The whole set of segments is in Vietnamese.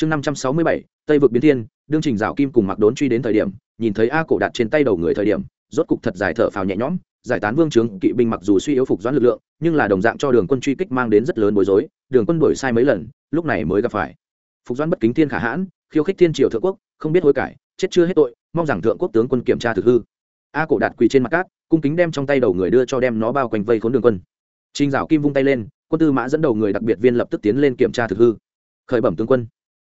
chương năm trăm sáu mươi bảy, tây vực biến thiên, đương trình dạo kim cùng mặc đốn truy đến thời điểm, nhìn thấy a cổ đặt trên tay đầu người thời điểm, rốt cục thật dài thở phào nhẹ nhõm, giải tán vương trướng, kỵ binh mặc dù suy yếu phục doãn lực lượng, nhưng là đồng dạng cho đường quân truy kích mang đến rất lớn bối rối, đường quân đổi sai mấy lần, lúc này mới gặp phải. Phục doãn bất kính thiên khả hãn, khiêu khích thiên triều thượng quốc, không biết hối cải, chết chưa hết tội, mong rằng thượng quốc tướng quân kiểm tra thực hư. A cổ đạt quỳ trên mặt cát, cung kính đem trong tay đầu người đưa cho đem nó bao quanh vây khốn đường quân. Trinh dạo kim vung tay lên, quân tư mã dẫn đầu người đặc biệt viên lập tức tiến lên kiểm tra thực hư. Khởi bẩm tướng quân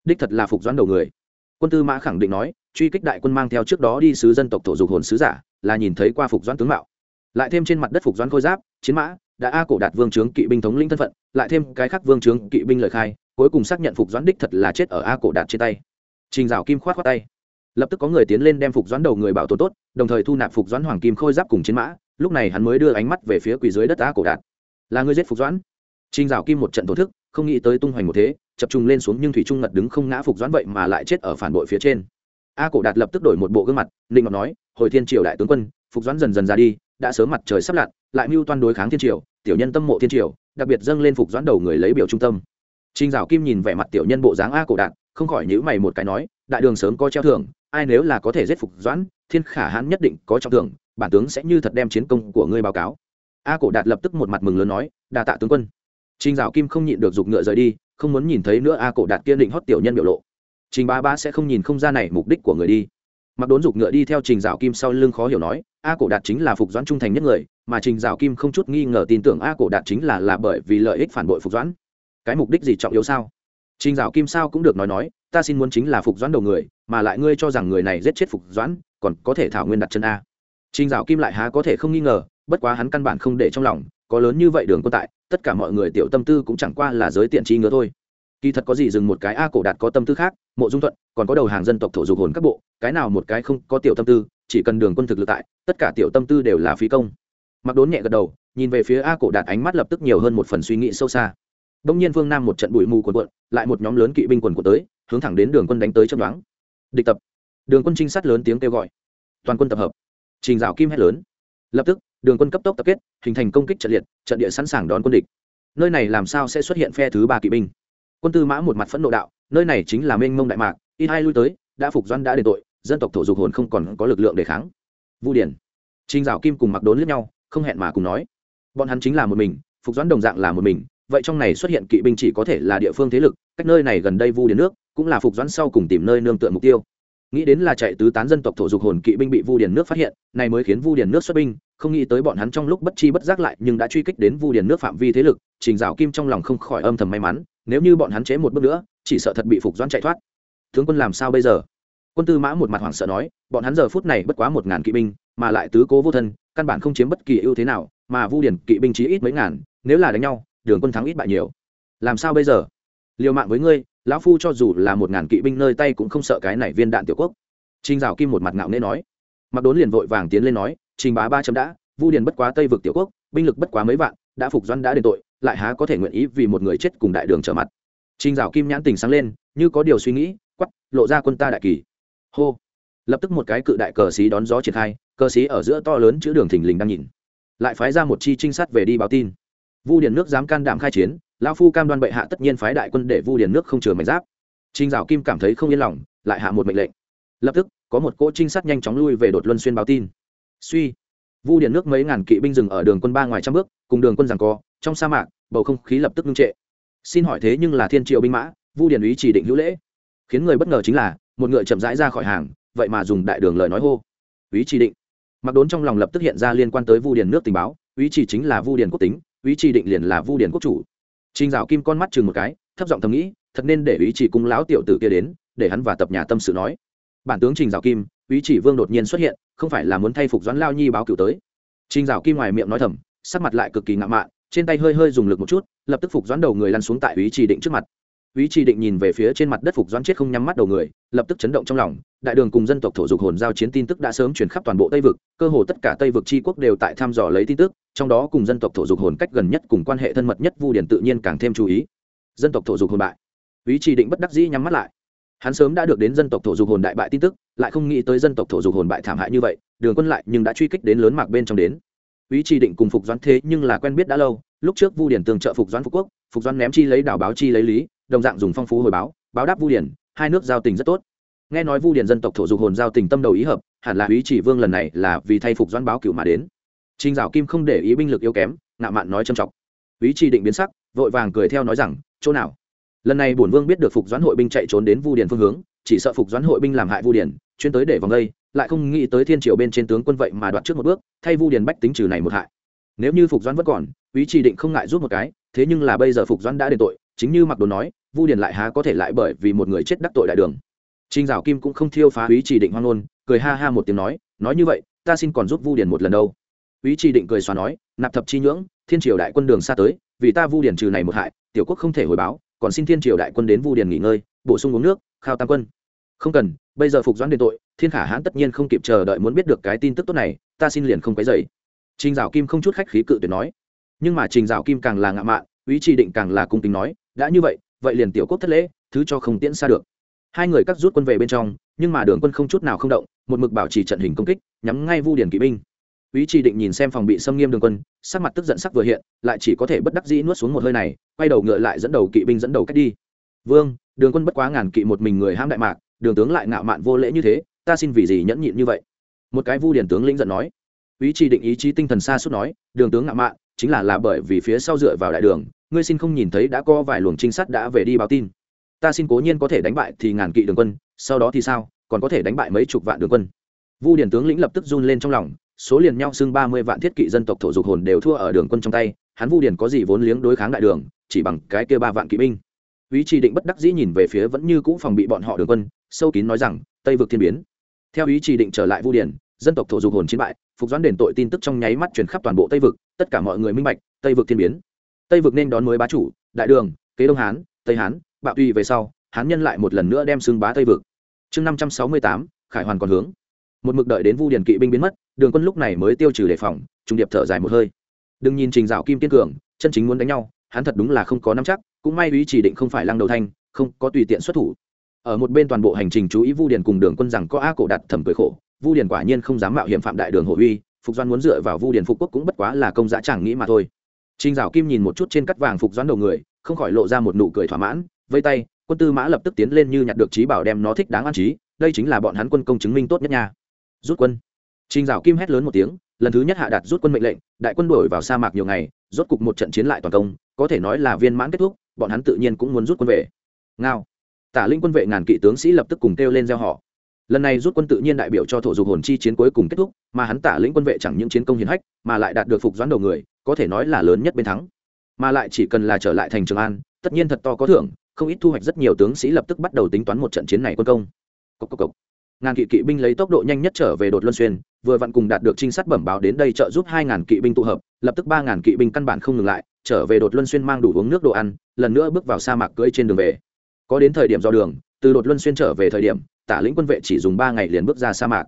đích thật là phục doãn đầu người. Quân tư mã khẳng định nói, truy kích đại quân mang theo trước đó đi sứ dân tộc thổ dục hồn sứ giả, là nhìn thấy qua phục doãn tướng mạo. Lại thêm trên mặt đất phục doãn khôi giáp, chiến mã, đã a cổ đạt vương trướng kỵ binh thống lĩnh thân phận, lại thêm cái khác vương trướng kỵ binh lời khai, cuối cùng xác nhận phục doãn đích thật là chết ở a cổ đạt trên tay. Trình dạo kim khoát khoát tay. Lập tức có người tiến lên đem phục doãn đầu người bảo tồn tốt, đồng thời thu nạp phục doãn hoàng kim khôi giáp cùng chiến mã, lúc này hắn mới đưa ánh mắt về phía quỳ dưới đất a cổ đạt. Là người giết phục doãn. Trình dạo kim một trận thổ thức, không nghĩ tới tung hoành một thế chập trung lên xuống nhưng thủy trung ngật đứng không ngã phục doãn vậy mà lại chết ở phản bội phía trên a cổ đạt lập tức đổi một bộ gương mặt ninh ngọc nói hồi thiên triều đại tướng quân phục doãn dần dần ra đi đã sớm mặt trời sắp lặn lại mưu toan đối kháng thiên triều tiểu nhân tâm mộ thiên triều đặc biệt dâng lên phục doãn đầu người lấy biểu trung tâm trinh Dạo Kim nhìn vẻ mặt tiểu nhân bộ dáng a cổ đạt, không khỏi nhữ mày một cái nói, đại đường sớm có treo thưởng, ai nếu là có thể giết phục Doãn, Thiên Khả Hãn nhất định có trọng thưởng, bản tướng sẽ như thật đem chiến công của ngươi báo cáo. A cổ đạt lập tức một mặt mừng lớn nói, đà tạ tướng quân. trinh Dạo Kim không nhịn được giục ngựa rời đi, không muốn nhìn thấy nữa A cổ đạt kiên định hót tiểu nhân biểu lộ. Trình Bá Bá sẽ không nhìn không ra này mục đích của người đi. Mặc Đốn dục ngựa đi theo Trình Dạo Kim sau lưng khó hiểu nói, A cổ đạt chính là phục Doãn trung thành nhất người, mà Trình Dạo Kim không chút nghi ngờ tin tưởng A cổ đạt chính là là bởi vì lợi ích phản bội phục Doãn cái mục đích gì trọng yếu sao trình dạo kim sao cũng được nói nói ta xin muốn chính là phục doãn đầu người mà lại ngươi cho rằng người này giết chết phục doãn còn có thể thảo nguyên đặt chân a trình dạo kim lại há có thể không nghi ngờ bất quá hắn căn bản không để trong lòng có lớn như vậy đường quân tại tất cả mọi người tiểu tâm tư cũng chẳng qua là giới tiện trí ngứa thôi. Kỳ thật có gì dừng một cái a cổ đạt có tâm tư khác, mộ dung thuận, còn có đầu hàng dân tộc thổ dục hồn các bộ, cái nào một cái không có tiểu tâm tư, chỉ cần đường quân thực lực tại, tất cả tiểu tâm tư đều là phí công. Mặc đốn nhẹ gật đầu, nhìn về phía a cổ đạt ánh mắt lập tức nhiều hơn một phần suy nghĩ sâu xa. Đông nhiên phương nam một trận bụi mù quần quận lại một nhóm lớn kỵ binh quần của tới, hướng thẳng đến đường quân đánh tới chấp đoán địch tập. Đường quân trinh sát lớn tiếng kêu gọi. Toàn quân tập hợp. Trình dạo kim hét lớn. Lập tức đường quân cấp tốc tập kết, hình thành công kích trận liệt, trận địa sẵn sàng đón quân địch. Nơi này làm sao sẽ xuất hiện phe thứ ba kỵ binh? Quân tư mã một mặt phẫn nộ đạo, nơi này chính là mênh mông đại mạc, ít hai lui tới, đã phục doan đã đền tội, dân tộc thổ dục hồn không còn có lực lượng để kháng. Vu điển, trình dạo kim cùng mặc đốn lẫn nhau, không hẹn mà cùng nói. Bọn hắn chính là một mình, phục doãn đồng dạng là một mình, vậy trong này xuất hiện kỵ binh chỉ có thể là địa phương thế lực, cách nơi này gần đây vu điền nước, cũng là phục doãn sau cùng tìm nơi nương tựa mục tiêu nghĩ đến là chạy tứ tán dân tộc thổ dục hồn kỵ binh bị vu điền nước phát hiện, này mới khiến vu điền nước xuất binh, không nghĩ tới bọn hắn trong lúc bất chi bất giác lại nhưng đã truy kích đến vu điền nước phạm vi thế lực, trình dạo kim trong lòng không khỏi âm thầm may mắn, nếu như bọn hắn chế một bước nữa, chỉ sợ thật bị phục doãn chạy thoát. Tướng quân làm sao bây giờ? Quân tư mã một mặt hoảng sợ nói, bọn hắn giờ phút này bất quá một ngàn kỵ binh, mà lại tứ cố vô thân, căn bản không chiếm bất kỳ ưu thế nào, mà vu điền kỵ binh chí ít mấy ngàn, nếu là đánh nhau, đường quân thắng ít bại nhiều. Làm sao bây giờ? Liều mạng với ngươi lão phu cho dù là một ngàn kỵ binh nơi tay cũng không sợ cái này viên đạn tiểu quốc. Trình dạo kim một mặt ngạo nghễ nói. Mặc đốn liền vội vàng tiến lên nói, trình bá ba chấm đã, vu điền bất quá tây vực tiểu quốc, binh lực bất quá mấy vạn, đã phục doãn đã đền tội, lại há có thể nguyện ý vì một người chết cùng đại đường trở mặt. Trình dạo kim nhãn tình sáng lên, như có điều suy nghĩ quắp lộ ra quân ta đại kỳ. Hô. Lập tức một cái cự đại cờ xí đón gió triển khai, cờ xí ở giữa to lớn chữ đường thình lình đang nhìn. Lại phái ra một chi trinh sát về đi báo tin vu điền nước dám can đảm khai chiến, lão phu cam đoan bệ hạ tất nhiên phái đại quân để vu điền nước không chừa mảnh giáp. Trinh dạo kim cảm thấy không yên lòng, lại hạ một mệnh lệnh. Lập tức, có một cỗ trinh sát nhanh chóng lui về đột luân xuyên báo tin. Suy. Vu điền nước mấy ngàn kỵ binh dừng ở đường quân ba ngoài trăm bước, cùng đường quân giằng co, trong sa mạc, bầu không khí lập tức ngưng trệ. Xin hỏi thế nhưng là thiên triệu binh mã, vu điền úy chỉ định hữu lễ. Khiến người bất ngờ chính là, một ngựa chậm rãi ra khỏi hàng, vậy mà dùng đại đường lời nói hô. Úy chỉ định. Mặc đốn trong lòng lập tức hiện ra liên quan tới vu điền nước tình báo úy chỉ chính là vu điền quốc tính ý chỉ định liền là vu điển quốc chủ. Trình dạo kim con mắt chừng một cái, thấp giọng thầm nghĩ, thật nên để ý chỉ cung lão tiểu tử kia đến, để hắn và tập nhà tâm sự nói. Bản tướng trình dạo kim, ý chỉ vương đột nhiên xuất hiện, không phải là muốn thay phục doãn lao nhi báo cựu tới. Trình dạo kim ngoài miệng nói thầm, sắc mặt lại cực kỳ ngạo mạn, trên tay hơi hơi dùng lực một chút, lập tức phục doãn đầu người lăn xuống tại ý chỉ định trước mặt. Ý chỉ định nhìn về phía trên mặt đất phục doãn chết không nhắm mắt đầu người, lập tức chấn động trong lòng, đại đường cùng dân tộc thổ dục hồn giao chiến tin tức đã sớm truyền khắp toàn bộ tây vực, cơ hồ tất cả tây vực tri quốc đều tại thăm dò lấy tin tức trong đó cùng dân tộc thổ dục hồn cách gần nhất cùng quan hệ thân mật nhất vu điển tự nhiên càng thêm chú ý. Dân tộc thổ dục hồn bại. Ý chỉ định bất đắc dĩ nhắm mắt lại. Hắn sớm đã được đến dân tộc thổ dục hồn đại bại tin tức, lại không nghĩ tới dân tộc thổ dục hồn bại thảm hại như vậy, đường quân lại nhưng đã truy kích đến lớn mạc bên trong đến. Ý chỉ định cùng phục doãn thế nhưng là quen biết đã lâu, lúc trước vu điển tường trợ phục doãn phú quốc, phục doãn ném chi lấy đảo báo chi lấy lý, đồng dạng dùng phong phú hồi báo báo đáp vu điển, hai nước giao tình rất tốt. Nghe nói vu điển dân tộc thổ dục hồn giao tình tâm đầu ý hợp, hẳn là ý chỉ vương lần này là vì thay phục doãn báo cựu mà đến. Trình Dạo Kim không để ý binh lực yếu kém, ngạo mạn nói trầm trọng. Úy Chỉ định biến sắc, vội vàng cười theo nói rằng, chỗ nào? Lần này bổn vương biết được phục doãn hội binh chạy trốn đến Vu Điền phương hướng, chỉ sợ phục doãn hội binh làm hại Vu Điền, chuyên tới để vòng đây, lại không nghĩ tới thiên triều bên trên tướng quân vậy mà đoạt trước một bước, thay Vu Điền bách tính trừ này một hại. Nếu như phục doãn vẫn còn, Úy Chỉ định không ngại giúp một cái, thế nhưng là bây giờ phục doãn đã đền tội, chính như Mặc Đồ nói, Vu Điền lại há có thể lại bởi vì một người chết đắc tội đại đường. Trình Dạo Kim cũng không thiêu phá Úy Chỉ định hoang luôn, cười ha ha một tiếng nói, nói như vậy, ta xin còn giúp Vu Điền một lần đâu Úy Trì định cười xóa nói, nạp thập chi nhưỡng, thiên triều đại quân đường xa tới, vì ta Vu Điền trừ này một hại, tiểu quốc không thể hồi báo, còn xin thiên triều đại quân đến Vu Điền nghỉ ngơi, bổ sung uống nước, khao tam quân. Không cần, bây giờ phục doãn đền tội, Thiên Khả Hãn tất nhiên không kịp chờ đợi muốn biết được cái tin tức tốt này, ta xin liền không quấy rầy. Trình Dạo Kim không chút khách khí cự tuyệt nói, nhưng mà Trình Dạo Kim càng là ngạo mạn, Úy Trì định càng là cung kính nói, đã như vậy, vậy liền tiểu quốc thất lễ, thứ cho không tiễn xa được. Hai người cắt rút quân về bên trong, nhưng mà Đường Quân không chút nào không động, một mực bảo trì trận hình công kích, nhắm ngay Vu Điền kỵ binh Úy Trì định nhìn xem phòng bị xâm nghiêm đường quân, sắc mặt tức giận sắc vừa hiện, lại chỉ có thể bất đắc dĩ nuốt xuống một hơi này, quay đầu ngựa lại dẫn đầu kỵ binh dẫn đầu cách đi. Vương, Đường quân bất quá ngàn kỵ một mình người ham đại mạc, Đường tướng lại ngạo mạn vô lễ như thế, ta xin vì gì nhẫn nhịn như vậy? Một cái Vu điển tướng lĩnh giận nói. Úy Trì định ý chí tinh thần xa suốt nói, Đường tướng ngạo mạn, chính là là bởi vì phía sau dựa vào đại đường, ngươi xin không nhìn thấy đã có vài luồng trinh sát đã về đi báo tin. Ta xin cố nhiên có thể đánh bại thì ngàn kỵ đường quân, sau đó thì sao, còn có thể đánh bại mấy chục vạn đường quân. Vu điển tướng lĩnh lập tức run lên trong lòng, số liền nhau xưng ba mươi vạn thiết kỵ dân tộc thổ dục hồn đều thua ở đường quân trong tay, hắn vu điền có gì vốn liếng đối kháng đại đường, chỉ bằng cái kia ba vạn kỵ binh. Ý chỉ định bất đắc dĩ nhìn về phía vẫn như cũ phòng bị bọn họ đường quân, sâu kín nói rằng, tây vực thiên biến. Theo ý chỉ định trở lại vu điền, dân tộc thổ dục hồn chiến bại, phục doãn đền tội tin tức trong nháy mắt truyền khắp toàn bộ tây vực, tất cả mọi người minh bạch, tây vực thiên biến. Tây vực nên đón mới bá chủ, đại đường, kế đông hán, tây hán, bạo tùy về sau, hán nhân lại một lần nữa đem xưng bá tây vực. Chương năm trăm sáu mươi tám, khải hoàn còn hướng một mực đợi đến vu điền kỵ binh biến mất, đường quân lúc này mới tiêu trừ đề phòng trung điệp thở dài một hơi. Đừng nhìn trình dạo kim kiên cường, chân chính muốn đánh nhau, hắn thật đúng là không có nắm chắc, cũng may ý chỉ định không phải lăng đầu thanh, không có tùy tiện xuất thủ. Ở một bên toàn bộ hành trình chú ý vu điền cùng đường quân rằng có a cổ đặt thầm cười khổ, vu điền quả nhiên không dám mạo hiểm phạm đại đường hồ uy, phục doan muốn dựa vào vu điền phục quốc cũng bất quá là công dã chẳng nghĩ mà thôi. Trình dạo kim nhìn một chút trên cắt vàng phục Doan đầu người, không khỏi lộ ra một nụ cười thỏa mãn, vây tay, quân tư mã lập tức tiến lên như nhặt được trí bảo đem nó thích đáng an trí, đây chính là bọn hắn quân công chứng minh tốt nhất nha rút quân Trình Dạo Kim hét lớn một tiếng, lần thứ nhất hạ đạt rút quân mệnh lệnh, đại quân đuổi vào sa mạc nhiều ngày, rốt cục một trận chiến lại toàn công, có thể nói là viên mãn kết thúc, bọn hắn tự nhiên cũng muốn rút quân về. Ngao. Tả linh quân vệ ngàn kỵ tướng sĩ lập tức cùng kêu lên gieo họ. Lần này rút quân tự nhiên đại biểu cho thổ dục hồn chi chiến cuối cùng kết thúc, mà hắn Tả lĩnh quân vệ chẳng những chiến công hiển hách, mà lại đạt được phục doãn đầu người, có thể nói là lớn nhất bên thắng. Mà lại chỉ cần là trở lại thành Trường An, tất nhiên thật to có thưởng, không ít thu hoạch rất nhiều tướng sĩ lập tức bắt đầu tính toán một trận chiến này quân công. Cốc cốc cốc ngàn kỵ kỵ binh lấy tốc độ nhanh nhất trở về đột luân xuyên, vừa vặn cùng đạt được trinh sát bẩm báo đến đây trợ giúp hai ngàn kỵ binh tụ hợp, lập tức ba ngàn kỵ binh căn bản không ngừng lại, trở về đột luân xuyên mang đủ uống nước đồ ăn, lần nữa bước vào sa mạc cưỡi trên đường về. Có đến thời điểm do đường, từ đột luân xuyên trở về thời điểm, tả lĩnh quân vệ chỉ dùng ba ngày liền bước ra sa mạc.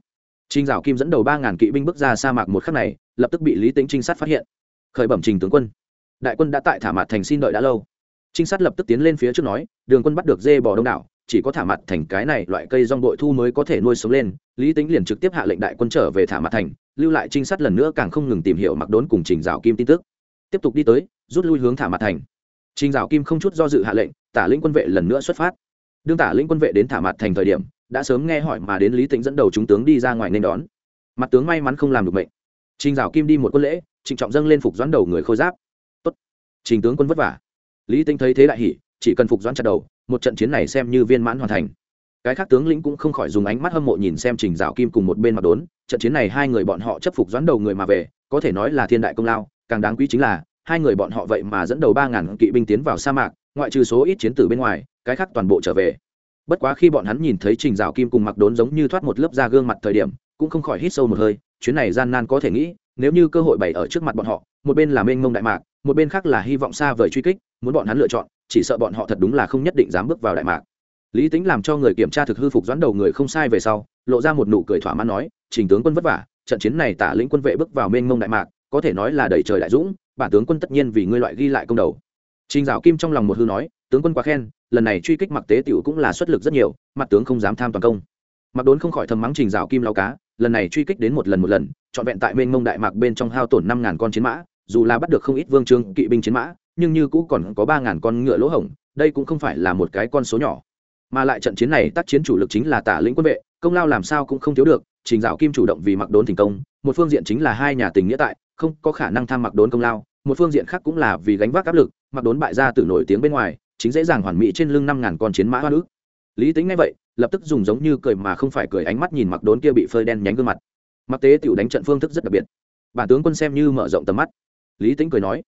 Trinh dạo kim dẫn đầu ba ngàn kỵ binh bước ra sa mạc một khắc này, lập tức bị lý tính trinh sát phát hiện. Khởi bẩm trình tướng quân. Đại quân đã tại thả mạt thành xin đợi đã lâu. Trinh sát lập tức tiến lên phía trước nói, đường quân bắt được dê bò đông đảo chỉ có thả mặt thành cái này loại cây rong bội thu mới có thể nuôi sống lên, lý tính liền trực tiếp hạ lệnh đại quân trở về thả mặt thành, lưu lại trinh sát lần nữa càng không ngừng tìm hiểu mặc đốn cùng trình dạo kim tin tức. Tiếp tục đi tới, rút lui hướng thả mặt thành. Trình dạo kim không chút do dự hạ lệnh, tả lĩnh quân vệ lần nữa xuất phát. Đương tả lĩnh quân vệ đến thả mặt thành thời điểm, đã sớm nghe hỏi mà đến lý tính dẫn đầu chúng tướng đi ra ngoài nên đón. Mặt tướng may mắn không làm được mệnh. Trình dạo kim đi một quân lễ, trịnh trọng dâng lên phục doãn đầu người khôi giáp. Tốt. Trình tướng quân vất vả. Lý tính thấy thế đại hỉ chỉ cần phục doãn chặt đầu, một trận chiến này xem như viên mãn hoàn thành. Cái khác tướng lĩnh cũng không khỏi dùng ánh mắt hâm mộ nhìn xem trình dạo kim cùng một bên mặt đốn. Trận chiến này hai người bọn họ chấp phục doãn đầu người mà về, có thể nói là thiên đại công lao, càng đáng quý chính là, hai người bọn họ vậy mà dẫn đầu ba ngàn kỵ binh tiến vào sa mạc, ngoại trừ số ít chiến tử bên ngoài, cái khác toàn bộ trở về. Bất quá khi bọn hắn nhìn thấy trình dạo kim cùng mặc đốn giống như thoát một lớp da gương mặt thời điểm, cũng không khỏi hít sâu một hơi, chuyến này gian nan có thể nghĩ, nếu như cơ hội bày ở trước mặt bọn họ, một bên là mênh mông đại mạc, một bên khác là hy vọng xa vời truy kích, muốn bọn hắn lựa chọn chỉ sợ bọn họ thật đúng là không nhất định dám bước vào đại mạc. Lý tính làm cho người kiểm tra thực hư phục doãn đầu người không sai về sau, lộ ra một nụ cười thỏa mãn nói, trình tướng quân vất vả, trận chiến này tả lĩnh quân vệ bước vào mênh mông đại mạc, có thể nói là đầy trời đại dũng, bản tướng quân tất nhiên vì ngươi loại ghi lại công đầu. Trình dạo kim trong lòng một hư nói, tướng quân quá khen, lần này truy kích mặc tế tiểu cũng là xuất lực rất nhiều, mặt tướng không dám tham toàn công. Mặc đốn không khỏi thầm mắng trình dạo kim lao cá, lần này truy kích đến một lần một lần, trọn vẹn tại mênh mông đại mạc bên trong hao tổn năm ngàn con chiến mã, dù là bắt được không ít vương trương, kỵ binh chiến mã nhưng như cũ còn có ba ngàn con ngựa lỗ hổng, đây cũng không phải là một cái con số nhỏ. Mà lại trận chiến này tác chiến chủ lực chính là tả lĩnh quân vệ, công lao làm sao cũng không thiếu được, trình dạo kim chủ động vì mặc đốn thành công, một phương diện chính là hai nhà tình nghĩa tại, không có khả năng tham mặc đốn công lao, một phương diện khác cũng là vì gánh vác áp lực mặc đốn bại ra từ nổi tiếng bên ngoài, chính dễ dàng hoàn mỹ trên lưng năm ngàn con chiến mã hoa nữ. Lý tính ngay vậy, lập tức dùng giống như cười mà không phải cười ánh mắt nhìn mặc đốn kia bị phơi đen nhánh gương mặt. Mặc tế tiểu đánh trận phương thức rất đặc biệt. Bản tướng quân xem như mở rộng tầm mắt. Lý tính cười nói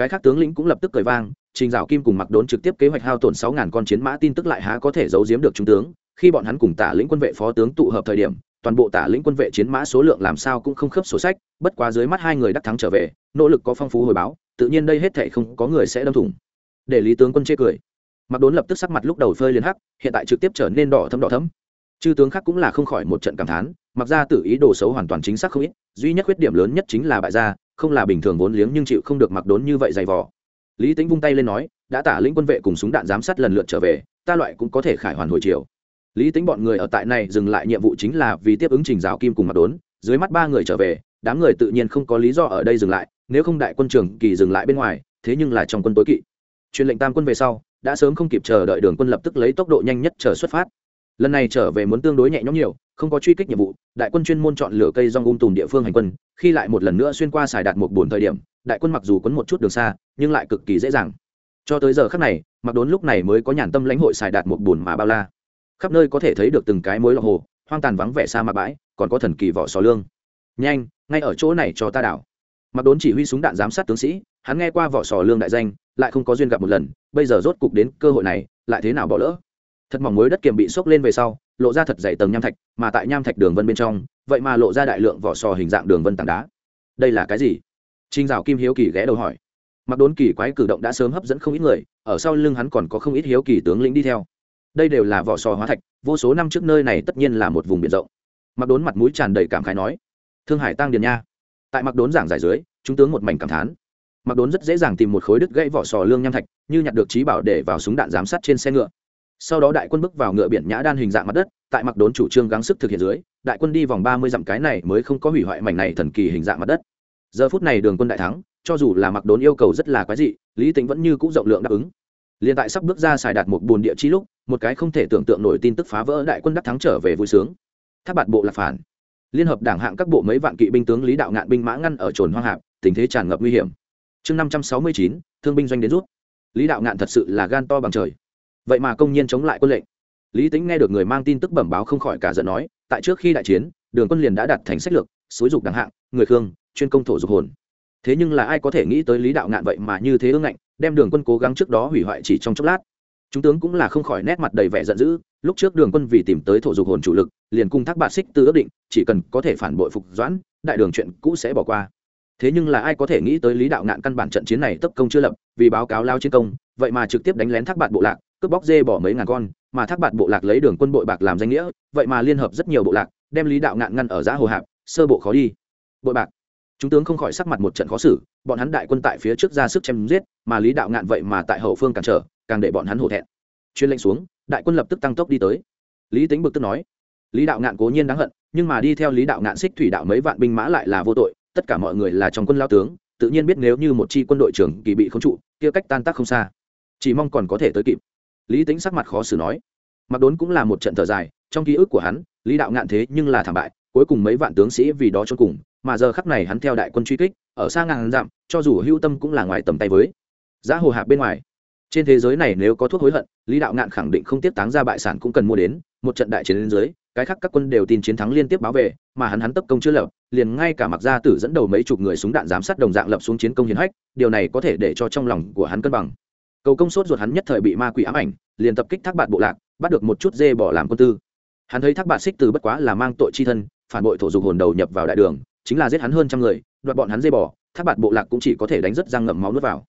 cái khác tướng lĩnh cũng lập tức cười vang, trình dạo kim cùng mặc đốn trực tiếp kế hoạch hao tổn sáu ngàn con chiến mã tin tức lại há có thể giấu giếm được trung tướng. Khi bọn hắn cùng tả lĩnh quân vệ phó tướng tụ hợp thời điểm, toàn bộ tả lĩnh quân vệ chiến mã số lượng làm sao cũng không khớp sổ sách, bất quá dưới mắt hai người đắc thắng trở về, nỗ lực có phong phú hồi báo, tự nhiên đây hết thệ không có người sẽ đâm thủng. Để lý tướng quân chê cười. Mặc đốn lập tức sắc mặt lúc đầu phơi liền hắc, hiện tại trực tiếp trở nên đỏ thấm đỏ thấm chư tướng khác cũng là không khỏi một trận cảm thán, mặc ra tự ý đồ xấu hoàn toàn chính xác không ít, duy nhất khuyết điểm lớn nhất chính là bại gia không là bình thường vốn liếng nhưng chịu không được mặc đốn như vậy dày vò. Lý tính vung tay lên nói, đã tả lĩnh quân vệ cùng súng đạn giám sát lần lượt trở về, ta loại cũng có thể khải hoàn hồi chiều lý tính bọn người ở tại này dừng lại nhiệm vụ chính là vì tiếp ứng trình giáo kim cùng mặc đốn, dưới mắt ba người trở về, đám người tự nhiên không có lý do ở đây dừng lại, nếu không đại quân trường kỳ dừng lại bên ngoài, thế nhưng là trong quân tối kỵ. Truyền lệnh tam quân về sau, đã sớm không kịp chờ đợi đường quân lập tức lấy tốc độ nhanh nhất chờ xuất phát lần này trở về muốn tương đối nhẹ nhõm nhiều, không có truy kích nhiệm vụ, đại quân chuyên môn chọn lửa cây rong ung tùm địa phương hành quân, khi lại một lần nữa xuyên qua xài đạt một bồn thời điểm, đại quân mặc dù quấn một chút đường xa, nhưng lại cực kỳ dễ dàng. Cho tới giờ khắc này, mặc đốn lúc này mới có nhàn tâm lãnh hội xài đạt một bồn mà bao la. Khắp nơi có thể thấy được từng cái mối lọc hồ, hoang tàn vắng vẻ xa mà bãi, còn có thần kỳ vỏ sò lương. Nhanh, ngay ở chỗ này cho ta đảo. Mặc đốn chỉ huy súng đạn giám sát tướng sĩ, hắn nghe qua vỏ sò lương đại danh, lại không có duyên gặp một lần, bây giờ rốt cục đến cơ hội này, lại thế nào bỏ lỡ? Thật mỏng mối đất kiềm bị sốc lên về sau, lộ ra thật dày tầng nham thạch, mà tại nham thạch đường vân bên trong, vậy mà lộ ra đại lượng vỏ sò hình dạng đường vân tảng đá. Đây là cái gì? Trinh dạo kim hiếu kỳ ghé đầu hỏi. Mặc đốn kỳ quái cử động đã sớm hấp dẫn không ít người, ở sau lưng hắn còn có không ít hiếu kỳ tướng lĩnh đi theo. Đây đều là vỏ sò hóa thạch, vô số năm trước nơi này tất nhiên là một vùng biển rộng. Mặc đốn mặt mũi tràn đầy cảm khái nói. Thương hải tăng điền nha. Tại mặc đốn giảng giải dưới, chúng tướng một mảnh cảm thán. Mặc đốn rất dễ dàng tìm một khối đứt gãy vỏ sò lương nham thạch, như nhặt được trí bảo để vào súng đạn giám sát trên xe ngựa sau đó đại quân bước vào ngựa biển nhã đan hình dạng mặt đất, tại mặc đốn chủ trương gắng sức thực hiện dưới, đại quân đi vòng ba mươi dặm cái này mới không có hủy hoại mảnh này thần kỳ hình dạng mặt đất. Giờ phút này đường quân đại thắng, cho dù là mặc đốn yêu cầu rất là quái dị, lý tính vẫn như c ũ rộng lượng đáp ứng. Liền tại sắp bước ra xài đạt một bồn địa chi lúc, một cái không thể tưởng tượng nổi tin tức phá vỡ đại quân đắc thắng trở về vui sướng. Tháp bạt bộ lạc phản. Liên hợp đảng hạng các bộ mấy vạn kỵ binh tướng lý đạo ngạn binh mã ngăn ở trồn hoang hạp, tình thế tràn ngập nguy hiểm. Chương năm trăm sáu mươi chín, thương binh doanh đến rút. Lý đạo ngạn thật sự là gan to bằng trời vậy mà công nhiên chống lại quân lệnh. Lý tính nghe được người mang tin tức bẩm báo không khỏi cả giận nói, tại trước khi đại chiến, đường quân liền đã đặt thành sách lược, xúi dục đẳng hạng, người khương, chuyên công thổ dục hồn. Thế nhưng là ai có thể nghĩ tới lý đạo ngạn vậy mà như thế ương ngạnh, đem đường quân cố gắng trước đó hủy hoại chỉ trong chốc lát. Chúng tướng cũng là không khỏi nét mặt đầy vẻ giận dữ, lúc trước đường quân vì tìm tới thổ dục hồn chủ lực, liền cung thác bạt xích tư ước định, chỉ cần có thể phản bội phục doãn, đại đường chuyện cũ sẽ bỏ qua. Thế nhưng là ai có thể nghĩ tới lý đạo ngạn căn bản trận chiến này tấp công chưa lập, vì báo cáo lao chiến công, vậy mà trực tiếp đánh lén thác bạt bộ lạc cướp bóc dê bỏ mấy ngàn con, mà thác bạt bộ lạc lấy đường quân bội bạc làm danh nghĩa, vậy mà liên hợp rất nhiều bộ lạc, đem lý đạo ngạn ngăn ở giã hồ hạp, sơ bộ khó đi. Bội bạc. Chúng tướng không khỏi sắc mặt một trận khó xử, bọn hắn đại quân tại phía trước ra sức chém giết, mà lý đạo ngạn vậy mà tại hậu phương cản trở, càng để bọn hắn hổ thẹn. Chuyên lệnh xuống, đại quân lập tức tăng tốc đi tới. Lý tính bực tức nói, lý đạo ngạn cố nhiên đáng hận, nhưng mà đi theo lý đạo ngạn xích thủy đạo mấy vạn binh mã lại là vô tội, tất cả mọi người là trong quân lao tướng, tự nhiên biết nếu như một chi quân đội trưởng kỳ bị không trụ, kia cách tan tác không xa. Chỉ mong còn có thể tới kịp lý tính sắc mặt khó xử nói, mặc đốn cũng là một trận thở dài, trong ký ức của hắn, lý đạo ngạn thế nhưng là thảm bại, cuối cùng mấy vạn tướng sĩ vì đó cho cùng, mà giờ khắc này hắn theo đại quân truy kích, ở xa ngàn dặm, cho dù hưu tâm cũng là ngoài tầm tay với giá hồ hạp bên ngoài. Trên thế giới này nếu có thuốc hối hận, lý đạo ngạn khẳng định không tiếp táng ra bại sản cũng cần mua đến, một trận đại chiến đến dưới, cái khác các quân đều tin chiến thắng liên tiếp báo về, mà hắn hắn tấp công chưa lập, liền ngay cả mặc gia tử dẫn đầu mấy chục người súng đạn giám sát đồng dạng lập xuống chiến công hiến hách, điều này có thể để cho trong lòng của hắn cân bằng cầu công sốt ruột hắn nhất thời bị ma quỷ ám ảnh, liền tập kích thác bạt bộ lạc, bắt được một chút dê bỏ làm quân tư. Hắn thấy thác bạt xích từ bất quá là mang tội chi thân, phản bội thổ dục hồn đầu nhập vào đại đường, chính là giết hắn hơn trăm người, đoạt bọn hắn dê bỏ, thác bạt bộ lạc cũng chỉ có thể đánh rất răng ngậm máu nuốt vào.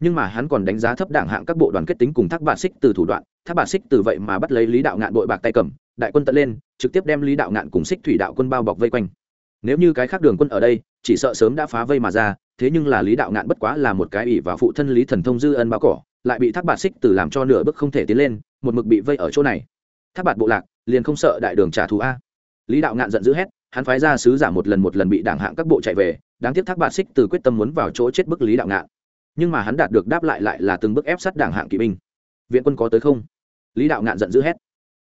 Nhưng mà hắn còn đánh giá thấp đảng hạng các bộ đoàn kết tính cùng thác bạt xích từ thủ đoạn, thác bạt xích từ vậy mà bắt lấy lý đạo ngạn bội bạc tay cầm, đại quân tận lên, trực tiếp đem lý đạo ngạn cùng xích thủy đạo quân bao bọc vây quanh. Nếu như cái khác đường quân ở đây, chỉ sợ sớm đã phá vây mà ra, thế nhưng là lý đạo ngạn bất quá là một cái ỷ và phụ thân lý thần thông dư ân báo cỏ lại bị thác bạt xích từ làm cho nửa bước không thể tiến lên, một mực bị vây ở chỗ này. Thác bạt bộ lạc, liền không sợ đại đường trả thù a. Lý đạo ngạn giận dữ hét, hắn phái ra sứ giả một lần một lần bị đảng hạng các bộ chạy về, đáng tiếc thác bạt xích từ quyết tâm muốn vào chỗ chết bức lý đạo ngạn. Nhưng mà hắn đạt được đáp lại lại là từng bước ép sát đảng hạng kỵ binh. Viện quân có tới không? Lý đạo ngạn giận dữ hét.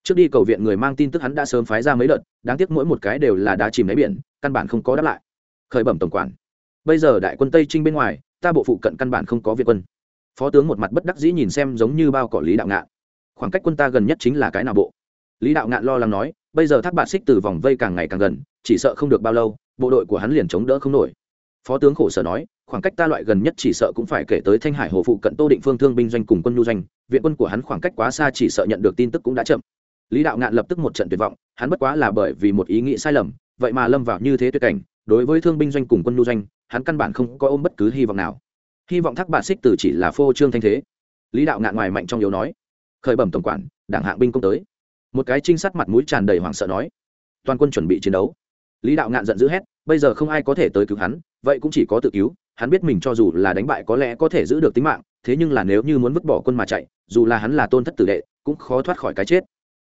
Trước đi cầu viện người mang tin tức hắn đã sớm phái ra mấy đợt, đáng tiếc mỗi một cái đều là đá chìm đáy biển, căn bản không có đáp lại. Khởi bẩm tổng quản. Bây giờ đại quân tây trinh bên ngoài, ta bộ phụ cận căn bản không có viện quân phó tướng một mặt bất đắc dĩ nhìn xem giống như bao cỏ lý đạo ngạn. Khoảng cách quân ta gần nhất chính là cái nào bộ? Lý đạo ngạn lo lắng nói, bây giờ thác bạt xích từ vòng vây càng ngày càng gần, chỉ sợ không được bao lâu, bộ đội của hắn liền chống đỡ không nổi. Phó tướng khổ sở nói, khoảng cách ta loại gần nhất chỉ sợ cũng phải kể tới thanh hải hồ phụ cận tô định phương thương binh doanh cùng quân nhu doanh, viện quân của hắn khoảng cách quá xa chỉ sợ nhận được tin tức cũng đã chậm. Lý đạo ngạn lập tức một trận tuyệt vọng, hắn bất quá là bởi vì một ý nghĩ sai lầm, vậy mà lâm vào như thế tuyệt cảnh, đối với thương binh doanh cùng quân nhu doanh, hắn căn bản không có ôm bất cứ hy vọng nào hy vọng thác bản xích từ chỉ là phô trương thanh thế. Lý đạo ngạn ngoài mạnh trong yếu nói. Khởi bẩm tổng quản, đảng hạng binh công tới. Một cái trinh sát mặt mũi tràn đầy hoảng sợ nói. Toàn quân chuẩn bị chiến đấu. Lý đạo ngạn giận dữ hét, bây giờ không ai có thể tới cứu hắn, vậy cũng chỉ có tự cứu. Hắn biết mình cho dù là đánh bại có lẽ có thể giữ được tính mạng, thế nhưng là nếu như muốn vứt bỏ quân mà chạy, dù là hắn là tôn thất tử đệ, cũng khó thoát khỏi cái chết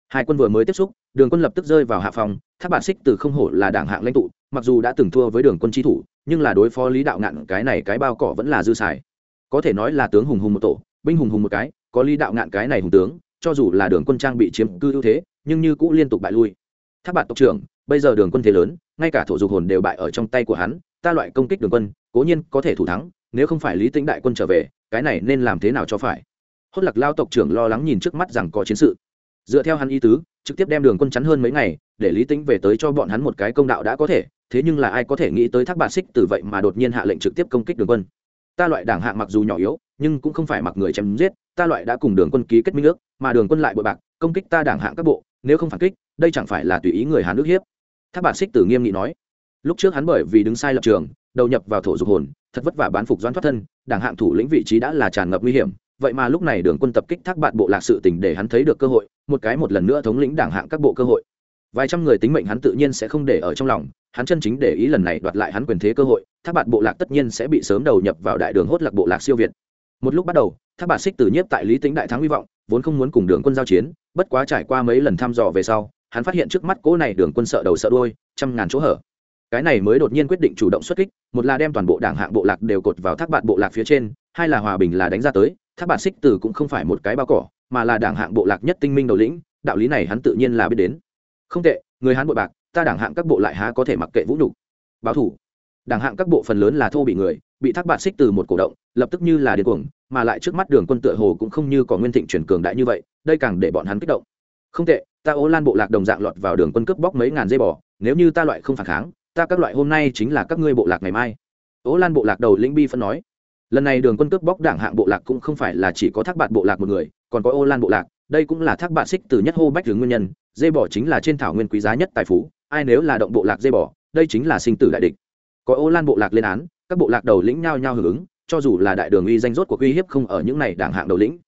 hai quân vừa mới tiếp xúc, đường quân lập tức rơi vào hạ phòng tháp bản xích từ không hổ là đảng hạng lãnh tụ, mặc dù đã từng thua với đường quân tri thủ, nhưng là đối phó lý đạo ngạn cái này cái bao cỏ vẫn là dư xài. Có thể nói là tướng hùng hùng một tổ, binh hùng hùng một cái, có lý đạo ngạn cái này hùng tướng, cho dù là đường quân trang bị chiếm cư ưu thế, nhưng như cũng liên tục bại lui. Tháp bản tộc trưởng, bây giờ đường quân thế lớn, ngay cả thổ dục hồn đều bại ở trong tay của hắn, ta loại công kích đường quân, cố nhiên có thể thủ thắng, nếu không phải lý tĩnh đại quân trở về, cái này nên làm thế nào cho phải? Hốt lạc lao tộc trưởng lo lắng nhìn trước mắt rằng có chiến sự dựa theo hắn ý tứ, trực tiếp đem đường quân chắn hơn mấy ngày, để lý tính về tới cho bọn hắn một cái công đạo đã có thể, thế nhưng là ai có thể nghĩ tới thác bạt xích từ vậy mà đột nhiên hạ lệnh trực tiếp công kích đường quân. Ta loại đảng hạng mặc dù nhỏ yếu, nhưng cũng không phải mặc người chém giết, ta loại đã cùng đường quân ký kết minh ước, mà đường quân lại bội bạc, công kích ta đảng hạng các bộ, nếu không phản kích, đây chẳng phải là tùy ý người hán nước hiếp. Thác bạt xích tử nghiêm nghị nói. Lúc trước hắn bởi vì đứng sai lập trường, đầu nhập vào thổ dục hồn, thật vất vả bán phục doan thoát thân, đảng hạng thủ lĩnh vị trí đã là tràn ngập nguy hiểm, vậy mà lúc này đường quân tập kích thác bạn bộ lạc sự tình để hắn thấy được cơ hội một cái một lần nữa thống lĩnh đảng hạng các bộ cơ hội. Vài trăm người tính mệnh hắn tự nhiên sẽ không để ở trong lòng, hắn chân chính để ý lần này đoạt lại hắn quyền thế cơ hội, thác bạn bộ lạc tất nhiên sẽ bị sớm đầu nhập vào đại đường hốt lạc bộ lạc siêu việt. Một lúc bắt đầu, thác bạn xích tử nhiếp tại lý tính đại thắng hy vọng, vốn không muốn cùng đường quân giao chiến, bất quá trải qua mấy lần thăm dò về sau, hắn phát hiện trước mắt cỗ này đường quân sợ đầu sợ đôi trăm ngàn chỗ hở. Cái này mới đột nhiên quyết định chủ động xuất kích, một là đem toàn bộ đảng hạng bộ lạc đều cột vào thác bạn bộ lạc phía trên, hai là hòa bình là đánh ra tới, thác bạn xích tử cũng không phải một cái bao cỏ mà là đảng hạng bộ lạc nhất tinh minh đầu lĩnh, đạo lý này hắn tự nhiên là biết đến. Không tệ, người hắn bội bạc, ta đảng hạng các bộ lại há có thể mặc kệ vũ nhục. Báo thủ. Đảng hạng các bộ phần lớn là thô bị người, bị thác bạn xích từ một cổ động, lập tức như là điên cuồng, mà lại trước mắt đường quân tựa hồ cũng không như có nguyên thịnh chuyển cường đại như vậy, đây càng để bọn hắn kích động. Không tệ, ta ố lan bộ lạc đồng dạng lọt vào đường quân cướp bóc mấy ngàn dây bò, nếu như ta loại không phản kháng, ta các loại hôm nay chính là các ngươi bộ lạc ngày mai. Ố lan bộ lạc đầu lĩnh bi phân nói lần này đường quân cướp bóc đảng hạng bộ lạc cũng không phải là chỉ có thác bạn bộ lạc một người còn có ô lan bộ lạc. Đây cũng là thác bạn xích từ nhất hô bách hướng nguyên nhân dây bỏ chính là trên thảo nguyên quý giá nhất tài phú ai nếu là động bộ lạc dây bỏ, đây chính là sinh tử đại địch. Có ô lan bộ lạc lên án các bộ lạc đầu lĩnh nhao nhao hưởng ứng cho dù là đại đường uy danh rốt của uy hiếp không ở những này đảng hạng đầu lĩnh.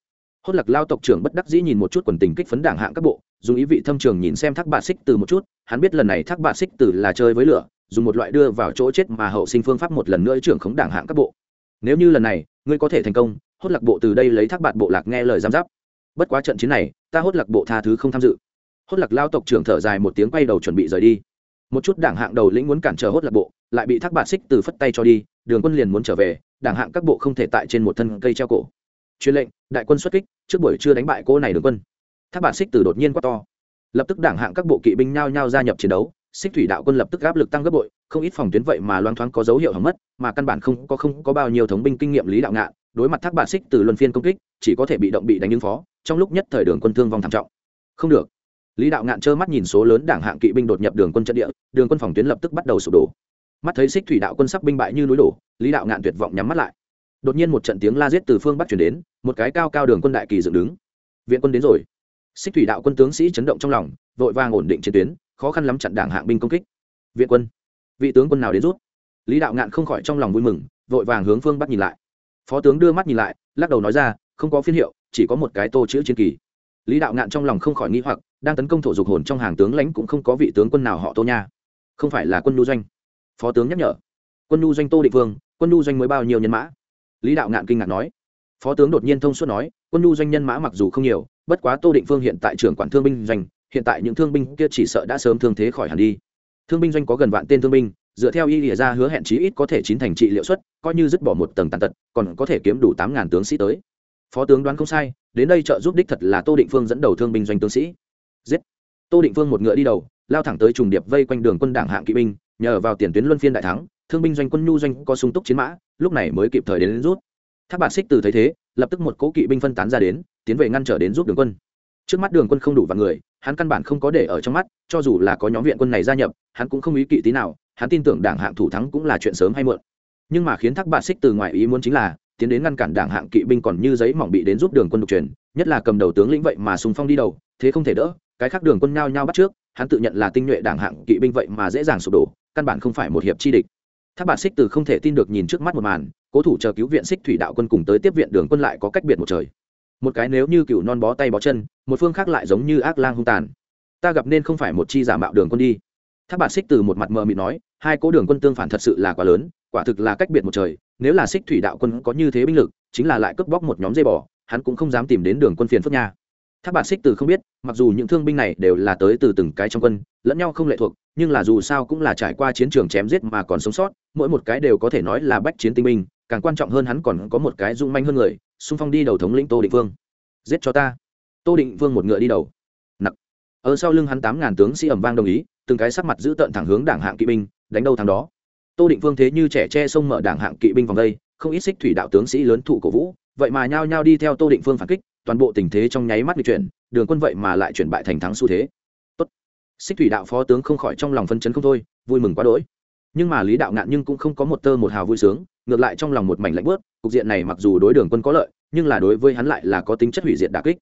Hốt lạc lao tộc trưởng bất đắc dĩ nhìn một chút quần tình kích phấn đảng hạng các bộ dùng ý vị thâm trường nhìn xem thác bạ xích từ một chút hắn biết lần này thác bạ xích từ là chơi với lửa dùng một loại đưa vào chỗ chết mà hậu sinh phương pháp một lần nữa trưởng khống đảng hạng các bộ nếu như lần này, ngươi có thể thành công, hốt lạc bộ từ đây lấy thác bạn bộ lạc nghe lời giám giáp. Bất quá trận chiến này, ta hốt lạc bộ tha thứ không tham dự. Hốt lạc lao tộc trưởng thở dài một tiếng quay đầu chuẩn bị rời đi. Một chút đảng hạng đầu lĩnh muốn cản trở hốt lạc bộ, lại bị thác bạt xích từ phất tay cho đi, đường quân liền muốn trở về, đảng hạng các bộ không thể tại trên một thân cây treo cổ. Truyền lệnh, đại quân xuất kích, trước buổi chưa đánh bại cô này đường quân. Thác bạt xích từ đột nhiên quá to. Lập tức đảng hạng các bộ kỵ binh nhao nhao gia nhập chiến đấu, xích thủy đạo quân lập tức áp lực tăng gấp bội không ít phòng tuyến vậy mà loang thoáng có dấu hiệu hỏng mất, mà căn bản không có không có bao nhiêu thống binh kinh nghiệm lý đạo ngạn, đối mặt thác bạt xích từ luân phiên công kích, chỉ có thể bị động bị đánh ứng phó, trong lúc nhất thời đường quân thương vong thảm trọng. Không được. Lý đạo ngạn trơ mắt nhìn số lớn đảng hạng kỵ binh đột nhập đường quân trận địa, đường quân phòng tuyến lập tức bắt đầu sụp đổ. Mắt thấy xích thủy đạo quân sắp binh bại như núi đổ, lý đạo ngạn tuyệt vọng nhắm mắt lại. Đột nhiên một trận tiếng la giết từ phương bắc chuyển đến, một cái cao cao đường quân đại kỳ dựng đứng. Viện quân đến rồi. Xích thủy đạo quân tướng sĩ chấn động trong lòng, vội vàng ổn định chiến tuyến, khó khăn lắm chặn đảng hạng binh công kích. Viện quân vị tướng quân nào đến rút? Lý đạo ngạn không khỏi trong lòng vui mừng, vội vàng hướng phương bắc nhìn lại. Phó tướng đưa mắt nhìn lại, lắc đầu nói ra, không có phiên hiệu, chỉ có một cái tô chữ chiến kỳ. Lý đạo ngạn trong lòng không khỏi nghĩ hoặc, đang tấn công thổ dục hồn trong hàng tướng lãnh cũng không có vị tướng quân nào họ tô nha. Không phải là quân nhu doanh. Phó tướng nhắc nhở. Quân nhu doanh tô định vương, quân nhu doanh mới bao nhiêu nhân mã? Lý đạo ngạn kinh ngạc nói. Phó tướng đột nhiên thông suốt nói, quân nhu doanh nhân mã mặc dù không nhiều, bất quá tô định phương hiện tại trưởng quản thương binh doanh, hiện tại những thương binh kia chỉ sợ đã sớm thương thế khỏi hẳn đi thương binh doanh có gần vạn tên thương binh dựa theo y lìa ra hứa hẹn chí ít có thể chín thành trị liệu suất coi như dứt bỏ một tầng tàn tật còn có thể kiếm đủ tám ngàn tướng sĩ tới. Phó tướng đoán không sai đến đây trợ giúp đích thật là tô định phương dẫn đầu thương binh doanh tướng sĩ. Giết! Tô định Phương một ngựa đi đầu lao thẳng tới trùng điệp vây quanh đường quân đảng hạng kỵ binh nhờ vào tiền tuyến luân phiên đại thắng thương binh doanh quân nhu doanh có sung túc chiến mã lúc này mới kịp thời đến, đến rút. Tháp bạt xích từ thấy thế lập tức một cố kỵ binh phân tán ra đến tiến về ngăn trở đến giúp đường quân. Trước mắt đường quân không đủ vạn người hắn căn bản không có để ở trong mắt, cho dù là có nhóm viện quân này gia nhập, hắn cũng không ý kỵ tí nào, hắn tin tưởng đảng hạng thủ thắng cũng là chuyện sớm hay muộn. Nhưng mà khiến thác Bạ xích từ ngoài ý muốn chính là, tiến đến ngăn cản đảng hạng kỵ binh còn như giấy mỏng bị đến giúp đường quân đục truyền, nhất là cầm đầu tướng lĩnh vậy mà sùng phong đi đầu, thế không thể đỡ, cái khác đường quân nhao nhao bắt trước, hắn tự nhận là tinh nhuệ đảng hạng kỵ binh vậy mà dễ dàng sụp đổ, căn bản không phải một hiệp chi địch. Thác Bạ xích từ không thể tin được nhìn trước mắt một màn, cố thủ chờ cứu viện xích thủy đạo quân cùng tới tiếp viện đường quân lại có cách biệt một trời một cái nếu như cựu non bó tay bó chân, một phương khác lại giống như ác lang hung tàn. Ta gặp nên không phải một chi giả mạo đường quân đi. Tháp bạt xích từ một mặt mờ mịt nói, hai cố đường quân tương phản thật sự là quá lớn, quả thực là cách biệt một trời. Nếu là xích thủy đạo quân có như thế binh lực, chính là lại cướp bóc một nhóm dây bò, hắn cũng không dám tìm đến đường quân phiền phức nha. Tháp bạt xích từ không biết, mặc dù những thương binh này đều là tới từ từng cái trong quân, lẫn nhau không lệ thuộc, nhưng là dù sao cũng là trải qua chiến trường chém giết mà còn sống sót, mỗi một cái đều có thể nói là bách chiến tinh binh càng quan trọng hơn hắn còn có một cái dung manh hơn người, xung phong đi đầu thống lĩnh tô định vương. Giết cho ta. Tô định vương một ngựa đi đầu. Nặc ở sau lưng hắn tám ngàn tướng sĩ ẩm vang đồng ý, từng cái sắc mặt giữ tận thẳng hướng đảng hạng kỵ binh, đánh đâu thằng đó. Tô định vương thế như trẻ che sông mở đảng hạng kỵ binh vòng đây, không ít xích thủy đạo tướng sĩ lớn thụ cổ vũ, vậy mà nhao nhao đi theo tô định vương phản kích, toàn bộ tình thế trong nháy mắt bị chuyển, đường quân vậy mà lại chuyển bại thành thắng xu thế. Tốt. Xích thủy đạo phó tướng không khỏi trong lòng phân chấn không thôi, vui mừng quá đỗi nhưng mà lý đạo ngạn nhưng cũng không có một tơ một hào vui sướng, ngược lại trong lòng một mảnh lạnh bớt cục diện này mặc dù đối đường quân có lợi, nhưng là đối với hắn lại là có tính chất hủy diệt đà kích.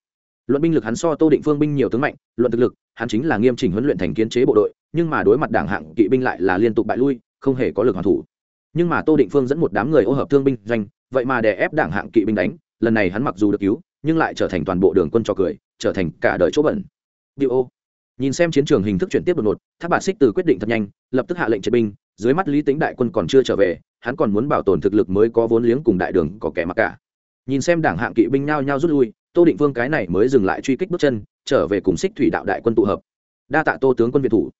Luận binh lực hắn so tô định phương binh nhiều tướng mạnh, luận thực lực, hắn chính là nghiêm chỉnh huấn luyện thành kiến chế bộ đội, nhưng mà đối mặt đảng hạng kỵ binh lại là liên tục bại lui, không hề có lực hoàn thủ. Nhưng mà tô định phương dẫn một đám người ô hợp thương binh doanh, vậy mà đè ép đảng hạng kỵ binh đánh, lần này hắn mặc dù được cứu, nhưng lại trở thành toàn bộ đường quân cho cười, trở thành cả đời chỗ bẩn. Điệu ô. Nhìn xem chiến trường hình thức chuyển tiếp đột ngột tháp Bà xích từ quyết định thật nhanh, lập tức hạ lệnh triệt binh dưới mắt lý tính đại quân còn chưa trở về, hắn còn muốn bảo tồn thực lực mới có vốn liếng cùng đại đường có kẻ mặc cả. Nhìn xem đảng hạng kỵ binh nhao nhao rút lui, tô định vương cái này mới dừng lại truy kích bước chân, trở về cùng xích thủy đạo đại quân tụ hợp. Đa tạ tô tướng quân việt thủ.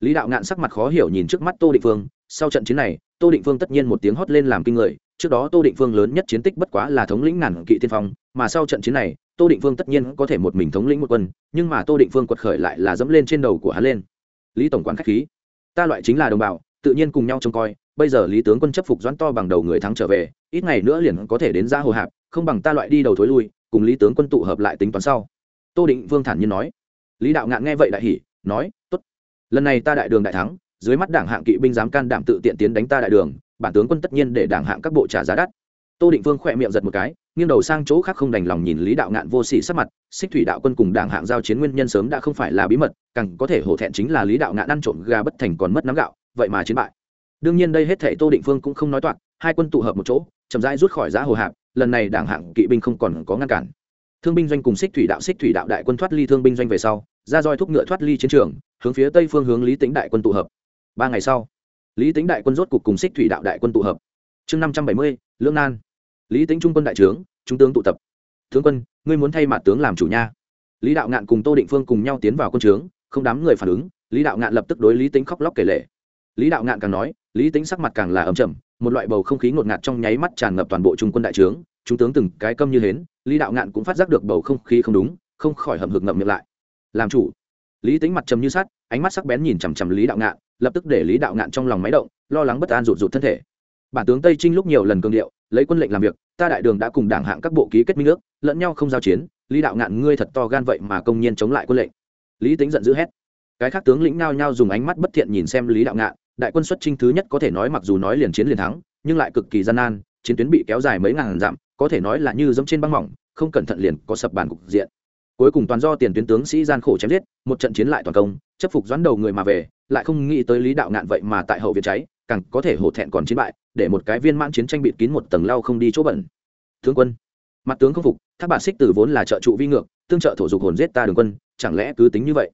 Lý đạo ngạn sắc mặt khó hiểu nhìn trước mắt tô định vương, sau trận chiến này, tô định vương tất nhiên một tiếng hót lên làm kinh người, trước đó tô định vương lớn nhất chiến tích bất quá là thống lĩnh ngàn kỵ tiên phong, mà sau trận chiến này, tô định vương tất nhiên có thể một mình thống lĩnh một quân, nhưng mà tô định vương quật khởi lại là dẫm lên trên đầu của hắn lên. Lý tổng quản k h á c h khí, ta loại chính là đồng bào tự nhiên cùng nhau trông coi, bây giờ lý tướng quân chấp phục doãn to bằng đầu người thắng trở về, ít ngày nữa liền có thể đến ra hồ hạp, không bằng ta loại đi đầu thối lui, cùng lý tướng quân tụ hợp lại tính toán sau. Tô định vương thản nhiên nói. Lý đạo ngạn nghe vậy đại hỉ, nói t ố t lần này ta đại đường đại thắng, dưới mắt đảng hạng kỵ binh dám can đảm tự tiện tiến đánh ta đại đường, bản tướng quân tất nhiên để đảng hạng các bộ trả giá đắt. Tô định vương khỏe miệng giật một cái, nghiêng đầu sang chỗ khác không đành lòng nhìn lý đạo ngạn vô sỉ sắc mặt, xích thủy đạo quân cùng đảng hạng giao chiến nguyên nhân sớm đã không phải là bí mật, càng có thể hổ thẹn chính là lý đạo ngạn ăn trộm gà bất thành còn mất nắm gạo vậy mà chiến bại. Đương nhiên đây hết thảy tô định phương cũng không nói toạc, hai quân tụ hợp một chỗ, chậm rãi rút khỏi giá hồ hạp, lần này đảng hạng kỵ binh không còn có ngăn cản. Thương binh doanh cùng xích thủy đạo, xích thủy đạo đại quân thoát ly thương binh doanh về sau, ra roi thúc ngựa thoát ly chiến trường, hướng phía tây phương hướng lý tính đại quân tụ hợp. Ba ngày sau, lý tính đại quân rốt cục cùng xích thủy đạo đại quân tụ hợp. Chương năm trăm bảy mươi, lưỡng nan. Lý tính trung quân đại trướng, trung tướng tụ tập. Tướng quân, ngươi muốn thay mặt tướng làm chủ nha. Lý đạo ngạn cùng tô định phương cùng nhau tiến vào quân trướng, không đám người phản ứng, lý đạo ngạn lập tức đối lý tính khóc lóc kể lệ lý đạo ngạn càng nói, lý tính sắc mặt càng là ấm chầm một loại bầu không khí ngột ngạt trong nháy mắt tràn ngập toàn bộ trung quân đại trướng, chúng tướng từng cái câm như hến, lý đạo ngạn cũng phát giác được bầu không khí không đúng, không khỏi hầm hực ngậm miệng lại. Làm chủ. Lý tính mặt trầm như sắt, ánh mắt sắc bén nhìn chằm chằm lý đạo ngạn, lập tức để lý đạo ngạn trong lòng máy động, lo lắng bất an rụt rụt thân thể. Bản tướng tây trinh lúc nhiều lần cường điệu, lấy quân lệnh làm việc, ta đại đường đã cùng đảng hạng các bộ ký kết minh ước, lẫn nhau không giao chiến, lý đạo ngạn ngươi thật to gan vậy mà công nhiên chống lại quân lệnh. Lý tính giận dữ hét. Cái khác tướng lĩnh nao nhao dùng ánh mắt bất thiện nhìn xem lý đạo ngạn đại quân xuất chinh thứ nhất có thể nói mặc dù nói liền chiến liền thắng, nhưng lại cực kỳ gian nan, chiến tuyến bị kéo dài mấy ngàn dặm, có thể nói là như giống trên băng mỏng, không cẩn thận liền có sập bàn cục diện. Cuối cùng toàn do tiền tuyến tướng sĩ gian khổ chém giết, một trận chiến lại toàn công, chấp phục doãn đầu người mà về, lại không nghĩ tới lý đạo ngạn vậy mà tại hậu viện cháy, càng có thể hổ thẹn còn chiến bại, để một cái viên mãn chiến tranh bịt kín một tầng lau không đi chỗ bẩn. Tướng quân, mặt tướng không phục, thác bản xích tử vốn là trợ trụ vi ngược, tương trợ thổ dục hồn giết ta đường quân, chẳng lẽ cứ tính như vậy?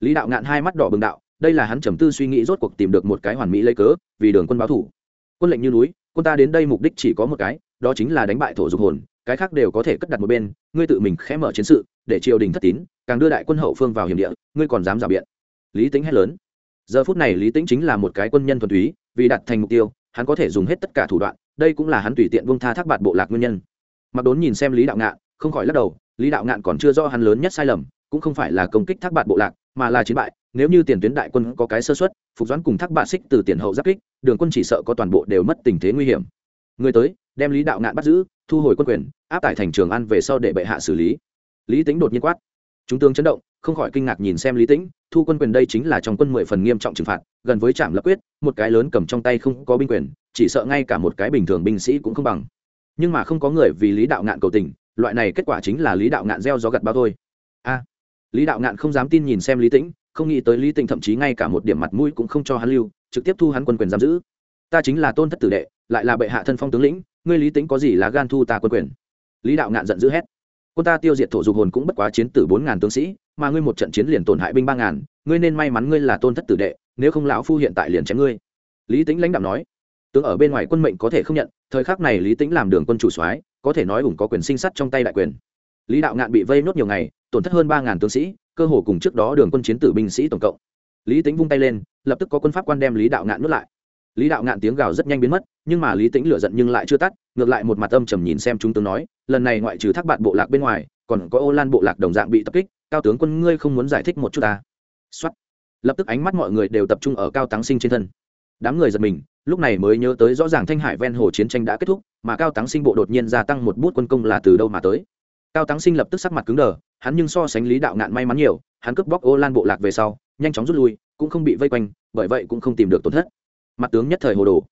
Lý đạo ngạn hai mắt đỏ bừng đạo đây là hắn trầm tư suy nghĩ rốt cuộc tìm được một cái hoàn mỹ lấy cớ, vì đường quân báo thủ. Quân lệnh như núi, quân ta đến đây mục đích chỉ có một cái, đó chính là đánh bại thổ dục hồn, cái khác đều có thể cất đặt một bên, ngươi tự mình khẽ mở chiến sự, để triều đình thất tín, càng đưa đại quân hậu phương vào hiểm địa, ngươi còn dám rào biện. Lý tính hét lớn. Giờ phút này lý tính chính là một cái quân nhân thuần túy, vì đặt thành mục tiêu, hắn có thể dùng hết tất cả thủ đoạn, đây cũng là hắn tùy tiện buông tha thác bạt bộ lạc nguyên nhân. Mặc đốn nhìn xem lý đạo ngạn, không khỏi lắc đầu, lý đạo ngạn còn chưa rõ hắn lớn nhất sai lầm, cũng không phải là công kích thác bạt bộ lạc, mà là chiến bại nếu như tiền tuyến đại quân có cái sơ xuất phục doãn cùng thác bạ xích từ tiền hậu giáp kích, đường quân chỉ sợ có toàn bộ đều mất tình thế nguy hiểm. Người tới, đem lý đạo ngạn bắt giữ, thu hồi quân quyền, áp tải thành trường An về sau để bệ hạ xử lý. Lý tính đột nhiên quát. Chúng tướng chấn động, không khỏi kinh ngạc nhìn xem lý tĩnh, thu quân quyền đây chính là trong quân mười phần nghiêm trọng trừng phạt, gần với trạm lập quyết, một cái lớn cầm trong tay không có binh quyền, chỉ sợ ngay cả một cái bình thường binh sĩ cũng không bằng. Nhưng mà không có người vì lý đạo ngạn cầu tình, loại này kết quả chính là lý đạo ngạn gieo gió gặt bao thôi. A! Lý đạo ngạn không dám tin nhìn xem lý tĩnh không nghĩ tới lý tĩnh thậm chí ngay cả một điểm mặt mũi cũng không cho hắn lưu, trực tiếp thu hắn quân quyền giam giữ. Ta chính là tôn thất tử đệ, lại là bệ hạ thân phong tướng lĩnh, ngươi lý tĩnh có gì là gan thu ta quân quyền? Lý đạo ngạn giận dữ hét. Quân ta tiêu diệt thổ dục hồn cũng bất quá chiến tử bốn ngàn tướng sĩ, mà ngươi một trận chiến liền tổn hại binh ba ngàn, ngươi nên may mắn ngươi là tôn thất tử đệ, nếu không lão phu hiện tại liền chém ngươi. Lý tính lãnh đạo nói. Tướng ở bên ngoài quân mệnh có thể không nhận, thời khắc này lý tính làm đường quân chủ soái, có thể nói ủng có quyền sinh sắt trong tay đại quyền. Lý đạo ngạn bị vây nốt nhiều ngày, tổn thất hơn ba ngàn tướng sĩ cơ hồ cùng trước đó đường quân chiến tử binh sĩ tổng cộng. Lý tính vung tay lên, lập tức có quân pháp quan đem lý đạo ngạn nuốt lại. Lý đạo ngạn tiếng gào rất nhanh biến mất, nhưng mà lý tĩnh lựa giận nhưng lại chưa tắt, ngược lại một mặt âm trầm nhìn xem chúng tướng nói, lần này ngoại trừ thác bạn bộ lạc bên ngoài, còn có ô lan bộ lạc đồng dạng bị tập kích, cao tướng quân ngươi không muốn giải thích một chút ta. Xuất lập tức ánh mắt mọi người đều tập trung ở cao táng sinh trên thân. Đám người giật mình, lúc này mới nhớ tới rõ ràng thanh hải ven hồ chiến tranh đã kết thúc, mà cao táng sinh bộ đột nhiên gia tăng một bút quân công là từ đâu mà tới cao táng sinh lập tức sắc mặt cứng đờ, hắn nhưng so sánh lý đạo ngạn may mắn nhiều, hắn cướp bóc ô lan bộ lạc về sau, nhanh chóng rút lui, cũng không bị vây quanh, bởi vậy cũng không tìm được tổn thất. Mặt tướng nhất thời hồ đồ.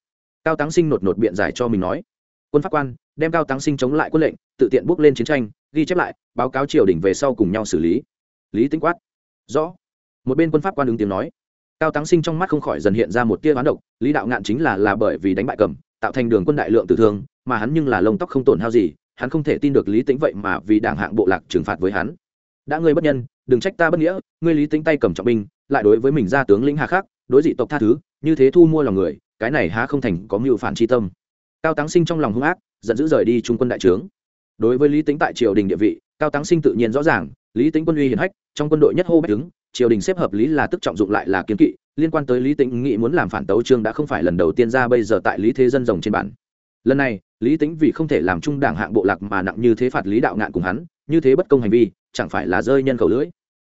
Cao táng sinh nột nột biện giải cho mình nói. Quân pháp quan, đem cao táng sinh chống lại quân lệnh, tự tiện bước lên chiến tranh, ghi chép lại, báo cáo triều đình về sau cùng nhau xử lý. Lý tính quát. Rõ. Một bên quân pháp quan ứng tiếng nói. Cao táng sinh trong mắt không khỏi dần hiện ra một tia bán độc, lý đạo ngạn chính là là bởi vì đánh bại cầm, tạo thành đường quân đại lượng tử thương, mà hắn nhưng là lông tóc không tổn hao gì hắn không thể tin được lý tính vậy mà vì đảng hạng bộ lạc trừng phạt với hắn. Đã ngươi bất nhân, đừng trách ta bất nghĩa, ngươi lý tính tay cầm trọng binh, lại đối với mình ra tướng lĩnh hà khắc, đối dị tộc tha thứ, như thế thu mua lòng người, cái này há không thành có mưu phản tri tâm. Cao táng sinh trong lòng hung ác, giận dữ rời đi trung quân đại trướng. Đối với lý tính tại triều đình địa vị, cao táng sinh tự nhiên rõ ràng, lý tính quân uy hiển hách, trong quân đội nhất hô bách đứng triều đình xếp hợp lý là tức trọng dụng lại là kiến kỵ, liên quan tới lý tính nghĩ muốn làm phản tấu trương đã không phải lần đầu tiên ra bây giờ tại lý thế dân rồng trên bản lần này, lý tính vì không thể làm trung đảng hạng bộ lạc mà nặng như thế phạt lý đạo ngạn cùng hắn, như thế bất công hành vi, chẳng phải là rơi nhân khẩu lưỡi.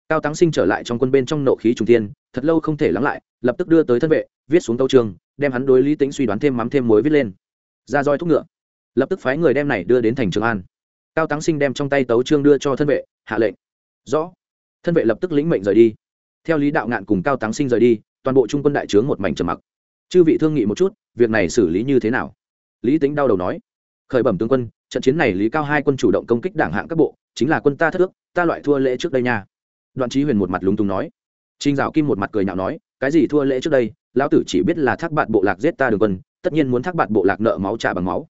Cao táng sinh trở lại trong quân bên trong nộ khí trung tiên thật lâu không thể lắng lại, lập tức đưa tới thân vệ, viết xuống tấu trường đem hắn đối lý tính suy đoán thêm mắm thêm muối viết lên. Ra roi thúc ngựa. Lập tức phái người đem này đưa đến thành trường an. Cao táng sinh đem trong tay tấu trương đưa cho thân vệ, hạ lệnh. Rõ. Thân vệ lập tức lĩnh mệnh rời đi. Theo lý đạo ngạn cùng cao táng sinh rời đi, toàn bộ trung quân đại trướng một mảnh trầm mặc. Chư vị thương nghị một chút, việc này xử lý như thế nào? Lý tính đau đầu nói, khởi bẩm tướng quân, trận chiến này lý cao hai quân chủ động công kích đảng hạng các bộ, chính là quân ta thất ước, ta loại thua lễ trước đây nha. Đoạn trí huyền một mặt lúng túng nói. Trinh dạo kim một mặt cười nhạo nói, cái gì thua lễ trước đây, lão tử chỉ biết là thác bạn bộ lạc giết ta đường quân, tất nhiên muốn thác bạn bộ lạc nợ máu trả bằng máu.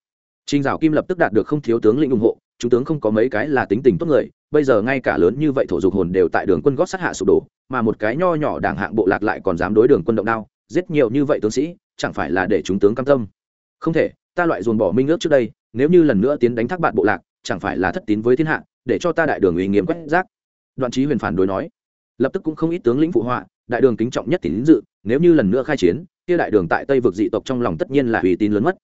Trinh dạo kim lập tức đạt được không thiếu tướng lĩnh ủng hộ, chúng tướng không có mấy cái là tính tình tốt người, bây giờ ngay cả lớn như vậy thổ dục hồn đều tại đường quân gót sát hạ sụp đổ, mà một cái nho nhỏ đảng hạng bộ lạc lại còn dám đối đường quân động đao, giết nhiều như vậy tướng sĩ, chẳng phải là để chúng tướng cam tâm. Không thể ta loại dồn bỏ minh ước trước đây, nếu như lần nữa tiến đánh thác bạn bộ lạc, chẳng phải là thất tín với thiên hạ, để cho ta đại đường ủy nghiêm quét rác. Đoạn trí huyền phản đối nói. Lập tức cũng không ít tướng lĩnh phụ họa, đại đường kính trọng nhất tín dự, nếu như lần nữa khai chiến, kia đại đường tại tây vực dị tộc trong lòng tất nhiên là uy tín lớn mất.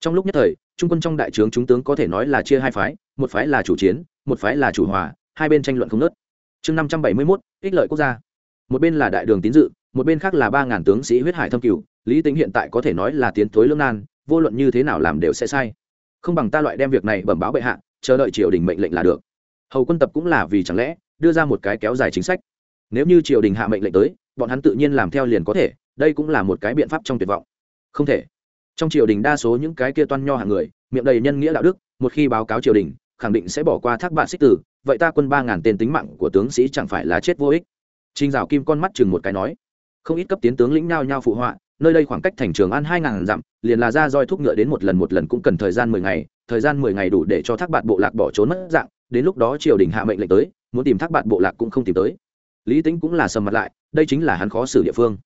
Trong lúc nhất thời, trung quân trong đại trướng chúng tướng có thể nói là chia hai phái, một phái là chủ chiến, một phái là chủ hòa, hai bên tranh luận không nớt chương năm trăm bảy mươi mốt, ích lợi quốc gia. Một bên là đại đường tín dự, một bên khác là ba ngàn tướng sĩ huyết hải thâm cửu, lý tính hiện tại có thể nói là tiến thối lương nan vô luận như thế nào làm đều sẽ sai. Không bằng ta loại đem việc này bẩm báo bệ hạ, chờ đợi triều đình mệnh lệnh là được. Hầu quân tập cũng là vì chẳng lẽ đưa ra một cái kéo dài chính sách. Nếu như triều đình hạ mệnh lệnh tới, bọn hắn tự nhiên làm theo liền có thể, đây cũng là một cái biện pháp trong tuyệt vọng. Không thể. Trong triều đình đa số những cái kia toan nho hạng người, miệng đầy nhân nghĩa đạo đức, một khi báo cáo triều đình, khẳng định sẽ bỏ qua thác bạn xích tử, vậy ta quân ba ngàn tên tính mạng của tướng sĩ chẳng phải là chết vô ích. Trinh dạo kim con mắt chừng một cái nói, không ít cấp tiến tướng lĩnh nhao nhao phụ họa nơi đây khoảng cách thành trường an hai ngàn dặm, liền là ra roi thúc ngựa đến một lần một lần cũng cần thời gian mười ngày, thời gian mười ngày đủ để cho thác bạn bộ lạc bỏ trốn mất dạng, đến lúc đó triều đình hạ mệnh lệnh tới, muốn tìm thác bạn bộ lạc cũng không tìm tới. Lý tính cũng là sầm mặt lại, đây chính là hắn khó xử địa phương.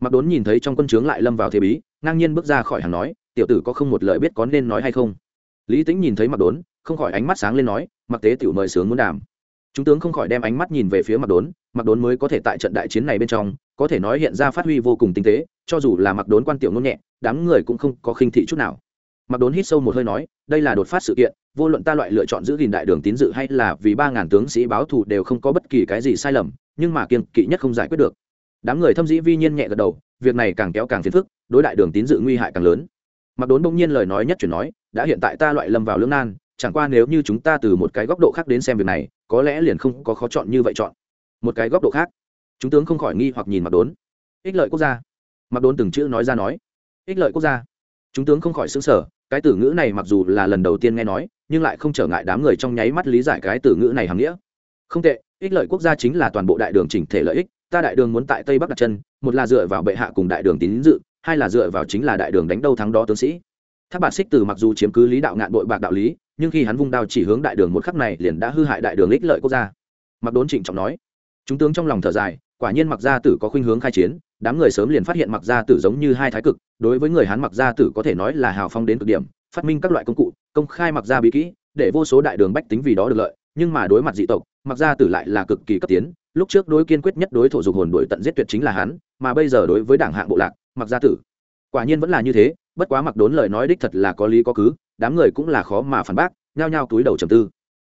Mặc đốn nhìn thấy trong quân trướng lại lâm vào thế bí, ngang nhiên bước ra khỏi hàng nói, tiểu tử có không một lời biết có nên nói hay không? Lý tính nhìn thấy mặc đốn, không khỏi ánh mắt sáng lên nói mặc tế tiểu mời sướng muốn đàm. Chúng tướng không khỏi đem ánh mắt nhìn về phía mặc đốn mặc đốn mới có thể tại trận đại chiến này bên trong có thể nói hiện ra phát huy vô cùng tinh tế, cho dù là mặc đốn quan tiểu nôn nhẹ, đám người cũng không có khinh thị chút nào. Mặc đốn hít sâu một hơi nói, đây là đột phát sự kiện, vô luận ta loại lựa chọn giữ gìn đại đường tín dự hay là vì ba ngàn tướng sĩ báo thù đều không có bất kỳ cái gì sai lầm, nhưng mà kiên kỵ nhất không giải quyết được. Đám người thâm dĩ vi nhiên nhẹ gật đầu, việc này càng kéo càng phiền phức, đối đại đường tín dự nguy hại càng lớn. Mặc đốn bỗng nhiên lời nói nhất chuyển nói, đã hiện tại ta loại lâm vào lưỡng nan, chẳng qua nếu như chúng ta từ một cái góc độ khác đến xem việc này, có lẽ liền không có khó chọn như vậy chọn. Một cái góc độ khác chúng tướng không khỏi nghi hoặc nhìn mặc đốn. Ích lợi quốc gia. Mặc đốn từng chữ nói ra nói. Ích lợi quốc gia. Chúng tướng không khỏi xứng sở cái từ ngữ này mặc dù là lần đầu tiên nghe nói, nhưng lại không trở ngại đám người trong nháy mắt lý giải cái từ ngữ này hàm nghĩa. Không tệ, ích lợi quốc gia chính là toàn bộ đại đường chỉnh thể lợi ích, ta đại đường muốn tại tây bắc đặt chân, một là dựa vào bệ hạ cùng đại đường tín dự, hai là dựa vào chính là đại đường đánh đâu thắng đó tướng sĩ. Tháp bạc xích từ mặc dù chiếm cứ lý đạo ngạn đội bạc đạo lý, nhưng khi hắn vung đao chỉ hướng đại đường một khắc này liền đã hư hại đại đường ích lợi quốc gia. Mặc đốn trịnh trọng nói. Chúng tướng trong lòng thở dài quả nhiên mặc gia tử có khuynh hướng khai chiến, đám người sớm liền phát hiện mặc gia tử giống như hai thái cực, đối với người hán mặc gia tử có thể nói là hào phong đến cực điểm, phát minh các loại công cụ, công khai mặc gia bí kỹ, để vô số đại đường bách tính vì đó được lợi, nhưng mà đối mặt dị tộc, mặc gia tử lại là cực kỳ cấp tiến, lúc trước đối kiên quyết nhất đối thổ dục hồn đuổi tận giết tuyệt chính là hắn mà bây giờ đối với đảng hạng bộ lạc, mặc gia tử. Quả nhiên vẫn là như thế, bất quá mặc đốn lời nói đích thật là có lý có cứ, đám người cũng là khó mà phản bác, nhao nhao túi đầu trầm tư.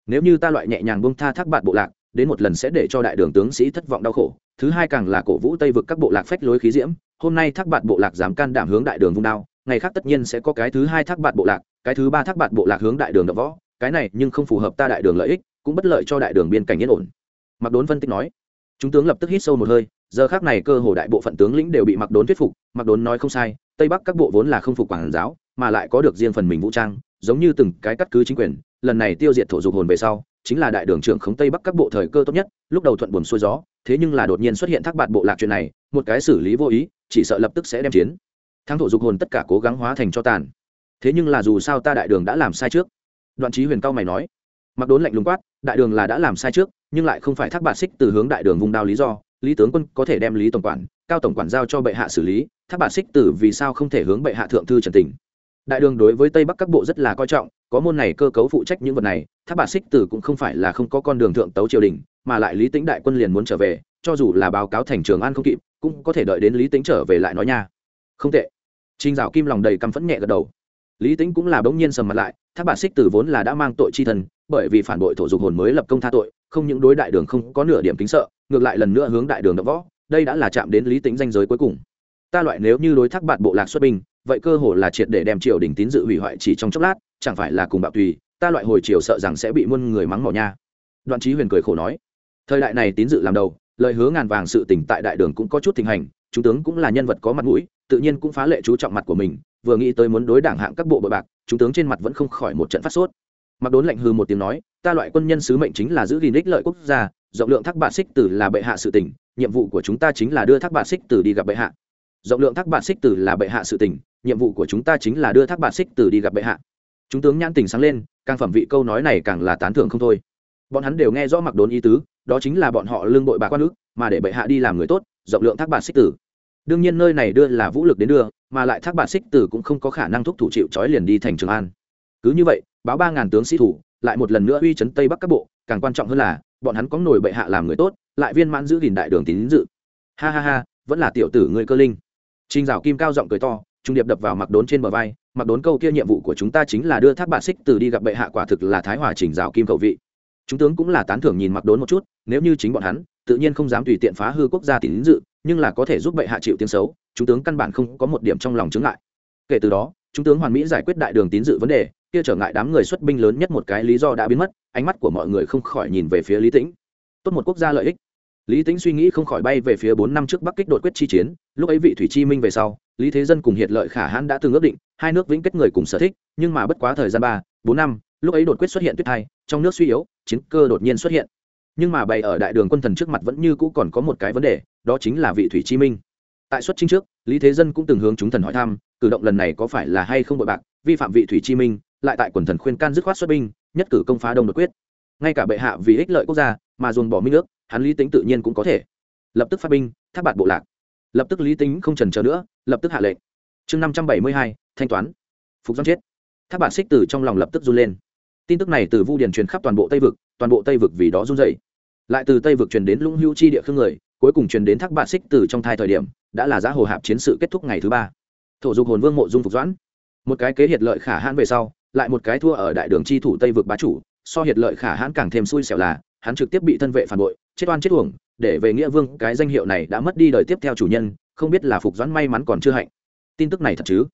Nếu như ta loại nhẹ nhàng bông tha thác bạn bộ lạc, đến một lần sẽ để cho đại đường tướng sĩ thất vọng đau khổ thứ hai càng là cổ vũ tây vực các bộ lạc phách lối khí diễm, hôm nay thác bạn bộ lạc dám can đảm hướng đại đường vung đao, ngày khác tất nhiên sẽ có cái thứ hai thác bạn bộ lạc, cái thứ ba thác bạn bộ lạc hướng đại đường đập võ, cái này nhưng không phù hợp ta đại đường lợi ích, cũng bất lợi cho đại đường biên cảnh yên ổn. Mặc đốn phân tích nói. Chúng tướng lập tức hít sâu một hơi, giờ khác này cơ hồ đại bộ phận tướng lĩnh đều bị mặc đốn thuyết phục mặc đốn nói không sai, tây bắc các bộ vốn là không phục quản giáo, mà lại có được riêng phần mình vũ trang, giống như từng cái cắt cứ chính quyền, lần này tiêu diệt thổ dục hồn về sau chính là đại đường trưởng khống tây bắc các bộ thời cơ tốt nhất, lúc đầu thuận buồn xuôi gió, thế nhưng là đột nhiên xuất hiện thác bạt bộ lạc chuyện này, một cái xử lý vô ý, chỉ sợ lập tức sẽ đem chiến. Thắng thổ dục hồn tất cả cố gắng hóa thành cho tàn. Thế nhưng là dù sao ta đại đường đã làm sai trước. Đoạn trí huyền cao mày nói. Mặc đốn lạnh lùng quát, đại đường là đã làm sai trước, nhưng lại không phải thác bạt xích từ hướng đại đường vùng đao lý do, lý tướng quân có thể đem lý tổng quản, cao tổng quản giao cho bệ hạ xử lý, thác bạt xích tử vì sao không thể hướng bệ hạ thượng thư trần tình. Đại đường đối với tây bắc các bộ rất là coi trọng có môn này cơ cấu phụ trách những vật này, tháp bạt xích tử cũng không phải là không có con đường thượng tấu triều đình, mà lại lý tính đại quân liền muốn trở về, cho dù là báo cáo thành trường an không kịp, cũng có thể đợi đến lý tính trở về lại nói nha. Không tệ. Trinh dạo kim lòng đầy căm phẫn nhẹ gật đầu. Lý tính cũng là bỗng nhiên sầm mặt lại, tháp bạt xích tử vốn là đã mang tội chi thần, bởi vì phản bội thổ dục hồn mới lập công tha tội, không những đối đại đường không có nửa điểm kính sợ, ngược lại lần nữa hướng đại đường đập võ, đây đã là chạm đến lý tính danh giới cuối cùng. Ta loại nếu như đối thác bạn bộ lạc xuất binh, vậy cơ hồ là triệt để đem triều đình tín dự hủy hoại chỉ trong chốc lát chẳng phải là cùng bạo tùy, ta loại hồi chiều sợ rằng sẽ bị muôn người mắng mỏ nha. Đoạn trí huyền cười khổ nói, thời đại này tín dự làm đầu, lời hứa ngàn vàng sự tỉnh tại đại đường cũng có chút thịnh hành, chúng tướng cũng là nhân vật có mặt mũi, tự nhiên cũng phá lệ chú trọng mặt của mình, vừa nghĩ tới muốn đối đảng hạng các bộ bội bạc, chúng tướng trên mặt vẫn không khỏi một trận phát sốt. Mặc đốn lạnh hư một tiếng nói, ta loại quân nhân sứ mệnh chính là giữ gìn ích lợi quốc gia, rộng lượng thác bạn xích tử là bệ hạ sự tỉnh nhiệm vụ của chúng ta chính là đưa thác bạn xích tử đi gặp bệ hạ. Rộng lượng thác bạn xích tử là bệ hạ sự tỉnh nhiệm vụ của chúng ta chính là đưa thác bạn xích tử đi gặp bệ hạ chúng tướng nhãn tình sáng lên càng phẩm vị câu nói này càng là tán thưởng không thôi. Bọn hắn đều nghe rõ mặc đốn ý tứ đó chính là bọn họ lương đội bà quan ước mà để bệ hạ đi làm người tốt rộng lượng thác bản xích tử. Đương nhiên nơi này đưa là vũ lực đến đưa mà lại thác bản xích tử cũng không có khả năng thúc thủ chịu trói liền đi thành trường an. Cứ như vậy báo ba ngàn tướng sĩ thủ lại một lần nữa uy chấn tây bắc các bộ càng quan trọng hơn là bọn hắn có nổi bệ hạ làm người tốt lại viên mãn giữ gìn đại đường tín dự. Ha ha ha vẫn là tiểu tử người cơ linh. Trình Dạo Kim cao giọng cười to, trung điệp đập vào mặc đốn trên bờ vai, mặc đốn câu kia nhiệm vụ của chúng ta chính là đưa thác bạn xích từ đi gặp bệ hạ quả thực là thái hòa Trình rào Kim cầu vị. Chúng tướng cũng là tán thưởng nhìn mặc đốn một chút, nếu như chính bọn hắn, tự nhiên không dám tùy tiện phá hư quốc gia tín dự, nhưng là có thể giúp bệ hạ chịu tiếng xấu, chúng tướng căn bản không có một điểm trong lòng chứng lại. Kể từ đó, chúng tướng hoàn mỹ giải quyết đại đường tín dự vấn đề, kia trở ngại đám người xuất binh lớn nhất một cái lý do đã biến mất, ánh mắt của mọi người không khỏi nhìn về phía Lý Tĩnh. Tốt một quốc gia lợi ích lý tính suy nghĩ không khỏi bay về phía bốn năm trước bắc kích đột quyết chi chiến, lúc ấy vị thủy chi minh về sau, lý thế dân cùng hiệt lợi khả hãn đã từng ước định, hai nước vĩnh kết người cùng sở thích, nhưng mà bất quá thời gian ba, bốn năm, lúc ấy đột quyết xuất hiện tuyết thai trong nước suy yếu, chiến cơ đột nhiên xuất hiện. Nhưng mà bày ở đại đường quân thần trước mặt vẫn như cũ còn có một cái vấn đề, đó chính là vị thủy chi minh. Tại xuất chính trước, lý thế dân cũng từng hướng chúng thần hỏi thăm, cử động lần này có phải là hay không bội bạc, vi phạm vị thủy chi minh, lại tại quần thần khuyên can dứt khoát xuất binh, nhất cử công phá đông đột quyết. Ngay cả bệ hạ vì ích lợi quốc gia, mà dồn bỏ minh nước hắn lý tính tự nhiên cũng có thể. Lập tức phát binh tháp bạt bộ lạc. Lập tức lý tính không trần chờ nữa, lập tức hạ lệnh. Chương năm trăm bảy mươi hai, thanh toán. Phục doan chết. Tháp bạt xích từ trong lòng lập tức run lên. Tin tức này từ vu điền truyền khắp toàn bộ tây vực, toàn bộ tây vực vì đó run dày lại từ tây vực truyền đến lũng hữu chi địa khương người, cuối cùng truyền đến thác bạt xích từ trong thai thời điểm, đã là giá hồ hạp chiến sự kết thúc ngày thứ ba. Thổ dục hồn vương mộ dung phục doãn. Một cái kế hiệt lợi khả hãn về sau, lại một cái thua ở đại đường chi thủ tây vực bá chủ, so hiệt lợi khả hãn càng thêm xui xẻo là hắn trực tiếp bị thân vệ phản bội, chết oan chết uổng, để về nghĩa vương, cái danh hiệu này đã mất đi đời tiếp theo chủ nhân, không biết là phục doãn may mắn còn chưa hạnh. Tin tức này thật chứ?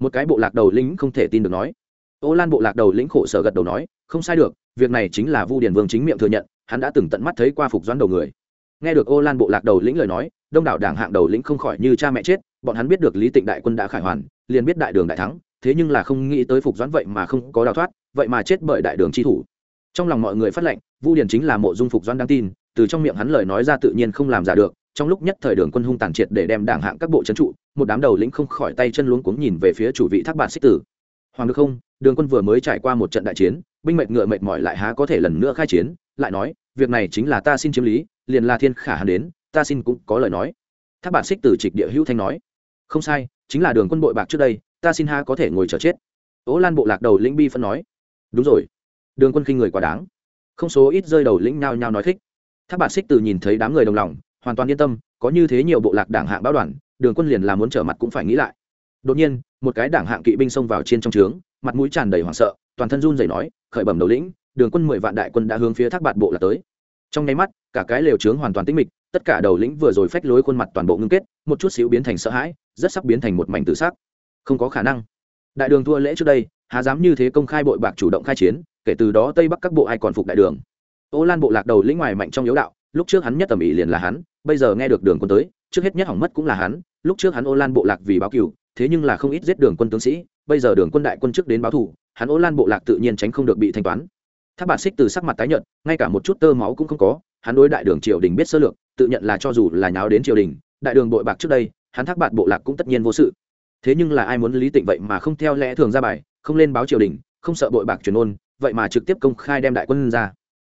Một cái bộ lạc đầu lĩnh không thể tin được nói. Ô lan bộ lạc đầu lĩnh khổ sở gật đầu nói, không sai được, việc này chính là vu điền vương chính miệng thừa nhận, hắn đã từng tận mắt thấy qua phục doãn đầu người. Nghe được ô lan bộ lạc đầu lĩnh lời nói, đông đảo đảng hạng đầu lĩnh không khỏi như cha mẹ chết, bọn hắn biết được lý tịnh đại quân đã khải hoàn, liền biết đại đường đại thắng, thế nhưng là không nghĩ tới phục doãn vậy mà không có đào thoát, vậy mà chết bởi đại đường chi thủ trong lòng mọi người phát lệnh, vu điền chính là mộ dung phục doãn đáng tin, từ trong miệng hắn lời nói ra tự nhiên không làm giả được, trong lúc nhất thời đường quân hung tàn triệt để đem đảng hạng các bộ trấn trụ, một đám đầu lĩnh không khỏi tay chân luống cuống nhìn về phía chủ vị thác bản xích tử. Hoàng được không, đường quân vừa mới trải qua một trận đại chiến, binh mệt ngựa mệt mỏi lại há có thể lần nữa khai chiến, lại nói, việc này chính là ta xin chiếm lý, liền là thiên khả hắn đến, ta xin cũng có lời nói. Thác bản xích tử trịch địa hữu thanh nói, không sai, chính là đường quân bội bạc trước đây, ta xin ha có thể ngồi chờ chết. Ố lan bộ lạc đầu lĩnh bi phân nói, đúng rồi đường quân khinh người quá đáng. Không số ít rơi đầu lĩnh nhao nhao nói thích tháp bạc xích tử nhìn thấy đám người đồng lòng, hoàn toàn yên tâm, có như thế nhiều bộ lạc đảng hạng báo đoàn, đường quân liền là muốn trở mặt cũng phải nghĩ lại. Đột nhiên, một cái đảng hạng kỵ binh xông vào trên trong trướng, mặt mũi tràn đầy hoảng sợ, toàn thân run rẩy nói, khởi bẩm đầu lĩnh, đường quân mười vạn đại quân đã hướng phía thác bạt bộ là tới. Trong nháy mắt, cả cái lều trướng hoàn toàn tĩnh mịch, tất cả đầu lĩnh vừa rồi phách lối khuôn mặt toàn bộ ngưng kết, một chút xíu biến thành sợ hãi, rất sắp biến thành một mảnh tự xác không có khả năng. Đại đường thua lễ trước đây, há dám như thế công khai bội bạc chủ động khai chiến kể từ đó tây bắc các bộ ai còn phục đại đường. Ô lan bộ lạc đầu lĩnh ngoài mạnh trong yếu đạo, lúc trước hắn nhất tầm ỉ liền là hắn, bây giờ nghe được đường quân tới, trước hết nhất hỏng mất cũng là hắn, lúc trước hắn ô lan bộ lạc vì báo cựu thế nhưng là không ít giết đường quân tướng sĩ, bây giờ đường quân đại quân trước đến báo thủ, hắn ô lan bộ lạc tự nhiên tránh không được bị thanh toán. Tháp bạt xích từ sắc mặt tái nhợt, ngay cả một chút tơ máu cũng không có, hắn đối đại đường triều đình biết sơ lược, tự nhận là cho dù là nháo đến triều đình, đại đường bội bạc trước đây, hắn thác bạt bộ lạc cũng tất nhiên vô sự. Thế nhưng là ai muốn lý tịnh vậy mà không theo lẽ thường ra bài, không lên báo triều đình, không sợ bội bạc truyền ôn vậy mà trực tiếp công khai đem đại quân ra.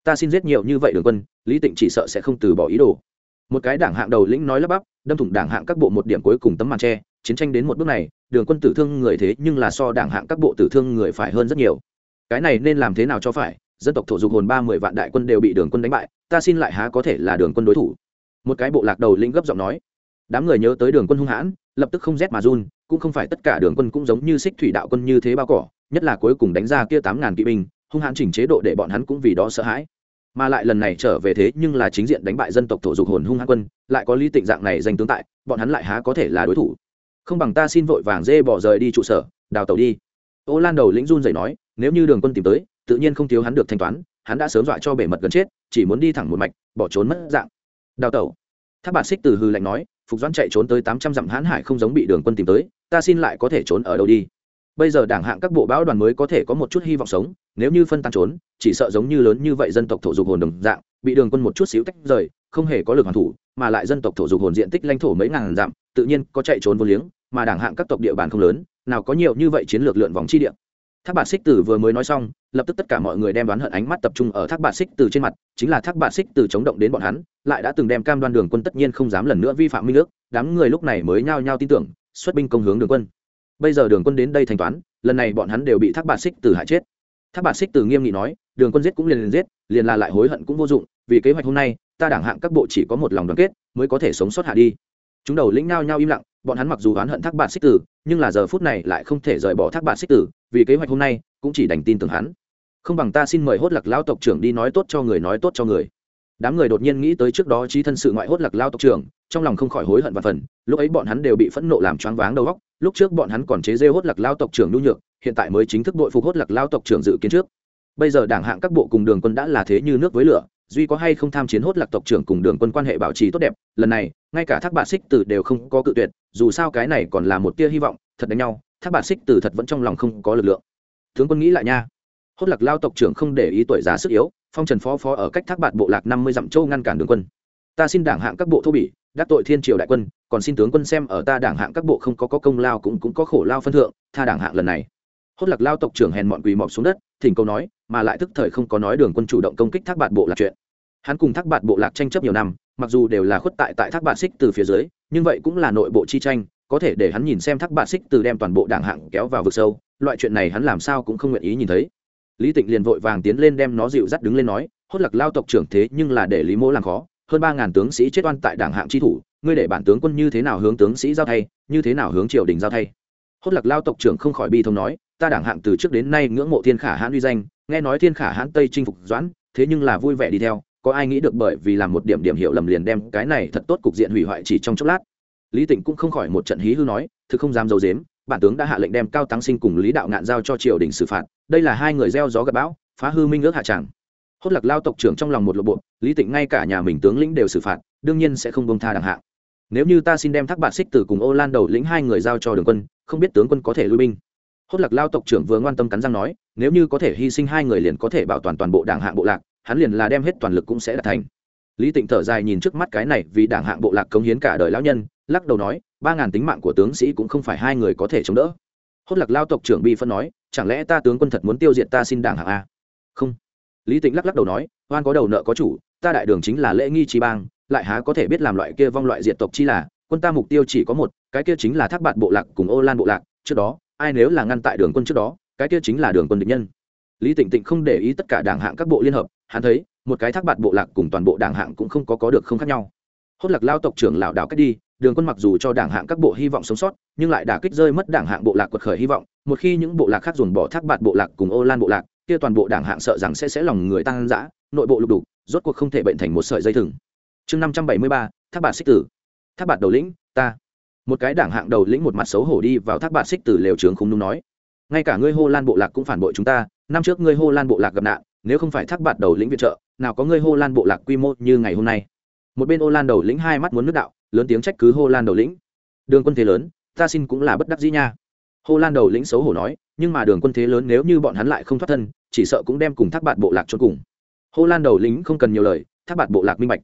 Ta xin giết nhiều như vậy đường quân, lý tịnh chỉ sợ sẽ không từ bỏ ý đồ. Một cái đảng hạng đầu lĩnh nói lắp bắp, đâm thủng đảng hạng các bộ một điểm cuối cùng tấm màn tre, chiến tranh đến một bước này, đường quân tử thương người thế nhưng là so đảng hạng các bộ tử thương người phải hơn rất nhiều. Cái này nên làm thế nào cho phải? Dân tộc thổ dục hồn ba mươi vạn đại quân đều bị đường quân đánh bại, ta xin lại há có thể là đường quân đối thủ? Một cái bộ lạc đầu lĩnh gấp giọng nói. Đám người nhớ tới đường quân hung hãn, lập tức không rét mà run, cũng không phải tất cả đường quân cũng giống như xích thủy đạo quân như thế bao cỏ nhất là cuối cùng đánh ra kia tám ngàn kỵ binh, hung hãn chỉnh chế độ để bọn hắn cũng vì đó sợ hãi. Mà lại lần này trở về thế nhưng là chính diện đánh bại dân tộc thổ dục hồn hung hãn quân, lại có lý tịnh dạng này danh tướng tại, bọn hắn lại há có thể là đối thủ. Không bằng ta xin vội vàng dê bỏ rời đi trụ sở, đào tàu đi. Ô lan đầu lĩnh run dậy nói, nếu như đường quân tìm tới, tự nhiên không thiếu hắn được thanh toán, hắn đã sớm dọa cho bể mật gần chết, chỉ muốn đi thẳng một mạch, bỏ trốn mất dạng. Đào tẩu tháp bạc xích từ hư lạnh nói, phục doãn chạy trốn tới tám trăm dặm hãn hải không giống bị đường quân tìm tới, ta xin lại có thể trốn ở đâu đi bây giờ đảng hạng các bộ bão đoàn mới có thể có một chút hy vọng sống, nếu như phân tan trốn, chỉ sợ giống như lớn như vậy dân tộc thổ dục hồn đồng dạng, bị đường quân một chút xíu tách rời, không hề có lực hoàn thủ, mà lại dân tộc thổ dục hồn diện tích lãnh thổ mấy ngàn dặm, tự nhiên có chạy trốn vô liếng, mà đảng hạng các tộc địa bàn không lớn, nào có nhiều như vậy chiến lược lượn vòng chi địa. Thác bạt xích tử vừa mới nói xong, lập tức tất cả mọi người đem đoán hận ánh mắt tập trung ở thác bạt xích tử trên mặt, chính là thác bạt xích tử chống động đến bọn hắn, lại đã từng đem cam đoan đường quân tất nhiên không dám lần nữa vi phạm minh nước đám người lúc này mới nhao nhao tin tưởng, xuất binh công hướng đường quân bây giờ đường quân đến đây thanh toán, lần này bọn hắn đều bị thác bạt xích tử hại chết. Thác bạt xích tử nghiêm nghị nói, đường quân giết cũng liền liền giết, liền là lại hối hận cũng vô dụng, vì kế hoạch hôm nay, ta đảng hạng các bộ chỉ có một lòng đoàn kết, mới có thể sống sót hạ đi. Chúng đầu lĩnh nao nhao im lặng, bọn hắn mặc dù oán hận thác bạt xích tử, nhưng là giờ phút này lại không thể rời bỏ thác bạt xích tử, vì kế hoạch hôm nay, cũng chỉ đành tin tưởng hắn. Không bằng ta xin mời hốt lạc lao tộc trưởng đi nói tốt cho người, nói tốt cho người đám người đột nhiên nghĩ tới trước đó trí thân sự ngoại hốt lạc lao tộc trưởng, trong lòng không khỏi hối hận và phần, lúc ấy bọn hắn đều bị phẫn nộ làm choáng váng đầu óc, lúc trước bọn hắn còn chế rêu hốt lạc lao tộc trưởng nhu nhược, hiện tại mới chính thức đội phục hốt lạc lao tộc trưởng dự kiến trước. Bây giờ đảng hạng các bộ cùng đường quân đã là thế như nước với lửa, duy có hay không tham chiến hốt lạc tộc trưởng cùng đường quân quan hệ bảo trì tốt đẹp, lần này, ngay cả thác bạc xích tử đều không có cự tuyệt, dù sao cái này còn là một tia hy vọng, thật đánh nhau, thác bạc xích tử thật vẫn trong lòng không có lực lượng. Tướng quân nghĩ lại nha hốt lạc lao tộc trưởng không để ý tuổi già sức yếu phong trần phó phó ở cách thác bạt bộ lạc năm mươi dặm châu ngăn cản đường quân. Ta xin đảng hạng các bộ thô bỉ đắc tội thiên triều đại quân còn xin tướng quân xem ở ta đảng hạng các bộ không có, có công lao cũng cũng có khổ lao phân thượng tha đảng hạng lần này. Hốt lạc lao tộc trưởng hèn mọn quỳ mọc xuống đất thỉnh cầu nói mà lại tức thời không có nói đường quân chủ động công kích thác bạt bộ lạc chuyện. Hắn cùng thác bạt bộ lạc tranh chấp nhiều năm mặc dù đều là khuất tại tại thác bạt xích từ phía dưới nhưng vậy cũng là nội bộ chi tranh có thể để hắn nhìn xem thác bạt xích từ đem toàn bộ đảng hạng kéo vào vực sâu loại chuyện này hắn làm sao cũng không nguyện ý nhìn thấy lý tịnh liền vội vàng tiến lên đem nó dịu dắt đứng lên nói, hốt lạc lao tộc trưởng thế nhưng là để lý mỗ làm khó, hơn ba ngàn tướng sĩ chết oan tại đảng hạng chi thủ, ngươi để bản tướng quân như thế nào hướng tướng sĩ giao thay, như thế nào hướng triều đình giao thay? Hốt lạc lao tộc trưởng không khỏi bi thông nói, ta đảng hạng từ trước đến nay ngưỡng mộ thiên khả hãn uy danh, nghe nói thiên khả hãn tây chinh phục doãn, thế nhưng là vui vẻ đi theo, có ai nghĩ được bởi vì làm một điểm điểm hiểu lầm liền đem cái này thật tốt cục diện hủy hoại chỉ trong chốc lát? Lý tịnh cũng không khỏi một trận hí hư nói thứ không dám d i dếm bản tướng đã hạ lệnh đem cao tăng sinh cùng lý đạo ngạn giao cho triều đình xử phạt, đây là hai người gieo gió gặp bão, phá hư minh ước hạ tràng. Hốt lạc lao tộc trưởng trong lòng một lộ bộ, lý tịnh ngay cả nhà mình tướng lĩnh đều xử phạt, đương nhiên sẽ không bông tha đẳng hạng nếu như ta xin đem thác bạc xích tử cùng ô lan đầu lĩnh hai người giao cho đường quân, không biết tướng quân có thể lui binh. Hốt lạc lao tộc trưởng vừa ngoan tâm cắn răng nói, nếu như có thể hy sinh hai người liền có thể bảo toàn toàn bộ đảng hạng bộ lạc, hắn liền là đem hết toàn lực cũng sẽ đạt thành. Lý tịnh thở dài nhìn trước mắt cái này vì đảng hạng bộ lạc cống hiến cả đời lão nhân, lắc đầu nói ba ngàn tính mạng của tướng sĩ cũng không phải hai người có thể chống đỡ. Hốt lạc lao tộc trưởng bi phân nói, chẳng lẽ ta tướng quân thật muốn tiêu diệt ta xin đảng hạng a? Không. Lý tịnh lắc lắc đầu nói, oan có đầu nợ có chủ, ta đại đường chính là lễ nghi trí bang, lại há có thể biết làm loại kia vong loại diện tộc chi là, quân ta mục tiêu chỉ có một, cái kia chính là thác bạt bộ lạc cùng ô lan bộ lạc, trước đó, ai nếu là ngăn tại đường quân trước đó, cái kia chính là đường quân địch nhân. Lý tịnh tịnh không để ý tất cả đảng hạng các bộ liên hợp, hắn thấy, một cái thác bạt bộ lạc cùng toàn bộ đảng hạng cũng không có có được không khác nhau. Hốt lạc lao tộc trưởng lảo đảo cách đi đường quân mặc dù cho đảng hạng các bộ hy vọng sống sót, nhưng lại đả kích rơi mất đảng hạng bộ lạc quật khởi hy vọng. Một khi những bộ lạc khác dồn bỏ thác bạt bộ lạc cùng ô lan bộ lạc, kia toàn bộ đảng hạng sợ rằng sẽ sẽ lòng người tăng dã, nội bộ lục đục, rốt cuộc không thể bệnh thành một sợi dây thừng. Chương năm trăm bảy mươi ba, thác bạt xích tử. Thác bạt đầu lĩnh, ta. Một cái đảng hạng đầu lĩnh một mặt xấu hổ đi vào thác bạt xích tử lều trướng không đúng nói, ngay cả ngươi hô lan bộ lạc cũng phản bội chúng ta, năm trước ngươi hô lan bộ lạc gặp nạn, nếu không phải thác bạt đầu lĩnh viện trợ, nào có ngươi hô lan bộ lạc quy mô như ngày hôm nay? Một bên ô lan đầu lĩnh hai mắt muốn nước đạo lớn tiếng trách cứ hô lan đầu lĩnh. Đường quân thế lớn, ta xin cũng là bất đắc dĩ nha. Hô lan đầu lĩnh xấu hổ nói, nhưng mà đường quân thế lớn nếu như bọn hắn lại không thoát thân, chỉ sợ cũng đem cùng thác bạn bộ lạc cho cùng. Hô lan đầu lĩnh không cần nhiều lời, thác bạn bộ lạc minh bạch.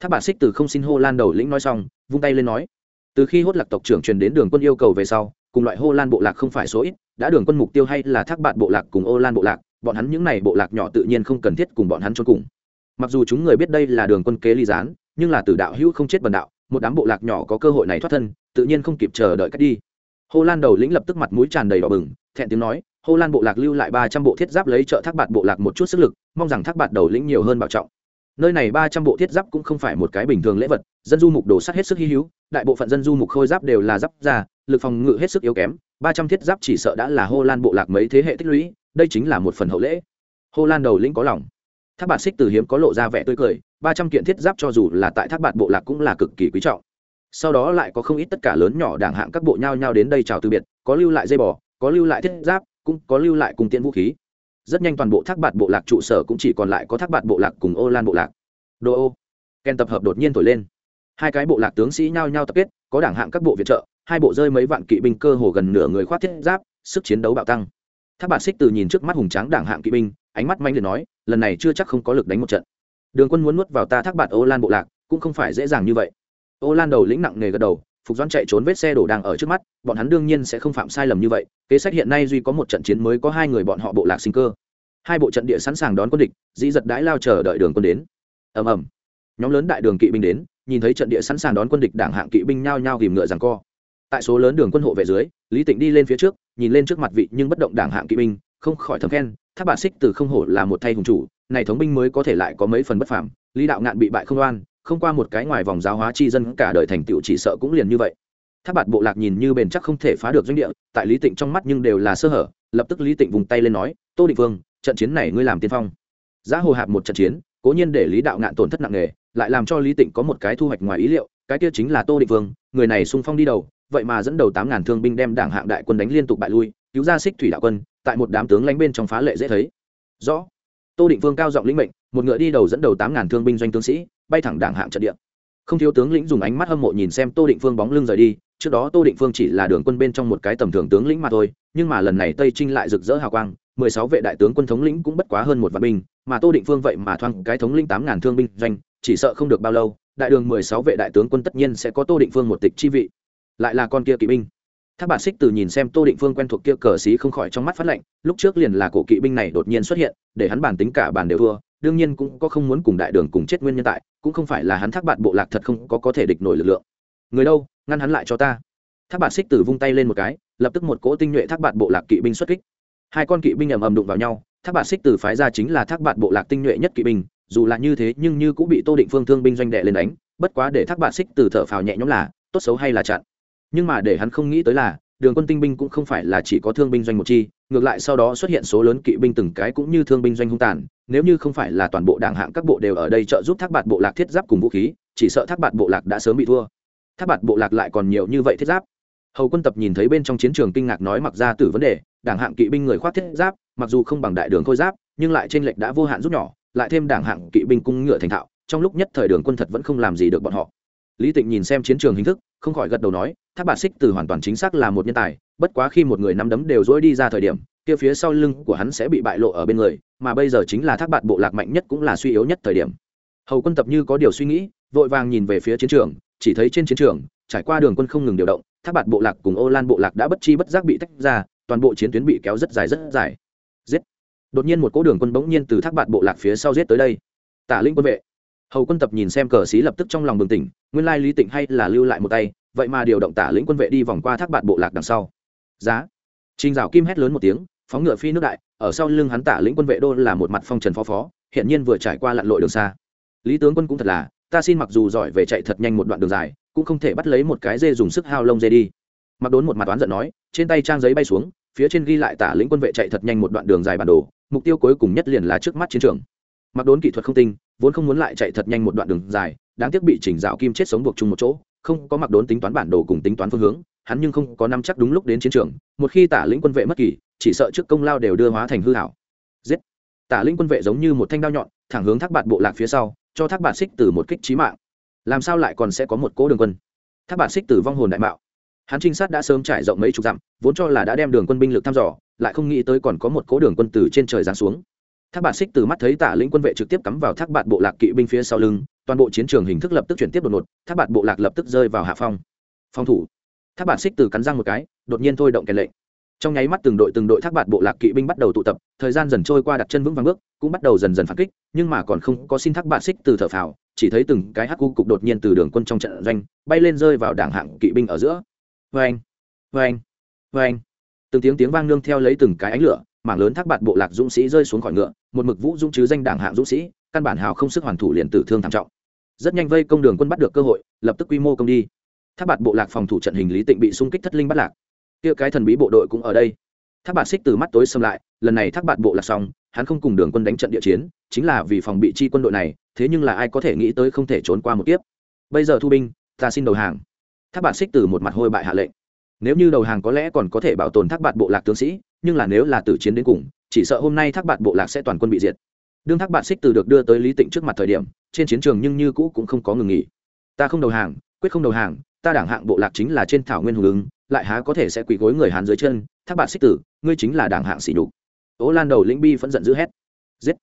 Thác bạn xích từ không xin hô lan đầu lĩnh nói xong, vung tay lên nói. Từ khi hốt lạc tộc trưởng truyền đến đường quân yêu cầu về sau, cùng loại hô lan bộ lạc không phải số ít, đã đường quân mục tiêu hay là thác bạn bộ lạc cùng ô lan bộ lạc, bọn hắn những n à y bộ lạc nhỏ tự nhiên không cần thiết cùng bọn hắn cho cùng. Mặc dù chúng người biết đây là đường quân kế ly gián, nhưng là từ đạo hữu không chết bần đạo một đám bộ lạc nhỏ có cơ hội này thoát thân tự nhiên không kịp chờ đợi cách đi. Hô lan đầu lĩnh lập tức mặt mũi tràn đầy đỏ bừng thẹn tiếng nói hô lan bộ lạc lưu lại ba trăm bộ thiết giáp lấy trợ thác bạt bộ lạc một chút sức lực mong rằng thác bạt đầu lĩnh nhiều hơn bảo trọng. Nơi này ba trăm bộ thiết giáp cũng không phải một cái bình thường lễ vật dân du mục đổ sắt hết sức hy hữu đại bộ phận dân du mục khôi giáp đều là giáp già, lực phòng ngự hết sức yếu kém ba trăm thiết giáp chỉ sợ đã là hô lan bộ lạc mấy thế hệ tích lũy đây chính là một phần hậu lễ. Hô lan đầu lĩnh có lòng thác bạt xích từ hiếm có lộ ra vẻ tươi cười, ba trăm kiện thiết giáp cho dù là tại thác bạt bộ lạc cũng là cực kỳ quý trọng. Sau đó lại có không ít tất cả lớn nhỏ đảng hạng các bộ nhau nhau đến đây chào từ biệt, có lưu lại dây bò, có lưu lại thiết giáp, cũng có lưu lại cùng tiện vũ khí. Rất nhanh toàn bộ thác bạt bộ lạc trụ sở cũng chỉ còn lại có thác bạt bộ lạc cùng ô lan bộ lạc. Đô ô. Ken tập hợp đột nhiên thổi lên. Hai cái bộ lạc tướng sĩ nhau nhau tập kết, có đảng hạng các bộ viện trợ, hai bộ rơi mấy vạn kỵ binh cơ hồ gần nửa người khoác thiết giáp, sức chiến đấu bạo tăng. Thác bạt xích từ nhìn trước mắt hùng tráng đảng hạng kỵ binh ánh mắt manh liệt nói, lần này chưa chắc không có lực đánh một trận. Đường quân muốn nuốt vào ta thác bạt ô lan bộ lạc, cũng không phải dễ dàng như vậy. Ô lan đầu lĩnh nặng nề gật đầu, phục doãn chạy trốn vết xe đổ đang ở trước mắt, bọn hắn đương nhiên sẽ không phạm sai lầm như vậy, kế sách hiện nay duy có một trận chiến mới có hai người bọn họ bộ lạc sinh cơ. Hai bộ trận địa sẵn sàng đón quân địch, dĩ giật đãi lao chờ đợi đường quân đến. Ầm ầm. Nhóm lớn đại đường kỵ binh đến, nhìn thấy trận địa sẵn sàng đón quân địch đảng hạng kỵ binh nhao nhao ghìm ngựa rằng co. Tại số lớn đường quân hộ vệ dưới, lý tịnh đi lên phía trước, nhìn lên trước mặt vị nhưng bất động đảng hạng kỵ binh, không khỏi thầm khen tháp bà xích từ không hổ là một thay hùng chủ, này thống binh mới có thể lại có mấy phần bất phàm, lý đạo ngạn bị bại không oan, không qua một cái ngoài vòng giáo hóa chi dân cả đời thành tựu chỉ sợ cũng liền như vậy. Tháp bạt bộ lạc nhìn như bền chắc không thể phá được doanh địa, tại lý tịnh trong mắt nhưng đều là sơ hở, lập tức lý tịnh vùng tay lên nói, tô định vương, trận chiến này ngươi làm tiên phong. Giá hồ hạp một trận chiến, cố nhiên để lý đạo ngạn tổn thất nặng nề, lại làm cho lý tịnh có một cái thu hoạch ngoài ý liệu, cái kia chính là tô định vương, người này sung phong đi đầu, vậy mà dẫn đầu tám ngàn thương binh đem đảng hạng đại quân đánh liên tục bại lui cứu ra xích thủy đạo quân, tại một đám tướng lánh bên trong phá lệ dễ thấy. Rõ. Tô định vương cao giọng lĩnh mệnh, một ngựa đi đầu dẫn đầu tám ngàn thương binh doanh tướng sĩ, bay thẳng đảng hạng trận địa. Không thiếu tướng lĩnh dùng ánh mắt hâm mộ nhìn xem tô định phương bóng lưng rời đi, trước đó tô định phương chỉ là đường quân bên trong một cái tầm thường tướng lĩnh mà thôi, nhưng mà lần này tây trinh lại rực rỡ hào quang, mười sáu vệ đại tướng quân thống lĩnh cũng bất quá hơn một vạn binh, mà tô định phương vậy mà thoang cái thống lĩnh tám ngàn thương binh doanh, chỉ sợ không được bao lâu, đại đường mười sáu vệ đại tướng quân tất nhiên sẽ có tô định phương một tịch chi vị. Lại là con kia kỵ binh thác Bạt xích từ nhìn xem tô định phương quen thuộc kia cờ xí không khỏi trong mắt phát lệnh lúc trước liền là cổ kỵ binh này đột nhiên xuất hiện, để hắn bản tính cả bản đều thua, đương nhiên cũng có không muốn cùng đại đường cùng chết nguyên nhân tại, cũng không phải là hắn thác bạn bộ lạc thật không có có thể địch nổi lực lượng. Người đâu, ngăn hắn lại cho ta. Thác bạn xích tử vung tay lên một cái, lập tức một cỗ tinh nhuệ thác bạn bộ lạc kỵ binh xuất kích. Hai con kỵ binh ầm ầm đụng vào nhau, thác bạn xích tử phái ra chính là thác bạn bộ lạc tinh nhuệ nhất kỵ binh, dù là như thế nhưng như cũng bị tô định phương thương binh doanh đệ lên đánh, bất quá để thác bạn xích tử thở phào nhẹ nhõm là, tốt xấu hay là chặn nhưng mà để hắn không nghĩ tới là, đường quân tinh binh cũng không phải là chỉ có thương binh doanh một chi, ngược lại sau đó xuất hiện số lớn kỵ binh từng cái cũng như thương binh doanh hung tàn, nếu như không phải là toàn bộ đảng hạng các bộ đều ở đây trợ giúp thác bạt bộ lạc thiết giáp cùng vũ khí, chỉ sợ thác bạt bộ lạc đã sớm bị thua. Thác bạt bộ lạc lại còn nhiều như vậy thiết giáp. Hầu quân tập nhìn thấy bên trong chiến trường kinh ngạc nói mặc ra từ vấn đề, đảng hạng kỵ binh người khoác thiết giáp, mặc dù không bằng đại đường khôi giáp, nhưng lại trên lệch đã vô hạn rút nhỏ, lại thêm đảng hạng kỵ binh cung ngựa thành thạo, trong lúc nhất thời đường quân thật vẫn không làm gì được bọn họ. Lý tịnh nhìn xem chiến trường hình thức, không khỏi gật đầu nói tháp bạt xích từ hoàn toàn chính xác là một nhân tài, bất quá khi một người nắm đấm đều dỗi đi ra thời điểm, kia phía sau lưng của hắn sẽ bị bại lộ ở bên người, mà bây giờ chính là thác bạt bộ lạc mạnh nhất cũng là suy yếu nhất thời điểm. Hầu quân tập như có điều suy nghĩ, vội vàng nhìn về phía chiến trường, chỉ thấy trên chiến trường, trải qua đường quân không ngừng điều động, thác bạt bộ lạc cùng ô lan bộ lạc đã bất chi bất giác bị tách ra, toàn bộ chiến tuyến bị kéo rất dài rất dài. Giết! Đột nhiên một cỗ đường quân bỗng nhiên từ thác bạt bộ lạc phía sau giết tới đây. Tả linh quân vệ. Hầu quân tập nhìn xem cờ xí lập tức trong lòng bừng tỉnh, nguyên lai lý tịnh hay là lưu lại một tay vậy mà điều động tả lĩnh quân vệ đi vòng qua thác bạt bộ lạc đằng sau. Giá. Trình dạo kim hét lớn một tiếng, phóng ngựa phi nước đại, ở sau lưng hắn tả lĩnh quân vệ đô là một mặt phong trần phó phó hiện nhiên vừa trải qua lặn lội đường xa. Lý tướng quân cũng thật là, ta xin mặc dù giỏi về chạy thật nhanh một đoạn đường dài, cũng không thể bắt lấy một cái dê dùng sức hao lông dê đi. Mặc đốn một mặt oán giận nói, trên tay trang giấy bay xuống, phía trên ghi lại tả lĩnh quân vệ chạy thật nhanh một đoạn đường dài bản đồ, mục tiêu cuối cùng nhất liền là trước mắt chiến trường. Mặc đốn kỹ thuật không tinh, vốn không muốn lại chạy thật nhanh một đoạn đường dài, đáng tiếc bị chỉnh dạo kim chết sống buộc chung một chỗ không có mặc đốn tính toán bản đồ cùng tính toán phương hướng, hắn nhưng không có năm chắc đúng lúc đến chiến trường, một khi tả lĩnh quân vệ mất kỳ, chỉ sợ trước công lao đều đưa hóa thành hư hảo. Giết! Tả lĩnh quân vệ giống như một thanh đao nhọn, thẳng hướng thác bạt bộ lạc phía sau, cho thác bạt xích từ một kích trí mạng. Làm sao lại còn sẽ có một cố đường quân? Thác bạt xích từ vong hồn đại mạo. Hắn trinh sát đã sớm trải rộng mấy chục dặm, vốn cho là đã đem đường quân binh lực thăm dò, lại không nghĩ tới còn có một cố đường quân từ trên trời giáng xuống thác bạt xích từ mắt thấy tả lĩnh quân vệ trực tiếp cắm vào thác bạt bộ lạc kỵ binh phía sau lưng, toàn bộ chiến trường hình thức lập tức chuyển tiếp đột ngột, thác bạt bộ lạc lập tức rơi vào hạ phong. Phòng thủ. Thác bạt xích từ cắn răng một cái, đột nhiên thôi động kèn lệnh. Trong nháy mắt từng đội từng đội thác bạt bộ lạc kỵ binh bắt đầu tụ tập, thời gian dần trôi qua đặt chân vững vàng bước, cũng bắt đầu dần dần phản kích, nhưng mà còn không có xin thác bạt xích từ thở phào, chỉ thấy từng cái hắc cu cục đột nhiên từ đường quân trong trận doanh, bay lên rơi vào đảng hạng kỵ binh ở giữa. Vê anh vê anh vê anh từng tiếng tiếng vang nương theo lấy từng cái ánh lửa mảng lớn thác bạt bộ lạc dũng sĩ rơi xuống khỏi ngựa, một mực vũ dũng chứ danh đảng hạng dũng sĩ, căn bản hào không sức hoàn thủ liền tử thương thảm trọng. Rất nhanh vây công đường quân bắt được cơ hội, lập tức quy mô công đi. Thác bạt bộ lạc phòng thủ trận hình lý tịnh bị xung kích thất linh bắt lạc. Kia cái thần bí bộ đội cũng ở đây. Thác bạt xích từ mắt tối xâm lại, lần này thác bạt bộ lạc xong, hắn không cùng đường quân đánh trận địa chiến, chính là vì phòng bị chi quân đội này, thế nhưng là ai có thể nghĩ tới không thể trốn qua một kiếp. Bây giờ thu binh, ta xin đầu hàng. Thác bạt xích từ một mặt hôi bại hạ lệnh. Nếu như đầu hàng có lẽ còn có thể bảo tồn thác bạt bộ lạc tướng sĩ nhưng là nếu là tử chiến đến cùng, chỉ sợ hôm nay thác bạt bộ lạc sẽ toàn quân bị diệt. Đương thác bạt xích từ được đưa tới lý tịnh trước mặt thời điểm, trên chiến trường nhưng như cũ cũng không có ngừng nghỉ. Ta không đầu hàng, quyết không đầu hàng, ta đảng hạng bộ lạc chính là trên thảo nguyên hùng ứng, lại há có thể sẽ quỳ gối người hán dưới chân, thác bạt xích tử ngươi chính là đảng hạng xỉ nhục. Ô lan đầu lĩnh bi vẫn giận dữ hét. Giết!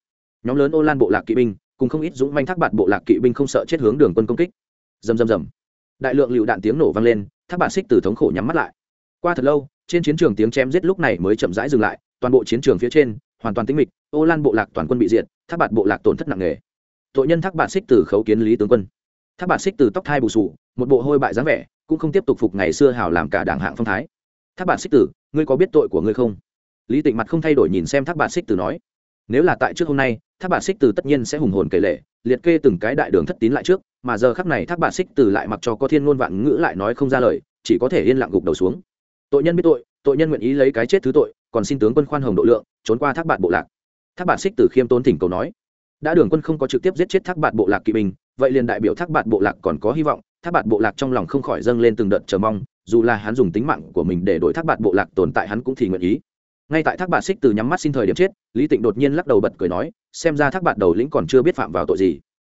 Nhóm lớn ô lan bộ lạc kỵ binh, cùng không ít dũng manh thác bạt bộ lạc kỵ binh không sợ chết hướng đường quân công kích. Dầm dầm dầm đại lượng lựu đạn tiếng nổ vang lên, thác bạt xích tử thống khổ nhắm mắt lại. Qua thật lâu trên chiến trường tiếng chém giết lúc này mới chậm rãi dừng lại, toàn bộ chiến trường phía trên, hoàn toàn tĩnh mịch, ô lan bộ lạc toàn quân bị diệt, thác bạt bộ lạc tổn thất nặng nề. Tội nhân thác bạt xích từ khấu kiến lý tướng quân. Thác bạt xích từ tóc thai bù sù, một bộ hôi bại dáng vẻ, cũng không tiếp tục phục ngày xưa hào làm cả đảng hạng phong thái. Thác bạt xích tử, ngươi có biết tội của ngươi không? Lý tịnh mặt không thay đổi nhìn xem thác bạt xích tử nói. Nếu là tại trước hôm nay, thác bạt xích tử tất nhiên sẽ hùng hồn kể lệ, liệt kê từng cái đại đường thất tín lại trước, mà giờ khắc này thác bạt xích tử lại mặc cho có thiên ngôn vạn ngữ lại nói không ra lời, chỉ có thể yên lặng gục đầu xuống tội nhân biết tội tội nhân nguyện ý lấy cái chết thứ tội còn xin tướng quân khoan hồng độ lượng trốn qua thác bạn bộ lạc thác bạn xích tử khiêm tốn thỉnh cầu nói đã đường quân không có trực tiếp giết chết thác bạn bộ lạc kỵ binh vậy liền đại biểu thác bạn bộ lạc còn có hy vọng thác bạn bộ lạc trong lòng không khỏi dâng lên từng đợt chờ mong dù là hắn dùng tính mạng của mình để đổi thác bạn bộ lạc tồn tại hắn cũng thì nguyện ý ngay tại thác bạn xích từ nhắm mắt xin thời điểm chết lý tịnh đột nhiên lắc đầu bật cười nói xem ra thác bạn đầu lĩnh còn chưa biết phạm vào tội gì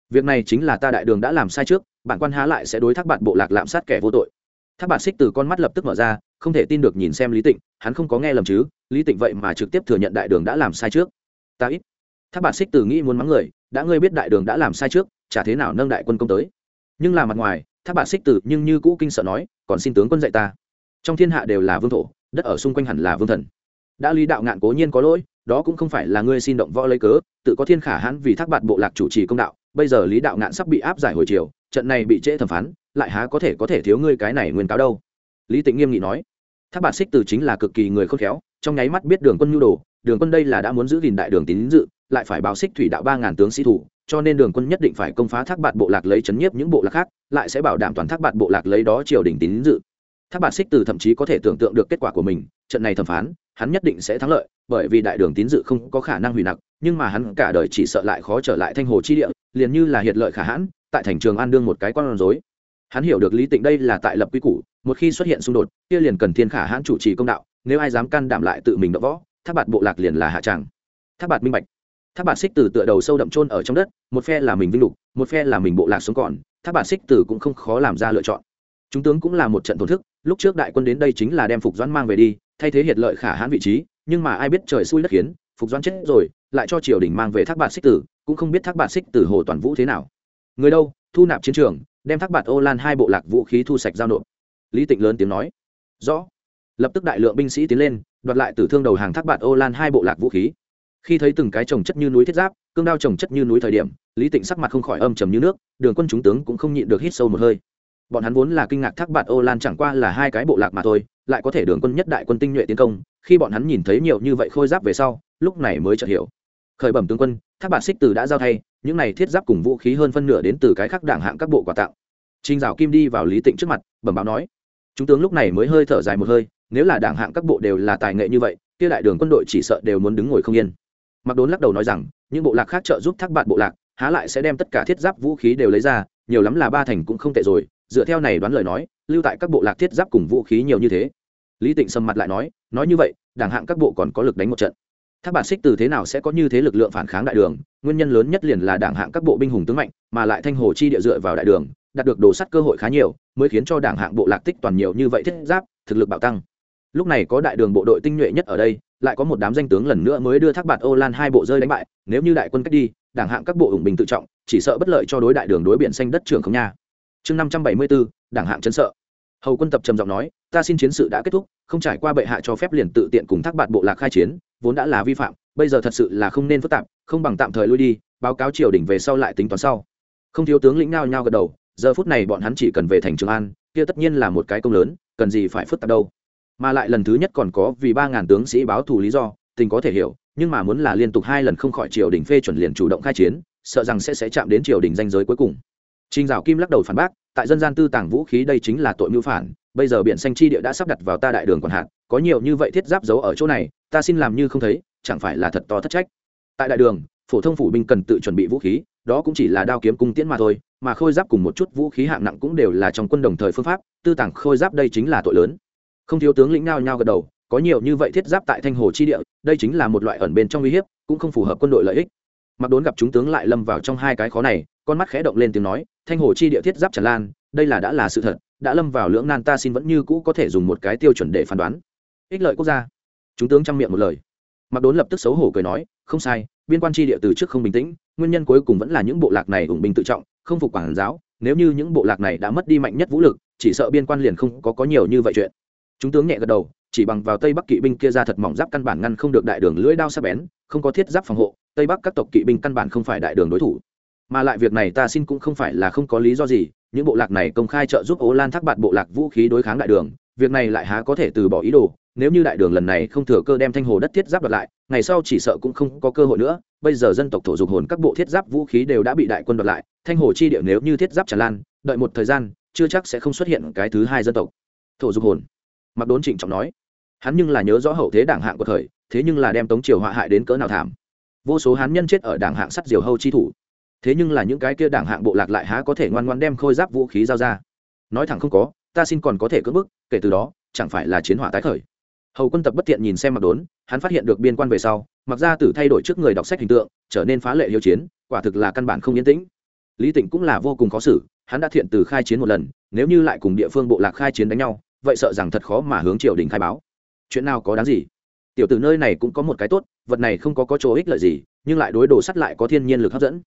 việc này chính là ta đại đường đã làm sai trước bản quan há lại sẽ đối thác bạn bộ lạc lạm sát kẻ vô tội thác bạn xích từ con mắt lập tức mở ra không thể tin được nhìn xem lý tịnh, hắn không có nghe lầm chứ, lý tịnh vậy mà trực tiếp thừa nhận đại đường đã làm sai trước. Ta ít. Thác bạt xích từ nghĩ muốn mắng người, đã ngươi biết đại đường đã làm sai trước, chả thế nào nâng đại quân công tới. Nhưng là mặt ngoài, thác bạt xích từ nhưng như cũ kinh sợ nói, còn xin tướng quân dạy ta. Trong thiên hạ đều là vương thổ, đất ở xung quanh hẳn là vương thần. Đã lý đạo ngạn cố nhiên có lỗi, đó cũng không phải là ngươi xin động võ lấy cớ, tự có thiên khả hãn vì thác bạt bộ lạc chủ trì công đạo, bây giờ lý đạo ngạn sắp bị áp giải hồi chiều trận này bị trễ thẩm phán, lại há có thể có thể thiếu ngươi cái này nguyên cáo đâu? Lý tịnh nghiêm nghị nói thác bạt xích từ chính là cực kỳ người khôn khéo, trong nháy mắt biết đường quân nhu đồ, đường quân đây là đã muốn giữ gìn đại đường tín dự, lại phải báo xích thủy đạo ba ngàn tướng sĩ thủ, cho nên đường quân nhất định phải công phá thác bạt bộ lạc lấy chấn nhiếp những bộ lạc khác, lại sẽ bảo đảm toàn thác bạt bộ lạc lấy đó triều đình tín dự. Thác bạt xích từ thậm chí có thể tưởng tượng được kết quả của mình, trận này thẩm phán, hắn nhất định sẽ thắng lợi, bởi vì đại đường tín dự không có khả năng hủy nặc, nhưng mà hắn cả đời chỉ sợ lại khó trở lại thanh hồ chi địa, liền như là hiệt lợi khả hãn, tại thành trường an đương một cái con rối hắn hiểu được lý tịnh đây là tại lập quy củ, một khi xuất hiện xung đột, kia liền cần thiên khả hãn chủ trì công đạo, nếu ai dám can đảm lại tự mình đỡ võ tháp bạt bộ lạc liền là hạ tràng. Tháp bạt minh bạch. Tháp bạt xích từ tựa đầu sâu đậm trôn ở trong đất, một phe là mình vinh lục, một phe là mình bộ lạc sống còn tháp bạt xích từ cũng không khó làm ra lựa chọn. Chúng tướng cũng là một trận thổn thức, lúc trước đại quân đến đây chính là đem phục doãn mang về đi, thay thế hiệt lợi khả hãn vị trí, nhưng mà ai biết trời xui đất khiến, phục doãn chết rồi, lại cho triều đình mang về thác bạt xích tử, cũng không biết thác bạt xích tử hồ toàn vũ thế nào. Người đâu, thu nạp chiến trường đem thác bạt ô lan hai bộ lạc vũ khí thu sạch giao nộp. Lý tịnh lớn tiếng nói. Rõ. Lập tức đại lượng binh sĩ tiến lên, đoạt lại tử thương đầu hàng thác bạt ô lan hai bộ lạc vũ khí. Khi thấy từng cái trồng chất như núi thiết giáp, cương đao trồng chất như núi thời điểm, lý tịnh sắc mặt không khỏi âm trầm như nước, đường quân chúng tướng cũng không nhịn được hít sâu một hơi. Bọn hắn vốn là kinh ngạc thác bạt ô lan chẳng qua là hai cái bộ lạc mà thôi, lại có thể đường quân nhất đại quân tinh nhuệ tiến công, khi bọn hắn nhìn thấy nhiều như vậy khôi giáp về sau, lúc này mới chợt hiểu. Khởi bẩm tướng quân tháp bản xích từ đã giao thay, những này thiết giáp cùng vũ khí hơn phân nửa đến từ cái khác đảng hạng các bộ quà tặng. Trinh dạo kim đi vào lý tịnh trước mặt, bẩm báo nói, chúng tướng lúc này mới hơi thở dài một hơi, nếu là đảng hạng các bộ đều là tài nghệ như vậy, kia đại đường quân đội chỉ sợ đều muốn đứng ngồi không yên. Mặc đốn lắc đầu nói rằng, những bộ lạc khác trợ giúp thác bạn bộ lạc, há lại sẽ đem tất cả thiết giáp vũ khí đều lấy ra, nhiều lắm là ba thành cũng không tệ rồi, dựa theo này đoán lời nói, lưu tại các bộ lạc thiết giáp cùng vũ khí nhiều như thế. Lý tịnh sầm mặt lại nói nói như vậy, đảng hạng các bộ còn có lực đánh một trận thác bản xích từ thế nào sẽ có như thế lực lượng phản kháng đại đường? Nguyên nhân lớn nhất liền là đảng hạng các bộ binh hùng tướng mạnh, mà lại thanh hồ chi địa dựa vào đại đường, đạt được đồ sắt cơ hội khá nhiều, mới khiến cho đảng hạng bộ lạc tích toàn nhiều như vậy thiết giáp, thực lực bạo tăng. Lúc này có đại đường bộ đội tinh nhuệ nhất ở đây, lại có một đám danh tướng lần nữa mới đưa thác bạt ô lan hai bộ rơi đánh bại. Nếu như đại quân cách đi, đảng hạng các bộ ủng bình tự trọng, chỉ sợ bất lợi cho đối đại đường đối biển xanh đất trường không nha. Chương năm trăm bảy mươi bốn đảng hạng chấn sợ hầu quân tập trầm giọng nói ta xin chiến sự đã kết thúc không trải qua bệ hạ cho phép liền tự tiện cùng thác bạt bộ lạc khai chiến vốn đã là vi phạm bây giờ thật sự là không nên phức tạp không bằng tạm thời lui đi báo cáo triều đình về sau lại tính toán sau. Không thiếu tướng lĩnh ngao nhao gật đầu giờ phút này bọn hắn chỉ cần về thành trường an kia tất nhiên là một cái công lớn cần gì phải phức tạp đâu. Mà lại lần thứ nhất còn có vì ba ngàn tướng sĩ báo thù lý do tình có thể hiểu nhưng mà muốn là liên tục hai lần không khỏi triều đình phê chuẩn liền chủ động khai chiến sợ rằng sẽ sẽ chạm đến triều đình danh giới cuối cùng. Trình Dạo Kim lắc đầu phản bác, tại dân gian tư tàng vũ khí đây chính là tội mưu phản, bây giờ biển xanh chi địa đã sắp đặt vào ta đại đường còn hạn có nhiều như vậy thiết giáp giấu ở chỗ này, ta xin làm như không thấy, chẳng phải là thật to thất trách. Tại đại đường, phổ thông phủ binh cần tự chuẩn bị vũ khí, đó cũng chỉ là đao kiếm cung tiễn mà thôi, mà khôi giáp cùng một chút vũ khí hạng nặng cũng đều là trong quân đồng thời phương pháp, tư tàng khôi giáp đây chính là tội lớn. Không thiếu tướng lĩnh nao nhao gật đầu, có nhiều như vậy thiết giáp tại Thanh Hồ chi địa, đây chính là một loại ẩn bên trong uy hiếp, cũng không phù hợp quân đội lợi ích. Mặc Đốn gặp chúng tướng lại lâm vào trong hai cái khó này, con mắt khẽ động lên tiếng nói, thanh hồ chi địa thiết giáp tràn lan, đây là đã là sự thật, đã lâm vào lưỡng nan ta xin vẫn như cũ có thể dùng một cái tiêu chuẩn để phán đoán. Ích lợi quốc gia. Chúng tướng chăm miệng một lời. Mặc đốn lập tức xấu hổ cười nói, không sai, biên quan chi địa từ trước không bình tĩnh, nguyên nhân cuối cùng vẫn là những bộ lạc này ủng bình tự trọng, không phục quản giáo, nếu như những bộ lạc này đã mất đi mạnh nhất vũ lực, chỉ sợ biên quan liền không có có nhiều như vậy chuyện. Chúng tướng nhẹ gật đầu, chỉ bằng vào tây bắc kỵ binh kia ra thật mỏng giáp căn bản ngăn không được đại đường lưỡi đao sắc bén, không có thiết giáp phòng hộ, tây bắc các tộc kỵ binh căn bản không phải đại đường đối thủ mà lại việc này ta xin cũng không phải là không có lý do gì, những bộ lạc này công khai trợ giúp ố lan thác bạt bộ lạc vũ khí đối kháng đại đường, việc này lại há có thể từ bỏ ý đồ, nếu như đại đường lần này không thừa cơ đem thanh hồ đất thiết giáp đoạt lại, ngày sau chỉ sợ cũng không có cơ hội nữa, bây giờ dân tộc thổ dục hồn các bộ thiết giáp vũ khí đều đã bị đại quân đoạt lại, thanh hồ chi địa nếu như thiết giáp tràn lan, đợi một thời gian, chưa chắc sẽ không xuất hiện cái thứ hai dân tộc. Thổ dục hồn. Mặc đốn trịnh trọng nói. Hắn nhưng là nhớ rõ hậu thế đảng hạng của thời, thế nhưng là đem tống triều họa hại đến cỡ nào thảm. Vô số hán nhân chết ở đảng hạng sắt diều hâu chi thủ thế nhưng là những cái kia đảng hạng bộ lạc lại há có thể ngoan ngoan đem khôi giáp vũ khí giao ra. Nói thẳng không có, ta xin còn có thể cưỡng bức, kể từ đó, chẳng phải là chiến hỏa tái khởi. Hầu quân tập bất tiện nhìn xem mặc đốn, hắn phát hiện được biên quan về sau mặc ra tử thay đổi trước người đọc sách hình tượng, trở nên phá lệ hiếu chiến, quả thực là căn bản không yên tĩnh. Lý tịnh cũng là vô cùng khó xử, hắn đã thiện từ khai chiến một lần, nếu như lại cùng địa phương bộ lạc khai chiến đánh nhau, vậy sợ rằng thật khó mà hướng triều đình khai báo. Chuyện nào có đáng gì? Tiểu tử nơi này cũng có một cái tốt, vật này không có có chỗ ích lợi gì, nhưng lại đối đồ sắt lại có thiên nhiên lực hấp dẫn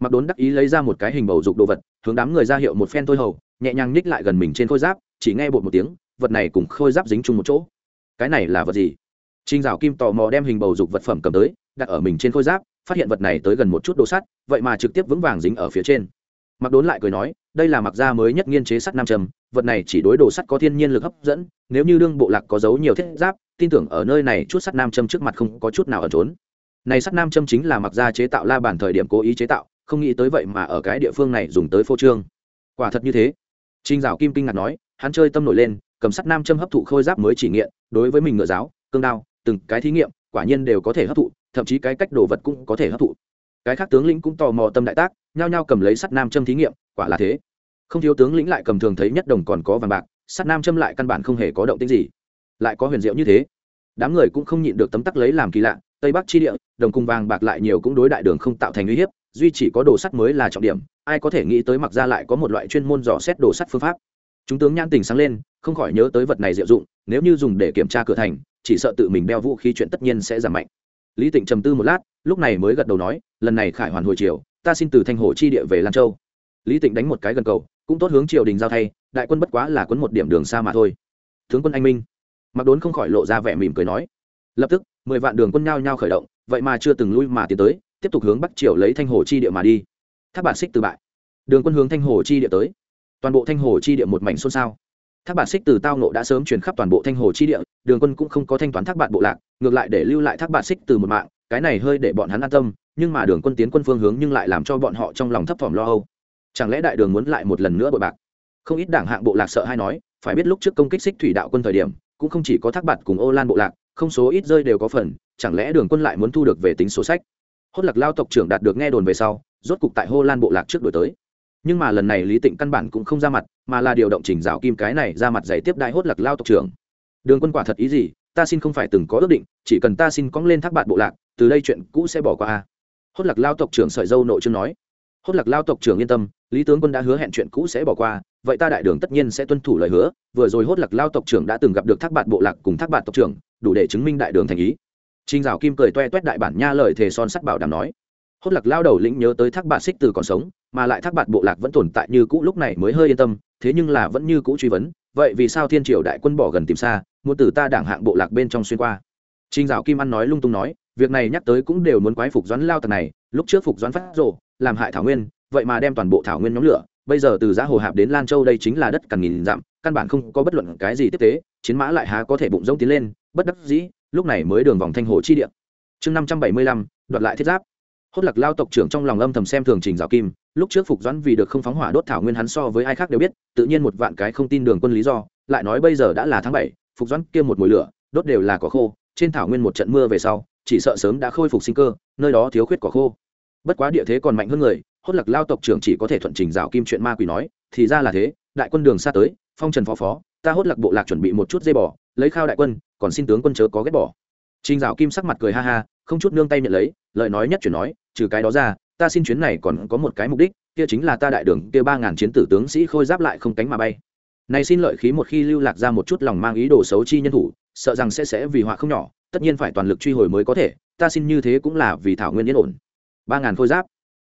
mặc đốn đắc ý lấy ra một cái hình bầu dục đồ vật hướng đám người ra hiệu một phen thôi hầu nhẹ nhàng ních lại gần mình trên khôi giáp chỉ nghe bột một tiếng vật này cùng khôi giáp dính chung một chỗ. Cái này là vật gì? Trinh dạo kim tò mò đem hình bầu dục vật phẩm cầm tới đặt ở mình trên khôi giáp phát hiện vật này tới gần một chút đồ sắt vậy mà trực tiếp vững vàng dính ở phía trên. Mặc đốn lại cười nói đây là mặc gia mới nhất nghiên chế sắt nam trầm, vật này chỉ đối đồ sắt có thiên nhiên lực hấp dẫn nếu như đương bộ lạc có dấu nhiều thiết giáp tin tưởng ở nơi này chút sắt nam châm trước mặt không có chút nào ẩn trốn. Này sắt nam châm chính là mặc gia chế tạo la bản thời điểm cố ý chế tạo không nghĩ tới vậy mà ở cái địa phương này dùng tới phô trương. Quả thật như thế. Trinh dạo kim kinh ngạc nói, hắn chơi tâm nổi lên, cầm sắt nam châm hấp thụ khôi giáp mới chỉ nghiện, đối với mình ngựa giáo, cương đao, từng cái thí nghiệm, quả nhiên đều có thể hấp thụ, thậm chí cái cách đồ vật cũng có thể hấp thụ. Cái khác tướng lĩnh cũng tò mò tâm đại tác, nhao nhao cầm lấy sắt nam châm thí nghiệm, quả là thế. Không thiếu tướng lĩnh lại cầm thường thấy nhất đồng còn có vàng bạc, sắt nam châm lại căn bản không hề có động tĩnh gì. Lại có huyền diệu như thế. Đám người cũng không nhịn được tấm tắc lấy làm kỳ lạ, tây bắc chi địa, đồng cung vàng bạc lại nhiều cũng đối đại đường không tạo thành uy hiếp duy chỉ có đồ sắt mới là trọng điểm, ai có thể nghĩ tới mặc ra lại có một loại chuyên môn dò xét đồ sắt phương pháp. Chúng tướng nhãn tình sáng lên, không khỏi nhớ tới vật này diệu dụng, nếu như dùng để kiểm tra cửa thành, chỉ sợ tự mình đeo vũ khí chuyện tất nhiên sẽ giảm mạnh. Lý tịnh trầm tư một lát, lúc này mới gật đầu nói, lần này khải hoàn hồi chiều ta xin từ thanh hồ chi địa về lan châu. Lý tịnh đánh một cái gần cầu, cũng tốt hướng triều đình giao thay, đại quân bất quá là quấn một điểm đường xa mà thôi. Tướng quân anh minh. Mặc đốn không khỏi lộ ra vẻ mỉm cười nói, lập tức, mười vạn đường quân nhao nhao khởi động, vậy mà chưa từng lui mà tiến tới tiếp tục hướng bắc triều lấy thanh hồ chi địa mà đi. Tháp bản xích từ bại. Đường quân hướng thanh hồ chi địa tới. Toàn bộ thanh hồ chi địa một mảnh xôn xao. Thác bản xích từ tao nộ đã sớm chuyển khắp toàn bộ thanh hồ chi địa, đường quân cũng không có thanh toán thác bản bộ lạc, ngược lại để lưu lại thác bản xích từ một mạng, cái này hơi để bọn hắn an tâm, nhưng mà đường quân tiến quân phương hướng nhưng lại làm cho bọn họ trong lòng thấp thỏm lo âu. Chẳng lẽ đại đường muốn lại một lần nữa bội bạc? Không ít đảng hạng bộ lạc sợ hay nói, phải biết lúc trước công kích xích thủy đạo quân thời điểm, cũng không chỉ có thác bạt cùng ô lan bộ lạc, không số ít rơi đều có phần, chẳng lẽ đường quân lại muốn thu được về tính số sách? Hốt lạc lao tộc trưởng đạt được nghe đồn về sau, rốt cục tại hô lan bộ lạc trước đổi tới. Nhưng mà lần này lý tịnh căn bản cũng không ra mặt, mà là điều động chỉnh rào kim cái này ra mặt giày tiếp đại hốt lạc lao tộc trưởng. Đường quân quả thật ý gì, ta xin không phải từng có ước định, chỉ cần ta xin cóng lên thác bạn bộ lạc, từ đây chuyện cũ sẽ bỏ qua a. Hốt lạc lao tộc trưởng sợi dâu nội chương nói. Hốt lạc lao tộc trưởng yên tâm, lý tướng quân đã hứa hẹn chuyện cũ sẽ bỏ qua, vậy ta đại đường tất nhiên sẽ tuân thủ lời hứa, vừa rồi hốt lạc lao tộc trưởng đã từng gặp được thác bạn bộ lạc cùng thác bạn tộc trưởng, đủ để chứng minh đại đường thành ý trinh dạo kim cười toe toét đại bản nha lời thề son sắt bảo đảm nói. Hốt lạc lao đầu lĩnh nhớ tới thác Bạt xích từ còn sống, mà lại thác Bạt bộ lạc vẫn tồn tại như cũ lúc này mới hơi yên tâm, thế nhưng là vẫn như cũ truy vấn, vậy vì sao thiên triều đại quân bỏ gần tìm xa, muốn từ ta đảng hạng bộ lạc bên trong xuyên qua? Trinh dạo kim ăn nói lung tung nói, việc này nhắc tới cũng đều muốn quái phục doãn lao tặc này, lúc trước phục doãn phát rồ, làm hại thảo nguyên, vậy mà đem toàn bộ thảo nguyên nhóm lửa, bây giờ từ giá hồ hạp đến lan châu đây chính là đất cằn nghìn dặm, căn bản không có bất luận cái gì tiếp tế, chiến mã lại há có thể bụng rông tiến lên, bất đắc dĩ lúc này mới đường vòng thanh hồ chi địa. Chương năm trăm bảy mươi lăm, đoạt lại thiết giáp. Hốt lạc lao tộc trưởng trong lòng âm thầm xem thường trình giáo kim, lúc trước phục doãn vì được không phóng hỏa đốt thảo nguyên hắn so với ai khác đều biết, tự nhiên một vạn cái không tin đường quân lý do, lại nói bây giờ đã là tháng bảy, phục doãn kia một mùi lửa, đốt đều là cỏ khô, trên thảo nguyên một trận mưa về sau, chỉ sợ sớm đã khôi phục sinh cơ, nơi đó thiếu khuyết cỏ khô. Bất quá địa thế còn mạnh hơn người, hốt lạc lao tộc trưởng chỉ có thể thuận trình rào kim chuyện ma quỷ nói, thì ra là thế, đại quân đường xa tới, phong trần phó phó, ta hốt lạc bộ lạc chuẩn bị một chút dây bỏ lấy khao đại quân còn xin tướng quân chớ có ghét bỏ. Trình Dạo kim sắc mặt cười ha ha, không chút nương tay nhận lấy, lời nói nhất chuyển nói, trừ cái đó ra, ta xin chuyến này còn có một cái mục đích, kia chính là ta đại đường kia ba ngàn chiến tử tướng sĩ khôi giáp lại không cánh mà bay. Này xin lợi khí một khi lưu lạc ra một chút lòng mang ý đồ xấu chi nhân thủ, sợ rằng sẽ sẽ vì họa không nhỏ, tất nhiên phải toàn lực truy hồi mới có thể, ta xin như thế cũng là vì thảo nguyên yên ổn. Ba ngàn khôi giáp.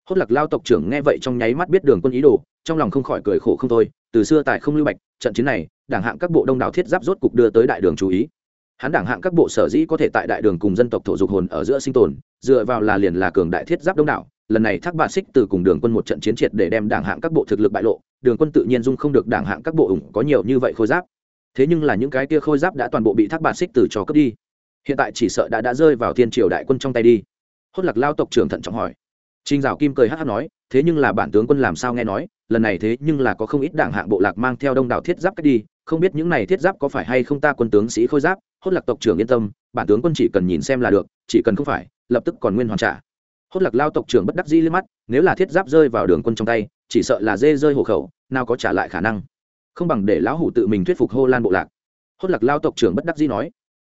Hốt lạc lao tộc trưởng nghe vậy trong nháy mắt biết đường quân ý đồ, trong lòng không khỏi cười khổ không thôi, từ xưa tại không lưu bạch, trận chiến này, đảng hạng các bộ đông đảo thiết giáp rốt cục đưa tới đại đường chú ý hắn đảng hạng các bộ sở dĩ có thể tại đại đường cùng dân tộc thổ dục hồn ở giữa sinh tồn dựa vào là liền là cường đại thiết giáp đông đảo lần này thác bạt xích từ cùng đường quân một trận chiến triệt để đem đảng hạng các bộ thực lực bại lộ đường quân tự nhiên dung không được đảng hạng các bộ ủng có nhiều như vậy khôi giáp. Thế nhưng là những cái kia khôi giáp đã toàn bộ bị thác bạt xích từ cho cướp đi. Hiện tại chỉ sợ đã đã rơi vào thiên triều đại quân trong tay đi. Hốt lạc lao tộc trưởng thận trọng hỏi. Trình Dạo Kim cười hát hát nói, thế nhưng là bản tướng quân làm sao nghe nói, lần này thế nhưng là có không ít đảng hạng bộ lạc mang theo đông đảo thiết giáp cách đi, không biết những này thiết giáp có phải hay không ta quân tướng sĩ khôi giáp, hốt lạc tộc trưởng yên tâm, bản tướng quân chỉ cần nhìn xem là được, chỉ cần không phải, lập tức còn nguyên hoàn trả. Hốt lạc lao tộc trưởng bất đắc dĩ liếc mắt, nếu là thiết giáp rơi vào đường quân trong tay, chỉ sợ là dê rơi hổ khẩu, nào có trả lại khả năng. Không bằng để lão hủ tự mình thuyết phục Hô Lan bộ lạc. Hốt lạc lao tộc trưởng bất đắc dĩ nói.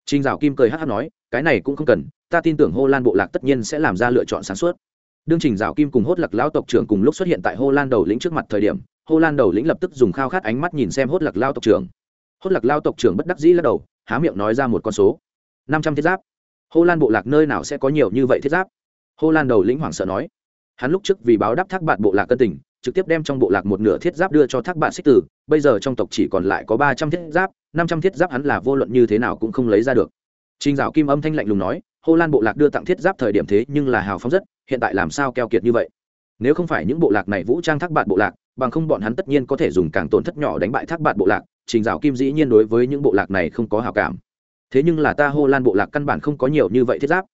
Trình Dạo Kim cười hắc hắc nói, cái này cũng không cần, ta tin tưởng Hô Lan bộ lạc tất nhiên sẽ làm ra lựa chọn sáng suốt đương trình dạo kim cùng hốt lạc lao tộc trưởng cùng lúc xuất hiện tại hô lan đầu lĩnh trước mặt thời điểm hô lan đầu lĩnh lập tức dùng khao khát ánh mắt nhìn xem hốt lạc lao tộc trưởng. Hốt lạc lao tộc trưởng bất đắc dĩ lắc đầu há miệng nói ra một con số. Năm trăm thiết giáp. Hô lan bộ lạc nơi nào sẽ có nhiều như vậy thiết giáp? Hô lan đầu lĩnh hoảng sợ nói. Hắn lúc trước vì báo đáp thác bạn bộ lạc cân tình trực tiếp đem trong bộ lạc một nửa thiết giáp đưa cho thác bạn xích tử bây giờ trong tộc chỉ còn lại có ba trăm thiết giáp năm trăm thiết giáp hắn là vô luận như thế nào cũng không lấy ra được. Trình Dạo Kim âm thanh lạnh lùng nói, Hồ Lan bộ lạc đưa tặng thiết giáp thời điểm thế nhưng là hào phóng rất, hiện tại làm sao keo kiệt như vậy? Nếu không phải những bộ lạc này vũ trang thác bạn bộ lạc, bằng không bọn hắn tất nhiên có thể dùng càng tổn thất nhỏ đánh bại thác bạn bộ lạc, Trình Dạo Kim dĩ nhiên đối với những bộ lạc này không có hào cảm. Thế nhưng là ta Hồ Lan bộ lạc căn bản không có nhiều như vậy thiết giáp.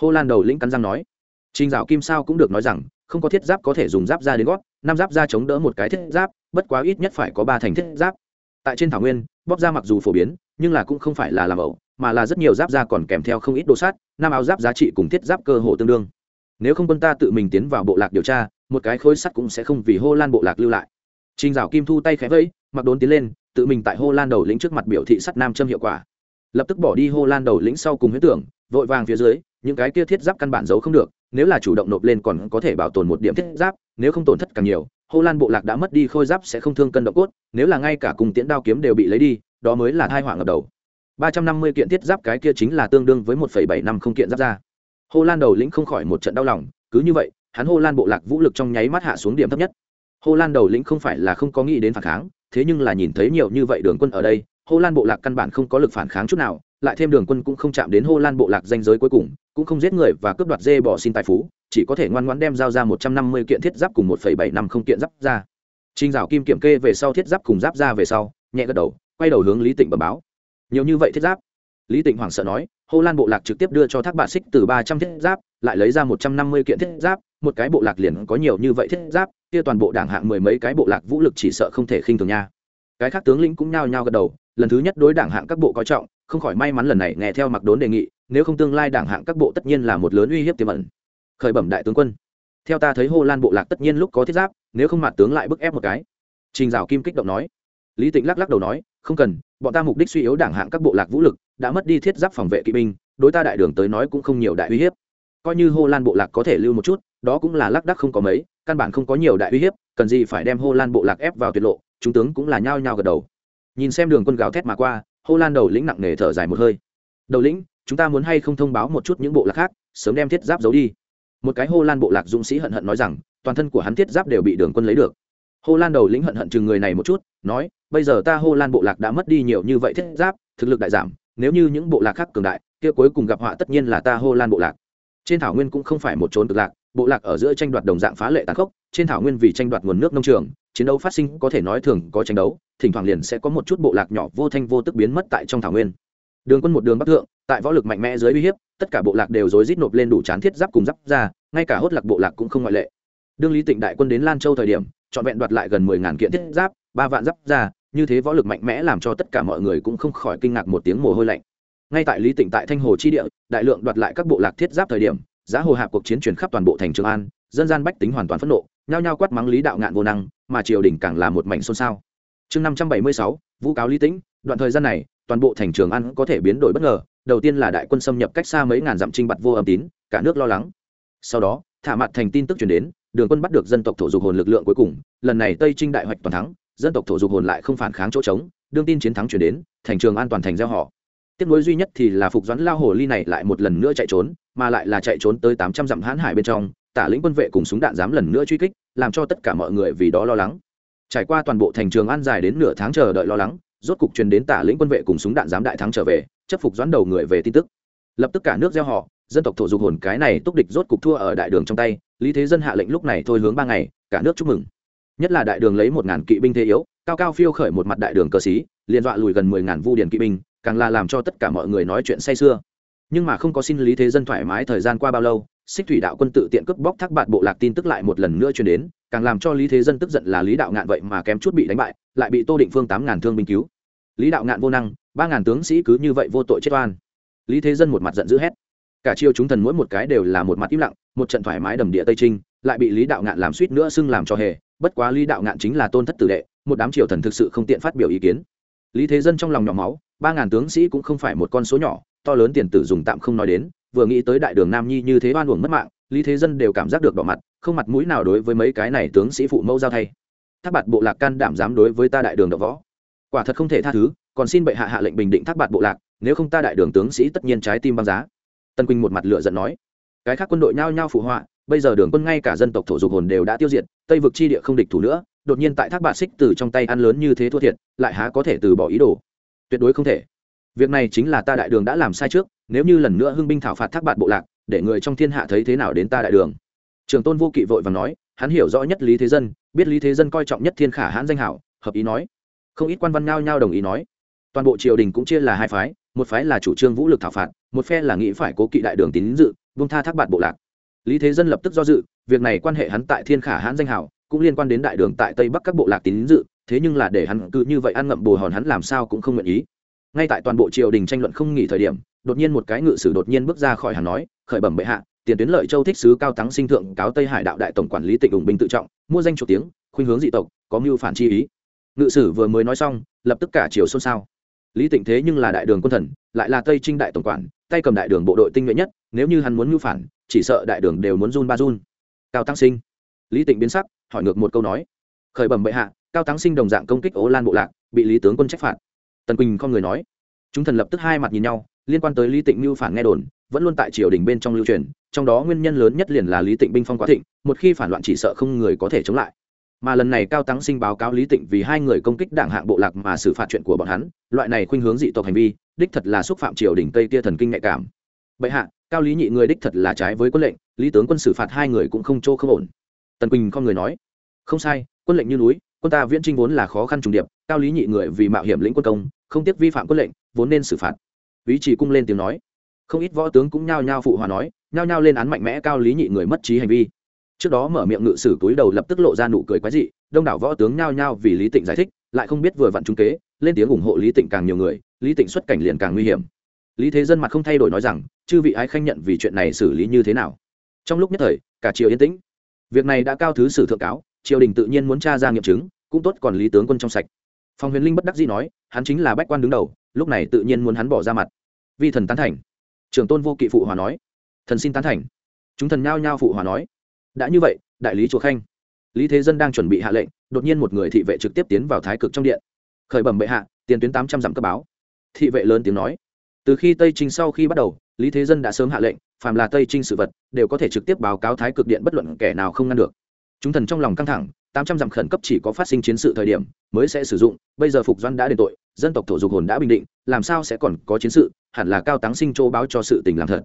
Hồ Lan đầu lĩnh cắn răng nói. Trình Dạo Kim sao cũng được nói rằng, không có thiết giáp có thể dùng giáp ra đến gót, năm giáp ra chống đỡ một cái thiết giáp, bất quá ít nhất phải có ba thành thiết giáp. Tại trên thảo nguyên, bóp ra mặc dù phổ biến nhưng là cũng không phải là làm ẩu mà là rất nhiều giáp da còn kèm theo không ít đồ sát nam áo giáp giá trị cùng thiết giáp cơ hồ tương đương nếu không quân ta tự mình tiến vào bộ lạc điều tra, một cái khối sắt cũng sẽ không vì hô lan bộ lạc lưu lại. Trình dạo kim thu tay khẽ vẫy, mặc đốn tiến lên, tự mình tại hô lan đầu lĩnh trước mặt biểu thị sắt nam châm hiệu quả. Lập tức bỏ đi hô lan đầu lĩnh sau cùng huyết tưởng, vội vàng phía dưới, những cái kia thiết giáp căn bản giấu không được, nếu là chủ động nộp lên còn có thể bảo tồn một điểm thiết giáp, nếu không tổn thất càng nhiều hô lan bộ lạc đã mất đi khôi giáp sẽ không thương cân động cốt, nếu là ngay cả cùng tiễn đao kiếm đều bị lấy đi, đó mới là thai họa ngập đầu. Ba trăm năm mươi kiện thiết giáp cái kia chính là tương đương với một phẩy bảy năm không kiện giáp ra hô lan đầu lĩnh không khỏi một trận đau lòng cứ như vậy hắn hô lan bộ lạc vũ lực trong nháy mắt hạ xuống điểm thấp nhất hô lan đầu lĩnh không phải là không có nghĩ đến phản kháng thế nhưng là nhìn thấy nhiều như vậy đường quân ở đây hô lan bộ lạc căn bản không có lực phản kháng chút nào lại thêm đường quân cũng không chạm đến hô lan bộ lạc danh giới cuối cùng cũng không giết người và cướp đoạt dê bỏ xin tài phú chỉ có thể ngoan ngoãn đem giao ra một trăm năm mươi kiện thiết giáp cùng một phẩy bảy năm không kiện giáp ra Trình Dạo Kim kiểm kê về sau thiết giáp cùng giáp ra về sau, nhẹ gật đầu, quay đầu hướng Lý Tịnh bẩm báo. Nhiều như vậy thiết giáp. Lý Tịnh hoảng sợ nói, Hồ Lan bộ lạc trực tiếp đưa cho Thác Bạt Xích từ ba trăm thiết giáp, lại lấy ra một trăm năm mươi kiện thiết giáp, một cái bộ lạc liền có nhiều như vậy thiết giáp, kia toàn bộ đảng hạng mười mấy cái bộ lạc vũ lực chỉ sợ không thể khinh thường nha. Cái khác tướng lĩnh cũng nhao nhao gật đầu, lần thứ nhất đối đảng hạng các bộ coi trọng, không khỏi may mắn lần này nghe theo Mặc Đốn đề nghị, nếu không tương lai đảng hạng các bộ tất nhiên là một lớn uy hiếp tiềm ẩn. Khởi bẩm đại tướng quân, theo ta thấy Hồ Lan bộ lạc tất nhiên lúc có thiết giáp, nếu không mặt tướng lại bức ép một cái. Trình Dạo Kim kích động nói. Lý Tịnh lắc lắc đầu nói, không cần, bọn ta mục đích suy yếu đảng hạng các bộ lạc vũ lực, đã mất đi thiết giáp phòng vệ kỵ binh, đối ta đại đường tới nói cũng không nhiều đại uy hiếp. Coi như hô Lan bộ lạc có thể lưu một chút, đó cũng là lắc đắc không có mấy, căn bản không có nhiều đại uy hiếp, cần gì phải đem hô Lan bộ lạc ép vào tuyệt lộ, chúng tướng cũng là nhao nhao gật đầu. Nhìn xem đường quân gào thét mà qua, hô Lan đầu lĩnh nặng nề thở dài một hơi. Đầu lĩnh, chúng ta muốn hay không thông báo một chút những bộ lạc khác, sớm đem thiết giáp giấu đi. Một cái hô Lan bộ lạc dũng sĩ hận hận nói rằng, toàn thân của hắn thiết giáp đều bị đường quân lấy được hô lan đầu lĩnh hận hận chừng người này một chút nói bây giờ ta hô lan bộ lạc đã mất đi nhiều như vậy thiết giáp thực lực đại giảm nếu như những bộ lạc khác cường đại, kia cuối cùng gặp họa tất nhiên là ta hô lan bộ lạc. Trên thảo nguyên cũng không phải một trốn cực lạc, bộ lạc ở giữa tranh đoạt đồng dạng phá lệ tàn khốc, trên thảo nguyên vì tranh đoạt nguồn nước nông trường, chiến đấu phát sinh có thể nói thường có tranh đấu, thỉnh thoảng liền sẽ có một chút bộ lạc nhỏ vô thanh vô tức biến mất tại trong thảo nguyên. Đường quân một đường bắc thượng, tại võ lực mạnh mẽ dưới uy hiếp, tất cả bộ lạc đều rối rít nộp lên đủ chán thiết giáp cùng giáp ra, ngay cả hốt lạc bộ lạc cũng không ngoại lệ. Đương lý tịnh đại quân đến lan châu thời điểm, trọn vẹn đoạt lại gần mười ngàn kiện thiết giáp, ba vạn giáp ra như thế võ lực mạnh mẽ làm cho tất cả mọi người cũng không khỏi kinh ngạc một tiếng mồ hôi lạnh. Ngay tại lý tịnh tại thanh hồ chi địa, đại lượng đoạt lại các bộ lạc thiết giáp thời điểm, giá hồ hạ cuộc chiến truyền khắp toàn bộ thành trường an, dân gian bách tính hoàn toàn phẫn nộ, nhao nhao quát mắng lý đạo ngạn vô năng, mà triều đình càng là một mảnh xôn xao. Chương năm trăm bảy mươi sáu, vũ cáo lý tĩnh, đoạn thời gian này, toàn bộ thành trường an có thể biến đổi bất ngờ, đầu tiên là đại quân xâm nhập cách xa mấy ngàn dặm trinh bặt vô âm tín, cả nước lo lắng. Sau đó, thả mặt thành tin tức chuyển đến, đường quân bắt được dân tộc thổ dục hồn lực lượng cuối cùng, lần này tây trinh đại hoạch toàn thắng dân tộc thổ dục hồn lại không phản kháng chỗ trống, đương tin chiến thắng chuyển đến, thành trường an toàn thành gieo họ. Tiếc nối duy nhất thì là phục doãn lao hồ ly này lại một lần nữa chạy trốn, mà lại là chạy trốn tới tám trăm dặm hãn hải bên trong, tả lĩnh quân vệ cùng súng đạn dám lần nữa truy kích, làm cho tất cả mọi người vì đó lo lắng. Trải qua toàn bộ thành trường an dài đến nửa tháng chờ đợi lo lắng, rốt cục truyền đến tả lĩnh quân vệ cùng súng đạn dám đại thắng trở về, chấp phục doãn đầu người về tin tức. Lập tức cả nước gieo họ, dân tộc thổ dục hồn cái này túc địch rốt cục thua ở đại đường trong tay, lý thế dân hạ lệnh lúc này thôi hướng ba ngày, cả nước chúc mừng nhất là đại đường lấy một ngàn kỵ binh thế yếu, cao cao phiêu khởi một mặt đại đường cờ xí, liền dọa lùi gần mười ngàn vu điền kỵ binh, càng là làm cho tất cả mọi người nói chuyện say sưa. Nhưng mà không có xin lý thế dân thoải mái thời gian qua bao lâu, xích thủy đạo quân tự tiện cướp bóc thác bạt bộ lạc tin tức lại một lần nữa truyền đến, càng làm cho lý thế dân tức giận là lý đạo ngạn vậy mà kém chút bị đánh bại, lại bị tô định phương tám ngàn thương binh cứu. Lý đạo ngạn vô năng, ba ngàn tướng sĩ cứ như vậy vô tội chết oan. Lý thế dân một mặt giận dữ hét. Cả chiêu chúng thần mỗi một cái đều là một mặt im lặng, một trận thoải mái đầm địa tây trinh, lại bị lý đạo ngạn làm suýt nữa xưng làm cho hề bất quá lý đạo ngạn chính là tôn thất tử đệ, một đám triều thần thực sự không tiện phát biểu ý kiến. Lý thế dân trong lòng nhỏ máu, ba ngàn tướng sĩ cũng không phải một con số nhỏ, to lớn tiền tử dùng tạm không nói đến, vừa nghĩ tới đại đường nam nhi như thế oan uổng mất mạng, lý thế dân đều cảm giác được đỏ mặt, không mặt mũi nào đối với mấy cái này tướng sĩ phụ mẫu giao thay. Thác bạt bộ lạc can đảm dám đối với ta đại đường đ võ. Quả thật không thể tha thứ, còn xin bệ hạ hạ lệnh bình định thác bạt bộ lạc, nếu không ta đại đường tướng sĩ tất nhiên trái tim băng giá. Tân quỳnh một mặt lựa giận nói. Cái khác quân đội nhao nhao phụ họa bây giờ đường quân ngay cả dân tộc thổ dục hồn đều đã tiêu diệt, tây vực chi địa không địch thủ nữa, đột nhiên tại thác bạc xích từ trong tay ăn lớn như thế thua thiệt, lại há có thể từ bỏ ý đồ? Tuyệt đối không thể. Việc này chính là ta đại đường đã làm sai trước, nếu như lần nữa hưng binh thảo phạt thác bạc bộ lạc, để người trong thiên hạ thấy thế nào đến ta đại đường? Trường tôn vô kỵ vội và nói, hắn hiểu rõ nhất lý thế dân, biết lý thế dân coi trọng nhất thiên khả hãn danh hảo, hợp ý nói. Không ít quan văn nhao nhao đồng ý nói. Toàn bộ triều đình cũng chia là hai phái, một phái là chủ trương vũ lực thảo phạt, một phe là nghĩ phải cố kỵ đại đường tín dự vung tha thác bạt bộ lạc lý thế dân lập tức do dự, việc này quan hệ hắn tại thiên khả hãn danh hảo cũng liên quan đến đại đường tại tây bắc các bộ lạc tín dự, thế nhưng là để hắn cứ như vậy ăn ngậm bồ hòn hắn làm sao cũng không nguyện ý. Ngay tại toàn bộ triều đình tranh luận không nghỉ thời điểm, đột nhiên một cái ngự sử đột nhiên bước ra khỏi hàng nói, khởi bẩm bệ hạ, tiền tuyến lợi châu thích sứ cao thắng sinh thượng cáo tây hải đạo đại tổng quản lý tịnh ủng binh tự trọng, mua danh chủ tiếng, khuynh hướng dị tộc, có mưu phản chi ý. Ngự sử vừa mới nói xong, lập tức cả triều xôn xao. Lý tịnh thế nhưng là đại đường quân thần, lại là tây trinh đại tổng quản, tay cầm đại đường bộ đội tinh nhuệ nhất, nếu như hắn muốn mưu phản chỉ sợ đại đường đều muốn run ba run. Cao tăng sinh. Lý tịnh biến sắc, hỏi ngược một câu nói. Khởi bẩm bệ hạ, cao tăng sinh đồng dạng công kích ố lan bộ lạc, bị lý tướng quân trách phạt. Tần quỳnh không người nói. Chúng thần lập tức hai mặt nhìn nhau, liên quan tới lý tịnh mưu phản nghe đồn, vẫn luôn tại triều đình bên trong lưu truyền, trong đó nguyên nhân lớn nhất liền là lý tịnh binh phong quá thịnh, một khi phản loạn chỉ sợ không người có thể chống lại. Mà lần này cao tăng sinh báo cáo lý tịnh vì hai người công kích đảng hạng bộ lạc mà xử phạt chuyện của bọn hắn, loại này khuynh hướng dị tộc hành vi, đích thật là xúc phạm triều đình tây tia thần kinh nhạy cảm. Bệ hạ cao lý nhị người đích thật là trái với quân lệnh, lý tướng quân xử phạt hai người cũng không chỗ không ổn. Tần quỳnh con người nói, không sai, quân lệnh như núi, quân ta viễn trinh vốn là khó khăn trùng điệp, cao lý nhị người vì mạo hiểm lĩnh quân công, không tiếc vi phạm quân lệnh, vốn nên xử phạt. Ý chỉ cung lên tiếng nói. Không ít võ tướng cũng nhao nhao phụ hòa nói, nhao nhao lên án mạnh mẽ cao lý nhị người mất trí hành vi. Trước đó mở miệng ngự sử túi đầu lập tức lộ ra nụ cười quái dị, đông đảo võ tướng nhao nhao vì lý tịnh giải thích, lại không biết vừa vặn trung kế, lên tiếng ủng hộ lý tịnh càng nhiều người, lý tịnh xuất cảnh liền càng nguy hiểm lý thế dân mặt không thay đổi nói rằng, chư vị ái khanh nhận vì chuyện này xử lý như thế nào? Trong lúc nhất thời, cả triều yên tĩnh. Việc này đã cao thứ sử thượng cáo, triều đình tự nhiên muốn tra ra nghiệm chứng, cũng tốt còn lý tướng quân trong sạch. Phong huyền linh bất đắc dĩ nói, hắn chính là bách quan đứng đầu, lúc này tự nhiên muốn hắn bỏ ra mặt. Vi thần tán thành. Trường tôn vô kỵ phụ hòa nói, thần xin tán thành. Chúng thần nhao nhao phụ hòa nói, đã như vậy, đại lý chùa khanh. Lý thế dân đang chuẩn bị hạ lệnh, đột nhiên một người thị vệ trực tiếp tiến vào thái cực trong điện. Khởi bẩm bệ hạ, tiền tuyến tám trăm dặm cấp báo. Thị vệ lớn tiếng nói từ khi tây trinh sau khi bắt đầu, lý thế dân đã sớm hạ lệnh, phàm là tây trinh sự vật, đều có thể trực tiếp báo cáo thái cực điện bất luận kẻ nào không ngăn được. Chúng thần trong lòng căng thẳng, tám trăm dặm khẩn cấp chỉ có phát sinh chiến sự thời điểm mới sẽ sử dụng, bây giờ phục doan đã đền tội, dân tộc thổ dục hồn đã bình định, làm sao sẽ còn có chiến sự, hẳn là cao táng sinh châu báo cho sự tình làm thật.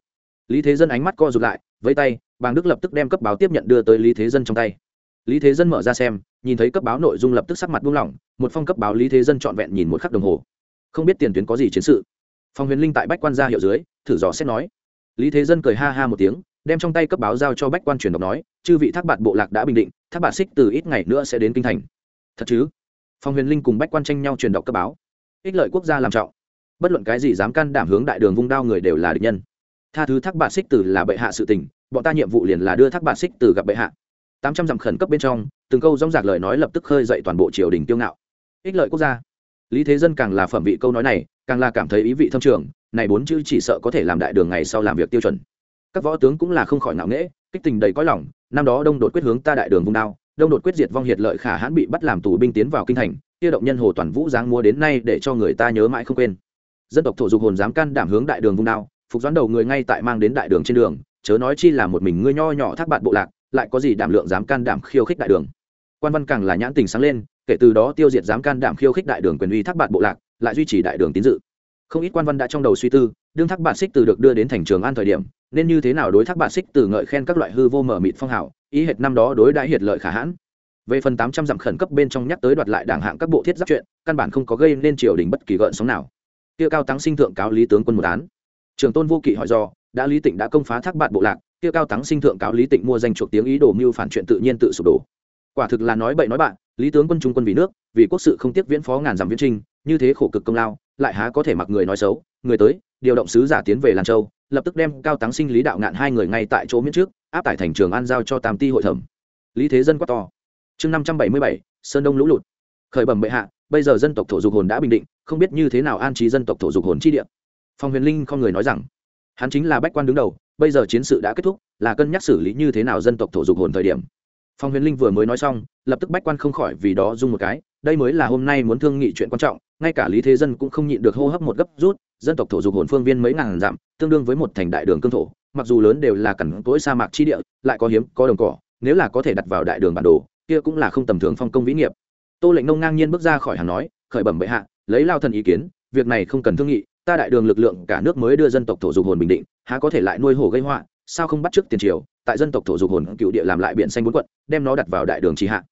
Lý thế dân ánh mắt co rụt lại, vẫy tay, bàng đức lập tức đem cấp báo tiếp nhận đưa tới lý thế dân trong tay. Lý thế dân mở ra xem, nhìn thấy cấp báo nội dung lập tức sắc mặt buông lỏng, một phong cấp báo lý thế dân trọn vẹn nhìn một khắc đồng hồ. Không biết tiền tuyến có gì chiến sự phong huyền linh tại bách quan ra hiệu dưới, thử dò xét nói. Lý thế dân cười ha ha một tiếng, đem trong tay cấp báo giao cho bách quan truyền đọc nói, chư vị thác bạt bộ lạc đã bình định, thác bạt xích từ ít ngày nữa sẽ đến kinh thành. Thật chứ? Phong huyền linh cùng bách quan tranh nhau truyền đọc cấp báo. Ích lợi quốc gia làm trọng. Bất luận cái gì dám can đảm hướng đại đường vung đao người đều là địch nhân. Tha thứ thác bạt xích từ là bệ hạ sự tình, bọn ta nhiệm vụ liền là đưa thác bạt xích từ gặp bệ hạ. Tám trăm dặm khẩn cấp bên trong, từng câu dóng dạc lời nói lập tức khơi dậy toàn bộ triều đình tiêu ngạo. Ích lợi quốc gia lý thế dân càng là phẩm vị câu nói này, càng là cảm thấy ý vị thâm trường, này bốn chữ chỉ sợ có thể làm đại đường ngày sau làm việc tiêu chuẩn. Các võ tướng cũng là không khỏi ngạo nghễ, kích tình đầy cõi lòng, năm đó đông đột quyết hướng ta đại đường vung đao, đông đột quyết diệt vong hiệt lợi khả hãn bị bắt làm tù binh tiến vào kinh thành, kia động nhân hồ toàn vũ giáng mua đến nay để cho người ta nhớ mãi không quên. Dân tộc thổ dục hồn dám can đảm hướng đại đường vung đao, phục doãn đầu người ngay tại mang đến đại đường trên đường, chớ nói chi là một mình ngươi nho nhỏ thác bạn bộ lạc, lại có gì đảm lượng dám can đảm khiêu khích đại đường. Quan văn càng là nhãn tình sáng lên kể từ đó tiêu diệt dám can đảm khiêu khích đại đường quyền uy thác bạn bộ lạc, lại duy trì đại đường tín dự. Không ít quan văn đã trong đầu suy tư, đương thác bạn xích từ được đưa đến thành trường an thời điểm, nên như thế nào đối thác bạn xích từ ngợi khen các loại hư vô mở mịt phong hào, ý hệt năm đó đối đãi hiệt lợi khả hãn. Về phần tám trăm dặm khẩn cấp bên trong nhắc tới đoạt lại đảng hạng các bộ thiết giáp chuyện, căn bản không có gây nên triều đình bất kỳ gợn sóng nào. Kia cao tăng sinh thượng cáo lý tướng quân một án. Trường tôn vô kỵ hỏi do, đã lý tịnh đã công phá thác bạn bộ lạc, kia cao tăng sinh thượng cáo lý tịnh mua danh chuộc tiếng ý đồ mưu phản chuyện tự nhiên tự sụp đổ quả thực là nói bậy nói bạn, lý tướng quân trung quân vì nước, vì quốc sự không tiếc viễn phó ngàn dặm viễn trinh, như thế khổ cực công lao, lại há có thể mặc người nói xấu. Người tới, điều động sứ giả tiến về lan châu, lập tức đem cao táng sinh lý đạo ngạn hai người ngay tại chỗ miễn trước, áp tải thành trường an giao cho tam ti hội thẩm. Lý thế dân quát to. Chương năm trăm bảy mươi bảy, sơn đông lũ lụt. Khởi bẩm bệ hạ, bây giờ dân tộc thổ dục hồn đã bình định, không biết như thế nào an trí dân tộc thổ dục hồn chi địa. Phong huyền linh không người nói rằng, hắn chính là bách quan đứng đầu, bây giờ chiến sự đã kết thúc, là cân nhắc xử lý như thế nào dân tộc thổ dục hồn thời điểm phong huyền linh vừa mới nói xong, lập tức bách quan không khỏi vì đó dung một cái, đây mới là hôm nay muốn thương nghị chuyện quan trọng, ngay cả lý thế dân cũng không nhịn được hô hấp một gấp rút, dân tộc thổ dục hồn phương viên mấy ngàn dặm, tương đương với một thành đại đường cương thổ, mặc dù lớn đều là cẳng cỗi sa mạc chi địa, lại có hiếm, có đồng cỏ, nếu là có thể đặt vào đại đường bản đồ, kia cũng là không tầm thường phong công vĩ nghiệp. Tô lệnh nông ngang nhiên bước ra khỏi hàng nói, khởi bẩm bệ hạ, lấy lao thần ý kiến, việc này không cần thương nghị, ta đại đường lực lượng cả nước mới đưa dân tộc thổ dục hồn bình định, há có thể lại nuôi hổ gây họa sao không bắt trước tiền triều, tại dân tộc thổ dục hồn cựu địa làm lại biển xanh bốn quận, đem nó đặt vào đại đường trì hạ.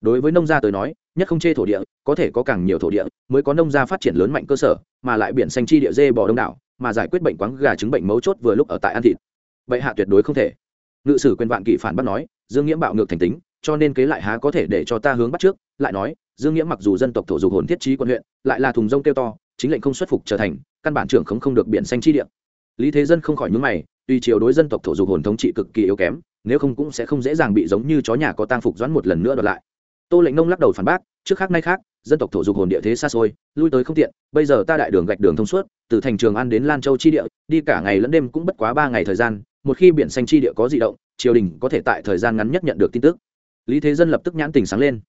Đối với nông gia tới nói, nhất không chê thổ địa, có thể có càng nhiều thổ địa, mới có nông gia phát triển lớn mạnh cơ sở, mà lại biển xanh chi địa dê bò đông đảo, mà giải quyết bệnh quáng gà trứng bệnh mấu chốt vừa lúc ở tại ăn thịt. Vậy hạ tuyệt đối không thể. Ngự sử quyền vạn kỵ phản bắt nói, dương nghiễm bạo ngược thành tính, cho nên kế lại há có thể để cho ta hướng bắt trước, lại nói, dương nghĩa mặc dù dân tộc thổ dục hồn thiết trí quận huyện, lại là thùng rông kêu to, chính lệnh không xuất phục trở thành, căn bản trưởng không không được biển xanh chi địa. Lý thế dân không khỏi nhướng mày tuy chiều đối dân tộc thổ dục hồn thống trị cực kỳ yếu kém, nếu không cũng sẽ không dễ dàng bị giống như chó nhà có tang phục doãn một lần nữa đoạt lại. Tô lệnh nông lắc đầu phản bác, trước khác nay khác, dân tộc thổ dục hồn địa thế xa xôi, lui tới không tiện, bây giờ ta đại đường gạch đường thông suốt, từ thành trường an đến lan châu chi địa, đi cả ngày lẫn đêm cũng bất quá ba ngày thời gian, một khi biển xanh chi địa có di động, triều đình có thể tại thời gian ngắn nhất nhận được tin tức. Lý thế dân lập tức nhãn tình sáng lên.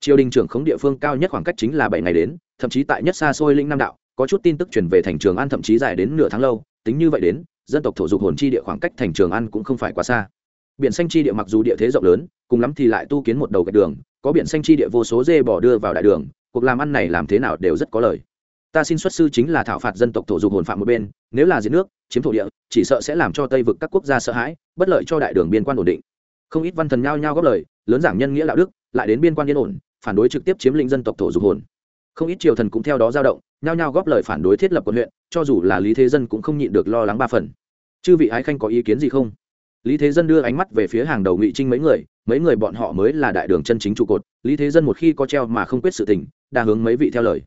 Triều đình trưởng khống địa phương cao nhất khoảng cách chính là bảy ngày đến, thậm chí tại nhất xa xôi linh nam đạo, có chút tin tức chuyển về thành trường an thậm chí dài đến nửa tháng lâu, tính như vậy đến dân tộc thổ dục hồn chi địa khoảng cách thành trường ăn cũng không phải quá xa. Biển xanh chi địa mặc dù địa thế rộng lớn, cùng lắm thì lại tu kiến một đầu gạch đường, có biển xanh chi địa vô số dê bỏ đưa vào đại đường, cuộc làm ăn này làm thế nào đều rất có lời. Ta xin xuất sư chính là thảo phạt dân tộc thổ dục hồn phạm một bên, nếu là diệt nước, chiếm thổ địa, chỉ sợ sẽ làm cho tây vực các quốc gia sợ hãi, bất lợi cho đại đường biên quan ổn định. Không ít văn thần nhao nhao góp lời, lớn giảng nhân nghĩa đạo đức, lại đến biên quan yên ổn, phản đối trực tiếp chiếm lĩnh dân tộc thổ dục hồn không ít triều thần cũng theo đó dao động, nhao nhao góp lời phản đối thiết lập quận huyện, cho dù là lý thế dân cũng không nhịn được lo lắng ba phần. Chư vị ái khanh có ý kiến gì không? Lý thế dân đưa ánh mắt về phía hàng đầu ngụy trinh mấy người mấy người bọn họ mới là đại đường chân chính trụ cột, lý thế dân một khi có treo mà không quyết sự tình, đa hướng mấy vị theo lời.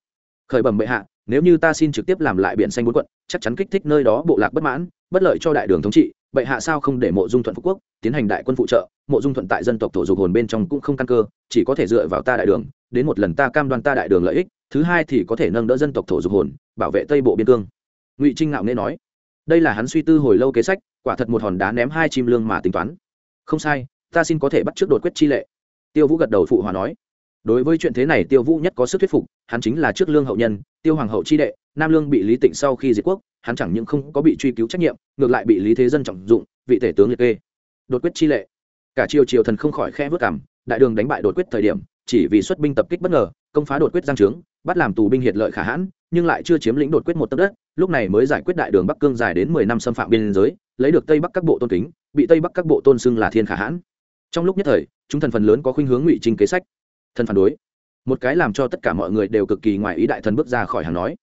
Khởi bẩm bệ hạ, nếu như ta xin trực tiếp làm lại biển xanh bốn quận, chắc chắn kích thích nơi đó bộ lạc bất mãn, bất lợi cho đại đường thống trị, bệ hạ sao không để mộ dung thuận phú quốc, tiến hành đại quân phụ trợ, mộ dung thuận tại dân tộc thổ dục hồn bên trong cũng không căn cơ, chỉ có thể dựa vào ta đại đường, đến một lần ta cam đoan ta đại đường lợi ích thứ hai thì có thể nâng đỡ dân tộc thổ dục hồn, bảo vệ tây bộ biên cương. Ngụy trinh ngạo nghe nói, đây là hắn suy tư hồi lâu kế sách, quả thật một hòn đá ném hai chim lương mà tính toán. Không sai, ta xin có thể bắt trước đột quyết chi lệ. Tiêu vũ gật đầu phụ hòa nói, đối với chuyện thế này tiêu vũ nhất có sức thuyết phục, hắn chính là trước lương hậu nhân, tiêu hoàng hậu chi đệ, nam lương bị lý tịnh sau khi diệt quốc, hắn chẳng những không có bị truy cứu trách nhiệm, ngược lại bị lý thế dân trọng dụng, vị tể tướng liệt kê. Đột quyết chi lệ. Cả triều triều thần không khỏi khe vớt cảm, đại đường đánh bại đột quyết thời điểm, chỉ vì xuất binh tập kích bất ngờ, công phá đột quyết giang trướng bắt làm tù binh hiệt lợi khả hãn, nhưng lại chưa chiếm lĩnh đột quyết một tấc đất, lúc này mới giải quyết đại đường bắc cương dài đến mười năm xâm phạm biên giới, lấy được tây bắc các bộ tôn kính, bị tây bắc các bộ tôn xưng là thiên khả hãn. Trong lúc nhất thời, chúng thần phần lớn có khuynh hướng ngụy trinh kế sách. Thần phản đối. Một cái làm cho tất cả mọi người đều cực kỳ ngoài ý đại thần bước ra khỏi hàng nói.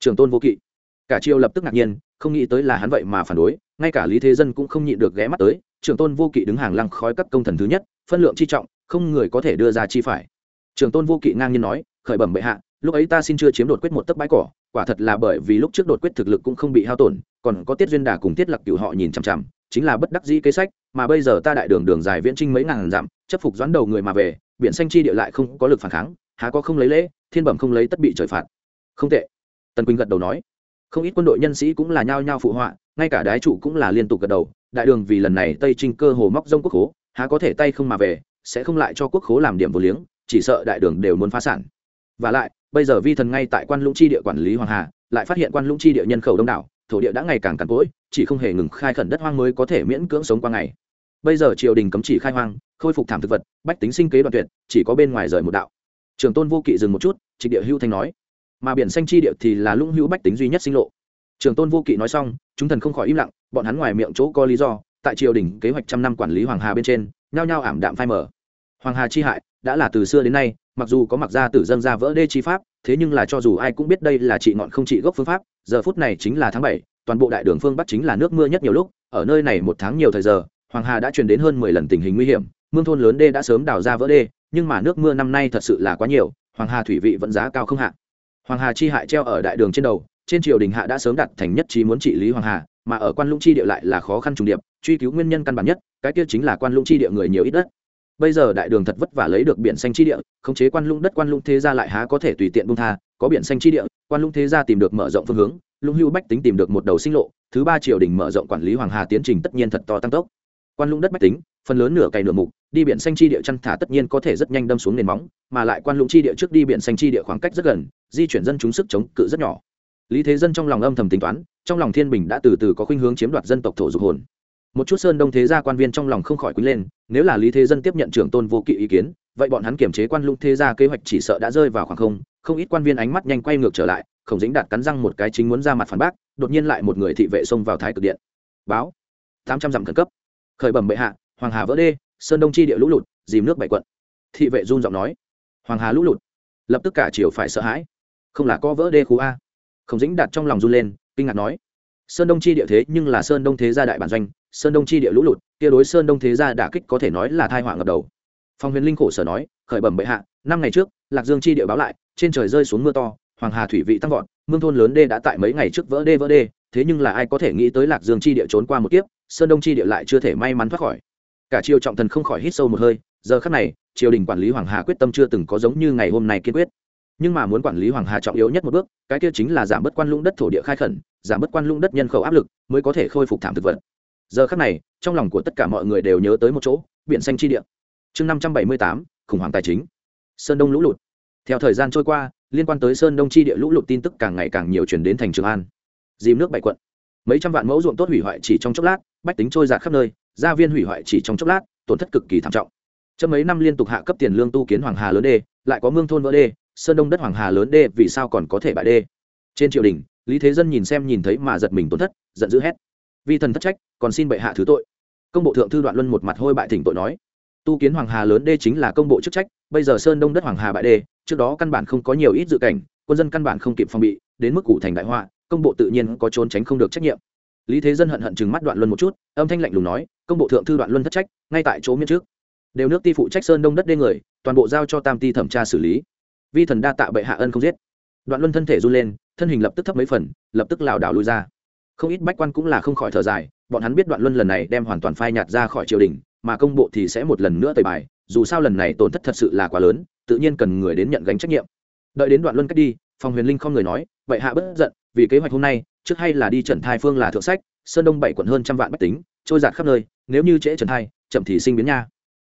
Trường tôn vô kỵ. Cả triều lập tức ngạc nhiên, không nghĩ tới là hắn vậy mà phản đối, ngay cả lý thế dân cũng không nhịn được ghé mắt tới, trường tôn vô kỵ đứng hàng lăng khói các công thần thứ nhất, phân lượng chi trọng, không người có thể đưa ra chi phải. Trường tôn vô kỵ ngang nhiên nói, khởi bẩm bệ hạ lúc ấy ta xin chưa chiếm đột quyết một tấc bãi cỏ, quả thật là bởi vì lúc trước đột quyết thực lực cũng không bị hao tổn, còn có tiết duyên đà cùng tiết lặc cửu họ nhìn chằm chằm, chính là bất đắc dĩ kế sách, mà bây giờ ta đại đường đường dài viễn trinh mấy ngàn dặm, chấp phục doãn đầu người mà về, biển xanh chi địa lại không có lực phản kháng, há có không lấy lễ, thiên bẩm không lấy tất bị trời phạt. Không tệ. Tần quỳnh gật đầu nói. Không ít quân đội nhân sĩ cũng là nhao nhao phụ họa, ngay cả đái trụ cũng là liên tục gật đầu, đại đường vì lần này tây trinh cơ hồ móc rông quốc khố, há có thể tay không mà về, sẽ không lại cho quốc khố làm điểm vô liếng, chỉ sợ đại đường đều muốn phá sản. Và lại bây giờ vi thần ngay tại quan lũng chi địa quản lý hoàng hà, lại phát hiện quan lũng chi địa nhân khẩu đông đảo, thổ địa đã ngày càng cằn cỗi, chỉ không hề ngừng khai khẩn đất hoang mới có thể miễn cưỡng sống qua ngày. Bây giờ triều đình cấm chỉ khai hoang, khôi phục thảm thực vật, bách tính sinh kế đoạn tuyệt, chỉ có bên ngoài rời một đạo. Trường tôn vô kỵ dừng một chút, trịnh địa hưu thanh nói, mà biển xanh chi địa thì là lũng hữu bách tính duy nhất sinh lộ. Trường tôn vô kỵ nói xong, chúng thần không khỏi im lặng, bọn hắn ngoài miệng chỗ có lý do, tại triều đình kế hoạch trăm năm quản lý hoàng hà bên trên, nhao nhao ảm đạm phai mở hoàng hà chi hại đã là từ xưa đến nay, mặc dù có mặc gia tử dân ra vỡ đê chi pháp, thế nhưng là cho dù ai cũng biết đây là trị ngọn không trị gốc phương pháp, giờ phút này chính là tháng bảy, toàn bộ đại đường phương bắc chính là nước mưa nhất nhiều lúc, ở nơi này một tháng nhiều thời giờ, hoàng hà đã truyền đến hơn mười lần tình hình nguy hiểm, mương thôn lớn đê đã sớm đào ra vỡ đê, nhưng mà nước mưa năm nay thật sự là quá nhiều, hoàng hà thủy vị vẫn giá cao không hạ. Hoàng hà chi hại treo ở đại đường trên đầu, trên triều đình hạ đã sớm đặt thành nhất trí muốn trị lý hoàng hà, mà ở quan lũng chi địa lại là khó khăn trùng điệp, truy cứu nguyên nhân căn bản nhất, cái kia chính là quan lũng chi địa người nhiều ít đất bây giờ đại đường thật vất vả lấy được biển xanh chi địa, khống chế quan lũng đất quan lũng thế gia lại há có thể tùy tiện bung tha, có biển xanh chi địa, quan lũng thế gia tìm được mở rộng phương hướng, lũng hưu bách tính tìm được một đầu sinh lộ, thứ ba triều đình mở rộng quản lý hoàng hà tiến trình tất nhiên thật to tăng tốc. Quan lũng đất bách tính, phần lớn nửa cày nửa mục, đi biển xanh chi địa chăn thả tất nhiên có thể rất nhanh đâm xuống nền móng, mà lại quan lũng chi địa trước đi biển xanh chi địa khoảng cách rất gần, di chuyển dân chúng sức chống cự rất nhỏ. Lý thế dân trong lòng âm thầm tính toán, trong lòng thiên bình đã từ từ có khuynh hướng chiếm đoạt dân tộc thổ dục hồn một chút sơn đông thế gia quan viên trong lòng không khỏi quý lên, nếu là lý thế dân tiếp nhận trưởng tôn vô kỵ ý kiến, vậy bọn hắn kiểm chế quan lũng thế gia kế hoạch chỉ sợ đã rơi vào khoảng không không ít quan viên ánh mắt nhanh quay ngược trở lại, khổng dính đạt cắn răng một cái chính muốn ra mặt phản bác, đột nhiên lại một người thị vệ xông vào thái cực điện. Báo, tám trăm dặm khẩn cấp. Khởi bẩm bệ hạ, hoàng hà vỡ đê, sơn đông chi địa lũ lụt, dìm nước bảy quận. Thị vệ run giọng nói. Hoàng hà lũ lụt. Lập tức cả triều phải sợ hãi. Không là có vỡ đê khu a. Khổng dĩnh đạt trong lòng run lên, kinh ngạc nói sơn đông chi địa thế nhưng là sơn đông thế gia đại bản doanh, sơn đông chi địa lũ lụt, kia đối sơn đông thế gia đả kích có thể nói là thai họa ngập đầu. Phong huyền linh khổ sở nói, khởi bẩm bệ hạ, năm ngày trước, lạc dương chi địa báo lại, trên trời rơi xuống mưa to, hoàng hà thủy vị tăng vọt, mương thôn lớn đê đã tại mấy ngày trước vỡ đê vỡ đê, thế nhưng là ai có thể nghĩ tới lạc dương chi địa trốn qua một kiếp, sơn đông chi địa lại chưa thể may mắn thoát khỏi. Cả triều trọng thần không khỏi hít sâu một hơi, giờ khắc này, triều đình quản lý hoàng hà quyết tâm chưa từng có giống như ngày hôm nay kiên quyết. Nhưng mà muốn quản lý hoàng hà trọng yếu nhất một bước, cái kia chính là giảm bớt quan lũng đất thổ địa khai khẩn giảm bớt quan lũng đất nhân khẩu áp lực, mới có thể khôi phục thảm thực vật. Giờ khắc này, trong lòng của tất cả mọi người đều nhớ tới một chỗ, biển xanh chi địa. Chương năm trăm bảy mươi tám, khủng hoảng tài chính. Sơn đông lũ lụt. Theo thời gian trôi qua, liên quan tới sơn đông chi địa lũ lụt tin tức càng ngày càng nhiều chuyển đến thành trường an. Dìm nước bảy quận. Mấy trăm vạn mẫu ruộng tốt hủy hoại chỉ trong chốc lát, bách tính trôi giạt khắp nơi, gia viên hủy hoại chỉ trong chốc lát, tổn thất cực kỳ thảm trọng. Trong mấy năm liên tục hạ cấp tiền lương tu kiến hoàng hà lớn đê, lại có mương thôn vỡ đê, sơn đông đất hoàng hà lớn đê vì sao còn có thể bại đê? Trên triều đình lý thế dân nhìn xem nhìn thấy mà giật mình tổn thất, giận dữ hét. Vi thần thất trách, còn xin bệ hạ thứ tội. Công bộ thượng thư đoạn luân một mặt hôi bại thỉnh tội nói. Tu kiến hoàng hà lớn đê chính là công bộ chức trách, bây giờ sơn đông đất hoàng hà bại đê, trước đó căn bản không có nhiều ít dự cảnh, quân dân căn bản không kịp phòng bị, đến mức cụ thành đại họa, công bộ tự nhiên có trốn tránh không được trách nhiệm. Lý thế dân hận hận chừng mắt đoạn luân một chút, âm thanh lạnh lùng nói, công bộ thượng thư đoạn luân thất trách, ngay tại chỗ miên trước. Đều nước ti phụ trách sơn đông đất đê người, toàn bộ giao cho tam ti thẩm tra xử lý. Vi thần đa tạ bệ hạ ân không giết đoạn luân thân thể run lên, thân hình lập tức thấp mấy phần, lập tức lảo đảo lui ra. Không ít bách quan cũng là không khỏi thở dài, bọn hắn biết đoạn luân lần này đem hoàn toàn phai nhạt ra khỏi triều đình, mà công bộ thì sẽ một lần nữa tẩy bài, dù sao lần này tổn thất thật sự là quá lớn, tự nhiên cần người đến nhận gánh trách nhiệm. Đợi đến đoạn luân cách đi phòng huyền linh không người nói, vậy hạ bất giận, vì kế hoạch hôm nay, trước hay là đi trần thai phương là thượng sách, sơn đông bảy quận hơn trăm vạn bách tính, trôi giạt khắp nơi, nếu như trễ trần thai, chậm thì sinh biến nha.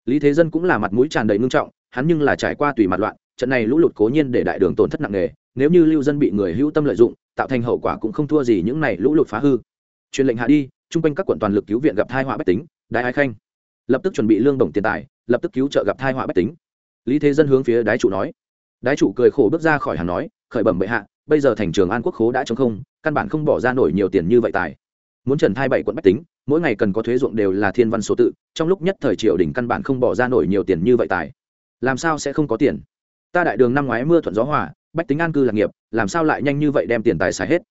Lý thế dân cũng là mặt mũi tràn đầy ngưng trọng, hắn nhưng là trải qua tùy mặt loạn, trận này lũ lụt cố nhiên để đại đường tổn thất nặng nề nếu như lưu dân bị người hữu tâm lợi dụng, tạo thành hậu quả cũng không thua gì những này lũ lụt phá hư. Truyền lệnh hạ đi, chung quanh các quận toàn lực cứu viện gặp thai họa bách tính đại ái khanh. Lập tức chuẩn bị lương đồng tiền tài, lập tức cứu trợ gặp thai họa bách tính. Lý thế dân hướng phía đái chủ nói. Đái chủ cười khổ bước ra khỏi hàng nói, khởi bẩm bệ hạ, bây giờ thành trường an quốc khố đã chống không, căn bản không bỏ ra nổi nhiều tiền như vậy tài. Muốn trần thai bảy quận bách tính, mỗi ngày cần có thuế ruộng đều là thiên văn số tự, trong lúc nhất thời triều đình căn bản không bỏ ra nổi nhiều tiền như vậy tài. Làm sao sẽ không có tiền? Ta đại đường năm ngoái mưa thuận gió hòa bách tính an cư lạc nghiệp, làm sao lại nhanh như vậy đem tiền tài xài hết?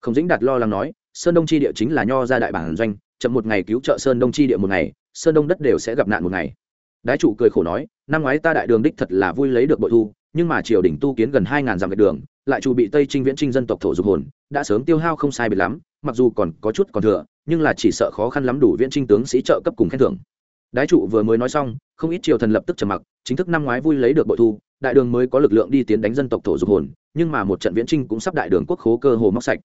Không dĩnh đạt lo lắng nói, sơn đông chi địa chính là nho ra đại bản doanh, chậm một ngày cứu trợ sơn đông chi địa một ngày, sơn đông đất đều sẽ gặp nạn một ngày. Đái chủ cười khổ nói, năm ngoái ta đại đường đích thật là vui lấy được bội thu, nhưng mà triều đình tu kiến gần hai ngàn dặm gạch đường, lại chủ bị tây trinh viễn trinh dân tộc thổ dục hồn, đã sớm tiêu hao không sai biệt lắm, mặc dù còn có chút còn thừa, nhưng là chỉ sợ khó khăn lắm đủ viễn trinh tướng sĩ trợ cấp cùng khen thưởng. Đái trụ vừa mới nói xong, không ít triều thần lập tức trầm mặc, chính thức năm ngoái vui lấy được bội thu đại đường mới có lực lượng đi tiến đánh dân tộc thổ dục hồn, nhưng mà một trận viễn trinh cũng sắp đại đường quốc khố cơ hồ móc sạch.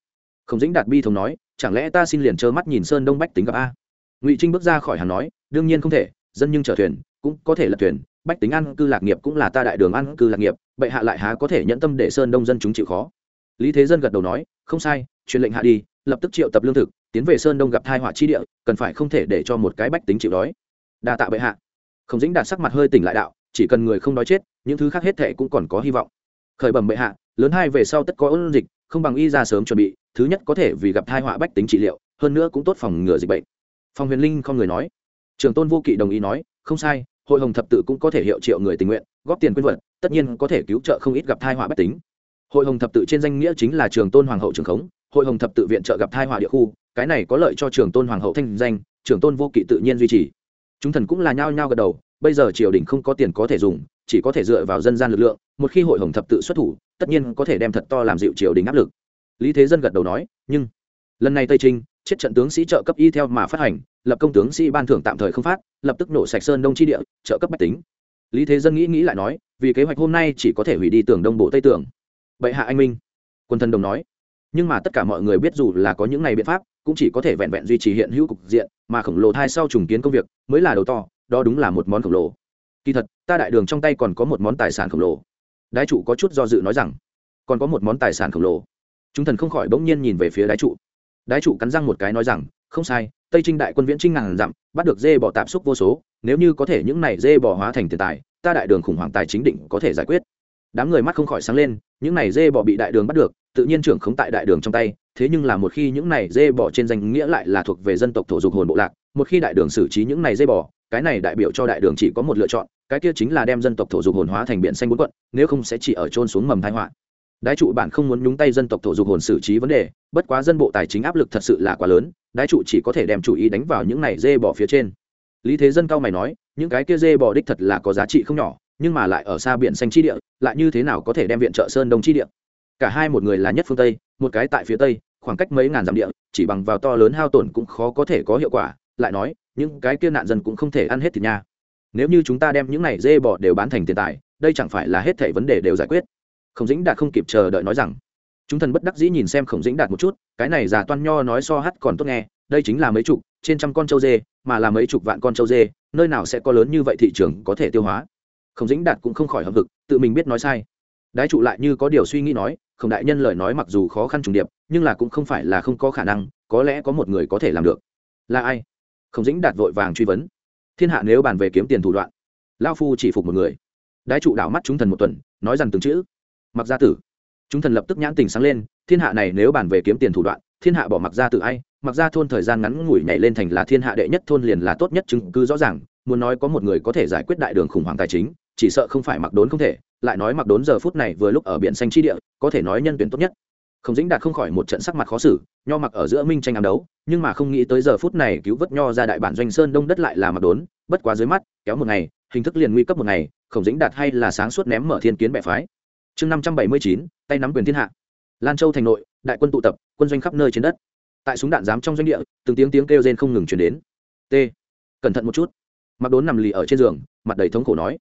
Không dĩnh đạt bi thống nói, chẳng lẽ ta xin liền trơ mắt nhìn sơn đông bách tính gặp a? Ngụy trinh bước ra khỏi hàng nói, đương nhiên không thể, dân nhưng chở thuyền, cũng có thể là thuyền, bách tính ăn cư lạc nghiệp cũng là ta đại đường ăn cư lạc nghiệp, bệ hạ lại há có thể nhẫn tâm để sơn đông dân chúng chịu khó? Lý thế dân gật đầu nói, không sai, truyền lệnh hạ đi, lập tức triệu tập lương thực, tiến về sơn đông gặp thai họa chi địa, cần phải không thể để cho một cái bách tính chịu đói. Đa tạ bệ hạ. Không dĩnh đạt sắc mặt hơi tỉnh lại đạo chỉ cần người không đói chết, những thứ khác hết thệ cũng còn có hy vọng. Khởi bẩm bệ hạ, lớn hai về sau tất có ôn dịch, không bằng y ra sớm chuẩn bị, thứ nhất có thể vì gặp thai họa bách tính trị liệu, hơn nữa cũng tốt phòng ngừa dịch bệnh. Phòng huyền linh không người nói. Trường tôn vô kỵ đồng ý nói, không sai, hội hồng thập tự cũng có thể hiệu triệu người tình nguyện, góp tiền quyên vật, tất nhiên có thể cứu trợ không ít gặp thai họa bách tính. Hội hồng thập tự trên danh nghĩa chính là trường tôn hoàng hậu trường khống, hội hồng thập tự viện trợ gặp thai họa địa khu, cái này có lợi cho trường tôn hoàng hậu thanh danh, trường tôn vô kỵ tự nhiên duy trì. Chúng thần cũng là nhao nhao gật đầu bây giờ triều đình không có tiền có thể dùng, chỉ có thể dựa vào dân gian lực lượng, một khi hội hồng thập tự xuất thủ, tất nhiên có thể đem thật to làm dịu triều đình áp lực. Lý thế dân gật đầu nói, nhưng lần này tây trinh, chết trận tướng sĩ trợ cấp y theo mà phát hành, lập công tướng sĩ ban thưởng tạm thời không phát, lập tức nổ sạch sơn đông chi địa, trợ cấp bách tính. Lý thế dân nghĩ nghĩ lại nói, vì kế hoạch hôm nay chỉ có thể hủy đi tường đông bộ tây tường. Bệ hạ anh minh, quân thần đồng nói. Nhưng mà tất cả mọi người biết dù là có những này biện pháp, cũng chỉ có thể vẹn vẹn duy trì hiện hữu cục diện, mà khổng lồ thai sau trùng kiến công việc mới là đầu to đó đúng là một món khổng lồ. Kỳ thật, ta đại đường trong tay còn có một món tài sản khổng lồ. Đái trụ có chút do dự nói rằng, còn có một món tài sản khổng lồ. Chúng thần không khỏi bỗng nhiên nhìn về phía đái trụ. Đái trụ cắn răng một cái nói rằng, không sai, tây trinh đại quân viễn trinh ngàn dặm, bắt được dê bỏ tạp xúc vô số, nếu như có thể những này dê bỏ hóa thành tiền tài, ta đại đường khủng hoảng tài chính định có thể giải quyết. Đám người mắt không khỏi sáng lên, những này dê bỏ bị đại đường bắt được, tự nhiên trưởng khống tại đại đường trong tay thế nhưng là một khi những này dê bỏ trên danh nghĩa lại là thuộc về dân tộc thổ dục hồn bộ lạc, một khi đại đường xử trí những này dê bỏ cái này đại biểu cho đại đường chỉ có một lựa chọn, cái kia chính là đem dân tộc thổ dục hồn hóa thành biển xanh bốn quận, nếu không sẽ chỉ ở trôn xuống mầm thái họa. Đái trụ bản không muốn nhúng tay dân tộc thổ dục hồn xử trí vấn đề, bất quá dân bộ tài chính áp lực thật sự là quá lớn, đái trụ chỉ có thể đem chủ ý đánh vào những này dê bỏ phía trên. Lý thế dân cao mày nói, những cái kia dê bò đích thật là có giá trị không nhỏ, nhưng mà lại ở xa biển xanh chi địa, lại như thế nào có thể đem viện trợ sơn đông chi địa? Cả hai một người là nhất phương tây, một cái tại phía tây, khoảng cách mấy ngàn dặm địa, chỉ bằng vào to lớn hao tổn cũng khó có thể có hiệu quả. Lại nói, những cái kia nạn dân cũng không thể ăn hết thịt nha. Nếu như chúng ta đem những này dê bò đều bán thành tiền tài, đây chẳng phải là hết thảy vấn đề đều giải quyết. Khổng dĩnh đạt không kịp chờ đợi nói rằng, chúng thần bất đắc dĩ nhìn xem khổng dĩnh đạt một chút, cái này già toan nho nói so hắt còn tốt nghe, đây chính là mấy chục, trên trăm con trâu dê, mà là mấy chục vạn con trâu dê, nơi nào sẽ có lớn như vậy thị trường có thể tiêu hóa? Khổng dĩnh đạt cũng không khỏi hậm vực tự mình biết nói sai. Đái trụ lại như có điều suy nghĩ nói khổng đại nhân lời nói mặc dù khó khăn trùng điệp, nhưng là cũng không phải là không có khả năng, có lẽ có một người có thể làm được. Là ai? Khổng dĩnh đạt vội vàng truy vấn. Thiên hạ nếu bàn về kiếm tiền thủ đoạn lao phu chỉ phục một người. Đái trụ đảo mắt chúng thần một tuần, nói rằng từng chữ. Mặc gia tử. Chúng thần lập tức nhãn tình sáng lên, thiên hạ này nếu bàn về kiếm tiền thủ đoạn, thiên hạ bỏ mặc gia tử ai? Mặc gia thôn thời gian ngắn ngủi nhảy lên thành là thiên hạ đệ nhất thôn liền là tốt nhất chứng cứ rõ ràng, muốn nói có một người có thể giải quyết đại đường khủng hoảng tài chính, chỉ sợ không phải mặc đốn không thể lại nói mặc đốn giờ phút này vừa lúc ở biển xanh chi địa, có thể nói nhân tuyển tốt nhất. Không dĩnh đạt không khỏi một trận sắc mặt khó xử, nho mặc ở giữa minh tranh ám đấu, nhưng mà không nghĩ tới giờ phút này cứu vớt nho ra đại bản doanh sơn đông đất lại là mặc đốn, bất quá dưới mắt, kéo một ngày, hình thức liền nguy cấp một ngày, khổng dĩnh đạt hay là sáng suốt ném mở thiên kiến bệ phái. Chương năm trăm bảy mươi chín, tay nắm quyền thiên hạ. Lan châu thành nội, đại quân tụ tập, quân doanh khắp nơi trên đất. Tại súng đạn giám trong doanh địa, từng tiếng tiếng kêu rên không ngừng chuyển đến. T. Cẩn thận một chút. Mặc đốn nằm lì ở trên giường, mặt đầy thống khổ nói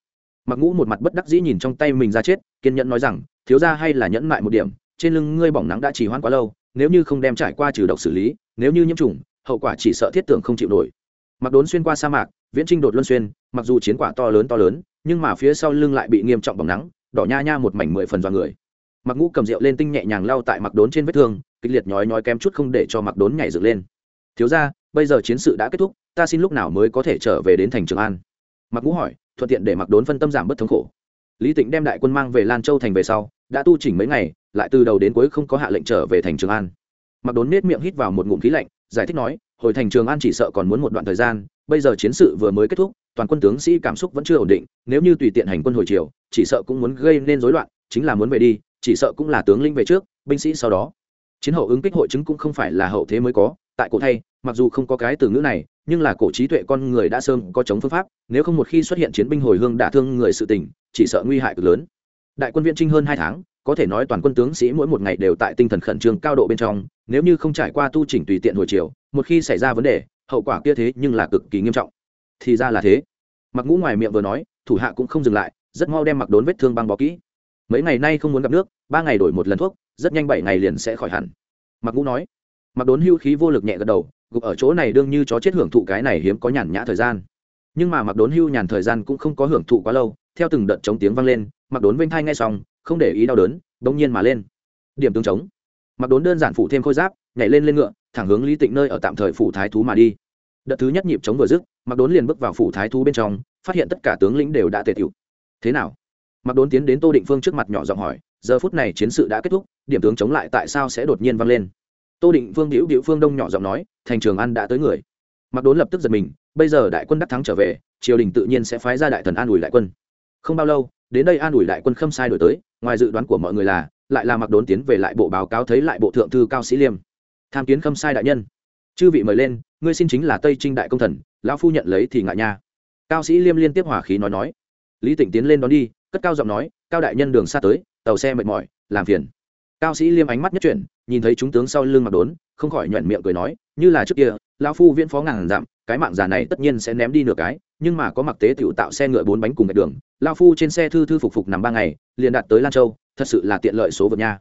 mặc ngũ một mặt bất đắc dĩ nhìn trong tay mình ra chết, kiên nhẫn nói rằng, thiếu ra hay là nhẫn mại một điểm, trên lưng ngươi bỏng nắng đã trì hoãn quá lâu, nếu như không đem trải qua trừ độc xử lý, nếu như nhiễm trùng, hậu quả chỉ sợ thiết tưởng không chịu nổi. Mặc đốn xuyên qua sa mạc, viễn trinh đột luân xuyên, mặc dù chiến quả to lớn to lớn, nhưng mà phía sau lưng lại bị nghiêm trọng bỏng nắng, đỏ nha nha một mảnh mười phần vào người. Mặc ngũ cầm rượu lên tinh nhẹ nhàng lau tại mặc đốn trên vết thương, kịch liệt nhói nhói kém chút không để cho mặc đốn nhảy dựng lên. Thiếu ra bây giờ chiến sự đã kết thúc, ta xin lúc nào mới có thể trở về đến thành trường an? Mặc ngũ hỏi thuận tiện để mặc đốn phân tâm giảm bớt thống khổ. Lý tịnh đem đại quân mang về lan châu thành về sau, đã tu chỉnh mấy ngày, lại từ đầu đến cuối không có hạ lệnh trở về thành trường an. Mặc đốn nết miệng hít vào một ngụm khí lạnh, giải thích nói, hồi thành trường an chỉ sợ còn muốn một đoạn thời gian, bây giờ chiến sự vừa mới kết thúc, toàn quân tướng sĩ cảm xúc vẫn chưa ổn định, nếu như tùy tiện hành quân hồi chiều, chỉ sợ cũng muốn gây nên rối loạn, chính là muốn về đi, chỉ sợ cũng là tướng linh về trước, binh sĩ sau đó. Chiến hậu ứng kích hội chứng cũng không phải là hậu thế mới có tại cổ thay, mặc dù không có cái từ ngữ này, nhưng là cổ trí tuệ con người đã sớm có chống phương pháp, nếu không một khi xuất hiện chiến binh hồi hương đả thương người sự tình, chỉ sợ nguy hại cực lớn. Đại quân viện trinh hơn hai tháng, có thể nói toàn quân tướng sĩ mỗi một ngày đều tại tinh thần khẩn trương cao độ bên trong, nếu như không trải qua tu chỉnh tùy tiện hồi chiều, một khi xảy ra vấn đề, hậu quả kia thế nhưng là cực kỳ nghiêm trọng. Thì ra là thế. Mặc ngũ ngoài miệng vừa nói, thủ hạ cũng không dừng lại, rất mau đem mặc đốn vết thương băng bó kỹ. Mấy ngày nay không muốn gặp nước, ba ngày đổi một lần thuốc, rất nhanh bảy ngày liền sẽ khỏi hẳn. Mặc ngũ nói mặc đốn hưu khí vô lực nhẹ gật đầu, gục ở chỗ này đương như chó chết hưởng thụ cái này hiếm có nhàn nhã thời gian. Nhưng mà mặc đốn hưu nhàn thời gian cũng không có hưởng thụ quá lâu, theo từng đợt chống tiếng vang lên, mặc đốn vênh thai ngay xong, không để ý đau đớn, bỗng nhiên mà lên. Điểm tướng chống mặc đốn đơn giản phủ thêm khôi giáp, nhảy lên lên ngựa, thẳng hướng lý tịnh nơi ở tạm thời phủ thái thú mà đi. Đợt thứ nhất nhịp chống vừa dứt, mặc đốn liền bước vào phủ thái thú bên trong, phát hiện tất cả tướng lĩnh đều đã tề tiểu thế nào? Mặc đốn tiến đến tô định phương trước mặt nhỏ giọng hỏi, giờ phút này chiến sự đã kết thúc, điểm tướng chống lại tại sao sẽ đột nhiên vang lên? Tô định phương hữu điệu phương đông nhỏ giọng nói, thành trường an đã tới người. Mặc đốn lập tức giật mình, bây giờ đại quân đắc thắng trở về, triều đình tự nhiên sẽ phái ra đại thần an ủi đại quân. Không bao lâu, đến đây an ủi đại quân khâm sai đổi tới, ngoài dự đoán của mọi người là, lại là mặc đốn tiến về lại bộ báo cáo thấy lại bộ thượng thư cao sĩ liêm. Tham kiến khâm sai đại nhân. Chư vị mời lên, ngươi xin chính là tây trinh đại công thần, lão phu nhận lấy thì ngại nha. Cao sĩ liêm liên tiếp hỏa khí nói nói. Lý tịnh tiến lên đón đi, cất cao giọng nói, cao đại nhân đường xa tới, tàu xe mệt mỏi, làm phiền cao sĩ liêm ánh mắt nhất chuyển, nhìn thấy chúng tướng sau lưng mặc đốn, không khỏi nhuận miệng cười nói, như là trước kia, lão phu viễn phó ngàn dặm, cái mạng già này tất nhiên sẽ ném đi nửa cái, nhưng mà có mặc tế tiểu tạo xe ngựa bốn bánh cùng gạch đường lao phu trên xe thư thư phục phục nằm ba ngày, liền đạt tới lan châu, thật sự là tiện lợi số vượt nha.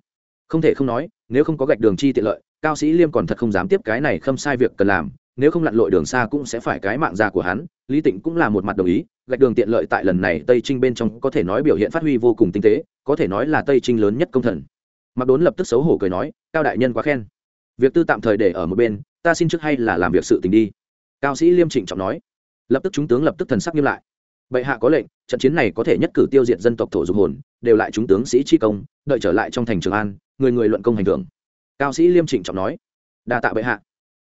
Không thể không nói, nếu không có gạch đường chi tiện lợi, cao sĩ liêm còn thật không dám tiếp cái này khâm sai việc cần làm, nếu không lặn lội đường xa cũng sẽ phải cái mạng già của hắn, lý tịnh cũng là một mặt đồng ý, gạch đường tiện lợi tại lần này tây trinh bên trong có thể nói biểu hiện phát huy vô cùng tinh tế, có thể nói là tây trinh lớn nhất công thần mặc đốn lập tức xấu hổ cười nói, cao đại nhân quá khen. Việc tư tạm thời để ở một bên, ta xin trước hay là làm việc sự tình đi. Cao sĩ liêm trịnh trọng nói. Lập tức chúng tướng lập tức thần sắc nghiêm lại. Bệ hạ có lệnh, trận chiến này có thể nhất cử tiêu diệt dân tộc thổ dục hồn, đều lại chúng tướng sĩ chi công, đợi trở lại trong thành trường an, người người luận công hành thưởng. Cao sĩ liêm trịnh trọng nói. Đa tạ bệ hạ.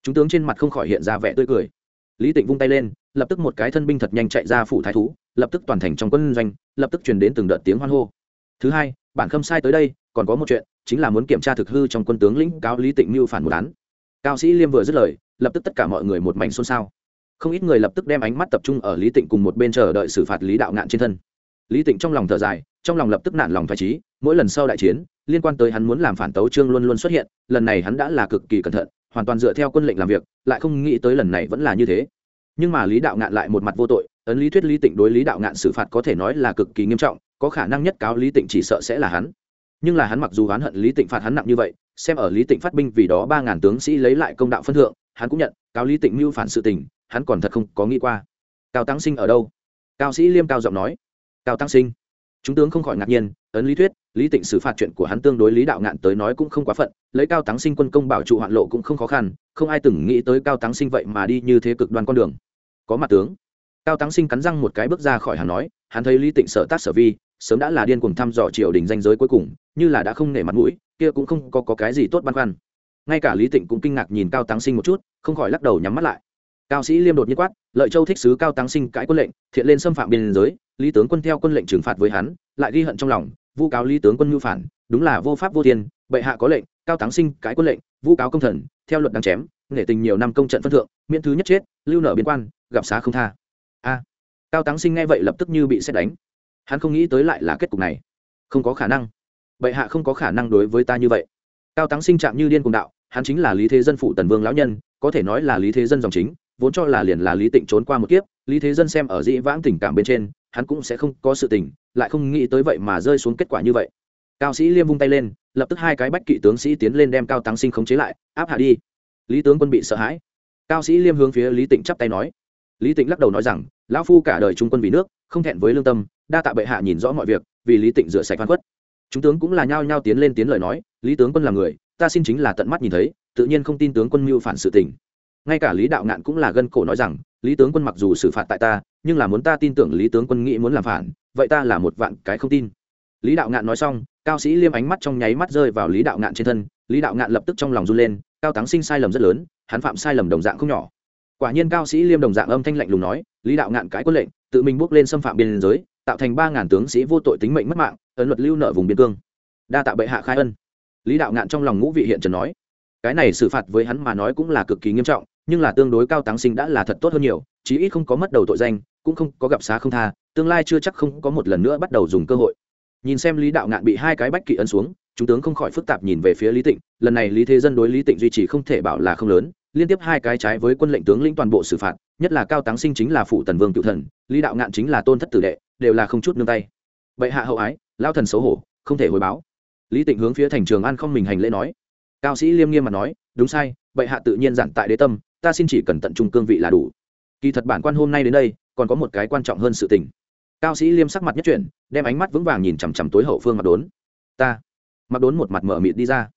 Chúng tướng trên mặt không khỏi hiện ra vẻ tươi cười. Lý tịnh vung tay lên, lập tức một cái thân binh thật nhanh chạy ra phủ thái thú, lập tức toàn thành trong quân doanh, lập tức truyền đến từng đợt tiếng hoan hô. Thứ hai, bản khâm sai tới đây, còn có một chuyện chính là muốn kiểm tra thực hư trong quân tướng lĩnh cáo lý tịnh mưu phản một án. Cao sĩ liêm vừa dứt lời, lập tức tất cả mọi người một mảnh xôn xao. Không ít người lập tức đem ánh mắt tập trung ở lý tịnh cùng một bên chờ đợi xử phạt lý đạo ngạn trên thân. Lý tịnh trong lòng thở dài, trong lòng lập tức nản lòng thoải trí mỗi lần sau đại chiến, liên quan tới hắn muốn làm phản tấu trương luôn luôn xuất hiện, lần này hắn đã là cực kỳ cẩn thận, hoàn toàn dựa theo quân lệnh làm việc, lại không nghĩ tới lần này vẫn là như thế. Nhưng mà lý đạo ngạn lại một mặt vô tội, ấn lý thuyết lý tịnh đối lý đạo ngạn xử phạt có thể nói là cực kỳ nghiêm trọng, có khả năng nhất cáo lý tịnh chỉ sợ sẽ là hắn nhưng là hắn mặc dù oán hận lý tịnh phạt hắn nặng như vậy, xem ở lý tịnh phát binh vì đó ba ngàn tướng sĩ lấy lại công đạo phân thượng, hắn cũng nhận, cáo lý tịnh mưu phản sự tình, hắn còn thật không có nghĩ qua. Cao tăng sinh ở đâu? Cao sĩ liêm cao giọng nói. Cao tăng sinh. Chúng tướng không khỏi ngạc nhiên, ấn lý thuyết, lý tịnh xử phạt chuyện của hắn tương đối lý đạo ngạn tới nói cũng không quá phận, lấy cao tăng sinh quân công bảo trụ hoạn lộ cũng không khó khăn, không ai từng nghĩ tới cao tăng sinh vậy mà đi như thế cực đoan con đường. Có mặt tướng. Cao tăng sinh cắn răng một cái bước ra khỏi hắn nói, hắn thấy lý tịnh sợ tác sở vi, sớm đã là điên cuồng thăm dò triều đình danh giới cuối cùng như là đã không nể mặt mũi kia cũng không có, có cái gì tốt băn khoăn. Ngay cả lý tịnh cũng kinh ngạc nhìn cao tăng sinh một chút không khỏi lắc đầu nhắm mắt lại. Cao sĩ liêm đột nhiên quát lợi châu thích sứ cao tăng sinh cãi quân lệnh thiện lên xâm phạm biên giới lý tướng quân theo quân lệnh trừng phạt với hắn lại ghi hận trong lòng vu cáo lý tướng quân mưu phản đúng là vô pháp vô thiên bệ hạ có lệnh cao tăng sinh cãi quân lệnh vu cáo công thần theo luật đáng chém nể tình nhiều năm công trận phân thượng miễn thứ nhất chết lưu nở biên quan gặp xá không tha. A. Cao tăng sinh nghe vậy lập tức như bị xét đánh. Hắn không nghĩ tới lại là kết cục này. Không có khả năng bệ hạ không có khả năng đối với ta như vậy. Cao tăng sinh chạm như điên cùng đạo, hắn chính là lý thế dân phụ tần vương lão nhân, có thể nói là lý thế dân dòng chính, vốn cho là liền là lý tịnh trốn qua một kiếp, lý thế dân xem ở dĩ vãng tình cảm bên trên, hắn cũng sẽ không có sự tình, lại không nghĩ tới vậy mà rơi xuống kết quả như vậy. Cao sĩ liêm vung tay lên, lập tức hai cái bách kỵ tướng sĩ tiến lên đem cao tăng sinh khống chế lại, áp hạ đi. Lý tướng quân bị sợ hãi. Cao sĩ liêm hướng phía lý tịnh chắp tay nói. Lý tịnh lắc đầu nói rằng, lão phu cả đời trung quân vì nước, không thẹn với lương tâm, đa tạ bệ hạ nhìn rõ mọi việc, vì lý tịnh rửa sạch văn khuất chúng tướng cũng là nhao nhao tiến lên tiến lời nói, lý tướng quân là người, ta xin chính là tận mắt nhìn thấy, tự nhiên không tin tướng quân mưu phản sự tình. Ngay cả lý đạo ngạn cũng là gân cổ nói rằng, lý tướng quân mặc dù xử phạt tại ta, nhưng là muốn ta tin tưởng lý tướng quân nghĩ muốn làm phản, vậy ta là một vạn cái không tin. Lý đạo ngạn nói xong, cao sĩ liêm ánh mắt trong nháy mắt rơi vào lý đạo ngạn trên thân, lý đạo ngạn lập tức trong lòng run lên, cao táng sinh sai lầm rất lớn, hắn phạm sai lầm đồng dạng không nhỏ. Quả nhiên cao sĩ liêm đồng dạng âm thanh lạnh lùng nói, lý đạo ngạn cãi quân lệnh, tự mình bước lên xâm phạm biên giới, tạo thành ba ngàn tướng sĩ vô tội tính mệnh mất mạng ấn luật lưu nợ vùng biên cương. Đa tạ bệ hạ khai ân. Lý đạo ngạn trong lòng ngũ vị hiện trần nói. Cái này xử phạt với hắn mà nói cũng là cực kỳ nghiêm trọng, nhưng là tương đối cao táng sinh đã là thật tốt hơn nhiều, chí ít không có mất đầu tội danh, cũng không có gặp xá không tha, tương lai chưa chắc không có một lần nữa bắt đầu dùng cơ hội. Nhìn xem lý đạo ngạn bị hai cái bách kỵ ấn xuống, chúng tướng không khỏi phức tạp nhìn về phía lý tịnh, lần này lý thế dân đối lý tịnh duy trì không thể bảo là không lớn, liên tiếp hai cái trái với quân lệnh tướng lĩnh toàn bộ xử phạt, nhất là cao táng sinh chính là phụ tần vương cựu thần, lý đạo ngạn chính là tôn thất tử đệ, đều là không chút nương tay. Bệ hạ hậu ái lao thần xấu hổ, không thể hồi báo. Lý tịnh hướng phía thành trường an không mình hành lễ nói. Cao sĩ liêm nghiêm mặt nói, đúng sai, bệ hạ tự nhiên giản tại đế tâm, ta xin chỉ cần tận trung cương vị là đủ. Kỳ thật bản quan hôm nay đến đây, còn có một cái quan trọng hơn sự tình. Cao sĩ liêm sắc mặt nhất chuyển, đem ánh mắt vững vàng nhìn chằm chằm tối hậu phương mặc đốn. Ta. Mặc đốn một mặt mở mịt đi ra.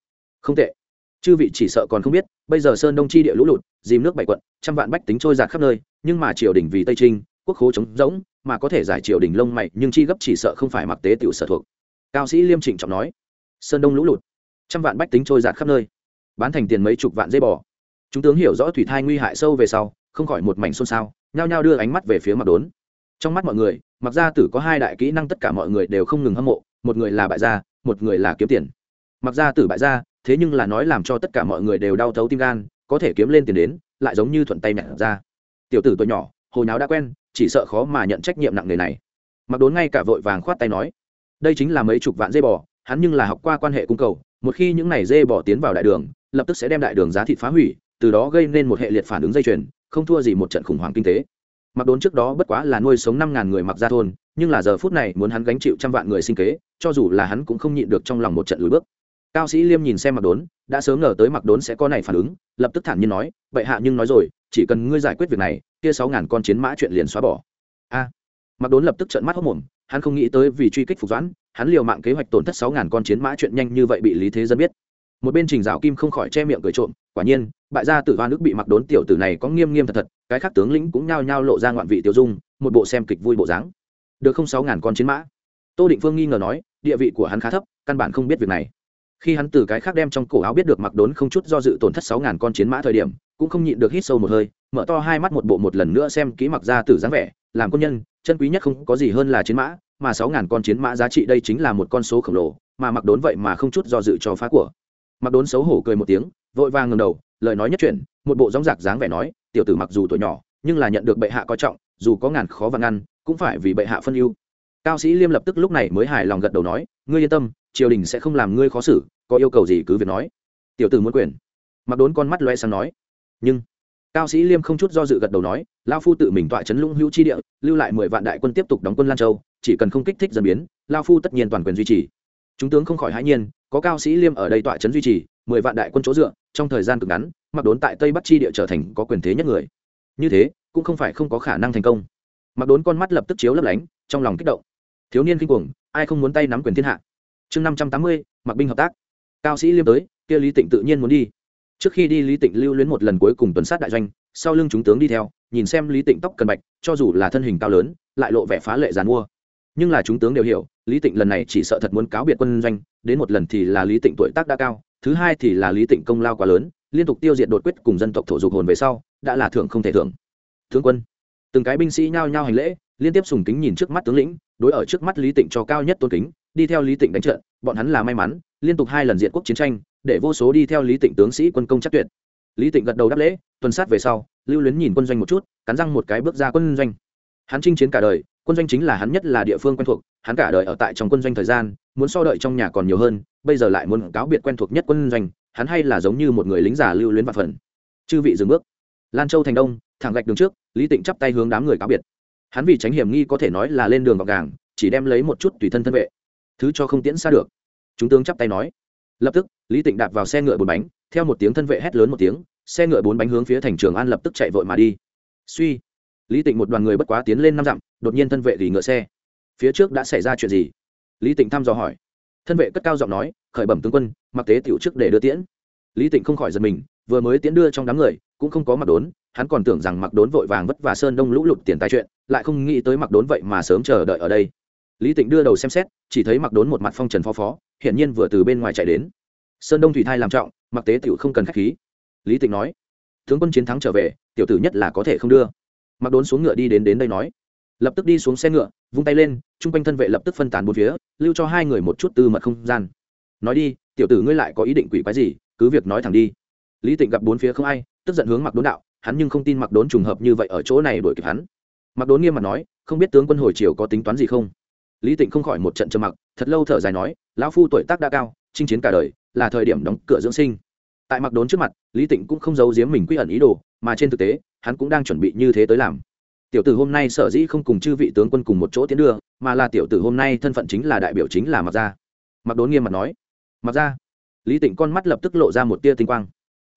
Không tệ. Chư vị chỉ sợ còn không biết, bây giờ sơn đông chi địa lũ lụt, dìm nước bảy quận, trăm vạn bách tính trôi giạt khắp nơi, nhưng mà triều đình vì tây trinh, quốc khố chống rỗng mà có thể giải triều đình lông mày, nhưng chi gấp chỉ sợ không phải mặc tế tiểu sở thuộc. Cao sĩ liêm trịnh trọng nói, sơn đông lũ lụt, trăm vạn bách tính trôi giạt khắp nơi, bán thành tiền mấy chục vạn dây bò. Chúng tướng hiểu rõ thủy thai nguy hại sâu về sau, không khỏi một mảnh xôn xao, nhao nhao đưa ánh mắt về phía mặc đốn. Trong mắt mọi người mặc gia tử có hai đại kỹ năng tất cả mọi người đều không ngừng hâm mộ, một người là bại gia, một người là kiếm tiền. Mặc gia tử bại gia, thế nhưng là nói làm cho tất cả mọi người đều đau thấu tim gan, có thể kiếm lên tiền đến, lại giống như thuận tay nhặt ra. Tiểu tử tuổi nhỏ, hồi nào đã quen chỉ sợ khó mà nhận trách nhiệm nặng nề này. Mặc đốn ngay cả vội vàng khoát tay nói, đây chính là mấy chục vạn dê bò, hắn nhưng là học qua quan hệ cung cầu, một khi những này dê bò tiến vào đại đường, lập tức sẽ đem đại đường giá thịt phá hủy, từ đó gây nên một hệ liệt phản ứng dây chuyền, không thua gì một trận khủng hoảng kinh tế. Mặc đốn trước đó bất quá là nuôi sống năm ngàn người mặc ra thôn, nhưng là giờ phút này muốn hắn gánh chịu trăm vạn người sinh kế, cho dù là hắn cũng không nhịn được trong lòng một trận lùi bước. Cao sĩ liêm nhìn xem mặc đốn, đã sớm ngờ tới mặc đốn sẽ có này phản ứng, lập tức thản nhiên nói, bệ hạ nhưng nói rồi, chỉ cần ngươi giải quyết việc này kia sáu ngàn con chiến mã chuyện liền xóa bỏ. A. Mặc đốn lập tức trợn mắt hốc mồm, hắn không nghĩ tới vì truy kích phục doãn, hắn liều mạng kế hoạch tổn thất sáu ngàn con chiến mã chuyện nhanh như vậy bị lý thế dân biết. Một bên trình dạo kim không khỏi che miệng cười trộm, quả nhiên, bại gia tử hoa nước bị mặc đốn tiểu tử này có nghiêm nghiêm thật thật, cái khác tướng lĩnh cũng nhao nhao lộ ra ngoạn vị tiêu dung, một bộ xem kịch vui bộ dáng. Được không sáu ngàn con chiến mã? Tô định phương nghi ngờ nói, địa vị của hắn khá thấp, căn bản không biết việc này. Khi hắn từ cái khác đem trong cổ áo biết được mặc đốn không chút do dự tổn thất sáu ngàn con chiến mã thời điểm, cũng không nhịn được hít sâu một hơi mở to hai mắt một bộ một lần nữa xem kỹ mặc ra tử dáng vẻ, làm quân nhân, chân quý nhất không có gì hơn là chiến mã, mà sáu ngàn con chiến mã giá trị đây chính là một con số khổng lồ, mà mặc đốn vậy mà không chút do dự cho phá của. Mặc đốn xấu hổ cười một tiếng, vội vàng ngầm đầu, lời nói nhất chuyển, một bộ gióng giạc dáng vẻ nói, tiểu tử mặc dù tuổi nhỏ, nhưng là nhận được bệ hạ coi trọng, dù có ngàn khó và ngăn, cũng phải vì bệ hạ phân ưu. Cao sĩ liêm lập tức lúc này mới hài lòng gật đầu nói, ngươi yên tâm, triều đình sẽ không làm ngươi khó xử, có yêu cầu gì cứ việc nói. Tiểu tử muốn quyền. Mặc đốn con mắt loe sang nói, nhưng cao sĩ liêm không chút do dự gật đầu nói lao phu tự mình tọa chấn lũng hữu chi địa, lưu lại mười vạn đại quân tiếp tục đóng quân lan châu, chỉ cần không kích thích dân biến lao phu tất nhiên toàn quyền duy trì. Chúng tướng không khỏi hãi nhiên, có cao sĩ liêm ở đây tọa chấn duy trì, mười vạn đại quân chỗ dựa, trong thời gian cực ngắn, mặc đốn tại tây bắc chi địa trở thành có quyền thế nhất người. Như thế, cũng không phải không có khả năng thành công. Mặc đốn con mắt lập tức chiếu lấp lánh, trong lòng kích động. Thiếu niên kinh cuồng, ai không muốn tay nắm quyền thiên hạ? Chương năm trăm tám mươi, mặc binh hợp tác. Cao sĩ liêm tới, kia lý tịnh tự nhiên muốn đi trước khi đi lý tịnh lưu luyến một lần cuối cùng tuần sát đại doanh, sau lưng chúng tướng đi theo, nhìn xem lý tịnh tóc cần bạch, cho dù là thân hình cao lớn, lại lộ vẻ phá lệ giàn mua. Nhưng là chúng tướng đều hiểu, lý tịnh lần này chỉ sợ thật muốn cáo biệt quân doanh, đến một lần thì là lý tịnh tuổi tác đã cao, thứ hai thì là lý tịnh công lao quá lớn, liên tục tiêu diệt đột quyết cùng dân tộc thổ dục hồn về sau, đã là thưởng không thể thưởng thương quân, từng cái binh sĩ nhao nhao hành lễ, liên tiếp sùng kính nhìn trước mắt tướng lĩnh, đối ở trước mắt lý tịnh cho cao nhất tôn kính, đi theo lý tịnh đánh trận, bọn hắn là may mắn, liên tục hai lần diện quốc chiến tranh để vô số đi theo lý tịnh tướng sĩ quân công chắc tuyệt. Lý tịnh gật đầu đáp lễ, tuần sát về sau, lưu luyến nhìn quân doanh một chút, cắn răng một cái bước ra quân doanh. Hắn chinh chiến cả đời, quân doanh chính là hắn nhất là địa phương quen thuộc, hắn cả đời ở tại trong quân doanh thời gian, muốn so đợi trong nhà còn nhiều hơn, bây giờ lại muốn cáo biệt quen thuộc nhất quân doanh, hắn hay là giống như một người lính già lưu luyến vạn phần. Chư vị dừng bước. Lan châu thành đông, thẳng gạch đường trước, lý tịnh chắp tay hướng đám người cáo biệt. Hắn vì tránh hiểm nghi có thể nói là lên đường gọc gàng, chỉ đem lấy một chút tùy thân thân vệ. Thứ cho không tiễn xa được. Chúng tướng chắp tay nói lập tức, lý tịnh đạp vào xe ngựa bốn bánh, theo một tiếng thân vệ hét lớn một tiếng, xe ngựa bốn bánh hướng phía thành trường an lập tức chạy vội mà đi. Suy. Lý tịnh một đoàn người bất quá tiến lên năm dặm, đột nhiên thân vệ thì ngựa xe. Phía trước đã xảy ra chuyện gì? Lý tịnh thăm dò hỏi. Thân vệ cất cao giọng nói, khởi bẩm tướng quân, mặc tế tiểu trước để đưa tiễn. Lý tịnh không khỏi giật mình, vừa mới tiễn đưa trong đám người, cũng không có mặc đốn, hắn còn tưởng rằng mặc đốn vội vàng vất và sơn đông lũ lụt tiền tài chuyện, lại không nghĩ tới mặc đốn vậy mà sớm chờ đợi ở đây lý tịnh đưa đầu xem xét, chỉ thấy mặc đốn một mặt phong trần phó phó, hiển nhiên vừa từ bên ngoài chạy đến. Sơn đông thủy thai làm trọng mặc tế tiểu không cần khách khí. Lý tịnh nói, tướng quân chiến thắng trở về, tiểu tử nhất là có thể không đưa. Mặc đốn xuống ngựa đi đến đến đây nói. Lập tức đi xuống xe ngựa, vung tay lên, chung quanh thân vệ lập tức phân tán bốn phía, lưu cho hai người một chút tư mật không gian. Nói đi, tiểu tử ngươi lại có ý định quỷ quái gì, cứ việc nói thẳng đi. Lý tịnh gặp bốn phía không ai, tức giận hướng mặc đốn đạo, hắn nhưng không tin mặc đốn trùng hợp như vậy ở chỗ này đuổi kịp hắn. Mặc đốn nghiêm mặt nói, không biết tướng quân hồi triều có tính toán gì không? Lý tịnh không khỏi một trận trầm mặc, thật lâu thở dài nói, lão phu tuổi tác đã cao, chinh chiến cả đời, là thời điểm đóng cửa dưỡng sinh. Tại mặc đốn trước mặt, lý tịnh cũng không giấu giếm mình quy ẩn ý đồ, mà trên thực tế, hắn cũng đang chuẩn bị như thế tới làm. Tiểu tử hôm nay sở dĩ không cùng chư vị tướng quân cùng một chỗ tiến đưa, mà là tiểu tử hôm nay thân phận chính là đại biểu chính là mặc gia. Mặc đốn nghiêm mặt nói mặc gia? Lý tịnh con mắt lập tức lộ ra một tia tinh quang.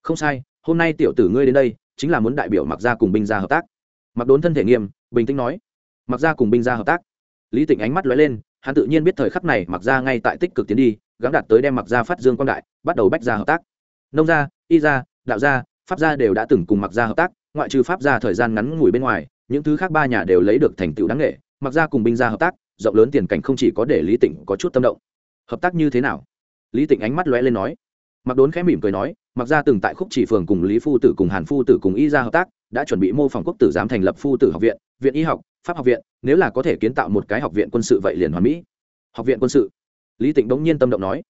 Không sai, hôm nay tiểu tử ngươi đến đây, chính là muốn đại biểu mặc gia cùng binh gia hợp tác. Mặc đốn thân thể nghiêm, bình tĩnh nói mặc gia cùng binh gia hợp tác? Lý tịnh ánh mắt lóe lên, hắn tự nhiên biết thời khắc này mặc gia ngay tại tích cực tiến đi gắn đạt tới đem mặc gia phát dương quang đại, bắt đầu bách gia hợp tác. Nông gia, y gia, đạo gia, pháp gia đều đã từng cùng mặc gia hợp tác, ngoại trừ pháp gia thời gian ngắn ngủi bên ngoài, những thứ khác ba nhà đều lấy được thành tựu đáng nghệ mặc gia cùng binh gia hợp tác, rộng lớn tiền cảnh không chỉ có để lý tịnh có chút tâm động. Hợp tác như thế nào? Lý tịnh ánh mắt lóe lên nói. Mặc đốn khẽ mỉm cười nói mặc gia từng tại khúc chỉ phường cùng lý phu tử cùng hàn phu tử cùng y gia hợp tác, đã chuẩn bị mô phỏng quốc tử giám thành lập phu tử học viện viện y học pháp học viện, nếu là có thể kiến tạo một cái học viện quân sự vậy liền hoàn mỹ. Học viện quân sự. Lý tịnh bỗng nhiên tâm động nói.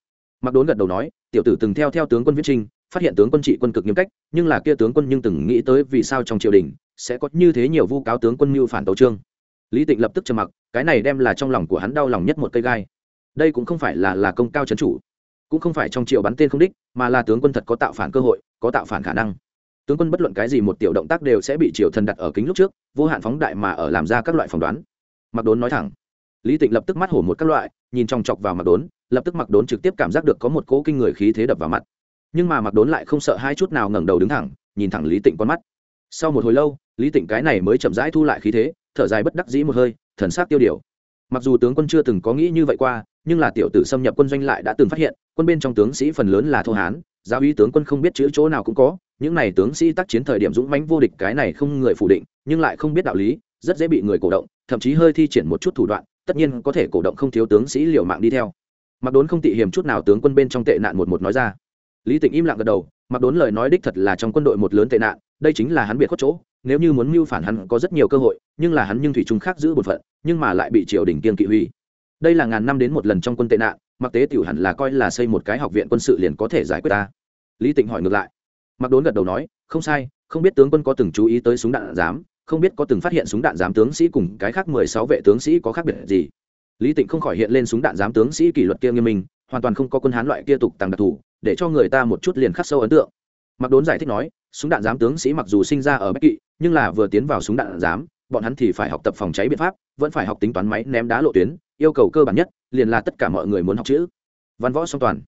Mặc đốn gật đầu nói, tiểu tử từng theo theo tướng quân viết trinh, phát hiện tướng quân trị quân cực nghiêm cách, nhưng là kia tướng quân nhưng từng nghĩ tới vì sao trong triều đình sẽ có như thế nhiều vu cáo tướng quân mưu phản tấu trương. Lý tịnh lập tức trầm mặc, cái này đem là trong lòng của hắn đau lòng nhất một cây gai. Đây cũng không phải là là công cao trấn chủ, cũng không phải trong triều bắn tên không đích, mà là tướng quân thật có tạo phản cơ hội, có tạo phản khả năng tướng quân bất luận cái gì một tiểu động tác đều sẽ bị triều thần đặt ở kính lúc trước, vô hạn phóng đại mà ở làm ra các loại phỏng đoán. Mặc đốn nói thẳng. Lý tịnh lập tức mắt hổ một các loại, nhìn trong chọc vào mặc đốn, lập tức mặc đốn trực tiếp cảm giác được có một cỗ kinh người khí thế đập vào mặt. Nhưng mà mặc đốn lại không sợ hai chút nào ngẩng đầu đứng thẳng, nhìn thẳng lý tịnh con mắt. Sau một hồi lâu, lý tịnh cái này mới chậm rãi thu lại khí thế, thở dài bất đắc dĩ một hơi, thần sát tiêu điều. Mặc dù tướng quân chưa từng có nghĩ như vậy qua, nhưng là tiểu tử xâm nhập quân doanh lại đã từng phát hiện, quân bên trong tướng sĩ phần lớn là thô hán giáo uy tướng quân không biết chữ chỗ nào cũng có, những này tướng sĩ tác chiến thời điểm dũng mãnh vô địch cái này không người phủ định, nhưng lại không biết đạo lý, rất dễ bị người cổ động, thậm chí hơi thi triển một chút thủ đoạn, tất nhiên có thể cổ động không thiếu tướng sĩ liều mạng đi theo. Mặc đốn không tị hiểm chút nào tướng quân bên trong tệ nạn một một nói ra. Lý tịnh im lặng gật đầu mặc đốn lời nói đích thật là trong quân đội một lớn tệ nạn, đây chính là hắn biệt khuất chỗ, nếu như muốn mưu phản hắn có rất nhiều cơ hội, nhưng là hắn nhưng thủy trung khác giữ bổn phận, nhưng mà lại bị triều đình kiên kỵ huy đây là ngàn năm đến một lần trong quân tệ nạn mặc tế tiểu hẳn là coi là xây một cái học viện quân sự liền có thể giải quyết ta. Lý tịnh hỏi ngược lại. Mặc đốn gật đầu nói, không sai, không biết tướng quân có từng chú ý tới súng đạn giám, không biết có từng phát hiện súng đạn giám tướng sĩ cùng cái khác mười sáu vệ tướng sĩ có khác biệt gì. Lý tịnh không khỏi hiện lên súng đạn giám tướng sĩ kỷ luật kia nghiêm minh, hoàn toàn không có quân hán loại kia tục tàng đặc thù, để cho người ta một chút liền khắc sâu ấn tượng. Mặc đốn giải thích nói, súng đạn giám tướng sĩ mặc dù sinh ra ở Bắc kỵ, nhưng là vừa tiến vào súng đạn giám bọn hắn thì phải học tập phòng cháy biện pháp, vẫn phải học tính toán máy ném đá lộ tuyến, yêu cầu cơ bản nhất liền là tất cả mọi người muốn học chữ. Văn võ song toàn.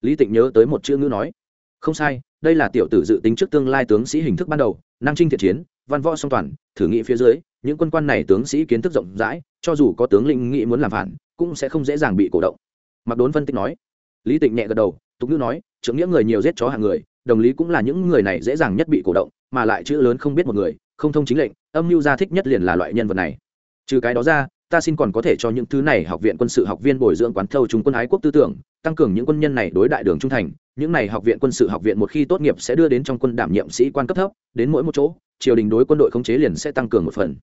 Lý tịnh nhớ tới một chữ ngữ nói, không sai, đây là tiểu tử dự tính trước tương lai tướng sĩ hình thức ban đầu, năng trinh thiện chiến, văn võ song toàn, thử nghĩ phía dưới, những quân quan này tướng sĩ kiến thức rộng rãi, cho dù có tướng lĩnh nghĩ muốn làm phản, cũng sẽ không dễ dàng bị cổ động. Mặc đốn phân tích nói. Lý tịnh nhẹ gật đầu, tục ngữ nói, trưởng nghĩa người nhiều giết chó hàng người, đồng lý cũng là những người này dễ dàng nhất bị cổ động, mà lại chữ lớn không biết một người không thông chính lệnh, âm mưu gia thích nhất liền là loại nhân vật này. Trừ cái đó ra, ta xin còn có thể cho những thứ này học viện quân sự học viên bồi dưỡng quán thâu chúng quân ái quốc tư tưởng, tăng cường những quân nhân này đối đại đường trung thành. Những này học viện quân sự học viện một khi tốt nghiệp sẽ đưa đến trong quân đảm nhiệm sĩ quan cấp thấp, đến mỗi một chỗ, triều đình đối quân đội khống chế liền sẽ tăng cường một phần.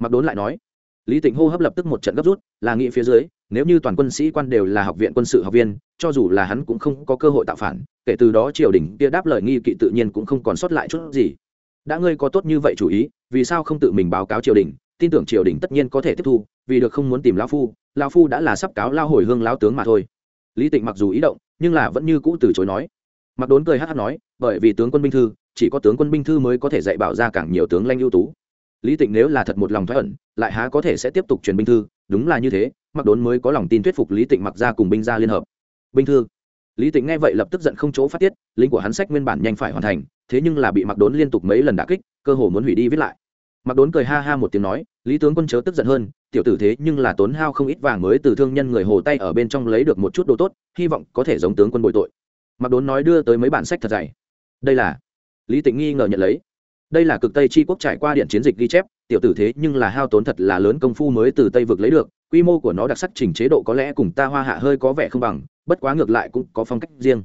Mặc đốn lại nói, lý tịnh hô hấp lập tức một trận gấp rút, là nghị phía dưới, nếu như toàn quân sĩ quan đều là học viện quân sự học viên, cho dù là hắn cũng không có cơ hội tạo phản, kể từ đó triều đình kia đáp lời nghi kỵ tự nhiên cũng không còn sót lại chút gì đã ngươi có tốt như vậy chủ ý, vì sao không tự mình báo cáo triều đình? Tin tưởng triều đình tất nhiên có thể tiếp thu, vì được không muốn tìm lão phu lão phu đã là sắp cáo lao hồi hương lão tướng mà thôi. Lý tịnh mặc dù ý động, nhưng là vẫn như cũ từ chối nói. Mặc đốn cười hát hát nói, bởi vì tướng quân binh thư, chỉ có tướng quân binh thư mới có thể dạy bảo ra càng nhiều tướng lanh ưu tú. Lý tịnh nếu là thật một lòng thoái ẩn, lại há có thể sẽ tiếp tục truyền binh thư? Đúng là như thế, mặc đốn mới có lòng tin thuyết phục lý tịnh mặc ra cùng binh gia liên hợp. Binh thư lý tịnh nghe vậy lập tức giận không chỗ phát tiết, lính của hắn sách nguyên bản nhanh phải hoàn thành, thế nhưng là bị mặc đốn liên tục mấy lần đả kích, cơ hồ muốn hủy đi viết lại. Mặc đốn cười ha ha một tiếng nói, lý tướng quân chớ tức giận hơn, tiểu tử thế nhưng là tốn hao không ít vàng mới từ thương nhân người hồ tay ở bên trong lấy được một chút đồ tốt, hy vọng có thể giống tướng quân bội tội. Mặc đốn nói đưa tới mấy bản sách thật dày. Đây là? Lý tịnh nghi ngờ nhận lấy. Đây là cực tây tri quốc trải qua điện chiến dịch ghi chép, tiểu tử thế nhưng là hao tốn thật là lớn công phu mới từ tây vực lấy được quy mô của nó đặc sắc chỉnh chế độ có lẽ cùng ta hoa hạ hơi có vẻ không bằng, bất quá ngược lại cũng có phong cách riêng.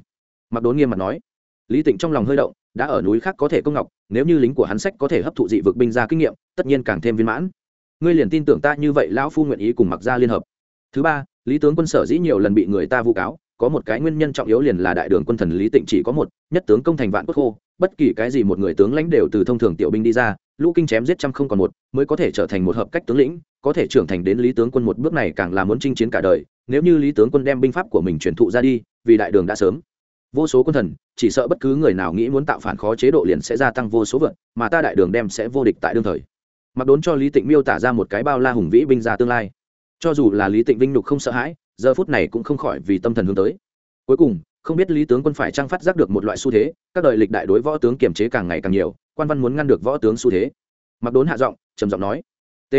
Mặc đốn nghiêm mặt nói. Lý tịnh trong lòng hơi động, đã ở núi khác có thể công ngọc, nếu như lính của hắn sách có thể hấp thụ dị vực binh ra kinh nghiệm, tất nhiên càng thêm viên mãn. Ngươi liền tin tưởng ta như vậy, lão phu nguyện ý cùng mặc gia liên hợp. Thứ ba, lý tướng quân sở dĩ nhiều lần bị người ta vu cáo, có một cái nguyên nhân trọng yếu liền là đại đường quân thần lý tịnh chỉ có một, nhất tướng công thành vạn quốc khô, bất kỳ cái gì một người tướng lãnh đều từ thông thường tiểu binh đi ra lũ kinh chém giết trăm không còn một, mới có thể trở thành một hợp cách tướng lĩnh, có thể trưởng thành đến lý tướng quân một bước này càng là muốn chinh chiến cả đời, nếu như lý tướng quân đem binh pháp của mình truyền thụ ra đi, vì đại đường đã sớm. Vô số quân thần, chỉ sợ bất cứ người nào nghĩ muốn tạo phản khó chế độ liền sẽ gia tăng vô số vượn, mà ta đại đường đem sẽ vô địch tại đương thời. Mặc đốn cho lý tịnh miêu tả ra một cái bao la hùng vĩ binh ra tương lai. Cho dù là lý tịnh vinh nhục không sợ hãi, giờ phút này cũng không khỏi vì tâm thần hướng tới. Cuối cùng, không biết lý tướng quân phải trang phát giác được một loại xu thế, các đời lịch đại đối võ tướng kiềm chế càng ngày càng nhiều quan văn muốn ngăn được võ tướng xu thế. Mặc đốn hạ giọng, trầm giọng nói, t.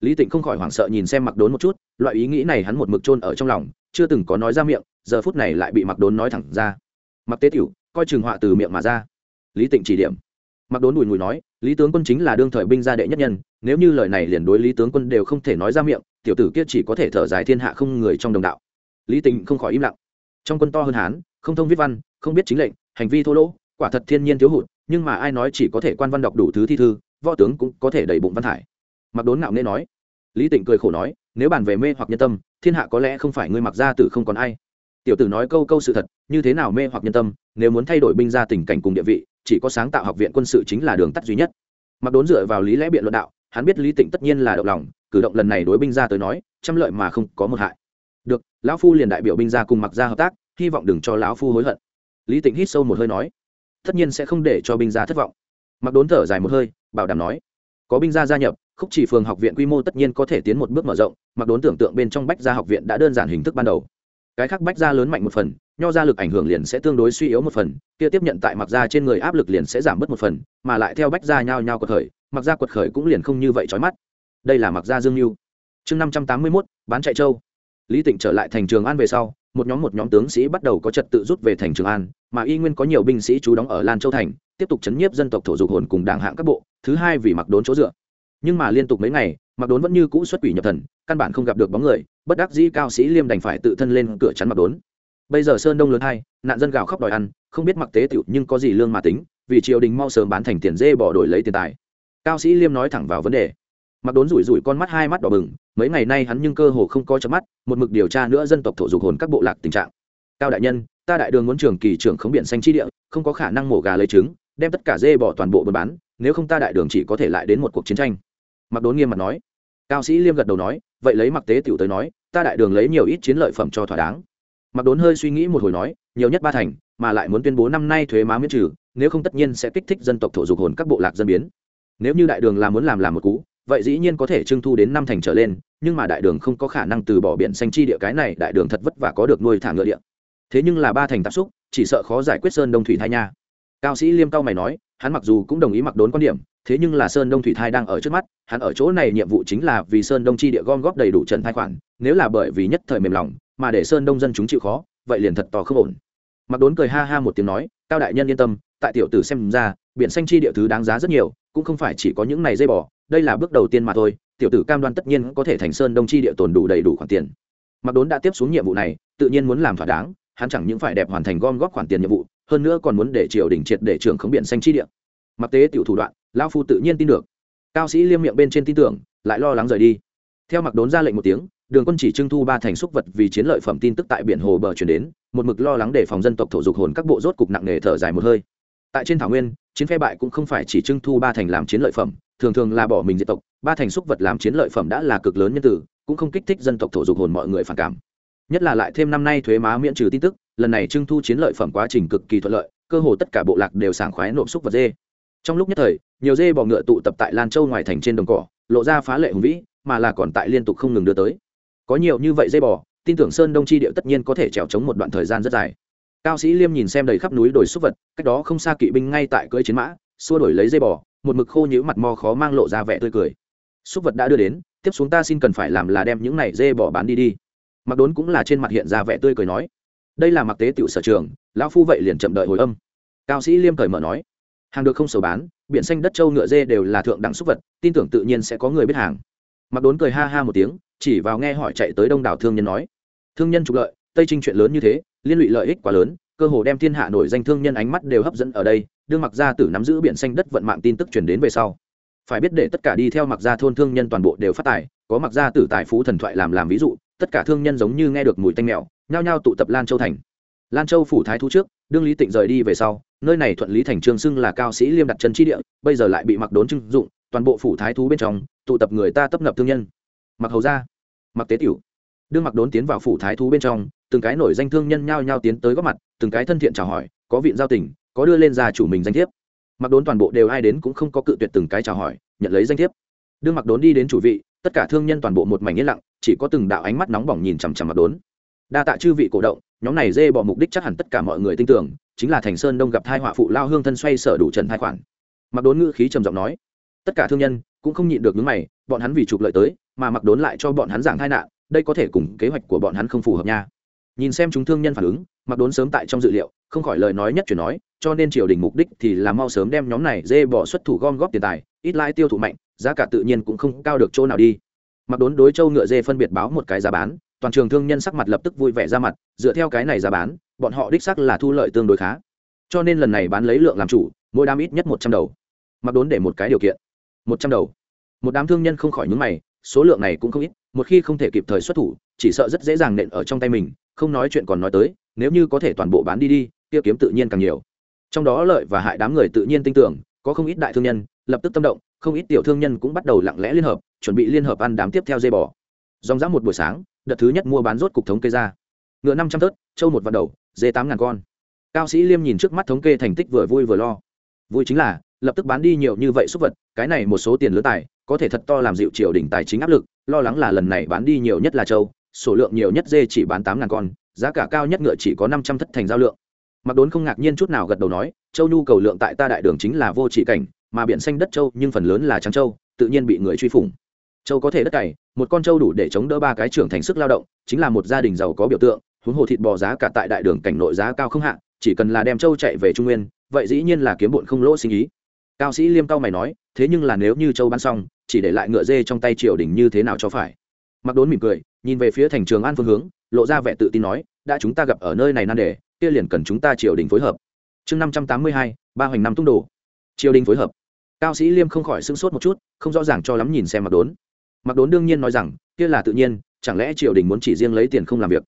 Lý tịnh không khỏi hoảng sợ nhìn xem mặc đốn một chút, loại ý nghĩ này hắn một mực chôn ở trong lòng, chưa từng có nói ra miệng, giờ phút này lại bị mặc đốn nói thẳng ra. Mặc tế tiểu, coi chừng họa từ miệng mà ra. Lý tịnh chỉ điểm. Mặc đốn đùi ngùi nói, lý tướng quân chính là đương thời binh gia đệ nhất nhân, nếu như lời này liền đối lý tướng quân đều không thể nói ra miệng, tiểu tử kia chỉ có thể thở dài thiên hạ không người trong đồng đạo. Lý tịnh không khỏi im lặng. Trong quân to hơn hán, không thông viết văn, không biết chính lệnh, hành vi thô lỗ quả thật thiên nhiên thiếu hụt, nhưng mà ai nói chỉ có thể quan văn đọc đủ thứ thi thư, võ tướng cũng có thể đầy bụng văn thải. Mặc đốn ngạo nghễ nói. Lý tịnh cười khổ nói, nếu bàn về mê hoặc nhân tâm, thiên hạ có lẽ không phải ngươi mặc gia tử không còn ai. Tiểu tử nói câu câu sự thật, như thế nào mê hoặc nhân tâm, nếu muốn thay đổi binh ra tình cảnh cùng địa vị, chỉ có sáng tạo học viện quân sự chính là đường tắt duy nhất. Mặc đốn dựa vào lý lẽ biện luận đạo, hắn biết lý tịnh tất nhiên là động lòng, cử động lần này đối binh ra tới nói, trăm lợi mà không có một hại. Được, lão phu liền đại biểu binh ra cùng mặc ra hợp tác, hy vọng đừng cho lão phu hối hận. Lý tịnh hít sâu một hơi nói tất nhiên sẽ không để cho binh gia thất vọng. Mặc đốn thở dài một hơi, bảo đảm nói, có binh gia gia nhập, khúc chỉ phường học viện quy mô tất nhiên có thể tiến một bước mở rộng, mặc đốn tưởng tượng bên trong bách gia học viện đã đơn giản hình thức ban đầu. Cái khác bách gia lớn mạnh một phần, nho gia lực ảnh hưởng liền sẽ tương đối suy yếu một phần, kia tiếp nhận tại mặc gia trên người áp lực liền sẽ giảm bớt một phần, mà lại theo bách gia nhao nhao quật khởi, mặc gia quật khởi cũng liền không như vậy trói mắt. Đây là mặc gia dương mưu chương năm trăm tám mươi mốt, bán chạy châu. Lý tịnh trở lại thành trường an về sau một nhóm một nhóm tướng sĩ bắt đầu có trật tự rút về thành trường an, mà y nguyên có nhiều binh sĩ trú đóng ở lan châu thành, tiếp tục chấn nhiếp dân tộc thổ dục hồn cùng đảng hạng các bộ, thứ hai vì mặc đốn chỗ dựa. Nhưng mà liên tục mấy ngày mặc đốn vẫn như cũ xuất quỷ nhập thần, căn bản không gặp được bóng người, bất đắc dĩ cao sĩ liêm đành phải tự thân lên cửa chắn mặc đốn. Bây giờ sơn đông lớn hai, nạn dân gào khóc đòi ăn, không biết mặc tế tiểu nhưng có gì lương mà tính, vì triều đình mau sớm bán thành tiền dê bỏ đổi lấy tiền tài. Cao sĩ liêm nói thẳng vào vấn đề mặc đốn rủi rủi con mắt hai mắt đỏ bừng, mấy ngày nay hắn nhưng cơ hồ không coi chớp mắt, một mực điều tra nữa dân tộc thổ dục hồn các bộ lạc tình trạng. Cao đại nhân, ta đại đường muốn trường kỳ trưởng khống biển xanh chi địa, không có khả năng mổ gà lấy trứng, đem tất cả dê bỏ toàn bộ buôn bán, nếu không ta đại đường chỉ có thể lại đến một cuộc chiến tranh. Mặc đốn nghiêm mặt nói. Cao sĩ liêm gật đầu nói, vậy lấy mặc tế tiểu tới nói, ta đại đường lấy nhiều ít chiến lợi phẩm cho thỏa đáng. Mặc đốn hơi suy nghĩ một hồi nói, nhiều nhất ba thành, mà lại muốn tuyên bố năm nay thuế má miễn trừ, nếu không tất nhiên sẽ kích thích dân tộc thổ dục hồn các bộ lạc dân biến. Nếu như đại đường là muốn làm làm một cú vậy dĩ nhiên có thể trưng thu đến năm thành trở lên, nhưng mà đại đường không có khả năng từ bỏ biển xanh chi địa cái này, đại đường thật vất vả có được nuôi thả ngựa địa. Thế nhưng là ba thành tạp xúc, chỉ sợ khó giải quyết sơn đông thủy thai nha. Cao sĩ liêm cao mày nói, hắn mặc dù cũng đồng ý mặc đốn quan điểm, thế nhưng là sơn đông thủy thai đang ở trước mắt, hắn ở chỗ này nhiệm vụ chính là vì sơn đông chi địa gom góp đầy đủ trần thai khoản, nếu là bởi vì nhất thời mềm lòng, mà để sơn đông dân chúng chịu khó, vậy liền thật to không ổn. Mặc đốn cười ha ha một tiếng nói, cao đại nhân yên tâm, tại tiểu tử xem ra, biển xanh chi địa thứ đáng giá rất nhiều, cũng không phải chỉ có những này dây bò đây là bước đầu tiên mà thôi, tiểu tử cam đoan tất nhiên có thể thành sơn đông chi địa tồn đủ đầy đủ khoản tiền. Mặc đốn đã tiếp xuống nhiệm vụ này, tự nhiên muốn làm thỏa đáng, hắn chẳng những phải đẹp hoàn thành gom góp khoản tiền nhiệm vụ, hơn nữa còn muốn để triều đình triệt để trưởng khống biển xanh chi địa. Mặc tế tiểu thủ đoạn lao phu tự nhiên tin được. Cao sĩ liêm miệng bên trên tin tưởng, lại lo lắng rời đi. Theo mặc đốn ra lệnh một tiếng, đường quân chỉ trưng thu ba thành xúc vật vì chiến lợi phẩm tin tức tại biển hồ bờ chuyển đến, một mực lo lắng để phòng dân tộc thổ dục hồn các bộ rốt cục nặng nề thở dài một hơi. Tại trên thảo nguyên, chiến phe bại cũng không phải chỉ trưng thu ba thành làm chiến lợi phẩm thường thường là bỏ mình diệt tộc, ba thành xúc vật làm chiến lợi phẩm đã là cực lớn nhân tử, cũng không kích thích dân tộc thổ dục hồn mọi người phản cảm. Nhất là lại thêm năm nay thuế má miễn trừ tin tức, lần này trưng thu chiến lợi phẩm quá trình cực kỳ thuận lợi, cơ hồ tất cả bộ lạc đều sảng khoái nộp xúc vật dê. Trong lúc nhất thời, nhiều dê bò ngựa tụ tập tại lan châu ngoài thành trên đồng cỏ, lộ ra phá lệ hùng vĩ, mà là còn tại liên tục không ngừng đưa tới. Có nhiều như vậy dê bò, tin tưởng sơn đông chi điệu tất nhiên có thể trèo trống một đoạn thời gian rất dài. Cao sĩ liêm nhìn xem đầy khắp núi đồi xúc vật, cách đó không xa kỵ binh ngay tại cưỡi chiến mã, xua đổi lấy dây bò một mực khô nhữ mặt mò khó mang lộ ra vẻ tươi cười. Xúc vật đã đưa đến, tiếp xuống ta xin cần phải làm là đem những này dê bỏ bán đi đi. Mặc đốn cũng là trên mặt hiện ra vẻ tươi cười nói. Đây là mặc tế tiểu sở trường, lão phu vậy liền chậm đợi hồi âm. Cao sĩ liêm cởi mở nói. Hàng được không sầu bán, biển xanh đất châu ngựa dê đều là thượng đẳng xúc vật, tin tưởng tự nhiên sẽ có người biết hàng. Mặc đốn cười ha ha một tiếng, chỉ vào nghe hỏi chạy tới đông đảo thương nhân nói. Thương nhân trục lợi, tây trinh chuyện lớn như thế, liên lụy lợi ích quá lớn, cơ hồ đem thiên hạ nổi danh thương nhân ánh mắt đều hấp dẫn ở đây đương mặc gia tử nắm giữ biển xanh đất vận mạng tin tức truyền đến về sau. Phải biết để tất cả đi theo mặc gia thôn thương nhân toàn bộ đều phát tài, có mặc gia tử tài phú thần thoại làm làm ví dụ, tất cả thương nhân giống như nghe được mùi tanh mèo, nhao nhao tụ tập lan châu thành. Lan châu phủ thái thú trước, đương lý tịnh rời đi về sau, nơi này thuận lý thành trương xưng là cao sĩ liêm đặt chân chi địa, bây giờ lại bị mặc đốn trưng dụng, toàn bộ phủ thái thú bên trong, tụ tập người ta tấp nập thương nhân. Mặc hầu ra mặc tế tiểu. Đương mặc đốn tiến vào phủ thái thú bên trong, từng cái nổi danh thương nhân nhao nhao tiến tới góp mặt, từng cái thân thiện chào hỏi, có vịn giao tình có đưa lên ra chủ mình danh thiếp. Mặc đốn toàn bộ đều ai đến cũng không có cự tuyệt từng cái chào hỏi, nhận lấy danh thiếp. Đương mặc đốn đi đến chủ vị, tất cả thương nhân toàn bộ một mảnh yên lặng, chỉ có từng đạo ánh mắt nóng bỏng nhìn chằm chằm mặc đốn. Đa tạ chư vị cổ động, nhóm này dê bỏ mục đích chắc hẳn tất cả mọi người tin tưởng, chính là thành sơn đông gặp thai họa phụ lao hương thân xoay sở đủ trần thai khoản. Mặc đốn ngữ khí trầm giọng nói, tất cả thương nhân cũng không nhịn được những mày, bọn hắn vì trục lợi tới, mà mặc đốn lại cho bọn hắn giảng tai nạn, đây có thể cùng kế hoạch của bọn hắn không phù hợp nha. Nhìn xem chúng thương nhân phản ứng, mặc đốn sớm tại trong dự liệu không khỏi lời nói nhất chuyển nói, cho nên triều đình mục đích thì là mau sớm đem nhóm này dê bỏ xuất thủ gom góp tiền tài, ít lãi tiêu thụ mạnh, giá cả tự nhiên cũng không cao được chỗ nào đi. Mặc đốn đối châu ngựa dê phân biệt báo một cái giá bán, toàn trường thương nhân sắc mặt lập tức vui vẻ ra mặt, dựa theo cái này giá bán, bọn họ đích sắc là thu lợi tương đối khá. Cho nên lần này bán lấy lượng làm chủ, mỗi đám ít nhất một trăm đầu. Mặc đốn để một cái điều kiện. Một trăm đầu. Một đám thương nhân không khỏi nhúng mày, số lượng này cũng không ít, một khi không thể kịp thời xuất thủ, chỉ sợ rất dễ dàng nện ở trong tay mình, không nói chuyện còn nói tới, nếu như có thể toàn bộ bán đi đi tiêu kiếm tự nhiên càng nhiều. Trong đó lợi và hại đám người tự nhiên tin tưởng, có không ít đại thương nhân, lập tức tâm động, không ít tiểu thương nhân cũng bắt đầu lặng lẽ liên hợp, chuẩn bị liên hợp ăn đám tiếp theo dây bò. Dòng dã một buổi sáng, đợt thứ nhất mua bán rốt cục thống kê ra. Ngựa năm trăm tớt trâu một vạn đầu, dê tám ngàn con. Cao sĩ liêm nhìn trước mắt thống kê thành tích vừa vui vừa lo. Vui chính là, lập tức bán đi nhiều như vậy súc vật, cái này một số tiền lứa tài, có thể thật to làm dịu triều đỉnh tài chính áp lực, lo lắng là lần này bán đi nhiều nhất là trâu, số lượng nhiều nhất dê chỉ bán tám ngàn con, giá cả cao nhất ngựa chỉ có năm trăm thất thành giao lượng mặc đốn không ngạc nhiên chút nào gật đầu nói, châu nhu cầu lượng tại ta đại đường chính là vô trị cảnh, mà biển xanh đất châu nhưng phần lớn là trắng châu, tự nhiên bị người truy phủng. Châu có thể đất cày, một con châu đủ để chống đỡ ba cái trưởng thành sức lao động, chính là một gia đình giàu có biểu tượng, huống hồ thịt bò giá cả tại đại đường cảnh nội giá cao không hạ, chỉ cần là đem châu chạy về trung nguyên, vậy dĩ nhiên là kiếm bụn không lỗ sinh ý. Cao sĩ liêm cao mày nói, thế nhưng là nếu như châu bán xong, chỉ để lại ngựa dê trong tay triều đình như thế nào cho phải? Mặc đốn mỉm cười, nhìn về phía thành trường an phương hướng, lộ ra vẻ tự tin nói, đã chúng ta gặp ở nơi này nan đề kia liền cần chúng ta triều đình phối hợp. Chương năm trăm tám mươi hai, ba hoành năm tung đồ. Triều đình phối hợp. Cao sĩ liêm không khỏi sưng sốt một chút, không rõ ràng cho lắm nhìn xem mặc đốn. Mặc đốn đương nhiên nói rằng, kia là tự nhiên, chẳng lẽ triều đình muốn chỉ riêng lấy tiền không làm việc?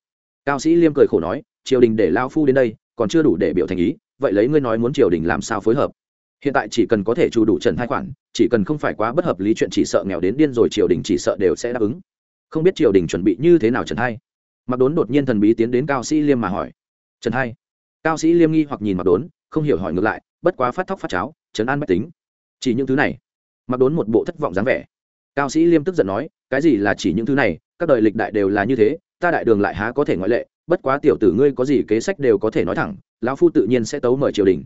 Cao sĩ liêm cười khổ nói, triều đình để lao phu đến đây, còn chưa đủ để biểu thành ý, vậy lấy ngươi nói muốn triều đình làm sao phối hợp? Hiện tại chỉ cần có thể chủ đủ trần hai khoản, chỉ cần không phải quá bất hợp lý chuyện chỉ sợ nghèo đến điên rồi triều đình chỉ sợ đều sẽ đáp ứng. Không biết triều đình chuẩn bị như thế nào trần hai. Mặc đốn đột nhiên thần bí tiến đến cao sĩ liêm mà hỏi trần hai. Cao sĩ liêm nghi hoặc nhìn mặc đốn, không hiểu hỏi ngược lại, bất quá phát thóc phát cháo, trấn an mách tính. Chỉ những thứ này. Mặc đốn một bộ thất vọng dáng vẻ. Cao sĩ liêm tức giận nói, cái gì là chỉ những thứ này, các đời lịch đại đều là như thế, ta đại đường lại há có thể ngoại lệ, bất quá tiểu tử ngươi có gì kế sách đều có thể nói thẳng, lão phu tự nhiên sẽ tấu mời triều đình.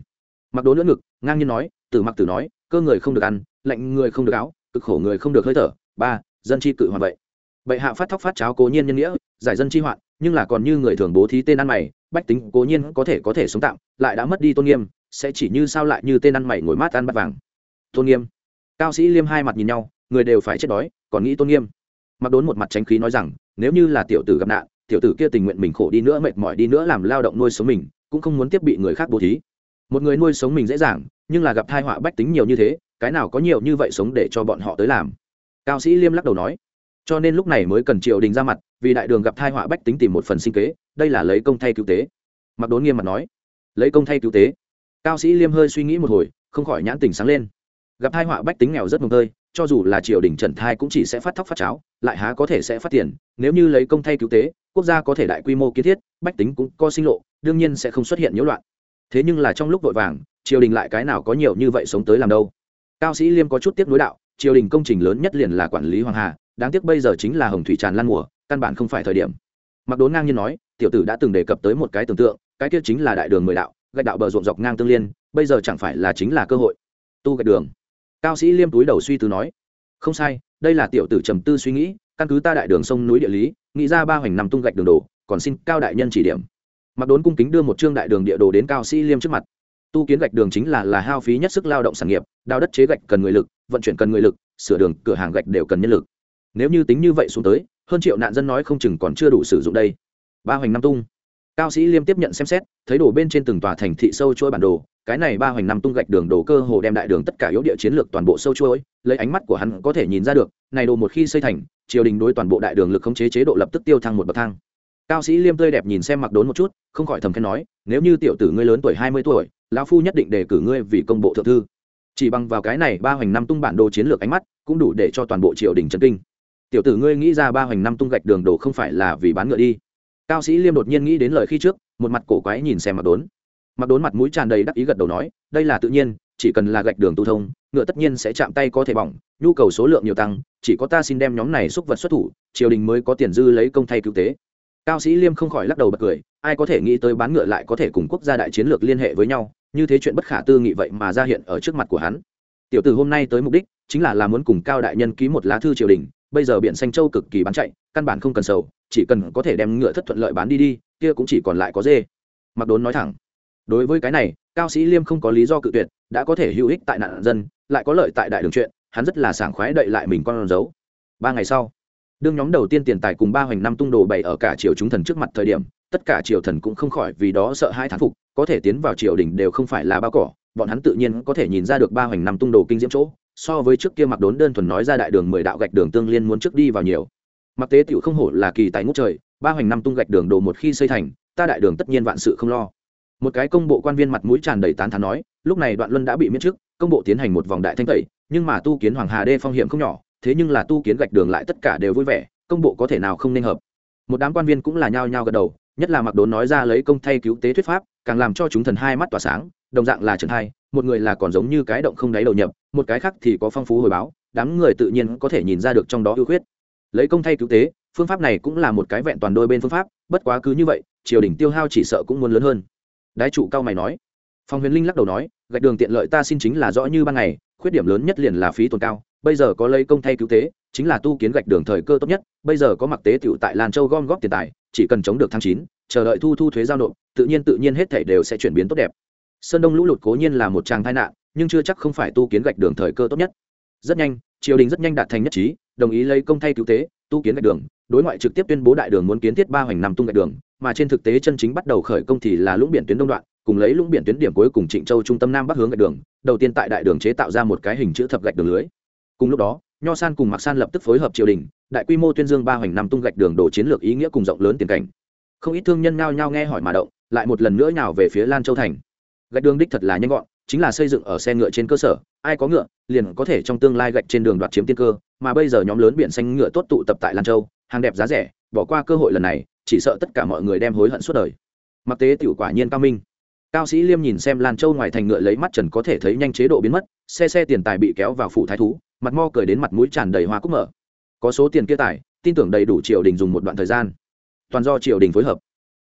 Mặc đốn lưỡng ngực, ngang nhiên nói, tử mặc tử nói, cơ người không được ăn lạnh người không được áo, cực khổ người không được hơi thở. Ba, dân chi cự hoàn vậy. Bệ hạ phát thóc phát cháo cố nhiên nhân nghĩa giải dân chi hoạn, nhưng là còn như người thường bố thí tên ăn mày, bách tính cố nhiên có thể có thể sống tạm, lại đã mất đi tôn nghiêm, sẽ chỉ như sao lại như tên ăn mày ngồi mát ăn bát vàng. Tôn nghiêm. Cao sĩ liêm hai mặt nhìn nhau, người đều phải chết đói, còn nghĩ tôn nghiêm. Mặc đốn một mặt tránh khí nói rằng, nếu như là tiểu tử gặp nạn, tiểu tử kia tình nguyện mình khổ đi nữa, mệt mỏi đi nữa làm lao động nuôi sống mình, cũng không muốn tiếp bị người khác bố thí. Một người nuôi sống mình dễ dàng, nhưng là gặp thai họa bách tính nhiều như thế, cái nào có nhiều như vậy sống để cho bọn họ tới làm? Cao sĩ liêm lắc đầu nói cho nên lúc này mới cần triều đình ra mặt, vì đại đường gặp thai họa bách tính tìm một phần sinh kế, đây là lấy công thay cứu tế. Mặc đốn nghiêm mặt nói, lấy công thay cứu tế. Cao sĩ liêm hơi suy nghĩ một hồi, không khỏi nhãn tình sáng lên. Gặp thai họa bách tính nghèo rất mồm tơi, cho dù là triều đình trần thai cũng chỉ sẽ phát thóc phát cháo, lại há có thể sẽ phát tiền. Nếu như lấy công thay cứu tế, quốc gia có thể đại quy mô kiến thiết, bách tính cũng có sinh lộ, đương nhiên sẽ không xuất hiện nhiễu loạn. Thế nhưng là trong lúc vội vàng, triều đình lại cái nào có nhiều như vậy sống tới làm đâu? Cao sĩ liêm có chút tiếp nối đạo, triều đình công trình lớn nhất liền là quản lý hoàng hà đáng tiếc bây giờ chính là hồng thủy tràn lan mùa, căn bản không phải thời điểm. Mặc đốn ngang nhiên nói, tiểu tử đã từng đề cập tới một cái tưởng tượng, cái kia chính là đại đường mười đạo, gạch đạo bờ ruộng dọc ngang tương liên, bây giờ chẳng phải là chính là cơ hội. Tu gạch đường. Cao sĩ liêm túi đầu suy tư nói, không sai, đây là tiểu tử trầm tư suy nghĩ, căn cứ ta đại đường sông núi địa lý, nghĩ ra ba hoành nằm tung gạch đường đồ còn xin cao đại nhân chỉ điểm. Mặc đốn cung kính đưa một chương đại đường địa đồ đến cao sĩ liêm trước mặt. Tu kiến gạch đường chính là là hao phí nhất sức lao động sản nghiệp, đào đất chế gạch cần người lực, vận chuyển cần người lực, sửa đường, cửa hàng gạch đều cần nhân lực nếu như tính như vậy xuống tới, hơn triệu nạn dân nói không chừng còn chưa đủ sử dụng đây. Ba hoành năm tung. Cao sĩ liêm tiếp nhận xem xét, thấy đổ bên trên từng tòa thành thị sâu chuỗi bản đồ, cái này ba hoành năm tung gạch đường đổ cơ hồ đem đại đường tất cả yếu địa chiến lược toàn bộ sâu chuỗi, lấy ánh mắt của hắn có thể nhìn ra được, này đồ một khi xây thành, triều đình đối toàn bộ đại đường lực khống chế chế độ lập tức tiêu thăng một bậc thang. Cao sĩ liêm tươi đẹp nhìn xem mặc đốn một chút, không khỏi thầm khen nói, nếu như tiểu tử ngươi lớn tuổi hai mươi tuổi, lão phu nhất định đề cử ngươi vì công bộ thượng thư. Chỉ bằng vào cái này ba hoành năm tung bản đồ chiến lược ánh mắt, cũng đủ để cho toàn bộ triều đình trấn kinh tiểu tử ngươi nghĩ ra ba hoành năm tung gạch đường đồ không phải là vì bán ngựa đi. Cao sĩ liêm đột nhiên nghĩ đến lời khi trước, một mặt cổ quái nhìn xem mặc đốn. Mặc đốn mặt mũi tràn đầy đắc ý gật đầu nói, đây là tự nhiên, chỉ cần là gạch đường tu thông, ngựa tất nhiên sẽ chạm tay có thể bỏng, nhu cầu số lượng nhiều tăng, chỉ có ta xin đem nhóm này xúc vật xuất thủ, triều đình mới có tiền dư lấy công thay cứu tế. Cao sĩ liêm không khỏi lắc đầu bật cười, ai có thể nghĩ tới bán ngựa lại có thể cùng quốc gia đại chiến lược liên hệ với nhau, như thế chuyện bất khả tư nghị vậy mà ra hiện ở trước mặt của hắn. Tiểu tử hôm nay tới mục đích, chính là là muốn cùng cao đại nhân ký một lá thư triều đình bây giờ biển xanh châu cực kỳ bán chạy, căn bản không cần sầu, chỉ cần có thể đem ngựa thất thuận lợi bán đi đi, kia cũng chỉ còn lại có dê. Mặc đốn nói thẳng, đối với cái này, cao sĩ liêm không có lý do cự tuyệt, đã có thể hữu ích tại nạn dân, lại có lợi tại đại đường chuyện, hắn rất là sảng khoái đậy lại mình con dấu. Ba ngày sau, đương nhóm đầu tiên tiền tài cùng ba hoành năm tung đồ bày ở cả triều chúng thần trước mặt thời điểm, tất cả triều thần cũng không khỏi vì đó sợ hai thán phục, có thể tiến vào triều đình đều không phải là bao cỏ, bọn hắn tự nhiên có thể nhìn ra được ba hoành năm tung đồ kinh diễm chỗ so với trước kia mặc đốn đơn thuần nói ra đại đường mười đạo gạch đường tương liên muốn trước đi vào nhiều. Mặc tế tiểu không hổ là kỳ tài ngút trời, ba hoành năm tung gạch đường đồ một khi xây thành, ta đại đường tất nhiên vạn sự không lo. Một cái công bộ quan viên mặt mũi tràn đầy tán thán nói, lúc này đoạn luân đã bị miễn chức công bộ tiến hành một vòng đại thanh tẩy, nhưng mà tu kiến hoàng hà đê phong hiểm không nhỏ, thế nhưng là tu kiến gạch đường lại tất cả đều vui vẻ, công bộ có thể nào không nên hợp. Một đám quan viên cũng là nhao nhao gật đầu, nhất là mặc đốn nói ra lấy công thay cứu tế thuyết pháp, càng làm cho chúng thần hai mắt tỏa sáng, đồng dạng là trần hai một người là còn giống như cái động không đáy đầu nhập, một cái khác thì có phong phú hồi báo, đám người tự nhiên có thể nhìn ra được trong đó ưu khuyết. Lấy công thay cứu tế, phương pháp này cũng là một cái vẹn toàn đôi bên phương pháp, bất quá cứ như vậy, triều đình tiêu hao chỉ sợ cũng muốn lớn hơn. Đái trụ cao mày nói. Phong huyền linh lắc đầu nói, gạch đường tiện lợi ta xin chính là rõ như ban ngày, khuyết điểm lớn nhất liền là phí tồn cao, bây giờ có lấy công thay cứu tế, chính là tu kiến gạch đường thời cơ tốt nhất, bây giờ có mặc tế tiểu tại lan châu gom góp tiền tài, chỉ cần chống được tháng chín, chờ đợi thu thu thuế giao nộp, tự nhiên tự nhiên hết thảy đều sẽ chuyển biến tốt đẹp sơn đông lũ lụt cố nhiên là một tràng tai nạn, nhưng chưa chắc không phải tu kiến gạch đường thời cơ tốt nhất. Rất nhanh, triều đình rất nhanh đạt thành nhất trí, đồng ý lấy công thay cứu tế, tu kiến gạch đường, đối ngoại trực tiếp tuyên bố đại đường muốn kiến thiết ba hoành nằm tung gạch đường, mà trên thực tế chân chính bắt đầu khởi công thì là lũng biển tuyến đông đoạn, cùng lấy lũng biển tuyến điểm cuối cùng trịnh châu trung tâm nam bắc hướng gạch đường, đầu tiên tại đại đường chế tạo ra một cái hình chữ thập gạch đường lưới. Cùng lúc đó, nho san cùng mạc san lập tức phối hợp triều đình, đại quy mô tuyên dương ba hoành nằm tung gạch đường đổ chiến lược ý nghĩa cùng rộng lớn tiền cảnh. Không ít thương nhân nao nhao nghe hỏi mà động, lại một lần nữa nhào về phía lan châu thành gạch đường đích thật là nhanh gọn, chính là xây dựng ở xe ngựa trên cơ sở, ai có ngựa, liền có thể trong tương lai gạch trên đường đoạt chiếm tiên cơ, mà bây giờ nhóm lớn biển xanh ngựa tốt tụ tập tại lan châu, hàng đẹp giá rẻ, bỏ qua cơ hội lần này, chỉ sợ tất cả mọi người đem hối hận suốt đời. Mặc tế tiểu quả nhiên cao minh. Cao sĩ liêm nhìn xem lan châu ngoài thành ngựa lấy mắt trần có thể thấy nhanh chế độ biến mất, xe xe tiền tài bị kéo vào phủ thái thú, mặt mo cười đến mặt mũi tràn đầy hoa cúc mở. Có số tiền kia tài, tin tưởng đầy đủ triều đình dùng một đoạn thời gian. Toàn do triều đình phối hợp.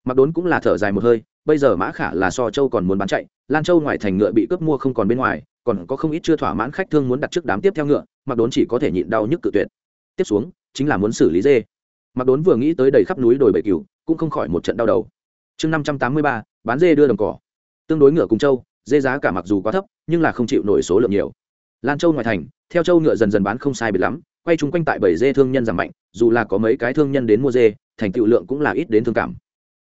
Mặc đốn cũng là thở dài một hơi bây giờ mã khả là so châu còn muốn bán chạy, lan châu ngoài thành ngựa bị cướp mua không còn bên ngoài, còn có không ít chưa thỏa mãn khách thương muốn đặt trước đám tiếp theo ngựa, mặc đốn chỉ có thể nhịn đau nhức cự tuyệt. Tiếp xuống, chính là muốn xử lý dê. Mặc đốn vừa nghĩ tới đầy khắp núi đồi bệ cừu, cũng không khỏi một trận đau đầu. Chương năm trăm tám mươi ba, bán dê đưa đồng cỏ. Tương đối ngựa cùng châu, dê giá cả mặc dù quá thấp, nhưng là không chịu nổi số lượng nhiều. Lan châu ngoài thành, theo châu ngựa dần dần bán không sai biệt lắm, quay chung quanh tại bảy dê thương nhân giảm mạnh, dù là có mấy cái thương nhân đến mua dê, thành tựu lượng cũng là ít đến thương cảm.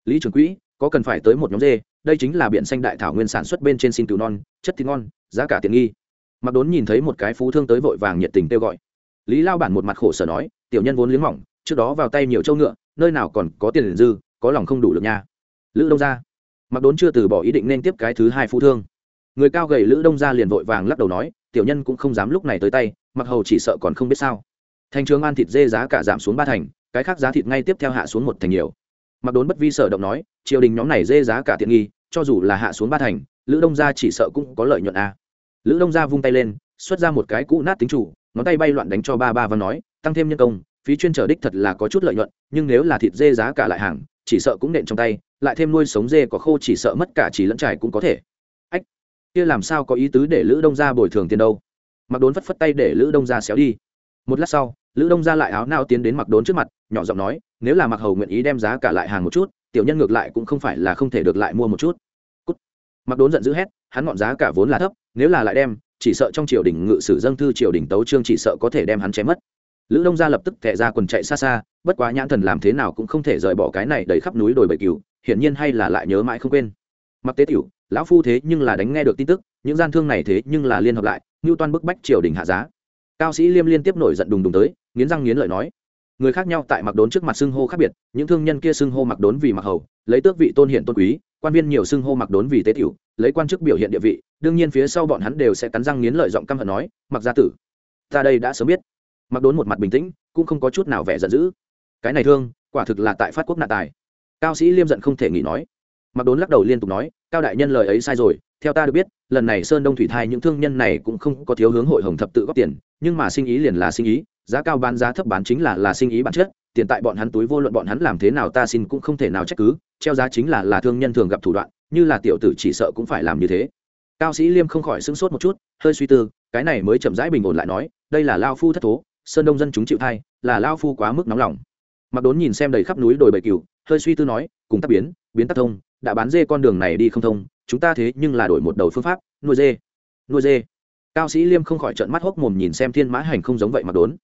Lý trưởng quỹ có cần phải tới một nhóm dê, đây chính là biển xanh đại thảo nguyên sản xuất bên trên xin cừu non, chất thịt ngon, giá cả tiện nghi. Mặc đốn nhìn thấy một cái phú thương tới vội vàng nhiệt tình kêu gọi. Lý lao bản một mặt khổ sở nói, tiểu nhân vốn liếng mỏng, trước đó vào tay nhiều châu ngựa, nơi nào còn có tiền dư, có lòng không đủ được nha. Lữ đông gia. Mặc đốn chưa từ bỏ ý định nên tiếp cái thứ hai phú thương. Người cao gầy lữ đông gia liền vội vàng lắc đầu nói, tiểu nhân cũng không dám lúc này tới tay, mặc hầu chỉ sợ còn không biết sao. Thành trường ăn thịt dê giá cả giảm xuống ba thành, cái khác giá thịt ngay tiếp theo hạ xuống một thành nhiều mặc đốn bất vi sở động nói, triều đình nhóm này dê giá cả tiện nghi, cho dù là hạ xuống ba thành, lữ đông gia chỉ sợ cũng có lợi nhuận a. À. lữ đông gia vung tay lên, xuất ra một cái cũ nát tính chủ, ngón tay bay loạn đánh cho ba ba và nói, tăng thêm nhân công, phí chuyên trở đích thật là có chút lợi nhuận, nhưng nếu là thịt dê giá cả lại hàng, chỉ sợ cũng nện trong tay, lại thêm nuôi sống dê có khô chỉ sợ mất cả chỉ lẫn trải cũng có thể. Ách, kia làm sao có ý tứ để lữ đông gia bồi thường tiền đâu? Mặc đốn phất phất tay để lữ đông gia xéo đi một lát sau, lữ đông gia lại áo nao tiến đến mặc đốn trước mặt, nhỏ giọng nói, nếu là mặc hầu nguyện ý đem giá cả lại hàng một chút, tiểu nhân ngược lại cũng không phải là không thể được lại mua một chút. Cút. mặc đốn giận dữ hét, hắn ngọn giá cả vốn là thấp, nếu là lại đem, chỉ sợ trong triều đình ngự sử dâng thư triều đình tấu trương chỉ sợ có thể đem hắn chém mất. Lữ đông gia lập tức thẹ ra quần chạy xa xa, bất quá nhãn thần làm thế nào cũng không thể rời bỏ cái này đầy khắp núi đồi bầy cừu, hiển nhiên hay là lại nhớ mãi không quên. Mặc tế tiểu, lão phu thế nhưng là đánh nghe được tin tức, những gian thương này thế nhưng là liên hợp lại, ngưu toan bức bách triều đình hạ giá cao sĩ liêm liên tiếp nổi giận đùng đùng tới, nghiến răng nghiến lợi nói, người khác nhau tại mặc đốn trước mặt xưng hô khác biệt, những thương nhân kia xưng hô mặc đốn vì mặc hầu, lấy tước vị tôn hiện tôn quý, quan viên nhiều xưng hô mặc đốn vì tế tiểu, lấy quan chức biểu hiện địa vị, đương nhiên phía sau bọn hắn đều sẽ cắn răng nghiến lợi giọng căm hận nói, mặc gia tử, ta đây đã sớm biết. Mặc đốn một mặt bình tĩnh, cũng không có chút nào vẻ giận dữ. Cái này thương, quả thực là tại phát quốc nạn tài. Cao sĩ liêm giận không thể nghỉ nói. Mặc đốn lắc đầu liên tục nói cao đại nhân lời ấy sai rồi, theo ta được biết, lần này sơn đông thủy thai những thương nhân này cũng không có thiếu hướng hội hồng thập tự góp tiền, nhưng mà sinh ý liền là sinh ý, giá cao bán giá thấp bán chính là là sinh ý bản chất, tiền tại bọn hắn túi vô luận bọn hắn làm thế nào ta xin cũng không thể nào trách cứ, treo giá chính là là thương nhân thường gặp thủ đoạn, như là tiểu tử chỉ sợ cũng phải làm như thế. Cao sĩ liêm không khỏi sững sốt một chút, hơi suy tư, cái này mới chậm rãi bình ổn lại nói, đây là lao phu thất thố, sơn đông dân chúng chịu thay là lao phu quá mức nóng lòng. Mặc đốn nhìn xem đầy khắp núi đồi bầy cừu hơi suy tư nói, cùng tác biến biến tác thông đã bán dê con đường này đi không thông, chúng ta thế nhưng là đổi một đầu phương pháp, nuôi dê nuôi dê. Cao sĩ liêm không khỏi trợn mắt hốc mồm nhìn xem thiên mã hành không giống vậy mặc đốn.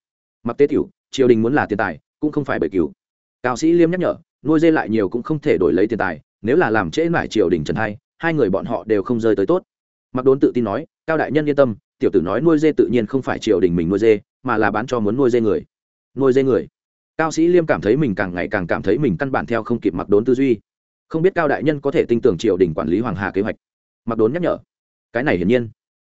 Mặc tế tiểu, triều đình muốn là tiền tài, cũng không phải bởi cửu. Cao sĩ liêm nhắc nhở, nuôi dê lại nhiều cũng không thể đổi lấy tiền tài, nếu là làm trễ mải triều đình trần hai hai người bọn họ đều không rơi tới tốt. Mặc đốn tự tin nói, cao đại nhân yên tâm, tiểu tử nói nuôi dê tự nhiên không phải triều đình mình nuôi dê, mà là bán cho muốn nuôi dê người. Nuôi dê người. Cao sĩ liêm cảm thấy mình càng ngày càng cảm thấy mình căn bản theo không kịp mặc đốn tư duy không biết cao đại nhân có thể tin tưởng triều đình quản lý hoàng hà kế hoạch. Mặc đốn nhắc nhở. Cái này hiển nhiên.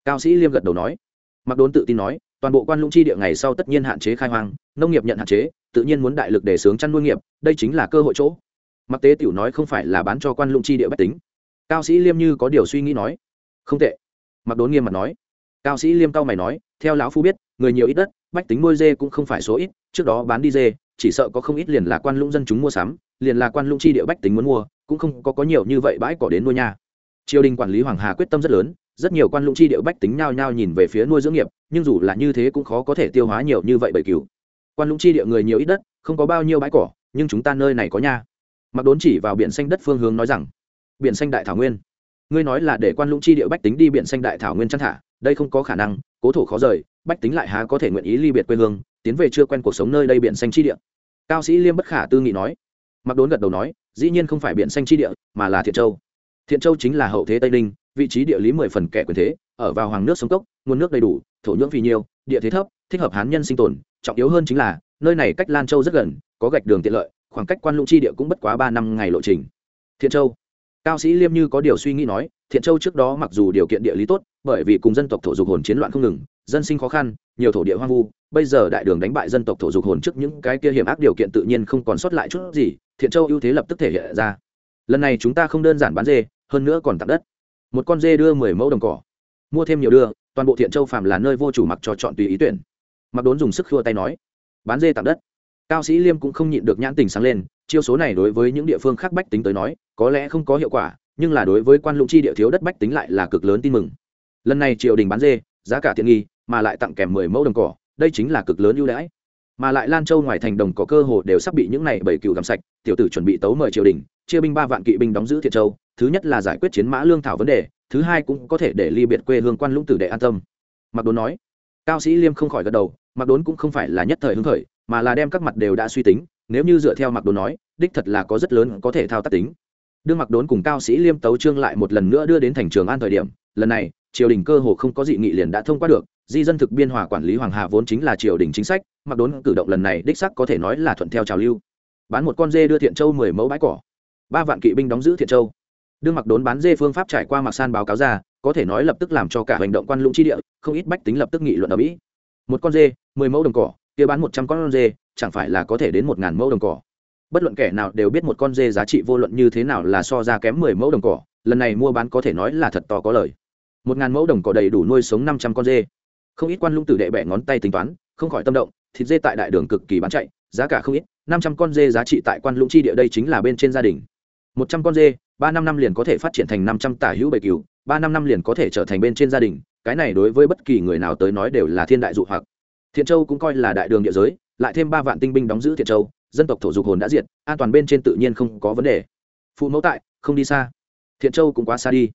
Cao sĩ liêm gật đầu nói. Mặc đốn tự tin nói, toàn bộ quan lũng chi địa ngày sau tất nhiên hạn chế khai hoang, nông nghiệp nhận hạn chế, tự nhiên muốn đại lực để sướng chăn nuôi nghiệp, đây chính là cơ hội chỗ. Mặc tế tiểu nói không phải là bán cho quan lũng chi địa bách tính. Cao sĩ liêm như có điều suy nghĩ nói. Không tệ. Mặc đốn nghiêm mặt nói. Cao sĩ liêm cao mày nói, theo lão phu biết, người nhiều ít đất, bách tính nuôi dê cũng không phải số ít, trước đó bán đi dê, chỉ sợ có không ít liền là quan lũng dân chúng mua sắm liền là quan lũng chi địa bách tính muốn mua, cũng không có có nhiều như vậy bãi cỏ đến nuôi nha. Triều đình quản lý hoàng hà quyết tâm rất lớn, rất nhiều quan lũng chi địa bách tính nhao nhao nhìn về phía nuôi dưỡng nghiệp, nhưng dù là như thế cũng khó có thể tiêu hóa nhiều như vậy bởi cứu quan lũng chi địa người nhiều ít đất, không có bao nhiêu bãi cỏ, nhưng chúng ta nơi này có nha. Mặc đốn chỉ vào biển xanh đất phương hướng nói rằng, biển xanh đại thảo nguyên, ngươi nói là để quan lũng chi địa bách tính đi biển xanh đại thảo nguyên chăn thả, đây không có khả năng, cố thổ khó rời, bách tính lại há có thể nguyện ý ly biệt quê hương, tiến về chưa quen cuộc sống nơi đây biển xanh chi địa. Cao sĩ liêm bất khả tư nghị nói mặc đốn gật đầu nói, dĩ nhiên không phải biển xanh chi địa, mà là thiện châu. Thiện châu chính là hậu thế tây ninh, vị trí địa lý mười phần kẻ quyền thế, ở vào hoàng nước sông cốc, nguồn nước đầy đủ, thổ nhưỡng vì nhiều địa thế thấp, thích hợp hán nhân sinh tồn, trọng yếu hơn chính là, nơi này cách lan châu rất gần, có gạch đường tiện lợi, khoảng cách quan lũng chi địa cũng bất quá ba năm ngày lộ trình. Thiện châu. Cao sĩ liêm như có điều suy nghĩ nói, thiện châu trước đó mặc dù điều kiện địa lý tốt, bởi vì cùng dân tộc thổ dục hồn chiến loạn không ngừng, dân sinh khó khăn, nhiều thổ địa hoang vu, bây giờ đại đường đánh bại dân tộc thổ dục hồn trước những cái kia hiểm ác điều kiện tự nhiên không còn sót lại chút gì thiện châu ưu thế lập tức thể hiện ra. Lần này chúng ta không đơn giản bán dê, hơn nữa còn tặng đất. Một con dê đưa mười mẫu đồng cỏ. Mua thêm nhiều đưa, toàn bộ thiện châu phàm là nơi vô chủ mặc cho chọn tùy ý tuyển. Mặc đốn dùng sức khua tay nói. Bán dê tặng đất. Cao sĩ liêm cũng không nhịn được nhãn tình sáng lên, chiêu số này đối với những địa phương khác bách tính tới nói, có lẽ không có hiệu quả, nhưng là đối với quan lũng chi địa thiếu đất bách tính lại là cực lớn tin mừng. Lần này triều đình bán dê, giá cả tiện nghi, mà lại tặng kèm mười mẫu đồng cỏ, đây chính là cực lớn ưu đãi mà lại lan châu ngoài thành đồng có cơ hồ đều sắp bị những này bảy cựu làm sạch, tiểu tử chuẩn bị tấu mời triều đình, chia binh ba vạn kỵ binh đóng giữ thiện châu, thứ nhất là giải quyết chiến mã lương thảo vấn đề, thứ hai cũng có thể để ly biệt quê hương quan lũng tử đệ an tâm. Mặc đốn nói. Cao sĩ liêm không khỏi gật đầu mặc đốn cũng không phải là nhất thời hứng khởi, mà là đem các mặt đều đã suy tính, nếu như dựa theo mặc đốn nói, đích thật là có rất lớn có thể thao tác tính. Đương mặc đốn cùng cao sĩ liêm tấu trương lại một lần nữa đưa đến thành trường an thời điểm, lần này, triều đình cơ hồ không có dị nghị liền đã thông qua được di dân thực biên hòa quản lý hoàng hà vốn chính là triều đình chính sách, mặc đốn cử động lần này đích sắc có thể nói là thuận theo trào lưu. Bán một con dê đưa thiện châu mười mẫu bãi cỏ. Ba vạn kỵ binh đóng giữ thiện châu. Đương mặc đốn bán dê phương pháp trải qua mặc san báo cáo ra, có thể nói lập tức làm cho cả hành động quan lũng chi địa, không ít bách tính lập tức nghị luận ở mỹ. Một con dê, mười mẫu đồng cỏ, kia bán một trăm con dê, chẳng phải là có thể đến một ngàn mẫu đồng cỏ. Bất luận kẻ nào đều biết một con dê giá trị vô luận như thế nào là so ra kém mười mẫu đồng cỏ, lần này mua bán có thể nói là thật to có lời. Một ngàn mẫu đồng cỏ đầy đủ nuôi sống năm trăm con dê không ít quan lũng tử đệ bẻ ngón tay tính toán, không khỏi tâm động, thịt dê tại đại đường cực kỳ bán chạy, giá cả không ít, năm trăm con dê giá trị tại quan lũng chi địa đây chính là bên trên gia đình. Một trăm con dê, ba năm năm liền có thể phát triển thành năm trăm tả hữu bầy cừu, ba năm năm liền có thể trở thành bên trên gia đình, cái này đối với bất kỳ người nào tới nói đều là thiên đại dụ hoặc. Thiện châu cũng coi là đại đường địa giới, lại thêm ba vạn tinh binh đóng giữ thiện châu, dân tộc thổ dục hồn đã diệt, an toàn bên trên tự nhiên không có vấn đề. Phụ mẫu tại, không đi xa. Thiện châu cũng quá xa đi.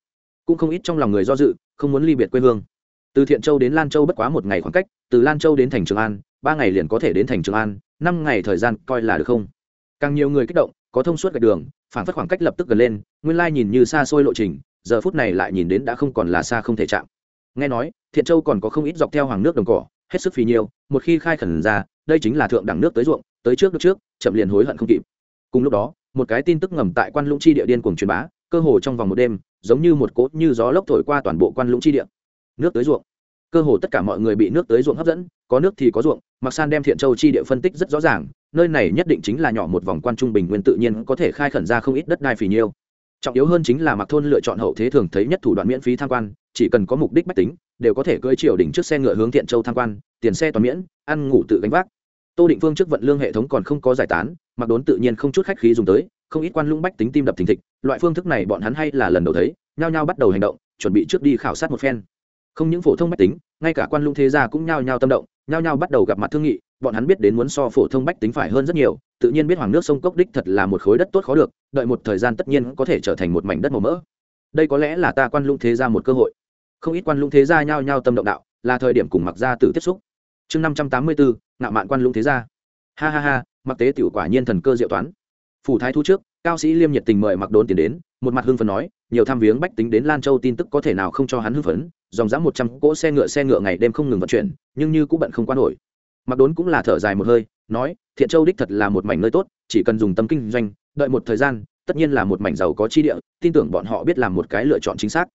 Cũng không ít trong lòng người do dự, không muốn ly biệt quê hương từ thiện châu đến lan châu bất quá một ngày khoảng cách, từ lan châu đến thành trường an, ba ngày liền có thể đến thành trường an, năm ngày thời gian coi là được không? Càng nhiều người kích động, có thông suốt gạch đường phản phất khoảng cách lập tức gần lên, nguyên lai nhìn như xa xôi lộ trình, giờ phút này lại nhìn đến đã không còn là xa không thể chạm. Nghe nói, thiện châu còn có không ít dọc theo hoàng nước đồng cỏ, hết sức phì nhiều một khi khai khẩn ra, đây chính là thượng đẳng nước tới ruộng, tới trước được trước, chậm liền hối hận không kịp. Cùng lúc đó, một cái tin tức ngầm tại quan lũng chi địa điên cuồng truyền bá, cơ hồ trong vòng một đêm, giống như một cốt như gió lốc thổi qua toàn bộ quan lũng chi địa nước tới ruộng. Cơ hồ tất cả mọi người bị nước tới ruộng hấp dẫn, có nước thì có ruộng mặc san đem thiện châu chi địa phân tích rất rõ ràng, nơi này nhất định chính là nhỏ một vòng quan trung bình nguyên tự nhiên có thể khai khẩn ra không ít đất đai phì nhiêu. Trọng yếu hơn chính là mặc thôn lựa chọn hậu thế thường thấy nhất thủ đoạn miễn phí tham quan, chỉ cần có mục đích bách tính, đều có thể cưỡi triều đỉnh trước xe ngựa hướng thiện châu tham quan, tiền xe toàn miễn, ăn ngủ tự gánh vác. Tô định phương trước vận lương hệ thống còn không có giải tán mặc đốn tự nhiên không chút khách khí dùng tới, không ít quan lũng bách tính tim đập thình thịch, loại phương thức này bọn hắn hay là lần đầu thấy, nhao nhao bắt đầu hành động, chuẩn bị trước đi khảo sát một phen không những phổ thông bách tính, ngay cả quan lũng thế gia cũng nhao nhao tâm động, nhao nhao bắt đầu gặp mặt thương nghị, bọn hắn biết đến muốn so phổ thông bách tính phải hơn rất nhiều, tự nhiên biết hoàng nước sông cốc đích thật là một khối đất tốt khó được, đợi một thời gian tất nhiên có thể trở thành một mảnh đất màu mỡ. Đây có lẽ là ta quan lũng thế gia một cơ hội. Không ít quan lũng thế gia nhao nhao tâm động đạo, là thời điểm cùng mặc gia tử tiếp xúc. Chương năm trăm tám mươi bốn ngạo mạn quan lũng thế gia. Ha ha ha mặc tế tiểu quả nhiên thần cơ diệu toán. Phủ thái thu trước, cao sĩ liêm nhiệt tình mời mặc đốn tiền đến, một mặt hưng phấn nói, nhiều tham viếng bách tính đến lan châu tin tức có thể nào không cho hắn hưng phấn dòng dã một trăm cỗ xe ngựa xe ngựa ngày đêm không ngừng vận chuyển, nhưng như cũng bận không quan nổi. Mặc đốn cũng là thở dài một hơi, nói, thiện châu đích thật là một mảnh nơi tốt, chỉ cần dùng tâm kinh doanh, đợi một thời gian, tất nhiên là một mảnh giàu có chi địa, tin tưởng bọn họ biết làm một cái lựa chọn chính xác.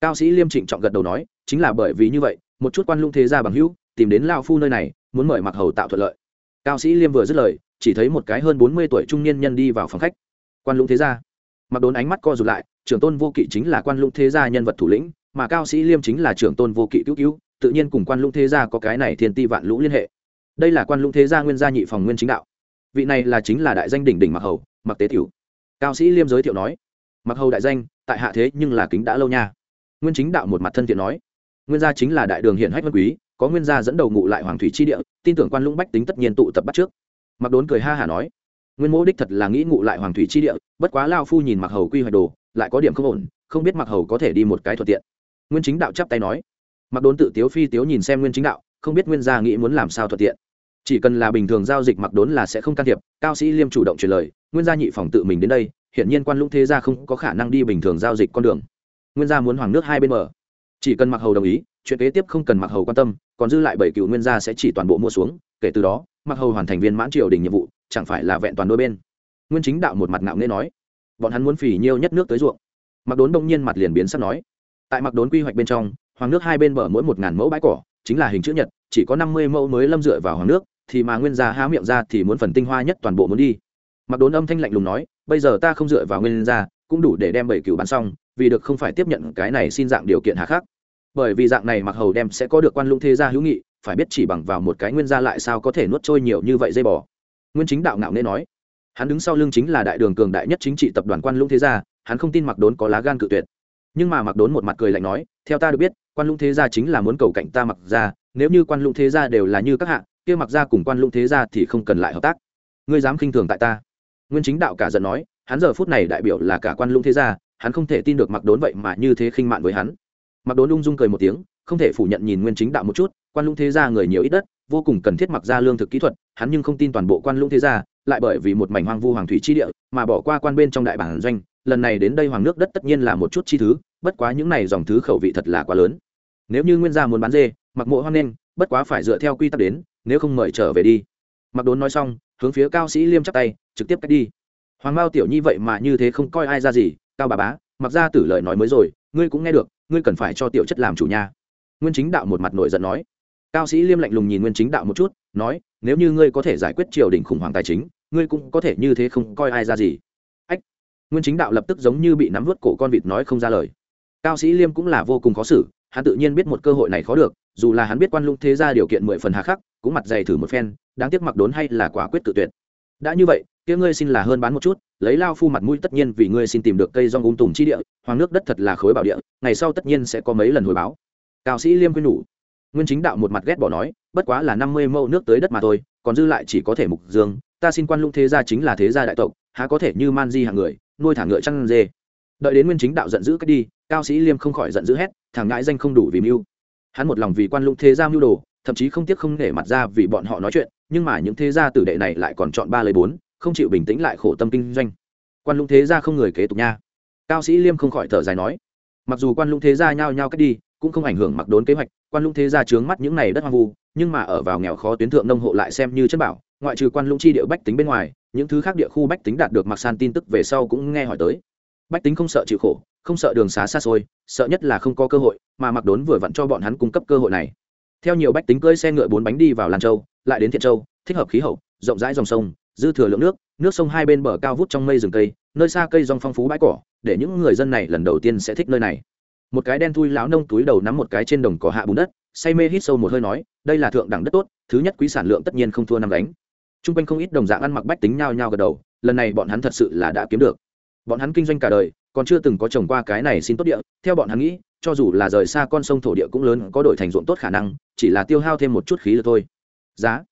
Cao sĩ liêm trịnh trọng gật đầu nói, chính là bởi vì như vậy, một chút quan lung thế gia bằng hữu, tìm đến lao phu nơi này, muốn mời mặc hầu tạo thuận lợi. Cao sĩ liêm vừa dứt lời, chỉ thấy một cái hơn bốn mươi tuổi trung niên nhân đi vào phòng khách. Quan lũng thế gia? Mặc đốn ánh mắt co rụt lại, trưởng tôn vô kỵ chính là quan lũng thế gia nhân vật thủ lĩnh mà cao sĩ liêm chính là trưởng tôn vô kỵ cứu cứu, tự nhiên cùng quan lũng thế gia có cái này thiên ti vạn lũ liên hệ. Đây là quan lũng thế gia nguyên gia nhị phòng nguyên chính đạo. Vị này là chính là đại danh đỉnh đỉnh mặc hầu mặc tế tiểu. Cao sĩ liêm giới thiệu nói mặc hầu đại danh, tại hạ thế nhưng là kính đã lâu nha. Nguyên chính đạo một mặt thân thiện nói, nguyên gia chính là đại đường hiển hách vân quý, có nguyên gia dẫn đầu ngụ lại hoàng thủy chi địa, tin tưởng quan lũng bách tính tất nhiên tụ tập bắt trước. Mặc đốn cười ha hả nói, nguyên mỗ đích thật là nghĩ ngụ lại hoàng thủy chi địa, bất quá lao phu nhìn mặc hầu quy hoạch đồ, lại có điểm không ổn, không biết mặc hầu có thể đi một cái thuận tiện nguyên chính đạo chắp tay nói. Mặc đốn tự tiếu phi tiếu nhìn xem nguyên chính đạo, không biết nguyên gia nghĩ muốn làm sao thuận tiện. Chỉ cần là bình thường giao dịch mặc đốn là sẽ không can thiệp, cao sĩ liêm chủ động truyền lời, nguyên gia nhị phòng tự mình đến đây hiện nhiên quan lũng thế gia không có khả năng đi bình thường giao dịch con đường. Nguyên gia muốn hoàng nước hai bên mở chỉ cần mặc hầu đồng ý, chuyện kế tiếp không cần mặc hầu quan tâm, còn dư lại bảy cựu nguyên gia sẽ chỉ toàn bộ mua xuống, kể từ đó, mặc hầu hoàn thành viên mãn triều đình nhiệm vụ, chẳng phải là vẹn toàn đôi bên. Nguyên chính đạo một mặt ngạo nghễ nói. Bọn hắn muốn phỉ nhiêu nhất nước tới ruộng. Mặc đốn đông nhiên mặt liền biến sắp nói tại mặc đốn quy hoạch bên trong, hoàng nước hai bên bờ mỗi một ngàn mẫu bãi cỏ, chính là hình chữ nhật, chỉ có năm mươi mẫu mới lâm dựa vào hoàng nước, thì mà nguyên gia há miệng ra thì muốn phần tinh hoa nhất toàn bộ muốn đi. Mặc đốn âm thanh lạnh lùng nói, bây giờ ta không dựa vào nguyên gia, cũng đủ để đem bảy cửu bán xong, vì được không phải tiếp nhận cái này xin dạng điều kiện hạ khắc. Bởi vì dạng này mặc hầu đem sẽ có được quan lũng thế gia hữu nghị, phải biết chỉ bằng vào một cái nguyên gia lại sao có thể nuốt trôi nhiều như vậy dây bò. Nguyên chính đạo ngạo nên nói, hắn đứng sau lưng chính là đại đường cường đại nhất chính trị tập đoàn quan lũng thế gia, hắn không tin mặc đốn có lá gan cự tuyệt nhưng mà mặc đốn một mặt cười lạnh nói, theo ta được biết, quan lũng thế gia chính là muốn cầu cạnh ta mặc ra nếu như quan lũng thế gia đều là như các hạng kia mặc ra cùng quan lũng thế gia thì không cần lại hợp tác. Ngươi dám khinh thường tại ta. Nguyên chính đạo cả giận nói, hắn giờ phút này đại biểu là cả quan lũng thế gia, hắn không thể tin được mặc đốn vậy mà như thế khinh mạn với hắn. Mặc đốn ung dung cười một tiếng, không thể phủ nhận nhìn nguyên chính đạo một chút, quan lũng thế gia người nhiều ít đất, vô cùng cần thiết mặc ra lương thực kỹ thuật, hắn nhưng không tin toàn bộ quan lũng thế gia, lại bởi vì một mảnh hoang vu hoàng thủy chi địa, mà bỏ qua quan bên trong đại bản doanh, lần này đến đây hoàng nước đất tất nhiên là một chút chi thứ bất quá những này dòng thứ khẩu vị thật là quá lớn. Nếu như nguyên gia muốn bán dê, mặc mộ hoan nên bất quá phải dựa theo quy tắc đến, nếu không mời trở về đi. Mặc đốn nói xong, hướng phía cao sĩ liêm chắp tay, trực tiếp cách đi. Hoàng mao tiểu nhi vậy mà như thế không coi ai ra gì, cao bà bá, mặc ra tử lời nói mới rồi, ngươi cũng nghe được, ngươi cần phải cho tiểu chất làm chủ nhà nguyên chính đạo một mặt nổi giận nói. Cao sĩ liêm lạnh lùng nhìn nguyên chính đạo một chút, nói, nếu như ngươi có thể giải quyết triều đình khủng hoảng tài chính, ngươi cũng có thể như thế không coi ai ra gì. Ách! Nguyên chính đạo lập tức giống như bị nắm vớt cổ con vịt nói không ra lời cao sĩ liêm cũng là vô cùng khó xử, hắn tự nhiên biết một cơ hội này khó được, dù là hắn biết quan Lung thế ra điều kiện mười phần hà khắc, cũng mặt dày thử một phen, đáng tiếc mặc đốn hay là quả quyết tự tuyệt. Đã như vậy, kia ngươi xin là hơn bán một chút, lấy lao phu mặt mũi tất nhiên vì ngươi xin tìm được cây rong ung tùng chi địa, hoàng nước đất thật là khối bảo địa, ngày sau tất nhiên sẽ có mấy lần hồi báo. Cao sĩ liêm quyên nhủ. Nguyên chính đạo một mặt ghét bỏ nói, bất quá là năm mươi mẫu nước tới đất mà thôi, còn dư lại chỉ có thể mục dương, ta xin quan Lung thế gia chính là thế gia đại tộc, há có thể như man di hạng người, nuôi thả ngựa chăn dê đợi đến nguyên chính đạo giận dữ cách đi, cao sĩ liêm không khỏi giận dữ hét, thằng ngãi danh không đủ vì mưu. Hắn một lòng vì quan lũng thế gia mưu đồ, thậm chí không tiếc không nể mặt ra vì bọn họ nói chuyện, nhưng mà những thế gia tử đệ này lại còn chọn ba lấy bốn, không chịu bình tĩnh lại khổ tâm kinh doanh. Quan lũng thế gia không người kế tục nha. Cao sĩ liêm không khỏi thở dài nói, mặc dù quan lũng thế gia nhao nhao cách đi, cũng không ảnh hưởng mặc đốn kế hoạch, quan lũng thế gia trướng mắt những này đất hoang vu, nhưng mà ở vào nghèo khó tuyến thượng nông hộ lại xem như chất bảo, ngoại trừ quan lũng chi địa bách tính bên ngoài, những thứ khác địa khu bách tính đạt được mặc san tin tức về sau cũng nghe hỏi tới bách tính không sợ chịu khổ, không sợ đường xá xa xôi, sợ nhất là không có cơ hội, mà mặc đốn vừa vặn cho bọn hắn cung cấp cơ hội này. Theo nhiều bách tính cưỡi xe ngựa bốn bánh đi vào lan châu, lại đến thiện châu, thích hợp khí hậu, rộng rãi dòng sông, dư thừa lượng nước nước sông hai bên bờ cao vút trong mây rừng cây, nơi xa cây rong phong phú bãi cỏ, để những người dân này lần đầu tiên sẽ thích nơi này. Một cái đen thui láo nông túi đầu nắm một cái trên đồng cỏ hạ bùn đất, say mê hít sâu một hơi nói, đây là thượng đẳng đất tốt, thứ nhất quý sản lượng tất nhiên không thua năm đánh t r u n g quanh không ít đồng dạng ăn mặc bách tính nhao nhao gật đầu, lần này bọn hắn thật sự là đã kiếm được bọn hắn kinh doanh cả đời, còn chưa từng có trồng qua cái này xin tốt địa. Theo bọn hắn nghĩ, cho dù là rời xa con sông thổ địa cũng lớn, có đổi thành ruộng tốt khả năng, chỉ là tiêu hao thêm một chút khí lực thôi. Giá.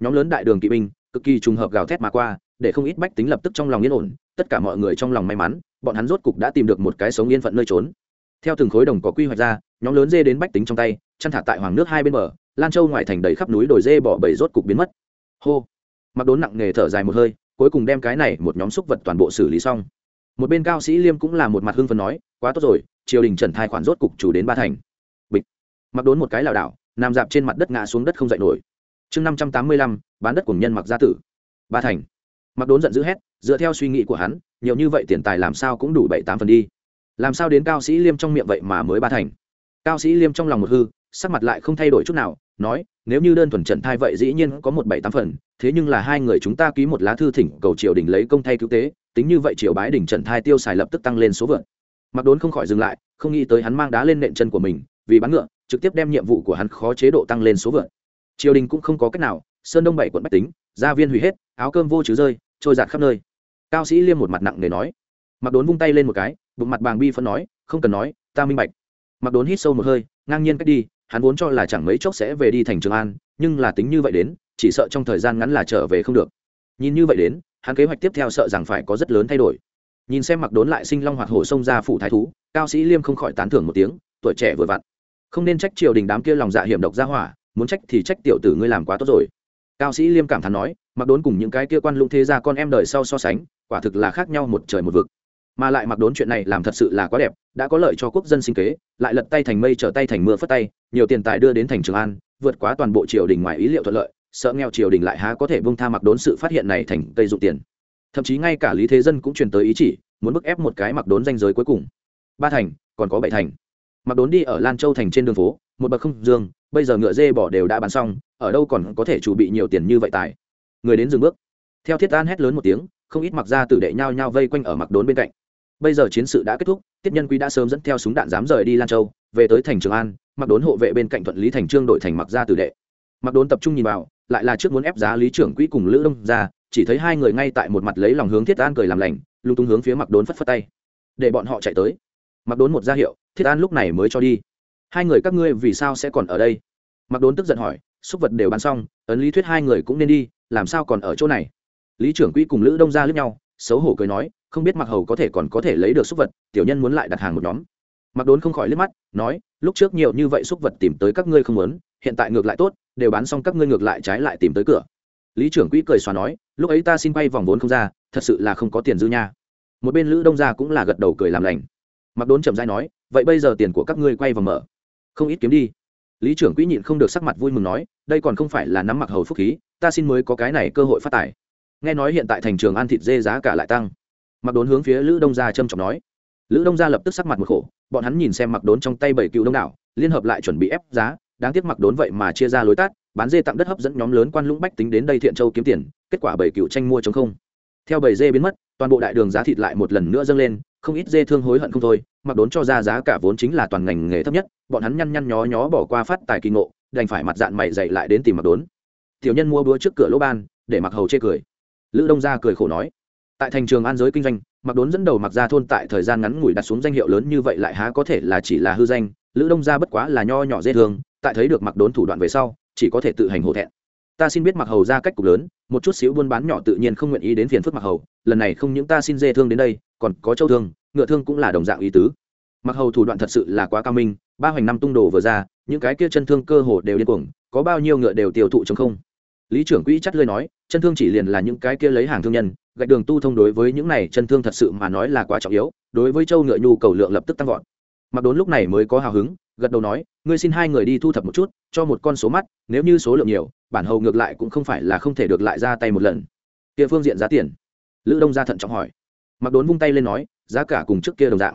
Nhóm lớn đại đường kỵ binh, cực kỳ trùng hợp gào thét mà qua, để không ít bách tính lập tức trong lòng yên ổn, tất cả mọi người trong lòng may mắn, bọn hắn rốt cục đã tìm được một cái sống yên phận nơi trốn. Theo từng khối đồng có quy hoạch ra, nhóm lớn dê đến bách tính trong tay, chăn thả tại hoàng nước hai bên bờ, lan châu ngoại thành đầy khắp núi đồi dê bỏ bầy rốt cục biến mất. Hô. Mặc đốn nặng nghề thở dài một hơi, cuối cùng đem cái này một nhóm xúc vật toàn bộ xử lý xong một bên cao sĩ liêm cũng là một mặt hưng phần nói, quá tốt rồi, triều đình trần thai khoản rốt cục chủ đến ba thành. Bịch. Mặc đốn một cái lảo đảo, nằm dạp trên mặt đất ngã xuống đất không dậy nổi. Chương năm trăm tám mươi lăm, bán đất của nhân mặc gia tử. Ba thành. Mặc đốn giận dữ hét, dựa theo suy nghĩ của hắn, nhiều như vậy tiền tài làm sao cũng đủ bảy tám phần đi. Làm sao đến cao sĩ liêm trong miệng vậy mà mới ba thành? Cao sĩ liêm trong lòng một hư, sắc mặt lại không thay đổi chút nào, nói, nếu như đơn thuần trần thai vậy dĩ nhiên có một bảy tám phần, thế nhưng là hai người chúng ta ký một lá thư thỉnh cầu triều đình lấy công thay cứu tế tính như vậy triều bái đỉnh trận thai tiêu xài lập tức tăng lên số vượt. Mặc đốn không khỏi dừng lại, không nghĩ tới hắn mang đá lên nện chân của mình, vì bắn ngựa, trực tiếp đem nhiệm vụ của hắn khó chế độ tăng lên số vượt. Triều đình cũng không có cách nào, sơn đông bảy quận bách tính, gia viên hủy hết, áo cơm vô chứ rơi, trôi giạt khắp nơi. Cao sĩ liêm một mặt nặng để nói. Mặc đốn vung tay lên một cái, bụng mặt bàng bi phân nói, không cần nói, ta minh bạch. Mặc đốn hít sâu một hơi, ngang nhiên cách đi, hắn vốn cho là chẳng mấy chốc sẽ về đi thành trường an, nhưng là tính như vậy đến, chỉ sợ trong thời gian ngắn là trở về không được. Nhìn như vậy đến hắn kế hoạch tiếp theo sợ rằng phải có rất lớn thay đổi. Nhìn xem mặc đốn lại sinh long hoạt hổ xông ra phủ thái thú, cao sĩ liêm không khỏi tán thưởng một tiếng, tuổi trẻ vừa vặn. Không nên trách triều đình đám kia lòng dạ hiểm độc ra hỏa, muốn trách thì trách tiểu tử ngươi làm quá tốt rồi. Cao sĩ liêm cảm thán nói, mặc đốn cùng những cái kia quan lũng thế ra con em đời sau so sánh, quả thực là khác nhau một trời một vực. Mà lại mặc đốn chuyện này làm thật sự là quá đẹp, đã có lợi cho quốc dân sinh kế, lại lật tay thành mây trở tay thành mưa phất tay, nhiều tiền tài đưa đến thành trường an, vượt quá toàn bộ triều đình ngoài ý liệu thuận lợi sợ nghèo triều đình lại há có thể bông tha mặc đốn sự phát hiện này thành cây dụng tiền. Thậm chí ngay cả lý thế dân cũng truyền tới ý chỉ, muốn bức ép một cái mặc đốn danh giới cuối cùng. Ba thành, còn có bảy thành. Mặc đốn đi ở lan châu thành trên đường phố, một bậc không dương, bây giờ ngựa dê bỏ đều đã bán xong, ở đâu còn có thể chuẩn bị nhiều tiền như vậy tài. Người đến dừng bước. Theo thiết an hét lớn một tiếng, không ít mặc ra tử đệ nhau nhau vây quanh ở mặc đốn bên cạnh. Bây giờ chiến sự đã kết thúc, tiết nhân quý đã sớm dẫn theo súng đạn dám rời đi lan châu, về tới thành trường an, mặc đốn hộ vệ bên cạnh thuận lý thành trương đội thành mặc ra tử đệ. Mặc đốn tập trung nhìn vào lại là trước muốn ép giá lý trưởng quỹ cùng lữ đông ra, chỉ thấy hai người ngay tại một mặt lấy lòng hướng thiết an cười làm lành, lung tung hướng phía mặc đốn phất phất tay. Để bọn họ chạy tới. Mặc đốn một ra hiệu, thiết an lúc này mới cho đi. Hai người các ngươi vì sao sẽ còn ở đây? Mặc đốn tức giận hỏi, xúc vật đều bán xong, ấn lý thuyết hai người cũng nên đi, làm sao còn ở chỗ này? Lý trưởng quỹ cùng lữ đông ra lướt nhau, xấu hổ cười nói, không biết mặc hầu có thể còn có thể lấy được xúc vật, tiểu nhân muốn lại đặt hàng một nhóm. Mặc đốn không khỏi liếc mắt, nói, lúc trước nhiều như vậy xúc vật tìm tới các ngươi không muốn, hiện tại ngược lại tốt đều bán xong các ngươi ngược lại trái lại tìm tới cửa. Lý trưởng quỹ cười xóa nói, lúc ấy ta xin vay vòng vốn không ra, thật sự là không có tiền dư nha. Một bên lữ đông gia cũng là gật đầu cười làm lành. Mặc đốn chậm dai nói, vậy bây giờ tiền của các ngươi quay vòng mở. Không ít kiếm đi. Lý trưởng quỹ nhịn không được sắc mặt vui mừng nói, đây còn không phải là nắm mặc hầu phúc khí, ta xin mới có cái này cơ hội phát tài. Nghe nói hiện tại thành trường ăn thịt dê giá cả lại tăng. Mặc đốn hướng phía lữ đông gia trâm trọng nói. Lữ đông gia lập tức sắc mặt một khổ, bọn hắn nhìn xem mặc đốn trong tay bảy cựu đông đảo, liên hợp lại chuẩn bị ép giá đáng tiếc mặc đốn vậy mà chia ra lối tát bán dê tặng đất hấp dẫn nhóm lớn quan lũng bách tính đến đây thiện châu kiếm tiền, kết quả bảy cựu tranh mua chống không. Theo bảy dê biến mất, toàn bộ đại đường giá thịt lại một lần nữa dâng lên, không ít dê thương hối hận không thôi, mặc đốn cho ra giá cả vốn chính là toàn ngành nghề thấp nhất, bọn hắn nhăn nhăn nhó nhó bỏ qua phát tài kỳ ngộ, đành phải mặt dạng mày dậy lại đến tìm mặc đốn. Tiểu nhân mua búa trước cửa lỗ ban, để mặc hầu chê cười. Lữ đông gia cười khổ nói, tại thành trường an giới kinh doanh, mặc đốn dẫn đầu mặc ra thôn tại thời gian ngắn ngủi đặt xuống danh hiệu lớn như vậy lại há có thể là chỉ là hư danh, lữ đông gia bất quá là nho nhỏ dê thương tại thấy được mặc đốn thủ đoạn về sau, chỉ có thể tự hành hổ thẹn. Ta xin biết mặc hầu ra cách cục lớn, một chút xíu buôn bán nhỏ tự nhiên không nguyện ý đến phiền phức mặc hầu, lần này không những ta xin dê thương đến đây, còn có châu thương, ngựa thương cũng là đồng dạng ý tứ. Mặc hầu thủ đoạn thật sự là quá cao minh, ba hoành năm tung đồ vừa ra, những cái kia chân thương cơ hồ đều điên cuồng, có bao nhiêu ngựa đều tiêu thụ chống không. Lý trưởng quỹ chắt lơi nói, chân thương chỉ liền là những cái kia lấy hàng thương nhân, gạch đường tu thông đối với những này chân thương thật sự mà nói là quá trọng yếu, đối với châu ngựa nhu cầu lượng lập tức tăng vọt mặc đốn lúc này mới có hào hứng, gật đầu nói, ngươi xin hai người đi thu thập một chút, cho một con số mắt, nếu như số lượng nhiều, bản hầu ngược lại cũng không phải là không thể được lại ra tay một lần. Địa phương diện giá tiền. Lữ đông gia thận trọng hỏi. Mặc đốn vung tay lên nói, giá cả cùng trước kia đồng dạng.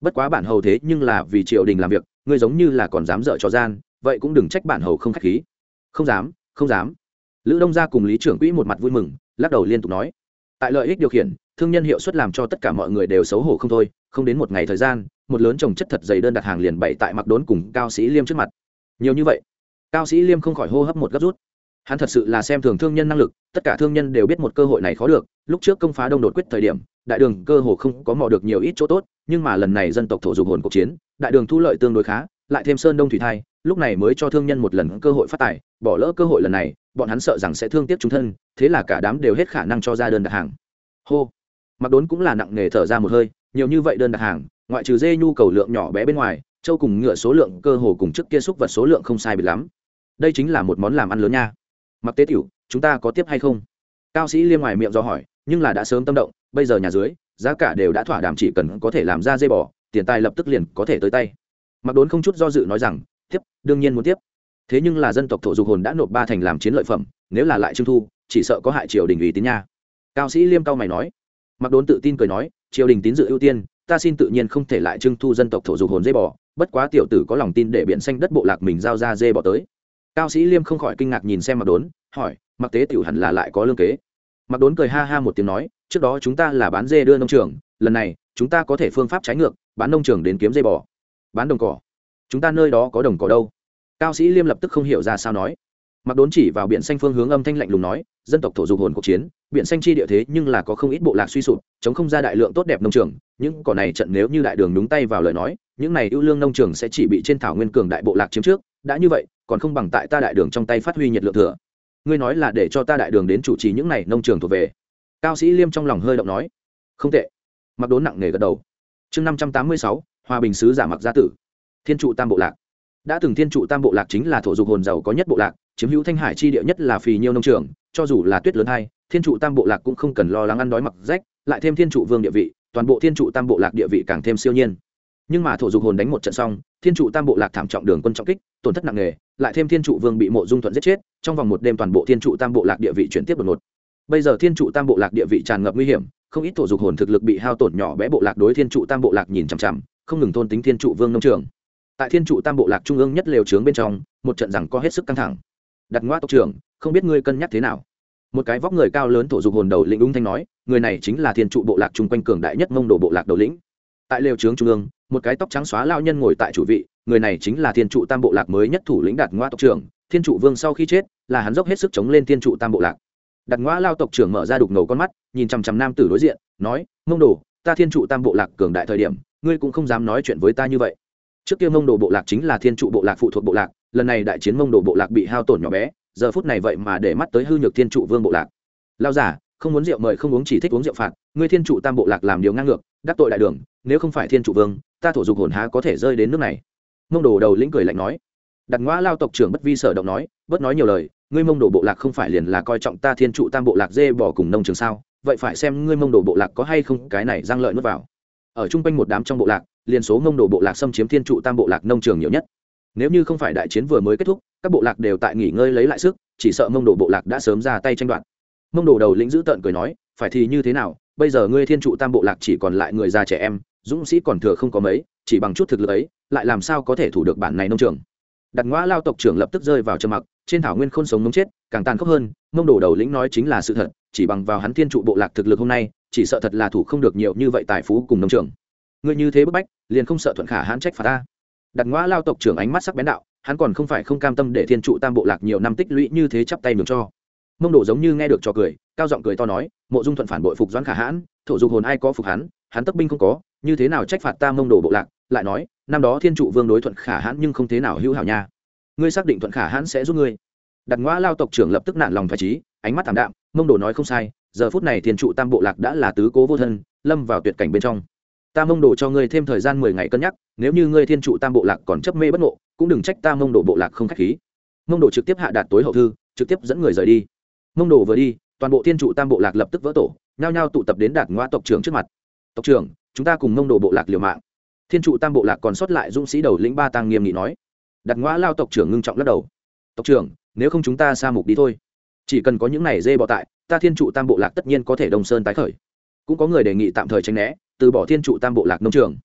Bất quá bản hầu thế nhưng là vì triều đình làm việc, ngươi giống như là còn dám dở cho gian, vậy cũng đừng trách bản hầu không khách khí. Không dám không dám. Lữ đông gia cùng lý trưởng quỹ một mặt vui mừng, lắc đầu liên tục nói, tại lợi ích điều khiển, thương nhân hiệu suất làm cho tất cả mọi người đều xấu hổ không thôi, không đến một ngày thời gian một lớn trồng chất thật dày đơn đặt hàng liền bày tại mặc đốn cùng cao sĩ liêm trước mặt. Nhiều như vậy, cao sĩ liêm không khỏi hô hấp một gấp rút. Hắn thật sự là xem thường thương nhân năng lực, tất cả thương nhân đều biết một cơ hội này khó được, lúc trước công phá đông đột quyết thời điểm, đại đường cơ hồ không có mò được nhiều ít chỗ tốt, nhưng mà lần này dân tộc thổ dục hồn cuộc chiến, đại đường thu lợi tương đối khá, lại thêm sơn đông thủy thai, lúc này mới cho thương nhân một lần cơ hội phát tài, bỏ lỡ cơ hội lần này, bọn hắn sợ rằng sẽ thương tiếc chúng thân, thế là cả đám đều hết khả năng cho ra đơn đặt hàng. Hô! Mặc đốn cũng là nặng nề thở ra một hơi, nhiều như vậy đơn đặt hàng ngoại trừ dê nhu cầu lượng nhỏ bé bên ngoài, châu cùng ngựa số lượng cơ hồ cùng trước kia xúc vật số lượng không sai biệt lắm. Đây chính là một món làm ăn lớn nha. Mặc tế tiểu, chúng ta có tiếp hay không? Cao sĩ liêm ngoài miệng do hỏi, nhưng là đã sớm tâm động, bây giờ nhà dưới, giá cả đều đã thỏa đàm chỉ cần có thể làm ra dây bò, tiền tài lập tức liền có thể tới tay. Mặc đốn không chút do dự nói rằng, tiếp, đương nhiên muốn tiếp. Thế nhưng là dân tộc thổ dục hồn đã nộp ba thành làm chiến lợi phẩm, nếu là lại trưng thu, chỉ sợ có hại triều đình ủy tín nha. Cao sĩ liêm cao mày nói. Mặc đốn tự tin cười nói, triều đình tín dự ưu tiên ta xin tự nhiên không thể lại trưng thu dân tộc thổ dục hồn dây bò, bất quá tiểu tử có lòng tin để biển xanh đất bộ lạc mình giao ra dê bò tới. Cao sĩ liêm không khỏi kinh ngạc nhìn xem mặc đốn, hỏi mặc tế tiểu hẳn là lại có lương kế. Mặc đốn cười ha ha một tiếng nói, trước đó chúng ta là bán dê đưa nông trường, lần này, chúng ta có thể phương pháp trái ngược, bán nông trường đến kiếm dây bò. Bán đồng cỏ. Chúng ta nơi đó có đồng cỏ đâu? Cao sĩ liêm lập tức không hiểu ra sao nói. Mặc đốn chỉ vào biển xanh phương hướng âm thanh lạnh lùng nói, dân tộc thổ dục hồn cuộc chiến biển xanh chi địa thế nhưng là có không ít bộ lạc suy sụp, chống không ra đại lượng tốt đẹp nông trường. Những cỏ này trận nếu như đại đường đúng tay vào lời nói, những này ưu lương nông trường sẽ chỉ bị trên thảo nguyên cường đại bộ lạc chiếm trước. Đã như vậy, còn không bằng tại ta đại đường trong tay phát huy nhiệt lượng thừa. Ngươi nói là để cho ta đại đường đến chủ trì những này nông trường thuộc về. Cao sĩ liêm trong lòng hơi động nói. Không tệ. Mặc đốn nặng nề gật đầu. Chương năm trăm tám mươi sáu, hòa bình sứ giả mặc gia tử. Thiên trụ tam bộ lạc. Đã từng thiên trụ tam bộ lạc chính là thổ dục hồn giàu có nhất bộ lạc, chiếm hữu thanh hải chi địa nhất là phì nhiêu nông trường cho dù là tuyết lớn hai thiên trụ tam bộ lạc cũng không cần lo lắng ăn đói mặc rách lại thêm thiên trụ vương địa vị toàn bộ thiên trụ tam bộ lạc địa vị càng thêm siêu nhiên nhưng mà thổ dục hồn đánh một trận xong thiên trụ tam bộ lạc thảm trọng đường quân trọng kích tổn thất nặng nề lại thêm thiên trụ vương bị mộ dung thuận giết chết trong vòng một đêm toàn bộ thiên trụ tam bộ lạc địa vị chuyển tiếp đột ngột bây giờ thiên trụ tam bộ lạc địa vị tràn ngập nguy hiểm không ít thổ dục hồn thực lực bị hao tổn nhỏ bé bộ lạc đối thiên trụ tam bộ lạc nhìn chằm chằm không ngừng thôn tính thiên trụ vương nông trường tại thiên trụ tam bộ lạc trung ương nhất lều trướng bên trong một trận rằng có hết sức căng thẳng đặt ngoa tộc trưởng, không biết ngươi cân nhắc thế nào. Một cái vóc người cao lớn thổ dục hồn đầu lĩnh ung thanh nói, người này chính là thiên trụ bộ lạc chung quanh cường đại nhất mông đồ bộ lạc đầu lĩnh. Tại lều trướng trung ương, một cái tóc trắng xóa lao nhân ngồi tại chủ vị, người này chính là thiên trụ tam bộ lạc mới nhất thủ lĩnh đạt ngoa tộc trưởng, thiên trụ vương sau khi chết, là hắn dốc hết sức chống lên thiên trụ tam bộ lạc. Đặt ngoa lao tộc trưởng mở ra đục ngầu con mắt, nhìn chằm chằm nam tử đối diện, nói, mông đồ, ta thiên trụ tam bộ lạc cường đại thời điểm, ngươi cũng không dám nói chuyện với ta như vậy. Trước kia mông đồ bộ lạc chính là thiên trụ bộ lạc phụ thuộc bộ lạc lần này đại chiến mông đồ bộ lạc bị hao tổn nhỏ bé, giờ phút này vậy mà để mắt tới hư nhược thiên trụ vương bộ lạc. Lao giả không muốn rượu mời, không uống chỉ thích uống rượu phạt, ngươi thiên trụ tam bộ lạc làm điều ngang ngược, đắc tội đại đường, nếu không phải thiên trụ vương, ta thổ dục hồn há có thể rơi đến nước này. Mông đồ đầu lĩnh cười lạnh nói. Đặt ngoa lao tộc trưởng bất vi sở động nói bất nói nhiều lời, ngươi mông đồ bộ lạc không phải liền là coi trọng ta thiên trụ tam bộ lạc dê bỏ cùng nông trường sao, vậy phải xem ngươi mông đồ bộ lạc có hay không cái này giang lợi nuốt vào. Ở chung quanh một đám trong bộ lạc, liền số mông đồ bộ lạc xâm chiếm thiên trụ tam bộ lạc nông trường nhiều nhất nếu như không phải đại chiến vừa mới kết thúc, các bộ lạc đều tại nghỉ ngơi lấy lại sức, chỉ sợ mông đồ bộ lạc đã sớm ra tay tranh đoạt. Mông đồ đầu lĩnh giữ tợn cười nói, phải thì như thế nào? Bây giờ ngươi thiên trụ tam bộ lạc chỉ còn lại người già trẻ em, dũng sĩ còn thừa không có mấy, chỉ bằng chút thực lực ấy, lại làm sao có thể thủ được bản này nông trường? Đặt ngoã lao tộc trưởng lập tức rơi vào trầm mặc, trên thảo nguyên khôn sống mống chết, càng tàn khốc hơn, mông đồ đầu lĩnh nói chính là sự thật, chỉ bằng vào hắn thiên trụ bộ lạc thực lực hôm nay, chỉ sợ thật là thủ không được nhiều như vậy tài phú cùng nông trường. Ngươi như thế bức bách, liền không sợ thuận khả hãn trách phạt ta đặt ngoa lao tộc trưởng ánh mắt sắc bén đạo, hắn còn không phải không cam tâm để thiên trụ tam bộ lạc nhiều năm tích lũy như thế chắp tay mường cho. Mông đồ giống như nghe được trò cười, cao giọng cười to nói, mộ dung thuận phản bội phục doãn khả hãn, thổ dục hồn ai có phục hắn hắn tấp binh không có, như thế nào trách phạt ta mông đồ bộ lạc? Lại nói, năm đó thiên trụ vương đối thuận khả hãn nhưng không thế nào hữu hảo nha. Ngươi xác định thuận khả hãn sẽ giúp ngươi. Đặt ngoa lao tộc trưởng lập tức nản lòng phải trí, ánh mắt thảm đạm, mông đồ nói không sai, giờ phút này thiên trụ tam bộ lạc đã là tứ cố vô thân, lâm vào tuyệt cảnh bên trong ta mông đồ cho ngươi thêm thời gian mười ngày cân nhắc, nếu như ngươi thiên trụ tam bộ lạc còn chấp mê bất ngộ, cũng đừng trách ta mông đồ bộ lạc không k h á c h khí. Mông đồ trực tiếp hạ đạt tối hậu thư, trực tiếp dẫn người rời đi. Mông đồ vừa đi, toàn bộ thiên trụ tam bộ lạc lập tức vỡ tổ, nhao nhao tụ tập đến đạt ngoa tộc trưởng trước mặt. Tộc trưởng, chúng ta cùng mông đồ bộ lạc liều mạng. Thiên trụ tam bộ lạc còn sót lại dũng sĩ đầu lĩnh ba tăng nghiêm nghị nói. Đặt ngoa lao tộc trưởng ngưng trọng lắc đầu. Tộc trưởng, nếu không chúng ta xa mục đi thôi. Chỉ cần có những này dê bọ tại, ta thiên trụ tam bộ lạc tất nhiên có thể đông sơn tái khởi. Cũng có người đề nghị tạm thời tránh né từ bỏ thiên trụ tam bộ lạc nông trường.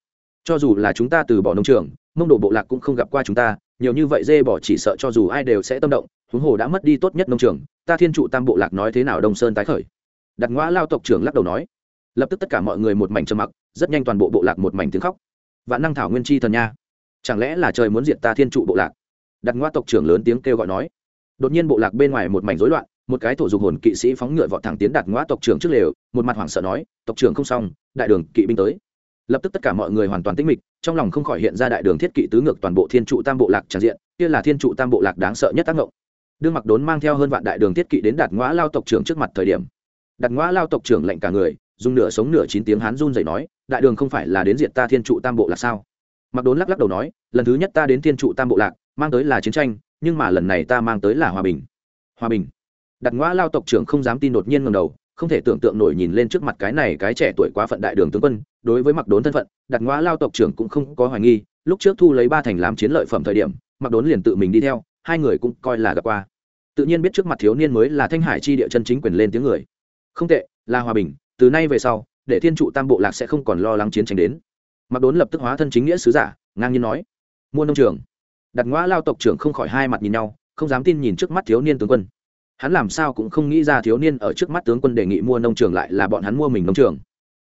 Cho dù là chúng ta từ bỏ nông trường, mông đồ bộ lạc cũng không gặp qua chúng ta, nhiều như vậy dê bỏ chỉ sợ cho dù ai đều sẽ tâm động, huống hồ đã mất đi tốt nhất nông trường, ta thiên trụ tam bộ lạc nói thế nào đông sơn tái khởi? Đặt ngoã lao tộc trưởng lắc đầu nói. Lập tức tất cả mọi người một mảnh trầm mặc, rất nhanh toàn bộ bộ lạc một mảnh tiếng khóc. Vạn năng thảo nguyên chi thần nha, chẳng lẽ là trời muốn diệt ta thiên trụ bộ lạc? Đặt ngoa tộc trưởng lớn tiếng kêu gọi nói. Đột nhiên bộ lạc bên ngoài một mảnh rối loạn, một cái thổ dục hồn kỵ sĩ phóng ngựa vọt thẳng tiến đặt ngoa tộc trưởng trước lều, một mặt hoảng sợ nói, tộc trưởng không xong đại đường kỵ binh tới. Lập tức tất cả mọi người hoàn toàn tĩnh mịch, trong lòng không khỏi hiện ra đại đường thiết kỵ tứ ngược toàn bộ thiên trụ tam bộ lạc tràn diện, kia là thiên trụ tam bộ lạc đáng sợ nhất tác ngộng. Đương mặc đốn mang theo hơn vạn đại đường thiết kỵ đến đạt ngõa lao tộc trưởng trước mặt thời điểm đặt ngõa lao tộc trưởng lệnh cả người, dùng nửa sống nửa chín tiếng hán run dậy nói, đại đường không phải là đến diện ta thiên trụ tam bộ lạc sao? Mặc đốn lắc lắc đầu nói, lần thứ nhất ta đến thiên trụ tam bộ lạc, mang tới là chiến tranh, nhưng mà lần này ta mang tới là hòa bình. Hòa bình? Đặt ngõa lao tộc trưởng không dám tin đột nhiên ngầm đầu không thể tưởng tượng nổi nhìn lên trước mặt cái này cái trẻ tuổi quá phận đại đường tướng quân, đối với mặc đốn thân phận đặt ngoã lao tộc trưởng cũng không có hoài nghi, lúc trước thu lấy ba thành làm chiến lợi phẩm thời điểm mặc đốn liền tự mình đi theo, hai người cũng coi là gặp qua. Tự nhiên biết trước mặt thiếu niên mới là thanh hải chi địa chân chính quyền lên tiếng người. Không tệ, là hòa bình, từ nay về sau, để thiên trụ tam bộ lạc sẽ không còn lo lắng chiến tranh đến. Mặc đốn lập tức hóa thân chính nghĩa sứ giả, ngang nhiên nói mua nông trường. Đặt ngoã lao tộc trưởng không khỏi hai mặt nhìn nhau, không dám tin nhìn trước mắt thiếu niên tướng quân hắn làm sao cũng không nghĩ ra thiếu niên ở trước mắt tướng quân đề nghị mua nông trường lại là bọn hắn mua mình nông trường.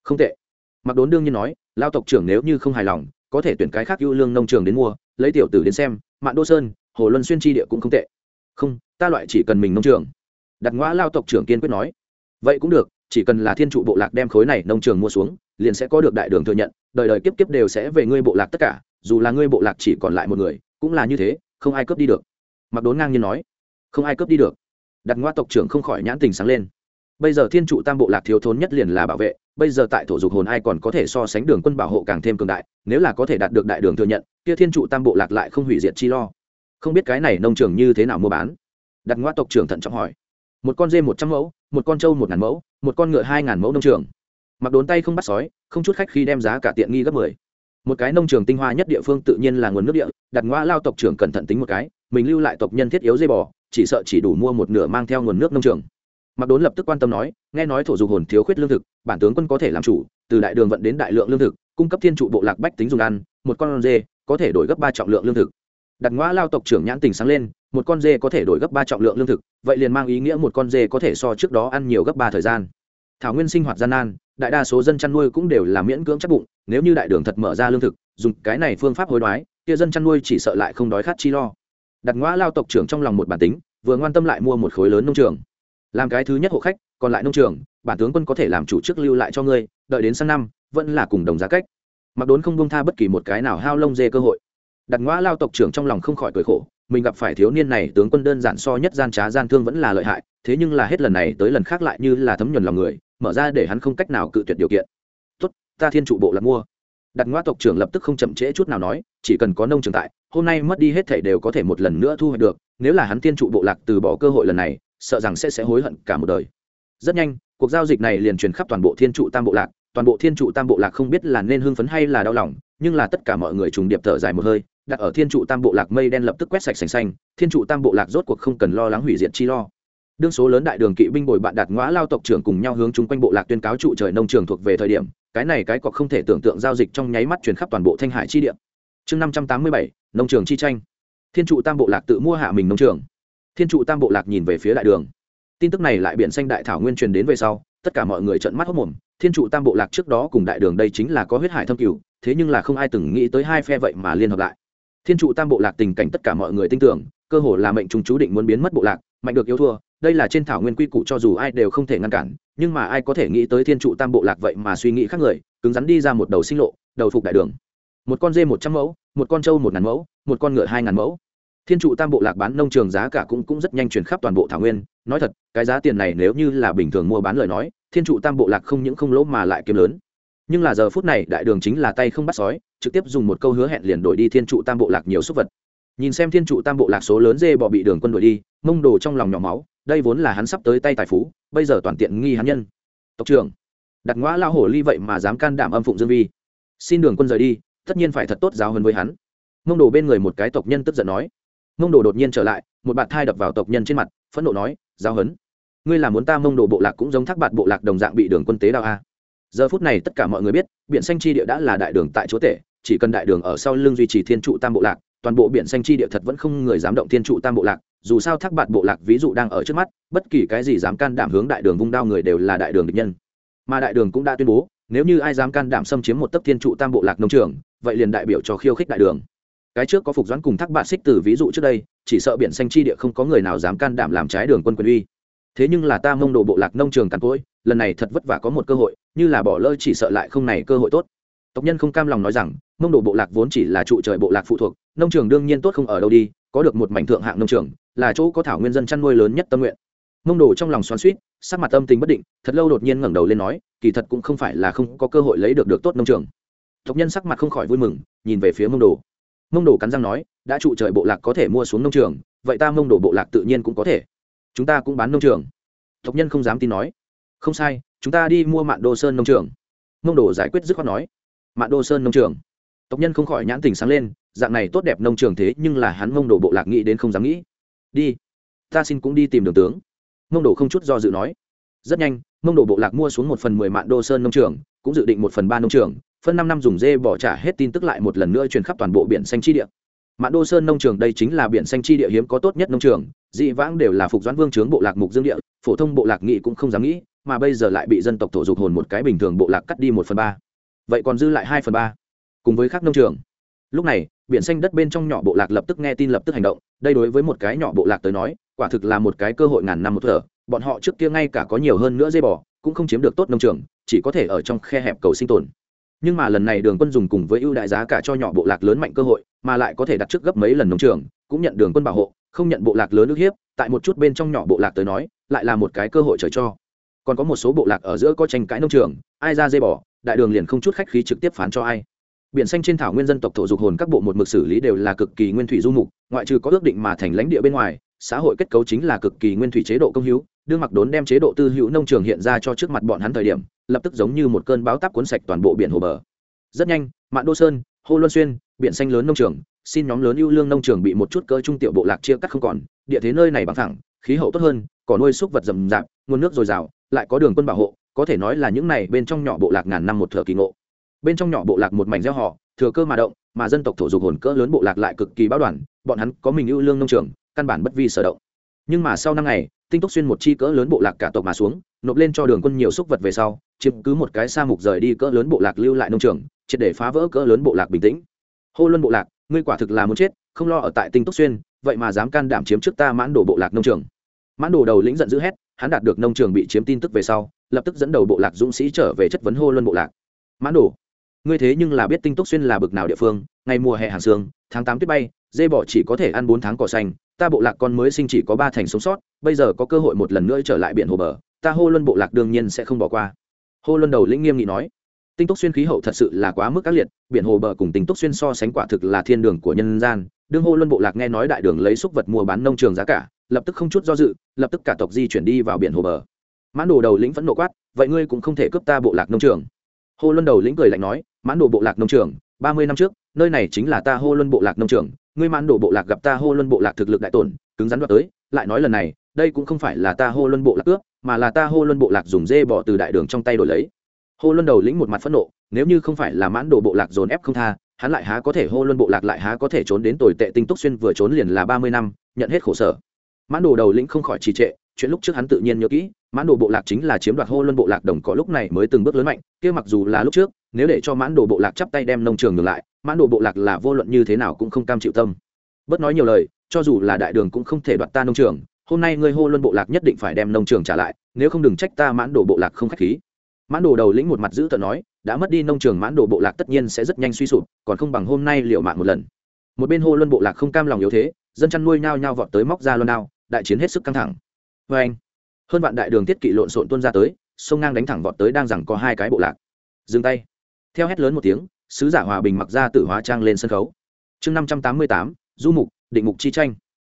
Không tệ. Mặc đốn đương nhiên nói, lao tộc trưởng nếu như không hài lòng, có thể tuyển cái khác ưu lương nông trường đến mua, lấy tiểu tử đến xem, mạn đô sơn, hồ luân xuyên tri địa cũng không tệ. Không, ta loại chỉ cần mình nông trường. Đặt ngoã lao tộc trưởng kiên quyết nói. Vậy cũng được, chỉ cần là thiên trụ bộ lạc đem khối này nông trường mua xuống, liền sẽ có được đại đường thừa nhận, đời đời kiếp kiếp đều sẽ về ngươi bộ lạc tất cả, dù là ngươi bộ lạc chỉ còn lại một người, cũng là như thế, không ai cướp đi được. Mặc đốn ngang nhiên nói. Không ai cướp đi được đặt ngoa tộc trưởng không khỏi nhãn tình sáng lên. Bây giờ thiên trụ tam bộ lạc thiếu thốn nhất liền là bảo vệ, bây giờ tại thổ dục hồn ai còn có thể so sánh đường quân bảo hộ càng thêm cường đại, nếu là có thể đạt được đại đường thừa nhận, kia thiên trụ tam bộ lạc lại không hủy diệt chi lo. Không biết cái này nông trường như thế nào mua bán? Đặt ngoa tộc trưởng thận trọng hỏi. Một con dê một trăm mẫu, một con trâu một ngàn mẫu, một con ngựa hai ngàn mẫu nông trường. Mặc đốn tay không bắt sói, không chút khách khi đem giá cả tiện nghi gấp mười. Một cái nông trường tinh hoa nhất địa phương tự nhiên là nguồn nước địa, đặt ngoa lao tộc trưởng cẩn thận tính một cái, mình lưu lại tộc nhân thiết yếu dây bò chỉ sợ chỉ đủ mua một nửa mang theo nguồn nước nông trường. Mặc đốn lập tức quan tâm nói, nghe nói thổ dục hồn thiếu khuyết lương thực, bản tướng quân có thể làm chủ, từ đại đường vận đến đại lượng lương thực, cung cấp thiên trụ bộ lạc bách tính dùng ăn, một con dê có thể đổi gấp ba trọng lượng lương thực. Đặt ngoã lao tộc trưởng nhãn tình sáng lên, một con dê có thể đổi gấp ba trọng lượng lương thực, vậy liền mang ý nghĩa một con dê có thể so trước đó ăn nhiều gấp ba thời gian. Thảo nguyên sinh hoạt gian nan, đại đa số dân chăn nuôi cũng đều là miễn cưỡng chắc bụng, nếu như đại đường thật mở ra lương thực, dùng cái này phương pháp hối đoái, kia dân chăn nuôi chỉ sợ lại không đói khát chi lo đặt ngoã lao tộc trưởng trong lòng một bản tính, vừa ngoan tâm lại mua một khối lớn nông trường. Làm cái thứ nhất hộ khách, còn lại nông trường, bản tướng quân có thể làm chủ chức lưu lại cho ngươi, đợi đến sang năm, vẫn là cùng đồng giá cách. Mặc đốn không bông tha bất kỳ một cái nào hao lông dê cơ hội. Đặt ngoã lao tộc trưởng trong lòng không khỏi cười khổ, mình gặp phải thiếu niên này, tướng quân đơn giản so nhất gian trá gian thương vẫn là lợi hại, thế nhưng là hết lần này tới lần khác lại như là thấm nhuần lòng người, mở ra để hắn không cách nào cự tuyệt điều kiện. Tốt, ta thiên trụ bộ là mua đặt ngoa tộc trưởng lập tức không chậm trễ chút nào nói, chỉ cần có nông trường tại, hôm nay mất đi hết thể đều có thể một lần nữa thu hoạch được, nếu là hắn thiên trụ bộ lạc từ bỏ cơ hội lần này, sợ rằng sẽ sẽ hối hận cả một đời. Rất nhanh, cuộc giao dịch này liền truyền khắp toàn bộ thiên trụ tam bộ lạc, toàn bộ thiên trụ tam bộ lạc không biết là nên hưng phấn hay là đau lòng, nhưng là tất cả mọi người trùng điệp thở dài một hơi, đặt ở thiên trụ tam bộ lạc mây đen lập tức quét sạch sành xanh, thiên trụ tam bộ lạc rốt cuộc không cần lo lắng hủy diệt chi lo. Đương số lớn đại đường kỵ binh bồi bạn đạt ngõ lao tộc trưởng cùng nhau hướng chung quanh bộ lạc tuyên cáo trụ trời nông trường thuộc về thời điểm cái này cái cọc không thể tưởng tượng giao dịch trong nháy mắt truyền khắp toàn bộ thanh hải chi địa. Chương năm trăm tám mươi bảy, nông trường chi tranh. Thiên trụ tam bộ lạc tự mua hạ mình nông trường. Thiên trụ tam bộ lạc nhìn về phía đại đường. Tin tức này lại biển xanh đại thảo nguyên truyền đến về sau, tất cả mọi người trợn mắt hốc mồm thiên trụ tam bộ lạc trước đó cùng đại đường đây chính là có huyết hải thâm cửu, thế nhưng là không ai từng nghĩ tới hai phe vậy mà liên hợp lại. Thiên trụ tam bộ lạc tình cảnh tất cả mọi người tin tưởng, cơ hồ là mệnh trùng chú định muốn biến mất bộ lạc, mạnh được yêu thua, đây là trên thảo nguyên quy củ cho dù ai đều không thể ngăn cản nhưng mà ai có thể nghĩ tới thiên trụ tam bộ lạc vậy mà suy nghĩ khác người, cứng rắn đi ra một đầu sinh lộ, đầu phục đại đường. Một con dê một trăm mẫu, một con trâu một ngàn mẫu, một con ngựa hai ngàn mẫu. Thiên trụ tam bộ lạc bán nông trường giá cả cũng cũng rất nhanh chuyển khắp toàn bộ thảo nguyên. Nói thật, cái giá tiền này nếu như là bình thường mua bán lời nói, thiên trụ tam bộ lạc không những không lỗ mà lại kiếm lớn. Nhưng là giờ phút này đại đường chính là tay không bắt sói, trực tiếp dùng một câu hứa hẹn liền đổi đi thiên trụ tam bộ lạc nhiều súc vật nhìn xem thiên trụ tam bộ lạc số lớn dê bò bị đường quân đuổi đi, mông đồ trong lòng nhỏ máu, đây vốn là hắn sắp tới tay tài phú, bây giờ toàn tiện nghi hắn nhân. Tộc trưởng, đặt ngõ lao hổ ly vậy mà dám can đảm âm phụng dương vi. Xin đường quân rời đi, tất nhiên phải thật tốt giáo hơn với hắn. Mông đồ bên người một cái tộc nhân tức giận nói. Mông đồ đột nhiên trở lại, một bạn thai đập vào tộc nhân trên mặt, phẫn nộ nói, giáo hấn ngươi là muốn ta mông đồ bộ lạc cũng giống thác bạt bộ lạc đồng dạng bị đường quân tế đao a? Giờ phút này tất cả mọi người biết biện xanh chi địa đã là đại đường tại chỗ tể, chỉ cần đại đường ở sau lưng duy trì thiên trụ tam bộ lạc toàn bộ biển xanh chi địa thật vẫn không người dám động thiên trụ tam bộ lạc, dù sao thác bạt bộ lạc ví dụ đang ở trước mắt, bất kỳ cái gì dám can đảm hướng đại đường vung đao người đều là đại đường địch nhân. Mà đại đường cũng đã tuyên bố, nếu như ai dám can đảm xâm chiếm một tấc thiên trụ tam bộ lạc nông trường, vậy liền đại biểu cho khiêu khích đại đường. Cái trước có phục doãn cùng thác bạt xích từ ví dụ trước đây, chỉ sợ biển xanh chi địa không có người nào dám can đảm làm trái đường quân quyền uy. Thế nhưng là ta mông đồ bộ lạc nông trường càn cỗi, lần này thật vất vả có một cơ hội, như là bỏ lỡ chỉ sợ lại không này cơ hội tốt tộc nhân không cam lòng nói rằng, mông đồ bộ lạc vốn chỉ là trụ trời bộ lạc phụ thuộc, nông trường đương nhiên tốt không ở đâu đi, có được một mảnh thượng hạng nông trường, là chỗ có thảo nguyên dân chăn nuôi lớn nhất tâm nguyện. Mông đồ trong lòng xoắn suýt sắc mặt tâm tình bất định, thật lâu đột nhiên ngẩng đầu lên nói, kỳ thật cũng không phải là không có cơ hội lấy được được tốt nông trường. Tộc nhân sắc mặt không khỏi vui mừng, nhìn về phía mông đồ. Mông đồ cắn răng nói, đã trụ trời bộ lạc có thể mua xuống nông trường, vậy ta mông đồ bộ lạc tự nhiên cũng có thể. Chúng ta cũng bán nông trường. Tộc nhân không dám tin nói. Không sai, chúng ta đi mua mạn đô sơn nông trường. Mông đồ giải quyết dứt khoát nói mạn đô sơn nông trường. Tộc nhân không khỏi nhãn tình sáng lên, dạng này tốt đẹp nông trường thế nhưng là hắn mông đồ bộ lạc nghĩ đến không dám nghĩ. Đi, ta xin cũng đi tìm đường tướng. Mông đồ không chút do dự nói. Rất nhanh, mông đồ bộ lạc mua xuống một phần mười mạn đô sơn nông trường, cũng dự định một phần ba nông trường, phân năm năm dùng dê bỏ trả hết tin tức lại một lần nữa truyền khắp toàn bộ biển xanh chi địa. Mạn đô sơn nông trường đây chính là biển xanh chi địa hiếm có tốt nhất nông trường, dị vãng đều là phục doãn vương trướng bộ lạc mục dương địa, phổ thông bộ lạc nghị cũng không dám nghĩ, mà bây giờ lại bị dân tộc thổ dục hồn một cái bình thường bộ lạc cắt đi một phần ba vậy còn dư lại hai phần ba. Cùng với các nông trường. Lúc này, biển xanh đất bên trong nhỏ bộ lạc lập tức nghe tin lập tức hành động, đây đối với một cái nhỏ bộ lạc tới nói, quả thực là một cái cơ hội ngàn năm một thở. Bọn họ trước kia ngay cả có nhiều hơn nữa dây bò, cũng không chiếm được tốt nông trường, chỉ có thể ở trong khe hẹp cầu sinh tồn. Nhưng mà lần này đường quân dùng cùng với ưu đại giá cả cho nhỏ bộ lạc lớn mạnh cơ hội, mà lại có thể đặt trước gấp mấy lần nông trường, cũng nhận đường quân bảo hộ, không nhận bộ lạc lớn ức hiếp, tại một chút bên trong nhỏ bộ lạc tới nói, lại là một cái cơ hội trời cho. Còn có một số bộ lạc ở giữa có tranh cãi nông trường, ai ra dây bỏ đại đường liền không chút khách khí trực tiếp phán cho ai. Biển xanh trên thảo nguyên dân tộc thổ dục hồn các bộ một mực xử lý đều là cực kỳ nguyên thủy du mục, ngoại trừ có ước định mà thành lãnh địa bên ngoài, xã hội kết cấu chính là cực kỳ nguyên thủy chế độ công hữu, đương mặc đốn đem chế độ tư hữu nông trường hiện ra cho trước mặt bọn hắn thời điểm, lập tức giống như một cơn báo táp cuốn sạch toàn bộ biển hồ bờ. Rất nhanh, mạn đô sơn, hô luân xuyên, biển xanh lớn nông trường, xin nhóm lớn ưu lương nông trường bị một chút cơ trung tiểu bộ lạc chia cắt không còn, địa thế nơi này bằng thẳng, khí hậu tốt hơn, cỏ nuôi súc vật rầm rạp, nguồn nước dồi dào, lại có đường quân bảo hộ có thể nói là những này bên trong nhỏ bộ lạc ngàn năm một thợ kỳ ngộ. Bên trong nhỏ bộ lạc một mảnh gieo họ, thừa cơ mà động, mà dân tộc thổ dục hồn cỡ lớn bộ lạc lại cực kỳ báo đoàn, bọn hắn có mình ưu lương nông trường, căn bản bất vi sở động. Nhưng mà sau năm ngày, tinh túc xuyên một chi cỡ lớn bộ lạc cả tộc mà xuống, nộp lên cho đường quân nhiều xúc vật về sau, chiếm cứ một cái sa mục rời đi cỡ lớn bộ lạc lưu lại nông trường, triệt để phá vỡ cỡ lớn bộ lạc bình tĩnh. Hô luân bộ lạc, ngươi quả thực là muốn chết, không lo ở tại tinh túc xuyên, vậy mà dám can đảm chiếm trước ta mãn đồ bộ lạc nông trường. Mãn đồ đầu lĩnh giận dữ hét, hắn đạt được nông trường bị chiếm tin tức về sau lập tức dẫn đầu bộ lạc dũng sĩ trở về chất vấn hô luân bộ lạc. Mãn đồ, ngươi thế nhưng là biết tinh túc xuyên là bực nào địa phương, ngày mùa hè hàng sương, tháng tám tuyết bay, dê bỏ chỉ có thể ăn bốn tháng cỏ xanh, ta bộ lạc con mới sinh chỉ có ba thành sống sót, bây giờ có cơ hội một lần nữa trở lại biển hồ bờ, ta hô luân bộ lạc đương nhiên sẽ không bỏ qua. Hô luân đầu lĩnh nghiêm nghị nói, tinh túc xuyên khí hậu thật sự là quá mức ác liệt, biển hồ bờ cùng tinh túc xuyên so sánh quả thực là thiên đường của nhân gian. Đương hô luân bộ lạc nghe nói đại đường lấy xúc vật mua bán nông trường giá cả, lập tức không chút do dự, lập tức cả tộc di chuyển đi vào biển hồ bờ mãn đồ đầu lĩnh phẫn nộ quát, vậy ngươi cũng không thể cướp ta bộ lạc nông trường? Hô luân đầu lĩnh cười lạnh nói, mãn đồ bộ lạc nông trường, ba mươi năm trước, nơi này chính là ta hô luân bộ lạc nông trường, ngươi mãn đồ bộ lạc gặp ta hô luân bộ lạc thực lực đại tổn, cứng rắn đoạt tới, lại nói lần này, đây cũng không phải là ta hô luân bộ lạc cướp mà là ta hô luân bộ lạc dùng dê bỏ từ đại đường trong tay đổi lấy. Hô luân đầu lĩnh một mặt phẫn nộ, nếu như không phải là mãn đồ bộ lạc dồn ép không tha, hắn lại há có thể hô luân bộ lạc lại há có thể trốn đến tồi tệ tinh túc xuyên vừa trốn liền là ba mươi năm, nhận hết khổ sở. Mãn đồ đầu lĩnh không khỏi trì trệ, chuyện lúc trước hắn tự nhiên nhớ kỹ mãn đồ bộ lạc chính là chiếm đoạt hô luân bộ lạc đồng có lúc này mới từng bước lớn mạnh, kia mặc dù là lúc trước, nếu để cho mãn đồ bộ lạc chắp tay đem nông trường ngược lại, mãn đồ bộ lạc là vô luận như thế nào cũng không cam chịu tâm. Bớt nói nhiều lời, cho dù là đại đường cũng không thể đoạt ta nông trường, hôm nay ngươi hô luân bộ lạc nhất định phải đem nông trường trả lại, nếu không đừng trách ta mãn đồ bộ lạc không khách khí. Mãn đồ đầu lĩnh một mặt giữ tợn nói, đã mất đi nông trường mãn đồ bộ lạc tất nhiên sẽ rất nhanh suy sụp, còn không bằng hôm nay liệu mạng một lần. Một bên hô luân bộ lạc không cam lòng yếu thế, dân chăn nuôi nhao nhao vọt tới móc ra luân đao, đại chiến hết sức căng thẳng. Vê anh hơn vạn đại đường thiết kỵ lộn xộn tuôn ra tới, sông ngang đánh thẳng vọt tới đang rằng có hai cái bộ lạc. Dừng tay. Theo hét lớn một tiếng, sứ giả hòa bình mặc ra tử hóa trang lên sân khấu. Chương năm trăm tám mươi tám, du mục, định mục chi tranh.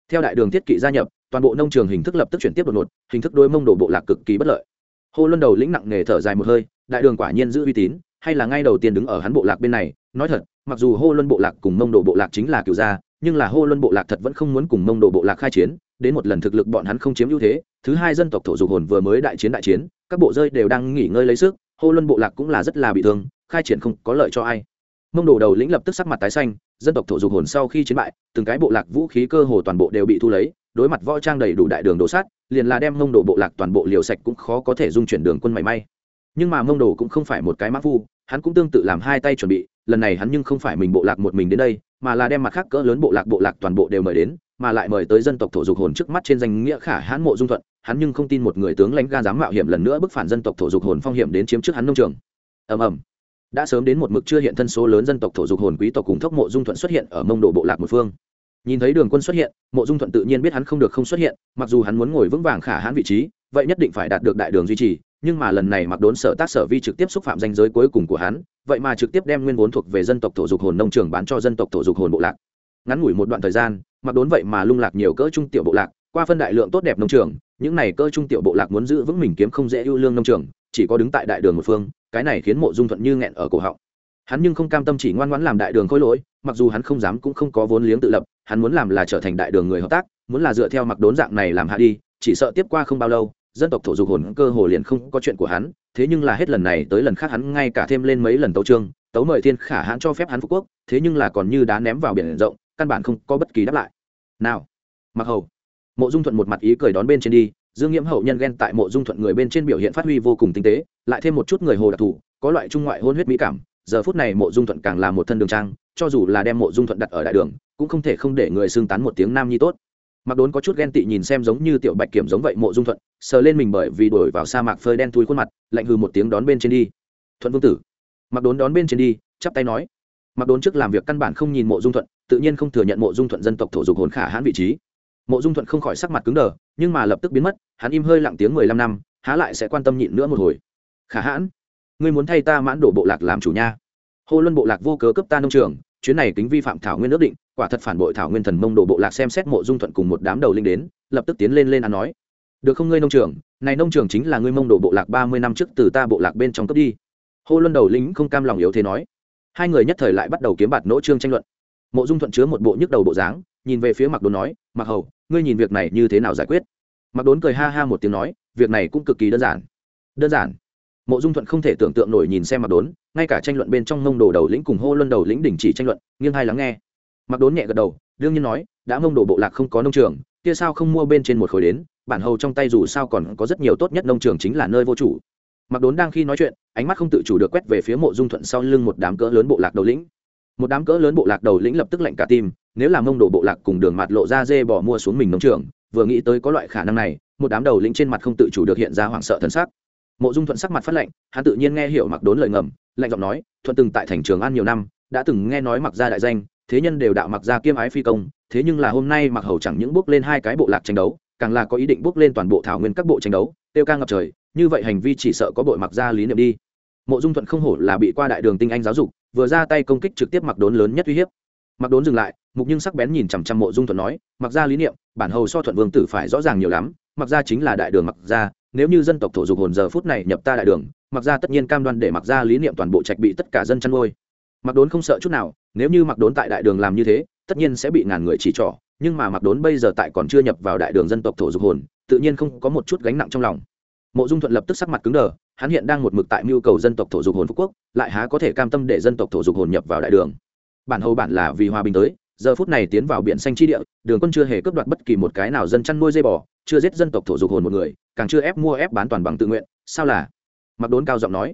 Theo đại đường thiết kỵ gia nhập, toàn bộ nông trường hình thức lập tức chuyển tiếp đột ngột, hình thức đôi mông đổ bộ lạc cực kỳ bất lợi. Hô luân đầu lĩnh nặng nghề thở dài một hơi, đại đường quả nhiên giữ uy tín, hay là ngay đầu tiên đứng ở hắn bộ lạc bên này, nói thật, mặc dù hô luân bộ lạc cùng mông đồ bộ lạc chính là cựu gia, nhưng là hô luân bộ lạc thật vẫn không muốn cùng mông đồ bộ lạc khai chiến đến một lần thực lực bọn hắn không chiếm ưu thế, thứ hai dân tộc thổ dục hồn vừa mới đại chiến đại chiến, các bộ rơi đều đang nghỉ ngơi lấy sức, hô luân bộ lạc cũng là rất là bị thương, khai triển không có lợi cho ai. Mông đồ đầu lĩnh lập tức sắc mặt tái xanh, dân tộc thổ dục hồn sau khi chiến bại, từng cái bộ lạc vũ khí cơ hồ toàn bộ đều bị thu lấy, đối mặt võ trang đầy đủ đại đường đổ sát, liền là đem mông đồ bộ lạc toàn bộ liều sạch cũng khó có thể dung chuyển đường quân mảy may. Nhưng mà mông đồ cũng không phải một cái mã phu, hắn cũng tương tự làm hai tay chuẩn bị, lần này hắn nhưng không phải mình bộ lạc một mình đến đây, mà là đem mặt khác cỡ lớn bộ lạc bộ lạc toàn bộ đều mời đến mà lại mời tới dân tộc thổ dục hồn trước mắt trên danh nghĩa khả hãn mộ dung thuận, hắn nhưng không tin một người tướng lãnh ga dám mạo hiểm lần nữa bức phản dân tộc thổ dục hồn phong hiểm đến chiếm trước hắn nông trường. Ầm ầm. Đã sớm đến một mực chưa hiện thân số lớn dân tộc thổ dục hồn quý tộc cùng thốc mộ dung thuận xuất hiện ở mông đồ bộ lạc một phương. Nhìn thấy đường quân xuất hiện, mộ dung thuận tự nhiên biết hắn không được không xuất hiện, mặc dù hắn muốn ngồi vững vàng khả hãn vị trí, vậy nhất định phải đạt được đại đường duy trì, nhưng mà lần này mặc đốn sở tác sở vi trực tiếp xúc phạm danh giới cuối cùng của hắn, vậy mà trực tiếp đem nguyên vốn thuộc về dân tộc thổ dục hồn nông trường bán cho dân tộc thổ dục hồn bộ lạc. Ngắn ngủi một đoạn thời gian mặc đốn vậy mà lung lạc nhiều cỡ trung tiểu bộ lạc, qua phân đại lượng tốt đẹp nông trường, những này cỡ trung tiểu bộ lạc muốn giữ vững mình kiếm không dễ ưu lương nông trường, chỉ có đứng tại đại đường một phương, cái này khiến mộ dung thuận như nghẹn ở cổ họng. Hắn nhưng không cam tâm chỉ ngoan ngoãn làm đại đường khôi lỗi, mặc dù hắn không dám cũng không có vốn liếng tự lập, hắn muốn làm là trở thành đại đường người hợp tác, muốn là dựa theo mặc đốn dạng này làm hạ đi, chỉ sợ tiếp qua không bao lâu, dân tộc thổ dục hồn cơ hồ liền không có chuyện của hắn, thế nhưng là hết lần này tới lần khác hắn ngay cả thêm lên mấy lần tấu trương tấu mời thiên khả hãn cho phép hắn phú quốc, thế nhưng là còn như đá ném vào biển rộng căn bản không có bất kỳ đáp lại. Nào mặc hầu. Mộ dung thuận một mặt ý cười đón bên trên đi, dương nhiễm hậu nhân ghen tại mộ dung thuận người bên trên biểu hiện phát huy vô cùng tinh tế, lại thêm một chút người hồ đặc thù, có loại trung ngoại hôn huyết mỹ cảm, giờ phút này mộ dung thuận càng là một thân đường trang, cho dù là đem mộ dung thuận đặt ở đại đường, cũng không thể không để người xưng tán một tiếng nam nhi tốt. Mặc đốn có chút ghen tị nhìn xem giống như tiểu bạch kiểm giống vậy mộ dung thuận, sờ lên mình bởi vì đổi vào sa mạc phơi đen thui khuôn mặt, lạnh hư một tiếng đón bên trên đi. Thuận vương tử. Mặc đốn đón bên trên đi, chắp tay nói. Mặc đốn trước làm việc căn bản không nhìn mộ dung thuận tự nhiên không thừa nhận mộ dung thuận dân tộc thổ dục hồn khả hãn vị trí. Mộ dung thuận không khỏi sắc mặt cứng đờ, nhưng mà lập tức biến mất, hắn im hơi lặng tiếng mười lăm năm, há lại sẽ quan tâm nhịn nữa một hồi. Khả hãn, ngươi muốn thay ta mãn đổ bộ lạc làm chủ nha. Hô luân bộ lạc vô cớ cấp ta nông trường, chuyến này kính vi phạm thảo nguyên ước định, quả thật phản bội thảo nguyên thần mông đổ bộ lạc xem xét mộ dung thuận cùng một đám đầu linh đến, lập tức tiến lên lên ăn nói. Được không ngươi nông trường, này nông trường chính là ngươi mông đổ bộ lạc ba mươi năm trước từ ta bộ lạc bên trong cấp đi. Hô luân đầu lính không cam lòng yếu thế nói. Hai người nhất thời lại bắt đầu kiếm bạt nỗ trương tranh luận mộ dung thuận chứa một bộ nhức đầu bộ dáng, nhìn về phía mặc đốn nói mặc hầu, ngươi nhìn việc này như thế nào giải quyết? Mặc đốn cười ha ha một tiếng nói, việc này cũng cực kỳ đơn giản. Đơn giản? Mộ dung thuận không thể tưởng tượng nổi nhìn xem mặc đốn, ngay cả tranh luận bên trong mông đồ đầu lĩnh cùng hô luân đầu lĩnh đình chỉ tranh luận, nghiêng hai lắng nghe. Mặc đốn nhẹ gật đầu, đương nhiên nói, đã mông đồ bộ lạc không có nông trường, kia sao không mua bên trên một khối đến, bản hầu trong tay dù sao còn có rất nhiều tốt nhất nông trường chính là nơi vô chủ. Mặc đốn đang khi nói chuyện, ánh mắt không tự chủ được quét về phía mộ dung thuận sau lưng một đám cỡ lớn bộ lạc đầu lĩnh một đám cỡ lớn bộ lạc đầu lĩnh lập tức lạnh cả tim, nếu làm mông đồ bộ lạc cùng đường mặt lộ ra dê bỏ mua xuống mình nông trường, vừa nghĩ tới có loại khả năng này, một đám đầu lĩnh trên mặt không tự chủ được hiện ra hoảng sợ thân xác mộ dung thuận sắc mặt phát lệnh hắn tự nhiên nghe hiểu mặc đốn lời ngầm, lạnh giọng nói, thuận từng tại thành trường ăn nhiều năm, đã từng nghe nói mặc gia đại danh, thế nhân đều đạo mặc gia kiêm ái phi công, thế nhưng là hôm nay mặc hầu chẳng những bước lên hai cái bộ lạc tranh đấu, càng là có ý định bước lên toàn bộ thảo nguyên các bộ tranh đấu, tiêu ca ngập trời, như vậy hành vi chỉ sợ có bội mặc gia lý niệm đi. Mộ dung thuận không hổ là bị qua đại đường tinh anh giáo dục vừa ra tay công kích trực tiếp mặc đốn lớn nhất uy hiếp. Mặc đốn dừng lại, mục nhưng sắc bén nhìn chằm chằm mộ dung thuận nói mặc ra lý niệm, bản hầu so thuận vương tử phải rõ ràng nhiều lắm mặc ra chính là đại đường mặc ra nếu như dân tộc thổ dục hồn giờ phút này nhập ta đại đường mặc ra tất nhiên cam đoan để mặc ra lý niệm toàn bộ trạch bị tất cả dân chăn nuôi. Mặc đốn không sợ chút nào, nếu như mặc đốn tại đại đường làm như thế, tất nhiên sẽ bị ngàn người chỉ trỏ, nhưng mà mặc đốn bây giờ tại còn chưa nhập vào đại đường dân tộc thổ dục hồn, tự nhiên không có một chút gánh nặng trong lòng mộ dung thuận lập tức sắc mặt cứng đờ, hắn hiện đang một mực tại mưu cầu dân tộc thổ dục hồn phú quốc, lại há có thể cam tâm để dân tộc thổ dục hồn nhập vào đại đường. Bản hầu bản là vì hòa bình tới, giờ phút này tiến vào biển xanh chi địa, đường quân chưa hề cướp đoạt bất kỳ một cái nào dân chăn nuôi dây bò, chưa giết dân tộc thổ dục hồn một người, càng chưa ép mua ép bán toàn bằng tự nguyện, sao là? Mặc đốn cao giọng nói.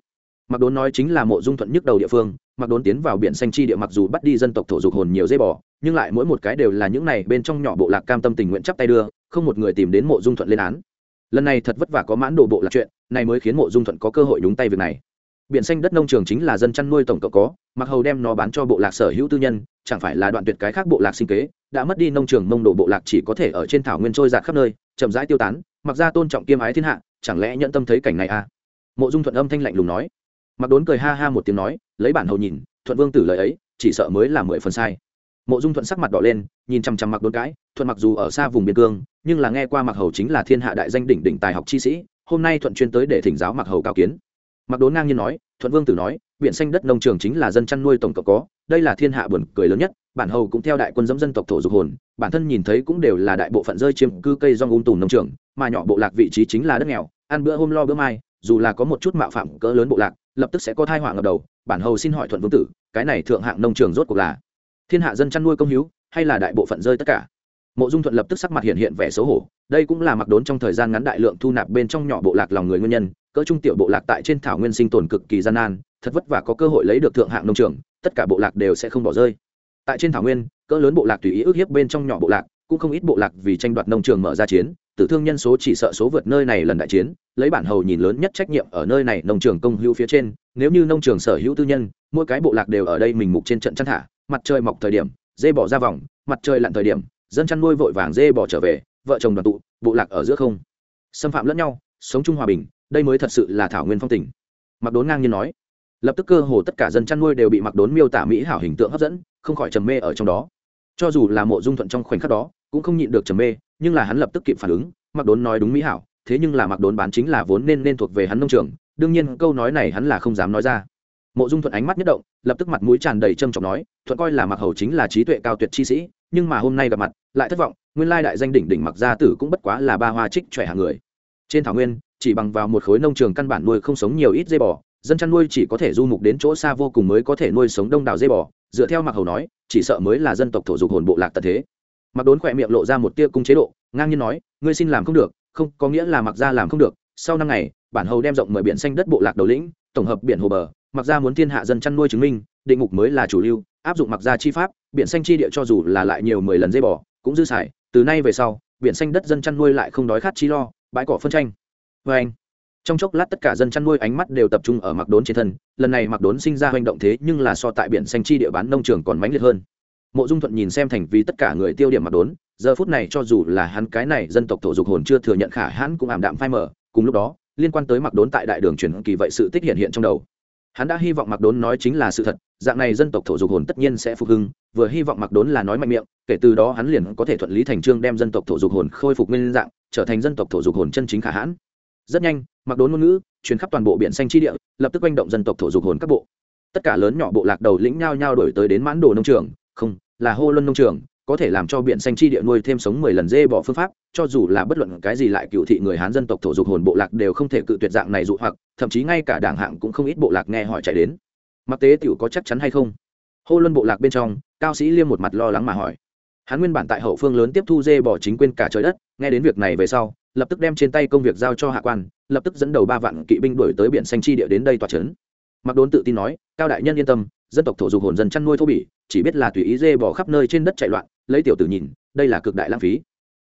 Mặc đốn nói chính là mộ dung thuận nhức đầu địa phương mặc đốn tiến vào biển xanh chi địa mặc dù bắt đi dân tộc thổ dục hồn nhiều dây bò, nhưng lại mỗi một cái đều là những này bên trong nhỏ bộ lạc cam tâm tình nguyện chắp tay đưa, không một người tìm đến mộ dung thuận lên án lần này thật vất vả có mãn đồ bộ lạc chuyện này mới khiến mộ dung thuận có cơ hội nhúng tay việc này. Biển xanh đất nông trường chính là dân chăn nuôi tổng cộng có, mặc hầu đem nó bán cho bộ lạc sở hữu tư nhân, chẳng phải là đoạn tuyệt cái khác bộ lạc sinh kế, đã mất đi nông trường mông đồ bộ lạc chỉ có thể ở trên thảo nguyên trôi giạt khắp nơi, chậm rãi tiêu tán, mặc ra tôn trọng kiêm ái thiên hạ, chẳng lẽ nhận tâm thấy cảnh này à? Mộ dung thuận âm thanh lạnh lùng nói. Mặc đốn cười ha ha một tiếng nói, lấy bản hầu nhìn, thuận vương tử lời ấy, chỉ sợ mới là mười phần sai. Mộ dung thuận sắc mặt đỏ lên, nhìn chằm chằm mặc đốn cãi thuận mặc dù ở xa vùng biên cương, nhưng là nghe qua mặc hầu chính là thiên hạ đại danh đỉnh đỉnh tài học chi sĩ, hôm nay thuận chuyên tới để thỉnh giáo mặc hầu cao kiến. Mặc đốn ngang nhiên nói, thuận vương tử nói, biển xanh đất nông trường chính là dân chăn nuôi tổng cộng có, đây là thiên hạ buồn cười lớn nhất, bản hầu cũng theo đại quân dẫm dân tộc thổ dục hồn, bản thân nhìn thấy cũng đều là đại bộ phận rơi chiếm cư cây do ung um tùm nông trường, mà nhỏ bộ lạc vị trí chính là đất nghèo, ăn bữa hôm lo bữa mai, dù là có một chút mạo phạm cỡ lớn bộ lạc, lập tức sẽ có thai họa ngập đầu, bản hầu xin hỏi thuận vương tử, cái này thượng hạng nông trường rốt cuộc là thiên hạ dân chăn nuôi công hiếu hay là đại bộ phận rơi tất cả? Mộ dung thuận lập tức sắc mặt hiện hiện vẻ xấu hổ, đây cũng là mặc đốn trong thời gian ngắn đại lượng thu nạp bên trong nhỏ bộ lạc lòng người nguyên nhân, cỡ trung tiểu bộ lạc tại trên thảo nguyên sinh tồn cực kỳ gian nan, thật vất vả có cơ hội lấy được thượng hạng nông trường, tất cả bộ lạc đều sẽ không bỏ rơi. Tại trên thảo nguyên, cỡ lớn bộ lạc tùy ý ước hiếp bên trong nhỏ bộ lạc, cũng không ít bộ lạc vì tranh đoạt nông trường mở ra chiến, tử thương nhân số chỉ sợ số vượt nơi này lần đại chiến, lấy bản hầu nhìn lớn nhất trách nhiệm ở nơi này nông trường công hữu phía trên, nếu như nông trường sở hữu tư nhân, mỗi cái bộ lạc đều ở đây mình mục trên trận chăn thả, mặt trời mọc thời điểm, dê bỏ ra vòng, mặt trời lặn thời điểm dân chăn nuôi vội vàng dê bỏ trở về, vợ chồng đoàn tụ, bộ lạc ở giữa không. Xâm phạm lẫn nhau, sống chung hòa bình, đây mới thật sự là thảo nguyên phong tình. Mặc đốn ngang nhiên nói. Lập tức cơ hồ tất cả dân chăn nuôi đều bị mặc đốn miêu tả mỹ hảo hình tượng hấp dẫn, không khỏi trầm mê ở trong đó. Cho dù là mộ dung thuận trong khoảnh khắc đó, cũng không nhịn được trầm mê, nhưng là hắn lập tức kịp phản ứng mặc đốn nói đúng mỹ hảo, thế nhưng là mặc đốn bán chính là vốn nên nên thuộc về hắn nông trường, đương nhiên câu nói này hắn là không dám nói ra. Mộ dung thuận ánh mắt nhất động, lập tức mặt mũi tràn đầy trâm trọng nói, thuận coi là mặc hầu chính là trí tuệ cao tuyệt chi sĩ nhưng mà hôm nay gặp mặt, lại thất vọng, nguyên lai đại danh đỉnh đỉnh mặc gia tử cũng bất quá là ba hoa trích trẻ hàng người. Trên thảo nguyên, chỉ bằng vào một khối nông trường căn bản nuôi không sống nhiều ít dây bò, dân chăn nuôi chỉ có thể du mục đến chỗ xa vô cùng mới có thể nuôi sống đông đảo dây bò, dựa theo mặc hầu nói, chỉ sợ mới là dân tộc thổ dục hồn bộ lạc tật thế. Mặc đốn khỏe miệng lộ ra một tia cung chế độ, ngang nhiên nói, ngươi xin làm không được, không, có nghĩa là mặc gia làm không được, sau năm ngày, bản hầu đem rộng mời biển xanh đất bộ lạc đầu lĩnh tổng hợp biển hồ bờ mặc gia muốn thiên hạ dân chăn nuôi chứng minh định mục mới là chủ lưu áp dụng mặc gia chi pháp biển xanh chi địa cho dù là lại nhiều mười lần dây bỏ, cũng dư xài từ nay về sau biển xanh đất dân chăn nuôi lại không đói khát chi lo bãi cỏ phân tranh vê anh trong chốc lát tất cả dân chăn nuôi ánh mắt đều tập trung ở mặc đốn trên thân lần này mặc đốn sinh ra hành động thế nhưng là so tại biển xanh chi địa bán nông trường còn mãnh liệt hơn mộ dung thuận nhìn xem thành vì tất cả người tiêu điểm mặc đốn giờ phút này cho dù là hắn cái này dân tộc thổ dục hồn chưa thừa nhận khả hãn cũng ảm đạm phai mở. cùng lúc đó liên quan tới mặc đốn tại đại đường truyền kỳ vậy sự tích hiện hiện trong đầu. Hắn đã hy vọng mặc đốn nói chính là sự thật, dạng này dân tộc thổ dục hồn tất nhiên sẽ phục hưng, vừa hy vọng mặc đốn là nói mạnh miệng, kể từ đó hắn liền có thể thuận lý thành trương đem dân tộc thổ dục hồn khôi phục nguyên dạng, trở thành dân tộc thổ dục hồn chân chính khả hãn. Rất nhanh mặc đốn ngôn ngữ truyền khắp toàn bộ biển xanh tri địa, lập tức manh động dân tộc thổ dục hồn các bộ. Tất cả lớn nhỏ bộ lạc đầu lĩnh nhao nhao đổi tới đến mãn đồ nông trường, không, là hô luân nông trường có thể làm cho biển xanh chi địa nuôi thêm sống mười lần dê bỏ phương pháp, cho dù là bất luận cái gì lại cựu thị người hán dân tộc thổ dục hồn bộ lạc đều không thể cự tuyệt dạng này dụ hoặc, thậm chí ngay cả đảng hạng cũng không ít bộ lạc nghe hỏi chạy đến. Mặc tế tiểu có chắc chắn hay không? Hô luân bộ lạc bên trong, cao sĩ liêm một mặt lo lắng mà hỏi. Hắn nguyên bản tại hậu phương lớn tiếp thu dê bỏ chính quyền cả trời đất, nghe đến việc này về sau, lập tức đem trên tay công việc giao cho hạ quan, lập tức dẫn đầu ba vạn kỵ binh đuổi tới biển xanh chi địa đến đây tọa trấn. Mặc đốn tự tin nói, cao đại nhân yên tâm dân tộc thổ dục hồn dân chăn nuôi thô bỉ, chỉ biết là tùy ý dê bỏ khắp nơi trên đất chạy loạn, lấy tiểu tử nhìn, đây là cực đại lãng phí.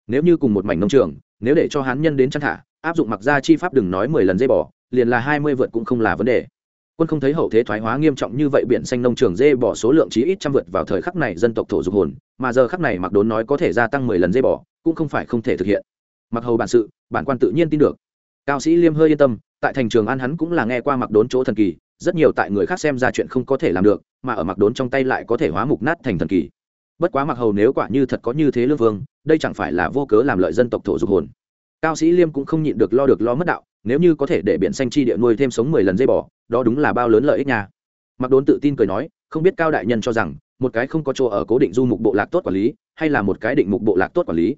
Nếu như cùng một mảnh nông trường, nếu để cho hán nhân đến chăn thả, áp dụng mặc ra chi pháp đừng nói mười lần dê bỏ, liền là hai mươi vượt cũng không là vấn đề. Quân không thấy hậu thế thoái hóa nghiêm trọng như vậy biển xanh nông trường dê bỏ số lượng chí ít trăm vượt vào thời khắc này dân tộc thổ dục hồn, mà giờ khắc này mặc đốn nói có thể gia tăng mười lần dê bỏ, cũng không phải không thể thực hiện. Mặc hầu bản sự, bản quan tự nhiên tin được. Cao sĩ liêm hơi yên tâm, tại thành trường an hắn cũng là nghe qua mặc đốn chỗ thần kỳ rất nhiều tại người khác xem ra chuyện không có thể làm được, mà ở mặc đốn trong tay lại có thể hóa mục nát thành thần kỳ. Bất quá mặc hầu nếu quả như thật có như thế lương vương, đây chẳng phải là vô cớ làm lợi dân tộc thổ dục hồn. Cao sĩ liêm cũng không nhịn được lo được lo mất đạo, nếu như có thể để biển xanh chi địa nuôi thêm sống mười lần dây bò, đó đúng là bao lớn lợi ích nha. Mặc đốn tự tin cười nói, không biết cao đại nhân cho rằng, một cái không có chỗ ở cố định du mục bộ lạc tốt quản lý, hay là một cái định mục bộ lạc tốt quản lý.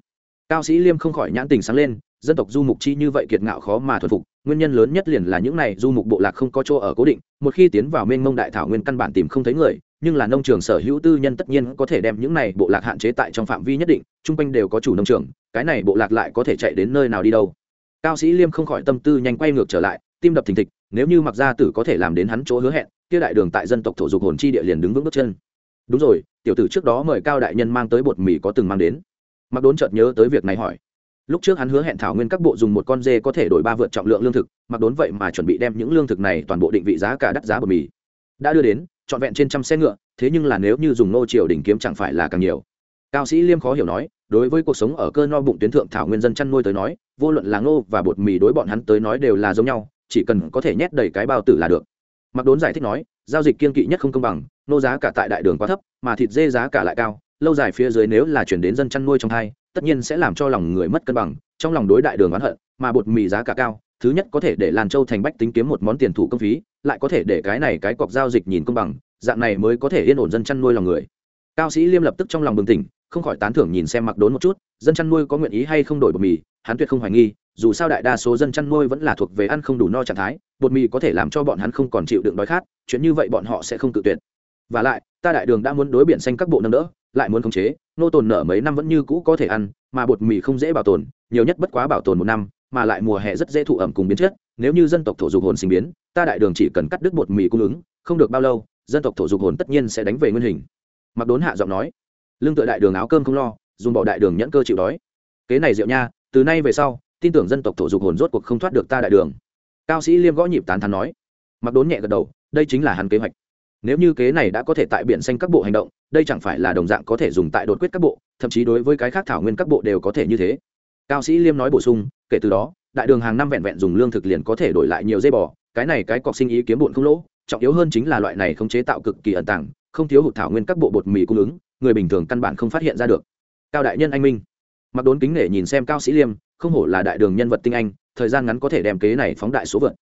Cao sĩ liêm không khỏi nhãn tình sáng lên dân tộc du mục chi như vậy kiệt ngạo khó mà thuần phục, nguyên nhân lớn nhất liền là những này du mục bộ lạc không có chỗ ở cố định, một khi tiến vào mênh mông đại thảo nguyên căn bản tìm không thấy người, nhưng là nông trường sở hữu tư nhân tất nhiên có thể đem những này bộ lạc hạn chế tại trong phạm vi nhất định, chung quanh đều có chủ nông trường, cái này bộ lạc lại có thể chạy đến nơi nào đi đâu. Cao sĩ liêm không khỏi tâm tư nhanh quay ngược trở lại, tim đập thình thịch, nếu như mặc gia tử có thể làm đến hắn chỗ hứa hẹn, kia đại đường tại dân tộc thổ dục hồn chi địa liền đứng vững bước chân. Đúng rồi, tiểu tử trước đó mời cao đại nhân mang tới bột mì có từng mang đến. Mặc đốn chợt nhớ tới việc này hỏi lúc trước hắn hứa hẹn thảo nguyên các bộ dùng một con dê có thể đổi ba vượt trọng lượng lương thực, mặc đốn vậy mà chuẩn bị đem những lương thực này toàn bộ định vị giá cả đắt giá bột mì. Đã đưa đến, trọn vẹn trên trăm xe ngựa, thế nhưng là nếu như dùng nô triều đỉnh kiếm chẳng phải là càng nhiều. Cao sĩ liêm khó hiểu nói, đối với cuộc sống ở cơ no bụng tuyến thượng thảo nguyên dân chăn nuôi tới nói, vô luận là ngô và bột mì đối bọn hắn tới nói đều là giống nhau, chỉ cần có thể nhét đầy cái bao tử là được. Mặc đốn giải thích nói, giao dịch kiên kỵ nhất không công bằng, nô giá cả tại đại đường quá thấp, mà thịt dê giá cả lại cao, lâu dài phía dưới nếu là chuyển đến dân chăn nuôi trong hai tất nhiên sẽ làm cho lòng người mất cân bằng, trong lòng đối đại đường oán hận, mà bột mì giá cả cao, thứ nhất có thể để lan châu thành bách tính kiếm một món tiền thủ công phí, lại có thể để cái này cái cọc giao dịch nhìn công bằng, dạng này mới có thể yên ổn dân chăn nuôi lòng người. Cao sĩ liêm lập tức trong lòng bừng tỉnh, không khỏi tán thưởng nhìn xem mặc đốn một chút, dân chăn nuôi có nguyện ý hay không đổi bột mì, hắn tuyệt không hoài nghi, dù sao đại đa số dân chăn nuôi vẫn là thuộc về ăn không đủ no trạng thái, bột mì có thể làm cho bọn hắn không còn chịu đựng đói khát, chuyện như vậy bọn họ sẽ không tự tuyệt. Và lại, ta đại đường đã muốn đối biển xanh các bộ nâng đỡ lại muốn khống chế, nô tồn nở mấy năm vẫn như cũ có thể ăn, mà bột mì không dễ bảo tồn, nhiều nhất bất quá bảo tồn một năm, mà lại mùa hè rất dễ thụ ẩm cùng biến chất. Nếu như dân tộc thổ dục hồn sinh biến, ta đại đường chỉ cần cắt đứt bột mì cung ứng, không được bao lâu, dân tộc thổ dục hồn tất nhiên sẽ đánh về nguyên hình. Mặc đốn hạ giọng nói lương tựa đại đường áo cơm không lo, dùng bỏ đại đường nhẫn cơ chịu đói. Kế này rượu nha, từ nay về sau, tin tưởng dân tộc thổ dục hồn rốt cuộc không thoát được ta đại đường. Cao sĩ liêm gõ nhịp tán thắn nói, mặc đốn nhẹ gật đầu, đây chính là hắn kế hoạch nếu như kế này đã có thể tại biển xanh các bộ hành động, đây chẳng phải là đồng dạng có thể dùng tại đột quyết các bộ, thậm chí đối với cái khác thảo nguyên các bộ đều có thể như thế. Cao sĩ liêm nói bổ sung, kể từ đó, đại đường hàng năm vẹn vẹn dùng lương thực liền có thể đổi lại nhiều dây bò, cái này cái cọc sinh ý kiếm bụn không lỗ, trọng yếu hơn chính là loại này không chế tạo cực kỳ ẩn tàng, không thiếu hụt thảo nguyên các bộ bột mì cung ứng, người bình thường căn bản không phát hiện ra được. Cao đại nhân anh minh. Mặc đốn kính nể nhìn xem cao sĩ liêm, không hổ là đại đường nhân vật tinh anh, thời gian ngắn có thể đem kế này phóng đại số vượt.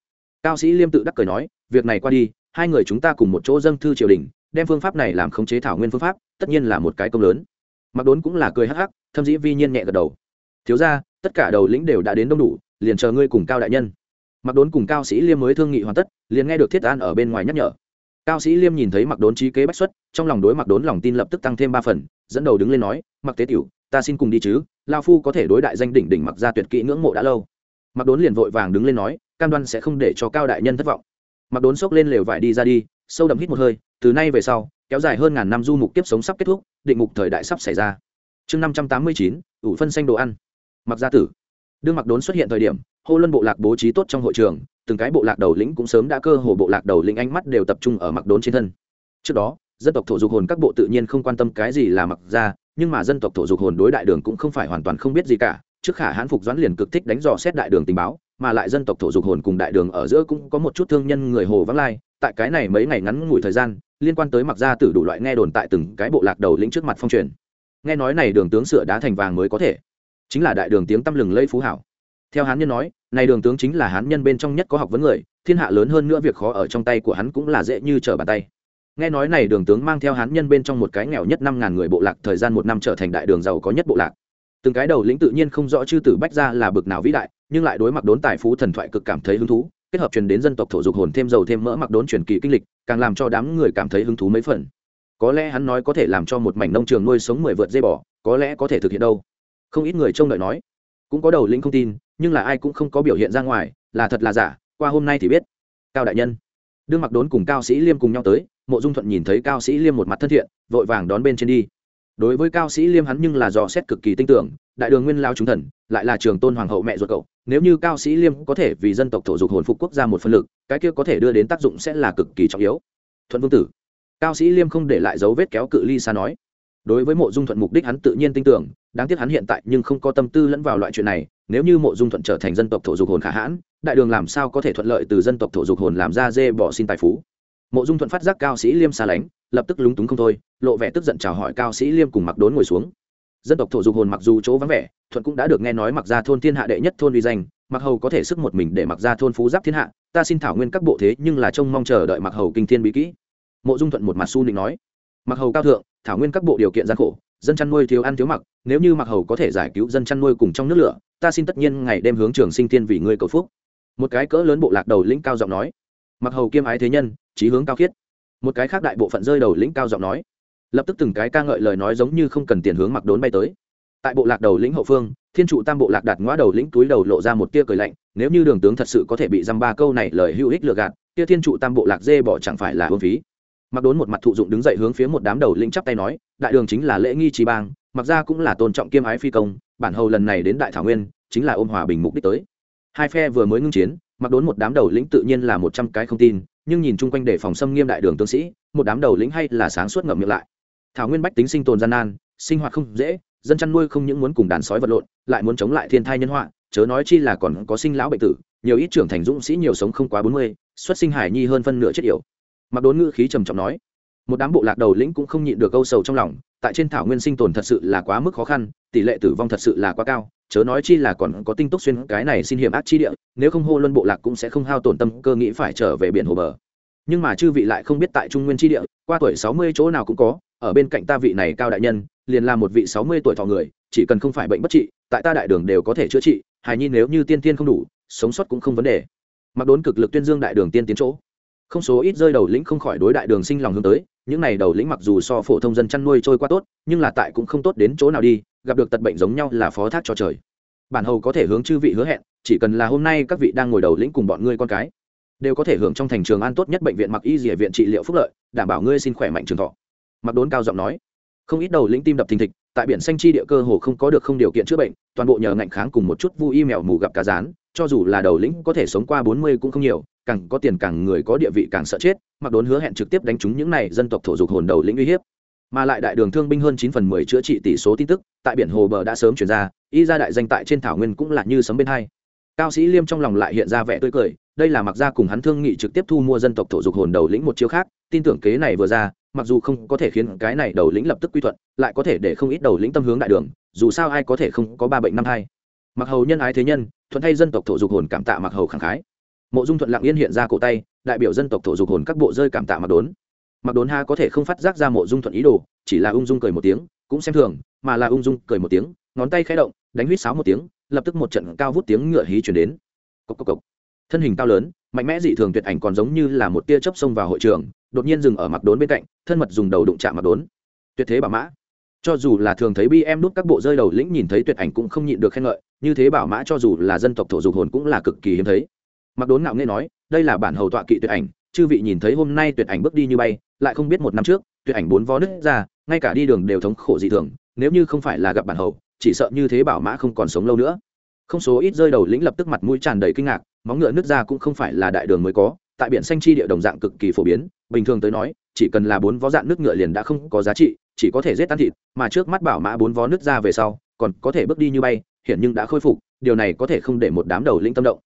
Cao sĩ liêm tự đắc cười nói, việc này qua đi hai người chúng ta cùng một chỗ dâng thư triều đình, đem phương pháp này làm khống chế thảo nguyên phương pháp, tất nhiên là một cái công lớn. Mặc đốn cũng là cười hắc hắc, thâm dĩ vi nhiên nhẹ gật đầu. Thiếu ra tất cả đầu lĩnh đều đã đến đông đủ, liền chờ ngươi cùng cao đại nhân. Mặc đốn cùng cao sĩ liêm mới thương nghị hoàn tất, liền nghe được thiết an ở bên ngoài nhắc nhở. Cao sĩ liêm nhìn thấy mặc đốn trí kế bách xuất, trong lòng đối mặc đốn lòng tin lập tức tăng thêm ba phần, dẫn đầu đứng lên nói mặc tế tiểu, ta xin cùng đi chứ, lao phu có thể đối đại danh đỉnh đỉnh mặc ra tuyệt kỹ ngưỡng mộ đã lâu. Mặc đốn liền vội vàng đứng lên nói, cam đoan sẽ không để cho cao đại nhân thất vọng mặc đốn xốc lên lều vải đi ra đi, sâu đậm hít một hơi, từ nay về sau, kéo dài hơn ngàn năm du mục tiếp sống sắp kết thúc, định mục thời đại sắp xảy ra. Chương năm trăm tám mươi chín, ủ phân xanh đồ ăn. Mặc gia tử. Đương mặc đốn xuất hiện thời điểm, hô luân bộ lạc bố trí tốt trong hội trường, từng cái bộ lạc đầu lĩnh cũng sớm đã cơ hồ bộ lạc đầu lĩnh ánh mắt đều tập trung ở mặc đốn trên thân. Trước đó, dân tộc thổ dục hồn các bộ tự nhiên không quan tâm cái gì là mặc gia, nhưng mà dân tộc thổ dục hồn đối đại đường cũng không phải hoàn toàn không biết gì cả, trước khả hãn phục doãn liền cực thích đánh dò xét đại đường tình báo mà lại dân tộc thổ dục hồn cùng đại đường ở giữa cũng có một chút thương nhân người hồ vắng lai. Tại cái này mấy ngày ngắn ngủi thời gian, liên quan tới mặc gia tử đủ loại nghe đồn tại từng cái bộ lạc đầu lĩnh trước mặt phong truyền. Nghe nói này đường tướng sửa đá thành vàng mới có thể. Chính là đại đường tiếng tăm lừng lây phú hảo. Theo hán nhân nói, này đường tướng chính là hán nhân bên trong nhất có học vấn người, thiên hạ lớn hơn nữa việc khó ở trong tay của hắn cũng là dễ như trở bàn tay. Nghe nói này đường tướng mang theo hán nhân bên trong một cái nghèo nhất năm ngàn người bộ lạc thời gian một năm trở thành đại đường giàu có nhất bộ lạc từng cái đầu lĩnh tự nhiên không rõ chư tử bách ra là bực nào vĩ đại, nhưng lại đối mặt đốn tài phú thần thoại cực cảm thấy hứng thú, kết hợp truyền đến dân tộc thổ dục hồn thêm dầu thêm mỡ mặc đốn truyền kỳ kinh lịch, càng làm cho đám người cảm thấy hứng thú mấy phần. Có lẽ hắn nói có thể làm cho một mảnh nông trường nuôi sống mười vượt dây bỏ có lẽ có thể thực hiện đâu. Không ít người trông đợi nói. Cũng có đầu lĩnh không tin, nhưng là ai cũng không có biểu hiện ra ngoài, là thật là giả, qua hôm nay thì biết. Cao đại nhân. Đương mặc đốn cùng cao sĩ liêm cùng nhau tới, mộ dung thuận nhìn thấy cao sĩ liêm một mặt thân thiện, vội vàng đón bên trên đi đối với cao sĩ liêm hắn nhưng là dò xét cực kỳ tinh tưởng, đại đường nguyên lao chúng thần, lại là trường tôn hoàng hậu mẹ ruột cậu, nếu như cao sĩ liêm có thể vì dân tộc thổ dục hồn phục quốc gia một phân lực, cái kia có thể đưa đến tác dụng sẽ là cực kỳ trọng yếu. Thuận vương tử, cao sĩ liêm không để lại dấu vết kéo cự ly xa nói. Đối với mộ dung thuận mục đích hắn tự nhiên tin tưởng, đáng tiếc hắn hiện tại nhưng không có tâm tư lẫn vào loại chuyện này, nếu như mộ dung thuận trở thành dân tộc thổ dục hồn khả hãn, đại đường làm sao có thể thuận lợi từ dân tộc thổ dục hồn làm ra dê bỏ xin tài phú. Mộ dung thuận phát giác cao sĩ liêm xa lánh lập tức lúng túng không thôi, lộ vẻ tức giận chào hỏi cao sĩ liêm cùng mặc đốn ngồi xuống. Dân tộc thổ dục hồn mặc dù chỗ vắng vẻ, thuận cũng đã được nghe nói mặc ra thôn thiên hạ đệ nhất thôn uy danh mặc hầu có thể sức một mình để mặc ra thôn phú giáp thiên hạ, ta xin thảo nguyên các bộ thế nhưng là trông mong chờ đợi mặc hầu kinh thiên bí kỹ. Mộ dung thuận một mặt su nịnh nói. Mặc hầu cao thượng, thảo nguyên các bộ điều kiện gian khổ, dân chăn nuôi thiếu ăn thiếu mặc, nếu như mặc hầu có thể giải cứu dân chăn nuôi cùng trong nước lửa, ta xin tất nhiên ngày đêm hướng trường sinh thiên vì ngươi cầu phúc. Một cái cỡ lớn bộ lạc đầu lĩnh cao giọng nói. Mặc hầu kiêm ái thế nhân trí hướng cao khiết một cái khác đại bộ phận rơi đầu lĩnh cao giọng nói. Lập tức từng cái ca ngợi lời nói giống như không cần tiền hướng mặc đốn bay tới. Tại bộ lạc đầu lĩnh hậu phương, thiên trụ tam bộ lạc đặt ngõ đầu lĩnh túi đầu lộ ra một tia cười lạnh, nếu như đường tướng thật sự có thể bị dăm ba câu này lời hữu ích lừa gạt tia thiên trụ tam bộ lạc dê bỏ chẳng phải là hương phí. Mặc đốn một mặt thụ dụng đứng dậy hướng phía một đám đầu lĩnh chắp tay nói, đại đường chính là lễ nghi trí bang, mặc ra cũng là tôn trọng kiêm ái phi công, bản hầu lần này đến đại thảo nguyên, chính là ôm hòa bình mục đích tới. Hai phe vừa mới ngưng chiến, mặc đốn một đám đầu lĩnh tự nhiên là một trăm cái không tin nhưng nhìn chung quanh để phòng xâm nghiêm đại đường tướng sĩ, một đám đầu lĩnh hay là sáng suốt ngậm miệng lại. Thảo nguyên bách tính sinh tồn gian nan, sinh hoạt không dễ, dân chăn nuôi không những muốn cùng đàn sói vật lộn, lại muốn chống lại thiên thai nhân họa, chớ nói chi là còn có sinh lão bệnh tử, nhiều ít trưởng thành dũng sĩ nhiều sống không quá bốn mươi, xuất sinh hải nhi hơn phân nửa chết yểu. Mặc đốn ngữ khí trầm trọng nói, một đám bộ lạc đầu lĩnh cũng không nhịn được câu sầu trong lòng, tại trên thảo nguyên sinh tồn thật sự là quá mức khó khăn, tỷ lệ tử vong thật sự là quá cao chớ nói chi là còn có tinh túc xuyên cái này xin hiểm ác chi địa, nếu không hô luân bộ lạc cũng sẽ không hao tổn tâm cơ nghĩ phải trở về biển hồ bờ. Nhưng mà chư vị lại không biết tại trung nguyên chi địa, qua tuổi sáu mươi chỗ nào cũng có, ở bên cạnh ta vị này cao đại nhân, liền là một vị sáu mươi tuổi thọ người, chỉ cần không phải bệnh bất trị, tại ta đại đường đều có thể chữa trị, hài nhi nếu như tiên tiên không đủ, sống sót cũng không vấn đề. Mặc đốn cực lực tuyên dương đại đường tiên tiến chỗ. Không số ít rơi đầu lĩnh không khỏi đối đại đường sinh lòng hướng tới, những này đầu lĩnh mặc dù so phổ thông dân chăn nuôi trôi qua tốt, nhưng là tại cũng không tốt đến chỗ nào đi gặp được tật bệnh giống nhau là phó thác cho trời. Bản hầu có thể hướng chư vị hứa hẹn, chỉ cần là hôm nay các vị đang ngồi đầu lĩnh cùng bọn ngươi con cái, đều có thể hưởng trong thành trường an tốt nhất bệnh viện mặc y dỉa viện trị liệu phúc lợi, đảm bảo ngươi xin khỏe mạnh trường thọ. Mặc đốn cao giọng nói, không ít đầu lĩnh tim đập thình thịch, tại biển xanh chi địa cơ hồ không có được không điều kiện chữa bệnh, toàn bộ nhờ ngạnh kháng cùng một chút vui y mèo mù gặp cá rán, cho dù là đầu lĩnh có thể sống qua bốn mươi cũng không nhiều, càng có tiền càng người có địa vị càng sợ chết, mặc đốn hứa hẹn trực tiếp đánh trúng những này dân tộc thổ dục hồn đầu lĩnh uy hiếp mà lại đại đường thương binh hơn chín phần mười chữa trị tỷ số tin tức, tại biển hồ bờ đã sớm chuyển ra, y ra đại danh tại trên thảo nguyên cũng là như sấm bên hai. Cao sĩ liêm trong lòng lại hiện ra vẻ tươi cười, đây là mặc ra cùng hắn thương nghị trực tiếp thu mua dân tộc thổ dục hồn đầu lĩnh một chiêu khác, tin tưởng kế này vừa ra, mặc dù không có thể khiến cái này đầu lĩnh lập tức quy thuận, lại có thể để không ít đầu lĩnh tâm hướng đại đường, dù sao ai có thể không có ba bệnh năm hai. Mặc hầu nhân ái thế nhân, thuận thay dân tộc thổ dục hồn cảm tạ mặc hầu khẳng khái. Mộ dung thuận lặng yên hiện ra cổ tay, đại biểu dân tộc thổ dục hồn các bộ rơi cảm tạ mặc đốn mặc đốn ha có thể không phát giác ra mộ dung thuận ý đồ, chỉ là ung dung cười một tiếng, cũng xem thường, mà là ung dung cười một tiếng, ngón tay khẽ động, đánh huýt sáo một tiếng, lập tức một trận cao vút tiếng ngựa hí chuyển đến. Cộc cộc cộc. thân hình cao lớn, mạnh mẽ dị thường tuyệt ảnh còn giống như là một tia chớp xông vào hội trường, đột nhiên dừng ở mặc đốn bên cạnh, thân mật dùng đầu đụng chạm mặc đốn. Tuyệt thế bảo mã. Cho dù là thường thấy bi em nút các bộ rơi đầu lĩnh nhìn thấy tuyệt ảnh cũng không nhịn được khen ngợi, như thế bảo mã cho dù là dân tộc thổ dục hồn cũng là cực kỳ hiếm thấy. Mặc đốn ngạo nghe nói, đây là bản hầu tọa kỵ tuyệt ảnh chư vị nhìn thấy hôm nay tuyệt ảnh bước đi như bay, lại không biết một năm trước, tuyệt ảnh bốn vó nứt ra, ngay cả đi đường đều thống khổ dị thường, nếu như không phải là gặp bản hầu, chỉ sợ như thế bảo mã không còn sống lâu nữa. Không số ít rơi đầu lĩnh lập tức mặt mũi tràn đầy kinh ngạc, móng ngựa nứt ra cũng không phải là đại đường mới có, tại biển xanh chi địa đồng dạng cực kỳ phổ biến, bình thường tới nói, chỉ cần là bốn vó dạng nước ngựa liền đã không có giá trị, chỉ có thể giết tan thịt, mà trước mắt bảo mã bốn vó nứt ra về sau, còn có thể bước đi như bay hiện nhưng đã khôi phục, điều này có thể không để một đám đầu lĩnh tâm động.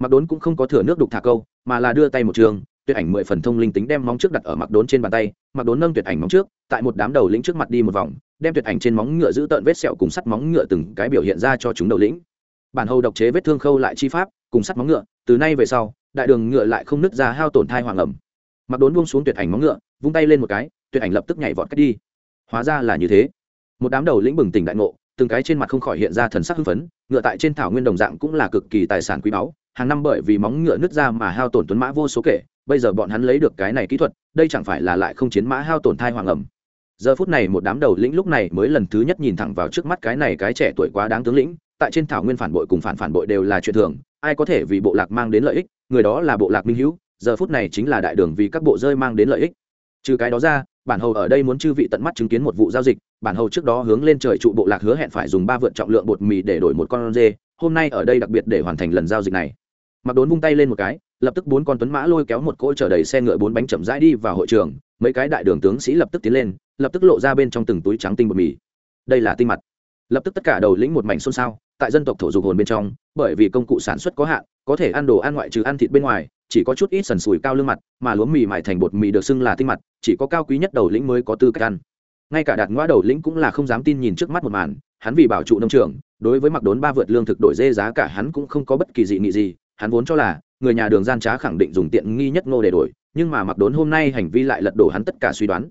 Mặc đốn cũng không có thừa nước đục thả câu, mà là đưa tay một trường tuyệt ảnh mười phần thông linh tính đem móng trước đặt ở mặc đốn trên bàn tay, mặc đốn nâng tuyệt ảnh móng trước, tại một đám đầu lĩnh trước mặt đi một vòng, đem tuyệt ảnh trên móng ngựa giữ tợn vết sẹo cùng sắt móng ngựa từng cái biểu hiện ra cho chúng đầu lĩnh. Bản hầu độc chế vết thương khâu lại chi pháp, cùng sắt móng ngựa, từ nay về sau, đại đường ngựa lại không nứt ra hao tổn thai hoàng ẩm. Mặc đốn buông xuống tuyệt ảnh móng ngựa, vung tay lên một cái, tuyệt ảnh lập tức nhảy vọt cách đi. Hóa ra là như thế. Một đám đầu lĩnh bừng tỉnh đại ngộ, từng cái trên mặt không khỏi hiện ra thần sắc hưng phấn, ngựa tại trên thảo nguyên đồng dạng cũng là cực kỳ tài sản quý báu, hàng năm bởi vì móng ngựa nứt ra mà hao tổn tuấn mã vô số kể bây giờ bọn hắn lấy được cái này kỹ thuật, đây chẳng phải là lại không chiến mã hao tổn thai hoàng ẩm. Giờ phút này một đám đầu lĩnh lúc này mới lần thứ nhất nhìn thẳng vào trước mắt cái này cái trẻ tuổi quá đáng tướng lĩnh, tại trên thảo nguyên phản bội cùng phản phản bội đều là chuyện thường, ai có thể vì bộ lạc mang đến lợi ích, người đó là bộ lạc minh hữu, giờ phút này chính là đại đường vì các bộ rơi mang đến lợi ích. Trừ cái đó ra, bản hầu ở đây muốn chư vị tận mắt chứng kiến một vụ giao dịch, bản hầu trước đó hướng lên trời trụ bộ lạc hứa hẹn phải dùng ba vượt trọng lượng bột mì để đổi một con dê hôm nay ở đây đặc biệt để hoàn thành lần giao dịch này. Mặc đốn vung tay lên một cái lập tức bốn con tuấn mã lôi kéo một cỗ chở đầy xe ngựa bốn bánh chậm rãi đi vào hội trường, mấy cái đại đường tướng sĩ lập tức tiến lên, lập tức lộ ra bên trong từng túi trắng tinh bột mì. Đây là tinh mặt. Lập tức tất cả đầu lĩnh một mảnh xôn xao, tại dân tộc thổ dục hồn bên trong, bởi vì công cụ sản xuất có hạn, có thể ăn đồ ăn ngoại trừ ăn thịt bên ngoài, chỉ có chút ít sần sùi cao lương mặt, mà lúa mì mài thành bột mì được xưng là tinh mặt, chỉ có cao quý nhất đầu lĩnh mới có tư cách ăn. Ngay cả đạt ngoa đầu lĩnh cũng là không dám tin nhìn trước mắt một màn, hắn vì bảo trụ nông trường, đối với mặc đốn ba vượt lương thực đổi dê giá cả hắn cũng không có bất kỳ dị nghị gì, hắn vốn cho là người nhà đường gian trá khẳng định dùng tiện nghi nhất ngô để đổi, nhưng mà mặc đốn hôm nay hành vi lại lật đổ hắn tất cả suy đoán.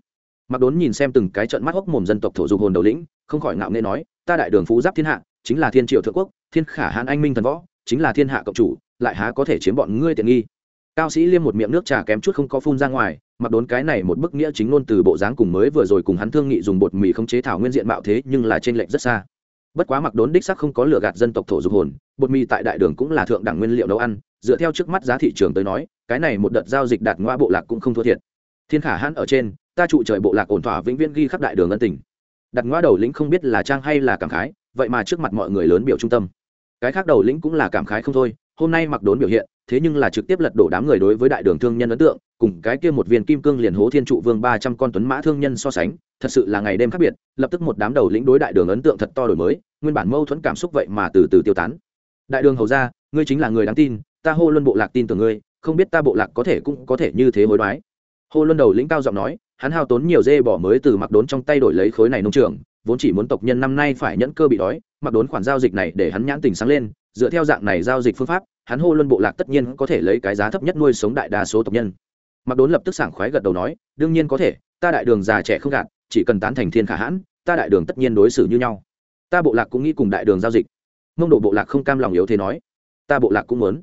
Mặc đốn nhìn xem từng cái trận mắt hốc mồm dân tộc thổ dục hồn đầu lĩnh, không khỏi ngạo nghê nói, ta đại đường phú giáp thiên hạ, chính là thiên triệu thượng quốc, thiên khả hãn anh minh thần võ, chính là thiên hạ cộng chủ, lại há có thể chiếm bọn ngươi tiện nghi? Cao sĩ liêm một miệng nước trà kém chút không có phun ra ngoài mặc đốn cái này một bức nghĩa chính luôn từ bộ dáng cùng mới vừa rồi cùng hắn thương nghị dùng bột mì không chế thảo nguyên diện mạo thế nhưng là trên lệnh rất xa bất quá mặc đốn đích sắc không có lừa gạt dân tộc thổ dục hồn, bột mì tại đại đường cũng là thượng đẳng nguyên liệu nấu ăn, dựa theo trước mắt giá thị trường tới nói, cái này một đợt giao dịch đạt ngoa bộ lạc cũng không thua thiệt. Thiên khả hãn ở trên, ta trụ trời bộ lạc ổn thỏa vĩnh viễn ghi khắp đại đường ân tình. Đặt ngoa đầu lĩnh không biết là trang hay là cảm khái, vậy mà trước mặt mọi người lớn biểu trung tâm. Cái khác đầu lĩnh cũng là cảm khái không thôi, hôm nay mặc đốn biểu hiện thế nhưng là trực tiếp lật đổ đám người đối với đại đường thương nhân ấn tượng, cùng cái kia một viên kim cương liền hố thiên trụ vương ba trăm con tuấn mã thương nhân so sánh, thật sự là ngày đêm khác biệt, lập tức một đám đầu lĩnh đối đại đường ấn tượng thật to đổi mới, nguyên bản mâu thuẫn cảm xúc vậy mà từ từ tiêu tán. Đại đường hầu ra ngươi chính là người đáng tin, ta hô luân bộ lạc tin tưởng ngươi, không biết ta bộ lạc có thể cũng có thể như thế hối đoái. Hô luân đầu lĩnh cao giọng nói, hắn hao tốn nhiều dê bỏ mới từ mặc đốn trong tay đổi lấy khối này nông trường vốn chỉ muốn tộc nhân năm nay phải nhẫn cơ bị đói, mặc đốn khoản giao dịch này để hắn nhãn tình sáng lên, dựa theo dạng này giao dịch phương pháp, hắn hô luân bộ lạc tất nhiên có thể lấy cái giá thấp nhất nuôi sống đại đa số tộc nhân. Mặc đốn lập tức sảng khoái gật đầu nói, đương nhiên có thể, ta đại đường già trẻ không gạt, chỉ cần tán thành thiên khả hãn, ta đại đường tất nhiên đối xử như nhau. Ta bộ lạc cũng nghĩ cùng đại đường giao dịch. Mông độ bộ lạc không cam lòng yếu thế nói, ta bộ lạc cũng muốn.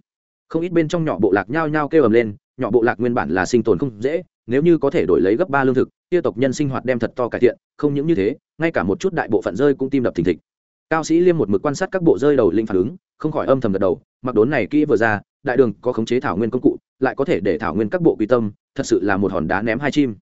Không ít bên trong nhỏ bộ lạc nhao nhao kêu ầm lên nhỏ bộ lạc nguyên bản là sinh tồn không dễ, nếu như có thể đổi lấy gấp ba lương thực, kia tộc nhân sinh hoạt đem thật to cải thiện, không những như thế, ngay cả một chút đại bộ phận rơi cũng tim đập thình thịch. Cao sĩ liêm một mực quan sát các bộ rơi đầu linh phản ứng, không khỏi âm thầm gật đầu, mặc đốn này kỹ vừa ra, đại đường có khống chế thảo nguyên công cụ, lại có thể để thảo nguyên các bộ quy tâm, thật sự là một hòn đá ném hai chim.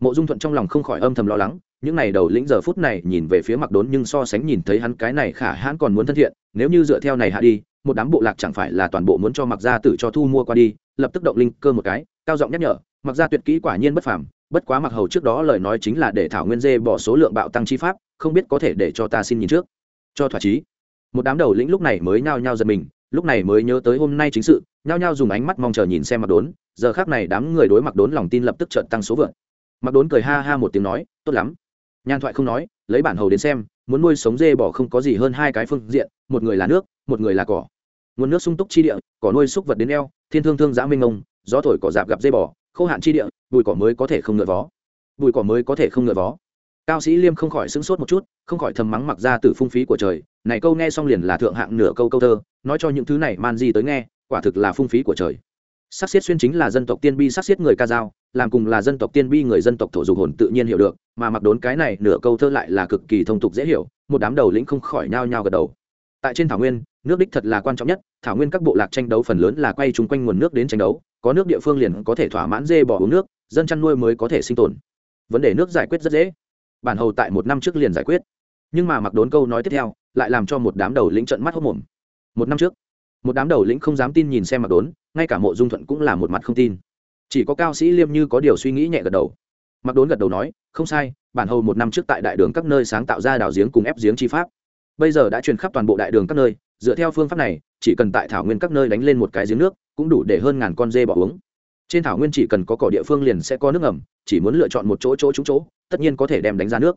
Mộ dung thuận trong lòng không khỏi âm thầm lo lắng, những này đầu lĩnh giờ phút này nhìn về phía mặc đốn nhưng so sánh nhìn thấy hắn cái này khả hãn còn muốn thân thiện, nếu như dựa theo này hạ đi, một đám bộ lạc chẳng phải là toàn bộ muốn cho mặc gia tử cho thu mua qua đi lập tức động linh cơ một cái, cao giọng nhắc nhở, mặc ra tuyệt kỹ quả nhiên bất phàm, bất quá mặc hầu trước đó lời nói chính là để thảo nguyên dê bỏ số lượng bạo tăng chi pháp, không biết có thể để cho ta xin nhìn trước. Cho thỏa chí. Một đám đầu lĩnh lúc này mới nhao nhao giật mình, lúc này mới nhớ tới hôm nay chính sự, nhao nhao dùng ánh mắt mong chờ nhìn xem mặc đốn, giờ khác này đám người đối mặc đốn lòng tin lập tức trợn tăng số vượt. Mặc đốn cười ha ha một tiếng nói, tốt lắm. Nhàn thoại không nói, lấy bản hầu đến xem, muốn nuôi sống dê bỏ không có gì hơn hai cái phương diện, một người là nước, một người là cỏ nguồn nước sung túc chi địa cỏ nuôi súc vật đến eo thiên thương thương giã minh ông gió thổi cỏ dạp gặp dây bò, khô hạn chi địa bụi cỏ mới có thể không ngựa vó. Bụi cỏ mới có thể không ngựa vó. Cao sĩ liêm không khỏi sững sốt một chút không khỏi thầm mắng mặc ra từ phung phí của trời này câu nghe xong liền là thượng hạng nửa câu câu thơ nói cho những thứ này man di tới nghe quả thực là phung phí của trời. Sắc xiết xuyên chính là dân tộc tiên bi sắc xiết người ca dao làm cùng là dân tộc tiên bi người dân tộc thổ dục hồn tự nhiên hiểu được mà mặc đốn cái này nửa câu thơ lại là cực kỳ thông tục dễ hiểu một đám đầu lĩnh không khỏi nhao nhao gật đầu. Tại trên thảo nguyên nước đích thật là quan trọng nhất, thảo nguyên các bộ lạc tranh đấu phần lớn là quay chung quanh nguồn nước đến tranh đấu, có nước địa phương liền có thể thỏa mãn dê bỏ uống nước, dân chăn nuôi mới có thể sinh tồn. Vấn đề nước giải quyết rất dễ. Bản hầu tại một năm trước liền giải quyết. Nhưng mà mặc đốn câu nói tiếp theo, lại làm cho một đám đầu lĩnh trận mắt hốc mồm. Một năm trước, một đám đầu lĩnh không dám tin nhìn xem mặc đốn, ngay cả mộ dung thuận cũng là một mặt không tin. Chỉ có cao sĩ liêm như có điều suy nghĩ nhẹ gật đầu. Mặc đốn gật đầu nói, không sai, bản hầu một năm trước tại đại đường các nơi sáng tạo ra đảo giếng cùng ép giếng chi pháp. Bây giờ đã truyền khắp toàn bộ đại đường các nơi dựa theo phương pháp này, chỉ cần tại thảo nguyên các nơi đánh lên một cái giếng nước, cũng đủ để hơn ngàn con dê bỏ uống. Trên thảo nguyên chỉ cần có cỏ địa phương liền sẽ có nước ẩm chỉ muốn lựa chọn một chỗ chỗ trúng chỗ, tất nhiên có thể đem đánh ra nước.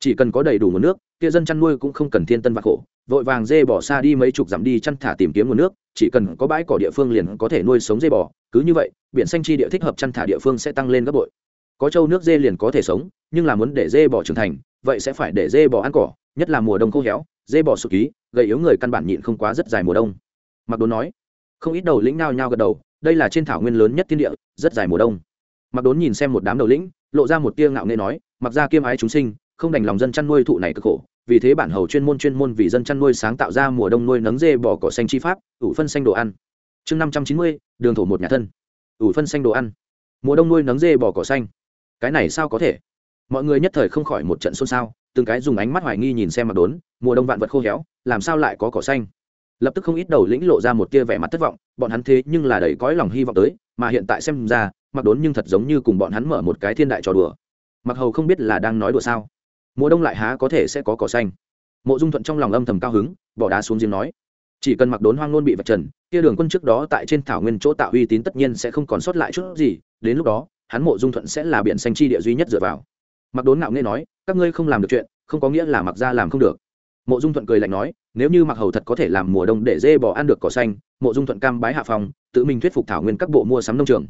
Chỉ cần có đầy đủ nguồn nước, kia dân chăn nuôi cũng không cần thiên tân vạc khổ, vội vàng dê bỏ xa đi mấy chục dặm đi chăn thả tìm kiếm nguồn nước, chỉ cần có bãi cỏ địa phương liền có thể nuôi sống dê bò, cứ như vậy, biển xanh chi địa thích hợp chăn thả địa phương sẽ tăng lên gấp bội. Có trâu nước dê liền có thể sống, nhưng là muốn để dê bò trưởng thành, vậy sẽ phải để dê bò ăn cỏ, nhất là mùa đông khô héo dê bò sụt ký gây yếu người căn bản nhịn không quá rất dài mùa đông. Mặc đốn nói, không ít đầu lĩnh nao nhao gật đầu, đây là trên thảo nguyên lớn nhất thiên địa, rất dài mùa đông. Mặc đốn nhìn xem một đám đầu lĩnh, lộ ra một tia ngạo nghê nói, mặc ra kiêm ái chúng sinh, không đành lòng dân chăn nuôi thụ này cực khổ, vì thế bản hầu chuyên môn chuyên môn vì dân chăn nuôi sáng tạo ra mùa đông nuôi nấng dê bò cỏ xanh chi pháp, ủ phân xanh đồ ăn. Chương năm trăm chín mươi, đường thổ một nhà thân. Ủ phân xanh đồ ăn. Mùa đông nuôi nấng dê bò cỏ xanh. Cái này sao có thể? Mọi người nhất thời không khỏi một trận xôn xao từng cái dùng ánh mắt hoài nghi nhìn xem mặc đốn, mùa đông vạn vật khô héo, làm sao lại có cỏ xanh? Lập tức không ít đầu lĩnh lộ ra một tia vẻ mặt thất vọng, bọn hắn thế nhưng là đầy cõi lòng hy vọng tới, mà hiện tại xem ra, mặc đốn nhưng thật giống như cùng bọn hắn mở một cái thiên đại trò đùa. Mặc hầu không biết là đang nói đùa sao. Mùa đông lại há có thể sẽ có cỏ xanh. Mộ dung thuận trong lòng âm thầm cao hứng, bỏ đá xuống giếng nói. Chỉ cần mặc đốn hoang nôn bị vạch trần, kia đường quân trước đó tại trên thảo nguyên chỗ tạo uy tín tất nhiên sẽ không còn sót lại chút gì, đến lúc đó, hắn mộ dung thuận sẽ là biển xanh chi địa duy nhất dựa vào mặc đốn ngạo nghe nói, các ngươi không làm được chuyện, không có nghĩa là mặc ra làm không được. Mộ dung thuận cười lạnh nói, nếu như mặc hầu thật có thể làm mùa đông để dê bò ăn được cỏ xanh, mộ dung thuận cam bái hạ phòng, tự mình thuyết phục thảo nguyên các bộ mua sắm nông trường.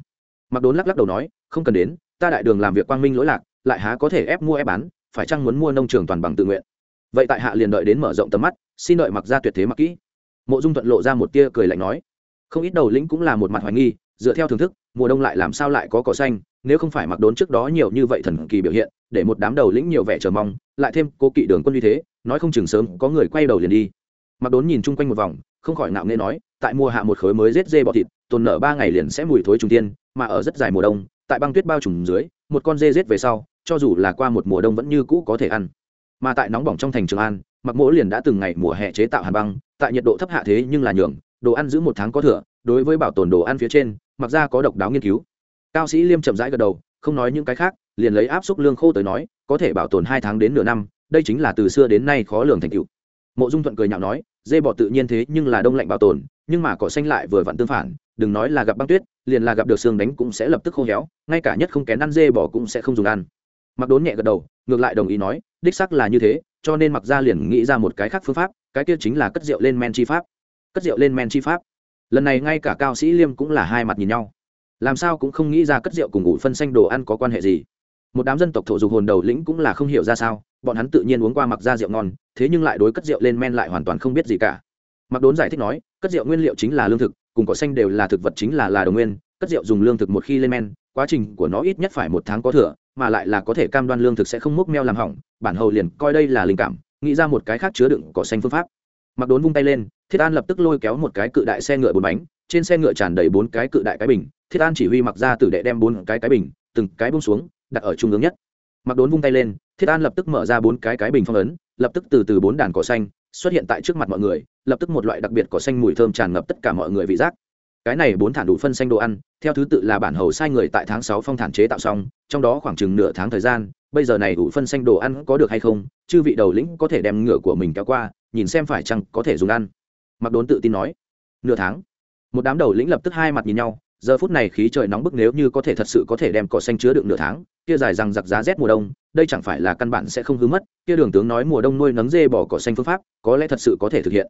Mặc đốn lắc lắc đầu nói, không cần đến, ta đại đường làm việc quang minh lỗi lạc, lại há có thể ép mua ép bán, phải chăng muốn mua nông trường toàn bằng tự nguyện? Vậy tại hạ liền đợi đến mở rộng tầm mắt, xin đợi mặc ra tuyệt thế mặc kỹ. Mộ dung thuận lộ ra một tia cười lạnh nói, không ít đầu lĩnh cũng là một mặt hoài nghi, dựa theo thưởng thức, mùa đông lại làm sao lại có cỏ xanh nếu không phải mặc đốn trước đó nhiều như vậy thần kỳ biểu hiện, để một đám đầu lĩnh nhiều vẻ chờ mong, lại thêm cô kỵ đường quân như thế, nói không chừng sớm có người quay đầu liền đi. Mặc đốn nhìn chung quanh một vòng, không khỏi ngạo nghễ nói, tại mùa hạ một khối mới rết dê bọ thịt, tồn nở ba ngày liền sẽ mùi thối trùng tiên, mà ở rất dài mùa đông, tại băng tuyết bao trùm dưới, một con dê rết về sau, cho dù là qua một mùa đông vẫn như cũ có thể ăn. Mà tại nóng bỏng trong thành trường an, mặc mỗ liền đã từng ngày mùa hè chế tạo hàn băng, tại nhiệt độ thấp hạ thế nhưng là nhường, đồ ăn giữ một tháng có thừa, đối với bảo tồn đồ ăn phía trên, mặc ra có độc đáo nghiên cứu cao sĩ liêm chậm rãi gật đầu, không nói những cái khác, liền lấy áp suất lương khô tới nói, có thể bảo tồn hai tháng đến nửa năm, đây chính là từ xưa đến nay khó lường thành tựu. Mộ dung thuận cười nhạo nói, dê bọ tự nhiên thế nhưng là đông lạnh bảo tồn, nhưng mà cỏ xanh lại vừa vặn tương phản, đừng nói là gặp băng tuyết, liền là gặp được xương đánh cũng sẽ lập tức khô héo, ngay cả nhất không kén ăn dê bò cũng sẽ không dùng ăn. Mặc đốn nhẹ gật đầu, ngược lại đồng ý nói, đích sắc là như thế, cho nên mặc ra liền nghĩ ra một cái khác phương pháp, cái kia chính là cất rượu lên men chi pháp. Cất rượu lên men chi pháp. Lần này ngay cả cao sĩ liêm cũng là hai mặt nhìn nhau làm sao cũng không nghĩ ra cất rượu cùng ủ phân xanh đồ ăn có quan hệ gì. Một đám dân tộc thổ dục hồn đầu lĩnh cũng là không hiểu ra sao, bọn hắn tự nhiên uống qua mặc ra rượu ngon, thế nhưng lại đối cất rượu lên men lại hoàn toàn không biết gì cả. Mặc đốn giải thích nói, cất rượu nguyên liệu chính là lương thực, cùng cỏ xanh đều là thực vật chính là là đồng nguyên, cất rượu dùng lương thực một khi lên men, quá trình của nó ít nhất phải một tháng có thừa, mà lại là có thể cam đoan lương thực sẽ không múc meo làm hỏng, bản hầu liền coi đây là linh cảm, nghĩ ra một cái khác chứa đựng cỏ xanh phương pháp. Mặc đốn vung tay lên, thiết an lập tức lôi kéo một cái cự đại xe ngựa bốn bánh, trên xe ngựa tràn đầy bốn cái cự đại cái bình thiết an chỉ huy mặc ra tử đệ đem bốn cái cái bình, từng cái bông xuống, đặt ở trung ương nhất. Mặc đốn vung tay lên, thiết an lập tức mở ra bốn cái cái bình phong ấn, lập tức từ từ bốn đàn cỏ xanh xuất hiện tại trước mặt mọi người, lập tức một loại đặc biệt cỏ xanh mùi thơm tràn ngập tất cả mọi người vị giác. Cái này bốn thản đủ phân xanh đồ ăn, theo thứ tự là bản hầu sai người tại tháng sáu phong thản chế tạo xong, trong đó khoảng chừng nửa tháng thời gian, bây giờ này đủ phân xanh đồ ăn có được hay không, chư vị đầu lĩnh có thể đem ngựa của mình kéo qua, nhìn xem phải chăng có thể dùng ăn. Mặc đốn tự tin nói, nửa tháng. Một đám đầu lĩnh lập tức hai mặt nhìn nhau giờ phút này khí trời nóng bức nếu như có thể thật sự có thể đem cỏ xanh chứa được nửa tháng, kia dài rằng giặc giá rét mùa đông, đây chẳng phải là căn bản sẽ không hư mất, kia đường tướng nói mùa đông nuôi nấng dê bỏ cỏ xanh phương pháp, có lẽ thật sự có thể thực hiện.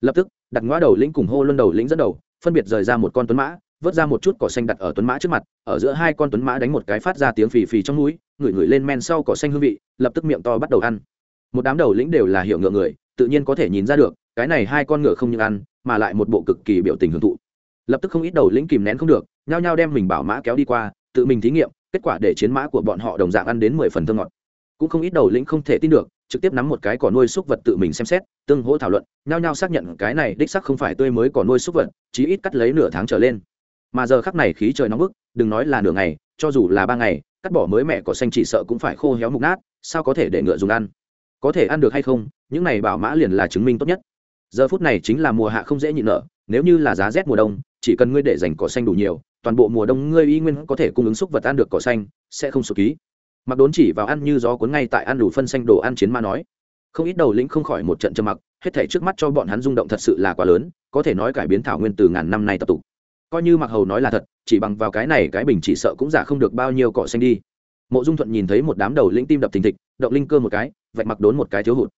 Lập tức, đặt ngõ đầu lĩnh cùng hô luân đầu lĩnh dẫn đầu, phân biệt rời ra một con tuấn mã, vớt ra một chút cỏ xanh đặt ở tuấn mã trước mặt, ở giữa hai con tuấn mã đánh một cái phát ra tiếng phì phì trong núi, ngửi ngửi lên men sau cỏ xanh hương vị, lập tức miệng to bắt đầu ăn. Một đám đầu lĩnh đều là hiệu ngựa người, tự nhiên có thể nhìn ra được, cái này hai con ngựa không những ăn, mà lại một bộ cực kỳ biểu tình hưởng thụ lập tức không ít đầu lĩnh kìm nén không được, nhao nhao đem mình bảo mã kéo đi qua, tự mình thí nghiệm, kết quả để chiến mã của bọn họ đồng dạng ăn đến mười phần thơ ngọt. Cũng không ít đầu lĩnh không thể tin được, trực tiếp nắm một cái cỏ nuôi súc vật tự mình xem xét, tương hỗ thảo luận, nhao nhao xác nhận cái này đích sắc không phải tươi mới cỏ nuôi súc vật, chí ít cắt lấy nửa tháng trở lên. Mà giờ khắc này khí trời nóng bức, đừng nói là nửa ngày, cho dù là ba ngày, cắt bỏ mới mẹ cỏ xanh chỉ sợ cũng phải khô héo mục nát, sao có thể để ngựa dùng ăn? Có thể ăn được hay không, những này bảo mã liền là chứng minh tốt nhất. Giờ phút này chính là mùa hạ không dễ nhịn nở nếu như là giá rét mùa đông chỉ cần ngươi để dành cỏ xanh đủ nhiều, toàn bộ mùa đông ngươi y nguyên có thể cung ứng xúc vật ăn được cỏ xanh, sẽ không sụt ký. Mặc đốn chỉ vào ăn như gió cuốn ngay tại ăn đủ phân xanh đồ ăn chiến ma nói. Không ít đầu lĩnh không khỏi một trận trầm mặc, hết thể trước mắt cho bọn hắn rung động thật sự là quá lớn, có thể nói cải biến thảo nguyên từ ngàn năm nay tập tục. Coi như mặc hầu nói là thật, chỉ bằng vào cái này cái bình chỉ sợ cũng giả không được bao nhiêu cỏ xanh đi. Mộ dung thuận nhìn thấy một đám đầu lĩnh tim đập thình thịch, động linh cơ một cái, vạch mặc đốn một cái thiếu hụt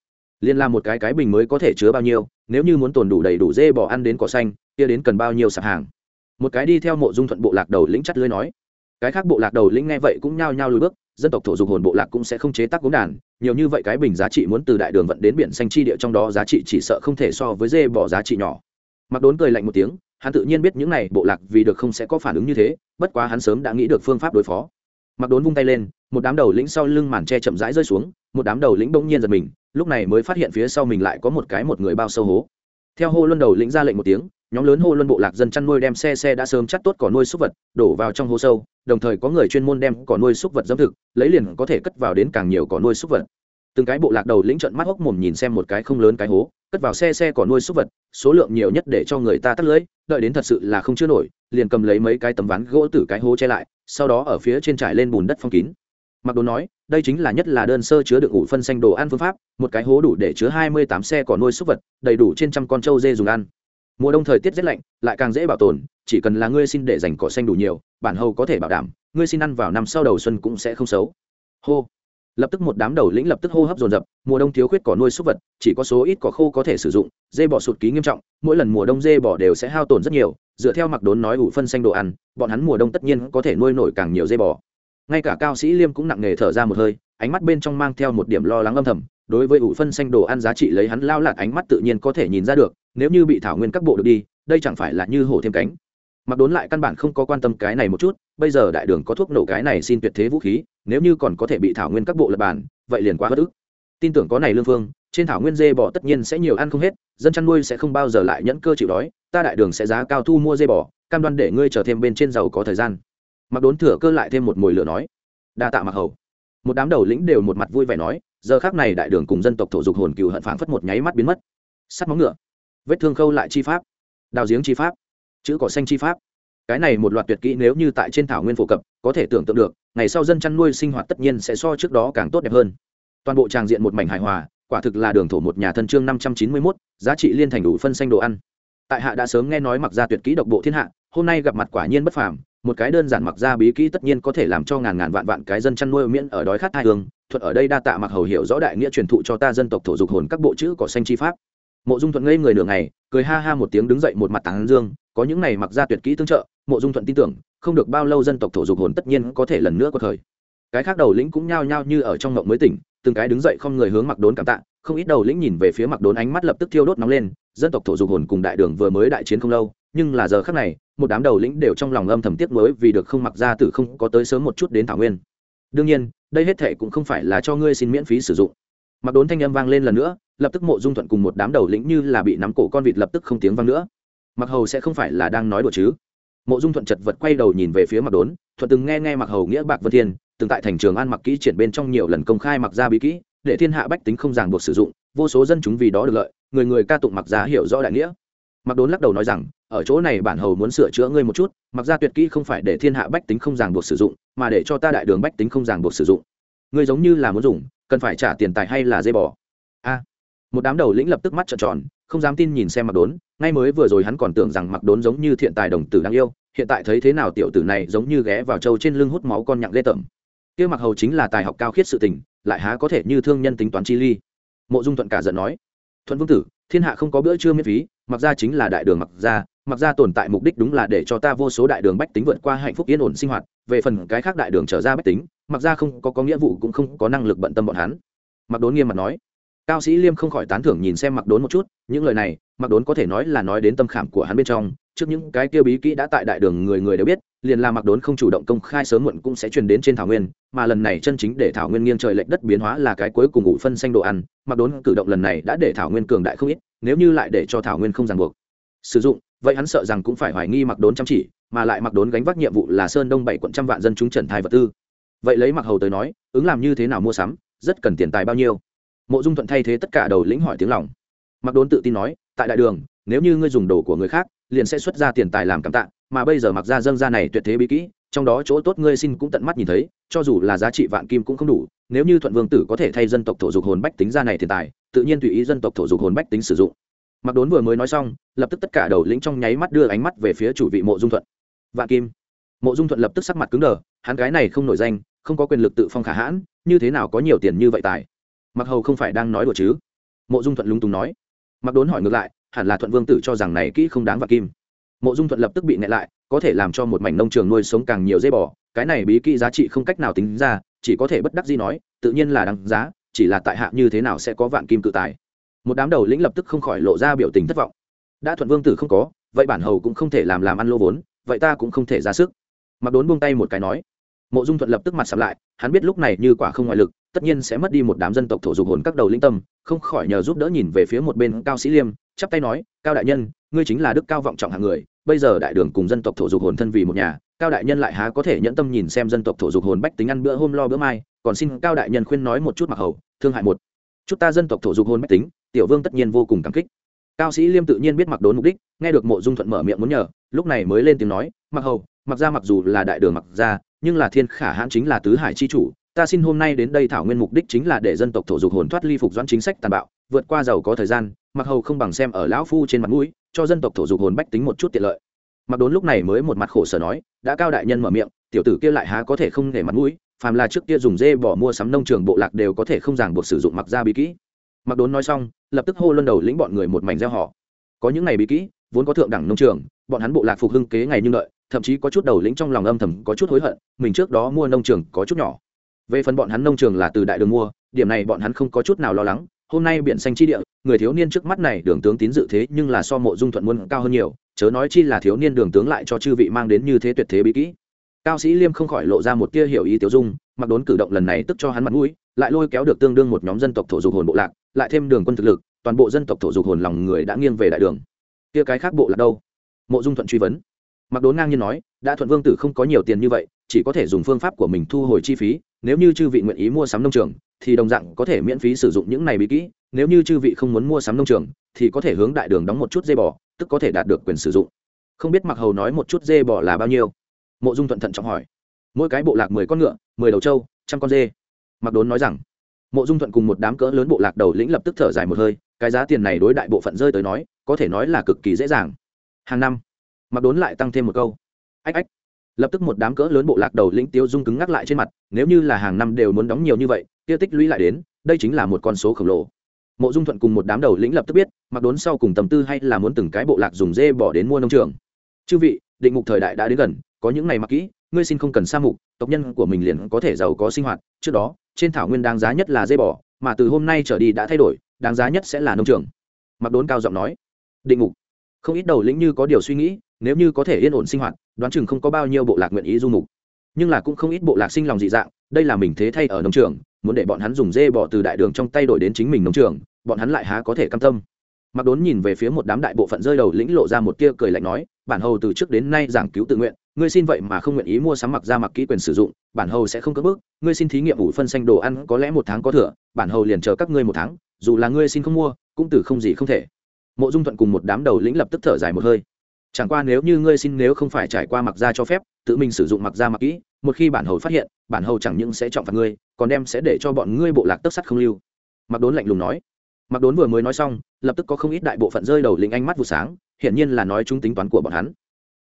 liên làm một cái cái bình mới có thể chứa bao nhiêu, nếu như muốn tồn đủ đầy đủ dê bỏ ăn đến cỏ xanh, kia đến cần bao nhiêu sạp hàng? Một cái đi theo mộ dung thuận bộ lạc đầu lĩnh chắt lưới nói. Cái khác bộ lạc đầu lĩnh nghe vậy cũng nhao nhao lùi bước, dân tộc thổ dục hồn bộ lạc cũng sẽ không chế tác gốm đàn, nhiều như vậy cái bình giá trị muốn từ đại đường vận đến biển xanh chi địa trong đó giá trị chỉ sợ không thể so với dê bỏ giá trị nhỏ. Mặc đốn cười lạnh một tiếng, hắn tự nhiên biết những này bộ lạc vì được không sẽ có phản ứng như thế, bất quá hắn sớm đã nghĩ được phương pháp đối phó. Mặc đốn vung tay lên, một đám đầu lĩnh sau lưng màn tre chậm rãi rơi xuống, một đám đầu lĩnh bỗng nhiên giật mình lúc này mới phát hiện phía sau mình lại có một cái một người bao sâu hố. Theo hô luân đầu lĩnh ra lệnh một tiếng, nhóm lớn hô luân bộ lạc dân chăn nuôi đem xe xe đã sớm chắt tốt cỏ nuôi súc vật, đổ vào trong hố sâu, đồng thời có người chuyên môn đem cỏ nuôi súc vật dâm thực, lấy liền có thể cất vào đến càng nhiều cỏ nuôi súc vật. Từng cái bộ lạc đầu lĩnh trận mắt hốc mồm nhìn xem một cái không lớn cái hố, cất vào xe xe cỏ nuôi súc vật, số lượng nhiều nhất để cho người ta tắt lưới, đợi đến thật sự là không chứa nổi, liền cầm lấy mấy cái tấm ván gỗ từ cái hố che lại, sau đó ở phía trên trải lên bùn đất phong kín mặc đồ nói, đây chính là nhất là đơn sơ chứa đựng ủ phân xanh đồ ăn phương pháp, một cái hố đủ để chứa hai mươi tám xe cỏ nuôi súc vật, đầy đủ trên trăm con trâu dê dùng ăn. Mùa đông thời tiết rét lạnh, lại càng dễ bảo tồn, chỉ cần là ngươi xin để dành cỏ xanh đủ nhiều, bản hầu có thể bảo đảm, ngươi xin ăn vào năm sau đầu xuân cũng sẽ không xấu. Hô. Lập tức một đám đầu lĩnh lập tức hô hấp dồn dập, mùa đông thiếu khuyết cỏ nuôi súc vật, chỉ có số ít cỏ khô có thể sử dụng, dê bò sụt ký nghiêm trọng, mỗi lần mùa đông dê bò đều sẽ hao tổn rất nhiều, dựa theo mặc đốn nói ủ phân xanh đồ ăn, bọn hắn mùa đông tất nhiên có thể nuôi nổi càng nhiều dê bò ngay cả cao sĩ liêm cũng nặng nề thở ra một hơi, ánh mắt bên trong mang theo một điểm lo lắng âm thầm, đối với ủ phân xanh đồ ăn giá trị lấy hắn lao lạc ánh mắt tự nhiên có thể nhìn ra được, nếu như bị thảo nguyên các bộ được đi, đây chẳng phải là như hổ thêm cánh. Mặc đốn lại căn bản không có quan tâm cái này một chút, bây giờ đại đường có thuốc nổ cái này xin tuyệt thế vũ khí, nếu như còn có thể bị thảo nguyên các bộ lập bản, vậy liền quá bất ức. Tin tưởng có này lương phương trên thảo nguyên dê bò tất nhiên sẽ nhiều ăn không hết, dân chăn nuôi sẽ không bao giờ lại nhẫn cơ chịu đói, ta đại đường sẽ giá cao thu mua dê bò, cam đoan để ngươi chờ thêm bên trên giàu có thời gian mặc đốn thừa cơ lại thêm một mồi lửa nói, đa tạ mặc hầu. Một đám đầu lĩnh đều một mặt vui vẻ nói, giờ khác này đại đường cùng dân tộc thổ dục hồn cừu hận phảng phất một nháy mắt biến mất. Sắt móng ngựa, vết thương khâu lại chi pháp, đào giếng chi pháp, chữ cỏ xanh chi pháp. Cái này một loạt tuyệt kỹ nếu như tại trên thảo nguyên phổ cập, có thể tưởng tượng được, ngày sau dân chăn nuôi sinh hoạt tất nhiên sẽ so trước đó càng tốt đẹp hơn. Toàn bộ tràng diện một mảnh hài hòa, quả thực là đường thổ một nhà thân chương năm trăm chín mươi mốt, giá trị liên thành đủ phân xanh đồ ăn. Tại hạ đã sớm nghe nói mặc ra tuyệt kỹ độc bộ thiên hạ, hôm nay gặp mặt quả nhiên bất phàm một cái đơn giản mặc ra bí kỹ tất nhiên có thể làm cho ngàn ngàn vạn vạn cái dân chăn nuôi miễn ở đói khát hai hương thuận ở đây đa tạ mặc hầu hiểu rõ đại nghĩa truyền thụ cho ta dân tộc thổ dục hồn các bộ chữ cỏ xanh chi pháp. Mộ dung thuận ngây người nửa ngày, cười ha ha một tiếng đứng dậy một mặt tán dương, có những này mặc ra tuyệt kỹ tương trợ, mộ dung thuận tin tưởng, không được bao lâu dân tộc thổ dục hồn tất nhiên có thể lần nữa có thời cái khác đầu lĩnh cũng nhao nhao như ở trong ngộng mới tỉnh, từng cái đứng dậy không người hướng mặc đốn cảm tạ, không ít đầu lĩnh nhìn về phía mặc đốn ánh mắt lập tức thiêu đốt nóng lên, dân tộc thổ dục hồn cùng đại đường vừa mới đại chiến không lâu nhưng là giờ khác này, một đám đầu lĩnh đều trong lòng âm thầm tiếc mới vì được không mặc ra tử không có tới sớm một chút đến thảo nguyên. Đương nhiên, đây hết thệ cũng không phải là cho ngươi xin miễn phí sử dụng. Mặc đốn thanh âm vang lên lần nữa, lập tức mộ dung thuận cùng một đám đầu lĩnh như là bị nắm cổ con vịt lập tức không tiếng vang nữa. Mặc hầu sẽ không phải là đang nói đùa chứ? Mộ dung thuận chật vật quay đầu nhìn về phía mặc đốn, thuận từng nghe nghe mặc hầu nghĩa bạc vân thiên, từng tại thành trường an mặc kỹ triển bên trong nhiều lần công khai mặc ra bí kỹ, để thiên hạ bách tính không ràng buộc sử dụng, vô số dân chúng vì đó được lợi, người người ca tụng mặc ra hiểu rõ đại nghĩa mặc đốn lắc đầu nói rằng, ở chỗ này bản hầu muốn sửa chữa ngươi một chút, mặc ra tuyệt kỹ không phải để thiên hạ bách tính không ràng buộc sử dụng, mà để cho ta đại đường bách tính không ràng buộc sử dụng. Ngươi giống như là muốn dùng, cần phải trả tiền tài hay là dây bỏ a. Một đám đầu lĩnh lập tức mắt trợn tròn, không dám tin nhìn xem mặc đốn, ngay mới vừa rồi hắn còn tưởng rằng mặc đốn giống như thiện tài đồng tử đáng yêu, hiện tại thấy thế nào tiểu tử này giống như ghé vào trâu trên lưng hút máu con nhặng ghê tởm. Kia mặc hầu chính là tài học cao khiết sự tình, lại há có thể như thương nhân tính toán chi ly. Mộ dung thuận cả giận nói, thuận vương tử, thiên hạ không có bữa trưa miễn phí mặc ra chính là đại đường mặc ra mặc ra tồn tại mục đích đúng là để cho ta vô số đại đường bách tính vượt qua hạnh phúc yên ổn sinh hoạt, về phần cái khác đại đường trở ra bách tính, mặc ra không có có nghĩa vụ cũng không có năng lực bận tâm bọn hắn. Mặc đốn nghiêm mặt nói. Cao sĩ liêm không khỏi tán thưởng nhìn xem mặc đốn một chút, những lời này mặc đốn có thể nói là nói đến tâm khảm của hắn bên trong, trước những cái kia bí kỹ đã tại đại đường người người đều biết, liền là mặc đốn không chủ động công khai sớm muộn cũng sẽ truyền đến trên thảo nguyên, mà lần này chân chính để thảo nguyên nghiêng trời lệch đất biến hóa là cái cuối cùng ngủ phân xanh đồ ăn mặc đốn cử động lần này đã để thảo nguyên cường đại không ít nếu như lại để cho thảo nguyên không ràng buộc. Sử dụng, vậy hắn sợ rằng cũng phải hoài nghi mặc đốn chăm chỉ, mà lại mặc đốn gánh vác nhiệm vụ là sơn đông bảy quận trăm vạn dân chúng trần thai vật tư. Vậy lấy mặc hầu tới nói, ứng làm như thế nào mua sắm, rất cần tiền tài bao nhiêu? Mộ dung thuận thay thế tất cả đầu lĩnh hỏi tiếng lòng. Mặc đốn tự tin nói, tại đại đường, nếu như ngươi dùng đồ của người khác, liền sẽ xuất ra tiền tài làm cảm tạ, mà bây giờ mặc ra dâng ra này tuyệt thế bí kỹ, trong đó chỗ tốt ngươi xin cũng tận mắt nhìn thấy, cho dù là giá trị vạn kim cũng không đủ nếu như thuận vương tử có thể thay dân tộc thổ dục hồn bách tính ra này tiền tài, tự nhiên tùy ý dân tộc thổ dục hồn bách tính sử dụng. Mặc đốn vừa mới nói xong, lập tức tất cả đầu lĩnh trong nháy mắt đưa ánh mắt về phía chủ vị mộ dung thuận. Vạn kim. Mộ dung thuận lập tức sắc mặt cứng đờ, hắn gái này không nổi danh, không có quyền lực tự phong khả hãn, như thế nào có nhiều tiền như vậy tài? Mặc hầu không phải đang nói đùa chứ? Mộ dung thuận lung tùng nói. Mặc đốn hỏi ngược lại, hẳn là thuận vương tử cho rằng này kỹ không đáng vạn kim. Mộ dung thuận lập tức bị nẹ lại, có thể làm cho một mảnh nông trường nuôi sống càng nhiều dây bò, cái này bí kỹ giá trị không cách nào tính ra chỉ có thể bất đắc dĩ nói, tự nhiên là đáng giá, chỉ là tại hạ như thế nào sẽ có vạn kim cự tài. Một đám đầu lĩnh lập tức không khỏi lộ ra biểu tình thất vọng. Đã thuận vương tử không có, vậy bản hầu cũng không thể làm làm ăn lô vốn, vậy ta cũng không thể ra sức. Mặc đốn buông tay một cái nói. Mộ dung thuận lập tức mặt sầm lại, hắn biết lúc này như quả không ngoại lực, tất nhiên sẽ mất đi một đám dân tộc thổ dục hồn các đầu linh tâm, không khỏi nhờ giúp đỡ nhìn về phía một bên cao sĩ liêm, chắp tay nói, cao đại nhân, ngươi chính là đức cao vọng trọng hạng người, bây giờ đại đường cùng dân tộc thổ dục hồn thân vì một nhà cao đại nhân lại há có thể nhẫn tâm nhìn xem dân tộc thổ dục hồn bách tính ăn bữa hôm lo bữa mai, còn xin cao đại nhân khuyên nói một chút mặc hầu, thương hại một. Chút ta dân tộc thổ dục hồn bách tính, tiểu vương tất nhiên vô cùng cảm kích. Cao sĩ liêm tự nhiên biết mặc đốn mục đích, nghe được mộ dung thuận mở miệng muốn nhờ, lúc này mới lên tiếng nói, mặc hầu, mặc ra mặc dù là đại đường mặc ra nhưng là thiên khả hãn chính là tứ hải chi chủ, ta xin hôm nay đến đây thảo nguyên mục đích chính là để dân tộc thổ dục hồn thoát ly phục doãn chính sách tàn bạo, vượt qua giàu có thời gian, mặc hầu không bằng xem ở lão phu trên mặt mũi, cho dân tộc thổ dục hồn bách tính một chút tiện lợi mặc đốn lúc này mới một mặt khổ sở nói, đã cao đại nhân mở miệng, tiểu tử kia lại há có thể không để mặt mũi, phàm là trước kia dùng dê bỏ mua sắm nông trường bộ lạc đều có thể không ràng buộc sử dụng mặc ra bí kỹ. Mặc đốn nói xong, lập tức hô luân đầu lĩnh bọn người một mảnh gieo họ. Có những ngày bí kỹ, vốn có thượng đẳng nông trường, bọn hắn bộ lạc phục hưng kế ngày như đợi, thậm chí có chút đầu lĩnh trong lòng âm thầm có chút hối hận, mình trước đó mua nông trường có chút nhỏ. Về phần bọn hắn nông trường là từ đại đường mua, điểm này bọn hắn không có chút nào lo lắng hôm nay biển xanh chi địa, người thiếu niên trước mắt này đường tướng tín dự thế nhưng là so mộ dung thuận muôn cao hơn nhiều, chớ nói chi là thiếu niên đường tướng lại cho chư vị mang đến như thế tuyệt thế bí kỹ. Cao sĩ liêm không khỏi lộ ra một tia hiểu ý tiểu dung, mặc đốn cử động lần này tức cho hắn mặt mũi, lại lôi kéo được tương đương một nhóm dân tộc thổ dục hồn bộ lạc, lại thêm đường quân thực lực, toàn bộ dân tộc thổ dục hồn lòng người đã nghiêng về đại đường. Kia cái khác bộ lạc đâu? Mộ dung thuận truy vấn. Mặc đốn ngang nhiên nói, đã thuận vương tử không có nhiều tiền như vậy, chỉ có thể dùng phương pháp của mình thu hồi chi phí, nếu như chư vị nguyện ý mua sắm nông trường thì đồng dạng có thể miễn phí sử dụng những này bí kỹ, nếu như chư vị không muốn mua sắm nông trường, thì có thể hướng đại đường đóng một chút dê bò, tức có thể đạt được quyền sử dụng. Không biết mặc hầu nói một chút dê bò là bao nhiêu? Mộ dung thuận thận trọng hỏi. Mỗi cái bộ lạc mười con ngựa, mười đầu trâu, trăm con dê. Mặc đốn nói rằng. Mộ dung thuận cùng một đám cỡ lớn bộ lạc đầu lĩnh lập tức thở dài một hơi, cái giá tiền này đối đại bộ phận rơi tới nói, có thể nói là cực kỳ dễ dàng. Hàng năm mặc đốn lại tăng thêm một câu. Ách ách. Lập tức một đám cỡ lớn bộ lạc đầu lĩnh tiêu dung cứng ngắc lại trên mặt, nếu như là hàng năm đều muốn đóng nhiều như vậy tiêu tích lũy lại đến, đây chính là một con số khổng lồ. Mộ dung thuận cùng một đám đầu lĩnh lập tức biết, mặc đốn sau cùng tầm tư hay là muốn từng cái bộ lạc dùng dê bỏ đến mua nông trường. Chư vị, định mục thời đại đã đến gần, có những ngày mặc kỹ, ngươi xin không cần sa mục, tộc nhân của mình liền có thể giàu có sinh hoạt, trước đó, trên thảo nguyên đáng giá nhất là dê bò, mà từ hôm nay trở đi đã thay đổi, đáng giá nhất sẽ là nông trường. Mặc đốn cao giọng nói. Định mục, không ít đầu lĩnh như có điều suy nghĩ, nếu như có thể yên ổn sinh hoạt, đoán chừng không có bao nhiêu bộ lạc nguyện ý du mục. Nhưng là cũng không ít bộ lạc sinh lòng dị dạng đây là mình thế thay ở nông trường, muốn để bọn hắn dùng dê bỏ từ đại đường trong tay đổi đến chính mình nông trường, bọn hắn lại há có thể cam tâm. Mặc đốn nhìn về phía một đám đại bộ phận rơi đầu lĩnh lộ ra một tia cười lạnh nói, bản hầu từ trước đến nay giảng cứu tự nguyện, ngươi xin vậy mà không nguyện ý mua sắm mặc ra mặc kỹ quyền sử dụng, bản hầu sẽ không cất bước ngươi xin thí nghiệm ủ phân xanh đồ ăn có lẽ một tháng có thừa, bản hầu liền chờ các ngươi một tháng, dù là ngươi xin không mua, cũng từ không gì không thể. Mộ dung thuận cùng một đám đầu lĩnh lập tức thở dài một hơi. Chẳng qua nếu như ngươi xin nếu không phải trải qua mặc ra cho phép, tự mình sử dụng mặc ra mặc kỹ, một khi bản hầu phát hiện bản hầu chẳng những sẽ trọng phạt ngươi, còn đem sẽ để cho bọn ngươi bộ lạc tất sắt không lưu. Mặc đốn lạnh lùng nói. Mặc đốn vừa mới nói xong, lập tức có không ít đại bộ phận rơi đầu lính ánh mắt vụ sáng, hiển nhiên là nói chúng tính toán của bọn hắn.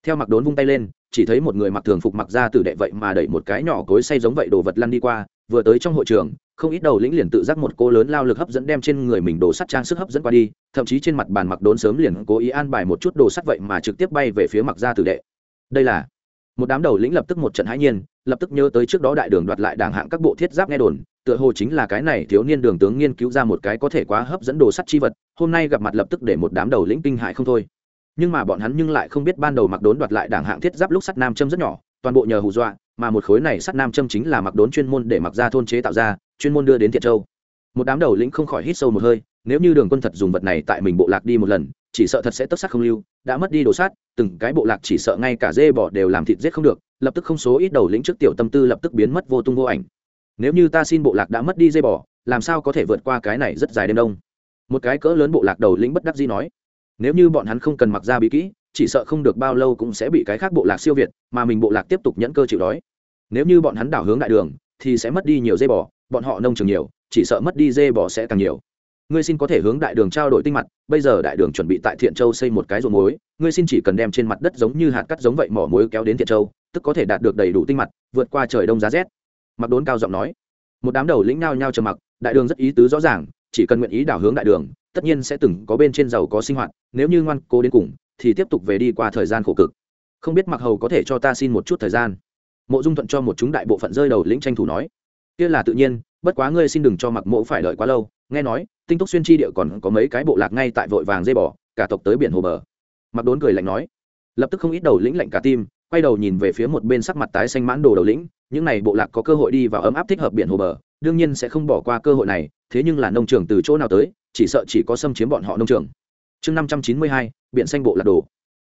Theo mặc đốn vung tay lên, chỉ thấy một người mặc thường phục mặc ra từ đệ vậy mà đẩy một cái nhỏ cối say giống vậy đồ vật lăn đi qua, vừa tới trong hội trường, không ít đầu lĩnh liền tự giác một cô lớn lao lực hấp dẫn đem trên người mình đồ sắt trang sức hấp dẫn qua đi, thậm chí trên mặt bàn mặc đốn sớm liền cố ý an bài một chút đồ sắt vậy mà trực tiếp bay về phía mặc ra tử đệ. Đây là một đám đầu lĩnh lập tức một trận hãi nhiên, lập tức nhớ tới trước đó đại đường đoạt lại đảng hạng các bộ thiết giáp nghe đồn, tựa hồ chính là cái này thiếu niên đường tướng nghiên cứu ra một cái có thể quá hấp dẫn đồ sắt chi vật, hôm nay gặp mặt lập tức để một đám đầu lĩnh kinh hại không thôi. Nhưng mà bọn hắn nhưng lại không biết ban đầu mặc đốn đoạt lại đảng hạng thiết giáp lúc sắt nam châm rất nhỏ, toàn bộ nhờ hù dọa, mà một khối này sắt nam châm chính là mặc đốn chuyên môn để mặc ra thôn chế tạo ra, chuyên môn đưa đến thiện châu. Một đám đầu lĩnh không khỏi hít sâu một hơi, nếu như đường quân thật dùng vật này tại mình bộ lạc đi một lần chỉ sợ thật sẽ tất sát không lưu, đã mất đi đồ sát, từng cái bộ lạc chỉ sợ ngay cả dê bỏ đều làm thịt giết không được, lập tức không số ít đầu lĩnh trước tiểu tâm tư lập tức biến mất vô tung vô ảnh. Nếu như ta xin bộ lạc đã mất đi dê bỏ làm sao có thể vượt qua cái này rất dài đêm đông? Một cái cỡ lớn bộ lạc đầu lĩnh bất đắc dĩ nói, nếu như bọn hắn không cần mặc ra bí kỹ, chỉ sợ không được bao lâu cũng sẽ bị cái khác bộ lạc siêu việt, mà mình bộ lạc tiếp tục nhẫn cơ chịu đói. Nếu như bọn hắn đảo hướng đại đường, thì sẽ mất đi nhiều dê bò, bọn họ nông trường nhiều, chỉ sợ mất đi dê bò sẽ càng nhiều. Ngươi xin có thể hướng đại đường trao đổi tinh mặt bây giờ đại đường chuẩn bị tại thiện châu xây một cái ruộng muối, ngươi xin chỉ cần đem trên mặt đất giống như hạt cắt giống vậy mỏ muối kéo đến thiện châu, tức có thể đạt được đầy đủ tinh mặt, vượt qua trời đông giá rét. Mặc đốn cao giọng nói. Một đám đầu lĩnh nao nhao trầm mặc, đại đường rất ý tứ rõ ràng, chỉ cần nguyện ý đảo hướng đại đường, tất nhiên sẽ từng có bên trên giàu có sinh hoạt, nếu như ngoan cố đến cùng, thì tiếp tục về đi qua thời gian khổ cực. Không biết mặc hầu có thể cho ta xin một chút thời gian? Mộ dung thuận cho một chúng đại bộ phận rơi đầu lĩnh tranh thủ nói. Kia là tự nhiên, bất quá ngươi xin đừng cho mặc mộ phải đợi quá lâu. Nghe nói tinh túc xuyên chi địa còn có mấy cái bộ lạc ngay tại vội vàng dây bỏ cả tộc tới biển hồ bờ. Mặc đốn cười lạnh nói, lập tức không ít đầu lĩnh lạnh cả tim, quay đầu nhìn về phía một bên sắc mặt tái xanh mãn đồ đầu lĩnh, những này bộ lạc có cơ hội đi vào ấm áp thích hợp biển hồ bờ, đương nhiên sẽ không bỏ qua cơ hội này, thế nhưng là nông trường từ chỗ nào tới, chỉ sợ chỉ có xâm chiếm bọn họ nông trường. Chương năm trăm chín mươi hai, biển xanh bộ lạc đồ.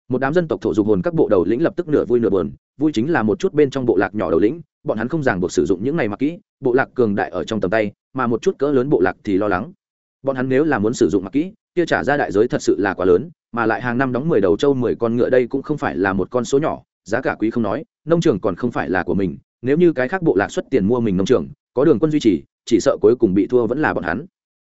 Một đám dân tộc thổ dục hồn các bộ đầu lĩnh lập tức nửa vui nửa buồn, vui chính là một chút bên trong bộ lạc nhỏ đầu lĩnh, bọn hắn không ràng buộc sử dụng những này mặc kỹ, bộ lạc cường đại ở trong tầm tay, mà một chút cỡ lớn bộ lạc thì lo lắng bọn hắn nếu là muốn sử dụng mặc kỹ, kia trả ra đại giới thật sự là quá lớn, mà lại hàng năm đóng mười đầu trâu mười con ngựa đây cũng không phải là một con số nhỏ, giá cả quý không nói, nông trường còn không phải là của mình, nếu như cái khác bộ lạc xuất tiền mua mình nông trường, có đường quân duy trì, chỉ sợ cuối cùng bị thua vẫn là bọn hắn.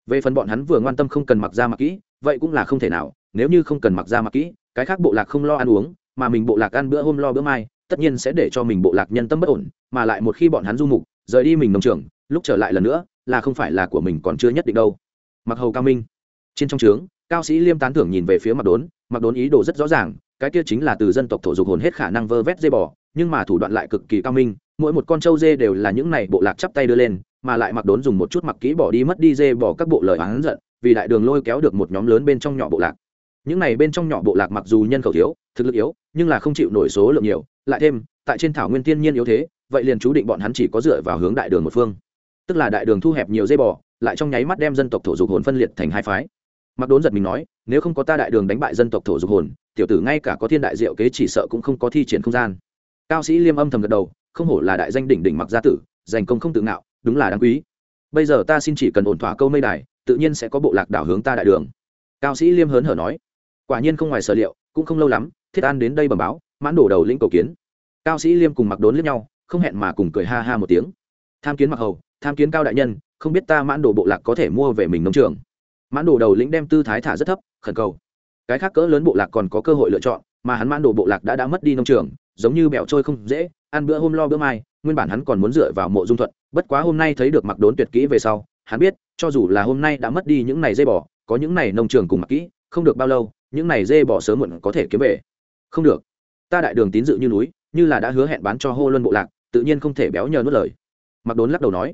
Về phần bọn hắn vừa ngoan tâm không cần mặc ra mặc kỹ, vậy cũng là không thể nào, nếu như không cần mặc ra mặc kỹ, cái khác bộ lạc không lo ăn uống, mà mình bộ lạc ăn bữa hôm lo bữa mai, tất nhiên sẽ để cho mình bộ lạc nhân tâm bất ổn, mà lại một khi bọn hắn du mục, rời đi mình nông trường, lúc trở lại lần nữa, là không phải là của mình còn chưa nhất định đâu mặc hầu cao minh. Trên trong trướng, cao sĩ liêm tán thưởng nhìn về phía mặc đốn mặc đốn ý đồ rất rõ ràng, cái kia chính là từ dân tộc thổ dục hồn hết khả năng vơ vét dê bò, nhưng mà thủ đoạn lại cực kỳ cao minh, mỗi một con trâu dê đều là những này bộ lạc chắp tay đưa lên, mà lại mặc đốn dùng một chút mặc kỹ bỏ đi mất đi dê bỏ các bộ lời oán giận, vì đại đường lôi kéo được một nhóm lớn bên trong nhỏ bộ lạc. Những này bên trong nhỏ bộ lạc mặc dù nhân khẩu thiếu, thực lực yếu, nhưng là không chịu nổi số lượng nhiều, lại thêm, tại trên thảo nguyên tiên nhiên yếu thế, vậy liền chú định bọn hắn chỉ có dựa vào hướng đại đường một phương. Tức là đại đường thu hẹp nhiều dây bò lại trong nháy mắt đem dân tộc thổ dục hồn phân liệt thành hai phái. Mặc đốn giật mình nói, nếu không có ta đại đường đánh bại dân tộc thổ dục hồn, tiểu tử ngay cả có thiên đại diệu kế chỉ sợ cũng không có thi triển không gian. Cao sĩ liêm âm thầm gật đầu, không hổ là đại danh đỉnh đỉnh mặc gia tử, giành công không tự ngạo, đúng là đáng quý. Bây giờ ta xin chỉ cần ổn thỏa câu mây đài, tự nhiên sẽ có bộ lạc đảo hướng ta đại đường. Cao sĩ liêm hớn hở nói, quả nhiên không ngoài sở liệu, cũng không lâu lắm, thiết an đến đây bẩm báo, mãn đổ đầu lĩnh cầu kiến. Cao sĩ liêm cùng mặc đốn lẫn nhau, không hẹn mà cùng cười ha ha một tiếng. Tham kiến mặc hầu tham kiến cao đại nhân, không biết ta mãn đồ bộ lạc có thể mua về mình nông trường. Mãn đồ đầu lĩnh đem tư thái thả rất thấp, khẩn cầu. Cái khác cỡ lớn bộ lạc còn có cơ hội lựa chọn, mà hắn mãn đồ bộ lạc đã đã mất đi nông trường, giống như bẹo trôi không dễ, ăn bữa hôm lo bữa mai, nguyên bản hắn còn muốn dựa vào mộ dung thuận bất quá hôm nay thấy được mặc đốn tuyệt kỹ về sau, hắn biết, cho dù là hôm nay đã mất đi những này dây bỏ có những này nông trường cùng mặc kỹ, không được bao lâu, những này dê bỏ sớm muộn có thể kiếm về. Không được. Ta đại đường tín dự như núi, như là đã hứa hẹn bán cho hô luân bộ lạc, tự nhiên không thể béo nhờ nuốt lời. Mặc đốn lắc đầu nói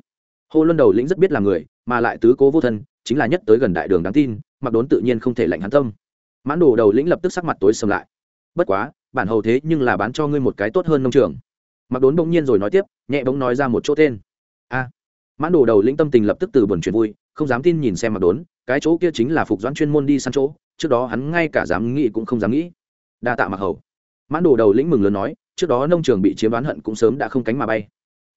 hô luân đầu lĩnh rất biết là người, mà lại tứ cố vô thân, chính là nhất tới gần đại đường đáng tin, mặc đốn tự nhiên không thể lạnh hắn tâm. Mãn đồ đầu lĩnh lập tức sắc mặt tối sầm lại. Bất quá, bản hầu thế nhưng là bán cho ngươi một cái tốt hơn nông trường. Mặc đốn bỗng nhiên rồi nói tiếp, nhẹ bỗng nói ra một chỗ tên. A. Mãn đồ đầu lĩnh tâm tình lập tức từ buồn chuyển vui, không dám tin nhìn xem mặc đốn, cái chỗ kia chính là phục doãn chuyên môn đi săn chỗ, trước đó hắn ngay cả dám nghĩ cũng không dám nghĩ. Đa tạ mặc hầu. Mãn đồ đầu lĩnh mừng lớn nói, trước đó nông trường bị chiếm đoán hận cũng sớm đã không cánh mà bay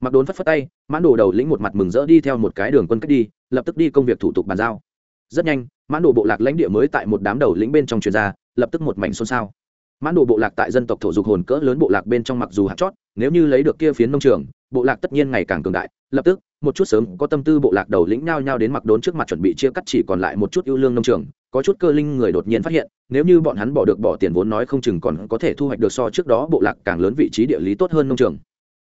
mặc đốn phất phất tay, mãn đồ đầu lĩnh một mặt mừng rỡ đi theo một cái đường quân cách đi, lập tức đi công việc thủ tục bàn giao. Rất nhanh, mãn đồ bộ lạc lãnh địa mới tại một đám đầu lĩnh bên trong chuyên ra, lập tức một mảnh xôn xao. Mãn đồ bộ lạc tại dân tộc thổ dục hồn cỡ lớn bộ lạc bên trong mặc dù hạt chót, nếu như lấy được kia phiến nông trường, bộ lạc tất nhiên ngày càng cường đại. Lập tức, một chút sớm có tâm tư bộ lạc đầu lĩnh nhao nhao đến mặc đốn trước mặt chuẩn bị chia cắt chỉ còn lại một chút ưu lương nông trường, có chút cơ linh người đột nhiên phát hiện, nếu như bọn hắn bỏ được bỏ tiền vốn nói không chừng còn có thể thu hoạch được so trước đó bộ lạc càng lớn vị trí địa lý tốt hơn nông trường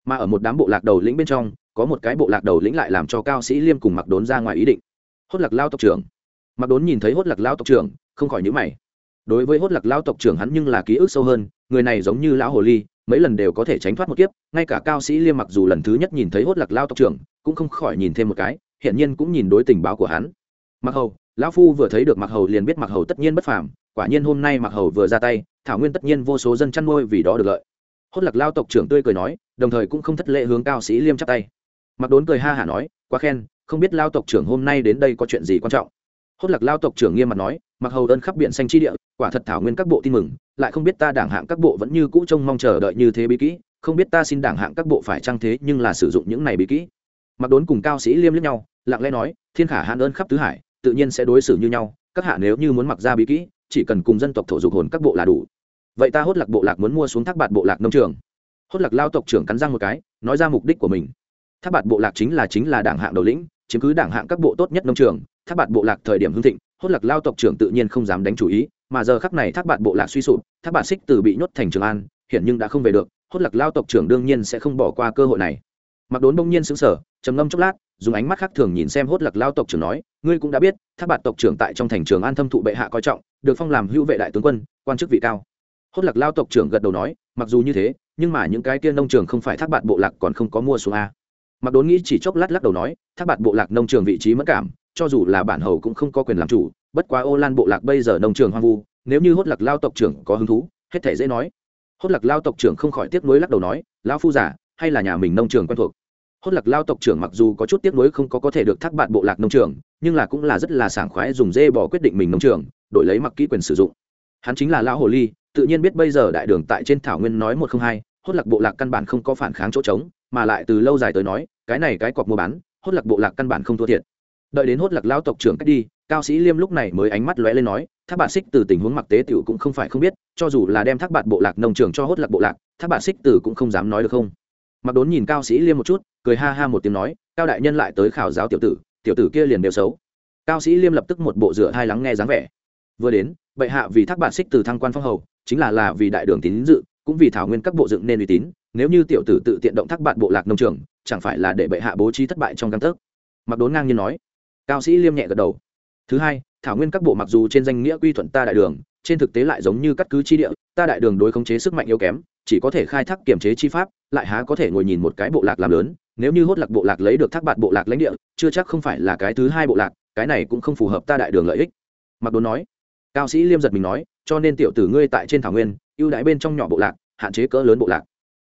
mà ở một đám bộ lạc đầu lĩnh bên trong, có một cái bộ lạc đầu lĩnh lại làm cho cao sĩ liêm cùng mặc đốn ra ngoài ý định. Hốt lạc lao tộc trưởng. Mặc đốn nhìn thấy hốt lạc lao tộc trưởng, không khỏi nhữ mày. Đối với hốt lạc lao tộc trưởng hắn nhưng là ký ức sâu hơn, người này giống như lão hồ ly, mấy lần đều có thể tránh thoát một kiếp, ngay cả cao sĩ liêm mặc dù lần thứ nhất nhìn thấy hốt lạc lao tộc trưởng, cũng không khỏi nhìn thêm một cái hiện nhiên cũng nhìn đối tình báo của hắn. Mặc hầu, lão phu vừa thấy được mặc hầu liền biết mặc hầu tất nhiên bất phàm, quả nhiên hôm nay mặc hầu vừa ra tay, thảo nguyên tất nhiên vô số dân chăn nuôi vì đó được lợi. Hốt lạc lao tộc trưởng tươi cười nói đồng thời cũng không thất lễ hướng cao sĩ liêm chắp tay. Mặc đốn cười ha hả nói, quá khen, không biết lao tộc trưởng hôm nay đến đây có chuyện gì quan trọng? Hốt lạc lao tộc trưởng nghiêm mặt nói, mặc hầu ơn khắp biển xanh chi địa, quả thật thảo nguyên các bộ tin mừng, lại không biết ta đảng hạng các bộ vẫn như cũ trông mong chờ đợi như thế bí kỹ, không biết ta xin đảng hạng các bộ phải trang thế nhưng là sử dụng những này bí kỹ. Mặc đốn cùng cao sĩ liêm lẫn nhau, lặng lẽ nói, thiên khả hạn ơn khắp tứ hải, tự nhiên sẽ đối xử như nhau, các hạ nếu như muốn mặc ra bí kỹ, chỉ cần cùng dân tộc thổ dục hồn các bộ là đủ. Vậy ta hốt lạc bộ lạc muốn mua xuống thác bạt bộ lạc nông trường hốt lạc lao tộc trưởng cắn răng một cái, nói ra mục đích của mình. Tháp bạt bộ lạc chính là chính là đảng hạng đầu lĩnh, chiếm cứ đảng hạng các bộ tốt nhất nông trường. Tháp bạt bộ lạc thời điểm hưng thịnh, hốt lạc lao tộc trưởng tự nhiên không dám đánh chủ ý, mà giờ khắc này tháp bạt bộ lạc suy sụp, tháp bạt xích từ bị nhốt thành trường an, hiện nhưng đã không về được, hốt lạc lao tộc trưởng đương nhiên sẽ không bỏ qua cơ hội này. Mặc đốn bỗng nhiên xứng sở trầm ngâm chốc lát, dùng ánh mắt khác thường nhìn xem hốt lạc lao tộc trưởng nói, ngươi cũng đã biết, tháp bạt tộc trưởng tại trong thành trường an thâm thụ bệ hạ coi trọng, được phong làm hữu vệ đại tướng quân, quan chức vị cao. Hốt lạc lao tộc trưởng gật đầu nói, mặc dù như thế nhưng mà những cái kia nông trường không phải thác bạn bộ lạc còn không có mua xuống a. Mặc đốn nghĩ chỉ chốc lát lắc đầu nói, thác bạn bộ lạc nông trường vị trí mất cảm, cho dù là bản hầu cũng không có quyền làm chủ, bất quá ô lan bộ lạc bây giờ nông trường hoang vu, nếu như hốt lạc lao tộc trưởng có hứng thú, hết thể dễ nói. Hốt lạc lao tộc trưởng không khỏi tiếc nuối lắc đầu nói lao phu giả hay là nhà mình nông trường quen thuộc? Hốt lạc lao tộc trưởng mặc dù có chút tiếc nuối không có có thể được thác bạn bộ lạc nông trường, nhưng là cũng là rất là sảng khoái dùng dê bỏ quyết định mình nông trường, đổi lấy mặc kỹ quyền sử dụng. Hắn chính là lao hồ ly tự nhiên biết bây giờ đại đường tại trên thảo nguyên nói một không hai, hốt lạc bộ lạc căn bản không có phản kháng chỗ trống, mà lại từ lâu dài tới nói, cái này cái cọc mua bán, hốt lạc bộ lạc căn bản không thua thiệt. Đợi đến hốt lạc lao tộc trưởng cách đi, cao sĩ liêm lúc này mới ánh mắt lóe lên nói, thác bạn xích từ tình huống mặc tế tiểu cũng không phải không biết, cho dù là đem thác bạn bộ lạc nông trường cho hốt lạc bộ lạc, thác bạn xích từ cũng không dám nói được không. Mặc đốn nhìn cao sĩ liêm một chút, cười ha ha một tiếng nói, cao đại nhân lại tới khảo giáo tiểu tử tiểu tử kia liền đều xấu. Cao sĩ liêm lập tức một bộ rửa hai lắng nghe dáng vẻ. Vừa đến, bệ hạ vì thác bạn xích từ thăng quan phong hầu chính là là vì đại đường tín dự, cũng vì thảo nguyên các bộ dựng nên uy tín, nếu như tiểu tử tự tiện động thác bạn bộ lạc nông trường, chẳng phải là để bệ hạ bố trí thất bại trong căn tấc mặc đốn ngang nhiên nói. Cao sĩ liêm nhẹ gật đầu. Thứ hai, thảo nguyên các bộ mặc dù trên danh nghĩa quy thuận ta đại đường, trên thực tế lại giống như cắt cứ chi địa, ta đại đường đối khống chế sức mạnh yếu kém, chỉ có thể khai thác kiểm chế chi pháp, lại há có thể ngồi nhìn một cái bộ lạc làm lớn, nếu như hốt lạc bộ lạc lấy được thác bạn bộ lạc lãnh địa, chưa chắc không phải là cái thứ hai bộ lạc, cái này cũng không phù hợp ta đại đường lợi ích. Mặc đốn nói. Cao sĩ liêm giật mình nói cho nên tiểu tử ngươi tại trên thảo nguyên, ưu đãi bên trong nhỏ bộ lạc, hạn chế cỡ lớn bộ lạc.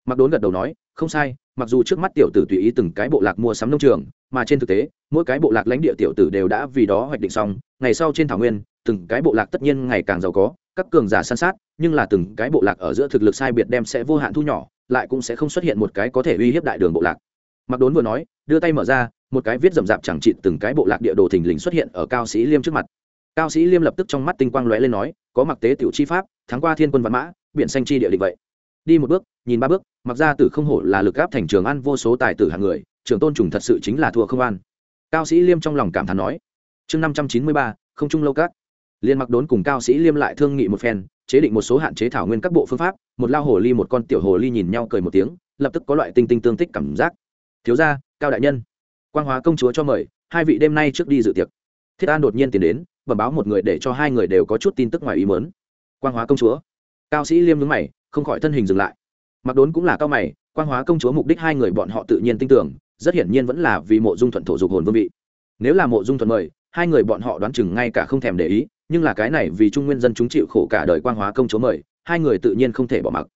Mặc đốn gật đầu nói, không sai, mặc dù trước mắt tiểu tử tùy ý từng cái bộ lạc mua sắm nông trường, mà trên thực tế, mỗi cái bộ lạc lãnh địa tiểu tử đều đã vì đó hoạch định xong, ngày sau trên thảo nguyên, từng cái bộ lạc tất nhiên ngày càng giàu có, các cường giả san sát, nhưng là từng cái bộ lạc ở giữa thực lực sai biệt đem sẽ vô hạn thu nhỏ, lại cũng sẽ không xuất hiện một cái có thể uy hiếp đại đường bộ lạc. Mặc đốn vừa nói, đưa tay mở ra, một cái viết rậm rạp chẳng trị từng cái bộ lạc địa đồ thình lình xuất hiện ở cao sĩ liêm trước mặt cao sĩ liêm lập tức trong mắt tinh quang lóe lên nói, có mặc tế tiểu chi pháp, thắng qua thiên quân văn mã, biển xanh chi địa định vậy. Đi một bước, nhìn ba bước, mặc ra tử không hổ là lực gáp thành trường ăn vô số tài tử hàng người, trường tôn trùng thật sự chính là thua không an. Cao sĩ liêm trong lòng cảm thán nói, chương năm trăm chín mươi ba, không trung lâu các. Liên mặc đốn cùng cao sĩ liêm lại thương nghị một phen, chế định một số hạn chế thảo nguyên các bộ phương pháp, một lao hồ ly một con tiểu hồ ly nhìn nhau cười một tiếng, lập tức có loại tinh tinh tương tích cảm giác. Thiếu gia, cao đại nhân, quang hóa công chúa cho mời, hai vị đêm nay trước đi dự tiệc. Thiết an đột nhiên tiến đến bẩm báo một người để cho hai người đều có chút tin tức ngoài ý mớn quang hóa công chúa. Cao sĩ liêm nhướng mày, không khỏi thân hình dừng lại. Mặc đốn cũng là cao mày, quang hóa công chúa mục đích hai người bọn họ tự nhiên tin tưởng, rất hiển nhiên vẫn là vì mộ dung thuận thổ dục hồn vương vị. Nếu là mộ dung thuận mời, hai người bọn họ đoán chừng ngay cả không thèm để ý, nhưng là cái này vì trung nguyên dân chúng chịu khổ cả đời quang hóa công chúa mời, hai người tự nhiên không thể bỏ mặc.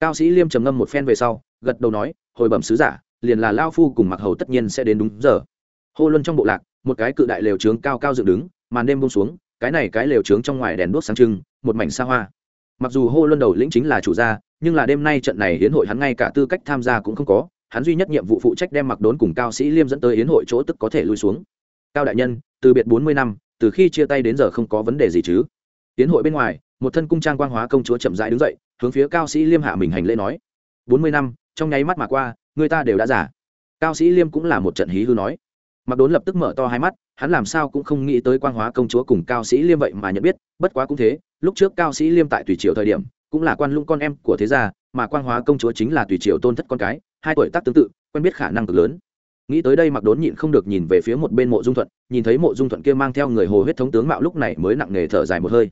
Cao sĩ liêm trầm ngâm một phen về sau, gật đầu nói, hồi bẩm sứ giả, liền là lao phu cùng mặc hầu tất nhiên sẽ đến đúng giờ. Hô luân trong bộ lạc, một cái cự đại lều trướng cao cao dựng đứng màn đêm buông xuống, cái này cái lều trướng trong ngoài đèn đuốc sáng trưng, một mảnh xa hoa. Mặc dù hô luân đầu lĩnh chính là chủ gia, nhưng là đêm nay trận này hiến hội hắn ngay cả tư cách tham gia cũng không có, hắn duy nhất nhiệm vụ phụ trách đem mặc đốn cùng cao sĩ liêm dẫn tới hiến hội chỗ tức có thể lui xuống. Cao đại nhân, từ biệt bốn mươi năm, từ khi chia tay đến giờ không có vấn đề gì chứ? Hiến hội bên ngoài, một thân cung trang quang hóa công chúa chậm rãi đứng dậy, hướng phía cao sĩ liêm hạ mình hành lễ nói. bốn mươi năm, trong nháy mắt mà qua, người ta đều đã giả cao sĩ liêm cũng là một trận hí hư nói mặc đốn lập tức mở to hai mắt, hắn làm sao cũng không nghĩ tới quan hóa công chúa cùng cao sĩ liêm vậy mà nhận biết, bất quá cũng thế, lúc trước cao sĩ liêm tại tùy triều thời điểm, cũng là quan lũng con em của thế gia, mà quan hóa công chúa chính là tùy triều tôn thất con cái, hai tuổi tác tương tự, quen biết khả năng cực lớn. Nghĩ tới đây mặc đốn nhịn không được nhìn về phía một bên mộ dung thuận, nhìn thấy mộ dung thuận kia mang theo người hồ huyết thống tướng mạo lúc này mới nặng nề thở dài một hơi.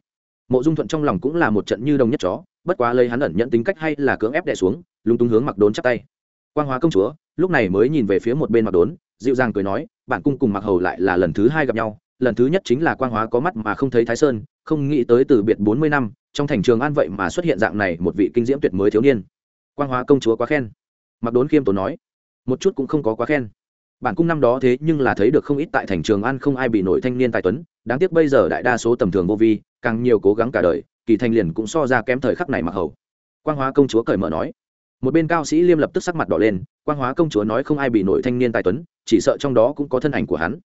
Mộ dung thuận trong lòng cũng là một trận như đồng nhất chó, bất quá lấy hắn ẩn nhận tính cách hay là cưỡng ép đẻ xuống, lúng túng hướng mặc đốn chắp tay. Quan hóa công chúa, lúc này mới nhìn về phía một bên mặc đốn dịu dàng cười nói, bản cung cùng mặc hầu lại là lần thứ hai gặp nhau, lần thứ nhất chính là quang hóa có mắt mà không thấy thái sơn, không nghĩ tới từ biệt bốn mươi năm, trong thành trường an vậy mà xuất hiện dạng này một vị kinh diễm tuyệt mới thiếu niên. Quang hóa công chúa quá khen. Mặc đốn khiêm tốn nói, một chút cũng không có quá khen. Bản cung năm đó thế nhưng là thấy được không ít tại thành trường an không ai bị nổi thanh niên tài tuấn, đáng tiếc bây giờ đại đa số tầm thường vô vi, càng nhiều cố gắng cả đời, kỳ thanh liền cũng so ra kém thời khắc này mặc hầu. Quang hóa công chúa cởi mở nói. Một bên cao sĩ liêm lập tức sắc mặt đỏ lên quang hóa công chúa nói không ai bị nổi thanh niên tài tuấn, chỉ sợ trong đó cũng có thân ảnh của hắn.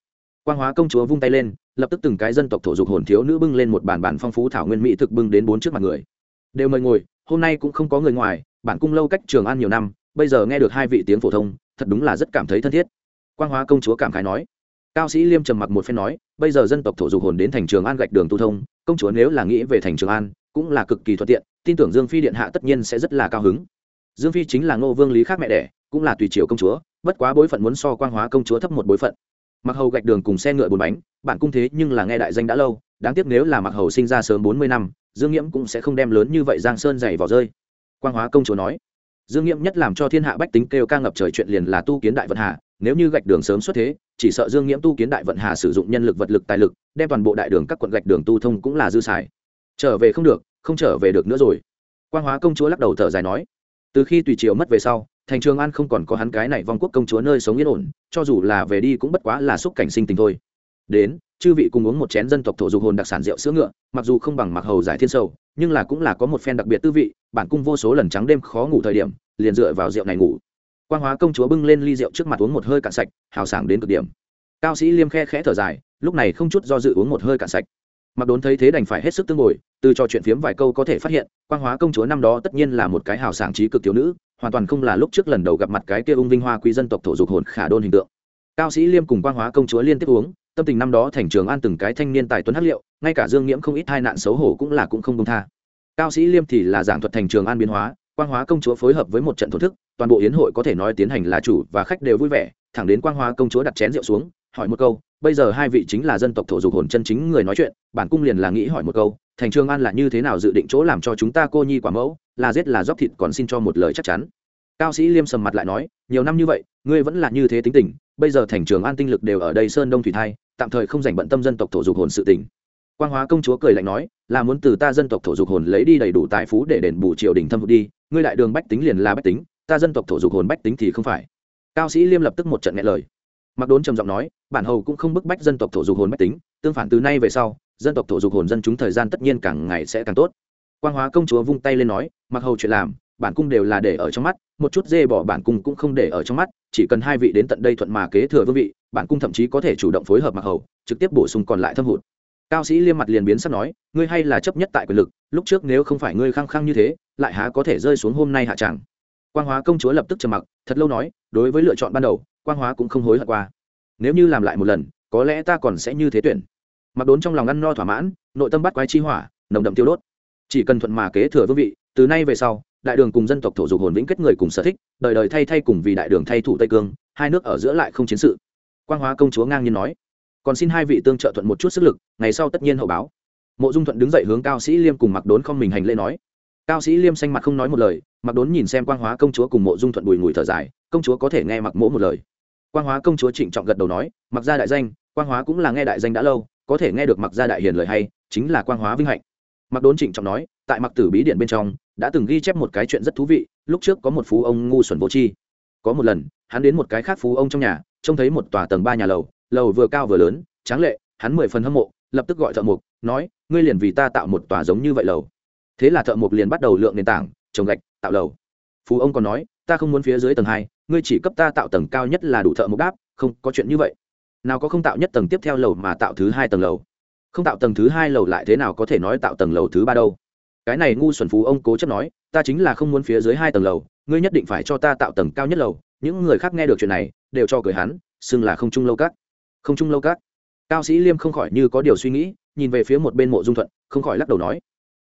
Quang hóa công chúa vung tay lên, lập tức từng cái dân tộc thổ dục hồn thiếu nữ bưng lên một bàn bàn phong phú thảo nguyên mỹ thực bưng đến bốn trước mặt người. Đều mời ngồi, hôm nay cũng không có người ngoài, bản cung lâu cách trường an nhiều năm, bây giờ nghe được hai vị tiếng phổ thông, thật đúng là rất cảm thấy thân thiết. Quang hóa công chúa cảm khái nói. Cao sĩ liêm trầm mặc một phen nói, bây giờ dân tộc thổ dục hồn đến thành trường an gạch đường tu thông, công chúa nếu là nghĩ về thành trường an, cũng là cực kỳ thuận tiện, tin tưởng dương phi điện hạ tất nhiên sẽ rất là cao hứng. Dương phi chính là ngô vương lý khác mẹ đẻ cũng là tùy triều công chúa, bất quá bối phận muốn so quang hóa công chúa thấp một bối phận. Mặc hầu gạch đường cùng xe ngựa bốn bánh bạn cung thế nhưng là nghe đại danh đã lâu, đáng tiếc nếu là mặc hầu sinh ra sớm bốn mươi năm, dương nghiễm cũng sẽ không đem lớn như vậy giang sơn dày vào rơi. Quang hóa công chúa nói, dương nghiễm nhất làm cho thiên hạ bách tính kêu ca ngập trời chuyện liền là tu kiến đại vận hà nếu như gạch đường sớm xuất thế, chỉ sợ dương nghiễm tu kiến đại vận hà sử dụng nhân lực vật lực tài lực, đem toàn bộ đại đường các quận gạch đường tu thông cũng là dư xài. Trở về không được, không trở về được nữa rồi. Quang hóa công chúa lắc đầu thở dài nói, từ khi tùy triều mất về sau thành trường an không còn có hắn cái này vong quốc công chúa nơi sống yên ổn, cho dù là về đi cũng bất quá là xúc cảnh sinh tình thôi. Đến, chư vị cùng uống một chén dân tộc thổ dục hồn đặc sản rượu sữa ngựa, mặc dù không bằng mặc hầu giải thiên sâu nhưng là cũng là có một phen đặc biệt tư vị, bản cung vô số lần trắng đêm khó ngủ thời điểm, liền dựa vào rượu này ngủ. Quan hóa công chúa bưng lên ly rượu trước mặt uống một hơi cạn sạch, hào sảng đến cực điểm. Cao sĩ liêm khe khẽ thở dài, lúc này không chút do dự uống một hơi cạn sạch. Mặc đốn thấy thế đành phải hết sức tương bồi từ trò chuyện phiếm vài câu có thể phát hiện quan hóa công chúa năm đó tất nhiên là một cái hào sảng trí cực thiếu nữ hoàn toàn không là lúc trước lần đầu gặp mặt cái kia ung vinh hoa quý dân tộc thổ dục hồn khả đôn hình tượng. Cao sĩ liêm cùng quan hóa công chúa liên tiếp uống, tâm tình năm đó thành trường an từng cái thanh niên tài tuấn hắc liệu, ngay cả dương nghiễm không ít hai nạn xấu hổ cũng là cũng không công tha. Cao sĩ liêm thì là giảng thuật thành trường an biến hóa, quang hóa công chúa phối hợp với một trận thổ thức, toàn bộ yến hội có thể nói tiến hành là chủ và khách đều vui vẻ, thẳng đến quang hóa công chúa đặt chén rượu xuống, hỏi một câu, bây giờ hai vị chính là dân tộc thổ dục hồn chân chính người nói chuyện? Bản cung liền là nghĩ hỏi một câu thành trường an là như thế nào dự định chỗ làm cho chúng ta cô nhi quả mẫu, là giết là dóc thịt còn xin cho một lời chắc chắn. Cao sĩ liêm sầm mặt lại nói, nhiều năm như vậy, ngươi vẫn là như thế tính tình, bây giờ thành trường an tinh lực đều ở đây sơn đông thủy thai, tạm thời không dành bận tâm dân tộc thổ dục hồn sự tình. Quang hóa công chúa cười lạnh nói, là muốn từ ta dân tộc thổ dục hồn lấy đi đầy đủ tài phú để đền bù triều đình thâm hụt đi, ngươi đại đường bách tính liền là bách tính, ta dân tộc thổ dục hồn bách tính thì không phải. Cao sĩ liêm lập tức một trận nghe lời. Mặc đốn trầm giọng nói, bản hầu cũng không bức bách dân tộc thổ dục hồn bách tính, tương phản từ nay về sau dân tộc thổ dục hồn dân chúng thời gian tất nhiên càng ngày sẽ càng tốt. Quang hóa công chúa vung tay lên nói, mặc hầu chuyện làm, bản cung đều là để ở trong mắt, một chút dê bỏ bản cung cũng không để ở trong mắt, chỉ cần hai vị đến tận đây thuận mà kế thừa vương vị, bản cung thậm chí có thể chủ động phối hợp mặc hầu, trực tiếp bổ sung còn lại thâm hụt. Cao sĩ liêm mặt liền biến sắp nói, ngươi hay là chấp nhất tại quyền lực, lúc trước nếu không phải ngươi khăng khăng như thế, lại há có thể rơi xuống hôm nay hạ tràng quang hóa công chúa lập tức trầm mặc, thật lâu nói, đối với lựa chọn ban đầu, quang hóa cũng không hối hận qua. Nếu như làm lại một lần, có lẽ ta còn sẽ như thế tuyển mặc đốn trong lòng ăn no thỏa mãn, nội tâm bắt quái chi hỏa, nồng đậm tiêu đốt. Chỉ cần thuận mà kế thừa vương vị, từ nay về sau, đại đường cùng dân tộc thổ dục hồn vĩnh kết người cùng sở thích, đời đời thay thay cùng vì đại đường thay thủ tây cương, hai nước ở giữa lại không chiến sự. Quang hóa công chúa ngang nhiên nói, còn xin hai vị tương trợ thuận một chút sức lực, ngày sau tất nhiên hậu báo. Mộ dung thuận đứng dậy hướng cao sĩ liêm cùng mặc đốn không mình hành lễ nói. Cao sĩ liêm xanh mặt không nói một lời mặc đốn nhìn xem quang hóa công chúa cùng mộ dung thuận bùi ngùi thở dài, công chúa có thể nghe mặc mỗ một lời. Quang hóa công chúa trịnh trọng gật đầu nói mặc ra đại danh, quang hóa cũng là nghe đại danh đã lâu có thể nghe được mặc gia đại hiền lời hay, chính là quang hóa vinh hạnh. Mặc đốn trịnh trọng nói, tại mặc tử bí điện bên trong, đã từng ghi chép một cái chuyện rất thú vị, lúc trước có một phú ông ngu xuẩn vô chi có một lần, hắn đến một cái khác phú ông trong nhà, trông thấy một tòa tầng ba nhà lầu lầu vừa cao vừa lớn, tráng lệ, hắn mười phần hâm mộ, lập tức gọi thợ mộc, nói, ngươi liền vì ta tạo một tòa giống như vậy lầu. Thế là thợ mộc liền bắt đầu lượng nền tảng, trồng gạch, tạo lầu. Phú ông còn nói, ta không muốn phía dưới tầng hai, ngươi chỉ cấp ta tạo tầng cao nhất là đủ thợ mộc đáp, không có chuyện như vậy nào có không tạo nhất tầng tiếp theo lầu mà tạo thứ hai tầng lầu? Không tạo tầng thứ hai lầu lại thế nào có thể nói tạo tầng lầu thứ ba đâu? Cái này ngu xuẩn phú ông cố chấp nói, ta chính là không muốn phía dưới hai tầng lầu, ngươi nhất định phải cho ta tạo tầng cao nhất lầu. Những người khác nghe được chuyện này, đều cho cười hắn, xưng là không trung lâu các không trung lâu các cao sĩ liêm không khỏi như có điều suy nghĩ, nhìn về phía một bên mộ dung thuận, không khỏi lắc đầu nói.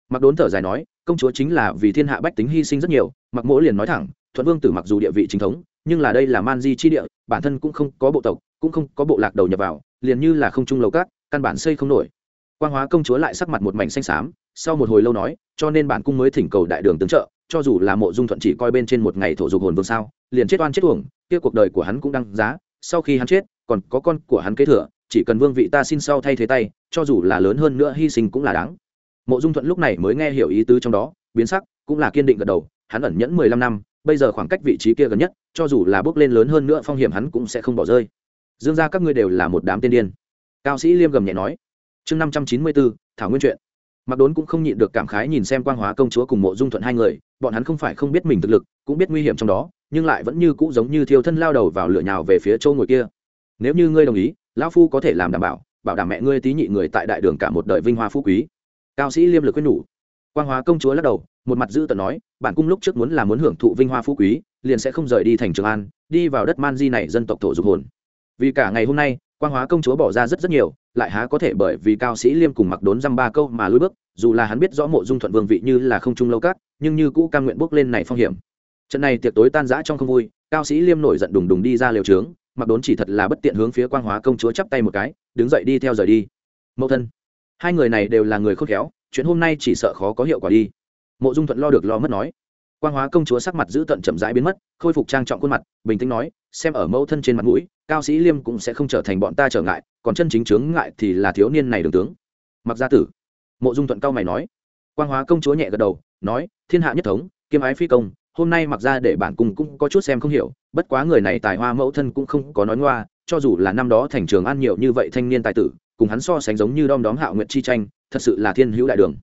Mặc đốn thở dài nói, công chúa chính là vì thiên hạ bách tính hy sinh rất nhiều, mặc mỗ liền nói thẳng, thuận vương tử mặc dù địa vị chính thống nhưng là đây là man di chi địa, bản thân cũng không có bộ tộc, cũng không có bộ lạc đầu nhập vào, liền như là không trung lầu cát căn bản xây không nổi. Quan hóa công chúa lại sắc mặt một mảnh xanh xám, sau một hồi lâu nói, cho nên bản cung mới thỉnh cầu đại đường tướng trợ, cho dù là mộ dung thuận chỉ coi bên trên một ngày thổ dục hồn vương sao, liền chết oan chết uổng, kia cuộc đời của hắn cũng đăng giá, sau khi hắn chết, còn có con của hắn kế thừa, chỉ cần vương vị ta xin sau thay thế tay, cho dù là lớn hơn nữa hy sinh cũng là đáng. Mộ dung thuận lúc này mới nghe hiểu ý tứ trong đó, biến sắc, cũng là kiên định gật đầu, hắn ẩn nhẫn mười lăm năm bây giờ khoảng cách vị trí kia gần nhất, cho dù là bước lên lớn hơn nữa phong hiểm hắn cũng sẽ không bỏ rơi. Dương ra các ngươi đều là một đám tiên điên. Cao sĩ liêm gầm nhẹ nói. Chương năm trăm chín mươi bốn, thảo nguyên chuyện. Mặc đốn cũng không nhịn được cảm khái nhìn xem quang hóa công chúa cùng mộ dung thuận hai người, bọn hắn không phải không biết mình thực lực, cũng biết nguy hiểm trong đó, nhưng lại vẫn như cũ giống như thiêu thân lao đầu vào lửa nhào về phía châu ngồi kia. Nếu như ngươi đồng ý, lão phu có thể làm đảm bảo bảo đảm mẹ ngươi tí nhị người tại đại đường cả một đời vinh hoa phú quý. Cao sĩ liêm lực quyết nhủ quang hóa công chúa lắc đầu, một mặt dữ tận nói, bản cung lúc trước muốn là muốn hưởng thụ vinh hoa phú quý, liền sẽ không rời đi thành trường an, đi vào đất man di này dân tộc thổ dục hồn. Vì cả ngày hôm nay, quang hóa công chúa bỏ ra rất rất nhiều, lại há có thể bởi vì cao sĩ liêm cùng mặc đốn dăm ba câu mà lùi bước, dù là hắn biết rõ mộ dung thuận vương vị như là không trung lâu cát nhưng như cũ cam nguyện bước lên này phong hiểm. Trận này tiệc tối tan rã trong không vui, cao sĩ liêm nổi giận đùng đùng đi ra liều trướng, mặc đốn chỉ thật là bất tiện hướng phía quang hóa công chúa chắp tay một cái, đứng dậy đi theo rời đi. Mẫu thân, hai người này đều là người khôn khéo chuyện hôm nay chỉ sợ khó có hiệu quả đi. Mộ dung thuận lo được lo mất nói. Quan hóa công chúa sắc mặt giữ tận chậm rãi biến mất, khôi phục trang trọng khuôn mặt, bình tĩnh nói, xem ở mẫu thân trên mặt mũi, cao sĩ liêm cũng sẽ không trở thành bọn ta trở ngại, còn chân chính chướng ngại thì là thiếu niên này đường tướng. Mặc gia tử. Mộ dung thuận cao mày nói. Quan hóa công chúa nhẹ gật đầu, nói, thiên hạ nhất thống kiêm ái phi công, hôm nay mặc ra để bản cung cũng có chút xem không hiểu, bất quá người này tài hoa mẫu thân cũng không có nói ngoa, cho dù là năm đó thành trường an nhiều như vậy thanh niên tài tử, cùng hắn so sánh giống như đom đóm hạo nguyện chi tranh thật sự là thiên hữu đại đường.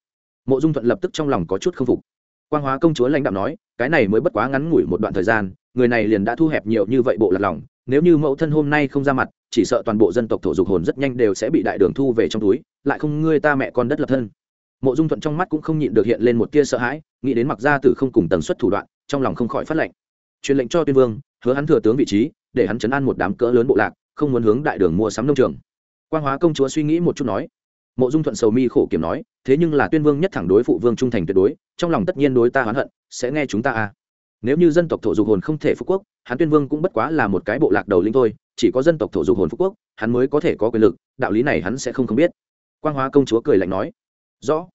Mộ dung thuận lập tức trong lòng có chút k phục. Quan hóa công chúa lãnh đạo nói, cái này mới bất quá ngắn ngủi một đoạn thời gian, người này liền đã thu hẹp nhiều như vậy bộ lật lòng, nếu như mẫu thân hôm nay không ra mặt, chỉ sợ toàn bộ dân tộc thổ dục hồn rất nhanh đều sẽ bị đại đường thu về trong túi, lại không ngươi ta mẹ con đất lập thân. Mộ dung thuận trong mắt cũng không nhịn được hiện lên một tia sợ hãi, nghĩ đến mặc gia tử không cùng tần suất thủ đoạn, trong lòng không khỏi phát lệnh. Truyền lệnh cho tuyên vương, hứa hắn thừa tướng vị trí, để hắn chấn an một đám cỡ lớn bộ lạc, không muốn hướng đại đường mua sắm nông trường. Quan hóa công chúa suy nghĩ một chút nói mộ dung thuận sầu mi khổ kiểm nói, thế nhưng là tuyên vương nhất thẳng đối phụ vương trung thành tuyệt đối, trong lòng tất nhiên đối ta hoán hận, sẽ nghe chúng ta a. À. nếu như dân tộc thổ dục hồn không thể phú quốc, hắn tuyên vương cũng bất quá là một cái bộ lạc đầu linh thôi, chỉ có dân tộc thổ dục hồn phú quốc, hắn mới có thể có quyền lực, đạo lý này hắn sẽ không không biết. Quan hóa công chúa cười lạnh nói, rõ.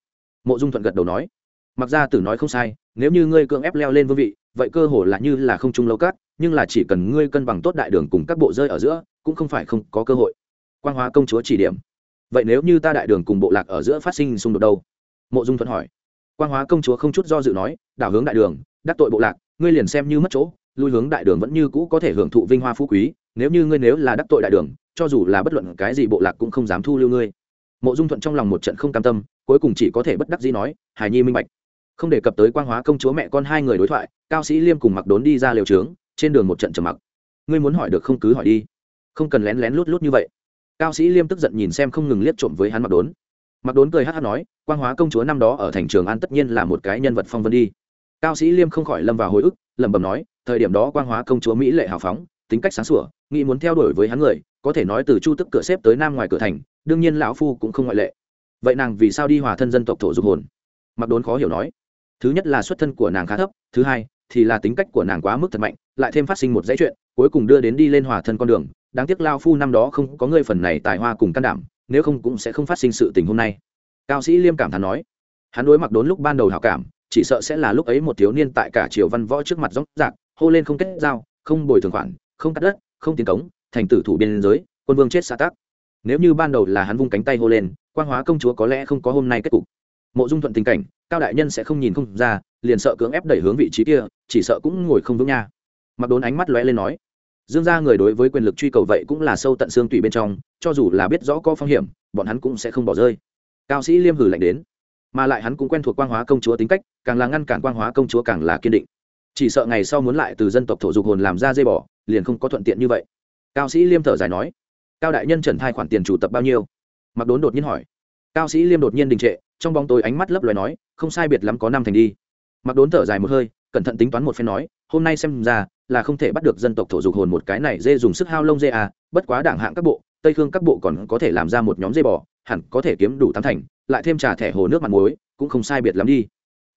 Mộ dung thuận gật đầu nói, mặc ra tử nói không sai, nếu như ngươi cưỡng ép leo lên vương vị, vậy cơ hồ là như là không trung lâu cát, nhưng là chỉ cần ngươi cân bằng tốt đại đường cùng các bộ rơi ở giữa, cũng không phải không có cơ hội. Quan hóa công chúa chỉ điểm vậy nếu như ta đại đường cùng bộ lạc ở giữa phát sinh xung đột đâu? Mộ dung thuận hỏi. Quan hóa công chúa không chút do dự nói, đảo hướng đại đường, đắc tội bộ lạc, ngươi liền xem như mất chỗ, lui hướng đại đường vẫn như cũ có thể hưởng thụ vinh hoa phú quý, nếu như ngươi nếu là đắc tội đại đường, cho dù là bất luận cái gì bộ lạc cũng không dám thu lưu ngươi. Mộ dung thuận trong lòng một trận không cam tâm, cuối cùng chỉ có thể bất đắc dĩ nói hài nhi minh bạch. Không đề cập tới quan hóa công chúa mẹ con hai người đối thoại, cao sĩ liêm cùng mặc đốn đi ra liều trướng, trên đường một trận trầm mặc. Ngươi muốn hỏi được không cứ hỏi đi. Không cần lén lén lút lút như vậy cao sĩ liêm tức giận nhìn xem không ngừng liếc trộm với hắn mặc đốn. Mặc đốn cười hát hát nói quan hóa công chúa năm đó ở thành trường an tất nhiên là một cái nhân vật phong vân đi. Cao sĩ liêm không khỏi lâm vào hồi ức, lẩm bẩm nói, thời điểm đó quan hóa công chúa mỹ lệ hào phóng, tính cách sáng sủa, nghĩ muốn theo đuổi với hắn người, có thể nói từ chu tức cửa xếp tới nam ngoài cửa thành, đương nhiên lão phu cũng không ngoại lệ. Vậy nàng vì sao đi hòa thân dân tộc thổ dục hồn? Mặc đốn khó hiểu nói. Thứ nhất là xuất thân của nàng khá thấp, thứ hai thì là tính cách của nàng quá mức thật mạnh, lại thêm phát sinh một dãy chuyện, cuối cùng đưa đến đi lên hòa thân con đường đáng tiếc lao phu năm đó không có người phần này tài hoa cùng can đảm, nếu không cũng sẽ không phát sinh sự tình hôm nay. Cao sĩ liêm cảm thán nói. Hắn đối mặc đốn lúc ban đầu hảo cảm, chỉ sợ sẽ là lúc ấy một thiếu niên tại cả triều văn võ trước mặt dốc dạc hô lên không kết giao, không bồi thường khoản, không cắt đất, không tiến cống, thành tử thủ biên giới, quân vương chết xã tắc. Nếu như ban đầu là hắn vung cánh tay hô lên quan hóa công chúa có lẽ không có hôm nay kết cục. Mộ dung thuận tình cảnh, cao đại nhân sẽ không nhìn không ra, liền sợ cưỡng ép đẩy hướng vị trí kia, chỉ sợ cũng ngồi không vững nha. Mặc đốn ánh mắt lóe lên nói dương gia người đối với quyền lực truy cầu vậy cũng là sâu tận xương tủy bên trong, cho dù là biết rõ có phong hiểm, bọn hắn cũng sẽ không bỏ rơi. Cao sĩ liêm hử lạnh đến, mà lại hắn cũng quen thuộc quang hóa công chúa tính cách, càng là ngăn cản quang hóa công chúa càng là kiên định. Chỉ sợ ngày sau muốn lại từ dân tộc thổ dục hồn làm ra dây bỏ, liền không có thuận tiện như vậy. Cao sĩ liêm thở dài nói, cao đại nhân trần thai khoản tiền chủ tập bao nhiêu? Mặc đốn đột nhiên hỏi. Cao sĩ liêm đột nhiên đình trệ, trong bóng tối ánh mắt lấp loài nói, không sai biệt lắm có năm thành đi. Mặc đốn thở dài một hơi, cẩn thận tính toán một phen nói, hôm nay xem ra là không thể bắt được dân tộc thổ dục hồn một cái này dê dùng sức hao lông dê à bất quá đảng hạng các bộ, tây khương các bộ còn có thể làm ra một nhóm dê bò, hẳn có thể kiếm đủ tám thành, lại thêm trà thẻ hồ nước mặn muối, cũng không sai biệt lắm đi.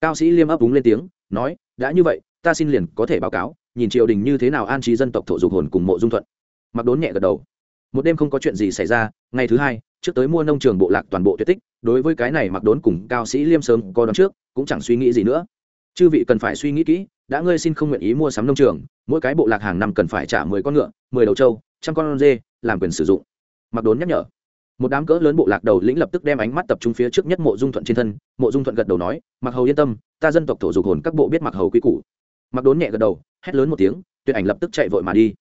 Cao sĩ liêm ấp úng lên tiếng, nói, đã như vậy, ta xin liền có thể báo cáo, nhìn triều đình như thế nào an trí dân tộc thổ dục hồn cùng mộ dung thuận. Mặc đốn nhẹ gật đầu. Một đêm không có chuyện gì xảy ra, ngày thứ hai, trước tới mua nông trường bộ lạc toàn bộ tuyệt tích, đối với cái này mặc đốn cùng cao sĩ liêm sớm có đón trước, cũng chẳng suy nghĩ gì nữa. Chư vị cần phải suy nghĩ kỹ đã ngươi xin không nguyện ý mua sắm nông trường, mỗi cái bộ lạc hàng năm cần phải trả mười con ngựa, mười đầu trâu, trăm con dê, làm quyền sử dụng. Mặc đốn nhắc nhở. Một đám cỡ lớn bộ lạc đầu lĩnh lập tức đem ánh mắt tập trung phía trước nhất mộ dung thuận trên thân. Mộ dung thuận gật đầu nói, mặc hầu yên tâm, ta dân tộc thổ dục hồn các bộ biết mặc hầu quy củ. Mặc đốn nhẹ gật đầu, hét lớn một tiếng, tuyệt ảnh lập tức chạy vội mà đi.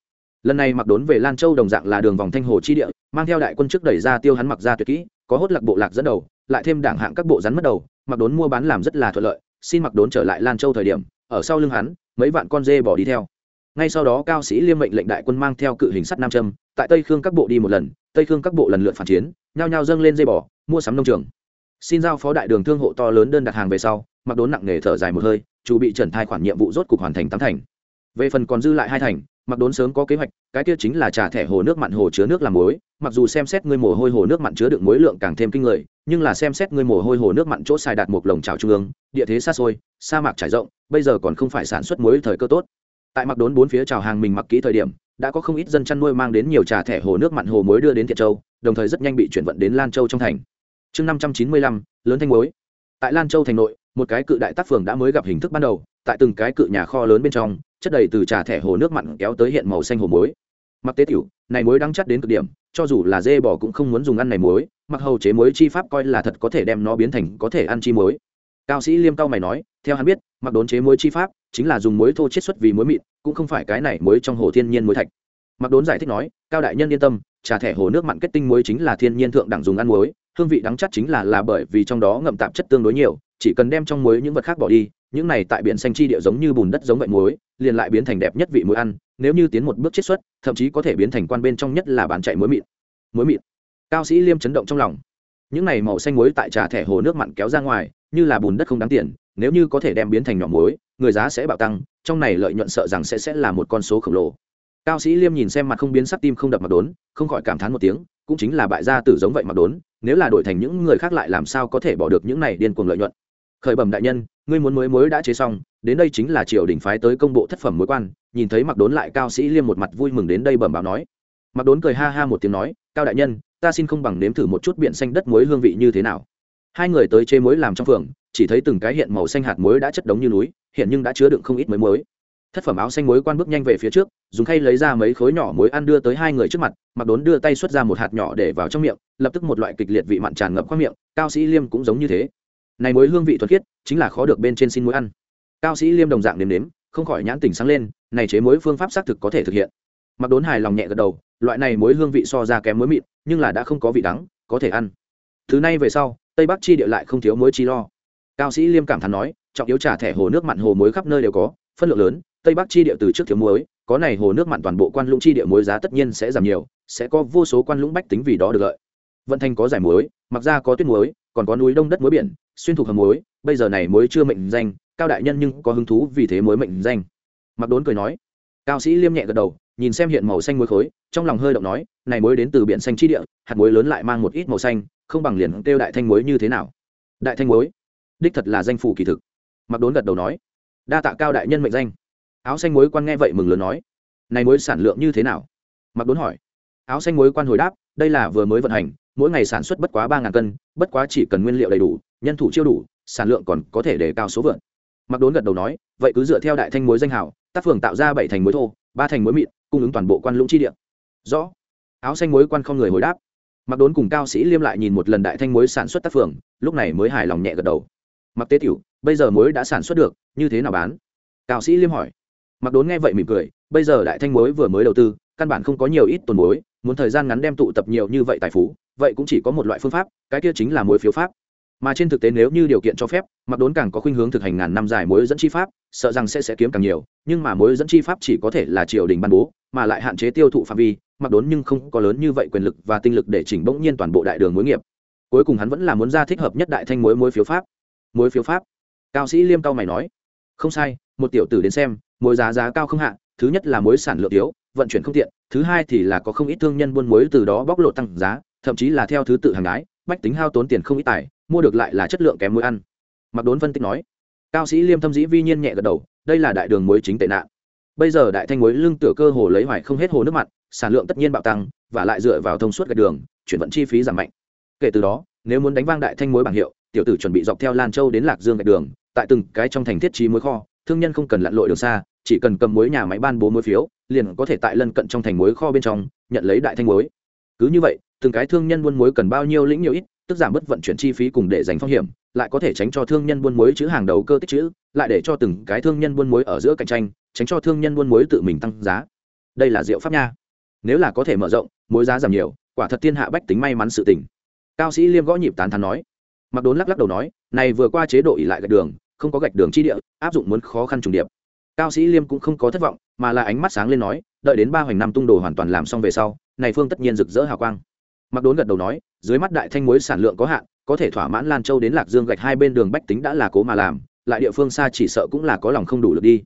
Lần này mặc đốn về lan châu đồng dạng là đường vòng thanh hồ chi địa, mang theo đại quân trước đẩy ra tiêu hắn mặc ra tuyệt kỹ, có hốt lạc bộ lạc dẫn đầu, lại thêm đảng hạng các bộ rắn mất đầu. Mặc đốn mua bán làm rất là thuận lợi, xin mặc đốn trở lại lan châu thời điểm ở sau lưng hắn, mấy vạn con dê bỏ đi theo. Ngay sau đó, cao sĩ liêm mệnh lệnh đại quân mang theo cự hình sắt nam châm, tại tây khương các bộ đi một lần, tây khương các bộ lần lượt phản chiến, nhao nhao dâng lên dây bỏ mua sắm nông trường. Xin giao phó đại đường thương hộ to lớn đơn đặt hàng về sau, mặc đốn nặng nề thở dài một hơi, chủ bị trần thai khoản nhiệm vụ rốt cục hoàn thành tám thành. Về phần còn dư lại hai thành, mặc đốn sớm có kế hoạch, cái kia chính là trả thẻ hồ nước mặn hồ chứa nước làm muối mặc dù xem xét ngươi mồ hôi hồ nước mặn chứa đựng muối lượng càng thêm kinh người, nhưng là xem xét ngươi mồ hôi hồ nước mặn chỗ xài đạt một lồng trào trung ương, địa thế xa xôi, sa mạc trải rộng, bây giờ còn không phải sản xuất muối thời cơ tốt. Tại mặc đốn bốn phía trào hàng mình mặc kỹ thời điểm, đã có không ít dân chăn nuôi mang đến nhiều trà thẻ hồ nước mặn hồ muối đưa đến thiện châu, đồng thời rất nhanh bị chuyển vận đến lan châu trong thành. Chương năm trăm chín mươi lăm, lớn thanh muối. Tại lan châu thành nội, một cái cự đại tác phường đã mới gặp hình thức ban đầu, tại từng cái cự nhà kho lớn bên trong, chất đầy từ trà thẻ hồ nước mặn kéo tới hiện màu xanh hồ muối. Mặc tế tiểu, này muối đang chất đến cực điểm cho dù là dê bò cũng không muốn dùng ăn này muối, mặc hầu chế muối chi pháp coi là thật có thể đem nó biến thành có thể ăn chi muối. Cao sĩ liêm cao mày nói, theo hắn biết, mặc đốn chế muối chi pháp chính là dùng muối thô chiết xuất vì muối mịn, cũng không phải cái này muối trong hồ thiên nhiên muối thạch. Mặc đốn giải thích nói, cao đại nhân yên tâm, trà thẻ hồ nước mặn kết tinh muối chính là thiên nhiên thượng đẳng dùng ăn muối, hương vị đắng chắc chính là là bởi vì trong đó ngậm tạp chất tương đối nhiều, chỉ cần đem trong muối những vật khác bỏ đi những này tại biển xanh chi địa giống như bùn đất giống vậy muối, liền lại biến thành đẹp nhất vị muối ăn, nếu như tiến một bước chiết xuất, thậm chí có thể biến thành quan bên trong nhất là bán chạy muối mịn. Muối mịn. Cao sĩ liêm chấn động trong lòng. Những này màu xanh muối tại trà thẻ hồ nước mặn kéo ra ngoài, như là bùn đất không đáng tiền, nếu như có thể đem biến thành nhỏ muối, người giá sẽ bạo tăng, trong này lợi nhuận sợ rằng sẽ sẽ là một con số khổng lồ. Cao sĩ liêm nhìn xem mặt không biến sắc tim không đập mà đốn, không khỏi cảm thán một tiếng, cũng chính là bại gia tử giống vậy mà đốn, nếu là đổi thành những người khác lại làm sao có thể bỏ được những này điên cuồng lợi nhuận? Khởi bẩm đại nhân, ngươi muốn mới mới đã chế xong, đến đây chính là triều đình phái tới công bộ thất phẩm mối quan, nhìn thấy mặc đốn lại cao sĩ liêm một mặt vui mừng đến đây bẩm báo nói. Mặc đốn cười ha ha một tiếng nói, cao đại nhân, ta xin không bằng nếm thử một chút biện xanh đất muối hương vị như thế nào. Hai người tới chế muối làm trong phường, chỉ thấy từng cái hiện màu xanh hạt muối đã chất đống như núi, hiện nhưng đã chứa đựng không ít mới muối. Thất phẩm áo xanh muối quan bước nhanh về phía trước, dùng khay lấy ra mấy khối nhỏ muối ăn đưa tới hai người trước mặt mặc đốn đưa tay xuất ra một hạt nhỏ để vào trong miệng, lập tức một loại kịch liệt vị mặn tràn ngập qua miệng, cao sĩ liêm cũng giống như thế này muối hương vị thuật khiết, chính là khó được bên trên xin muối ăn. Cao sĩ liêm đồng dạng nếm nếm, không khỏi nhãn tỉnh sáng lên, này chế muối phương pháp xác thực có thể thực hiện. Mặc đốn hài lòng nhẹ gật đầu, loại này muối hương vị so ra kém muối mịn, nhưng là đã không có vị đắng, có thể ăn. Thứ này về sau, tây bắc chi địa lại không thiếu muối chi lo. Cao sĩ liêm cảm thán nói, trọng yếu trà thẻ hồ nước mặn hồ muối khắp nơi đều có, phân lượng lớn, tây bắc chi địa từ trước thiếu muối, có này hồ nước mặn toàn bộ quan lũng chi địa muối giá tất nhiên sẽ giảm nhiều, sẽ có vô số quan lũng bách tính vì đó được lợi. Vận thành có giải muối, mặc ra có tuyết muối, còn có núi đông đất muối biển xuyên thuộc hầm muối, bây giờ này muối chưa mệnh danh, cao đại nhân nhưng có hứng thú vì thế muối mệnh danh. Mặc đốn cười nói. Cao sĩ liêm nhẹ gật đầu, nhìn xem hiện màu xanh muối khối, trong lòng hơi động nói, này muối đến từ biển xanh chi địa, hạt muối lớn lại mang một ít màu xanh, không bằng liền kêu đại thanh muối như thế nào. Đại thanh muối? Đích thật là danh phủ kỳ thực. Mặc đốn gật đầu nói. Đa tạ cao đại nhân mệnh danh. Áo xanh muối quan nghe vậy mừng lớn nói. Này muối sản lượng như thế nào? Mặc đốn hỏi. Áo xanh muối quan hồi đáp, đây là vừa mới vận hành, mỗi ngày sản xuất bất quá ba ngàn cân, bất quá chỉ cần nguyên liệu đầy đủ nhân thủ chiêu đủ, sản lượng còn có thể để cao số vượn. Mặc đốn gật đầu nói, vậy cứ dựa theo đại thanh muối danh hào, tác phường tạo ra bảy thành muối thô, ba thành muối mịn, cung ứng toàn bộ quan lũng chi địa. Rõ. Áo xanh muối quan không người hồi đáp. Mặc đốn cùng cao sĩ liêm lại nhìn một lần đại thanh muối sản xuất tác phường, lúc này mới hài lòng nhẹ gật đầu. Mặc tế tiểu, bây giờ muối đã sản xuất được, như thế nào bán? Cao sĩ liêm hỏi. Mặc đốn nghe vậy mỉm cười, bây giờ đại thanh muối vừa mới đầu tư, căn bản không có nhiều ít tồn muối, muốn thời gian ngắn đem tụ tập nhiều như vậy tài phú vậy cũng chỉ có một loại phương pháp, cái kia chính là muối phiếu pháp mà trên thực tế nếu như điều kiện cho phép, mặc đốn càng có khuynh hướng thực hành ngàn năm dài mối dẫn chi pháp, sợ rằng sẽ sẽ kiếm càng nhiều, nhưng mà mối dẫn chi pháp chỉ có thể là triều đình ban bố, mà lại hạn chế tiêu thụ phạm vi, mặc đốn nhưng không có lớn như vậy quyền lực và tinh lực để chỉnh bỗng nhiên toàn bộ đại đường mối nghiệp. Cuối cùng hắn vẫn là muốn ra thích hợp nhất đại thanh mối mối phiếu pháp. Mối phiếu pháp? Cao sĩ liêm cao mày nói. Không sai, một tiểu tử đến xem, mối giá giá cao không hạ, thứ nhất là mối sản lượng yếu vận chuyển không tiện, thứ hai thì là có không ít thương nhân buôn mối từ đó bóc lột tăng giá, thậm chí là theo thứ tự hàng gái bách tính hao tốn tiền không ít tài mua được lại là chất lượng kém muối ăn. Mặc đốn phân tích nói, cao sĩ liêm thâm dĩ vi nhiên nhẹ gật đầu, đây là đại đường muối chính tệ nạn. Bây giờ đại thanh muối lưng tựa cơ hồ lấy hoài không hết hồ nước mặn, sản lượng tất nhiên bạo tăng, và lại dựa vào thông suốt gạch đường, chuyển vận chi phí giảm mạnh. Kể từ đó, nếu muốn đánh vang đại thanh muối bảng hiệu, tiểu tử chuẩn bị dọc theo lan châu đến lạc dương gạch đường, tại từng cái trong thành thiết trí muối kho, thương nhân không cần lặn lội đường xa, chỉ cần cầm muối nhà máy ban bố muối phiếu, liền có thể tại lân cận trong thành muối kho bên trong nhận lấy đại thanh muối. Cứ như vậy, từng cái thương nhân buôn muối cần bao nhiêu lĩnh nhiều ít tức giảm bớt vận chuyển chi phí cùng để dành phong hiểm, lại có thể tránh cho thương nhân buôn muối chữ hàng đầu cơ tích chữ, lại để cho từng cái thương nhân buôn muối ở giữa cạnh tranh, tránh cho thương nhân buôn muối tự mình tăng giá. Đây là diệu pháp nha. Nếu là có thể mở rộng, muối giá giảm nhiều, quả thật thiên hạ bách tính may mắn sự tình. Cao sĩ liêm gõ nhịp tán thán nói. Mặc đốn lắc lắc đầu nói, này vừa qua chế độ ỉ lại gạch đường, không có gạch đường chi địa, áp dụng muốn khó khăn trùng điệp. Cao sĩ liêm cũng không có thất vọng, mà là ánh mắt sáng lên nói, đợi đến ba hoành năm tung đồ hoàn toàn làm xong về sau, này phương tất nhiên rực rỡ hào quang mặc đốn gật đầu nói, dưới mắt đại thanh muối sản lượng có hạn, có thể thỏa mãn lan châu đến lạc dương gạch hai bên đường bách tính đã là cố mà làm, lại địa phương xa chỉ sợ cũng là có lòng không đủ lực đi.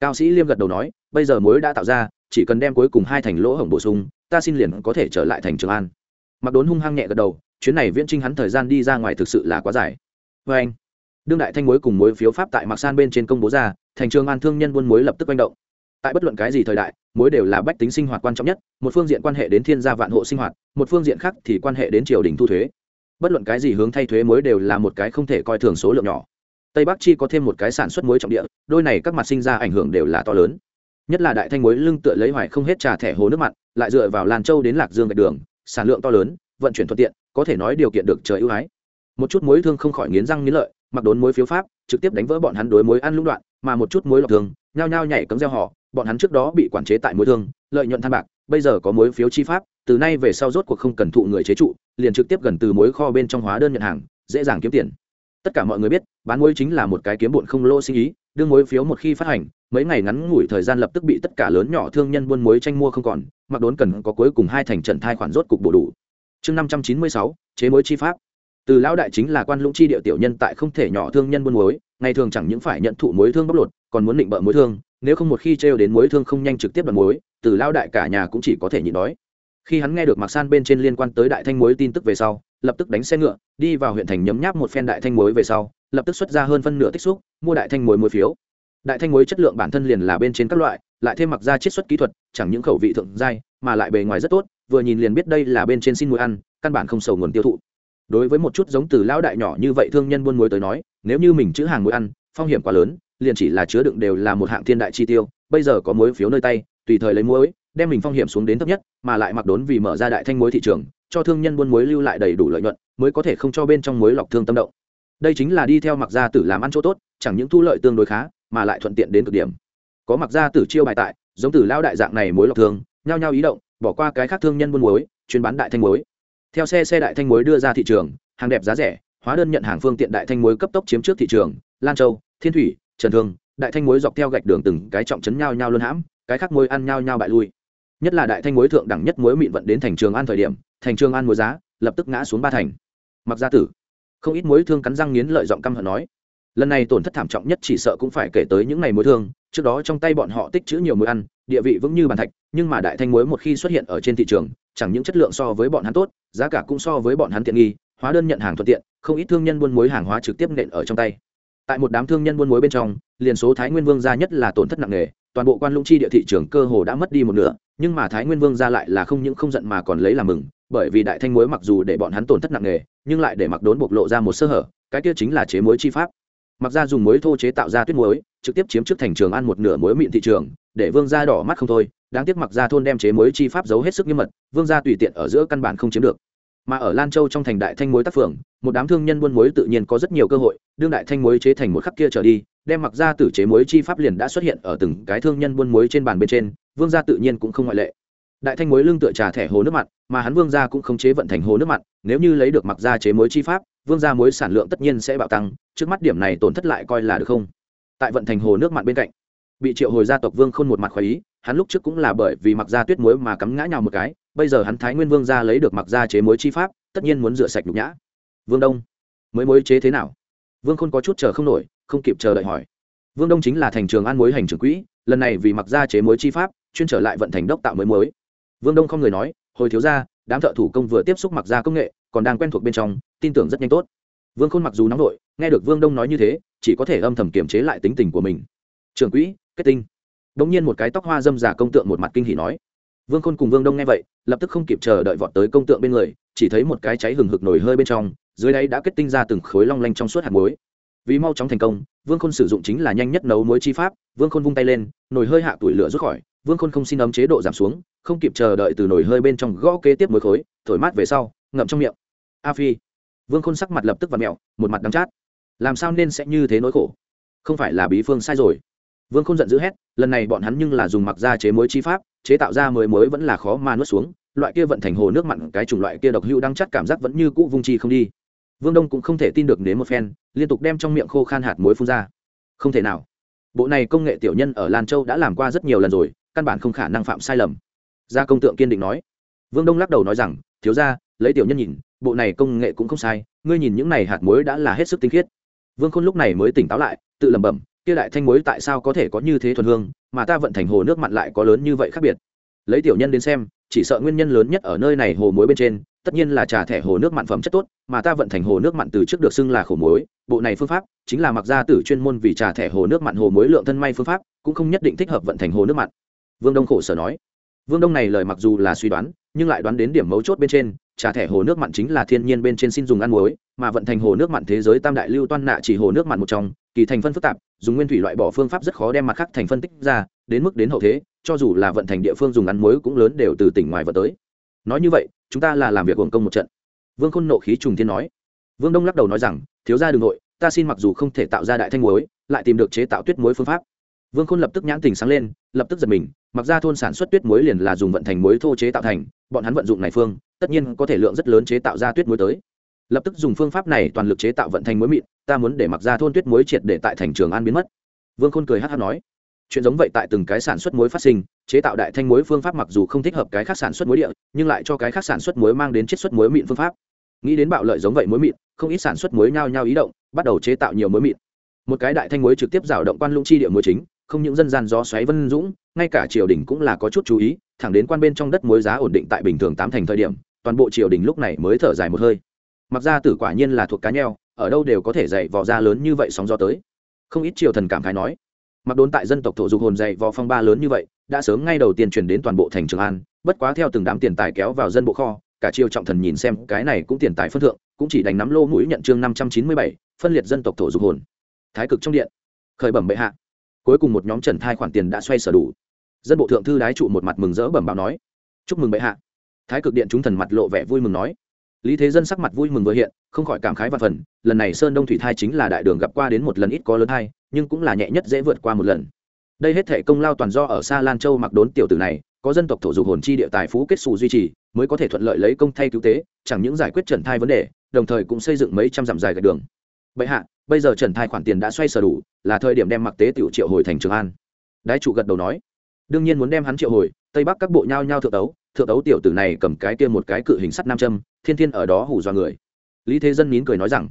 Cao sĩ liêm gật đầu nói, bây giờ muối đã tạo ra, chỉ cần đem cuối cùng hai thành lỗ hổng bổ sung, ta xin liền có thể trở lại thành trường an. Mặc đốn hung hăng nhẹ gật đầu, chuyến này viễn trinh hắn thời gian đi ra ngoài thực sự là quá dài. Vê anh. Đương đại thanh muối cùng muối phiếu pháp tại Mạc san bên trên công bố ra, thành trường an thương nhân buôn muối lập tức manh động. Tại bất luận cái gì thời đại muối đều là bách tính sinh hoạt quan trọng nhất, một phương diện quan hệ đến thiên gia vạn hộ sinh hoạt, một phương diện khác thì quan hệ đến triều đình thu thuế. Bất luận cái gì hướng thay thuế muối đều là một cái không thể coi thường số lượng nhỏ. Tây bắc chi có thêm một cái sản xuất muối trọng địa, đôi này các mặt sinh ra ảnh hưởng đều là to lớn. Nhất là đại thanh muối lưng tựa lấy hoài không hết trà thẻ hồ nước mặn, lại dựa vào làn châu đến lạc dương gạch đường, sản lượng to lớn, vận chuyển thuận tiện, có thể nói điều kiện được trời ưu ái. Một chút muối thương không khỏi nghiến răng nghiến lợi, mặc đốn muối phiếu pháp, trực tiếp đánh vỡ bọn hắn đối muối ăn lũng đoạn, mà một chút muối lọc thường, nhao nhao nhảy cấm gieo họ bọn hắn trước đó bị quản chế tại mối thương lợi nhuận than bạc bây giờ có mối phiếu chi pháp từ nay về sau rốt cuộc không cần thụ người chế trụ liền trực tiếp gần từ mối kho bên trong hóa đơn nhận hàng dễ dàng kiếm tiền. Tất cả mọi người biết bán mối chính là một cái kiếm bụn không lô sinh ý đương mối phiếu một khi phát hành mấy ngày ngắn ngủi thời gian lập tức bị tất cả lớn nhỏ thương nhân buôn mối tranh mua không còn mặc đốn cần có cuối cùng hai thành trận thai khoản rốt cục bổ đủ. Chương năm trăm chín mươi sáu chế mối chi pháp. Từ lão đại chính là quan lũng chi địa tiểu nhân tại không thể nhỏ thương nhân buôn mối, ngày thường chẳng những phải nhận thụ mối thương bóc lột còn muốn định bợ mối thương nếu không một khi trêu đến muối thương không nhanh trực tiếp đoạn muối, từ lão đại cả nhà cũng chỉ có thể nhịn đói. Khi hắn nghe được mặc san bên trên liên quan tới đại thanh muối tin tức về sau, lập tức đánh xe ngựa, đi vào huyện thành nhấm nháp một phen đại thanh muối về sau, lập tức xuất ra hơn phân nửa tích xúc, mua đại thanh muối muối phiếu. Đại thanh muối chất lượng bản thân liền là bên trên các loại, lại thêm mặc ra chiết xuất kỹ thuật, chẳng những khẩu vị thượng dai mà lại bề ngoài rất tốt, vừa nhìn liền biết đây là bên trên xin muối ăn, căn bản không sầu nguồn tiêu thụ. Đối với một chút giống từ lão đại nhỏ như vậy thương nhân buôn muối tới nói, nếu như mình chữ hàng muối ăn, phong hiểm quá lớn liền chỉ là chứa đựng đều là một hạng thiên đại chi tiêu, bây giờ có muối phiếu nơi tay, tùy thời lấy muối, đem mình phong hiểm xuống đến thấp nhất, mà lại mặc đốn vì mở ra đại thanh muối thị trường, cho thương nhân buôn muối lưu lại đầy đủ lợi nhuận, mới có thể không cho bên trong muối lọc thương tâm động. Đây chính là đi theo mặc gia tử làm ăn chỗ tốt, chẳng những thu lợi tương đối khá, mà lại thuận tiện đến cực điểm. Có mặc gia tử chiêu bài tại, giống từ lao đại dạng này muối lọc thương, nhao nhao ý động, bỏ qua cái khác thương nhân buôn muối, chuyên bán đại thanh muối. Theo xe xe đại thanh muối đưa ra thị trường, hàng đẹp giá rẻ, hóa đơn nhận hàng phương tiện đại thanh muối cấp tốc chiếm trước thị trường, lan châu, thiên thủy trần thương, đại thanh muối dọc theo gạch đường từng cái trọng chấn nhau nhau luôn hãm, cái khác muối ăn nhau nhau bại lui. Nhất là đại thanh muối thượng đẳng nhất muối mịn vận đến thành trường an thời điểm, thành trường an muối giá lập tức ngã xuống ba thành. Mặc gia tử, không ít muối thương cắn răng nghiến lợi giọng căm hận nói, lần này tổn thất thảm trọng nhất chỉ sợ cũng phải kể tới những ngày muối thương, trước đó trong tay bọn họ tích trữ nhiều muối ăn, địa vị vững như bàn thạch, nhưng mà đại thanh muối một khi xuất hiện ở trên thị trường, chẳng những chất lượng so với bọn hắn tốt, giá cả cũng so với bọn hắn tiện nghi, hóa đơn nhận hàng thuận tiện, không ít thương nhân buôn muối hàng hóa trực tiếp nện ở trong tay tại một đám thương nhân buôn muối bên trong, liền số thái nguyên vương gia nhất là tổn thất nặng nề, toàn bộ quan lũng chi địa thị trường cơ hồ đã mất đi một nửa, nhưng mà thái nguyên vương gia lại là không những không giận mà còn lấy làm mừng, bởi vì đại thanh muối mặc dù để bọn hắn tổn thất nặng nề, nhưng lại để mặc đốn bộc lộ ra một sơ hở, cái kia chính là chế muối chi pháp. Mặc ra dùng muối thô chế tạo ra tuyết muối, trực tiếp chiếm trước thành trường ăn một nửa muối mịn thị trường, để vương gia đỏ mắt không thôi, đáng tiếc mặc ra thôn đem chế muối chi pháp giấu hết sức nghiêm mật, vương gia tùy tiện ở giữa căn bản không chiếm được mà ở lan châu trong thành đại thanh muối tác phường, một đám thương nhân buôn muối tự nhiên có rất nhiều cơ hội, đương đại thanh muối chế thành một khắc kia trở đi, đem mặc ra tử chế muối chi pháp liền đã xuất hiện ở từng cái thương nhân buôn muối trên bàn bên trên, vương gia tự nhiên cũng không ngoại lệ. Đại thanh muối lương tựa trà thẻ hồ nước mặn mà hắn vương gia cũng không chế vận thành hồ nước mặn nếu như lấy được mặc ra chế muối chi pháp, vương gia muối sản lượng tất nhiên sẽ bạo tăng, trước mắt điểm này tổn thất lại coi là được không? Tại vận thành hồ nước mặn bên cạnh bị triệu hồi gia tộc vương khôn một mặt khoái ý, hắn lúc trước cũng là bởi vì mặc gia tuyết muối mà cắm ngã nhào một cái, bây giờ hắn thái nguyên vương gia lấy được mặc gia chế muối chi pháp, tất nhiên muốn rửa sạch nhục nhã. Vương đông mới muối chế thế nào? Vương khôn có chút chờ không nổi, không kịp chờ đợi hỏi. Vương đông chính là thành trường an muối hành trưởng quỹ, lần này vì mặc gia chế muối chi pháp, chuyên trở lại vận thành đốc tạo mới muối. Vương đông không người nói, hồi thiếu gia, đám thợ thủ công vừa tiếp xúc mặc gia công nghệ, còn đang quen thuộc bên trong, tin tưởng rất nhanh tốt. Vương khôn mặc dù nóng nổi nghe được vương đông nói như thế, chỉ có thể âm thầm kiềm chế lại tính tình của mình trưởng quỹ, kết tinh. Bỗng nhiên một cái tóc hoa dâm giả công tượng một mặt kinh hỉ nói. Vương khôn cùng vương đông nghe vậy, lập tức không kịp chờ đợi vọt tới công tượng bên người, chỉ thấy một cái cháy hừng hực nổi hơi bên trong, dưới đáy đã kết tinh ra từng khối long lanh trong suốt hạt muối. Vì mau chóng thành công, vương khôn sử dụng chính là nhanh nhất nấu muối chi pháp, vương khôn vung tay lên, nồi hơi hạ tủi lửa rút khỏi, vương khôn không xin ấm chế độ giảm xuống, không kịp chờ đợi từ nồi hơi bên trong gõ kế tiếp muối khối, thổi mát về sau, ngậm trong miệng. A phi. Vương khôn sắc mặt lập tức và mẹo, một mặt đắm chát. Làm sao nên sẽ như thế nỗi khổ? Không phải là bí phương sai rồi vương khôn giận dữ hét, lần này bọn hắn nhưng là dùng mặc ra chế muối chi pháp, chế tạo ra mới mới vẫn là khó mà nuốt xuống, loại kia vận thành hồ nước mặn, cái chủng loại kia độc hữu đang chắc cảm giác vẫn như cũ vung chi không đi. Vương đông cũng không thể tin được đến một phen, liên tục đem trong miệng khô khan hạt muối phun ra. Không thể nào. Bộ này công nghệ tiểu nhân ở lan châu đã làm qua rất nhiều lần rồi, căn bản không khả năng phạm sai lầm. Gia công tượng kiên định nói. Vương đông lắc đầu nói rằng, thiếu ra lấy tiểu nhân nhìn, bộ này công nghệ cũng không sai, ngươi nhìn những này hạt muối đã là hết sức tinh khiết. Vương khôn lúc này mới tỉnh táo lại, tự lẩm bẩm kia đại thanh muối tại sao có thể có như thế thuần hương, mà ta vận thành hồ nước mặn lại có lớn như vậy khác biệt? Lấy tiểu nhân đến xem, chỉ sợ nguyên nhân lớn nhất ở nơi này hồ muối bên trên, tất nhiên là trà thẻ hồ nước mặn phẩm chất tốt, mà ta vận thành hồ nước mặn từ trước được xưng là khổ muối. Bộ này phương pháp chính là mặc gia tử chuyên môn vì trà thẻ hồ nước mặn hồ muối lượng thân may phương pháp, cũng không nhất định thích hợp vận thành hồ nước mặn. Vương đông khổ sở nói. Vương đông này lời mặc dù là suy đoán, nhưng lại đoán đến điểm mấu chốt bên trên, trà thẻ hồ nước mặn chính là thiên nhiên bên trên xin dùng ăn muối, mà vận thành hồ nước mặn thế giới tam đại lưu toan nạ chỉ hồ nước mặn một trong kỳ thành phân phức tạp, dùng nguyên thủy loại bỏ phương pháp rất khó đem mặt khác thành phân tích ra, đến mức đến hậu thế, cho dù là vận thành địa phương dùng ăn muối cũng lớn đều từ tỉnh ngoài vận tới. Nói như vậy, chúng ta là làm việc hưởng công một trận. Vương khôn nộ khí trùng thiên nói. Vương đông lắc đầu nói rằng, thiếu gia đường nội, ta xin mặc dù không thể tạo ra đại thanh muối, lại tìm được chế tạo tuyết muối phương pháp. Vương khôn lập tức nhãn tình sáng lên, lập tức giật mình, mặc ra thôn sản xuất tuyết muối liền là dùng vận thành muối thô chế tạo thành, bọn hắn vận dụng này phương, tất nhiên có thể lượng rất lớn chế tạo ra tuyết muối tới. Lập tức dùng phương pháp này toàn lực chế tạo vận thành muối mịn ta muốn để mặc ra thôn tuyết muối triệt để tại thành trường an biến mất. Vương khôn cười hát hát nói, chuyện giống vậy tại từng cái sản xuất muối phát sinh, chế tạo đại thanh muối phương pháp mặc dù không thích hợp cái khác sản xuất muối địa, nhưng lại cho cái khác sản xuất muối mang đến chiết xuất muối mịn phương pháp. Nghĩ đến bạo lợi giống vậy muối mịn, không ít sản xuất muối nhao nhao ý động, bắt đầu chế tạo nhiều muối mịn. Một cái đại thanh muối trực tiếp rào động quan lũng chi địa muối chính, không những dân gian gió xoáy vân dũng, ngay cả triều đình cũng là có chút chú ý, thẳng đến quan bên trong đất muối giá ổn định tại bình thường tám thành thời điểm, toàn bộ triều đình lúc này mới thở dài một hơi. Mặc ra tử quả nhiên là thuộc cá nheo ở đâu đều có thể dạy vò ra lớn như vậy sóng gió tới. Không ít triều thần cảm khái nói, mặc đốn tại dân tộc thổ dục hồn dạy vò phong ba lớn như vậy, đã sớm ngay đầu tiên chuyển đến toàn bộ thành trường an, bất quá theo từng đám tiền tài kéo vào dân bộ kho, cả triều trọng thần nhìn xem, cái này cũng tiền tài phân thượng, cũng chỉ đánh nắm lô mũi nhận chương năm trăm chín mươi bảy, phân liệt dân tộc thổ dục hồn. Thái cực trong điện, khởi bẩm bệ hạ. Cuối cùng một nhóm trần thai khoản tiền đã xoay sở đủ. Dân bộ thượng thư đái trụ một mặt mừng rỡ bẩm báo nói, chúc mừng bệ hạ. Thái cực điện chúng thần mặt lộ vẻ vui mừng nói lý thế dân sắc mặt vui mừng vừa hiện, không khỏi cảm khái và phần, lần này sơn đông thủy thai chính là đại đường gặp qua đến một lần ít có lớn thai, nhưng cũng là nhẹ nhất dễ vượt qua một lần. Đây hết thể công lao toàn do ở xa lan châu mặc đốn tiểu tử này, có dân tộc thổ dục hồn chi địa tài phú kết xù duy trì, mới có thể thuận lợi lấy công thay cứu tế, chẳng những giải quyết trần thai vấn đề, đồng thời cũng xây dựng mấy trăm dặm dài gạch đường. Bệ hạ, bây giờ trần thai khoản tiền đã xoay sở đủ, là thời điểm đem mặc tế tiểu triệu hồi thành trường an. Đái trụ gật đầu nói. Đương nhiên muốn đem hắn triệu hồi, tây bắc các bộ nhao nhao thượng tấu thượng tấu tiểu tử này cầm cái kia một cái cự hình sắt nam châm thiên thiên ở đó hủ dọa người. Lý thế dân nín cười nói rằng,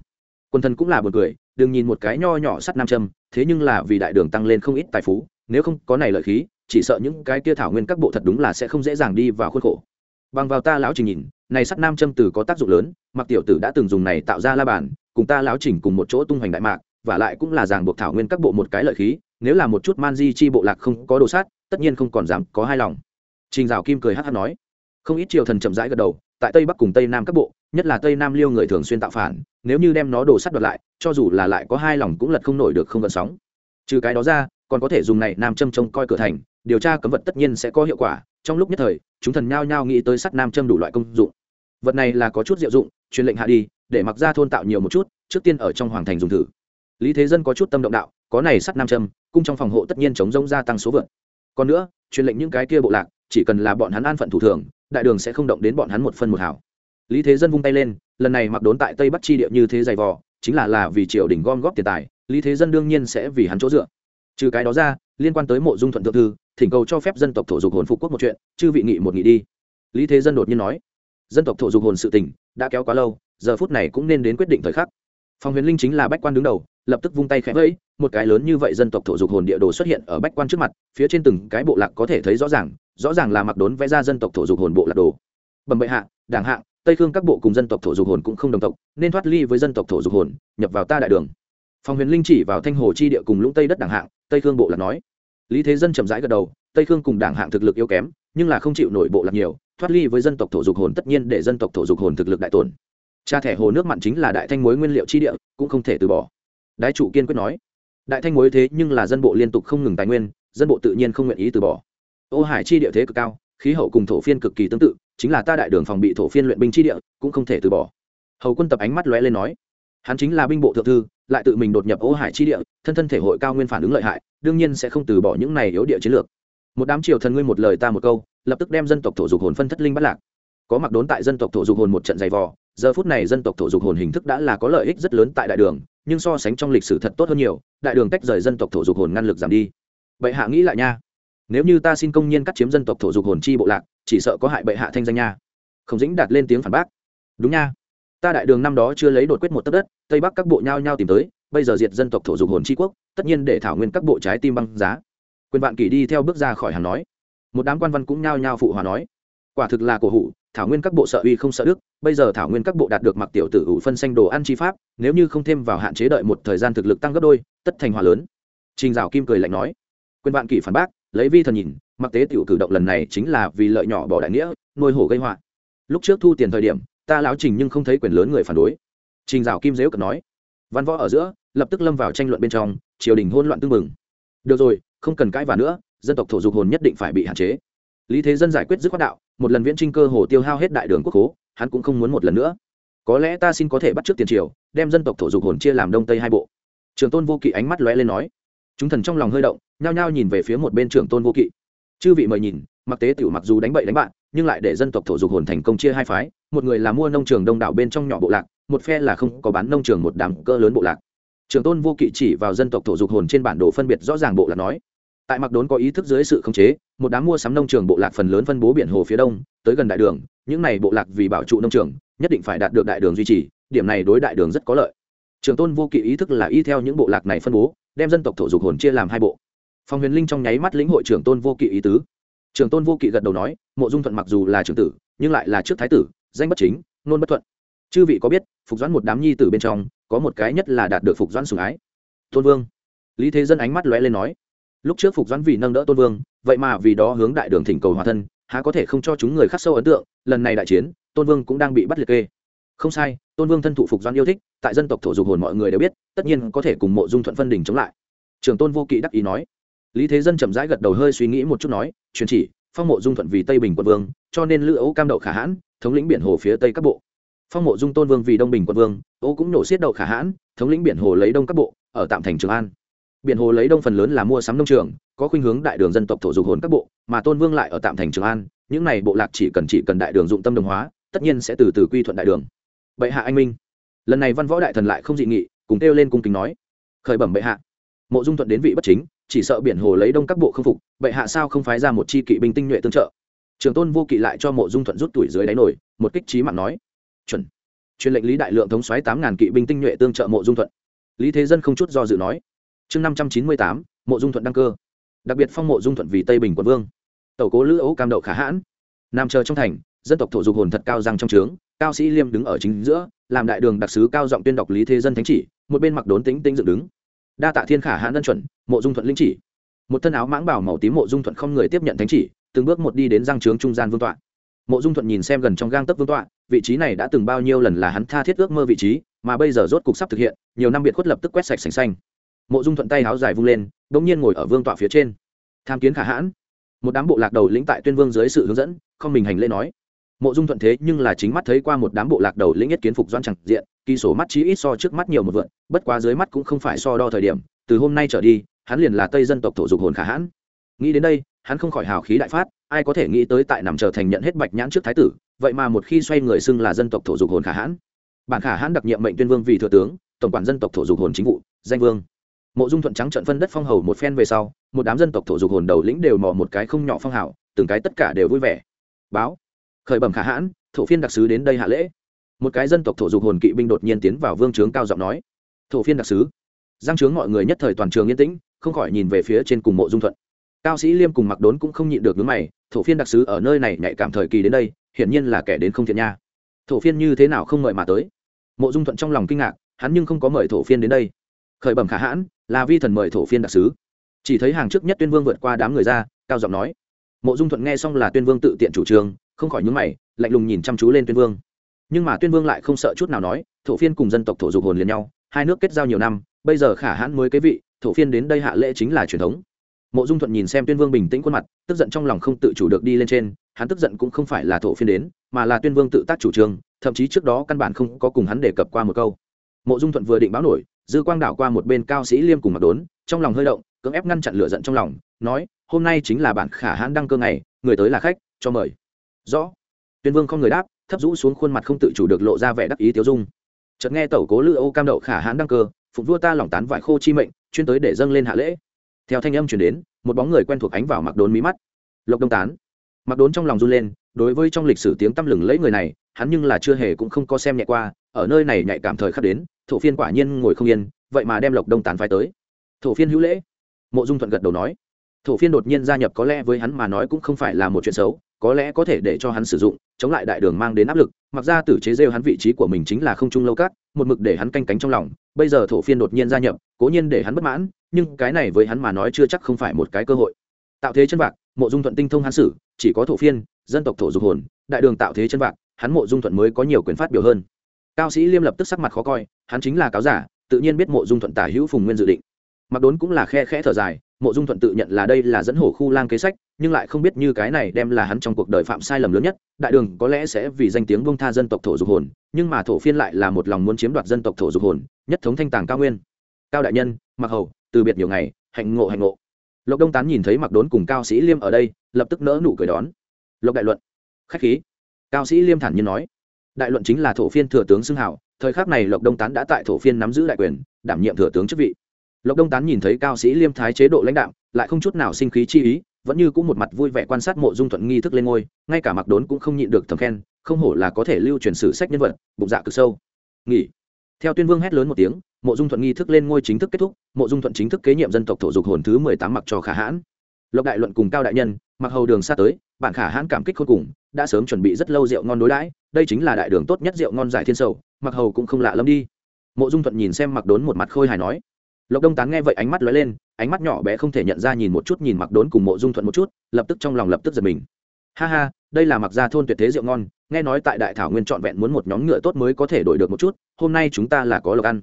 quân thần cũng là buồn cười, đừng nhìn một cái nho nhỏ sắt nam châm, thế nhưng là vì đại đường tăng lên không ít tài phú, nếu không có này lợi khí, chỉ sợ những cái kia thảo nguyên các bộ thật đúng là sẽ không dễ dàng đi vào khuôn khổ. Bằng vào ta lão trình nhìn, này sắt nam châm từ có tác dụng lớn, mặc tiểu tử đã từng dùng này tạo ra la bàn, cùng ta lão trình cùng một chỗ tung hoành đại mạc, và lại cũng là ràng buộc thảo nguyên các bộ một cái lợi khí, nếu là một chút man di chi bộ lạc không có đồ sát, tất nhiên không còn dám có hai lòng. Trình dạo kim cười hát hát nói, không ít triều thần chậm rãi gật đầu tại tây bắc cùng tây nam các bộ, nhất là tây nam liêu người thường xuyên tạo phản, nếu như đem nó đổ sắt đoạt lại, cho dù là lại có hai lòng cũng lật không nổi được không gợn sóng. Trừ cái đó ra, còn có thể dùng này nam châm trông coi cửa thành, điều tra cấm vật tất nhiên sẽ có hiệu quả, trong lúc nhất thời, chúng thần nhao nhao nghĩ tới sắt nam châm đủ loại công dụng. Vật này là có chút diệu dụng, truyền lệnh hạ đi, để mặc ra thôn tạo nhiều một chút, trước tiên ở trong hoàng thành dùng thử. Lý thế dân có chút tâm động đạo, có này sắt nam châm, cung trong phòng hộ tất nhiên chống rông gia tăng số vượt. Còn nữa, truyền lệnh những cái kia bộ lạc, chỉ cần là bọn hắn an phận thủ thường đại đường sẽ không động đến bọn hắn một phân một hảo lý thế dân vung tay lên, lần này mặc đốn tại tây bắc chi địa như thế dày vò, chính là là vì triều đình gom góp tiền tài, lý thế dân đương nhiên sẽ vì hắn chỗ dựa. Trừ cái đó ra, liên quan tới mộ dung thuận thượng thư, thỉnh cầu cho phép dân tộc thổ dục hồn phục quốc một chuyện, chư vị nghị một nghị đi. Lý thế dân đột nhiên nói, dân tộc thổ dục hồn sự tỉnh đã kéo quá lâu, giờ phút này cũng nên đến quyết định thời khắc. Phòng huyền linh chính là bách quan đứng đầu, lập tức vung tay khẽ vẫy, một cái lớn như vậy dân tộc thổ dục hồn địa đồ xuất hiện ở bách quan trước mặt, phía trên từng cái bộ lạc có thể thấy rõ ràng rõ ràng là mặc đốn vẽ ra dân tộc thổ dục hồn bộ lạc đồ. Bẩm bệ hạ, đảng hạng, tây khương các bộ cùng dân tộc thổ dục hồn cũng không đồng tộc, nên thoát ly với dân tộc thổ dục hồn, nhập vào ta đại đường. Phòng huyền linh chỉ vào thanh hồ chi địa cùng lũng tây đất đảng hạng, tây khương bộ lạc nói. Lý thế dân chậm rãi gật đầu, tây khương cùng đảng hạng thực lực yếu kém, nhưng là không chịu nổi bộ lạc nhiều, thoát ly với dân tộc thổ dục hồn tất nhiên để dân tộc thổ dục hồn thực lực đại tổn. Cha thẻ hồ nước mặn chính là đại thanh mối nguyên liệu chi địa, cũng không thể từ bỏ. Đái chủ kiên quyết nói. Đại thanh mối thế nhưng là dân bộ liên tục không ngừng tài nguyên, dân bộ tự nhiên không nguyện ý từ bỏ ô hải chi địa thế cực cao, khí hậu cùng thổ phiên cực kỳ tương tự, chính là ta đại đường phòng bị thổ phiên luyện binh chi địa, cũng không thể từ bỏ. Hầu quân tập ánh mắt lóe lên nói, hắn chính là binh bộ thượng thư, lại tự mình đột nhập ô hải chi địa, thân thân thể hội cao nguyên phản ứng lợi hại, đương nhiên sẽ không từ bỏ những này yếu địa chiến lược. Một đám triều thần ngươi một lời ta một câu, lập tức đem dân tộc thổ dục hồn phân thất linh bắt lạc. Có mặc đốn tại dân tộc thổ dục hồn một trận dày vò, giờ phút này dân tộc thổ dục hồn hình thức đã là có lợi ích rất lớn tại đại đường, nhưng so sánh trong lịch sử thật tốt hơn nhiều, đại đường tách rời dân tộc thổ dục hồn ngăn lực giảm đi. Bệ hạ nghĩ lại nha nếu như ta xin công nhiên cắt chiếm dân tộc thổ dục hồn chi bộ lạc, chỉ sợ có hại bệ hạ thanh danh nha. Không dĩnh đạt lên tiếng phản bác. Đúng nha. Ta đại đường năm đó chưa lấy đột quyết một tấc đất, tây bắc các bộ nhao nhao tìm tới, bây giờ diệt dân tộc thổ dục hồn chi quốc, tất nhiên để thảo nguyên các bộ trái tim băng giá. Quyền vạn kỷ đi theo bước ra khỏi hàng nói. Một đám quan văn cũng nhao nhao phụ hòa nói. Quả thực là cổ hủ, thảo nguyên các bộ sợ uy không sợ đức, bây giờ thảo nguyên các bộ đạt được mặc tiểu tử ủ phân xanh đồ ăn chi pháp, nếu như không thêm vào hạn chế đợi một thời gian thực lực tăng gấp đôi, tất thành hòa lớn. Trình dạo kim cười lạnh nói. Quyền vạn kỷ phản bác lấy vi thần nhìn, mặc tế tiểu cử động lần này chính là vì lợi nhỏ bỏ đại nghĩa, nuôi hổ gây họa. Lúc trước thu tiền thời điểm, ta láo trình nhưng không thấy quyền lớn người phản đối. Trình dạo kim dếu cật nói, văn võ ở giữa, lập tức lâm vào tranh luận bên trong, triều đình hôn loạn tưng bừng. Được rồi, không cần cãi vả nữa, dân tộc thổ dục hồn nhất định phải bị hạn chế. Lý thế dân giải quyết dứt khoát đạo, một lần viễn trinh cơ hồ tiêu hao hết đại đường quốc hố hắn cũng không muốn một lần nữa. Có lẽ ta xin có thể bắt trước tiền triều, đem dân tộc thổ dục hồn chia làm đông tây hai bộ. Trường tôn vô kỵ ánh mắt lóe lên nói, chúng thần trong lòng hơi động nhao nhao nhìn về phía một bên trưởng tôn vô kỵ. Chư vị mời nhìn, mặc tế tiểu mặc dù đánh bậy đánh bạn nhưng lại để dân tộc thổ dục hồn thành công chia hai phái, một người là mua nông trường đông đảo bên trong nhỏ bộ lạc, một phe là không có bán nông trường một đám cỡ lớn bộ lạc. Trường tôn vô kỵ chỉ vào dân tộc thổ dục hồn trên bản đồ phân biệt rõ ràng bộ lạc nói, tại mặc đốn có ý thức dưới sự khống chế, một đám mua sắm nông trường bộ lạc phần lớn phân bố biển hồ phía đông, tới gần đại đường, những này bộ lạc vì bảo trụ nông trường, nhất định phải đạt được đại đường duy trì, điểm này đối đại đường rất có lợi. Trường tôn vô kỵ ý thức là y theo những bộ lạc này phân bố, đem dân tộc thổ dục hồn chia làm hai bộ phòng huyền linh trong nháy mắt lĩnh hội trưởng tôn vô kỵ ý tứ. Trường tôn vô kỵ gật đầu nói, mộ dung thuận mặc dù là trưởng tử, nhưng lại là trước thái tử, danh bất chính nôn bất thuận. Chư vị có biết, phục doãn một đám nhi tử bên trong, có một cái nhất là đạt được phục doãn sủng ái. Tôn vương. Lý thế dân ánh mắt lóe lên nói, lúc trước phục doãn vì nâng đỡ tôn vương, vậy mà vì đó hướng đại đường thỉnh cầu hòa thân, há có thể không cho chúng người khắc sâu ấn tượng, lần này đại chiến, tôn vương cũng đang bị bắt liệt kê. Không sai, tôn vương thân thụ phục doãn yêu thích, tại dân tộc thổ dục hồn mọi người đều biết, tất nhiên có thể cùng mộ dung thuận phân đình chống lại. Trường tôn vô kỵ đắc ý nói lý thế dân chậm rãi gật đầu hơi suy nghĩ một chút nói, truyền chỉ, phong mộ dung thuận vì tây bình quận vương, cho nên lữ ấu cam đậu khả hãn, thống lĩnh biển hồ phía tây các bộ. Phong mộ dung tôn vương vì đông bình quận vương ô cũng nổ xiết đậu khả hãn, thống lĩnh biển hồ lấy đông các bộ, ở tạm thành trường an. Biển hồ lấy đông phần lớn là mua sắm nông trường, có khuynh hướng đại đường dân tộc thổ dục hồn các bộ, mà tôn vương lại ở tạm thành trường an, những này bộ lạc chỉ cần chỉ cần đại đường dụng tâm đồng hóa, tất nhiên sẽ từ từ quy thuận đại đường. Bệ hạ anh minh. Lần này văn võ đại thần lại không dị nghị, cùng kêu lên cung kính nói, khởi bẩm bệ hạ mộ dung thuận đến vị bất chính, chỉ sợ biển hồ lấy đông các bộ không phục vậy hạ sao không phái ra một chi kỵ binh tinh nhuệ tương trợ? Trường tôn vô kỵ lại cho mộ dung thuận rút tuổi dưới đáy nổi, một kích trí mạng nói, chuẩn. Truyền lệnh lý đại lượng thống xoáy tám ngàn kỵ binh tinh nhuệ tương trợ mộ dung thuận. Lý thế dân không chút do dự nói, chương năm trăm chín mươi tám, mộ dung thuận đăng cơ. Đặc biệt phong mộ dung thuận vì tây bình quận vương. Tẩu cố lữ ấu cam đậu khả hãn. Nam chờ trong thành, dân tộc thổ dục hồn thật cao răng trong trướng, cao sĩ liêm đứng ở chính giữa, làm đại đường đặc sứ cao giọng tuyên đọc lý thế dân thánh chỉ, một bên mặc đốn tính tính dựng đứng đa tạ thiên khả hãn ân chuẩn, mộ dung thuận linh chỉ. Một thân áo mãng bảo màu tím mộ dung thuận không người tiếp nhận thánh chỉ, từng bước một đi đến răng trướng trung gian vương tọa. Mộ dung thuận nhìn xem gần trong gang tấc vương tọa, vị trí này đã từng bao nhiêu lần là hắn tha thiết ước mơ vị trí, mà bây giờ rốt cục sắp thực hiện, nhiều năm biệt khuất lập tức quét sạch sành xanh. Mộ dung thuận tay áo dài vung lên đ ỗ n g nhiên ngồi ở vương tọa phía trên. Tham kiến khả hãn. Một đám bộ lạc đầu lĩnh tại tuyên vương dưới sự hướng dẫn, không mình hành lễ nói. Mộ dung thuận thế nhưng là chính mắt thấy qua một đám bộ lạc đầu lĩnh nhất kiến phục doan chẳng diện kỳ sổ mắt chí ít so trước mắt nhiều một vượn, bất quá dưới mắt cũng không phải so đo thời điểm, từ hôm nay trở đi, hắn liền là tây dân tộc thổ dục hồn khả hãn. Nghĩ đến đây, hắn không khỏi hào khí đại phát, ai có thể nghĩ tới tại nằm trở thành nhận hết bạch nhãn trước thái tử, vậy mà một khi xoay người xưng là dân tộc thổ dục hồn khả hãn. Bản khả hãn đặc nhiệm mệnh tuyên vương vì thừa tướng, tổng quản dân tộc thổ dục hồn chính vụ, danh vương. Mộ dung thuận trắng trận phân đất phong hầu một phen về sau, một đám dân tộc thổ dục hồn đầu lĩnh đều mò một cái không nhỏ phong hào, từng cái tất cả đều vui vẻ. Báo. Khởi bẩm khả hãn, thổ phiên đặc sứ đến đây hạ lễ một cái dân tộc thổ dục hồn kỵ binh đột nhiên tiến vào vương trướng cao giọng nói, thổ phiên đặc sứ. Giang trướng mọi người nhất thời toàn trường yên tĩnh, không khỏi nhìn về phía trên cùng mộ dung thuận. Cao sĩ liêm cùng mặc đốn cũng không nhịn được ngưỡng mày, thổ phiên đặc sứ ở nơi này nhạy cảm thời kỳ đến đây, hiển nhiên là kẻ đến không thiện nha. Thổ phiên như thế nào không mời mà tới? Mộ dung thuận trong lòng kinh ngạc, hắn nhưng không có mời thổ phiên đến đây. Khởi bẩm khả hãn, là vi thần mời thổ phiên đặc sứ. Chỉ thấy hàng trước nhất tuyên vương vượt qua đám người ra, cao giọng nói. Mộ dung thuận nghe xong là tuyên vương tự tiện chủ trương, không khỏi nhúng mày, lạnh lùng nhìn chăm chú lên tuyên vương nhưng mà tuyên vương lại không sợ chút nào nói, thổ phiên cùng dân tộc thổ dục hồn liền nhau, hai nước kết giao nhiều năm, bây giờ khả hãn mới cái vị, thổ phiên đến đây hạ lễ chính là truyền thống. Mộ dung thuận nhìn xem tuyên vương bình tĩnh khuôn mặt, tức giận trong lòng không tự chủ được đi lên trên, hắn tức giận cũng không phải là thổ phiên đến, mà là tuyên vương tự tác chủ trương, thậm chí trước đó căn bản không có cùng hắn đề cập qua một câu. Mộ dung thuận vừa định báo nổi, dư quang đảo qua một bên cao sĩ liêm cùng mặt đốn, trong lòng hơi động, cưỡng ép ngăn chặn lửa giận trong lòng, nói, hôm nay chính là bản khả hãn đăng cơ ngày, người tới là khách, cho mời. Rõ. Tuyên vương không người đáp thấp rũ xuống khuôn mặt không tự chủ được lộ ra vẻ đắc ý tiêu dung. Chợt nghe tẩu cố lữ ô cam đậu khả hãn đăng cơ phục vua ta lòng tán vải khô chi mệnh, chuyên tới để dâng lên hạ lễ. Theo thanh âm chuyển đến, một bóng người quen thuộc ánh vào mặc đốn mí mắt. Lộc đông tán. Mặc đốn trong lòng run lên, đối với trong lịch sử tiếng tăm lừng lấy người này, hắn nhưng là chưa hề cũng không có xem nhẹ qua, ở nơi này nhạy cảm thời khắc đến, thổ phiên quả nhiên ngồi không yên, vậy mà đem lộc đông tán phái tới. Thổ phiên hữu lễ. Mộ dung thuận gật đầu nói. Thổ phiên đột nhiên gia nhập có lẽ với hắn mà nói cũng không phải là một chuyện xấu, có lẽ có thể để cho hắn sử dụng chống lại đại đường mang đến áp lực, mặc ra tử chế rêu hắn vị trí của mình chính là không trung lâu cát, một mực để hắn canh cánh trong lòng, bây giờ thổ phiên đột nhiên gia nhập, cố nhiên để hắn bất mãn, nhưng cái này với hắn mà nói chưa chắc không phải một cái cơ hội. Tạo thế chân bạc mộ dung thuận tinh thông hắn sử, chỉ có thổ phiên, dân tộc thổ dục hồn, đại đường tạo thế chân vạc, hắn mộ dung thuận mới có nhiều quyền phát biểu hơn. Cao sĩ liêm lập tức sắc mặt khó coi, hắn chính là cáo giả, tự nhiên biết mộ dung thuận tả hữu phùng nguyên dự định mặc đốn cũng là khe khẽ thở dài, mộ dung thuận tự nhận là đây là dẫn hổ khu lang kế sách, nhưng lại không biết như cái này đem là hắn trong cuộc đời phạm sai lầm lớn nhất, đại đường có lẽ sẽ vì danh tiếng bông tha dân tộc thổ dục hồn, nhưng mà thổ phiên lại là một lòng muốn chiếm đoạt dân tộc thổ dục hồn, nhất thống thanh tàng cao nguyên. Cao đại nhân, mặc hầu, từ biệt nhiều ngày, hạnh ngộ hạnh ngộ. Lộc đông tán nhìn thấy mặc đốn cùng cao sĩ liêm ở đây, lập tức nỡ nụ cười đón. Lộc đại luận, khách khí. Cao sĩ liêm thản nhiên nói. Đại luận chính là thổ phiên thừa tướng xưng hảo thời khắc này lộc đông tán đã tại thổ phiên nắm giữ đại quyền, đảm nhiệm thừa tướng chức vị lộc đông tán nhìn thấy cao sĩ liêm thái chế độ lãnh đạo lại không chút nào sinh khí chi ý, vẫn như cũng một mặt vui vẻ quan sát mộ dung thuận nghi thức lên ngôi, ngay cả mặc đốn cũng không nhịn được thầm khen, không hổ là có thể lưu truyền sử sách nhân vật, bụng dạ cực sâu. Nghỉ. Theo tuyên vương hét lớn một tiếng, mộ dung thuận nghi thức lên ngôi chính thức kết thúc, mộ dung thuận chính thức kế nhiệm dân tộc thổ dục hồn thứ mười tám mặc cho khả hãn. Lộc đại luận cùng cao đại nhân, mặc hầu đường xa tới, bản khả hãn cảm kích khôn cùng, đã sớm chuẩn bị rất lâu rượu ngon đối đãi, đây chính là đại đường tốt nhất rượu ngon giải thiên sầu, mặc hầu cũng không lạ lẫm đi. Mộ dung thuận nhìn xem mặc đốn một mặt khôi hài nói lộc đông tán nghe vậy ánh mắt lóe lên, ánh mắt nhỏ bé không thể nhận ra nhìn một chút, nhìn mặc đốn cùng mộ dung thuận một chút, lập tức trong lòng lập tức giật mình. Ha ha, đây là mặc gia thôn tuyệt thế rượu ngon, nghe nói tại đại thảo nguyên trọn vẹn muốn một nhóm ngựa tốt mới có thể đổi được một chút, hôm nay chúng ta là có lộc ăn.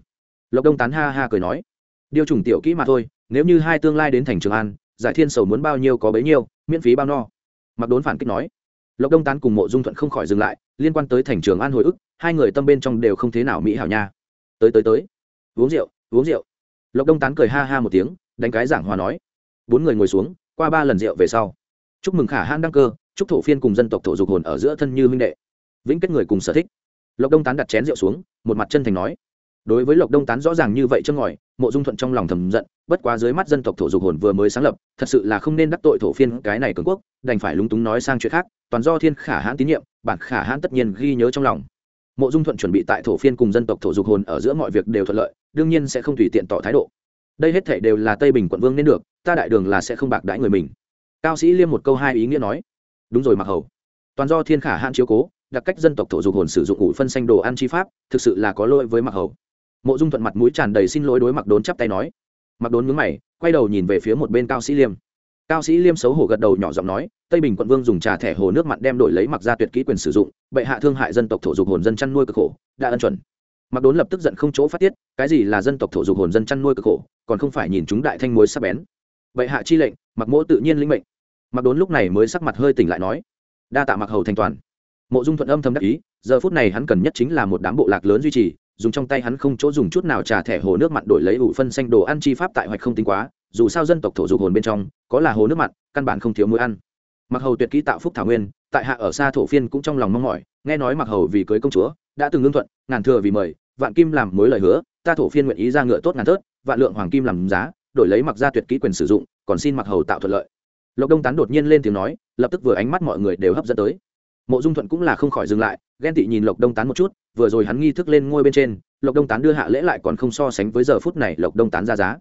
Lộc đông tán ha ha cười nói, điều trùng tiểu kỹ mà thôi, nếu như hai tương lai đến thành trường an, giải thiên sầu muốn bao nhiêu có bấy nhiêu, miễn phí bao no. Mặc đốn phản kích nói, lộc đông tán cùng mộ dung thuận không khỏi dừng lại, liên quan tới thành trường an hồi ức, hai người tâm bên trong đều không thế nào mỹ hảo nha. Tới tới tới. Uống rượu uống rượu lộc đông tán cười ha ha một tiếng, đánh cái giảng hòa nói. Bốn người ngồi xuống, qua ba lần rượu về sau. Chúc mừng khả hãn đăng cơ, chúc thổ phiên cùng dân tộc thổ dục hồn ở giữa thân như huynh đệ. Vĩnh kết người cùng sở thích. Lộc đông tán đặt chén rượu xuống, một mặt chân thành nói. Đối với lộc đông tán rõ ràng như vậy chân ngòi, mộ dung thuận trong lòng thầm giận, bất quá dưới mắt dân tộc thổ dục hồn vừa mới sáng lập, thật sự là không nên đắc tội thổ phiên cái này cường quốc, đành phải lúng túng nói sang chuyện khác, toàn do thiên khả hãn tín nhiệm, bản khả hãn tất nhiên ghi nhớ trong lòng. Mộ dung thuận chuẩn bị tại thổ phiên cùng dân tộc thổ dục hồn ở giữa mọi việc đều thuận lợi đương nhiên sẽ không tùy tiện tỏ thái độ. Đây hết thể đều là tây bình quận vương nên được, ta đại đường là sẽ không bạc đãi người mình. Cao sĩ liêm một câu hai ý nghĩa nói. Đúng rồi mặc hầu. Toàn do thiên khả hạn chiếu cố, đặc cách dân tộc thổ dục hồn sử dụng ủ phân xanh đồ ăn chi pháp, thực sự là có lỗi với mặc hầu. Mộ dung thuận mặt mũi tràn đầy xin lỗi đối mặc đốn chắp tay nói. Mặc đốn nhướng mày, quay đầu nhìn về phía một bên cao sĩ liêm. Cao sĩ liêm xấu hổ gật đầu nhỏ giọng nói, tây bình quận vương dùng trà thẻ hồ nước mặn đem đổi lấy mặc ra tuyệt kỹ quyền sử dụng, bệ hạ thương hại dân tộc thổ dục hồn dân chăn nuôi cực khổ, đã ân chuẩn mặc đốn lập tức giận không chỗ phát tiết, cái gì là dân tộc thổ dục hồn dân chăn nuôi cực khổ, còn không phải nhìn chúng đại thanh muối sắp bén. Vậy hạ chi lệnh mặc mỗ tự nhiên linh mệnh. Mặc đốn lúc này mới sắc mặt hơi tỉnh lại nói, đa tạ mặc hầu thành toàn. Mộ dung thuận âm thầm đắc ý, giờ phút này hắn cần nhất chính là một đám bộ lạc lớn duy trì, dùng trong tay hắn không chỗ dùng chút nào trà thẻ hồ nước mặn đổi lấy ủ phân xanh đồ ăn chi pháp tại hoạch không tính quá, dù sao dân tộc thổ dục hồn bên trong, có là hồ nước mặn, căn bản không thiếu muối ăn. Mặc hầu tuyệt kỹ tạo phúc thảo nguyên, tại hạ ở xa thổ phiên cũng trong lòng mong mỏi, nghe nói mặc hầu vì cưới công chúa, đã từng ngưng thuận, ngàn thừa vì mời vạn kim làm mối lời hứa, ta thổ phiên nguyện ý ra ngựa tốt ngàn thớt, vạn lượng hoàng kim làm giá, đổi lấy mặc ra tuyệt kỹ quyền sử dụng, còn xin mặc hầu tạo thuận lợi. Lộc đông tán đột nhiên lên tiếng nói, lập tức vừa ánh mắt mọi người đều hấp dẫn tới. Mộ dung thuận cũng là không khỏi dừng lại, ghen tị nhìn lộc đông tán một chút, vừa rồi hắn nghi thức lên ngôi bên trên, lộc đông tán đưa hạ lễ lại còn không so sánh với giờ phút này lộc đông tán ra giá.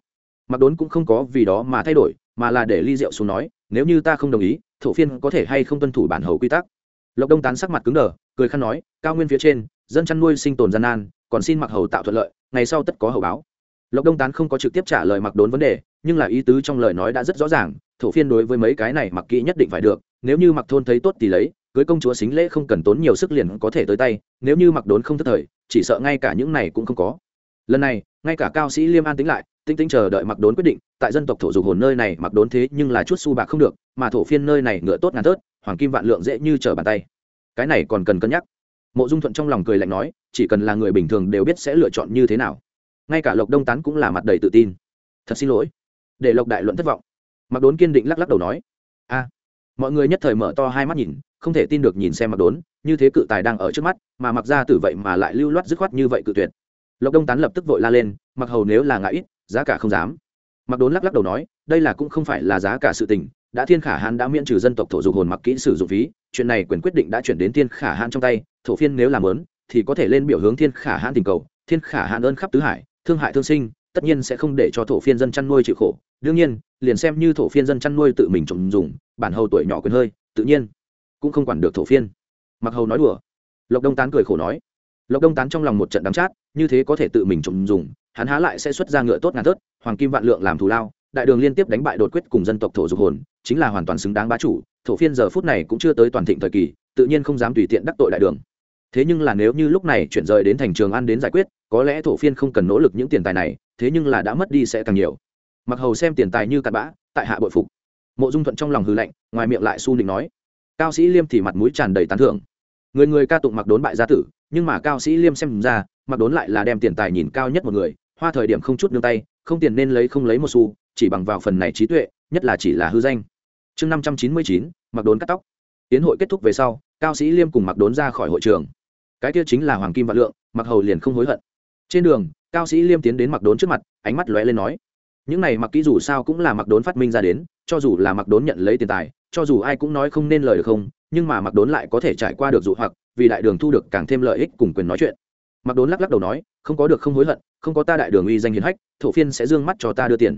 Mặc đốn cũng không có vì đó mà thay đổi, mà là để ly rượu xuống nói, nếu như ta không đồng ý, thổ phiên có thể hay không tuân thủ bản hầu quy tắc. Lộc đông tán sắc mặt cứng đờ, cười khăn nói, cao nguyên phía trên, dân chăn nuôi sinh tồn gian nan còn xin mặc hầu tạo thuận lợi, ngày sau tất có hầu báo. Lộc đông tán không có trực tiếp trả lời mặc đốn vấn đề, nhưng là ý tứ trong lời nói đã rất rõ ràng, thổ phiên đối với mấy cái này mặc kỹ nhất định phải được, nếu như mặc thôn thấy tốt thì lấy, cưới công chúa xính lễ không cần tốn nhiều sức liền có thể tới tay, nếu như mặc đốn không thất thời, chỉ sợ ngay cả những này cũng không có. Lần này, ngay cả cao sĩ liêm an tính lại tinh tinh chờ đợi mặc đốn quyết định, tại dân tộc thổ dục hồn nơi này mặc đốn thế nhưng là chút su bạc không được, mà thổ phiên nơi này ngựa tốt ngàn tớt hoàng kim vạn lượng dễ như trở bàn tay. Cái này còn cần cân nhắc mộ dung thuận trong lòng cười lạnh nói, chỉ cần là người bình thường đều biết sẽ lựa chọn như thế nào. Ngay cả lộc đông tán cũng là mặt đầy tự tin. Thật xin lỗi. Để lộc đại luận thất vọng. Mặc đốn kiên định lắc lắc đầu nói, a, mọi người nhất thời mở to hai mắt nhìn, không thể tin được nhìn xem mặc đốn, như thế cự tài đang ở trước mắt, mà mặc ra từ vậy mà lại lưu loát dứt khoát như vậy cự tuyệt. Lộc đông tán lập tức vội la lên mặc hầu nếu là ngã ít, giá cả không dám. Mặc đốn lắc lắc đầu nói, đây là cũng không phải là giá cả sự tình, đã thiên khả hãn đã miễn trừ dân tộc thổ dục hồn mặc kỹ sử dụng phí, chuyện này quyền quyết định đã chuyển đến thiên khả hãn trong tay thổ phiên nếu làm lớn, thì có thể lên biểu hướng thiên khả hãn tình cầu, thiên khả hãn ơn khắp tứ hải, thương hại thương sinh, tất nhiên sẽ không để cho thổ phiên dân chăn nuôi chịu khổ. Đương nhiên, liền xem như thổ phiên dân chăn nuôi tự mình trồng dùng, bản hầu tuổi nhỏ quên hơi, tự nhiên cũng không quản được thổ phiên. Mặc hầu nói đùa. Lộc đông tán cười khổ nói. Lộc đông tán trong lòng một trận đắng chát, như thế có thể tự mình trồng dùng, hắn há lại sẽ xuất ra ngựa tốt ngàn tớt hoàng kim vạn lượng làm thù lao, đại đường liên tiếp đánh bại đột quyết cùng dân tộc thổ dục hồn, chính là hoàn toàn xứng đáng bá chủ, thổ phiên giờ phút này cũng chưa tới toàn thịnh thời kỳ, tự nhiên không dám tùy tiện đắc tội đại đường thế nhưng là nếu như lúc này chuyển rời đến thành trường an đến giải quyết, có lẽ thổ phiên không cần nỗ lực những tiền tài này, thế nhưng là đã mất đi sẽ càng nhiều. Mặc hầu xem tiền tài như cặn bã, tại hạ bội phục. Mộ dung thuận trong lòng hư lạnh, ngoài miệng lại su định nói, cao sĩ liêm thì mặt mũi tràn đầy tán thưởng. Người người ca tụng mặc đốn bại gia tử, nhưng mà cao sĩ liêm xem ra, mặc đốn lại là đem tiền tài nhìn cao nhất một người, hoa thời điểm không chút nương tay, không tiền nên lấy không lấy một xu, chỉ bằng vào phần này trí tuệ, nhất là chỉ là hư danh. Chương năm trăm chín mươi chín, mặc đốn cắt tóc. Tiến hội kết thúc về sau, cao sĩ liêm cùng mặc đốn ra khỏi hội trường cái kia chính là hoàng kim vạn lượng mặc hầu liền không hối hận. Trên đường, cao sĩ liêm tiến đến mặc đốn trước mặt, ánh mắt lóe lên nói, những này mặc kỹ dù sao cũng là mặc đốn phát minh ra đến, cho dù là mặc đốn nhận lấy tiền tài, cho dù ai cũng nói không nên lời được không, nhưng mà mặc đốn lại có thể trải qua được dụ hoặc, vì đại đường thu được càng thêm lợi ích cùng quyền nói chuyện. Mặc đốn lắc lắc đầu nói, không có được không hối hận, không có ta đại đường uy danh hiền hách, thổ phiên sẽ d ư ơ n g mắt cho ta đưa tiền.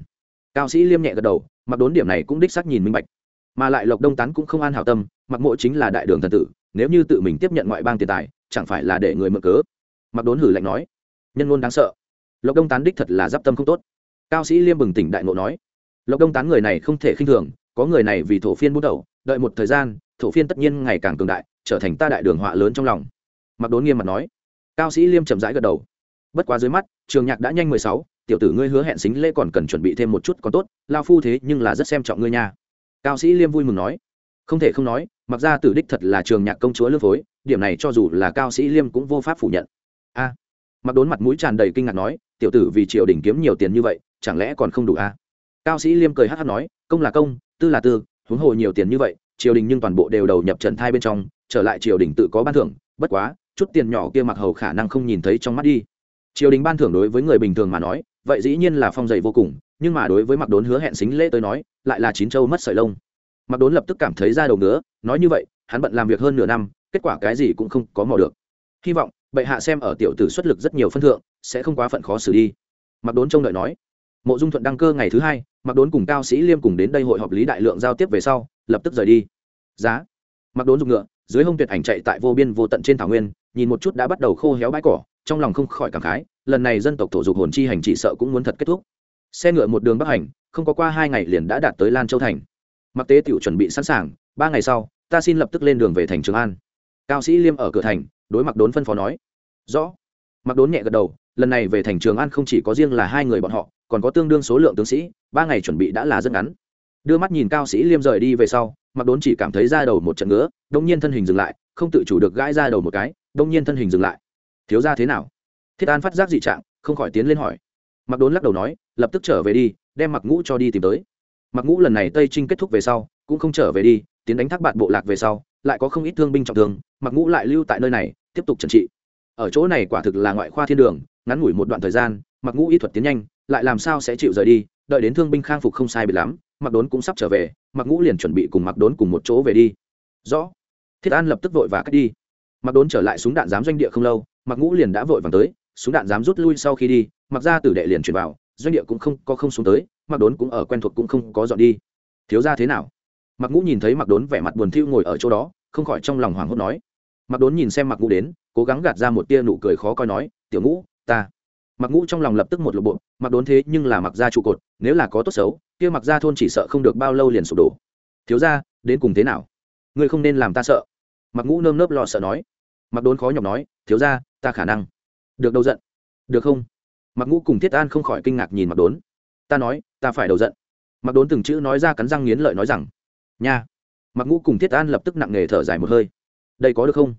Cao sĩ liêm nhẹ gật đầu mặc đốn điểm này cũng đích xác nhìn minh bạch. Mà lại lộc đông tán cũng không an hảo tâm mặc mộ chính là đại đường thần tử, nếu như tự mình tiếp nhận ngoại bang tiền tài chẳng phải là để người mượn cớ. Mặc đốn hử lạnh nói, nhân ngôn đáng sợ. Lộc đông tán đích thật là d i p tâm không tốt. Cao sĩ liêm bừng tỉnh đại ngộ nói, lộc đông tán người này không thể khinh thường, có người này vì thổ phiên bút đầu, đợi một thời gian, thổ phiên tất nhiên ngày càng cường đại, trở thành ta đại đường họa lớn trong lòng. Mặc đốn nghiêm mặt nói. Cao sĩ liêm chậm rãi gật đầu. Bất quá dưới mắt, trường nhạc đã nhanh mười sáu, tiểu tử ngươi hứa hẹn xính lễ còn cần chuẩn bị thêm một chút còn tốt, lao phu thế nhưng là rất xem trọng ngươi nha. Cao sĩ liêm vui mừng nói không thể không nói, mặc ra tử đích thật là trường nhạc công chúa lương phối, điểm này cho dù là cao sĩ liêm cũng vô pháp phủ nhận. A. Mặc đốn mặt mũi tràn đầy kinh ngạc nói, tiểu tử vì triều đình kiếm nhiều tiền như vậy, chẳng lẽ còn không đủ a? Cao sĩ liêm cười hát hát nói, công là công, tư là tư, huống hồ nhiều tiền như vậy, triều đình nhưng toàn bộ đều đầu nhập trần thai bên trong, trở lại triều đình tự có ban thưởng, bất quá, chút tiền nhỏ kia mặc hầu khả năng không nhìn thấy trong mắt đi. Triều đình ban thưởng đối với người bình thường mà nói, vậy dĩ nhiên là phong dày vô cùng, nhưng mà đối với mặc đốn hứa hẹn xính lễ tới nói, lại là chín châu mất sợi lông mặc đốn lập tức cảm thấy ra đầu ngứa, nói như vậy, hắn bận làm việc hơn nửa năm, kết quả cái gì cũng không có mò được. Hy vọng, bệ hạ xem ở tiểu tử xuất lực rất nhiều phân thượng, sẽ không quá phận khó xử đi. Mặc đốn trông đợi nói. Mộ dung thuận đăng cơ ngày thứ hai, mặc đốn cùng cao sĩ liêm cùng đến đây hội họp lý đại lượng giao tiếp về sau, lập tức rời đi. Giá. Mặc đốn dùng ngựa, dưới hông tuyệt ảnh chạy tại vô biên vô tận trên thảo nguyên, nhìn một chút đã bắt đầu khô héo bãi cỏ, trong lòng không khỏi cảm khái, lần này dân tộc thổ dục hồn chi hành chỉ sợ cũng muốn thật kết thúc. Xe ngựa một đường bắc hành, không có qua hai ngày liền đã đạt tới lan châu thành mặc tế tiểu chuẩn bị sẵn sàng, ba ngày sau, ta xin lập tức lên đường về thành trường an. Cao sĩ liêm ở cửa thành, đối mặc đốn phân phó nói. Rõ. Mặc đốn nhẹ gật đầu, lần này về thành trường an không chỉ có riêng là hai người bọn họ, còn có tương đương số lượng tướng sĩ, ba ngày chuẩn bị đã là rất ngắn. Đưa mắt nhìn cao sĩ liêm rời đi về sau mặc đốn chỉ cảm thấy ra đầu một trận ngứa, đông nhiên thân hình dừng lại, không tự chủ được gãi ra đầu một cái, đông nhiên thân hình dừng lại. Thiếu ra thế nào? Thiết an phát giác dị trạng, không khỏi tiến lên hỏi. Mặc đốn lắc đầu nói, lập tức trở về đi, đem mặc ngũ cho đi tìm tới mặc ngũ lần này tây trinh kết thúc về sau, cũng không trở về đi, tiến đánh thác bạn bộ lạc về sau, lại có không ít thương binh trọng thương, mặc ngũ lại lưu tại nơi này, tiếp tục trần trị. Ở chỗ này quả thực là ngoại khoa thiên đường, ngắn ngủi một đoạn thời gian, mặc ngũ y thuật tiến nhanh, lại làm sao sẽ chịu rời đi, đợi đến thương binh khang phục không sai bị lắm, mặc đốn cũng sắp trở về, mặc ngũ liền chuẩn bị cùng mặc đốn cùng một chỗ về đi. Rõ. Thiết an lập tức vội và cắt đi. Mặc đốn trở lại súng đạn giám doanh địa không lâu, mặc ngũ liền đã vội vàng tới, súng đạn giám rút lui sau khi đi, mặc ra tử đệ liền chuyển vào, doanh địa cũng không, có không xuống tới mặc đốn cũng ở quen thuộc cũng không có dọn đi. Thiếu ra thế nào? Mặc ngũ nhìn thấy mặc đốn vẻ mặt buồn thiu ngồi ở chỗ đó, không khỏi trong lòng hoảng hốt nói. Mặc đốn nhìn xem mặc ngũ đến, cố gắng gạt ra một tia nụ cười khó coi nói, tiểu ngũ, ta. Mặc ngũ trong lòng lập tức một lộp bộ mặc đốn thế nhưng là mặc ra trụ cột, nếu là có tốt xấu, kia mặc ra thôn chỉ sợ không được bao lâu liền sụp đổ. Thiếu ra đến cùng thế nào? Ngươi không nên làm ta sợ. Mặc ngũ nơm nớp lo sợ nói. Mặc đốn khó nhọc nói, thiếu ra ta khả năng. Được đâu giận? Được không? Mặc ngũ cùng thiết an không khỏi kinh ngạc nhìn mặc đốn ta nói, ta phải đầu giận. Mặc đốn từng chữ nói ra cắn răng nghiến lợi nói rằng, nha. Mặc ngũ cùng thiết an lập tức nặng nề thở dài một hơi. Đây có được không?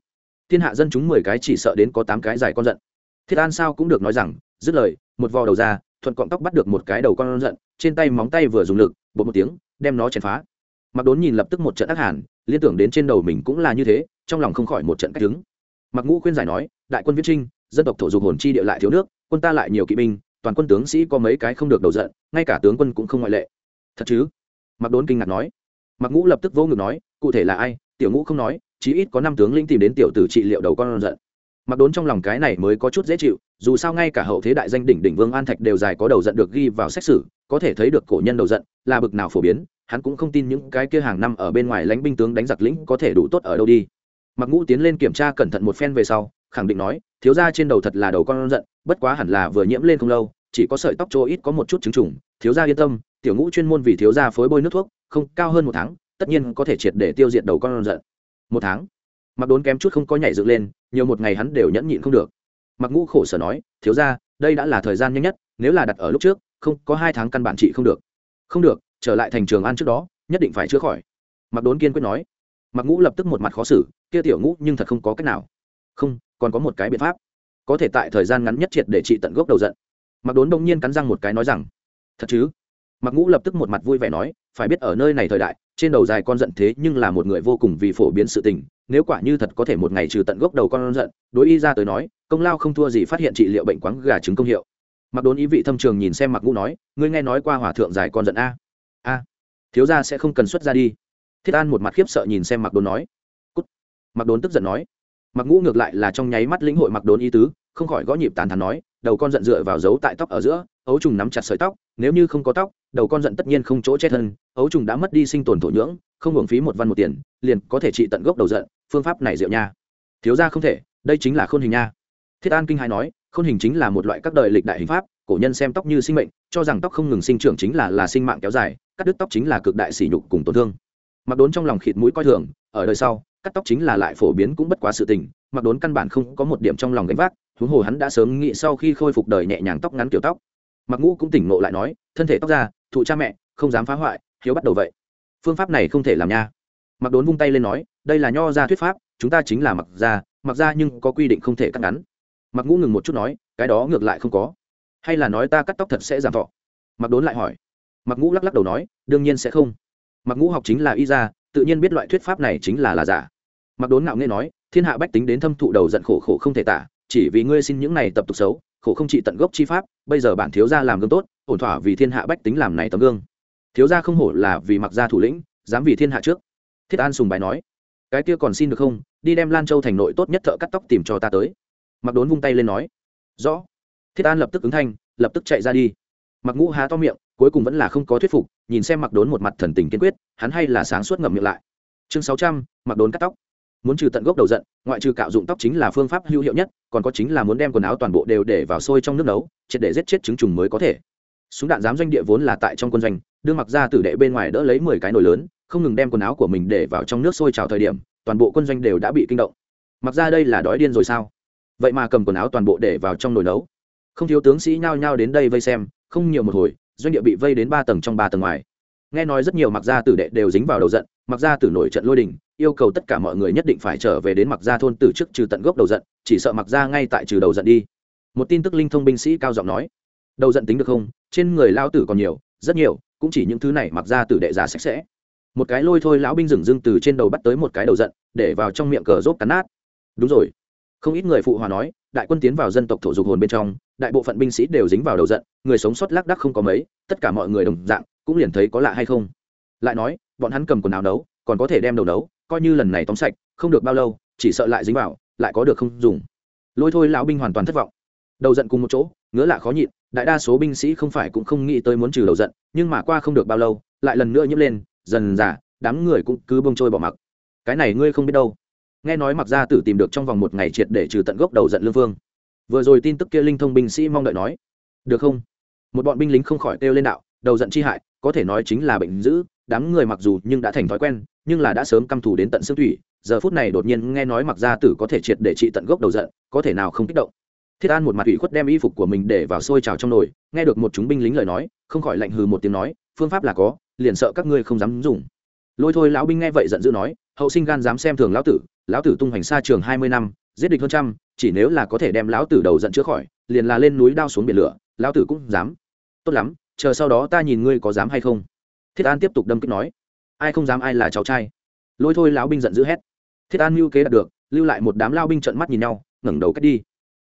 Thiên hạ dân chúng mười cái chỉ sợ đến có tám cái dài con giận. Thiết an sao cũng được nói rằng, dứt lời, một vò đầu ra, thuận cọng tóc bắt được một cái đầu con giận, trên tay móng tay vừa dùng lực, bột một tiếng, đem nó chèn phá. Mặc đốn nhìn lập tức một trận ác hàn, liên tưởng đến trên đầu mình cũng là như thế, trong lòng không khỏi một trận cách đứng mặc ngũ khuyên giải nói, đại quân viết trinh, dân tộc thổ dục hồn chi địa lại thiếu nước, quân ta lại nhiều kỵ binh toàn quân tướng sĩ có mấy cái không được đầu giận, ngay cả tướng quân cũng không ngoại lệ. Thật chứ? Mặc đốn kinh ngạc nói. Mặc ngũ lập tức vô ngực nói, cụ thể là ai? Tiểu ngũ không nói, chí ít có năm tướng lĩnh tìm đến tiểu tử trị liệu đầu con giận. Mặc đốn trong lòng cái này mới có chút dễ chịu, dù sao ngay cả hậu thế đại danh đỉnh đỉnh vương an thạch đều dài có đầu giận được ghi vào xét xử, có thể thấy được cổ nhân đầu giận là bực nào phổ biến, hắn cũng không tin những cái kia hàng năm ở bên ngoài lãnh binh tướng đánh giặc lĩnh có thể đủ tốt ở đâu đi mặc ngũ tiến lên kiểm tra cẩn thận một phen về sau, khẳng định nói, thiếu ra trên đầu thật là đầu con giận, bất quá hẳn là vừa nhiễm lên không lâu, chỉ có sợi tóc chỗ ít có một chút chứng trùng. Thiếu ra yên tâm, tiểu ngũ chuyên môn vì thiếu ra phối bôi nước thuốc, không, cao hơn một tháng, tất nhiên có thể triệt để tiêu diệt đầu con giận. Một tháng? Mặc đốn kém chút không có nhảy dựng lên, nhiều một ngày hắn đều nhẫn nhịn không được. Mặc ngũ khổ sở nói, thiếu ra đây đã là thời gian nhanh nhất, nếu là đặt ở lúc trước, không, có hai tháng căn bản trị không được. Không được, trở lại thành trường an trước đó, nhất định phải chữa khỏi. Mặc đốn kiên quyết nói mặc ngũ lập tức một mặt khó xử, kia tiểu ngũ, nhưng thật không có cách nào. Không, còn có một cái biện pháp. Có thể tại thời gian ngắn nhất triệt để trị tận gốc đầu giận. Mặc đốn đông nhiên cắn răng một cái nói rằng, thật chứ? Mặc ngũ lập tức một mặt vui vẻ nói, phải biết ở nơi này thời đại, trên đầu dài con giận thế nhưng là một người vô cùng vì phổ biến sự tình, nếu quả như thật có thể một ngày trừ tận gốc đầu con giận, đối y ra tới nói, công lao không thua gì phát hiện trị liệu bệnh quáng gà trứng công hiệu. Mặc đốn ý vị thâm trường nhìn xem mặc ngũ nói, ngươi nghe nói qua hòa thượng dài con giận a? A. Thiếu gia sẽ không cần xuất ra đi thiết an một mặt khiếp sợ nhìn xem mặc đốn nói. Cút. mặc đốn tức giận nói. Mặc ngũ ngược lại là trong nháy mắt lĩnh hội mặc đốn ý tứ, không khỏi gõ nhịp tàn thắn nói, đầu con giận dựa vào dấu tại tóc ở giữa, ấu trùng nắm chặt sợi tóc, nếu như không có tóc, đầu con giận tất nhiên không chỗ chết thân, ấu trùng đã mất đi sinh tồn thổ nhưỡng, không hưởng phí một văn một tiền, liền có thể trị tận gốc đầu giận, phương pháp này diệu nha. Thiếu ra không thể, đây chính là khôn hình nha. Thiết an kinh hai nói, khôn hình chính là một loại các đời lịch đại hình pháp, cổ nhân xem tóc như sinh mệnh, cho rằng tóc không ngừng sinh trưởng chính là là sinh mạng kéo dài, cắt đứt tóc chính là cực đại sỉ nhục cùng tổn thương mặc đốn trong lòng khịt mũi coi thường, ở đời sau, cắt tóc chính là lại phổ biến cũng bất quá sự tình, mặc đốn căn bản không có một điểm trong lòng gánh vác, huống hồ hắn đã sớm nghĩ sau khi khôi phục đời nhẹ nhàng tóc ngắn kiểu tóc. Mặc ngũ cũng tỉnh ngộ lại nói, thân thể tóc ra, thụ cha mẹ, không dám phá hoại, hiếu bắt đầu vậy. Phương pháp này không thể làm nha. Mặc đốn vung tay lên nói, đây là nho ra thuyết pháp, chúng ta chính là mặc ra mặc ra nhưng có quy định không thể cắt ngắn. Mặc ngũ ngừng một chút nói, cái đó ngược lại không có. Hay là nói ta cắt tóc thật sẽ giảm thọ? Mặc đốn lại hỏi. Mặc ngũ lắc lắc đầu nói, đương nhiên sẽ không mặc ngũ học chính là y ra tự nhiên biết loại thuyết pháp này chính là là giả. Mặc đốn ngạo nghe nói, thiên hạ bách tính đến thâm thụ đầu giận khổ khổ không thể tả, chỉ vì ngươi xin những này tập tục xấu, khổ không trị tận gốc chi pháp, bây giờ bản thiếu gia làm gương tốt, ổn thỏa vì thiên hạ bách tính làm này tấm gương. Thiếu gia không hổ là vì mặc gia thủ lĩnh, dám vì thiên hạ trước. Thiết an sùng bài nói, cái kia còn xin được không? Đi đem lan châu thành nội tốt nhất thợ cắt tóc tìm cho ta tới. Mặc đốn vung tay lên nói, rõ. Thiết an lập tức ứng thanh, lập tức chạy ra đi mặc ngũ há to miệng, cuối cùng vẫn là không có thuyết phục, nhìn xem mặc đốn một mặt thần tình kiên quyết, hắn hay là sáng suốt ngậm miệng lại. Chương sáu trăm, mặc đốn cắt tóc. Muốn trừ tận gốc đầu giận, ngoại trừ cạo dụng tóc chính là phương pháp hữu hiệu nhất, còn có chính là muốn đem quần áo toàn bộ đều để vào sôi trong nước nấu, triệt để giết chết trứng trùng mới có thể. Súng đạn giám doanh địa vốn là tại trong quân doanh, đưa mặc ra tử đệ bên ngoài đỡ lấy mười cái nồi lớn, không ngừng đem quần áo của mình để vào trong nước sôi trào thời điểm, toàn bộ quân doanh đều đã bị kinh động. Mặc ra đây là đói điên rồi sao? Vậy mà cầm quần áo toàn bộ để vào trong nồi nấu. Không thiếu tướng sĩ nhao nhao đến đây vây xem không nhiều một hồi, doanh địa bị vây đến ba tầng trong ba tầng ngoài. Nghe nói rất nhiều mặc gia tử đệ đều dính vào đầu giận, mặc gia tử nổi trận lôi đình, yêu cầu tất cả mọi người nhất định phải trở về đến mặc gia thôn từ trước trừ tận gốc đầu giận, chỉ sợ mặc gia ngay tại trừ đầu giận đi. Một tin tức linh thông binh sĩ cao giọng nói. Đầu giận tính được không? Trên người lao tử còn nhiều, rất nhiều, cũng chỉ những thứ này mặc gia tử đệ già sạch sẽ. Một cái lôi thôi lão binh dừng dưng từ trên đầu bắt tới một cái đầu giận, để vào trong miệng cờ rốt cắn nát. Đúng rồi không ít người phụ hòa nói, đại quân tiến vào dân tộc thổ dục hồn bên trong, đại bộ phận binh sĩ đều dính vào đầu giận, người sống sót lác đắc không có mấy, tất cả mọi người đồng dạng, cũng liền thấy có lạ hay không. Lại nói, bọn hắn cầm quần áo nấu, còn có thể đem đầu nấu, coi như lần này tóm sạch, không được bao lâu, chỉ sợ lại dính vào, lại có được không dùng. Lôi thôi lão binh hoàn toàn thất vọng. Đầu giận cùng một chỗ, ngứa lạ khó nhịn, đại đa số binh sĩ không phải cũng không nghĩ tới muốn trừ đầu giận, nhưng mà qua không được bao lâu, lại lần nữa nhiễm lên, dần giả đám người cũng cứ bông trôi bỏ mặc. Cái này ngươi không biết đâu nghe nói mặc gia tử tìm được trong vòng một ngày triệt để trừ tận gốc đầu giận lương vương. Vừa rồi tin tức kia linh thông binh sĩ mong đợi nói, được không? Một bọn binh lính không khỏi kêu lên đạo, đầu giận chi hại, có thể nói chính là bệnh dữ, đám người mặc dù nhưng đã thành thói quen, nhưng là đã sớm căm thù đến tận xương thủy, giờ phút này đột nhiên nghe nói mặc gia tử có thể triệt để trị tận gốc đầu giận, có thể nào không kích động? Thiết an một mặt ủy khuất đem y phục của mình để vào sôi trào trong nồi, nghe được một chúng binh lính lời nói, không khỏi lạnh hừ một tiếng nói, phương pháp là có, liền sợ các ngươi không dám dùng lôi thôi lão binh nghe vậy giận dữ nói, hậu sinh gan dám xem thường lão tử lão tử tung hoành xa trường hai mươi năm, giết địch hơn trăm, chỉ nếu là có thể đem lão tử đầu giận chữa khỏi, liền là lên núi đao xuống biển lửa, lão tử cũng dám. Tốt lắm, chờ sau đó ta nhìn ngươi có dám hay không. Thiết an tiếp tục đâm kích nói, ai không dám ai là cháu trai. Lôi thôi lão binh giận dữ hét. Thiết an mưu kế đạt được, lưu lại một đám lao binh trận mắt nhìn nhau, ngẩng đầu cách đi.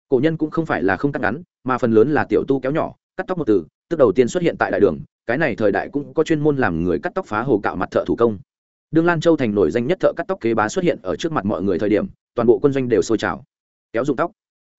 Cổ nhân cũng không phải là không cắt ngắn, mà phần lớn là tiểu tu kéo nhỏ, cắt tóc một từ, tức đầu tiên xuất hiện tại đại đường cái này thời đại cũng có chuyên môn làm người cắt tóc phá hồ cạo mặt thợ thủ công. Đương lan châu thành nổi danh nhất thợ cắt tóc kế bá xuất hiện ở trước mặt mọi người thời điểm, toàn bộ quân doanh đều sôi trào. Kéo dụng tóc.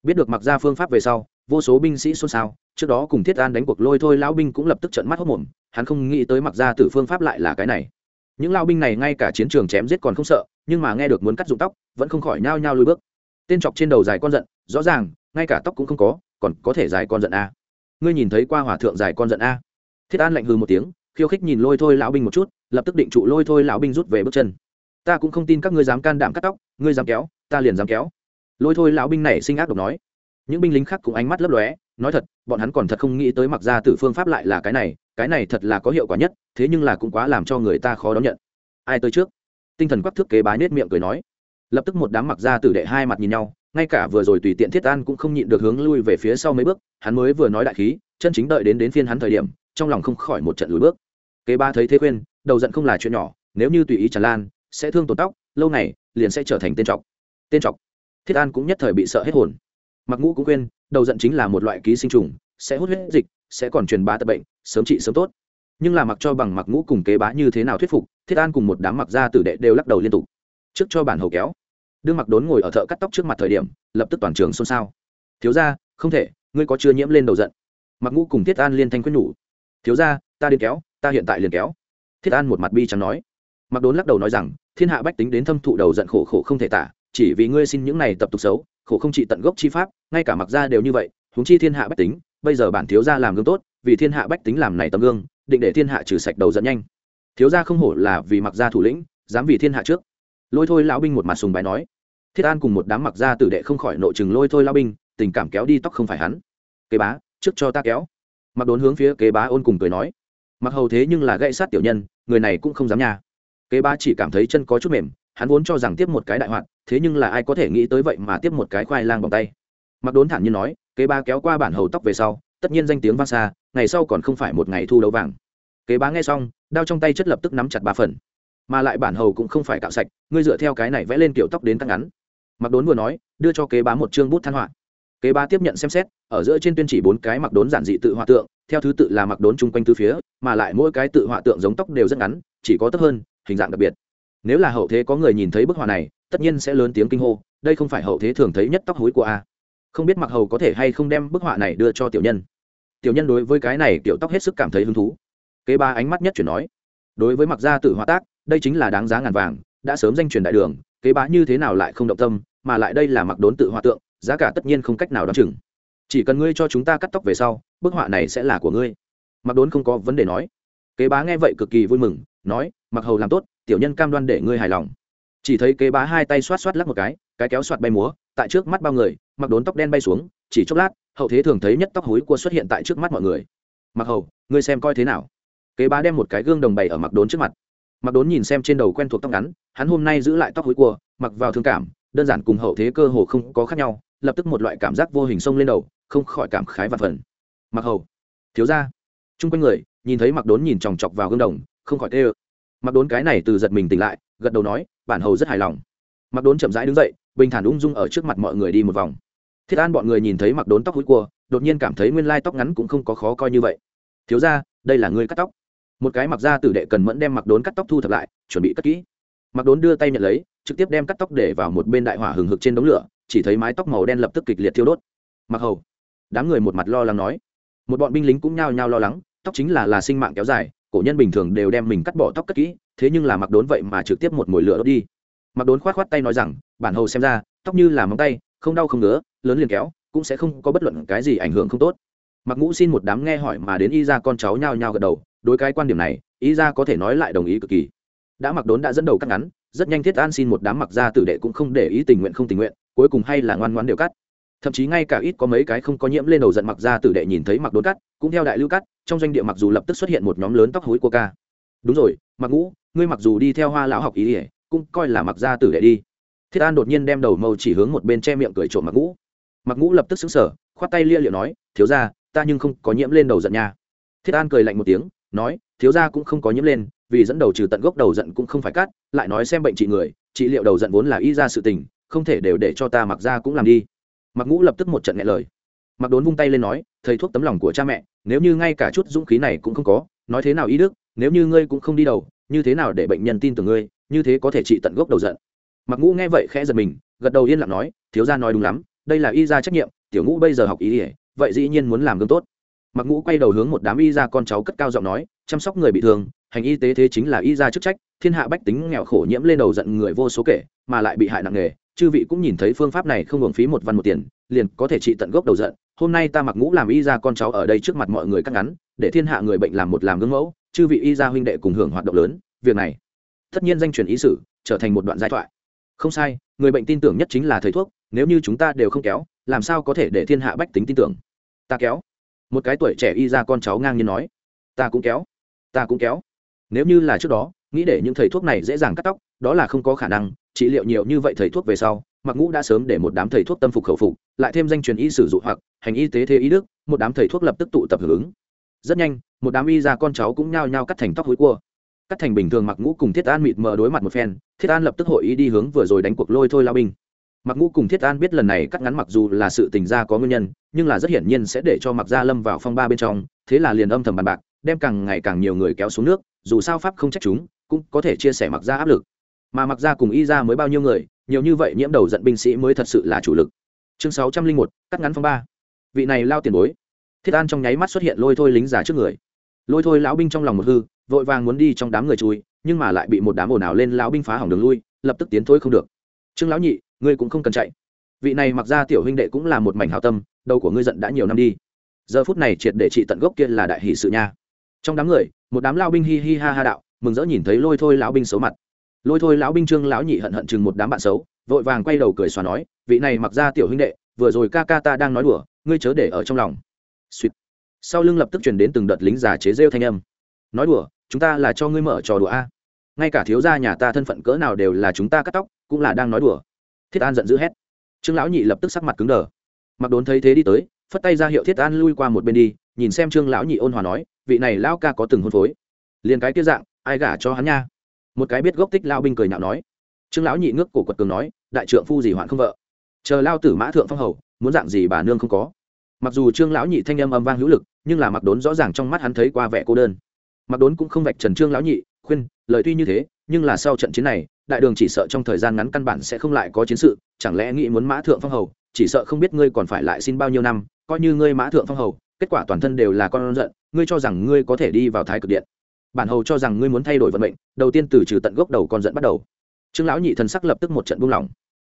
Biết được mặc ra phương pháp về sau, vô số binh sĩ xôn xao, trước đó cùng thiết an đánh cuộc lôi thôi, lão binh cũng lập tức trận mắt hốc mồm hắn không nghĩ tới mặc ra từ phương pháp lại là cái này. Những lao binh này ngay cả chiến trường chém giết còn không sợ, nhưng mà nghe được muốn cắt dụng tóc, vẫn không khỏi nhao nhao lùi bước. Tên chọc trên đầu dài con giận, rõ ràng, ngay cả tóc cũng không có, còn có thể dài con giận a ngươi nhìn thấy qua hòa thượng dài con giận a thiết an lạnh hư một tiếng, khiêu khích nhìn lôi thôi lão binh một chút, lập tức định trụ lôi thôi lão binh rút về bước chân. Ta cũng không tin các ngươi dám can đảm cắt tóc, ngươi dám kéo, ta liền dám kéo. Lôi thôi lão binh này sinh ác độc nói. Những binh lính khác cũng ánh mắt lấp lóe, nói thật, bọn hắn còn thật không nghĩ tới mặc ra từ phương pháp lại là cái này cái này thật là có hiệu quả nhất, thế nhưng là cũng quá làm cho người ta khó đón nhận. Ai tới trước? Tinh thần quắc thước kế bá nết miệng cười nói. Lập tức một đám mặc ra tử đệ hai mặt nhìn nhau, ngay cả vừa rồi tùy tiện thiết an cũng không nhịn được hướng lui về phía sau mấy bước, hắn mới vừa nói đại khí, chân chính đợi đến đến phiên hắn thời điểm trong lòng không khỏi một trận lùi bước. Kế ba thấy thế khuyên, đầu giận không là chuyện nhỏ, nếu như tùy ý tràn lan, sẽ thương tổn tóc, lâu này liền sẽ trở thành tên trọc. Tên trọc. Thiết an cũng nhất thời bị sợ hết hồn. Mặc ngũ cũng quên đầu giận chính là một loại ký sinh trùng, sẽ hút huyết dịch, sẽ còn truyền bá tập bệnh, sớm trị sớm tốt. Nhưng là mặc cho bằng mặc ngũ cùng kế bá như thế nào thuyết phục, thiết an cùng một đám mặc gia tử đệ đều lắc đầu liên tục. Trước cho bản hầu kéo. Đương mặc đốn ngồi ở thợ cắt tóc trước mặt thời điểm, lập tức toàn trường xôn xao. Thiếu ra không thể, ngươi có chưa nhiễm lên đầu giận. Mặc ngũ cùng thiết an liên thanh quyết nhủ thiếu ra ta đến kéo, ta hiện tại liền kéo. Thiết an một mặt bi chẳng nói. Mặc đốn lắc đầu nói rằng, thiên hạ bách tính đến thâm thụ đầu giận khổ khổ không thể tả, chỉ vì ngươi xin những này tập tục xấu, khổ không trị tận gốc chi pháp, ngay cả mặc gia đều như vậy, huống chi thiên hạ bách tính, bây giờ bản thiếu gia làm gương tốt, vì thiên hạ bách tính làm này tấm gương, định để thiên hạ trừ sạch đầu dẫn nhanh. Thiếu gia không hổ là vì mặc gia thủ lĩnh, dám vì thiên hạ trước. Lôi thôi lão binh một mặt sùng bài nói. Thiết an cùng một đám mặc gia tử đệ không khỏi nội chừng lôi thôi lão binh, tình cảm kéo đi tóc không phải hắn. Kế bá, trước cho ta kéo mặc đốn hướng phía kế bá ôn cùng cười nói, mặc hầu thế nhưng là gãy sát tiểu nhân, người này cũng không dám nha. Kế bá chỉ cảm thấy chân có chút mềm, hắn vốn cho rằng tiếp một cái đại hoạt, thế nhưng là ai có thể nghĩ tới vậy mà tiếp một cái khoai lang bằng tay. Mặc đốn thản nhiên nói, kế bá kéo qua bản hầu tóc về sau, tất nhiên danh tiếng vang xa, ngày sau còn không phải một ngày thu đấu vàng. Kế bá nghe xong, đao trong tay chất lập tức nắm chặt ba phần. Mà lại bản hầu cũng không phải cạo sạch, ngươi dựa theo cái này vẽ lên kiểu tóc đến cắt ngắn. Mặc đốn vừa nói, đưa cho kế bá một chương bút than họa kế ba tiếp nhận xem xét, ở giữa trên tuyên chỉ bốn cái mặc đốn giản dị tự họa tượng, theo thứ tự là mặc đốn chung quanh tư phía, mà lại mỗi cái tự họa tượng giống tóc đều rất ngắn, chỉ có tấp hơn, hình dạng đặc biệt. Nếu là hậu thế có người nhìn thấy bức họa này, tất nhiên sẽ lớn tiếng kinh hô, đây không phải hậu thế thường thấy nhất tóc hối của a. Không biết mặc hầu có thể hay không đem bức họa này đưa cho tiểu nhân. Tiểu nhân đối với cái này tiểu tóc hết sức cảm thấy hứng thú. Kế ba ánh mắt nhất chuyển nói, đối với mặc gia tự họa tác, đây chính là đáng giá ngàn vàng, đã sớm danh truyền đại đường, kế bá như thế nào lại không động tâm, mà lại đây là mặc đốn tự họa tượng giá cả tất nhiên không cách nào đ o á n chừng. Chỉ cần ngươi cho chúng ta cắt tóc về sau, bức họa này sẽ là của ngươi. Mặc đốn không có vấn đề nói. Kế bá nghe vậy cực kỳ vui mừng, nói mặc hầu làm tốt, tiểu nhân cam đoan để ngươi hài lòng. Chỉ thấy kế bá hai tay xoát xoát lắc một cái cái kéo xoát bay múa, tại trước mắt bao người mặc đốn tóc đen bay xuống, chỉ chốc lát, hậu thế thường thấy nhất tóc hối cua xuất hiện tại trước mắt mọi người. Mặc hầu, ngươi xem coi thế nào? Kế bá đem một cái gương đồng bày ở mặc đốn trước mặt. Mặc đốn nhìn xem trên đầu quen thuộc tóc ngắn, hắn hôm nay giữ lại tóc hối cua mặc vào thương cảm, đơn giản cùng hậu thế cơ hồ không có khác nhau lập tức một loại cảm giác vô hình xông lên đầu, không khỏi cảm khái và phần. Mặc hầu, thiếu ra chung quanh người, nhìn thấy mặc đốn nhìn chòng chọc vào gương đồng, không khỏi tê ơ. Mặc đốn cái này từ giật mình tỉnh lại, gật đầu nói, bản hầu rất hài lòng. Mặc đốn chậm rãi đứng dậy, bình thản ung dung ở trước mặt mọi người đi một vòng. Thiết an bọn người nhìn thấy mặc đốn tóc hối cua, đột nhiên cảm thấy nguyên lai tóc ngắn cũng không có khó coi như vậy. Thiếu ra đây là người cắt tóc. Một cái mặc ra tử đệ cần mẫn đem mặc đốn cắt tóc thu thập lại, chuẩn bị cất kỹ. Mặc đốn đưa tay nhận lấy, trực tiếp đem cắt tóc để vào một bên đại hỏa hừng hực trên đống lửa chỉ thấy mái tóc màu đen lập tức kịch liệt thiêu đốt. Mặc hầu, đám người một mặt lo lắng nói. Một bọn binh lính cũng nhao nhao lo lắng, tóc chính là là sinh mạng kéo dài, cổ nhân bình thường đều đem mình cắt bỏ tóc cất kỹ, thế nhưng là mặc đốn vậy mà trực tiếp một mồi lửa đốt đi. Mặc đốn khoát khoát tay nói rằng, bản hầu xem ra, tóc như là móng tay, không đau không ngứa, lớn liền kéo, cũng sẽ không có bất luận cái gì ảnh hưởng không tốt. Mặc ngũ xin một đám nghe hỏi mà đến y ra con cháu nhao nhao gật đầu, đối cái quan điểm này, y ra có thể nói lại đồng ý cực kỳ. Đã mặc đốn đã dẫn đầu cắt ngắn, rất nhanh thiết an xin một đám mặc ra tử đệ cũng không để ý tình nguyện không tình nguyện cuối cùng hay là ngoan ngoan đều cắt. Thậm chí ngay cả ít có mấy cái không có nhiễm lên đầu giận mặc ra tử đệ nhìn thấy mặc đốn cắt, cũng theo đại lưu cắt, trong doanh địa mặc dù lập tức xuất hiện một nhóm lớn tóc hối của ca. Đúng rồi, mặc ngũ, ngươi mặc dù đi theo hoa lão học ý ỉa, cũng coi là mặc ra tử đệ đi. Thiết an đột nhiên đem đầu mâu chỉ hướng một bên che miệng cười trộm mặc ngũ. Mặc ngũ lập tức xứng sở khoát tay lia liệu nói, thiếu ra ta nhưng không có nhiễm lên đầu giận nha. Thiết an cười lạnh một tiếng, nói, thiếu ra cũng không có nhiễm lên, vì dẫn đầu trừ tận gốc đầu giận cũng không phải cắt, lại nói xem bệnh trị người, trị liệu đầu giận vốn là y ra sự tình không thể đều để cho ta mặc ra cũng làm đi. Mặc ngũ lập tức một trận nghe lời. Mặc đốn vung tay lên nói, thầy thuốc tấm lòng của cha mẹ, nếu như ngay cả chút dũng khí này cũng không có, nói thế nào ý đức, nếu như ngươi cũng không đi đầu, như thế nào để bệnh nhân tin tưởng ngươi, như thế có thể trị tận gốc đầu giận. Mặc ngũ nghe vậy khẽ giật mình, gật đầu yên lặng nói, thiếu gia nói đúng lắm, đây là y gia trách nhiệm, tiểu ngũ bây giờ học ý ỉa vậy dĩ nhiên muốn làm gương tốt. Mặc ngũ quay đầu hướng một đám y gia con cháu cất cao giọng nói, chăm sóc người bị thương, hành y tế thế chính là y gia chức trách, thiên hạ bách tính nghèo khổ nhiễm lên đầu giận người vô số kể, mà lại bị hại nặng nề chư vị cũng nhìn thấy phương pháp này không hưởng phí một văn một tiền, liền có thể trị tận gốc đầu giận. Hôm nay ta mặc ngũ làm y gia con cháu ở đây trước mặt mọi người cắt ngắn, để thiên hạ người bệnh làm một làm gương mẫu, chư vị y gia huynh đệ cùng hưởng hoạt động lớn, việc này tất nhiên danh truyền ý sử, trở thành một đoạn giai thoại. Không sai, người bệnh tin tưởng nhất chính là thầy thuốc, nếu như chúng ta đều không kéo, làm sao có thể để thiên hạ bách tính tin tưởng? Ta kéo. Một cái tuổi trẻ y ra con cháu ngang nhiên nói. Ta cũng kéo. Ta cũng kéo. Nếu như là trước đó, nghĩ để những thầy thuốc này dễ dàng cắt tóc đó là không có khả năng, trị liệu nhiều như vậy thầy thuốc về sau, mặc ngũ đã sớm để một đám thầy thuốc tâm phục khẩu phục, lại thêm danh truyền y sử dụng hoặc hành y tế thế y đức, một đám thầy thuốc lập tức tụ tập hưởng ứng. Rất nhanh, một đám y ra con cháu cũng nhao nhao cắt thành tóc hối cua. Cắt thành bình thường mặc ngũ cùng thiết an mịt mờ đối mặt một phen, thiết an lập tức hội ý đi hướng vừa rồi đánh cuộc lôi thôi lao binh. Mặc ngũ cùng thiết an biết lần này cắt ngắn mặc dù là sự tình gia có nguyên nhân, nhưng là rất hiển nhiên sẽ để cho mặc gia lâm vào phong ba bên trong, thế là liền âm thầm bàn bạc, đem càng ngày càng nhiều người kéo xuống nước, dù sao pháp không trách chúng, cũng có thể chia sẻ mặc gia áp lực mà mặc ra cùng y ra mới bao nhiêu người, nhiều như vậy nhiễm đầu giận binh sĩ mới thật sự là chủ lực. Chương sáu trăm linh một, cắt ngắn phong ba. Vị này lao tiền bối. Thiết an trong nháy mắt xuất hiện lôi thôi lính giả trước người. Lôi thôi lão binh trong lòng một hư, vội vàng muốn đi trong đám người chui, nhưng mà lại bị một đám ồn ào lên lão binh phá hỏng đường lui, lập tức tiến thôi không được. Trương lão nhị, ngươi cũng không cần chạy. Vị này mặc ra tiểu huynh đệ cũng là một mảnh hào tâm, đầu của ngươi giận đã nhiều năm đi. Giờ phút này triệt để trị tận gốc kia là đại hỷ sự nha. Trong đám người, một đám lao binh hi hi ha ha đạo, mừng rỡ nhìn thấy lôi thôi lão binh xấu mặt lôi thôi lão binh trương lão nhị hận hận chừng một đám bạn xấu, vội vàng quay đầu cười xòa nói, vị này mặc ra tiểu huynh đệ, vừa rồi ca ca ta đang nói đùa, ngươi chớ để ở trong lòng. Sweet. sau lưng lập tức truyền đến từng đợt lính già chế rêu thanh âm. Nói đùa, chúng ta là cho ngươi mở trò đùa a. Ngay cả thiếu gia nhà ta thân phận cỡ nào đều là chúng ta cắt tóc, cũng là đang nói đùa. Thiết an giận dữ hét. Trương lão nhị lập tức sắc mặt cứng đờ. Mặc đốn thấy thế đi tới, phất tay ra hiệu thiết an lui qua một bên đi, nhìn xem trương lão nhị ôn hòa nói, vị này lão ca có từng hôn phối. Liền cái kia dạng, ai gả cho hắn nha? Một cái biết gốc tích lao binh cười nhạo nói. Trương lão nhị ngước cổ quật cường nói, đại trượng phu gì hoạn không vợ? Chờ lao tử mã thượng phong hầu, muốn dạng gì bà nương không có? Mặc dù trương lão nhị thanh âm âm vang hữu lực, nhưng là mặc đốn rõ ràng trong mắt hắn thấy qua vẻ cô đơn. Mặc đốn cũng không vạch trần trương lão nhị, khuyên, lời tuy như thế, nhưng là sau trận chiến này, đại đường chỉ sợ trong thời gian ngắn căn bản sẽ không lại có chiến sự, chẳng lẽ nghĩ muốn mã thượng phong hầu, chỉ sợ không biết ngươi còn phải lại xin bao nhiêu năm, coi như ngươi mã thượng phong hầu, kết quả toàn thân đều là con giận, ngươi cho rằng ngươi có thể đi vào thái cực điện bản hầu cho rằng ngươi muốn thay đổi vận mệnh, đầu tiên từ trừ tận gốc đầu con giận bắt đầu. Trương lão nhị thần sắc lập tức một trận buông lỏng.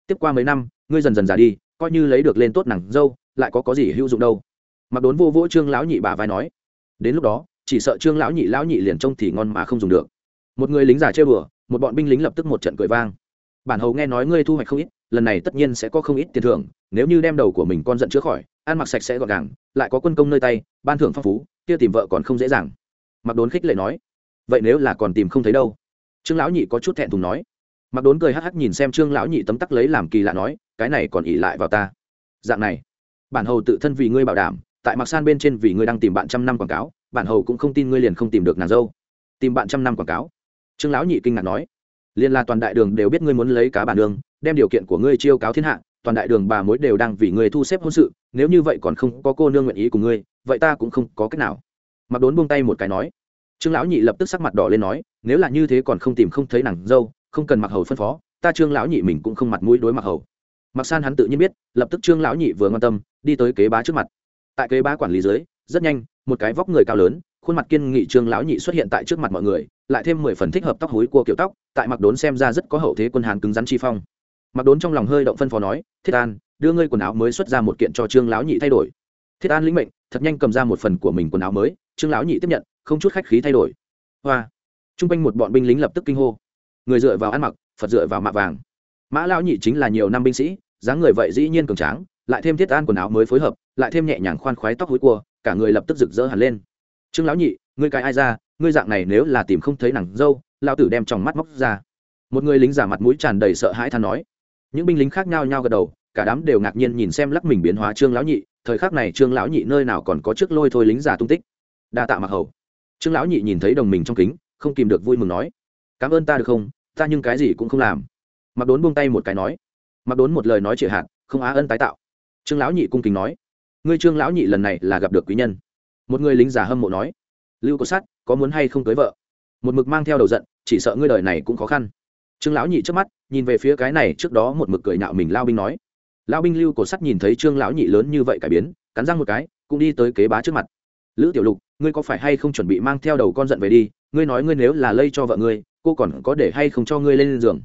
Tiếp qua mấy năm, ngươi dần dần già đi, coi như lấy được lên tốt nàng dâu, lại có có gì hữu dụng đâu. Mặc đốn vô vỗ trương lão nhị bà vai nói. Đến lúc đó, chỉ sợ trương lão nhị lão nhị liền trông thì ngon mà không dùng được. Một người lính giả chơi bừa, một bọn binh lính lập tức một trận cười vang. Bản hầu nghe nói ngươi thu hoạch không ít, lần này tất nhiên sẽ có không ít tiền thưởng, nếu như đem đầu của mình con giận chữa khỏi, ăn mặc sạch sẽ gọn gàng, lại có quân công nơi tay, ban thưởng phong phú, kia tìm vợ còn không dễ dàng. Mặc đốn khích lệ nói vậy nếu là còn tìm không thấy đâu? Trương lão nhị có chút thẹn thùng nói. Mặc đốn cười hắc hắc nhìn xem trương lão nhị tấm tắc lấy làm kỳ lạ nói, cái này còn ỉ lại vào ta. Dạng này, bản hầu tự thân vì ngươi bảo đảm, tại mặc san bên trên vì ngươi đang tìm bạn trăm năm quảng cáo, bản hầu cũng không tin ngươi liền không tìm được nàng dâu. Tìm bạn trăm năm quảng cáo. Trương lão nhị kinh ngạc nói, liên là toàn đại đường đều biết ngươi muốn lấy cá bản đường đem điều kiện của ngươi chiêu cáo thiên hạ, toàn đại đường bà mối đều đang vì ngươi thu xếp hôn sự, nếu như vậy còn không có cô nương nguyện ý của ngươi, vậy ta cũng không có cách nào. Mặc đốn buông tay một cái nói trương lão nhị lập tức sắc mặt đỏ lên nói, nếu là như thế còn không tìm không thấy nàng dâu, không cần mặc hầu phân phó, ta trương lão nhị mình cũng không mặt mũi đối mặc hầu. Mặc san hắn tự nhiên biết, lập tức trương lão nhị vừa quan tâm, đi tới kế bá trước mặt. Tại kế bá quản lý dưới, rất nhanh, một cái vóc người cao lớn, khuôn mặt kiên nghị trương lão nhị xuất hiện tại trước mặt mọi người, lại thêm mười phần thích hợp tóc hối cua kiểu tóc, tại mặc đốn xem ra rất có hậu thế quân hàn cứng rắn chi phong. Mặc đốn trong lòng hơi động phân phó nói, thiết an, đưa ngươi quần áo mới xuất ra một kiện cho trương lão nhị thay đổi. Thiết an lĩnh mệnh, thật nhanh cầm ra một phần của mình quần áo mới, trương lão nhị tiếp nhận không chút khách khí thay đổi. Hoa. T r u n g quanh một bọn binh lính lập tức kinh hô. Người dựa vào ăn mặc, phật dựa vào mạ vàng. Mã lão nhị chính là nhiều năm binh sĩ, dáng người vậy dĩ nhiên cường tráng, lại thêm thiết an quần áo mới phối hợp, lại thêm nhẹ nhàng khoan khoái tóc hối cua, cả người lập tức rực rỡ hẳn lên. Trương lão nhị, ngươi cái ai ra, ngươi dạng này nếu là tìm không thấy nàng dâu lao tử đem tròng mắt móc ra. Một người lính giả mặt mũi tràn đầy sợ hãi than nói. Những binh lính khác nhau nhau gật đầu, cả đám đều ngạc nhiên nhìn xem lắc mình biến hóa trương lão nhị, thời khắc này trương lão nhị nơi nào còn có trước lôi thôi lính giả tung tích. Đa tạ mặc hầu trương lão nhị nhìn thấy đồng mình trong kính, không kìm được vui mừng nói, cảm ơn ta được không? Ta nhưng cái gì cũng không làm. Mặc đốn buông tay một cái nói mặc đốn một lời nói chịa hạt, không á ân tái tạo. Trương lão nhị cung kính nói, ngươi trương lão nhị lần này là gặp được quý nhân. Một người lính giả hâm mộ nói, lưu có sát, có muốn hay không cưới vợ? Một mực mang theo đầu giận, chỉ sợ ngươi đời này cũng khó khăn. Trương lão nhị trước mắt, nhìn về phía cái này trước đó một mực cười nhạo mình lao binh nói, lao binh lưu cổ sắt nhìn thấy trương lão nhị lớn như vậy cải biến, cắn răng một cái, cũng đi tới kế bá trước mặt lữ tiểu lục, ngươi có phải hay không chuẩn bị mang theo đầu con giận về đi? Ngươi nói ngươi nếu là lây cho vợ ngươi, cô còn có để hay không cho ngươi lên giường?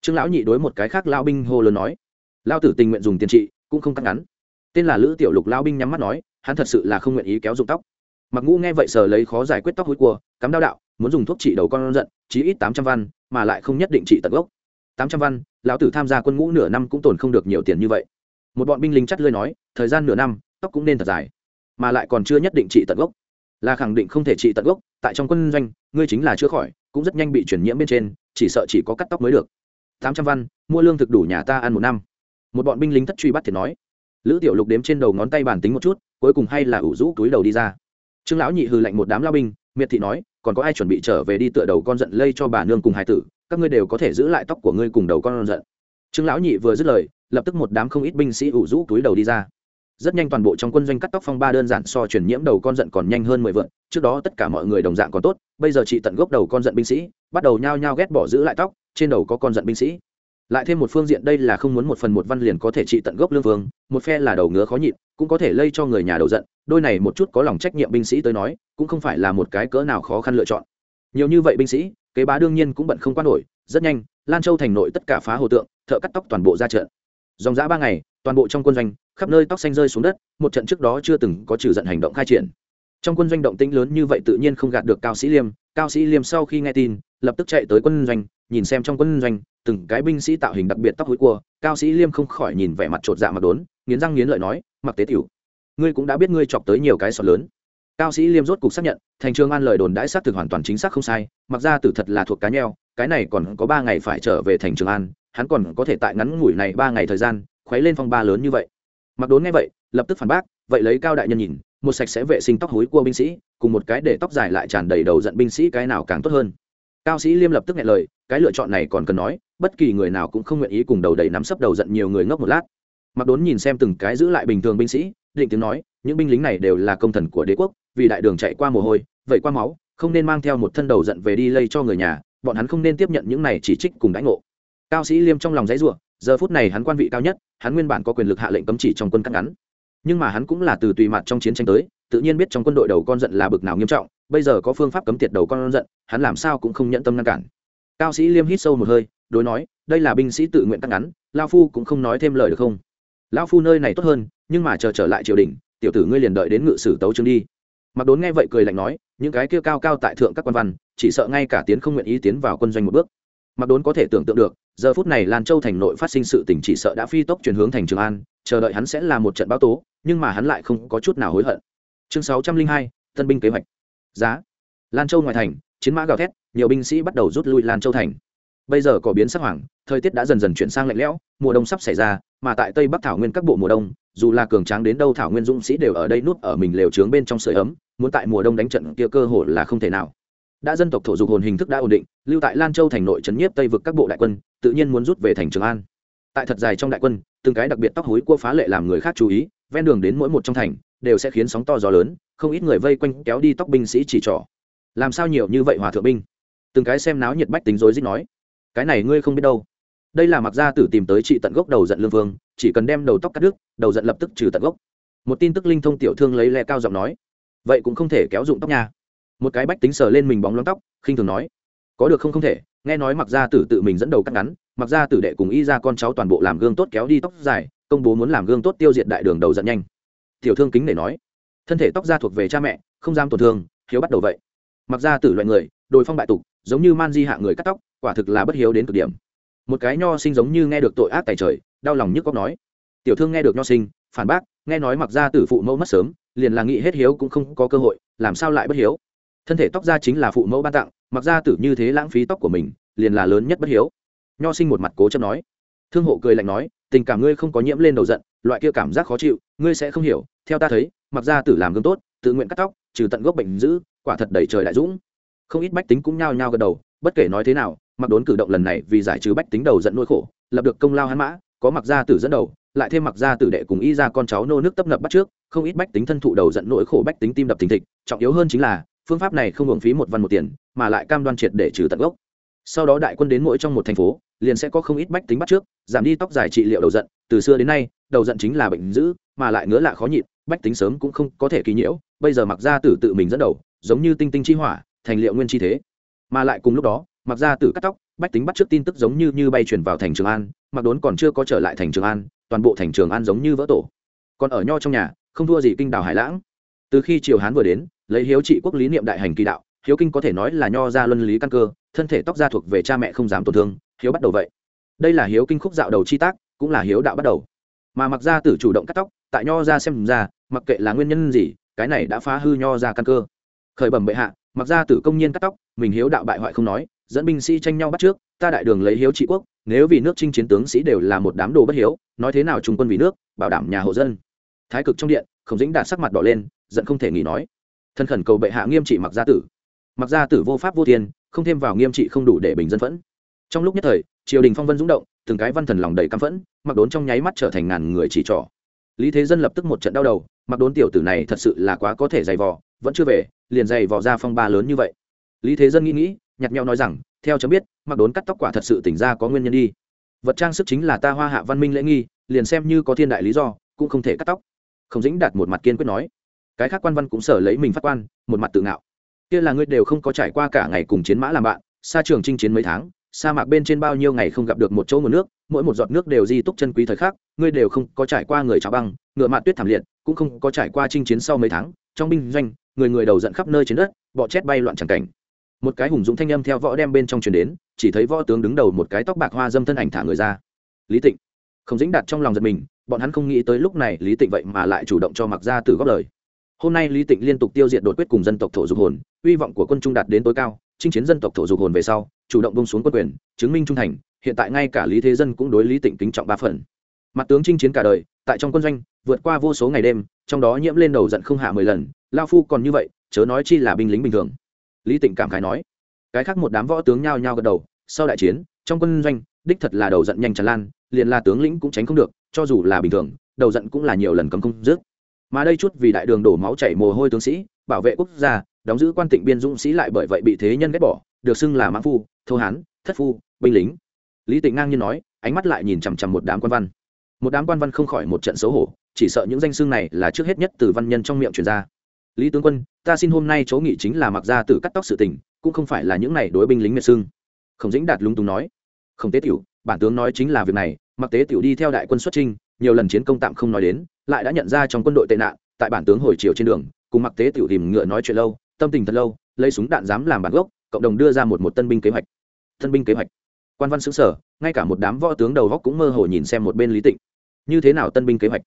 Trương lão nhị đối một cái khác lao binh hô lớn nói. Lao tử tình nguyện dùng tiền trị, cũng không cắt ngắn. Tên là lữ tiểu lục lao binh nhắm mắt nói, hắn thật sự là không nguyện ý kéo dụng tóc. Mặc ngũ nghe vậy sờ lấy khó giải quyết tóc hối cua cắm đao đạo, muốn dùng thuốc trị đầu con giận, chí ít tám trăm văn, mà lại không nhất định trị tận gốc. Tám trăm văn, lão tử tham gia quân ngũ nửa năm cũng tồn không được nhiều tiền như vậy. Một bọn binh lính chắt lơi nói, thời gian nửa năm, tóc cũng nên thật dài mà lại còn chưa nhất định trị tận gốc. Là khẳng định không thể trị tận gốc, tại trong quân doanh, ngươi chính là chữa khỏi, cũng rất nhanh bị chuyển nhiễm bên trên, chỉ sợ chỉ có cắt tóc mới được. Tám trăm văn, mua lương thực đủ nhà ta ăn một năm. Một bọn binh lính thất truy bắt thì nói. Lữ tiểu lục đếm trên đầu ngón tay bản tính một chút, cuối cùng hay là ủ rũ túi đầu đi ra. Trương lão nhị hừ lạnh một đám lao binh, miệt thị nói, còn có ai chuẩn bị trở về đi tựa đầu con giận lây cho bà nương cùng hải tử, các ngươi đều có thể giữ lại tóc của ngươi cùng đầu con giận. Trương lão nhị vừa dứt lời, lập tức một đám không ít binh sĩ ủ rũ túi đầu đi ra rất nhanh toàn bộ trong quân doanh cắt tóc phong ba đơn giản so chuyển nhiễm đầu con giận còn nhanh hơn mười vượn. Trước đó tất cả mọi người đồng dạng còn tốt, bây giờ chị tận gốc đầu con giận binh sĩ, bắt đầu nhao nhao ghét bỏ giữ lại tóc, trên đầu có con giận binh sĩ. Lại thêm một phương diện đây là không muốn một phần một văn liền có thể trị tận gốc lương vương, một phe là đầu ngứa khó nhịn, cũng có thể lây cho người nhà đầu giận, đôi này một chút có lòng trách nhiệm binh sĩ tới nói, cũng không phải là một cái cỡ nào khó khăn lựa chọn. Nhiều như vậy binh sĩ, kế bá đương nhiên cũng bận không quan nổi, rất nhanh, lan châu thành nội tất cả phá hồ tượng, thợ cắt tóc toàn bộ ra trận dòng dã ba ngày, toàn bộ trong quân doanh, khắp nơi tóc xanh rơi xuống đất, một trận trước đó chưa từng có trừ giận hành động khai triển. Trong quân doanh động tĩnh lớn như vậy tự nhiên không gạt được cao sĩ liêm, cao sĩ liêm sau khi nghe tin, lập tức chạy tới quân doanh, nhìn xem trong quân doanh, từng cái binh sĩ tạo hình đặc biệt tóc hối cua cao sĩ liêm không khỏi nhìn vẻ mặt chột dạ mặc đốn, nghiến răng nghiến lợi nói, mặc tế tiểu, ngươi cũng đã biết ngươi chọc tới nhiều cái sọt lớn. Cao sĩ liêm rốt cục xác nhận, thành trường an lời đồn đãi xác thực hoàn toàn chính xác không sai, mặc ra tử thật là thuộc cá nheo, cái này còn có ba ngày phải trở về thành trường an hắn còn có thể tại ngắn ngủi này ba ngày thời gian, khuấy lên phong ba lớn như vậy. Mặc đốn nghe vậy, lập tức phản bác, vậy lấy cao đại nhân nhìn, một sạch sẽ vệ sinh tóc hối cua binh sĩ, cùng một cái để tóc dài lại tràn đầy đầu giận binh sĩ cái nào càng tốt hơn. Cao sĩ liêm lập tức nghe lời, cái lựa chọn này còn cần nói, bất kỳ người nào cũng không nguyện ý cùng đầu đầy nắm sấp đầu giận nhiều người ngốc một lát. Mặc đốn nhìn xem từng cái giữ lại bình thường binh sĩ, định tiếng nói, những binh lính này đều là công thần của đế quốc, vì đại đường chạy qua mồ hôi vậy qua máu, không nên mang theo một thân đầu giận về đi lây cho người nhà, bọn hắn không nên tiếp nhận những này chỉ trích cùng đãi ngộ cao sĩ liêm trong lòng dãy ruộng giờ phút này hắn quan vị cao nhất, hắn nguyên bản có quyền lực hạ lệnh cấm chỉ trong quân cắt ngắn. Nhưng mà hắn cũng là từ tùy mặt trong chiến tranh tới, tự nhiên biết trong quân đội đầu con giận là bực nào nghiêm trọng, bây giờ có phương pháp cấm tiệt đầu con giận, hắn làm sao cũng không nhận tâm ngăn cản. Cao sĩ liêm hít sâu một hơi, đối nói, đây là binh sĩ tự nguyện cắt ngắn lao phu cũng không nói thêm lời được không? Lao phu nơi này tốt hơn, nhưng mà chờ trở lại triều đình, tiểu tử ngươi liền đợi đến ngự sử tấu trương đi. Mặc đốn nghe vậy cười lạnh nói, những cái kia cao cao tại thượng các quan văn, chỉ sợ ngay cả tiến không nguyện ý tiến vào quân doanh một bước mặc đốn có thể tưởng tượng được, giờ phút này lan châu thành nội phát sinh sự tình chỉ sợ đã phi tốc chuyển hướng thành trường an, chờ đợi hắn sẽ là một trận báo tố, nhưng mà hắn lại không có chút nào hối hận. Chương sáu trăm linh hai, tân binh kế hoạch. Giá. Lan châu ngoài thành, chiến mã gào thét, nhiều binh sĩ bắt đầu rút lui lan châu thành. Bây giờ có biến sắc hoàng thời tiết đã dần dần chuyển sang lạnh lẽo, mùa đông sắp xảy ra, mà tại tây bắc thảo nguyên các bộ mùa đông, dù là cường tráng đến đâu thảo nguyên dũng sĩ đều ở đây nuốt ở mình lều trướng bên trong sưởi ấm, muốn tại mùa đông đánh trận kia cơ hội là không thể nào đã dân tộc thổ dục hồn hình thức đã ổn định, lưu tại lan châu thành nội trấn nhiếp tây vực các bộ đại quân, tự nhiên muốn rút về thành trường an. Tại thật dài trong đại quân, từng cái đặc biệt tóc hối cua phá lệ làm người khác chú ý, ven đường đến mỗi một trong thành, đều sẽ khiến sóng to gió lớn, không ít người vây quanh kéo đi tóc binh sĩ chỉ trỏ. Làm sao nhiều như vậy hòa thượng binh? Từng cái xem náo nhiệt bách tính rối rít nói. Cái này ngươi không biết đâu. Đây là mặc gia tử tìm tới trị tận gốc đầu giận lương vương, chỉ cần đem đầu tóc cắt đứt, đầu giận lập tức trừ tận gốc. Một tin tức linh thông tiểu thương lấy le cao giọng nói. Vậy cũng không thể kéo dụng tóc nha một cái bách tính sờ lên mình bóng lóng tóc, khinh thường nói, có được không không thể, nghe nói mặc gia tử tự mình dẫn đầu cắt ngắn mặc gia tử đệ cùng y ra con cháu toàn bộ làm gương tốt kéo đi tóc dài, công bố muốn làm gương tốt tiêu diệt đại đường đầu giận nhanh. Tiểu thương kính để nói, thân thể tóc da thuộc về cha mẹ, không dám tổn thương, hiếu bắt đầu vậy. Mặc gia tử loại người, đồi phong bại tục, giống như man di hạ người cắt tóc, quả thực là bất hiếu đến cực điểm. Một cái nho sinh giống như nghe được tội ác tài trời, đau lòng nhức cóc nói, tiểu thương nghe được nho sinh, phản bác, nghe nói mặc gia tử phụ mẫu mất sớm, liền là nghĩ hết hiếu cũng không có cơ hội, làm sao lại bất hiếu? Thân thể tóc da chính là phụ mẫu ban tặng, mặc ra tử như thế lãng phí tóc của mình, liền là lớn nhất bất hiếu. Nho sinh một mặt cố chấp nói. Thương hộ cười lạnh nói, tình cảm ngươi không có nhiễm lên đầu giận, loại kia cảm giác khó chịu, ngươi sẽ không hiểu. Theo ta thấy, mặc ra tử làm gương tốt, tự nguyện cắt tóc, trừ tận gốc bệnh dữ quả thật đầy trời đại dũng. Không ít bách tính cũng nhao nhao gật đầu, bất kể nói thế nào, mặc đốn cử động lần này vì giải trừ bách tính đầu giận nỗi khổ, lập được công lao hắn mã, có mặc gia tử dẫn đầu, lại thêm mặc gia tử đệ cùng y ra con cháu nô nước tấp nập bắt trước, không ít bách tính thân thụ đầu giận nỗi khổ bách tính tim đập thình thịch, trọng yếu hơn chính là phương pháp này không hưởng phí một văn một tiền, mà lại cam đoan triệt để trừ tận gốc. Sau đó đại quân đến mỗi trong một thành phố, liền sẽ có không ít bách tính bắt trước, giảm đi tóc dài trị liệu đầu giận. Từ xưa đến nay, đầu giận chính là bệnh dữ, mà lại ngứa lạ khó nhịn, bách tính sớm cũng không có thể kỳ nhiễu, bây giờ mặc gia tử tự mình dẫn đầu, giống như tinh tinh chi hỏa, thành liệu nguyên chi thế. Mà lại cùng lúc đó, mặc gia tử cắt tóc, bách tính bắt trước tin tức giống như như bay chuyển vào thành trường an, mặc đốn còn chưa có trở lại thành trường an, toàn bộ thành trường an giống như vỡ tổ. Còn ở nho trong nhà, không thua gì kinh đảo hải lãng. Từ khi triều hán vừa đến lấy hiếu trị quốc lý niệm đại hành kỳ đạo, hiếu kinh có thể nói là nho ra luân lý căn cơ, thân thể tóc da thuộc về cha mẹ không dám tổn thương, hiếu bắt đầu vậy. Đây là hiếu kinh khúc dạo đầu chi tác, cũng là hiếu đạo bắt đầu. Mà mặc ra tử chủ động cắt tóc, tại nho ra xem ra, mặc kệ là nguyên nhân gì, cái này đã phá hư nho ra căn cơ. Khởi bẩm bệ hạ, mặc ra tử công nhiên cắt tóc, mình hiếu đạo bại hoại không nói, dẫn binh sĩ tranh nhau bắt trước, ta đại đường lấy hiếu trị quốc, nếu vì nước chinh chiến tướng sĩ đều là một đám đồ bất hiếu, nói thế nào trung quân vì nước, bảo đảm nhà hộ dân. Thái cực trong điện, khổng dĩnh đạt sắc mặt đỏ lên, giận không thể nghỉ nói thân khẩn cầu bệ hạ nghiêm trị mặc gia tử. Mặc gia tử vô pháp vô thiên, không thêm vào nghiêm trị không đủ để bình dân phẫn. Trong lúc nhất thời, triều đình phong vân rúng động, từng cái văn thần lòng đầy căm phẫn, mặc đốn trong nháy mắt trở thành ngàn người chỉ trỏ. Lý thế dân lập tức một trận đau đầu, mặc đốn tiểu tử này thật sự là quá có thể dày vò, vẫn chưa về, liền dày vò ra phong ba lớn như vậy. Lý thế dân nghĩ nghĩ nhặt nhẽo nói rằng, theo chấm biết, mặc đốn cắt tóc quả thật sự tỉnh ra có nguyên nhân đi. Vật trang sức chính là ta hoa hạ văn minh lễ nghi, liền xem như có thiên đại lý do, cũng không thể cắt tóc. Không dĩnh đạt một mặt kiên quyết nói cái khác quan văn cũng sở lấy mình phát quan, một mặt tự ngạo. Kia là ngươi đều không có trải qua cả ngày cùng chiến mã làm bạn, xa trường chinh chiến mấy tháng, sa mạc bên trên bao nhiêu ngày không gặp được một chỗ nguồn nước, mỗi một giọt nước đều di túc chân quý thời khắc, ngươi đều không có trải qua người trào băng, ngựa mạn tuyết thảm liệt, cũng không có trải qua chinh chiến sau mấy tháng, trong binh doanh, người người đầu giận khắp nơi trên đất, bọ chét bay loạn chẳng cảnh. Một cái hùng dũng thanh âm theo võ đem bên trong truyền đến, chỉ thấy võ tướng đứng đầu một cái tóc bạc hoa dâm thân ảnh thả người ra. Lý tịnh. Không dĩnh đặt trong lòng giật mình, bọn hắn không nghĩ tới lúc này lý tịnh vậy mà lại chủ động cho mặc ra từ góp lời hôm nay lý tịnh liên tục tiêu diệt đột quyết cùng dân tộc thổ dục hồn, hy vọng của quân trung đạt đến tối cao, chinh chiến dân tộc thổ dục hồn về sau, chủ động bông xuống quân quyền, chứng minh trung thành, hiện tại ngay cả lý thế dân cũng đối lý tịnh kính trọng ba phần. Mặt tướng chinh chiến cả đời, tại trong quân doanh, vượt qua vô số ngày đêm, trong đó nhiễm lên đầu giận không hạ mười lần, lao phu còn như vậy, chớ nói chi là binh lính bình thường. Lý tịnh cảm khái nói. Cái khác một đám võ tướng nhao nhao gật đầu, sau đại chiến, trong quân doanh, đích thật là đầu giận nhanh tràn lan, liền là tướng lĩnh cũng tránh không được, cho dù là bình thường, đầu giận cũng là nhiều lần cấm không dứt mà đây chút vì đại đường đổ máu chảy mồ hôi tướng sĩ, bảo vệ quốc gia, đóng giữ quan tịnh biên dũng sĩ lại bởi vậy bị thế nhân ghét bỏ, được xưng là mãn phu, thô hán, thất phu, binh lính. Lý tịnh ngang nhiên nói, ánh mắt lại nhìn chằm chằm một đám quan văn. Một đám quan văn không khỏi một trận xấu hổ, chỉ sợ những danh xưng này là trước hết nhất từ văn nhân trong miệng truyền ra. Lý tướng quân, ta xin hôm nay chỗ nghị chính là mặc ra từ cắt tóc sự tình, cũng không phải là những này đối binh lính miệt xưng. Khổng dĩnh đạt lung tung nói không tế tiểu, bản tướng nói chính là việc này, mặc tế tiểu đi theo đại quân xuất trinh nhiều lần chiến công tạm không nói đến, lại đã nhận ra trong quân đội tệ nạn, tại bản tướng hồi chiều trên đường, cùng mặc tế tiểu tìm ngựa nói chuyện lâu, tâm tình thật lâu, lấy súng đạn dám làm bản gốc, cộng đồng đưa ra một một tân binh kế hoạch. Tân binh kế hoạch. Quan văn sững sở ngay cả một đám võ tướng đầu góc cũng mơ hồ nhìn xem một bên lý tịnh. Như thế nào tân binh kế hoạch?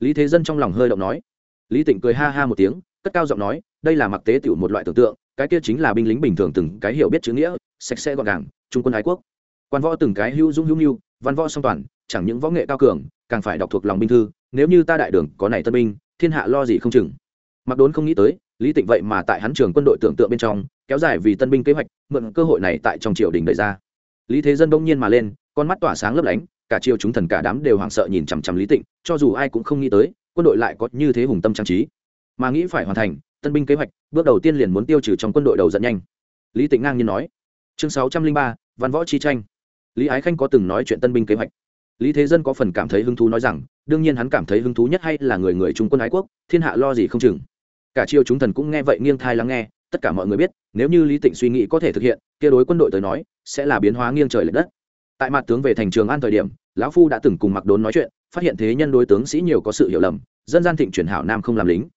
Lý thế dân trong lòng hơi động nói. Lý tịnh cười ha ha một tiếng, cất cao giọng nói, đây là mặc tế tiểu một loại tưởng tượng, cái kia chính là binh lính bình thường từng cái hiểu biết chữ nghĩa, sạch sẽ gọn gàng, trung quân ái quốc. Quan võ từng cái hữu dung hữu nhu văn võ song toàn, chẳng những võ nghệ cao cường càng phải đọc thuộc lòng binh thư, nếu như ta đại đường có này tân binh, thiên hạ lo gì không chừng. Mặc đốn không nghĩ tới, lý tịnh vậy mà tại hắn trường quân đội tưởng tượng bên trong, kéo dài vì tân binh kế hoạch, mượn cơ hội này tại trong triều đình đề ra. Lý thế dân bỗng nhiên mà lên, con mắt tỏa sáng lấp lánh, cả triều chúng thần cả đám đều hoảng sợ nhìn chằm chằm lý tịnh, cho dù ai cũng không nghĩ tới, quân đội lại có như thế hùng tâm trang trí. Mà nghĩ phải hoàn thành, tân binh kế hoạch, bước đầu tiên liền muốn tiêu trừ trong quân đội đầu dẫn nhanh. Lý tịnh ngang nhiên nói. Chương sáu trăm linh ba, văn võ chi tranh. Lý ái khanh có từng nói chuyện tân binh kế hoạch lý thế dân có phần cảm thấy hứng thú nói rằng, đương nhiên hắn cảm thấy hứng thú nhất hay là người người trung quân ái quốc, thiên hạ lo gì không chừng. Cả triều chúng thần cũng nghe vậy nghiêng thai lắng nghe, tất cả mọi người biết, nếu như lý tịnh suy nghĩ có thể thực hiện, kia đối quân đội tới nói, sẽ là biến hóa nghiêng trời l ệ đất. Tại mặt tướng về thành trường an thời điểm, lão phu đã từng cùng mặc đốn nói chuyện, phát hiện thế nhân đối tướng sĩ nhiều có sự hiểu lầm, dân gian thịnh chuyển hảo nam không làm lính.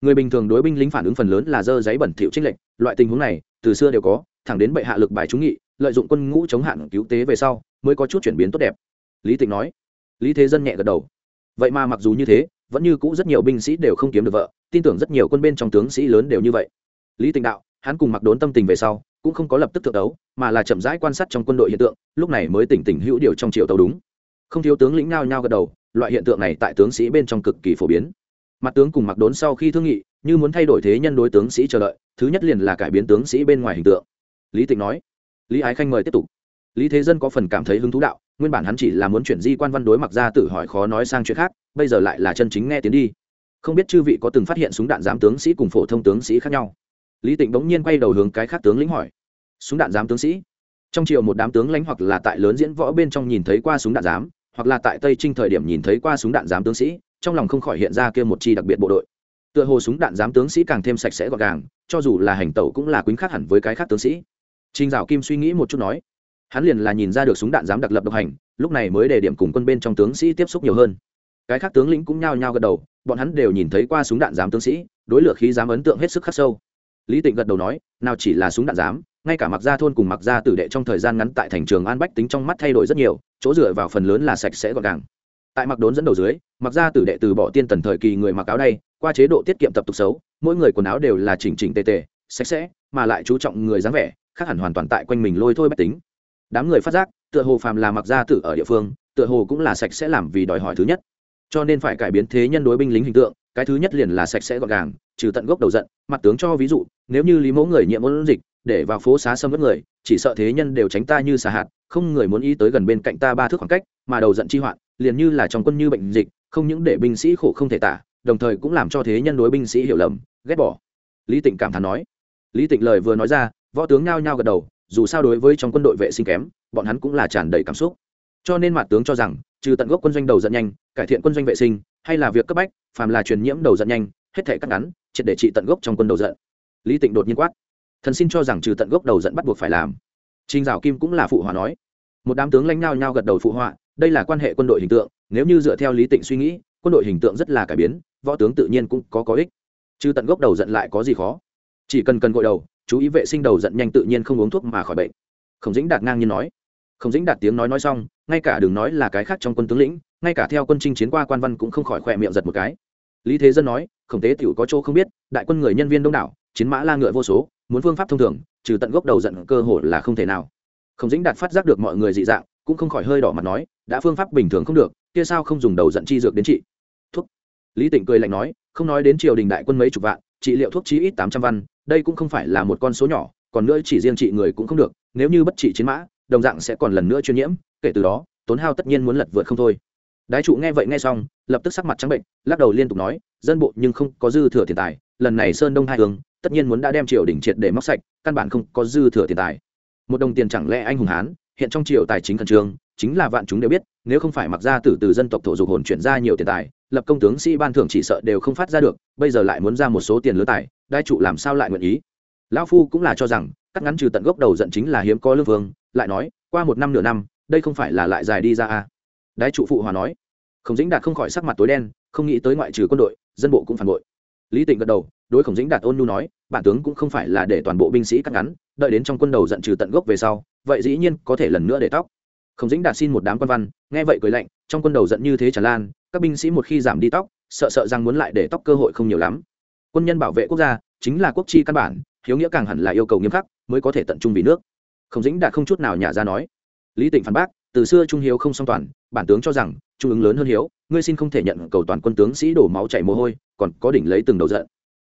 Người bình thường đối binh lính phản ứng phần lớn là dơ giấy bẩn thỉu trích lệnh loại tình huống này, từ xưa đều có, thẳng đến bệ hạ lực bài trúng nghị, lợi dụng quân ngũ chống hạn cứu tế về sau, mới có chút chuyển biến tốt đẹp lý tịnh nói. Lý thế dân nhẹ gật đầu. Vậy mà mặc dù như thế, vẫn như cũ rất nhiều binh sĩ đều không kiếm được vợ, tin tưởng rất nhiều quân bên trong tướng sĩ lớn đều như vậy. Lý tịnh đạo, hắn cùng mặc đốn tâm tình về sau, cũng không có lập tức thượng đấu, mà là chậm rãi quan sát trong quân đội hiện tượng, lúc này mới tỉnh tỉnh hữu điều trong triệu tàu đúng. Không thiếu tướng lĩnh ngao nhao gật đầu, loại hiện tượng này tại tướng sĩ bên trong cực kỳ phổ biến. Mặt tướng cùng mặc đốn sau khi thương nghị, như muốn thay đổi thế nhân đối tướng sĩ chờ đợi, thứ nhất liền là cải biến tướng sĩ bên ngoài hình tượng. Lý tịnh nói. Lý ái khanh mời tiếp tục lý thế dân có phần cảm thấy hứng thú đạo nguyên bản hắn chỉ là muốn chuyển di quan văn đối mặc ra tự hỏi khó nói sang chuyện khác bây giờ lại là chân chính nghe tiếng đi. Không biết chư vị có từng phát hiện súng đạn giám tướng sĩ cùng phổ thông tướng sĩ khác nhau? Lý tịnh bỗng nhiên quay đầu hướng cái khác tướng lĩnh hỏi. Súng đạn giám tướng sĩ? Trong triều một đám tướng lãnh hoặc là tại lớn diễn võ bên trong nhìn thấy qua súng đạn giám hoặc là tại tây trinh thời điểm nhìn thấy qua súng đạn giám tướng sĩ trong lòng không khỏi hiện ra kia một chi đặc biệt bộ đội. Tựa hồ súng đạn giám tướng sĩ càng thêm sạch sẽ gọn gàng cho dù là hành tẩu cũng là quýnh khác hẳn với cái khác tướng sĩ. Trinh Dạo Kim suy nghĩ một chút nói, hắn liền là nhìn ra được súng đạn dám đặc lập độc hành, lúc này mới đề điểm cùng quân bên trong tướng sĩ tiếp xúc nhiều hơn. Cái khác tướng lĩnh cũng nhao nhao gật đầu, bọn hắn đều nhìn thấy qua súng đạn dám tướng sĩ, đối lửa khí dám ấn tượng hết sức khắc sâu. lý tịnh gật đầu nói nào chỉ là súng đạn giám ngay cả mặc gia thôn cùng mặc gia tử đệ trong thời gian ngắn tại thành trường an bách tính trong mắt thay đổi rất nhiều chỗ dựa vào phần lớn là sạch sẽ gọn gàng tại mặc đốn dẫn đầu dưới mặc gia tử đệ từ bỏ tiên tần thời kỳ người mặc áo đay qua chế độ tiết kiệm tập tục xấu mỗi người quần áo đều là chỉnh chỉnh tề tề sạch sẽ mà lại chú trọng người dáng vẻ khác hẳn hoàn toàn tại quanh mình lôi thôi bách tính đám người phát giác, tựa hồ phàm là mặc gia tử ở địa phương, tựa hồ cũng là sạch sẽ làm vì đòi hỏi thứ nhất. Cho nên phải cải biến thế nhân đối binh lính hình tượng, cái thứ nhất liền là sạch sẽ gọn gàng, trừ tận gốc đầu giận, mặt tướng cho ví dụ, nếu như lý mẫu người nhiễm ôn dịch, để vào phố xá xâm mất người, chỉ sợ thế nhân đều tránh ta như xà hạt, không người muốn ý tới gần bên cạnh ta ba thước khoảng cách, mà đầu giận chi hoạn, liền như là trong quân như bệnh dịch, không những để binh sĩ khổ không thể tả, đồng thời cũng làm cho thế nhân đối binh sĩ hiểu lầm, ghét bỏ. Lý tịnh cảm thán nói. Lý tịnh lời vừa nói ra, võ tướng nhao nhao gật đầu dù sao đối với trong quân đội vệ sinh kém bọn hắn cũng là tràn đầy cảm xúc cho nên mặt tướng cho rằng trừ tận gốc quân doanh đầu giận nhanh cải thiện quân doanh vệ sinh hay là việc cấp bách phàm là truyền nhiễm đầu giận nhanh hết thể cắt ngắn triệt để trị tận gốc trong quân đầu giận lý tịnh đột nhiên quát thần xin cho rằng trừ tận gốc đầu giận bắt buộc phải làm Trình Dạo Kim cũng là phụ họa nói. Một đám tướng lãnh nhao nhao gật đầu phụ họa, đây là quan hệ quân đội hình tượng, nếu như dựa theo lý tịnh suy nghĩ, quân đội hình tượng rất là cải biến, võ tướng tự nhiên cũng có có ích. Trừ tận gốc đầu giận lại có gì khó? Chỉ cần cần gội đầu, chú ý vệ sinh đầu giận nhanh tự nhiên không uống thuốc mà khỏi bệnh. Khổng Dĩnh Đạt ngang nhiên nói. Khổng Dĩnh Đạt tiếng nói nói xong, ngay cả đừng nói là cái khác trong quân tướng lĩnh, ngay cả theo quân chinh chiến qua quan văn cũng không khỏi khỏe miệng giật một cái. Lý Thế Dân nói, khổng tế tiểu có chỗ không biết, đại quân người nhân viên đông đảo, chiến mã la ngựa vô số, muốn phương pháp thông thường, trừ tận gốc đầu giận cơ hội là không thể nào không dĩnh đạt phát giác được mọi người dị dạng cũng không khỏi hơi đỏ mặt nói đã phương pháp bình thường không được kia sao không dùng đầu giận chi dược đến trị thuốc lý tịnh cười lạnh nói không nói đến triều đình đại quân mấy chục vạn trị liệu thuốc chí ít tám trăm văn đây cũng không phải là một con số nhỏ, còn nữa chỉ riêng trị người cũng không được, nếu như bất trị chiến mã, đồng dạng sẽ còn lần nữa truyền nhiễm, kể từ đó, tốn hao tất nhiên muốn lật vượt không thôi. Đái trụ nghe vậy nghe xong, lập tức sắc mặt trắng bệnh, lắc đầu liên tục nói, dân bộ nhưng không có dư thừa tiền tài, lần này sơn đông hai hướng, tất nhiên muốn đã đem triều đình triệt để móc sạch, căn bản không có dư thừa tiền tài. Một đồng tiền chẳng lẽ anh hùng hán, hiện trong triều tài chính khẩn trương chính là vạn chúng đều biết, nếu không phải mặc ra từ từ dân tộc thổ dục hồn chuyển ra nhiều tiền tài, lập công tướng sĩ ban thưởng chỉ sợ đều không phát ra được, bây giờ lại muốn ra một số tiền lớn tài, đai trụ làm sao lại nguyện ý? Lão phu cũng là cho rằng, cắt ngắn trừ tận gốc đầu giận chính là hiếm có lương vương, lại nói, qua một năm nửa năm, đây không phải là lại dài đi ra à. đái trụ phụ hòa nói. Khổng dĩnh đạt không khỏi sắc mặt tối đen, không nghĩ tới ngoại trừ quân đội, dân bộ cũng phản bội. Lý tịnh gật đầu, đối khổng dĩnh đạt ôn nhu nói, bản tướng cũng không phải là để toàn bộ binh sĩ cắt ngắn, đợi đến trong quân đầu giận trừ tận gốc về sau, vậy dĩ nhiên có thể lần nữa để tóc khổng dĩnh đạt xin một đám quan văn, nghe vậy cười lạnh, trong quân đầu giận như thế tràn lan, các binh sĩ một khi giảm đi tóc, sợ sợ rằng muốn lại để tóc cơ hội không nhiều lắm. Quân nhân bảo vệ quốc gia, chính là quốc chi căn bản, hiếu nghĩa càng hẳn là yêu cầu nghiêm khắc, mới có thể tận trung vì nước. Khổng dĩnh đạt không chút nào nhả ra nói. Lý tịnh phản bác, từ xưa trung hiếu không song toàn, bản tướng cho rằng, trung ứng lớn hơn hiếu, ngươi xin không thể nhận cầu toàn quân tướng sĩ đổ máu chảy mồ hôi, còn có đỉnh lấy từng đầu giận.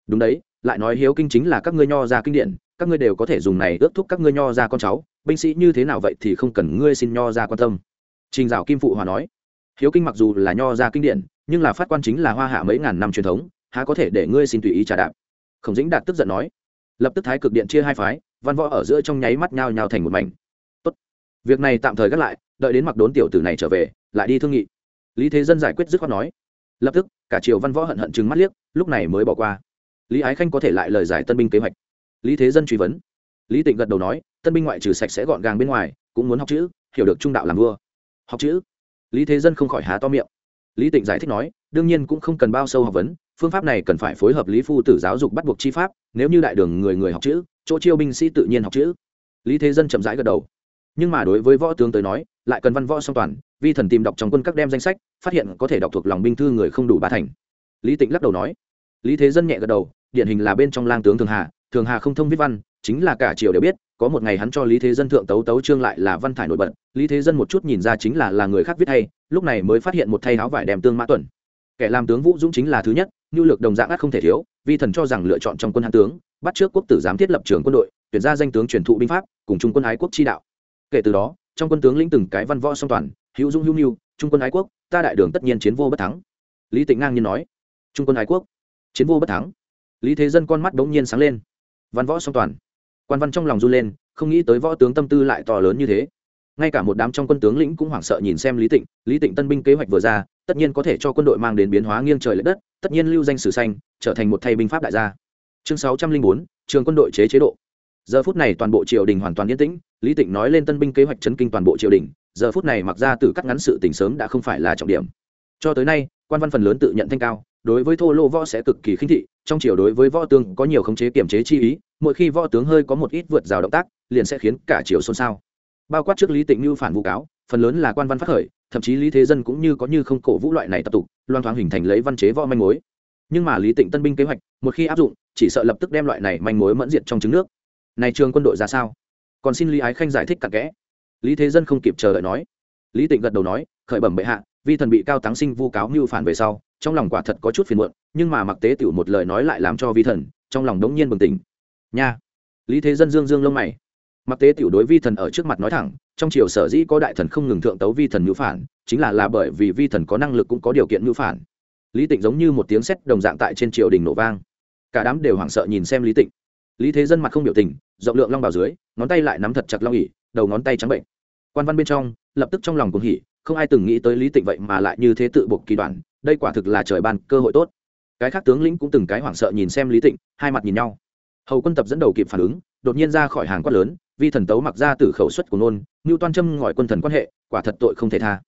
Đúng đấy, lại nói hiếu kinh chính là các ngươi nho ra kinh điển các ngươi đều có thể dùng này ước thúc các ngươi nho ra con cháu, binh sĩ như thế nào vậy thì không cần ngươi xin nho ra quan tâm. Trình dạo kim phụ hòa nói. Hiếu kinh mặc dù là nho ra kinh điển, nhưng là phát quan chính là hoa hạ mấy ngàn năm truyền thống, há có thể để ngươi xin tùy ý trả đạp? Khổng dĩnh đạt tức giận nói. Lập tức thái cực điện chia hai phái, văn võ ở giữa trong nháy mắt nhao nhao thành một mảnh. Tốt, việc này tạm thời gác lại, đợi đến mặc đốn tiểu tử này trở về, lại đi thương nghị. Lý thế dân giải quyết dứt khoát nói. Lập tức, cả triều văn võ hận hận chừng mắt liếc, lúc này mới bỏ qua. Lý ái khanh có thể lại lời giải tân binh kế hoạch lý thế dân truy vấn. Lý tịnh gật đầu nói, tân binh ngoại trừ sạch sẽ gọn gàng bên ngoài, cũng muốn học chữ, hiểu được trung đạo làm vua. Học chữ? Lý thế dân không khỏi há to miệng. Lý tịnh giải thích nói, đương nhiên cũng không cần bao sâu học vấn, phương pháp này cần phải phối hợp lý phu tử giáo dục bắt buộc chi pháp, nếu như đại đường người người học chữ, chỗ chiêu binh sĩ tự nhiên học chữ. Lý thế dân chậm rãi gật đầu. Nhưng mà đối với võ tướng tới nói, lại cần văn võ song toàn, vi thần tìm đọc trong quân các đem danh sách, phát hiện có thể đọc thuộc lòng binh thư người không đủ ba thành. Lý tịnh lắc đầu nói. Lý thế dân nhẹ gật đầu, điển hình là bên trong lang tướng thường hà thường hà không thông viết văn, chính là cả triều đều biết, có một ngày hắn cho lý thế dân thượng tấu tấu trương lại là văn thải nổi bật, lý thế dân một chút nhìn ra chính là là người khác viết hay, lúc này mới phát hiện một thay áo vải đem tương mã tuần. Kẻ làm tướng vũ dũng chính là thứ nhất nhu lược đồng dạng ắt không thể thiếu, vi thần cho rằng lựa chọn trong quân hãn tướng, bắt trước quốc tử giám thiết lập trường quân đội, tuyển ra danh tướng truyền thụ binh pháp, cùng trung quân ái quốc chi đạo. Kể từ đó, trong quân tướng lĩnh từng cái văn võ song toàn, hữu dung hữu nhu trung quân ái quốc, ta đại đường tất nhiên chiến vô bất thắng. Lý tịnh ngang nhiên nói trung quân ái quốc, chiến vô bất thắng. Lý thế dân con mắt bỗng nhiên sáng lên văn võ song toàn. Quan văn trong lòng run lên, không nghĩ tới võ tướng tâm tư lại to lớn như thế. Ngay cả một đám trong quân tướng lĩnh cũng hoảng sợ nhìn xem lý tịnh lý tịnh tân binh kế hoạch vừa ra, tất nhiên có thể cho quân đội mang đến biến hóa nghiêng trời l ệ đất, tất nhiên lưu danh sử xanh, trở thành một thay binh pháp đại gia. Chương sáu trăm linh bốn, trường quân đội chế chế độ. Giờ phút này toàn bộ triều đình hoàn toàn yên tĩnh, lý tịnh nói lên tân binh kế hoạch chấn kinh toàn bộ triều đình, giờ phút này mặc ra từ cắt ngắn sự tình sớm đã không phải là trọng điểm. Cho tới nay, quan văn phần lớn tự nhận thanh cao đối với thô lô võ sẽ cực kỳ khinh thị, trong triều đối với võ tướng có nhiều khống chế kiểm chế chi ý, mỗi khi võ tướng hơi có một ít vượt rào động tác, liền sẽ khiến cả triều xôn xao. Bao quát trước lý tịnh như phản vụ cáo, phần lớn là quan văn phát khởi, thậm chí lý thế dân cũng như có như không cổ vũ loại này tập tục, loan thoáng hình thành lấy văn chế võ manh mối. Nhưng mà lý tịnh tân binh kế hoạch, một khi áp dụng, chỉ sợ lập tức đem loại này manh mối mẫn diệt trong trứng nước. Này trường quân đội ra sao? Còn xin lý ái khanh giải thích cặn kẽ. Lý thế dân không kịp chờ đợi nói. Lý tịnh gật đầu nói, khởi bẩm bệ hạ, vi thần bị cao táng sinh vu cáo mưu phản về sau trong lòng quả thật có chút phiền muộn, nhưng mà mặc tế tiểu một lời nói lại làm cho vi thần, trong lòng đống nhiên bừng tỉnh. Nha! Lý thế dân dương dương lông mày. Mặc tế tiểu đối vi thần ở trước mặt nói thẳng, trong triều sở dĩ có đại thần không ngừng thượng tấu vi thần mưu phản, chính là là bởi vì vi thần có năng lực cũng có điều kiện mưu phản. Lý tịnh giống như một tiếng sét đồng dạng tại trên triều đình nổ vang. Cả đám đều hoảng sợ nhìn xem lý tịnh. Lý thế dân mặt không biểu tình, rộng lượng long bào dưới, ngón tay lại nắm thật chặt long ỉ đầu ngón tay trắng bệnh. Quan văn bên trong, lập tức trong lòng cuồng hỉ, không ai từng nghĩ tới lý tịnh vậy mà lại như thế tự buộc kỳ đoàn đây quả thực là trời ban cơ hội tốt. Cái khác tướng lĩnh cũng từng cái hoảng sợ nhìn xem lý tịnh, hai mặt nhìn nhau. Hầu quân tập dẫn đầu kịp phản ứng, đột nhiên ra khỏi hàng quát lớn, vi thần tấu mặc ra từ khẩu suất của nôn ngưu toan châm ngỏi quân thần quan hệ, quả thật tội không thể tha.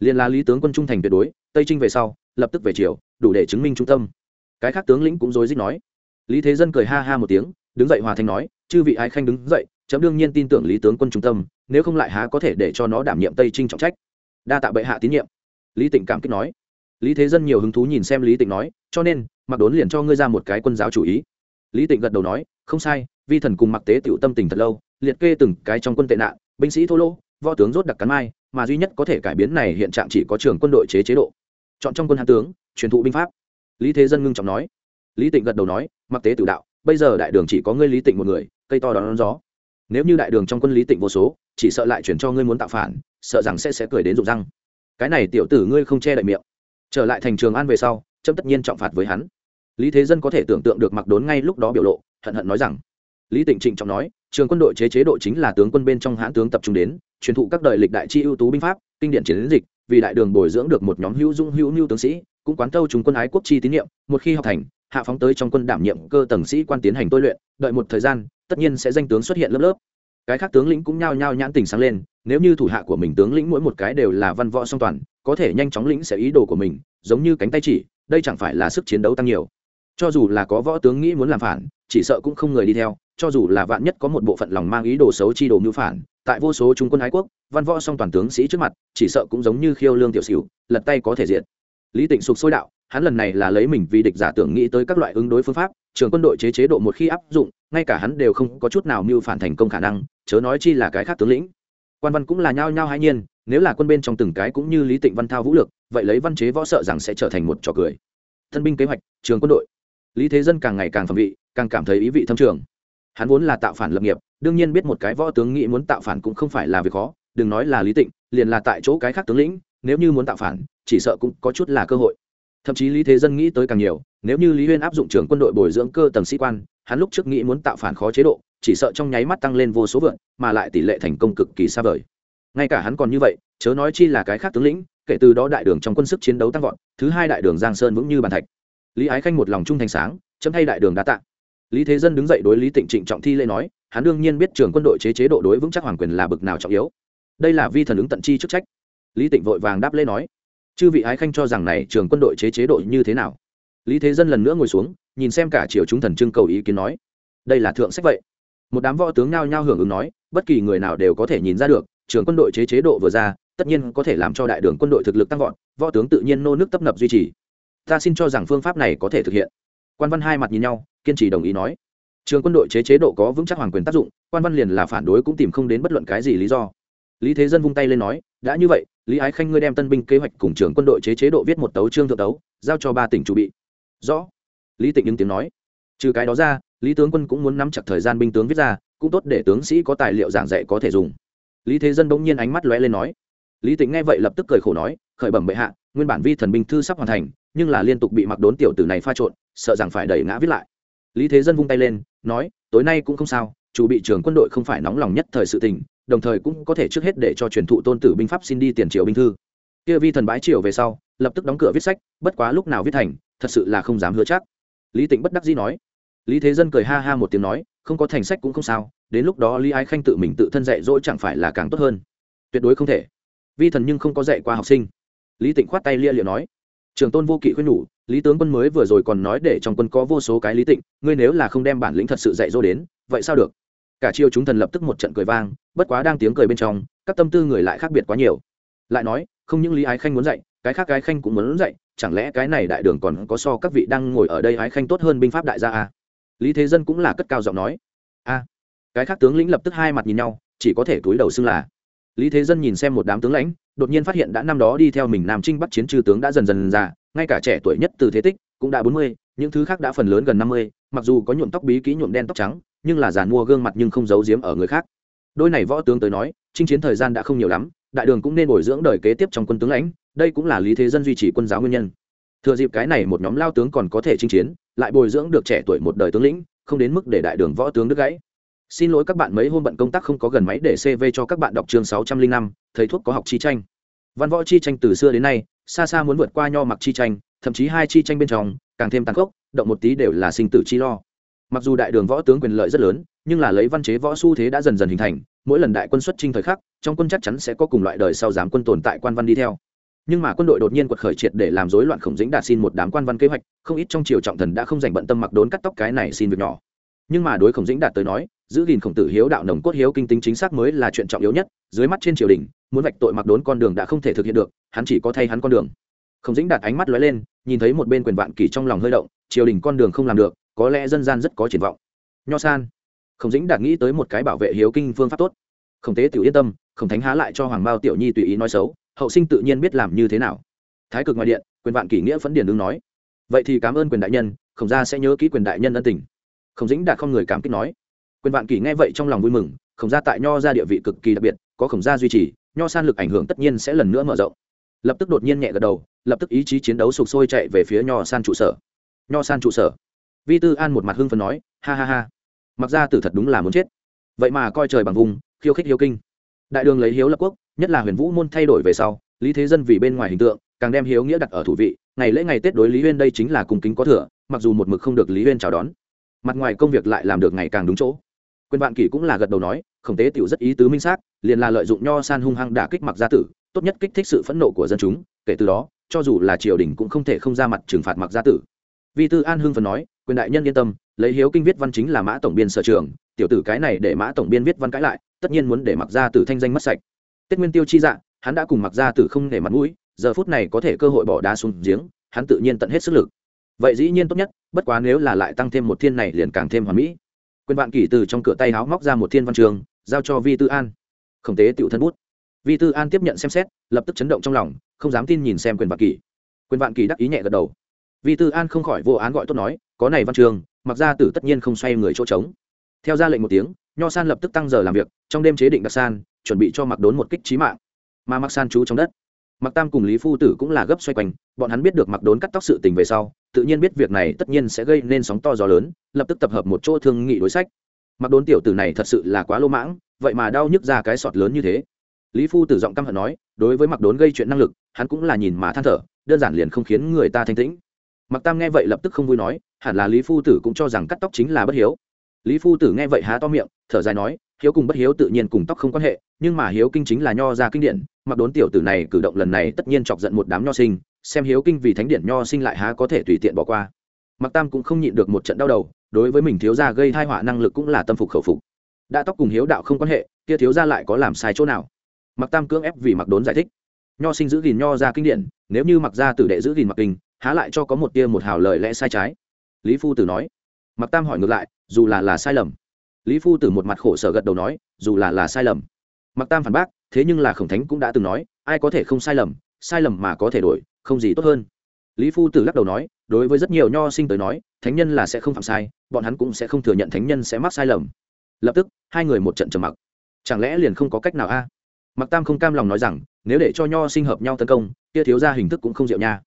Liền là lý tướng quân trung thành tuyệt đối, tây trinh về sau, lập tức về triều, đủ để chứng minh trung tâm. Cái khác tướng lĩnh cũng rối rít nói. Lý thế dân cười ha ha một tiếng, đứng dậy hòa thanh nói, chư vị ái khanh đứng dậy, chấm đương nhiên tin tưởng lý tướng quân trung tâm, nếu không lại há có thể để cho nó đảm nhiệm tây trinh trọng trách. Đa tạ bệ hạ tín nhiệm. Lý tịnh cảm kích nói lý thế dân nhiều hứng thú nhìn xem lý tịnh nói cho nên mặc đốn liền cho ngươi ra một cái quân giáo chủ ý. Lý tịnh gật đầu nói không sai vi thần cùng mặc tế tiểu tâm tình thật lâu liệt kê từng cái trong quân tệ nạn binh sĩ thô lỗ võ tướng rốt đặc cắn mai mà duy nhất có thể cải biến này hiện trạng chỉ có trường quân đội chế chế độ. Chọn trong quân hạ tướng truyền thụ binh pháp. Lý thế dân ngưng trọng nói. Lý tịnh gật đầu nói mặc tế tự đạo bây giờ đại đường chỉ có ngươi lý tịnh một người cây to đón, đón gió. Nếu như đại đường trong quân lý tịnh vô số chỉ sợ lại chuyển cho ngươi muốn tạo phản sợ rằng sẽ sẽ cười đến rụng răng. Cái này tiểu tử ngươi không che đậy miệng trở lại thành trường an về sau, trâm tất nhiên trọng phạt với hắn. Lý thế dân có thể tưởng tượng được mặc đốn ngay lúc đó biểu lộ, hận hận nói rằng, lý tịnh trịnh trọng nói, trường quân đội chế chế độ chính là tướng quân bên trong hãn tướng tập trung đến, truyền thụ các đời lịch đại chi ưu tú binh pháp, kinh điển chiến dịch, vì đại đường bồi dưỡng được một nhóm hữu dung hữu nưu tướng sĩ, cũng quán thâu chúng quân ái quốc chi tín nhiệm, một khi học thành, hạ phóng tới trong quân đảm nhiệm cơ tầng sĩ quan tiến hành tôi luyện, đợi một thời gian, tất nhiên sẽ danh tướng xuất hiện lớp lớp. Cái khác tướng lĩnh cũng nhao nhao nhãn tình sáng lên, nếu như thủ hạ của mình tướng lĩnh mỗi một cái đều là văn võ song toàn có thể nhanh chóng lĩnh sẽ ý đồ của mình, giống như cánh tay chỉ, đây chẳng phải là sức chiến đấu tăng nhiều. Cho dù là có võ tướng nghĩ muốn làm phản, chỉ sợ cũng không người đi theo, cho dù là vạn nhất có một bộ phận lòng mang ý đồ xấu chi đồ mưu phản, tại vô số trung quân ái quốc, văn võ song toàn tướng sĩ trước mặt, chỉ sợ cũng giống như khiêu lương tiểu xỉu, lật tay có thể diện lý tịnh sục sôi đạo, hắn lần này là lấy mình vì địch giả tưởng nghĩ tới các loại ứng đối phương pháp, trường quân đội chế chế độ một khi áp dụng, ngay cả hắn đều không có chút nào mưu phản thành công khả năng, chớ nói chi là cái khác tướng lĩnh. Quan văn cũng là nhao nhao hai nhiên nếu là quân bên trong từng cái cũng như lý tịnh văn thao vũ lược, vậy lấy văn chế võ sợ rằng sẽ trở thành một trò cười. Thân binh kế hoạch, trường quân đội. Lý thế dân càng ngày càng phẩm vị, càng cảm thấy ý vị thâm trường. Hắn vốn là tạo phản lập nghiệp, đương nhiên biết một cái võ tướng nghĩ muốn tạo phản cũng không phải là việc khó, đừng nói là lý tịnh, liền là tại chỗ cái khác tướng lĩnh, nếu như muốn tạo phản, chỉ sợ cũng có chút là cơ hội. Thậm chí lý thế dân nghĩ tới càng nhiều, nếu như lý huyên áp dụng trường quân đội bồi dưỡng cơ tầng sĩ quan, hắn lúc trước nghĩ muốn tạo phản khó chế độ, chỉ sợ trong nháy mắt tăng lên vô số vượn, mà lại tỷ lệ thành công cực kỳ xa vời ngay cả hắn còn như vậy, chớ nói chi là cái khác tướng lĩnh, kể từ đó đại đường trong quân sức chiến đấu tăng vọt, thứ hai đại đường giang sơn vững như bàn thạch. Lý ái khanh một lòng trung thành sáng, chấm thay đại đường đã tạ. Lý thế dân đứng dậy đối lý tịnh trịnh trọng thi lễ nói, hắn đương nhiên biết trường quân đội chế chế độ đối vững chắc hoàng quyền là bực nào trọng yếu. Đây là vi thần ứng tận chi chức trách. Lý tịnh vội vàng đáp lễ nói, chư vị ái khanh cho rằng này trường quân đội chế chế độ như thế nào? Lý thế dân lần nữa ngồi xuống, nhìn xem cả triều chúng thần trưng cầu ý kiến nói, đây là thượng sách vậy. Một đám võ tướng nao nhao hưởng ứng nói, bất kỳ người nào đều có thể nhìn ra được trường quân đội chế chế độ vừa ra, tất nhiên có thể làm cho đại đường quân đội thực lực tăng vọt, võ tướng tự nhiên nô nước tấp nập duy trì. Ta xin cho rằng phương pháp này có thể thực hiện. Quan văn hai mặt nhìn nhau, kiên trì đồng ý nói. Trường quân đội chế chế độ có vững chắc hoàng quyền tác dụng, quan văn liền là phản đối cũng tìm không đến bất luận cái gì lý do. Lý thế dân vung tay lên nói, đã như vậy, lý ái khanh ngươi đem tân binh kế hoạch cùng trường quân đội chế chế độ viết một tấu trương thượng tấu, giao cho ba tỉnh chủ bị. Rõ. Lý tịnh ứng tiếng nói. Trừ cái đó ra, lý tướng quân cũng muốn nắm chặt thời gian binh tướng viết ra, cũng tốt để tướng sĩ có tài liệu giảng dạy có thể dùng lý thế dân bỗng nhiên ánh mắt lóe lên nói. Lý tịnh nghe vậy lập tức cười khổ nói, khởi bẩm bệ hạ, nguyên bản vi thần binh thư sắp hoàn thành, nhưng là liên tục bị mặc đốn tiểu tử này pha trộn, sợ rằng phải đẩy ngã viết lại. Lý thế dân vung tay lên, nói, tối nay cũng không sao, chủ bị trưởng quân đội không phải nóng lòng nhất thời sự tình, đồng thời cũng có thể trước hết để cho truyền thụ tôn tử binh pháp xin đi tiền triều binh thư. Kia vi thần bái triều về sau, lập tức đóng cửa viết sách, bất quá lúc nào viết thành, thật sự là không dám hứa chắc. Lý tịnh bất đắc dĩ nói lý thế dân cười ha ha một tiếng nói, không có thành sách cũng không sao, đến lúc đó lý ái khanh tự mình tự thân dạy dỗ chẳng phải là càng tốt hơn. Tuyệt đối không thể. Vi thần nhưng không có dạy qua học sinh. Lý tịnh khoát tay lia liệu nói, trường tôn vô kỵ khuyên nhủ, lý tướng quân mới vừa rồi còn nói để trong quân có vô số cái lý tịnh, ngươi nếu là không đem bản lĩnh thật sự dạy dỗ đến, vậy sao được? Cả chiêu chúng thần lập tức một trận cười vang, bất quá đang tiếng cười bên trong, các tâm tư người lại khác biệt quá nhiều. Lại nói, không những lý ái khanh muốn dạy, cái khác cái khanh cũng muốn dạy, chẳng lẽ cái này đại đường còn có so các vị đang ngồi ở đây ái khanh tốt hơn binh pháp đại gia à? Lý thế dân cũng là cất cao giọng nói. A, cái khác tướng lĩnh lập tức hai mặt nhìn nhau, chỉ có thể túi đầu xưng là. Lý thế dân nhìn xem một đám tướng lãnh, đột nhiên phát hiện đã năm đó đi theo mình nam trinh bắt chiến trừ tướng đã dần dần già, ngay cả trẻ tuổi nhất từ thế tích cũng đã bốn mươi, những thứ khác đã phần lớn gần năm mươi, mặc dù có nhuộm tóc bí ký nhuộm đen tóc trắng, nhưng là giàn mua gương mặt nhưng không giấu giếm ở người khác. Đôi này võ tướng tới nói, chinh chiến thời gian đã không nhiều lắm, đại đường cũng nên bồi dưỡng đời kế tiếp trong quân tướng lãnh, đây cũng là lý thế dân duy trì quân giáo nguyên nhân. Thừa dịp cái này một nhóm lao tướng còn có thể chinh chiến lại bồi dưỡng được trẻ tuổi một đời tướng lĩnh, không đến mức để đại đường võ tướng đứt gãy. Xin lỗi các bạn, mấy hôm bận công tác không có gần máy để cv cho các bạn đọc chương sáu trăm linh năm, thầy thuốc có học chi tranh. Văn võ chi tranh từ xưa đến nay, xa xa muốn vượt qua nho mặc chi tranh, thậm chí hai chi tranh bên trong, càng thêm tàn khốc, động một tí đều là sinh tử chi lo. Mặc dù đại đường võ tướng quyền lợi rất lớn, nhưng là lấy văn chế võ xu thế đã dần dần hình thành, mỗi lần đại quân xuất trinh thời khắc, trong quân chắc chắn sẽ có cùng loại đời sau giám quân tồn tại quan văn đi theo nhưng mà quân đội đột nhiên quật khởi triệt để làm rối loạn khổng dĩnh đạt xin một đám quan văn kế hoạch, không ít trong triều trọng thần đã không dành bận tâm mặc đốn cắt tóc cái này xin việc nhỏ. Nhưng mà đối khổng dĩnh đạt tới nói, giữ gìn khổng tử hiếu đạo nồng cốt hiếu kinh tính chính xác mới là chuyện trọng yếu nhất, dưới mắt trên triều đình, muốn vạch tội mặc đốn con đường đã không thể thực hiện được, hắn chỉ có thay hắn con đường. Khổng dĩnh đạt ánh mắt lóe lên, nhìn thấy một bên quyền vạn kỳ trong lòng hơi động, triều đình con đường không làm được, có lẽ dân gian rất có triển vọng. Nho san. Khổng dĩnh đạt nghĩ tới một cái bảo vệ hiếu kinh phương pháp tốt. Khổng tế tiểu yên tâm, khổng thánh há lại cho hoàng bao tiểu nhi tùy ý nói xấu hậu sinh tự nhiên biết làm như thế nào. Thái cực ngoài điện, quyền vạn kỷ nghĩa phấn điền đương nói. Vậy thì cảm ơn quyền đại nhân khổng gia sẽ nhớ kỹ quyền đại nhân ân tình. Khổng dĩnh đạt không người cảm kích nói. Quyền vạn kỷ nghe vậy trong lòng vui mừng khổng gia tại nho ra địa vị cực kỳ đặc biệt, có khổng gia duy trì, nho san lực ảnh hưởng tất nhiên sẽ lần nữa mở rộng. Lập tức đột nhiên nhẹ gật đầu, lập tức ý chí chiến đấu sục sôi chạy về phía nho san trụ sở. Nho san trụ sở. Vi tư an một mặt hưng phấn nói, ha ha ha. Mặc ra tử thật đúng là muốn chết. Vậy mà coi trời bằng vùng, khiêu khích hiếu kinh đại đường lấy hiếu lập quốc, nhất là huyền vũ môn thay đổi về sau, lý thế dân vì bên ngoài hình tượng, càng đem hiếu nghĩa đặt ở thủ vị, ngày lễ ngày tết đối lý huyên đây chính là cùng kính có thừa, mặc dù một mực không được lý huyên chào đón. Mặt ngoài công việc lại làm được ngày càng đúng chỗ. Quyền vạn kỷ cũng là gật đầu nói, khổng tế tiểu rất ý tứ minh xác, liền là lợi dụng nho san hung hăng đả kích mặc gia tử, tốt nhất kích thích sự phẫn nộ của dân chúng, kể từ đó, cho dù là triều đình cũng không thể không ra mặt trừng phạt mặc gia tử. Vi tư an hưng phần nói, quyền đại nhân yên tâm, lấy hiếu kinh viết văn chính là mã tổng biên sở trường tiểu tử cái này để mã tổng biên viết văn cãi lại, tất nhiên muốn để mặc gia tử thanh danh mất sạch. Tết nguyên tiêu chi dạng hắn đã cùng mặc gia tử không để mặt mũi, giờ phút này có thể cơ hội bỏ đá xuống giếng, hắn tự nhiên tận hết sức lực. Vậy dĩ nhiên tốt nhất, bất quá nếu là lại tăng thêm một thiên này liền càng thêm hoàn mỹ. Quyền bạn kỷ từ trong cửa tay háo móc ra một thiên văn trường, giao cho vi tư an. Khổng tế tiểu thân bút. Vi tư an tiếp nhận xem xét, lập tức chấn động trong lòng, không dám tin nhìn xem quyền vạn kỷ. Quyền vạn kỷ đắc ý nhẹ gật đầu. Vi tư an không khỏi vô án gọi tốt nói, có này văn trường, mặc ra tử tất nhiên không xoay người chỗ trống theo ra lệnh một tiếng, nho san lập tức tăng giờ làm việc, trong đêm chế định đặc san, chuẩn bị cho mặc đốn một kích trí mạng. Mà mặc san trú trong đất. Mặc tam cùng lý phu tử cũng là gấp xoay quanh, bọn hắn biết được mặc đốn cắt tóc sự tình về sau, tự nhiên biết việc này tất nhiên sẽ gây nên sóng to gió lớn, lập tức tập hợp một chỗ thương nghị đối sách. Mặc đốn tiểu tử này thật sự là quá lô mãng, vậy mà đau nhức ra cái sọt lớn như thế. Lý phu tử giọng căm hận nói, đối với mặc đốn gây chuyện năng lực, hắn cũng là nhìn mà than thở, đơn giản liền không khiến người ta thanh tĩnh. Mặc tam nghe vậy lập tức không vui nói, hẳn là lý phu tử cũng cho rằng cắt tóc chính là bất hiếu lý phu tử nghe vậy há to miệng, thở dài nói, hiếu cùng bất hiếu tự nhiên cùng tóc không quan hệ, nhưng mà hiếu kinh chính là nho ra kinh điển, mặc đốn tiểu tử này cử động lần này tất nhiên chọc giận một đám nho sinh, xem hiếu kinh vì thánh điển nho sinh lại há có thể tùy tiện bỏ qua. Mặc tam cũng không nhịn được một trận đau đầu, đối với mình thiếu gia gây thai họa năng lực cũng là tâm phục khẩu phục. Đã tóc cùng hiếu đạo không quan hệ, kia thiếu gia lại có làm sai chỗ nào? Mặc tam cưỡng ép vì mặc đốn giải thích. Nho sinh giữ gìn nho ra kinh điển, nếu như mặc gia tử đệ giữ gìn mặc kinh, há lại cho có một tia một hào lời lẽ sai trái. Lý phu tử nói. Mặc tam hỏi ngược lại dù là là sai lầm. Lý phu tử một mặt khổ sở gật đầu nói, dù là là sai lầm. Mặc tam phản bác, thế nhưng là khổng thánh cũng đã từng nói, ai có thể không sai lầm sai lầm mà có thể đổi, không gì tốt hơn. Lý phu tử lắc đầu nói, đối với rất nhiều nho sinh tới nói, thánh nhân là sẽ không phạm sai, bọn hắn cũng sẽ không thừa nhận thánh nhân sẽ mắc sai lầm. Lập tức, hai người một trận trầm mặc. Chẳng lẽ liền không có cách nào a? Mặc tam không cam lòng nói rằng, nếu để cho nho sinh hợp nhau tấn công, kia thiếu ra hình thức cũng không diệu nha.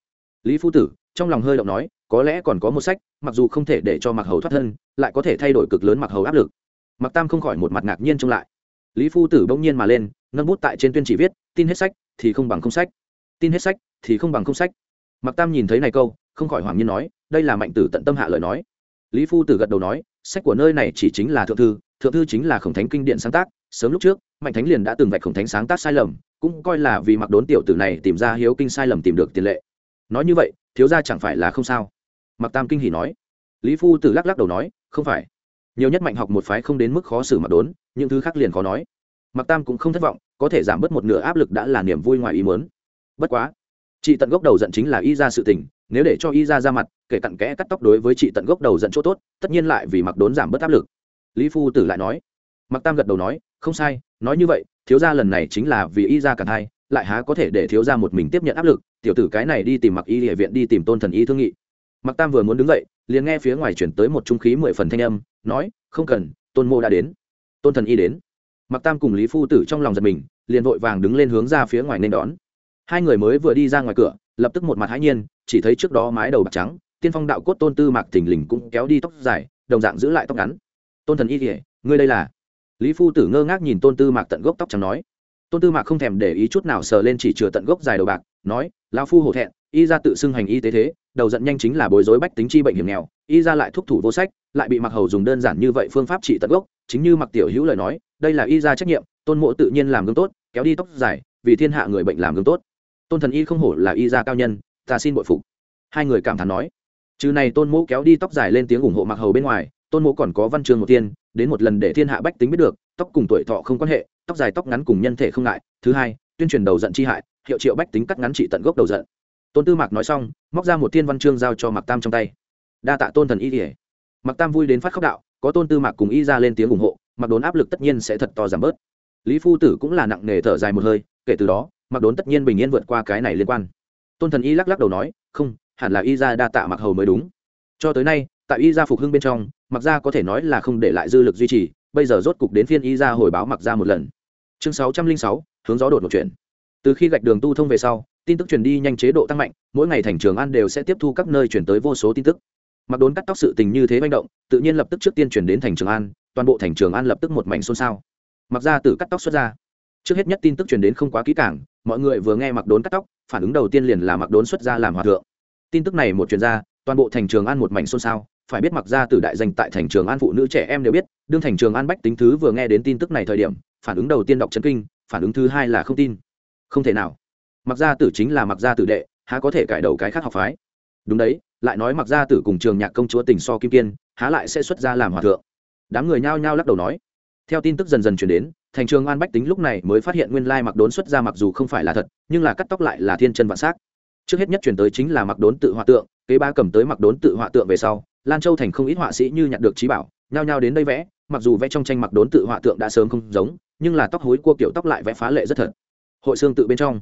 Lý phu tử, trong lòng hơi động nói có lẽ còn có một sách, mặc dù không thể để cho mặc hầu thoát thân, lại có thể thay đổi cực lớn mặc hầu áp lực. Mặc tam không khỏi một mặt ngạc nhiên trông lại. Lý phu tử bỗng nhiên mà lên, nâng bút tại trên tuyên chỉ viết, tin hết sách thì không bằng không sách. Tin hết sách thì không bằng không sách. Mặc tam nhìn thấy này câu, không khỏi hoàng nhiên nói, đây là mạnh tử tận tâm hạ lời nói. Lý phu tử gật đầu nói, sách của nơi này chỉ chính là thượng thư thượng thư chính là khổng thánh kinh điện sáng tác, sớm lúc trước, mạnh thánh liền đã từng vạch khổng thánh sáng tác sai lầm, cũng coi là vì mặc đốn tiểu tử này tìm ra hiếu kinh sai lầm tìm được tiền lệ. Nói như vậy, thiếu gia chẳng phải là không sao mặc tam kinh hỉ nói. Lý phu tử lắc lắc đầu nói, không phải. Nhiều nhất mạnh học một phái không đến mức khó xử mặc đốn, những thứ khác liền khó nói. Mặc tam cũng không thất vọng, có thể giảm bớt một nửa áp lực đã là niềm vui ngoài ý muốn. Bất quá, chị tận gốc đầu giận chính là y ra sự tình, nếu để cho y ra ra mặt, kể cặn kẽ cắt tóc đối với chị tận gốc đầu giận chỗ tốt, tất nhiên lại vì mặc đốn giảm bớt áp lực. Lý phu tử lại nói. Mặc tam gật đầu nói, không sai, nói như vậy, thiếu gia lần này chính là vì y ra cả hai lại há có thể để thiếu gia một mình tiếp nhận áp lực, tiểu tử cái này đi tìm mặc y địa viện đi tìm tôn thần y thương nghị mặc tam vừa muốn đứng dậy, liền nghe phía ngoài chuyển tới một trung khí mười phần thanh âm, nói, không cần, tôn mô đã đến. Tôn thần y đến. Mặc tam cùng lý phu tử trong lòng giật mình, liền vội vàng đứng lên hướng ra phía ngoài nên đón. Hai người mới vừa đi ra ngoài cửa, lập tức một mặt hãi nhiên, chỉ thấy trước đó mái đầu bạc trắng, tiên phong đạo cốt tôn tư mạc thình lình cũng kéo đi tóc dài, đồng dạng giữ lại tóc ngắn. Tôn thần y kể ngươi đây là? Lý phu tử ngơ ngác nhìn tôn tư mạc tận gốc tóc trắng nói. Tôn tư mạc không thèm để ý chút nào sờ lên chỉ chừa tận gốc dài đầu bạc, nói lao phu hổ thẹn y ra tự xưng hành y tế thế, đầu giận nhanh chính là bối rối bách tính chi bệnh hiểm nghèo, y ra lại thúc thủ vô sách, lại bị mặc hầu dùng đơn giản như vậy phương pháp trị tận gốc, chính như mặc tiểu hữu lời nói, đây là y ra trách nhiệm, tôn mộ tự nhiên làm gương tốt, kéo đi tóc dài, vì thiên hạ người bệnh làm gương tốt. Tôn thần y không hổ là y ra cao nhân, ta xin bội phục. Hai người cảm thán nói. Trừ này tôn mộ kéo đi tóc dài lên tiếng ủng hộ mặc hầu bên ngoài, tôn mộ còn có văn chương một tiên, đến một lần để thiên hạ bách tính biết được, tóc cùng tuổi thọ không quan hệ, tóc dài tóc ngắn cùng nhân thể không ngại. Thứ hai, tuyên truyền đầu giận chi hại, hiệu triệu bách tính cắt ngắn trị tận gốc đầu giận tôn tư mạc nói xong, móc ra một thiên văn chương giao cho mặc tam trong tay. Đa tạ tôn thần y kỉa mặc tam vui đến phát khóc đạo, có tôn tư mạc cùng y ra lên tiếng ủng hộ mặc đốn áp lực tất nhiên sẽ thật to giảm bớt. Lý phu tử cũng là nặng nề thở dài một hơi, kể từ đó mặc đốn tất nhiên bình yên vượt qua cái này liên quan. Tôn thần y lắc lắc đầu nói, không, hẳn là y ra đa tạ mặc hầu mới đúng. Cho tới nay, tại y ra phục hưng bên trong mặc ra có thể nói là không để lại dư lực duy trì, bây giờ rốt cục đến phiên y ra hồi báo mặc ra một lần. Chương sáu trăm linh sáu, hướng gió đột một chuyện. Từ khi gạch đường tu thông về sau tin tức truyền đi nhanh chế độ tăng mạnh, mỗi ngày thành trường an đều sẽ tiếp thu các nơi chuyển tới vô số tin tức. Mặc đốn cắt tóc sự tình như thế manh động, tự nhiên lập tức trước tiên chuyển đến thành trường an, toàn bộ thành trường an lập tức một mảnh xôn xao. Mặc ra từ cắt tóc xuất ra. Trước hết nhất tin tức truyền đến không quá kỹ càng, mọi người vừa nghe mặc đốn cắt tóc, phản ứng đầu tiên liền là mặc đốn xuất ra làm hòa thượng. Tin tức này một chuyên gia toàn bộ thành trường an một mảnh xôn xao. Phải biết mặc ra từ đại danh tại thành trường an phụ nữ trẻ em đều biết, đương thành trường an bách tính thứ vừa nghe đến tin tức này thời điểm, phản ứng đầu tiên đọc chân kinh, phản ứng thứ hai là không tin. Không thể nào mặc gia tử chính là mặc gia tử đệ, há có thể cải đầu cái khác học phái? Đúng đấy, lại nói mặc gia tử cùng trường nhạc công chúa tình so kim kiên, há lại sẽ xuất ra làm hòa thượng? Đám người nhao nhao lắc đầu nói. Theo tin tức dần dần chuyển đến, thành trường an bách tính lúc này mới phát hiện nguyên lai mặc đốn xuất ra mặc dù không phải là thật, nhưng là cắt tóc lại là thiên chân vạn s á c trước hết nhất chuyển tới chính là mặc đốn tự hòa tượng, kế ba cầm tới mặc đốn tự hòa tượng về sau, lan châu thành không ít họa sĩ như nhặt được trí bảo, nhao nhao đến đây vẽ, mặc dù vẽ trong tranh mặc đốn tự hòa tượng đã sớm không giống, nhưng là tóc hối cua kiểu tóc lại vẽ phá lệ rất thật. Hội xương tự bên trong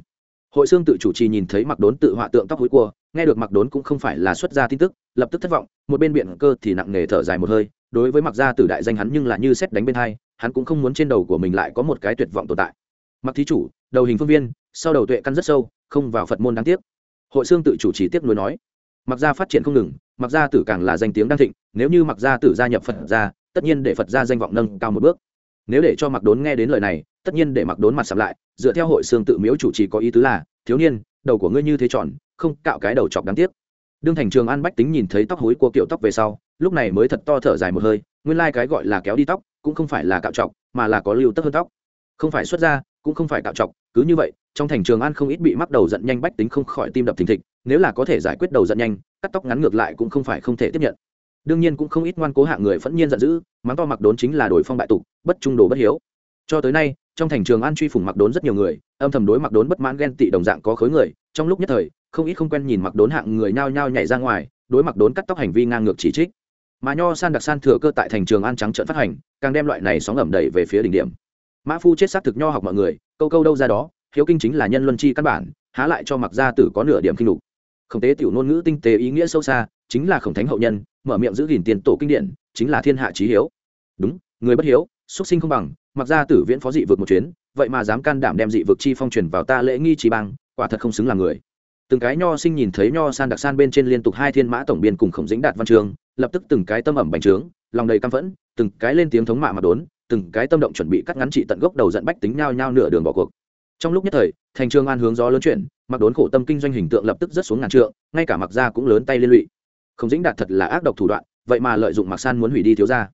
hội xương tự chủ trì nhìn thấy mặc đốn tự họa tượng tóc hối cua, nghe được mặc đốn cũng không phải là xuất gia tin tức, lập tức thất vọng, một bên biện cơ thì nặng nề thở dài một hơi, đối với mặc gia tử đại danh hắn nhưng là như xét đánh bên hai, hắn cũng không muốn trên đầu của mình lại có một cái tuyệt vọng tồn tại. Mặc thí chủ, đầu hình phương viên, sau đầu tuệ căn rất sâu, không vào phật môn đáng tiếc. Hội xương tự chủ trì tiếp nối nói mặc gia phát triển không ngừng mặc gia tử càng là danh tiếng đang thịnh, nếu như mặc gia tử gia nhập phật gia, tất nhiên để phật gia danh vọng nâng cao một bước. Nếu để cho mặc đốn nghe đến lời này tất nhiên để mặc đốn mặt sập lại, dựa theo hội xương tự miếu chủ trì có ý tứ là, thiếu niên, đầu của ngươi như thế tròn, không cạo cái đầu chọc đáng tiếc. Đương thành trường an bách tính nhìn thấy tóc hối của kiểu tóc về sau, lúc này mới thật to thở dài một hơi, nguyên lai、like、cái gọi là kéo đi tóc, cũng không phải là cạo chọc, mà là có lưu tấp hơn tóc. Không phải xuất ra, cũng không phải cạo chọc, cứ như vậy, trong thành trường an không ít bị mắc đầu giận nhanh bách tính không khỏi tim đập thình thịch, nếu là có thể giải quyết đầu giận nhanh, cắt tóc ngắn ngược lại cũng không phải không thể tiếp nhận. Đương nhiên cũng không ít ngoan cố hạng người phẫn nhiên giận dữ, mắng to mặc đốn chính là đổi phong bại tục, bất trung đồ bất hiếu. Cho tới nay trong thành trường an truy phủng mặc đốn rất nhiều người, âm thầm đối mặc đốn bất mãn ghen tị đồng dạng có khối người, trong lúc nhất thời, không ít không quen nhìn mặc đốn hạng người nhao nhao nhảy ra ngoài, đối mặc đốn cắt tóc hành vi ngang ngược chỉ trích. Mà nho san đặc san thừa cơ tại thành trường an trắng trợn phát hành, càng đem loại này sóng ẩm đẩy về phía đỉnh điểm. Mã phu chết xác thực nho học mọi người, câu câu đâu ra đó, hiếu kinh chính là nhân luân chi căn bản, há lại cho mặc gia tử có nửa điểm kinh lục. Khổng tế tiểu ngôn ngữ tinh tế ý nghĩa sâu xa, chính là khổng thánh hậu nhân, mở miệng giữ gìn tiền tổ kinh điển, chính là thiên hạ trí hiếu. Đúng, người bất hiếu xuất sinh không bằng, mặc ra tử viễn phó dị vực một chuyến, vậy mà dám can đảm đem dị vực chi phong truyền vào ta lễ nghi trí bang, quả thật không xứng là người. Từng cái nho sinh nhìn thấy nho san đặc san bên trên liên tục hai thiên mã tổng biên cùng khổng dĩnh đạt văn trường, lập tức từng cái tâm ẩm bành trướng, lòng đầy căm phẫn, từng cái lên tiếng thống mạ mà đốn, từng cái tâm động chuẩn bị cắt ngắn trị tận gốc đầu dẫn bách tính nhao nhao nửa đường bỏ cuộc. Trong lúc nhất thời, thành trường an hướng gió lớn chuyển, mặc đốn khổ tâm kinh doanh hình tượng lập tức rất xuống ngàn trượng, ngay cả mặc gia cũng lớn tay liên lụy. Không dĩnh đạt thật là ác độc thủ đoạn, vậy mà lợi dụng mặc san muốn hủy đi thiếu gia.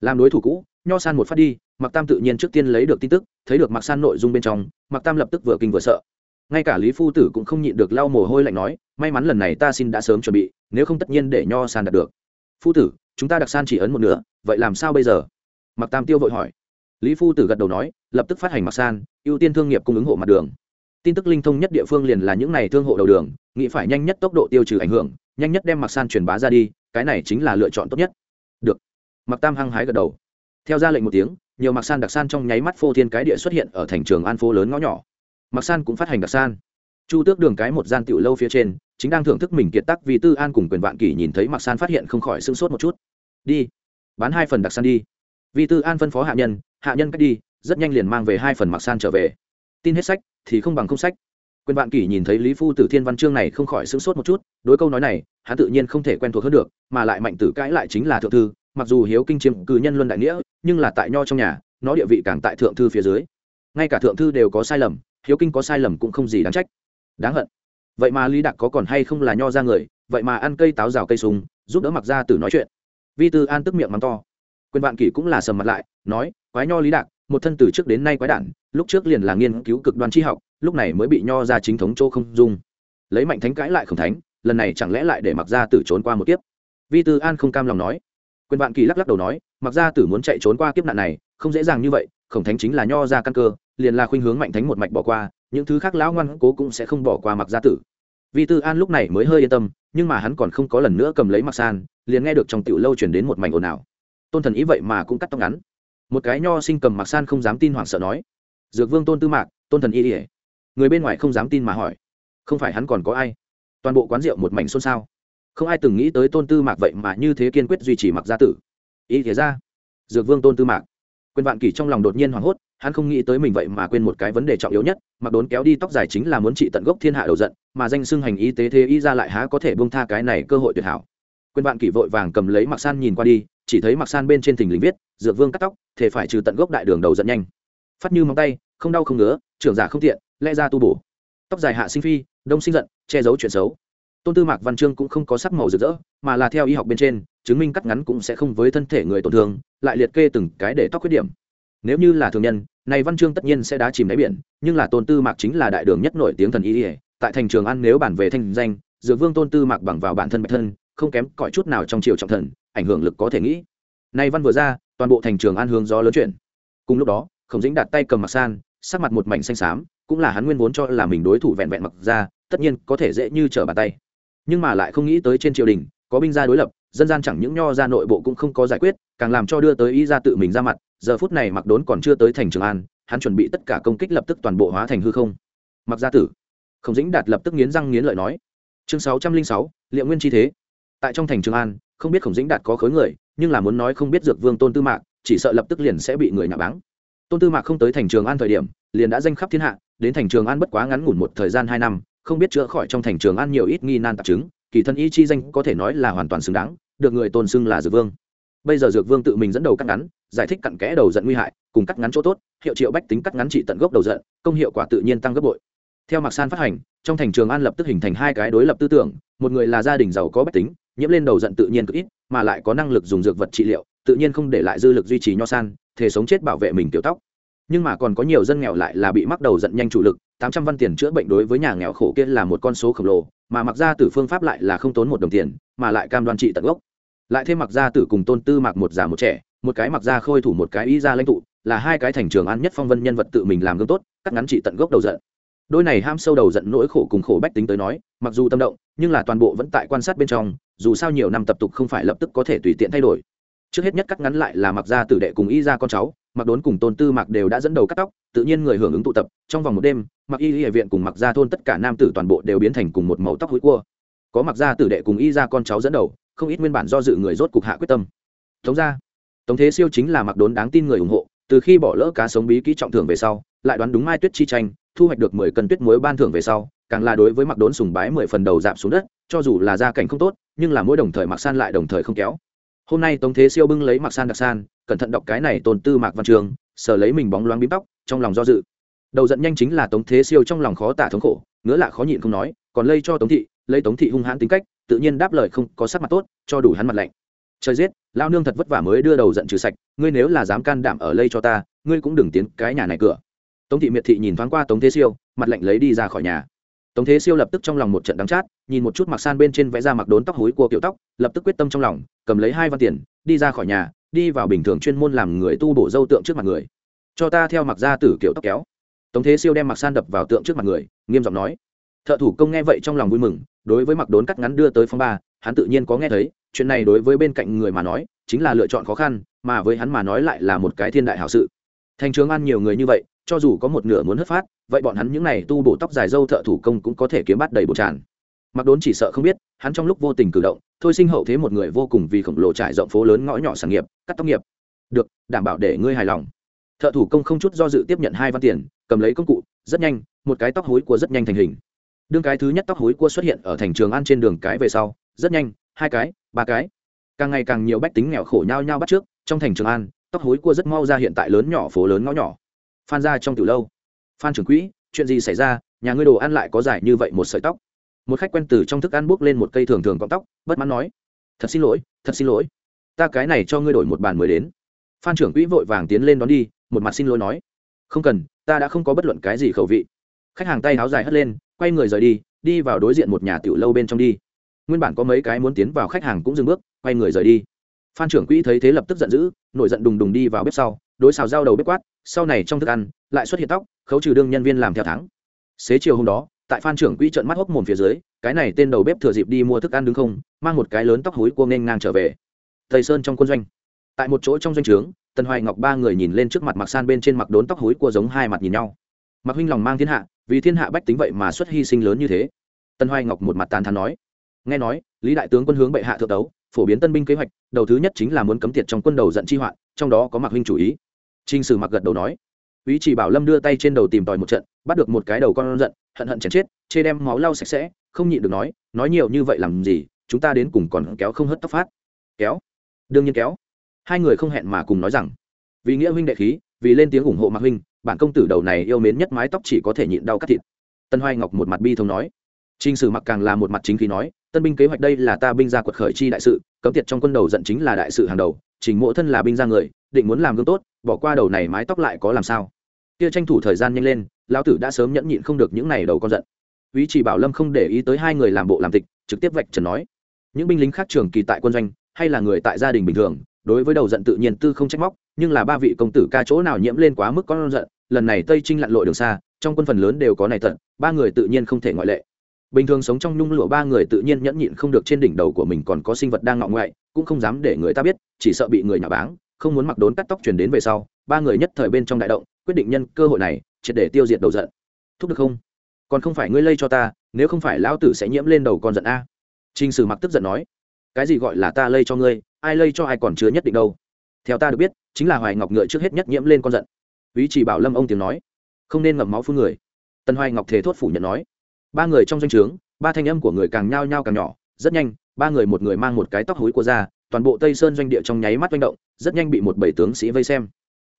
Làm đối thủ cũ nho san một phát đi mặc tam tự nhiên trước tiên lấy được tin tức, thấy được mặc san nội dung bên trong mặc tam lập tức vừa kinh vừa sợ. Ngay cả lý phu tử cũng không nhịn được lau mồ hôi lạnh nói, may mắn lần này ta xin đã sớm chuẩn bị, nếu không tất nhiên để nho san đạt được. Phu tử, chúng ta đặc san chỉ ấn một nửa, vậy làm sao bây giờ? Mặc tam tiêu vội hỏi. Lý phu tử gật đầu nói, lập tức phát hành mặc san, ưu tiên thương nghiệp cung ứng hộ mặt đường. Tin tức linh thông nhất địa phương liền là những này thương hộ đầu đường, nghĩ phải nhanh nhất tốc độ tiêu trừ ảnh hưởng, nhanh nhất đem mặc san truyền bá ra đi, cái này chính là lựa chọn tốt nhất. Được. Mặc tam hăng hái gật đầu theo ra lệnh một tiếng, nhiều mặc san đặc san trong nháy mắt phô thiên cái địa xuất hiện ở thành trường an phố lớn ngõ nhỏ. Mặc san cũng phát hành đặc san. Chu tước đường cái một gian tiểu lâu phía trên, chính đang thưởng thức mình kiệt tắc vì tư an cùng quyền vạn kỷ nhìn thấy mặc san phát hiện không khỏi sưng sốt một chút. Đi, bán hai phần đặc san đi. Vì tư an phân phó hạ nhân hạ nhân cách đi, rất nhanh liền mang về hai phần mặc san trở về. Tin hết sách, thì không bằng không sách. Quyền vạn kỷ nhìn thấy lý phu tử thiên văn chương này không khỏi sưng sốt một chút, đối câu nói này, hắn tự nhiên không thể quen thuộc hơn được, mà lại mạnh tử cãi lại chính là thượng thư, mặc dù hiếu kinh chiếm cử nhân luân đại nghĩa nhưng là tại nho trong nhà, nó địa vị càng tại thượng thư phía dưới. Ngay cả thượng thư đều có sai lầm, hiếu kinh có sai lầm cũng không gì đáng trách. Đáng hận. Vậy mà lý đặc có còn hay không là nho ra người, vậy mà ăn cây táo rào cây súng, giúp đỡ mặc ra tử nói chuyện. Vi tư an tức miệng mắng to. Quyền vạn kỷ cũng là sầm mặt lại, nói, quái nho lý đạc, một thân từ trước đến nay quái đản, lúc trước liền là nghiên cứu cực đoan tri học, lúc này mới bị nho ra chính thống chỗ không dung. Lấy mạnh thánh cãi lại không thánh, lần này chẳng lẽ lại để mặc ra tử trốn qua một kiếp? Vi tư an không cam lòng nói quyền vạn kỳ lắc lắc đầu nói, mặc ra tử muốn chạy trốn qua kiếp nạn này, không dễ dàng như vậy, khổng thánh chính là nho ra căn cơ, liền là khuynh hướng mạnh thánh một mạch bỏ qua, những thứ khác lão ngoan cố cũng sẽ không bỏ qua mặc gia tử. Vi tư an lúc này mới hơi yên tâm, nhưng mà hắn còn không có lần nữa cầm lấy mặc san, liền nghe được trong tiểu lâu chuyển đến một mảnh ồn ào. Tôn thần ý vậy mà cũng cắt tóc ngắn. Một cái nho sinh cầm mặc san không dám tin hoảng sợ nói, dược vương tôn tư mạc, tôn thần y ỉa người bên ngoài không dám tin mà hỏi, không phải hắn còn có ai? Toàn bộ quán rượu một mảnh xôn xao không ai từng nghĩ tới tôn tư mạc vậy mà như thế kiên quyết duy trì mặc gia tử. Ý thế ra, dược vương tôn tư mạc. Quyền vạn kỷ trong lòng đột nhiên hoảng hốt, hắn không nghĩ tới mình vậy mà quên một cái vấn đề trọng yếu nhất mặc đốn kéo đi tóc dài chính là muốn trị tận gốc thiên hạ đầu giận, mà danh xưng hành y tế thế y ra lại há có thể buông tha cái này cơ hội tuyệt hảo. Quyền vạn kỷ vội vàng cầm lấy mặc san nhìn qua đi, chỉ thấy mặc san bên trên thình lình viết, dược vương cắt tóc, thể phải trừ tận gốc đại đường đầu giận nhanh. Phát như móng tay, không đau không ngứa, trưởng giả không tiện, lẽ ra tu bổ. Tóc dài hạ sinh phi, đông sinh giận, che giấu chuyện xấu tôn tư mạc văn chương cũng không có sắc màu rực rỡ, mà là theo y học bên trên, chứng minh cắt ngắn cũng sẽ không với thân thể người tổn thương, lại liệt kê từng cái để tóc khuyết điểm. Nếu như là thường nhân, này văn chương tất nhiên sẽ đá chìm đáy biển, nhưng là tôn tư mạc chính là đại đường nhất nổi tiếng thần y ỉa tại thành trường ăn nếu bản về thanh danh dược vương tôn tư mạc bằng vào bản thân bạch thân, không kém cõi chút nào trong triều trọng thần, ảnh hưởng lực có thể nghĩ. Nay văn vừa ra, toàn bộ thành trường an hướng gió lớn chuyển. Cùng lúc đó, khổng dĩnh đặt tay cầm mặc san, sắc mặt một mảnh xanh xám, cũng là hắn nguyên vốn cho là mình đối thủ vẹn vẹn mặc ra, tất nhiên có thể dễ như trở bàn tay nhưng mà lại không nghĩ tới trên triều đình, có binh gia đối lập, dân gian chẳng những nho ra nội bộ cũng không có giải quyết, càng làm cho đưa tới ý ra tự mình ra mặt, giờ phút này mặc đốn còn chưa tới thành trường an, hắn chuẩn bị tất cả công kích lập tức toàn bộ hóa thành hư không. Mặc gia tử, khổng dĩnh đạt lập tức nghiến răng nghiến lợi nói, chương sáu trăm linh sáu, liệu nguyên chi thế. Tại trong thành trường an, không biết khổng dĩnh đạt có khối người, nhưng là muốn nói không biết dược vương tôn tư mạc, chỉ sợ lập tức liền sẽ bị người nhà báng. Tôn tư mạc không tới thành trường an thời điểm, liền đã danh khắp thiên hạ, đến thành trường an bất quá ngắn ngủn một thời gian hai năm không biết chữa khỏi trong thành trường an nhiều ít nghi nan tạp chứng, kỳ thân y chi danh có thể nói là hoàn toàn xứng đáng, được người tôn xưng là dược vương. Bây giờ dược vương tự mình dẫn đầu cắt ngắn, giải thích cặn kẽ đầu giận nguy hại, cùng cắt ngắn chỗ tốt, hiệu triệu bách tính cắt ngắn trị tận gốc đầu giận, công hiệu quả tự nhiên tăng gấp bội. Theo mạc san phát hành, trong thành trường an lập tức hình thành hai cái đối lập tư tưởng, một người là gia đình giàu có bách tính, nhiễm lên đầu giận tự nhiên cực ít, mà lại có năng lực dùng dược vật trị liệu, tự nhiên không để lại dư lực duy trì nho san, thể sống chết bảo vệ mình tiểu tóc. Nhưng mà còn có nhiều dân nghèo lại là bị mắc đầu giận nhanh chủ lực tám trăm văn tiền chữa bệnh đối với nhà nghèo khổ kia là một con số khổng lồ, mà mặc ra tử phương pháp lại là không tốn một đồng tiền, mà lại cam đoan trị tận gốc. Lại thêm mặc ra tử cùng tôn tư mặc một già một trẻ, một cái mặc ra khôi thủ một cái y ra lãnh tụ, là hai cái thành trường an nhất phong vân nhân vật tự mình làm gương tốt, cắt ngắn trị tận gốc đầu giận. Đôi này ham sâu đầu giận nỗi khổ cùng khổ bách tính tới nói, mặc dù tâm động, nhưng là toàn bộ vẫn tại quan sát bên trong, dù sao nhiều năm tập tục không phải lập tức có thể tùy tiện thay đổi. Trước hết nhất cắt ngắn lại là mặc ra tử đệ cùng y ra con cháu mặc đốn cùng tôn tư mặc đều đã dẫn đầu cắt tóc, tự nhiên người hưởng ứng tụ tập, trong vòng một đêm mặc y y viện cùng mặc gia thôn tất cả nam tử toàn bộ đều biến thành cùng một màu tóc hối cua. Có mặc gia tử đệ cùng y ra con cháu dẫn đầu, không ít nguyên bản do dự người rốt cục hạ quyết tâm. Tống ra tống thế siêu chính là mặc đốn đáng tin người ủng hộ, từ khi bỏ lỡ cá sống bí kỹ trọng thưởng về sau, lại đoán đúng mai tuyết chi tranh, thu hoạch được mười cân tuyết muối ban thưởng về sau, càng là đối với mặc đốn sùng bái mười phần đầu giảm xuống đất, cho dù là gia cảnh không tốt, nhưng là mỗi đồng thời mặc san lại đồng thời không kéo hôm nay tống thế siêu bưng lấy mặc san đặc san, cẩn thận đọc cái này tồn tư mạc văn trường, sờ lấy mình bóng loáng bím tóc, trong lòng do dự. Đầu giận nhanh chính là tống thế siêu trong lòng khó tả thống khổ, ngứa lạ khó nhịn không nói, còn lây cho tống thị, lấy tống thị hung hãn tính cách, tự nhiên đáp lời không có sắc mặt tốt, cho đủ hắn mặt lạnh. Trời giết lao nương thật vất vả mới đưa đầu giận trừ sạch, ngươi nếu là dám can đảm ở lây cho ta, ngươi cũng đừng tiến cái nhà này cửa. Tống thị miệt thị nhìn thoáng qua tống thế siêu, mặt lạnh lấy đi ra khỏi nhà tống thế siêu lập tức trong lòng một trận đắng chát, nhìn một chút mặc san bên trên vẽ ra mặc đốn tóc hối của kiểu tóc, lập tức quyết tâm trong lòng, cầm lấy hai văn tiền, đi ra khỏi nhà, đi vào bình thường chuyên môn làm người tu bổ dâu tượng trước mặt người. Cho ta theo mặc ra tử kiểu tóc kéo. Tống thế siêu đem mặc san đập vào tượng trước mặt người, nghiêm giọng nói. Thợ thủ công nghe vậy trong lòng vui mừng, đối với mặc đốn cắt ngắn đưa tới phong ba, hắn tự nhiên có nghe thấy, chuyện này đối với bên cạnh người mà nói, chính là lựa chọn khó khăn, mà với hắn mà nói lại là một cái thiên đại hảo sự. Thành trường ăn nhiều người như vậy, cho dù có một nửa muốn hất phát vậy bọn hắn những n à y tu bổ tóc dài dâu thợ thủ công cũng có thể kiếm bắt đầy bộ tràn. Mặc đốn chỉ sợ không biết, hắn trong lúc vô tình cử động, thôi sinh hậu thế một người vô cùng vì khổng lồ trải rộng phố lớn ngõ nhỏ sản nghiệp, cắt tóc nghiệp. Được, đảm bảo để ngươi hài lòng. Thợ thủ công không chút do dự tiếp nhận hai văn tiền, cầm lấy công cụ, rất nhanh, một cái tóc hối của rất nhanh thành hình. Đương cái thứ nhất tóc hối cua xuất hiện ở thành trường ăn trên đường cái về sau, rất nhanh, hai cái, ba cái. Càng ngày càng nhiều bách tính nghèo khổ nhau nhau bắt trước, trong thành trường an, tóc hối cua rất mau ra hiện tại lớn nhỏ phố lớn ngõ nhỏ. Phan ra trong từ lâu phan trưởng quỹ, chuyện gì xảy ra? Nhà ngươi đồ ăn lại có dài như vậy một sợi tóc. Một khách quen từ trong thức ăn buốc lên một cây thường thường cọng tóc, bất mãn nói, thật xin lỗi, thật xin lỗi. Ta cái này cho ngươi đổi một bàn mới đến. Phan trưởng quỹ vội vàng tiến lên đón đi, một mặt xin lỗi nói, không cần, ta đã không có bất luận cái gì khẩu vị. Khách hàng tay áo dài hất lên, quay người rời đi đi vào đối diện một nhà tiểu lâu bên trong đi. Nguyên bản có mấy cái muốn tiến vào khách hàng cũng dừng bước, quay người rời đi. Phan trưởng quỹ thấy thế lập tức giận dữ, nổi giận đùng đùng đi vào bếp sau, đối xào dao đầu bếp quát, sau này trong thức ăn lại xuất hiện tóc, khấu trừ đương nhân viên làm theo tháng. Xế chiều hôm đó, tại phan trưởng quỹ trận mắt hốc mồm phía dưới, cái này tên đầu bếp thừa dịp đi mua thức ăn đứng không, mang một cái lớn tóc hối cua nên ngang trở về. Thầy sơn trong quân doanh. Tại một chỗ trong doanh trướng, tần hoài ngọc ba người nhìn lên trước mặt mặc san bên trên mặc đốn tóc hối cua giống hai mặt nhìn nhau. Mặc huynh lòng mang thiên hạ, vì thiên hạ bách tính vậy mà xuất hy sinh lớn như thế. Tân hoài ngọc một mặt tàn thắn nói. Nghe nói, lý đại tướng quân hướng bệ hạ thượng đấu, phổ biến tân binh kế hoạch, đầu thứ nhất chính là muốn cấm tiệt trong quân đầu giận chi hoạn, trong đó có mặc huynh chủ ý. Trinh sử mặc gật đầu nói ý chỉ bảo lâm đưa tay trên đầu tìm tòi một trận bắt được một cái đầu con giận hận hận chèn chết chê đem máu lau sạch sẽ không nhịn được nói nói nhiều như vậy làm gì chúng ta đến cùng còn kéo không hất tóc phát. Kéo? Đương nhiên kéo. Hai người không hẹn mà cùng nói rằng. Vì nghĩa huynh đệ khí vì lên tiếng ủng hộ mạc huynh bản công tử đầu này yêu mến nhất mái tóc chỉ có thể nhịn đau cắt thịt. Tân hoài ngọc một mặt bi thông nói. Trình Sử Mặc càng là một mặt chính khí nói, tân binh kế hoạch đây là ta binh gia quật khởi chi đại sự, cấm tiệt trong quân đầu giận chính là đại sự hàng đầu, Trình Mộ thân là binh gia người, định muốn làm gương tốt, bỏ qua đầu này mái tóc lại có làm sao? Kia tranh thủ thời gian nhanh lên, lão tử đã sớm nhẫn nhịn không được những này đầu con giận. ý Chỉ Bảo Lâm không để ý tới hai người làm bộ làm tịch, trực tiếp vạch trần nói: những binh lính khác trường kỳ tại quân doanh, hay là người tại gia đình bình thường, đối với đầu giận tự nhiên tư không trách móc, nhưng là ba vị công tử ca chỗ nào nhiễm lên quá mức con giận, lần này Tây Trinh lặn lội đường xa, trong quân phần lớn đều có này tận, ba người tự nhiên không thể ngoại lệ bình thường sống trong nhung lụa ba người tự nhiên nhẫn nhịn không được trên đỉnh đầu của mình còn có sinh vật đang ngọ ngoại cũng không dám để người ta biết chỉ sợ bị người nhà báng không muốn mặc đốn cắt tóc truyền đến về sau ba người nhất thời bên trong đại động quyết định nhân cơ hội này triệt để tiêu diệt đầu giận thúc được không còn không phải ngươi lây cho ta nếu không phải lão tử sẽ nhiễm lên đầu con giận a Trình Sử Mặc tức giận nói, cái gì gọi là ta lây cho ngươi, ai lây cho ai còn chưa nhất định đâu. Theo ta được biết, chính là Hoài Ngọc ngựa trước hết nhất nhiễm lên con giận. ý Chỉ Bảo Lâm ông tiếng nói, không nên ngậm máu phun người. Tần Hoài Ngọc thề thốt phủ nhận nói, ba người trong doanh trướng ba thanh âm của người càng nhao nhao càng nhỏ rất nhanh ba người một người mang một cái tóc hối của ra toàn bộ tây sơn doanh địa trong nháy mắt manh động rất nhanh bị một bảy tướng sĩ vây xem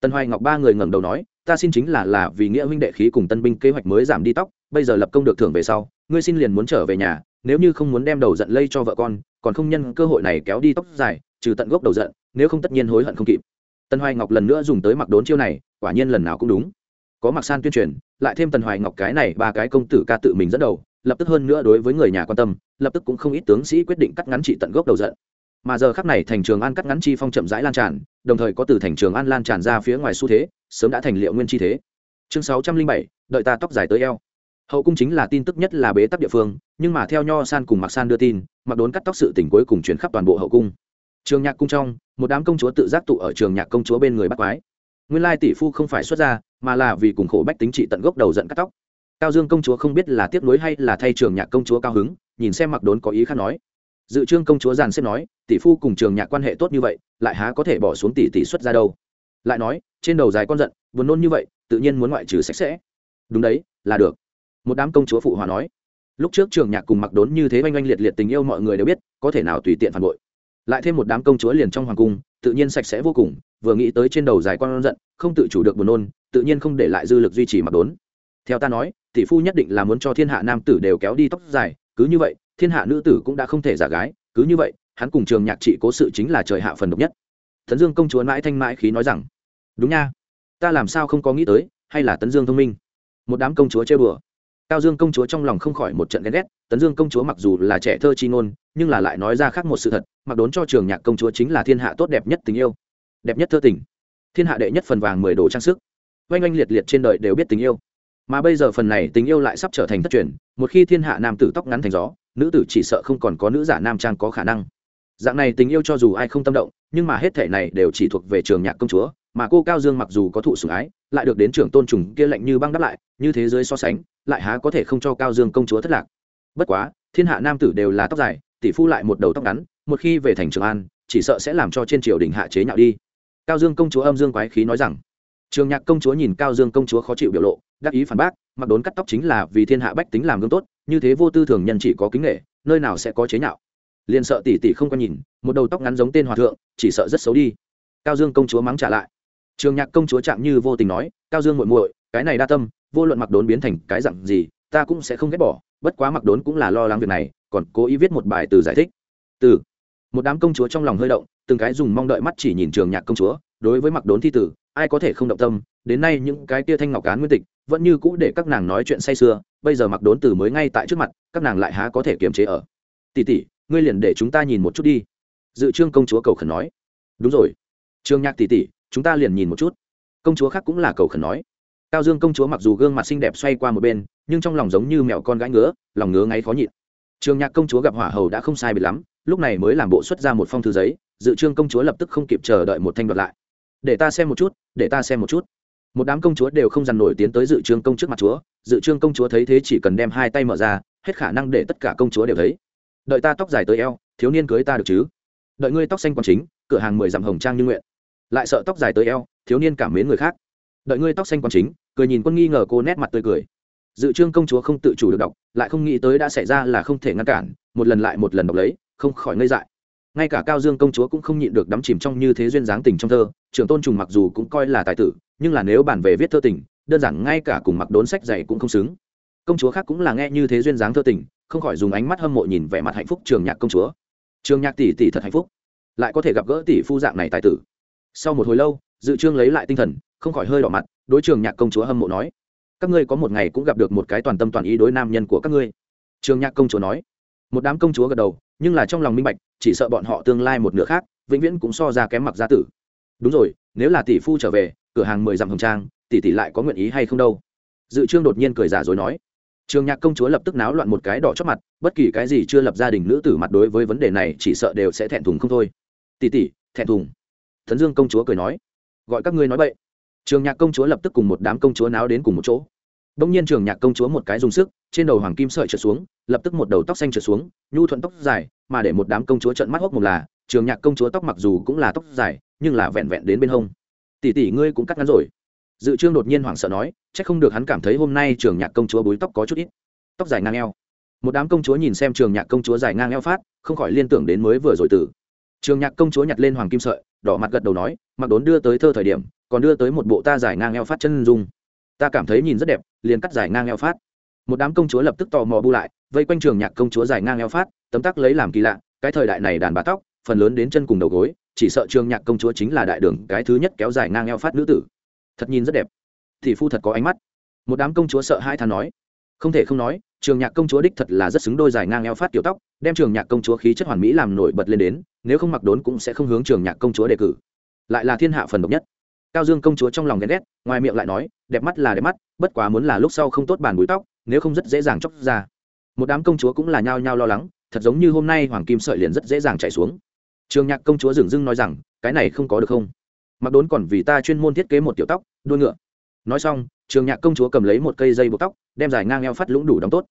tân hoài ngọc ba người ngẩng đầu nói ta xin chính là là vì nghĩa huynh đệ khí cùng tân binh kế hoạch mới giảm đi tóc, bây giờ lập công được thưởng về sau, ngươi xin liền muốn trở về nhà, nếu như không muốn đem đầu giận lây cho vợ con, còn không nhân cơ hội này kéo đi tóc dài, trừ tận gốc đầu giận, nếu không tất nhiên hối hận không kịp. Tân hoài ngọc lần nữa dùng tới mặc đốn chiêu này, quả nhiên lần nào cũng đúng. Có mặc san tuyên truyền, lại thêm tần hoài ngọc cái này ba cái công tử ca tự mình dẫn đầu, lập tức hơn nữa đối với người nhà quan tâm, lập tức cũng không ít tướng sĩ quyết định cắt ngắn trị tận gốc đầu giận. Mà giờ khắc này thành trường an cắt ngắn chi phong chậm rãi lan tràn, đồng thời có từ thành trường an lan tràn ra phía ngoài xu thế sớm đã thành liệu nguyên chi thế. Chương sáu trăm linh bảy, đợi ta tóc dài tới eo. Hậu cung chính là tin tức nhất là bế tắc địa phương, nhưng mà theo nho san cùng mặc san đưa tin mặc đốn cắt tóc sự tình cuối cùng chuyển khắp toàn bộ hậu cung. Trường nhạc cung trong, một đám công chúa tự giác tụ ở trường nhạc công chúa bên người bắt quái. Nguyên lai tỷ phu không phải xuất gia, mà là vì cùng khổ bách tính trị tận gốc đầu giận cắt tóc. Cao dương công chúa không biết là tiếc nuối hay là thay trường nhạc công chúa cao hứng, nhìn xem mặc đốn có ý khác nói. Dự trương công chúa giàn xếp nói, tỷ phu cùng trường nhạc quan hệ tốt như vậy, lại há có thể bỏ xuống tỷ tỷ xuất ra đâu? Lại nói, trên đầu dài con giận, buồn nôn như vậy, tự nhiên muốn ngoại trừ sạch sẽ. Đúng đấy, là được. Một đám công chúa phụ hòa nói. Lúc trước trường nhạc cùng mặc đốn như thế oanh oanh liệt liệt tình yêu mọi người đều biết, có thể nào tùy tiện phản bội. Lại thêm một đám công chúa liền trong hoàng cung, tự nhiên sạch sẽ vô cùng, vừa nghĩ tới trên đầu dài con giận, không tự chủ được buồn nôn, tự nhiên không để lại dư lực duy trì mặc đốn. Theo ta nói, tỷ phu nhất định là muốn cho thiên hạ nam tử đều kéo đi tóc dài, cứ như vậy, thiên hạ nữ tử cũng đã không thể giả gái, cứ như vậy, hắn cùng trường nhạc trị cố sự chính là trời hạ phần độc nhất tấn dương công chúa mãi thanh mãi khí nói rằng, đúng nha, ta làm sao không có nghĩ tới, hay là tấn dương thông minh? Một đám công chúa chơi bừa cao dương công chúa trong lòng không khỏi một trận ghen ghét, tấn dương công chúa mặc dù là trẻ thơ chi ngôn, nhưng là lại nói ra khác một sự thật, mặc đốn cho trường nhạc công chúa chính là thiên hạ tốt đẹp nhất tình yêu. Đẹp nhất thơ tình. Thiên hạ đệ nhất phần vàng mười đồ trang sức. Oanh oanh liệt liệt trên đời đều biết tình yêu. Mà bây giờ phần này tình yêu lại sắp trở thành thất truyền, một khi thiên hạ nam tử tóc ngắn thành gió, nữ tử chỉ sợ không còn có nữ giả nam trang có khả năng dạng này tình yêu cho dù ai không tâm động, nhưng mà hết thể này đều chỉ thuộc về trường nhạc công chúa, mà cô cao dương mặc dù có thụ sủng ái, lại được đến trưởng tôn trùng kia lạnh như băng đáp lại, như thế giới so sánh, lại há có thể không cho cao dương công chúa thất lạc. Bất quá, thiên hạ nam tử đều là tóc dài, tỷ phu lại một đầu tóc ngắn, một khi về thành trường an, chỉ sợ sẽ làm cho trên triều đình hạ chế nhạo đi. Cao dương công chúa âm dương quái khí nói rằng, trường nhạc công chúa nhìn cao dương công chúa khó chịu biểu lộ, đắc ý phản bác, mặc đốn cắt tóc chính là vì thiên hạ bách tính làm gương tốt, như thế vô tư thường nhân chỉ có kính nghệ nơi nào sẽ có chế nhạo liền sợ tỷ tỷ không có nhìn, một đầu tóc ngắn giống tên hòa thượng, chỉ sợ rất xấu đi. Cao dương công chúa mắng trả lại. Trường nhạc công chúa chạm như vô tình nói, cao dương muội muội, cái này đa tâm, vô luận mặc đốn biến thành cái dặn gì, ta cũng sẽ không ghét bỏ, bất quá mặc đốn cũng là lo lắng việc này, còn cố ý viết một bài từ giải thích. Từ. Một đám công chúa trong lòng hơi động, từng cái dùng mong đợi mắt chỉ nhìn trường nhạc công chúa, đối với mặc đốn thi tử, ai có thể không động tâm, đến nay những cái tia thanh ngọc cán nguyên tịch, vẫn như cũ để các nàng nói chuyện say sưa, bây giờ mặc đốn từ mới ngay tại trước mặt, các nàng lại há có thể kiềm chế ở. Tỷ tỷ ngươi liền để chúng ta nhìn một chút đi. Dự trương công chúa cầu khẩn nói. Đúng rồi. Trương nhạc tỷ tỷ, chúng ta liền nhìn một chút. Công chúa khác cũng là cầu khẩn nói. Cao dương công chúa mặc dù gương mặt xinh đẹp xoay qua một bên, nhưng trong lòng giống như mẹo con gái ngứa, lòng ngứa ngáy khó nhịn. Trường nhạc công chúa gặp hỏa hầu đã không sai biệt lắm, lúc này mới làm bộ xuất ra một phong thư giấy, dự trương công chúa lập tức không kịp chờ đợi một thanh đoạt lại. Để ta xem một chút, để ta xem một chút. Một đám công chúa đều không dằn nổi tiến tới dự trương công trước mặt chúa, dự trương công chúa thấy thế chỉ cần đem hai tay mở ra, hết khả năng để tất cả công chúa đều thấy đợi ta tóc dài tới eo, thiếu niên cưới ta được chứ? Đợi ngươi tóc xanh còn chính, cửa hàng mười dặm hồng trang như nguyện. Lại sợ tóc dài tới eo, thiếu niên cảm mến người khác. Đợi ngươi tóc xanh còn chính, cười nhìn quân nghi ngờ cô nét mặt tươi cười. Dự trương công chúa không tự chủ được đọc, lại không nghĩ tới đã xảy ra là không thể ngăn cản, một lần lại một lần đọc lấy, không khỏi ngây dại. Ngay cả cao dương công chúa cũng không nhịn được đắm chìm trong như thế duyên dáng tình trong thơ, trưởng tôn trùng mặc dù cũng coi là tài tử, nhưng là nếu bản về viết thơ tình, đơn giản ngay cả cùng mặc đốn sách dạy cũng không xứng. Công chúa khác cũng là nghe như thế duyên dáng thơ tình không khỏi dùng ánh mắt hâm mộ nhìn vẻ mặt hạnh phúc trường nhạc công chúa. Trường nhạc tỷ tỷ thật hạnh phúc. Lại có thể gặp gỡ tỷ phu dạng này tài tử. Sau một hồi lâu, dự trương lấy lại tinh thần, không khỏi hơi đỏ mặt, đối trường nhạc công chúa hâm mộ nói, các ngươi có một ngày cũng gặp được một cái toàn tâm toàn ý đối nam nhân của các ngươi. Trường nhạc công chúa nói. Một đám công chúa gật đầu, nhưng là trong lòng minh bạch, chỉ sợ bọn họ tương lai một nửa khác, vĩnh viễn cũng so ra kém mặc gia tử. Đúng rồi, nếu là tỷ phu trở về, cửa hàng mười dặm hồng trang, tỷ tỷ lại có nguyện ý hay không đâu? Dự trương đột nhiên cười giả rồi nói trường nhạc công chúa lập tức náo loạn một cái đỏ chót mặt, bất kỳ cái gì chưa lập gia đình nữ tử mặt đối với vấn đề này chỉ sợ đều sẽ thẹn thùng không thôi. Tỷ tỷ, thẹn thùng. Thần dương công chúa cười nói. Gọi các ngươi nói vậy trường nhạc công chúa lập tức cùng một đám công chúa náo đến cùng một chỗ. Đông nhiên trường nhạc công chúa một cái dùng sức, trên đầu hoàng kim sợi trượt xuống, lập tức một đầu tóc xanh trượt xuống, nhu thuận tóc dài, mà để một đám công chúa trận mắt hốc một là, trường nhạc công chúa tóc mặc dù cũng là tóc dài, nhưng là vẹn vẹn đến bên hông. Tỷ tỷ, ngươi cũng cắt ngắn rồi dự trương đột nhiên hoảng sợ nói c h ắ c không được hắn cảm thấy hôm nay trường nhạc công chúa búi tóc có chút ít. Tóc dài ngang eo. Một đám công chúa nhìn xem trường nhạc công chúa dài ngang eo phát, không khỏi liên tưởng đến mới vừa rồi tử trường nhạc công chúa nhặt lên hoàng kim sợi, đỏ mặt gật đầu nói, mặc đốn đưa tới thơ thời điểm, còn đưa tới một bộ ta dài ngang eo phát chân dung. Ta cảm thấy nhìn rất đẹp, liền cắt dài ngang eo phát. Một đám công chúa lập tức tò mò bu lại, vây quanh trường nhạc công chúa dài ngang eo phát, tấm tắc lấy làm kỳ lạ, cái thời đại này đàn bà tóc, phần lớn đến chân cùng đầu gối, chỉ sợ trường nhạc công chúa chính là đại đường cái thứ nhất kéo dài ngang eo phát nữ tử thật nhìn rất đẹp. Thì phu thật có ánh mắt. Một đám công chúa sợ hai thà nói. Không thể không nói, trường nhạc công chúa đích thật là rất xứng đôi dài ngang eo phát kiểu tóc, đem trường nhạc công chúa khí chất hoàn mỹ làm nổi bật lên đến, nếu không mặc đốn cũng sẽ không hướng trường nhạc công chúa đề cử. Lại là thiên hạ phần độc nhất. Cao dương công chúa trong lòng ghen ghét, ngoài miệng lại nói, đẹp mắt là đẹp mắt, bất quá muốn là lúc sau không tốt bàn búi tóc, nếu không rất dễ dàng chóc ra. Một đám công chúa cũng là nhao nhao lo lắng, thật giống như hôm nay hoàng kim sợi liền rất dễ dàng chạy xuống. Trường nhạc công chúa dừng dưng nói rằng, cái này không có được không? Mặc đốn còn vì ta chuyên môn thiết kế một tiểu tóc, đuôi ngựa. Nói xong, trường nhạc công chúa cầm lấy một cây dây buộc tóc, đem dài ngang eo phát lũng đủ đóng tốt.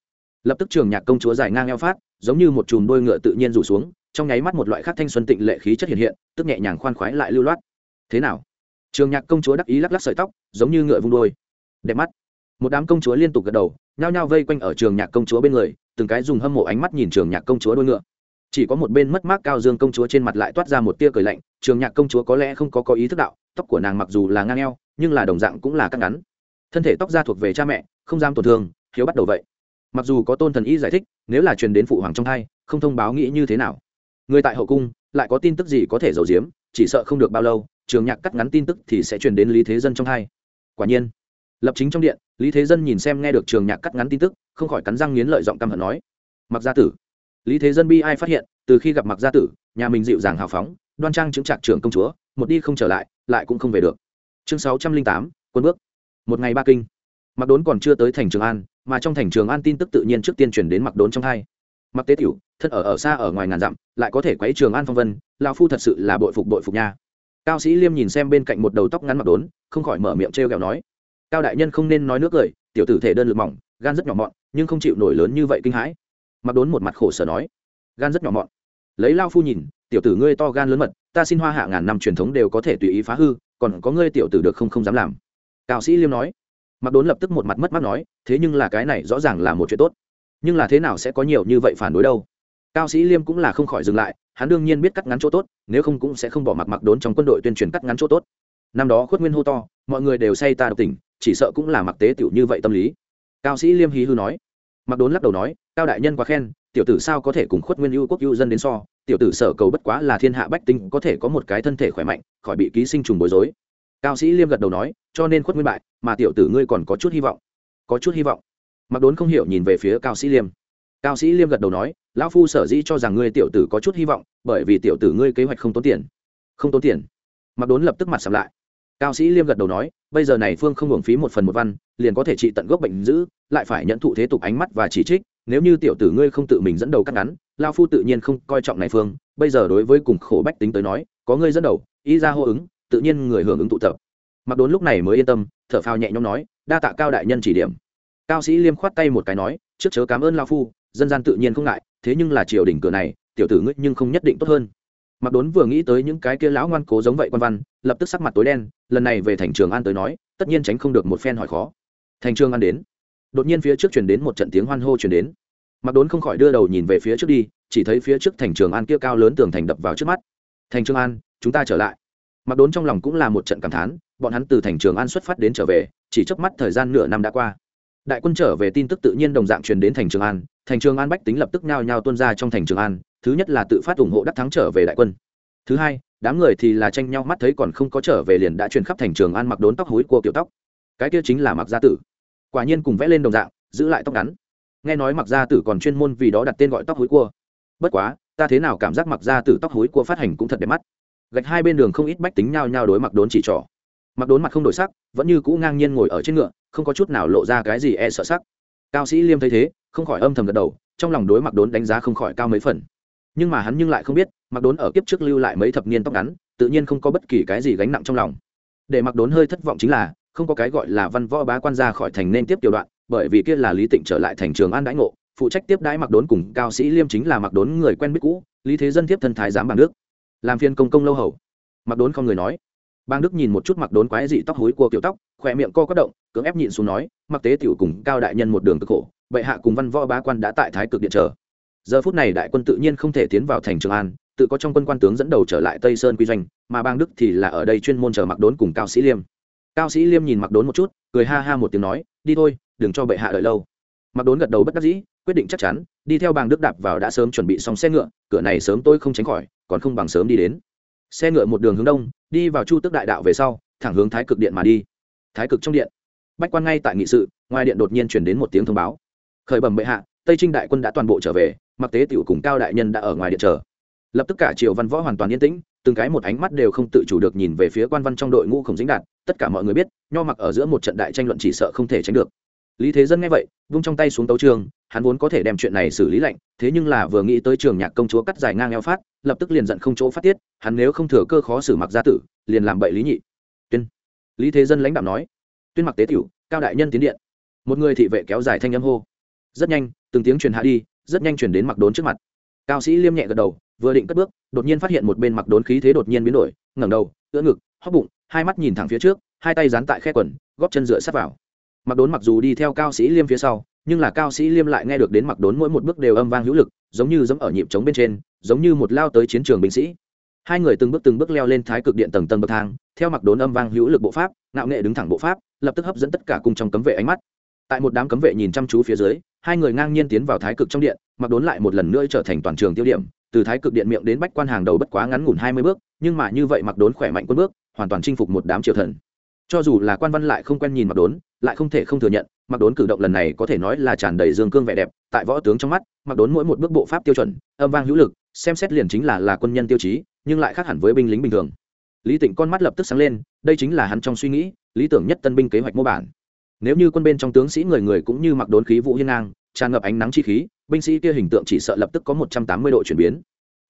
Lập tức trường nhạc công chúa dài ngang eo phát, giống như một chùm đuôi ngựa tự nhiên rủ xuống, trong nháy mắt một loại khác thanh xuân tịnh lệ khí chất hiện hiện, tức nhẹ nhàng khoan khoái lại lưu loát. Thế nào? Trường nhạc công chúa đắc ý lắc lắc sợi tóc, giống như ngựa vung đôi đẹp mắt. Một đám công chúa liên tục gật đầu, nhao nhao vây quanh ở trường nhạc công chúa bên người, từng cái dùng hâm mộ ánh mắt nhìn trường nhạc công chúa đôi ngựa chỉ có một bên mất mát cao dương công chúa trên mặt lại toát ra một tia cười lạnh, trường nhạc công chúa có lẽ không có có ý thức đạo, tóc của nàng mặc dù là ngang eo, nhưng là đồng dạng cũng là cắt ngắn. Thân thể tóc da thuộc về cha mẹ, không dám tổn thương, hiếu bắt đầu vậy. Mặc dù có tôn thần y giải thích, nếu là truyền đến phụ hoàng trong thai, không thông báo nghĩ như thế nào. Người tại hậu cung, lại có tin tức gì có thể giấu giếm, chỉ sợ không được bao lâu, trường nhạc cắt ngắn tin tức thì sẽ truyền đến lý thế dân trong thai. Quả nhiên, lập chính trong điện, lý thế dân nhìn xem nghe được trường nhạc cắt ngắn tin tức, không khỏi cắn răng nghiến lợi giọng căm hận nói, mặc gia tử lý thế dân bi ai phát hiện, từ khi gặp mặc gia tử, nhà mình dịu dàng hào phóng, đoan trang chứng trạc trưởng công chúa, một đi không trở lại lại cũng không về được. Chương sáu trăm linh tám, quân bước. Một ngày ba kinh. Mặc đốn còn chưa tới thành trường an, mà trong thành trường an tin tức tự nhiên trước tiên chuyển đến mặc đốn trong hai. Mặc tế tiểu, thân ở ở xa ở ngoài ngàn dặm, lại có thể quấy trường an phong vân lao phu thật sự là bội phục bội phục nha. Cao sĩ liêm nhìn xem bên cạnh một đầu tóc ngắn mặc đốn, không khỏi mở miệng t r e o kẹo nói, cao đại nhân không nên nói nước cười tiểu tử thể đơn lực mỏng, gan rất nhỏ mọn, nhưng không chịu nổi lớn như vậy kinh hãi mặc đốn một mặt khổ sở nói, gan rất nhỏ mọn. Lấy lao phu nhìn, tiểu tử ngươi to gan lớn mật, ta xin hoa hạ ngàn năm truyền thống đều có thể tùy ý phá hư, còn có ngươi tiểu tử được không không dám làm. Cao sĩ liêm nói. Mặc đốn lập tức một mặt mất mắt nói, thế nhưng là cái này rõ ràng là một chuyện tốt. Nhưng là thế nào sẽ có nhiều như vậy phản đối đâu? Cao sĩ liêm cũng là không khỏi dừng lại, hắn đương nhiên biết cắt ngắn chỗ tốt, nếu không cũng sẽ không bỏ mặc mặc đốn trong quân đội tuyên truyền cắt ngắn chỗ tốt. Năm đó khuất nguyên hô to, mọi người đều say ta độc tỉnh chỉ sợ cũng là mặc tế tiểu như vậy tâm lý. Cao sĩ liêm hí hư nói mặc đốn lắc đầu nói, cao đại nhân quá khen, tiểu tử sao có thể cùng khuất nguyên ưu quốc ưu dân đến so? Tiểu tử sở cầu bất quá là thiên hạ bách tinh có thể có một cái thân thể khỏe mạnh, khỏi bị ký sinh trùng bối rối. Cao sĩ liêm gật đầu nói, cho nên khuất nguyên bại, mà tiểu tử ngươi còn có chút hy vọng. Có chút hy vọng? Mặc đốn không hiểu nhìn về phía cao sĩ liêm. Cao sĩ liêm gật đầu nói, lão phu sở dĩ cho rằng ngươi tiểu tử có chút hy vọng, bởi vì tiểu tử ngươi kế hoạch không tốn tiền. Không tốn tiền? Mặc đốn lập tức mặt sầm lại cao sĩ liêm gật đầu nói, bây giờ này phương không hưởng phí một phần một văn, liền có thể trị tận gốc bệnh dữ lại phải nhận thụ thế tục ánh mắt và chỉ trích, nếu như tiểu tử ngươi không tự mình dẫn đầu cắt ngắn, lao phu tự nhiên không coi trọng này phương, bây giờ đối với cùng khổ bách tính tới nói, có ngươi dẫn đầu ý ra hô ứng, tự nhiên người hưởng ứng tụ tập. Mặc đốn lúc này mới yên tâm, thở phào nhẹ nhõm nói, đa tạ cao đại nhân chỉ điểm. Cao sĩ liêm khoát tay một cái nói, trước chớ cảm ơn lao phu, dân gian tự nhiên không ngại, thế nhưng là triều đỉnh cửa này, tiểu tử ngươi nhưng không nhất định tốt hơn mặc đốn vừa nghĩ tới những cái kia lão ngoan cố giống vậy quan văn, lập tức sắc mặt tối đen, lần này về thành trường an tới nói, tất nhiên tránh không được một phen hỏi khó. Thành trường an đến. Đột nhiên phía trước chuyển đến một trận tiếng hoan hô chuyển đến. Mặc đốn không khỏi đưa đầu nhìn về phía trước đi, chỉ thấy phía trước thành trường an kia cao lớn tường thành đập vào trước mắt. Thành trường an, chúng ta trở lại. Mặc đốn trong lòng cũng là một trận cảm thán, bọn hắn từ thành trường an xuất phát đến trở về, chỉ chớp mắt thời gian nửa năm đã qua. Đại quân trở về tin tức tự nhiên đồng dạng truyền đến thành trường an, thành trường an bách tính lập tức nhao nhao tuôn ra trong thành trường an thứ nhất là tự phát ủng hộ đắc thắng trở về đại quân. Thứ hai, đám người thì là tranh nhau mắt thấy còn không có trở về liền đã truyền khắp thành trường an mặc đốn tóc hối của kiểu tóc. Cái kia chính là mặc gia tử. Quả nhiên cùng vẽ lên đồng dạng, giữ lại tóc ngắn. Nghe nói mặc gia tử còn chuyên môn vì đó đặt tên gọi tóc hối cua. Bất quá, ta thế nào cảm giác mặc gia tử tóc hối cua phát hành cũng thật đẹp mắt. Gạch hai bên đường không ít bách tính nhau nhau đối mặc đốn chỉ trỏ. Mặc đốn mặt không đổi sắc, vẫn như cũ ngang nhiên ngồi ở trên ngựa, không có chút nào lộ ra cái gì e sợ sắc. Cao sĩ liêm thấy thế, không khỏi âm thầm gật đầu, trong lòng đối mặc đốn đánh giá không khỏi cao mấy phần nhưng mà hắn nhưng lại không biết mặc đốn ở kiếp trước lưu lại mấy thập niên tóc ngắn, tự nhiên không có bất kỳ cái gì gánh nặng trong lòng. Để mặc đốn hơi thất vọng chính là, không có cái gọi là văn võ bá quan ra khỏi thành nên tiếp tiểu đoạn, bởi vì kia là lý tịnh trở lại thành trường an đãi ngộ, phụ trách tiếp đãi mặc đốn cùng cao sĩ liêm chính là mặc đốn người quen biết cũ, lý thế dân tiếp thân thái giám bằng đức. Làm phiên công công lâu hầu. Mặc đốn không người nói. Bang đức nhìn một chút mặc đốn quái dị tóc hối của kiểu tóc, khỏe miệng co quất động, cưỡng ép nhịn xuống nói mặc tế tiểu cùng cao đại nhân một đường cực khổ, bệ hạ cùng văn võ bá quan đã tại thái cực điện chờ giờ phút này đại quân tự nhiên không thể tiến vào thành trường an, tự có trong quân quan tướng dẫn đầu trở lại tây sơn quy doanh, mà bang đức thì là ở đây chuyên môn chờ mặc đốn cùng cao sĩ liêm. Cao sĩ liêm nhìn mặc đốn một chút, cười ha ha một tiếng nói, đi thôi, đừng cho bệ hạ đợi lâu. Mặc đốn gật đầu bất đắc dĩ, quyết định chắc chắn, đi theo bang đức đạp vào đã sớm chuẩn bị xong xe ngựa, cửa này sớm tôi không tránh khỏi, còn không bằng sớm đi đến. Xe ngựa một đường hướng đông, đi vào chu tức đại đạo về sau, thẳng hướng thái cực điện mà đi. Thái cực trong điện. Bách quan ngay tại nghị sự, ngoài điện đột nhiên chuyển đến một tiếng thông báo. Khởi bẩm bệ hạ, tây trinh đại quân đã toàn bộ trở về mặc tế tiểu cùng cao đại nhân đã ở ngoài điện chờ. Lập tức cả triều văn võ hoàn toàn yên tĩnh, từng cái một ánh mắt đều không tự chủ được nhìn về phía quan văn trong đội ngũ khổng dính đạt, tất cả mọi người biết, nho mặc ở giữa một trận đại tranh luận chỉ sợ không thể tránh được. Lý thế dân nghe vậy, vung trong tay xuống tấu trường, hắn vốn có thể đem chuyện này xử lý lạnh, thế nhưng là vừa nghĩ tới trường nhạc công chúa cắt dài ngang eo phát, lập tức liền giận không chỗ phát tiết, hắn nếu không thừa cơ khó xử mặc gia tử, liền làm bậy lý nhị. Tuyên. Lý thế dân lãnh đạo nói. Tuyên mặc tế tiểu, cao đại nhân tiến điện. Một người thị vệ kéo dài thanh âm hô. Rất nhanh, từng tiếng truyền hạ đi rất nhanh chuyển đến mặc đốn trước mặt. Cao sĩ liêm nhẹ gật đầu, vừa định cất bước, đột nhiên phát hiện một bên mặc đốn khí thế đột nhiên biến đổi, ngẩng đầu, ưỡn ngực hóc bụng, hai mắt nhìn thẳng phía trước, hai tay dán tại khe quần, góp chân dựa sát vào. Mặc đốn mặc dù đi theo cao sĩ liêm phía sau, nhưng là cao sĩ liêm lại nghe được đến mặc đốn mỗi một bước đều âm vang hữu lực, giống như giống ở nhịp trống bên trên, giống như một lao tới chiến trường binh sĩ. Hai người từng bước từng bước leo lên thái cực điện tầng tầng bậc thang, theo mặc đốn âm vang hữu lực bộ pháp, ngạo nghệ đứng thẳng bộ pháp, lập tức hấp dẫn tất cả cùng trong cấm vệ ánh mắt tại một đám cấm vệ nhìn chăm chú phía dưới, hai người ngang nhiên tiến vào thái cực trong điện, mặc đốn lại một lần nữa trở thành toàn trường tiêu điểm. Từ thái cực điện miệng đến bách quan hàng đầu bất quá ngắn ngủn hai mươi bước, nhưng mà như vậy mặc đốn khỏe mạnh quân bước, hoàn toàn chinh phục một đám triều thần. Cho dù là quan văn lại không quen nhìn mặc đốn, lại không thể không thừa nhận, mặc đốn cử động lần này có thể nói là tràn đầy dương cương vẻ đẹp, tại võ tướng trong mắt, mặc đốn mỗi một bước bộ pháp tiêu chuẩn, âm vang hữu lực, xem xét liền chính là là quân nhân tiêu chí, nhưng lại khác hẳn với binh lính bình thường. Lý tịnh con mắt lập tức sáng lên, đây chính là hắn trong suy nghĩ, lý tưởng nhất tân binh kế hoạch mô bản nếu như quân bên trong tướng sĩ người người cũng như mặc đốn khí vũ hiên ngang, tràn ngập ánh nắng chi khí, binh sĩ kia hình tượng chỉ sợ lập tức có một trăm tám mươi độ chuyển biến.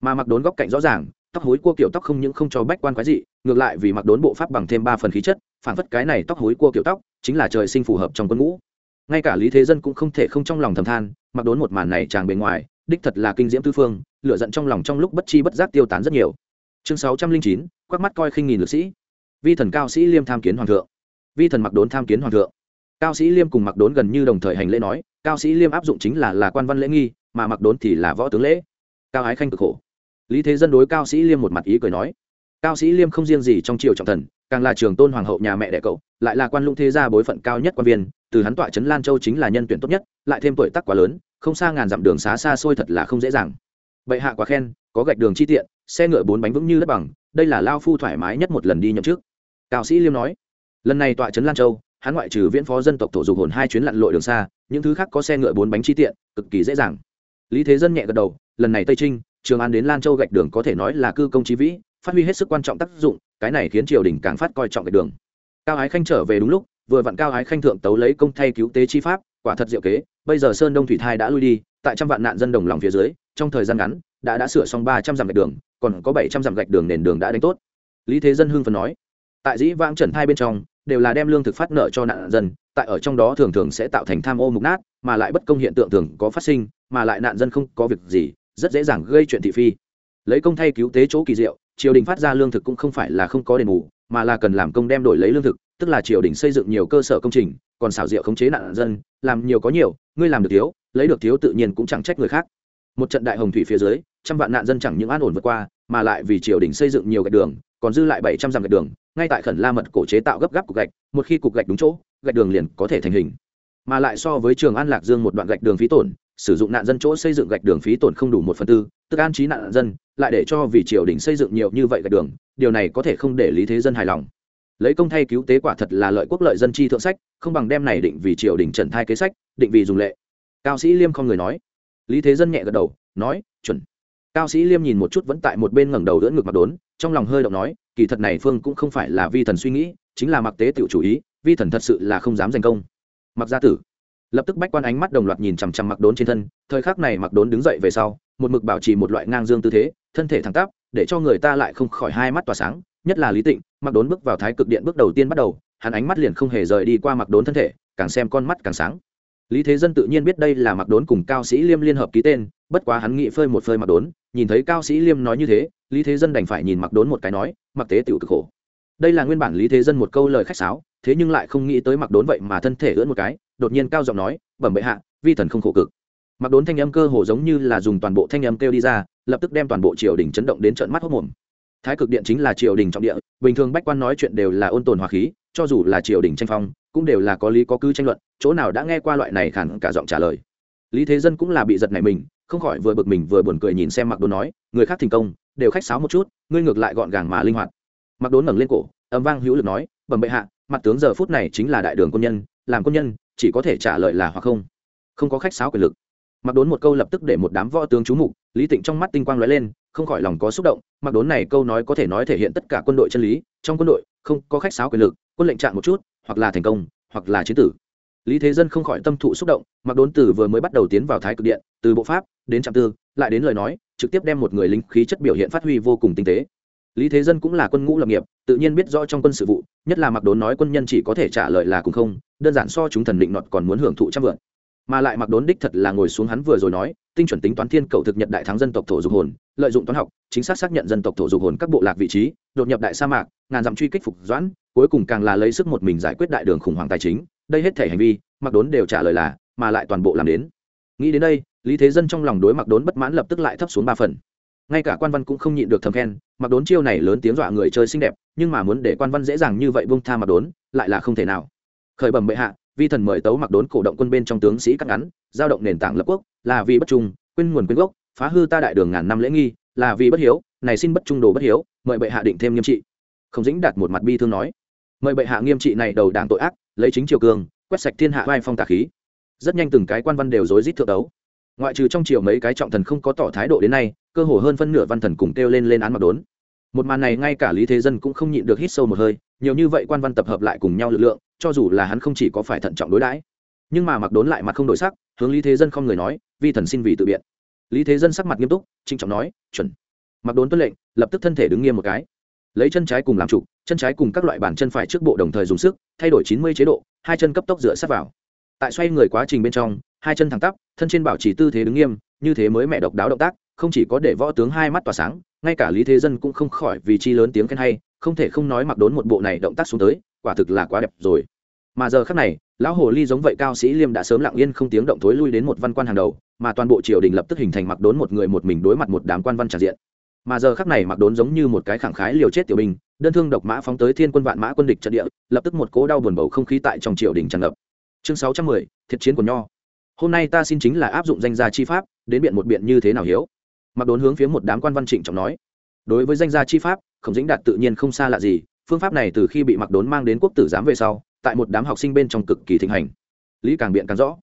Mà mặc đốn góc cạnh rõ ràng, tóc hối cua kiểu tóc không những không cho bách quan quái dị, ngược lại vì mặc đốn bộ pháp bằng thêm ba phần khí chất, phản phất cái này tóc hối cua kiểu tóc chính là trời sinh phù hợp trong quân ngũ. Ngay cả lý thế dân cũng không thể không trong lòng thầm than, mặc đốn một màn này tràng bề ngoài, đích thật là kinh diễm tư phương lựa giận trong lòng trong lúc bất chi bất giác tiêu tán rất nhiều. Chương sáu trăm linh chín, quắc mắt coi khinh nghìn lược sĩ. Vi thần cao sĩ liêm tham kiến hoàng thượng. Vi thần mặc đốn tham kiến hoàng thượng cao sĩ liêm cùng mặc đốn gần như đồng thời hành lễ nói, cao sĩ liêm áp dụng chính là là quan văn lễ nghi, mà mặc đốn thì là võ tướng lễ. Cao ái khanh cực khổ. Lý thế dân đối cao sĩ liêm một mặt ý cười nói, cao sĩ liêm không riêng gì trong triều trọng thần, càng là trường tôn hoàng hậu nhà mẹ đẻ cậu, lại là quan lũng thế gia bối phận cao nhất quan viên, từ hắn tọa trấn lan châu chính là nhân tuyển tốt nhất, lại thêm tuổi tác quá lớn, không xa ngàn dặm đường xá xa xôi thật là không dễ dàng. Bệ hạ quá khen, có gạch đường chi tiện, xe ngựa bốn bánh vững như đất bằng, đây là lao phu thoải mái nhất một lần đi nhậm trước cao sĩ liêm nói, lần này tọa trấn lan châu hắn ngoại trừ viễn phó dân tộc thổ dục hồn hai chuyến lặn lội đường xa, những thứ khác có xe ngựa bốn bánh chi tiện, cực kỳ dễ dàng. Lý thế dân nhẹ gật đầu, lần này tây trinh, trường an đến lan châu gạch đường có thể nói là cư công trí vĩ, phát huy hết sức quan trọng tác dụng, cái này khiến triều đình càng phát coi trọng gạch đường. Cao ái khanh trở về đúng lúc, vừa vặn cao ái khanh thượng tấu lấy công thay cứu tế chi pháp, quả thật diệu kế, bây giờ sơn đông thủy thai đã lui đi, tại trăm vạn nạn dân đồng lòng phía dưới, trong thời gian ngắn, đã đã sửa xong ba trăm dặm gạch đường, còn có bảy trăm dặm gạch đường nền đường đã đánh tốt. Lý thế dân hưng phần nói, tại dĩ vãng trần thai bên trong đều là đem lương thực phát nợ cho nạn dân, tại ở trong đó thường thường sẽ tạo thành tham ô mục nát, mà lại bất công hiện tượng thường có phát sinh, mà lại nạn dân không có việc gì, rất dễ dàng gây chuyện thị phi. Lấy công thay cứu tế chỗ kỳ diệu, triều đình phát ra lương thực cũng không phải là không có đền bù, mà là cần làm công đem đổi lấy lương thực, tức là triều đình xây dựng nhiều cơ sở công trình, còn xảo diệu khống chế nạn dân, làm nhiều có nhiều, ngươi làm được thiếu, lấy được thiếu tự nhiên cũng chẳng trách người khác. Một trận đại hồng thủy phía dưới, trăm vạn nạn dân chẳng những an ổn vượt qua, mà lại vì triều đình xây dựng nhiều gạch đường, còn dư lại bảy trăm dặm gạch đường ngay tại khẩn la mật cổ chế tạo gấp gáp cục gạch, một khi cục gạch đúng chỗ, gạch đường liền có thể thành hình. Mà lại so với trường an lạc dương một đoạn gạch đường phí tổn, sử dụng nạn dân chỗ xây dựng gạch đường phí tổn không đủ một phần tư, tức an trí nạn dân, lại để cho vì triều đình xây dựng nhiều như vậy gạch đường, điều này có thể không để lý thế dân hài lòng. Lấy công thay cứu tế quả thật là lợi quốc lợi dân chi thượng sách, không bằng đem này định vì triều đình trần thai kế sách, định vì dùng lệ. Cao sĩ liêm không người nói. Lý thế dân nhẹ gật đầu, nói, chuẩn. Cao sĩ liêm nhìn một chút vẫn tại một bên ngẩng đầu đỡ ngực mặt đốn, trong lòng hơi động nói kỳ thật này phương cũng không phải là vi thần suy nghĩ, chính là mặc tế tự chủ ý, vi thần thật sự là không dám giành công. Mặc gia tử. Lập tức bách quan ánh mắt đồng loạt nhìn chằm chằm mặc đốn trên thân, thời khắc này mặc đốn đứng dậy về sau, một mực bảo trì một loại ngang dương tư thế, thân thể thẳng tắp, để cho người ta lại không khỏi hai mắt tỏa sáng, nhất là lý tịnh, mặc đốn bước vào thái cực điện bước đầu tiên bắt đầu, hắn ánh mắt liền không hề rời đi qua mặc đốn thân thể, càng xem con mắt càng sáng lý thế dân tự nhiên biết đây là mặc đốn cùng cao sĩ liêm liên hợp ký tên, bất quá hắn nghĩ phơi một phơi mặc đốn, nhìn thấy cao sĩ liêm nói như thế, lý thế dân đành phải nhìn mặc đốn một cái nói, mặc tế tiểu cực khổ. Đây là nguyên bản lý thế dân một câu lời khách sáo, thế nhưng lại không nghĩ tới mặc đốn vậy mà thân thể ưỡn một cái, đột nhiên cao giọng nói, bẩm bệ hạ, vi thần không khổ cực. Mặc đốn thanh âm cơ hồ giống như là dùng toàn bộ thanh âm kêu đi ra, lập tức đem toàn bộ triều đình chấn động đến trận mắt hốc mồm thái cực điện chính là triều đình trọng địa, bình thường bách quan nói chuyện đều là ôn tồn hòa khí, cho dù là triều đình tranh phong cũng đều là có lý có cứ tranh luận, chỗ nào đã nghe qua loại này khẳng cả giọng trả lời. Lý thế dân cũng là bị giật này mình, không khỏi vừa bực mình vừa buồn cười nhìn xem mặc đốn nói, người khác thành công, đều khách sáo một chút, ngươi ngược lại gọn gàng mà linh hoạt. Mặc đốn ngẩng lên cổ, âm vang hữu lực nói, bẩm bệ hạ, mặt tướng giờ phút này chính là đại đường quân nhân, làm quân nhân, chỉ có thể trả lời là hoặc không. Không có khách sáo quyền lực. Mặc đốn một câu lập tức để một đám võ tướng chú mục, lý tịnh trong mắt tinh quang lóe lên, không khỏi lòng có xúc động mặc đốn này câu nói có thể nói thể hiện tất cả quân đội chân lý, trong quân đội không có khách sáo quyền lực, quân lệnh trạng một chút hoặc là thành công, hoặc là chiến tử. Lý thế dân không khỏi tâm thụ xúc động, mặc đốn từ vừa mới bắt đầu tiến vào thái cực điện, từ bộ pháp, đến trạm tư, lại đến lời nói, trực tiếp đem một người lính khí chất biểu hiện phát huy vô cùng tinh tế. Lý thế dân cũng là quân ngũ lập nghiệp, tự nhiên biết rõ trong quân sự vụ, nhất là mặc đốn nói quân nhân chỉ có thể trả lời là cùng không, đơn giản so chúng thần định nọt còn muốn hưởng thụ trăm vượn mà lại mặc đốn đích thật là ngồi xuống hắn vừa rồi nói tinh chuẩn tính toán thiên cầu thực nhận đại thắng dân tộc thổ dục hồn, lợi dụng toán học, chính xác xác nhận dân tộc thổ dục hồn các bộ lạc vị trí, đột nhập đại sa mạc, ngàn dặm truy kích phục doãn, cuối cùng càng là lấy sức một mình giải quyết đại đường khủng hoảng tài chính. Đây hết thể hành vi mặc đốn đều trả lời là, mà lại toàn bộ làm đến. Nghĩ đến đây, lý thế dân trong lòng đối mặc đốn bất mãn lập tức lại thấp xuống ba phần. Ngay cả quan văn cũng không nhịn được thầm khen mặc đốn chiêu này lớn tiếng dọa người chơi xinh đẹp, nhưng mà muốn để quan văn dễ dàng như vậy bông tha mặc đốn, lại là không thể nào. Khởi bẩm bệ hạ, vi thần mời tấu mặc đốn cổ động quân bên trong tướng sĩ cắt ngắn, giao động nền tảng lập quốc là vì bất trung, quên nguồn quên gốc, phá hư ta đại đường ngàn năm lễ nghi, là vì bất hiếu, này xin bất trung đồ bất hiếu, mời bệ hạ định thêm nghiêm trị. Không dĩnh đạt một mặt bi thương nói. Mời bệ hạ nghiêm trị này đầu đảng tội ác, lấy chính triều cường, quét sạch thiên hạ vai phong tà khí. Rất nhanh từng cái quan văn đều rối rít thượng đấu. Ngoại trừ trong triều mấy cái trọng thần không có tỏ thái độ đến nay, cơ hồ hơn phân nửa văn thần cùng kêu lên lên án mặc đốn. Một màn này ngay cả lý thế dân cũng không nhịn được hít sâu một hơi, nhiều như vậy quan văn tập hợp lại cùng nhau lực lượng, cho dù là hắn không chỉ có phải thận trọng đối đãi nhưng mà mặc đốn lại mặt không đổi sắc, hướng lý thế dân không người nói, vi thần xin vì tự biện. Lý thế dân sắc mặt nghiêm túc trinh trọng nói, chuẩn. Mặc đốn tuân lệnh, lập tức thân thể đứng nghiêm một cái. Lấy chân trái cùng làm trụ, chân trái cùng các loại bàn chân phải trước bộ đồng thời dùng sức, thay đổi chín mươi chế độ, hai chân cấp tốc dựa sát vào. Tại xoay người quá trình bên trong, hai chân thẳng tắp, thân trên bảo trì tư thế đứng nghiêm, như thế mới mẹ độc đáo động tác, không chỉ có để võ tướng hai mắt tỏa sáng, ngay cả lý thế dân cũng không khỏi vì chi lớn tiếng khen hay, không thể không nói mặc đốn một bộ này động tác xuống tới, quả thực là quá đẹp rồi. Mà giờ khác này lão hồ ly giống vậy cao sĩ liêm đã sớm lặng yên không tiếng động thối lui đến một văn quan hàng đầu, mà toàn bộ triều đình lập tức hình thành mặc đốn một người một mình đối mặt một đám quan văn tràn diện. Mà giờ khắc này mặc đốn giống như một cái khẳng khái liều chết tiểu binh, đơn thương độc mã phóng tới thiên quân vạn mã quân địch trận địa, lập tức một cố đau buồn bầu không khí tại trong triều đình tràn ngập. Chương sáu trăm mười, thiệt chiến của nho. Hôm nay ta xin chính là áp dụng danh gia chi pháp, đến biện một biện như thế nào hiếu? Mặc đốn hướng phía một đám quan văn trịnh trọng nói. Đối với danh gia chi pháp, khổng dĩnh đạt tự nhiên không xa lạ gì, phương pháp này từ khi bị mặc đốn mang đến quốc tử giám về sau tại một đám học sinh bên trong cực kỳ thịnh hành. Lý càng biện càng rõ.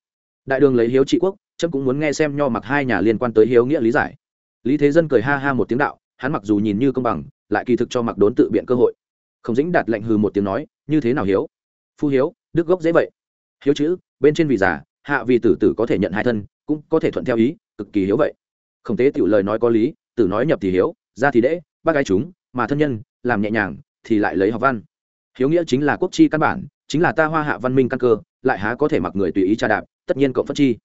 Đại đường lấy hiếu trị quốc trâm cũng muốn nghe xem nho mặc hai nhà liên quan tới hiếu nghĩa lý giải. Lý thế dân cười ha ha một tiếng đạo, hắn mặc dù nhìn như công bằng, lại kỳ thực cho mặc đốn tự biện cơ hội. Khổng dĩnh đạt lệnh hừ một tiếng nói, như thế nào hiếu? Phu hiếu, đức gốc dễ vậy. Hiếu chữ, bên trên vì giả hạ vì tử tử có thể nhận hai thân, cũng có thể thuận theo ý, cực kỳ hiếu vậy. Không tế tiểu lời nói có lý, tử nói nhập thì hiếu, ra thì đễ bác gái chúng, mà thân nhân, làm nhẹ nhàng thì lại lấy học văn. Hiếu nghĩa chính là quốc chi căn bản chính là ta hoa hạ văn minh căn cơ, lại há có thể mặc người tùy ý tra đạp, tất nhiên cộng phất chi.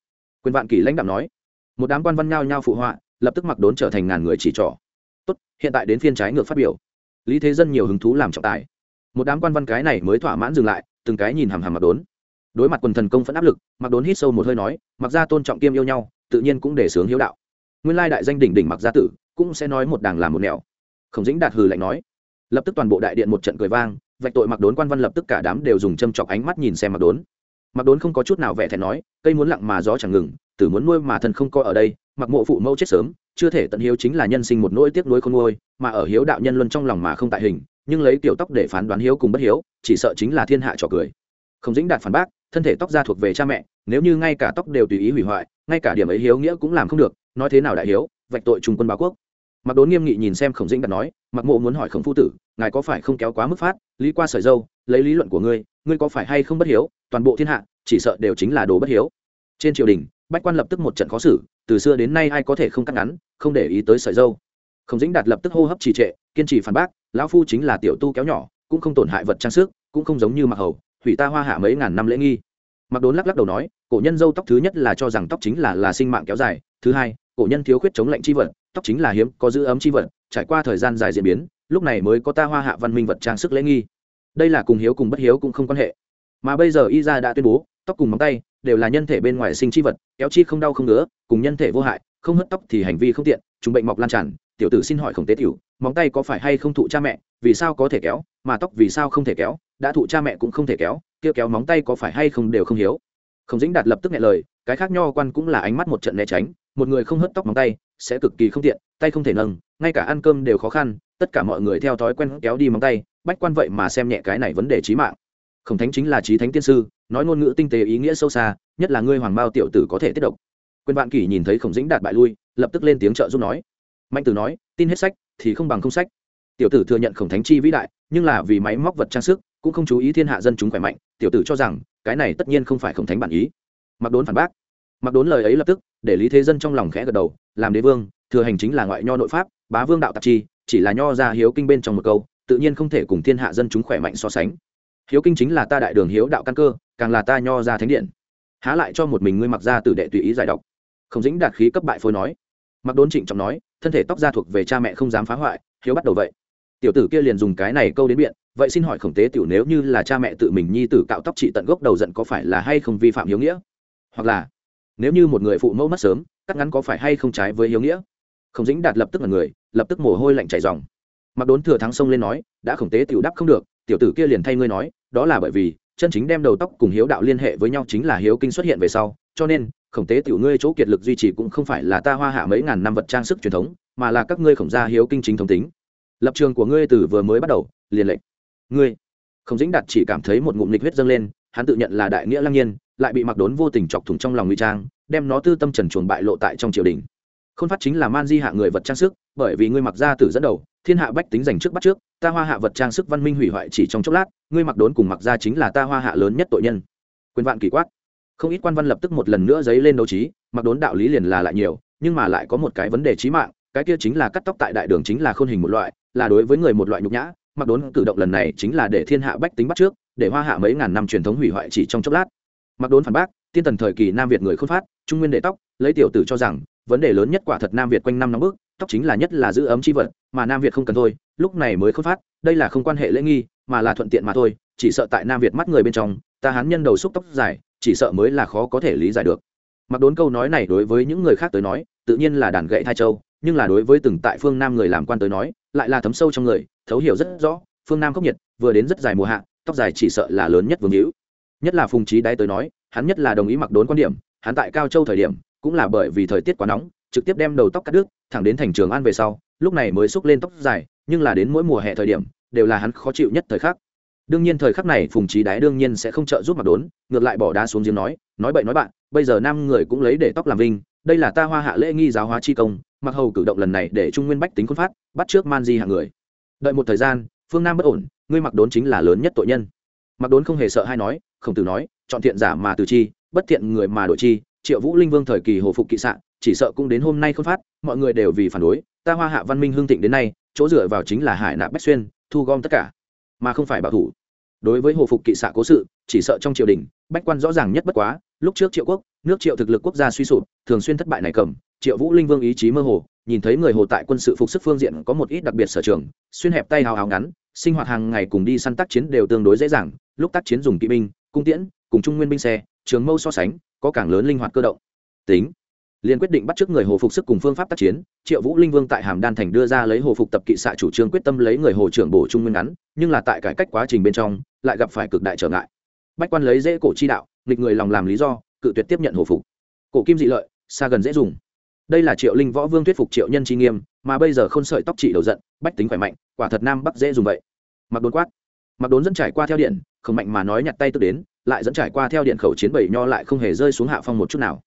Quyền vạn kỷ lãnh đạo nói. Một đám quan văn nhao nhao phụ họa, lập tức mặc đốn trở thành ngàn người chỉ trỏ. Tốt, hiện tại đến phiên trái ngược phát biểu. Lý thế dân nhiều hứng thú làm trọng tài. Một đám quan văn cái này mới thỏa mãn dừng lại, từng cái nhìn hàm hàm mặc đốn. Đối mặt quần thần công phẫn áp lực, mặc đốn hít sâu một hơi nói, mặc ra tôn trọng kiêm yêu nhau, tự nhiên cũng để sướng hiếu đạo. Nguyên lai đại danh đỉnh đỉnh mặc gia tử, cũng sẽ nói một đàng làm một nẻo. Khổng dĩnh đạt hừ lạnh nói. Lập tức toàn bộ đại điện một trận cười vang vạch tội mặc đốn quan văn lập tức cả đám đều dùng châm chọc ánh mắt nhìn xem mặc đốn. Mặc đốn không có chút nào vẻ thẹn nói, cây muốn lặng mà gió chẳng ngừng, tử muốn nuôi mà thân không coi ở đây, mặc mộ phụ mẫu chết sớm, chưa thể tận hiếu chính là nhân sinh một nỗi tiếc nuối không nuôi mà ở hiếu đạo nhân luân trong lòng mà không tại hình, nhưng lấy kiểu tóc để phán đoán hiếu cùng bất hiếu, chỉ sợ chính là thiên hạ trò cười. Không dĩnh đạt phản bác, thân thể tóc ra thuộc về cha mẹ, nếu như ngay cả tóc đều tùy ý hủy hoại, ngay cả điểm ấy hiếu nghĩa cũng làm không được, nói thế nào đại hiếu, vạch tội trung quân báo quốc mặc đốn nghiêm nghị nhìn xem khổng dĩnh đạt nói, mặc mộ muốn hỏi khổng phu tử, ngài có phải không kéo quá mức phát, lý qua sợi dâu, lấy lý luận của ngươi ngươi có phải hay không bất hiếu, toàn bộ thiên hạ, chỉ sợ đều chính là đồ bất hiếu. Trên triều đình, bách quan lập tức một trận khó xử, từ xưa đến nay ai có thể không cắt ngắn, không để ý tới sợi dâu. Khổng dĩnh đạt lập tức hô hấp trì trệ, kiên trì phản bác, lão phu chính là tiểu tu kéo nhỏ, cũng không tổn hại vật trang sức, cũng không giống như mặc hầu, hủy ta hoa hạ mấy ngàn năm lễ nghi. Mặc đốn lắc lắc đầu nói, cổ nhân dâu tóc thứ nhất là cho rằng tóc chính là là sinh mạng kéo dài, thứ hai, cổ nhân thiếu khuyết chống lạnh chi vật tóc chính là hiếm, có giữ ấm chi vật, trải qua thời gian dài diễn biến, lúc này mới có ta hoa hạ văn minh vật trang sức lễ nghi. Đây là cùng hiếu cùng bất hiếu cũng không quan hệ. Mà bây giờ y ra đã tuyên bố, tóc cùng móng tay đều là nhân thể bên ngoài sinh chi vật, kéo chi không đau không ngứa, cùng nhân thể vô hại, không hất tóc thì hành vi không tiện, chúng bệnh mọc lan tràn, tiểu tử xin hỏi khổng tế tiểu, móng tay có phải hay không thụ cha mẹ, vì sao có thể kéo, mà tóc vì sao không thể kéo, đã thụ cha mẹ cũng không thể kéo, kia kéo móng tay có phải hay không đều không hiếu. Không dĩnh đạt lập tức nghe lời, cái khác nho quan cũng là ánh mắt một trận né tránh một người không hớt tóc móng tay, sẽ cực kỳ không tiện, tay không thể nâng, ngay cả ăn cơm đều khó khăn, tất cả mọi người theo thói quen kéo đi móng tay, bách quan vậy mà xem nhẹ cái này vấn đề trí mạng. Khổng thánh chính là trí thánh tiên sư, nói ngôn ngữ tinh tế ý nghĩa sâu xa, nhất là ngươi hoàng bao tiểu tử có thể tiết độc. Quyền vạn kỷ nhìn thấy khổng dĩnh đạt bại lui, lập tức lên tiếng trợ giúp nói. Mạnh tử nói, tin hết sách thì không bằng không sách. Tiểu tử thừa nhận khổng thánh chi vĩ đại, nhưng là vì máy móc vật trang sức, cũng không chú ý thiên hạ dân chúng khỏe mạnh, tiểu tử cho rằng, cái này tất nhiên không phải khổng thánh bản ý. Mặc đốn phản bác mặc đốn lời ấy lập tức, để lý thế dân trong lòng khẽ gật đầu, làm đế vương, thừa hành chính là ngoại nho nội pháp, bá vương đạo tạp chi, chỉ là nho ra hiếu kinh bên trong một câu, tự nhiên không thể cùng thiên hạ dân chúng khỏe mạnh so sánh. Hiếu kinh chính là ta đại đường hiếu đạo căn cơ, càng là ta nho ra thánh điện. Há lại cho một mình ngươi mặc ra tử đệ tùy ý giải độc. Không dính đạt khí cấp bại phôi nói. Mặc đốn trịnh trọng nói, thân thể tóc ra thuộc về cha mẹ không dám phá hoại, hiếu bắt đầu vậy. Tiểu tử kia liền dùng cái này câu đến biện, vậy xin hỏi khổng tế tiểu nếu như là cha mẹ tự mình nhi tử cạo tóc trị tận gốc đầu giận có phải là hay không vi phạm hiếu nghĩa? Hoặc là nếu như một người phụ mẫu mất sớm, cắt ngắn có phải hay không trái với hiếu nghĩa? Khổng dĩnh đạt lập tức là người, lập tức mồ hôi lạnh chảy dòng. Mặc đốn thừa thắng sông lên nói, đã khổng tế tiểu đáp không được, tiểu tử kia liền thay ngươi nói, đó là bởi vì, chân chính đem đầu tóc cùng hiếu đạo liên hệ với nhau chính là hiếu kinh xuất hiện về sau, cho nên, khổng tế tiểu ngươi chỗ kiệt lực duy trì cũng không phải là ta hoa hạ mấy ngàn năm vật trang sức truyền thống, mà là các ngươi khổng gia hiếu kinh chính thống tính. Lập trường của ngươi từ vừa mới bắt đầu, liền lệnh ngươi. Không dĩnh đạt chỉ cảm thấy một ngụm lịch huyết dâng lên, hắn tự nhận là đại nghĩa lăng nhiên lại bị mặc đốn vô tình chọc thủng trong lòng nguy trang, đem nó tư tâm trần chuồn bại lộ tại trong triều đình. Khôn phát chính là man di hạ người vật trang sức, bởi vì ngươi mặc ra tử dẫn đầu, thiên hạ bách tính dành trước bắt trước, ta hoa hạ vật trang sức văn minh hủy hoại chỉ trong chốc lát, ngươi mặc đốn cùng mặc ra chính là ta hoa hạ lớn nhất tội nhân. Quyền vạn kỳ quát. Không ít quan văn lập tức một lần nữa dấy lên đấu trí, mặc đốn đạo lý liền là lại nhiều, nhưng mà lại có một cái vấn đề trí mạng, cái kia chính là cắt tóc tại đại đường chính là khôn hình một loại, là đối với người một loại nhục nhã, mặc đốn cử động lần này chính là để thiên hạ bách tính bắt trước, để hoa hạ mấy ngàn năm truyền thống hủy hoại chỉ trong chốc lát mặc đốn phản bác, tiên tần thời kỳ nam việt người khôn phát, trung nguyên đệ tóc, lấy tiểu tử cho rằng, vấn đề lớn nhất quả thật nam việt quanh năm nóng bức, tóc chính là nhất là giữ ấm chi vật, mà nam việt không cần thôi, lúc này mới khôn phát, đây là không quan hệ lễ nghi, mà là thuận tiện mà thôi, chỉ sợ tại nam việt mắt người bên trong, ta hán nhân đầu xúc tóc dài, chỉ sợ mới là khó có thể lý giải được. Mặc đốn câu nói này đối với những người khác tới nói, tự nhiên là đàn gậy thai châu, nhưng là đối với từng tại phương nam người làm quan tới nói, lại là thấm sâu trong người, thấu hiểu rất rõ, phương nam khốc nhiệt, vừa đến rất dài mùa hạ, tóc dài chỉ sợ là lớn nhất vương hữu nhất là phùng trí đáy tới nói, hắn nhất là đồng ý mặc đốn quan điểm, hắn tại cao châu thời điểm, cũng là bởi vì thời tiết quá nóng, trực tiếp đem đầu tóc cắt đứt, thẳng đến thành trường an về sau, lúc này mới xúc lên tóc dài, nhưng là đến mỗi mùa hè thời điểm, đều là hắn khó chịu nhất thời khắc. Đương nhiên thời khắc này phùng trí đái đương nhiên sẽ không trợ giúp mặc đốn, ngược lại bỏ đá xuống giếng nói nói bậy nói bạn, bây giờ năm người cũng lấy để tóc làm vinh, đây là ta hoa hạ lễ nghi giáo hóa chi công, mặc hầu cử động lần này để trung nguyên bách tính quân phát, bắt trước man di hạng người. Đợi một thời gian, phương nam bất ổn, ngươi mặc đốn chính là lớn nhất tội nhân. Mặc đốn không hề sợ hay nói không từ nói, chọn thiện giả mà từ chi, bất thiện người mà đổi chi, triệu vũ linh vương thời kỳ hồ phục kỵ sạn chỉ sợ cũng đến hôm nay không phát, mọi người đều vì phản đối, ta hoa hạ văn minh hương thịnh đến nay, chỗ dựa vào chính là hải nạp bách xuyên, thu gom tất cả, mà không phải bảo thủ. Đối với hồ phục kỵ xạ cố sự, chỉ sợ trong triều đình, bách quan rõ ràng nhất bất quá, lúc trước triệu quốc, nước triệu thực lực quốc gia suy sụp, thường xuyên thất bại này cầm, triệu vũ linh vương ý chí mơ hồ, nhìn thấy người hồ tại quân sự phục sức phương diện có một ít đặc biệt sở trường, xuyên hẹp tay hào hào ngắn, sinh hoạt hàng ngày cùng đi săn tác chiến đều tương đối dễ dàng, lúc tác chiến dùng kỵ binh cung tiễn, cùng trung nguyên binh xe, trường mâu so sánh, có càng lớn linh hoạt cơ động. Tính, liền quyết định bắt trước người hồ phục sức cùng phương pháp tác chiến, triệu vũ linh vương tại hàm đan thành đưa ra lấy hồ phục tập kỵ xạ chủ trương quyết tâm lấy người hồ trưởng bổ trung nguyên ngắn, nhưng là tại cải cách quá trình bên trong, lại gặp phải cực đại trở ngại. Bách quan lấy dễ cổ chi đạo, nghịch người lòng làm lý do, cự tuyệt tiếp nhận hồ phục. Cổ kim dị lợi, xa gần dễ dùng. Đây là triệu linh võ vương thuyết phục triệu nhân chi nghiêm, mà bây giờ không sợi tóc trị đầu giận, bách tính khỏe mạnh, quả thật nam bắc dễ dùng vậy. Mặc đốn quát. Mặc đốn dẫn trải qua theo điện không mạnh mà nói nhặt tay tức đến, lại dẫn trải qua theo điện khẩu chiến bảy nho lại không hề rơi xuống hạ phong một chút nào.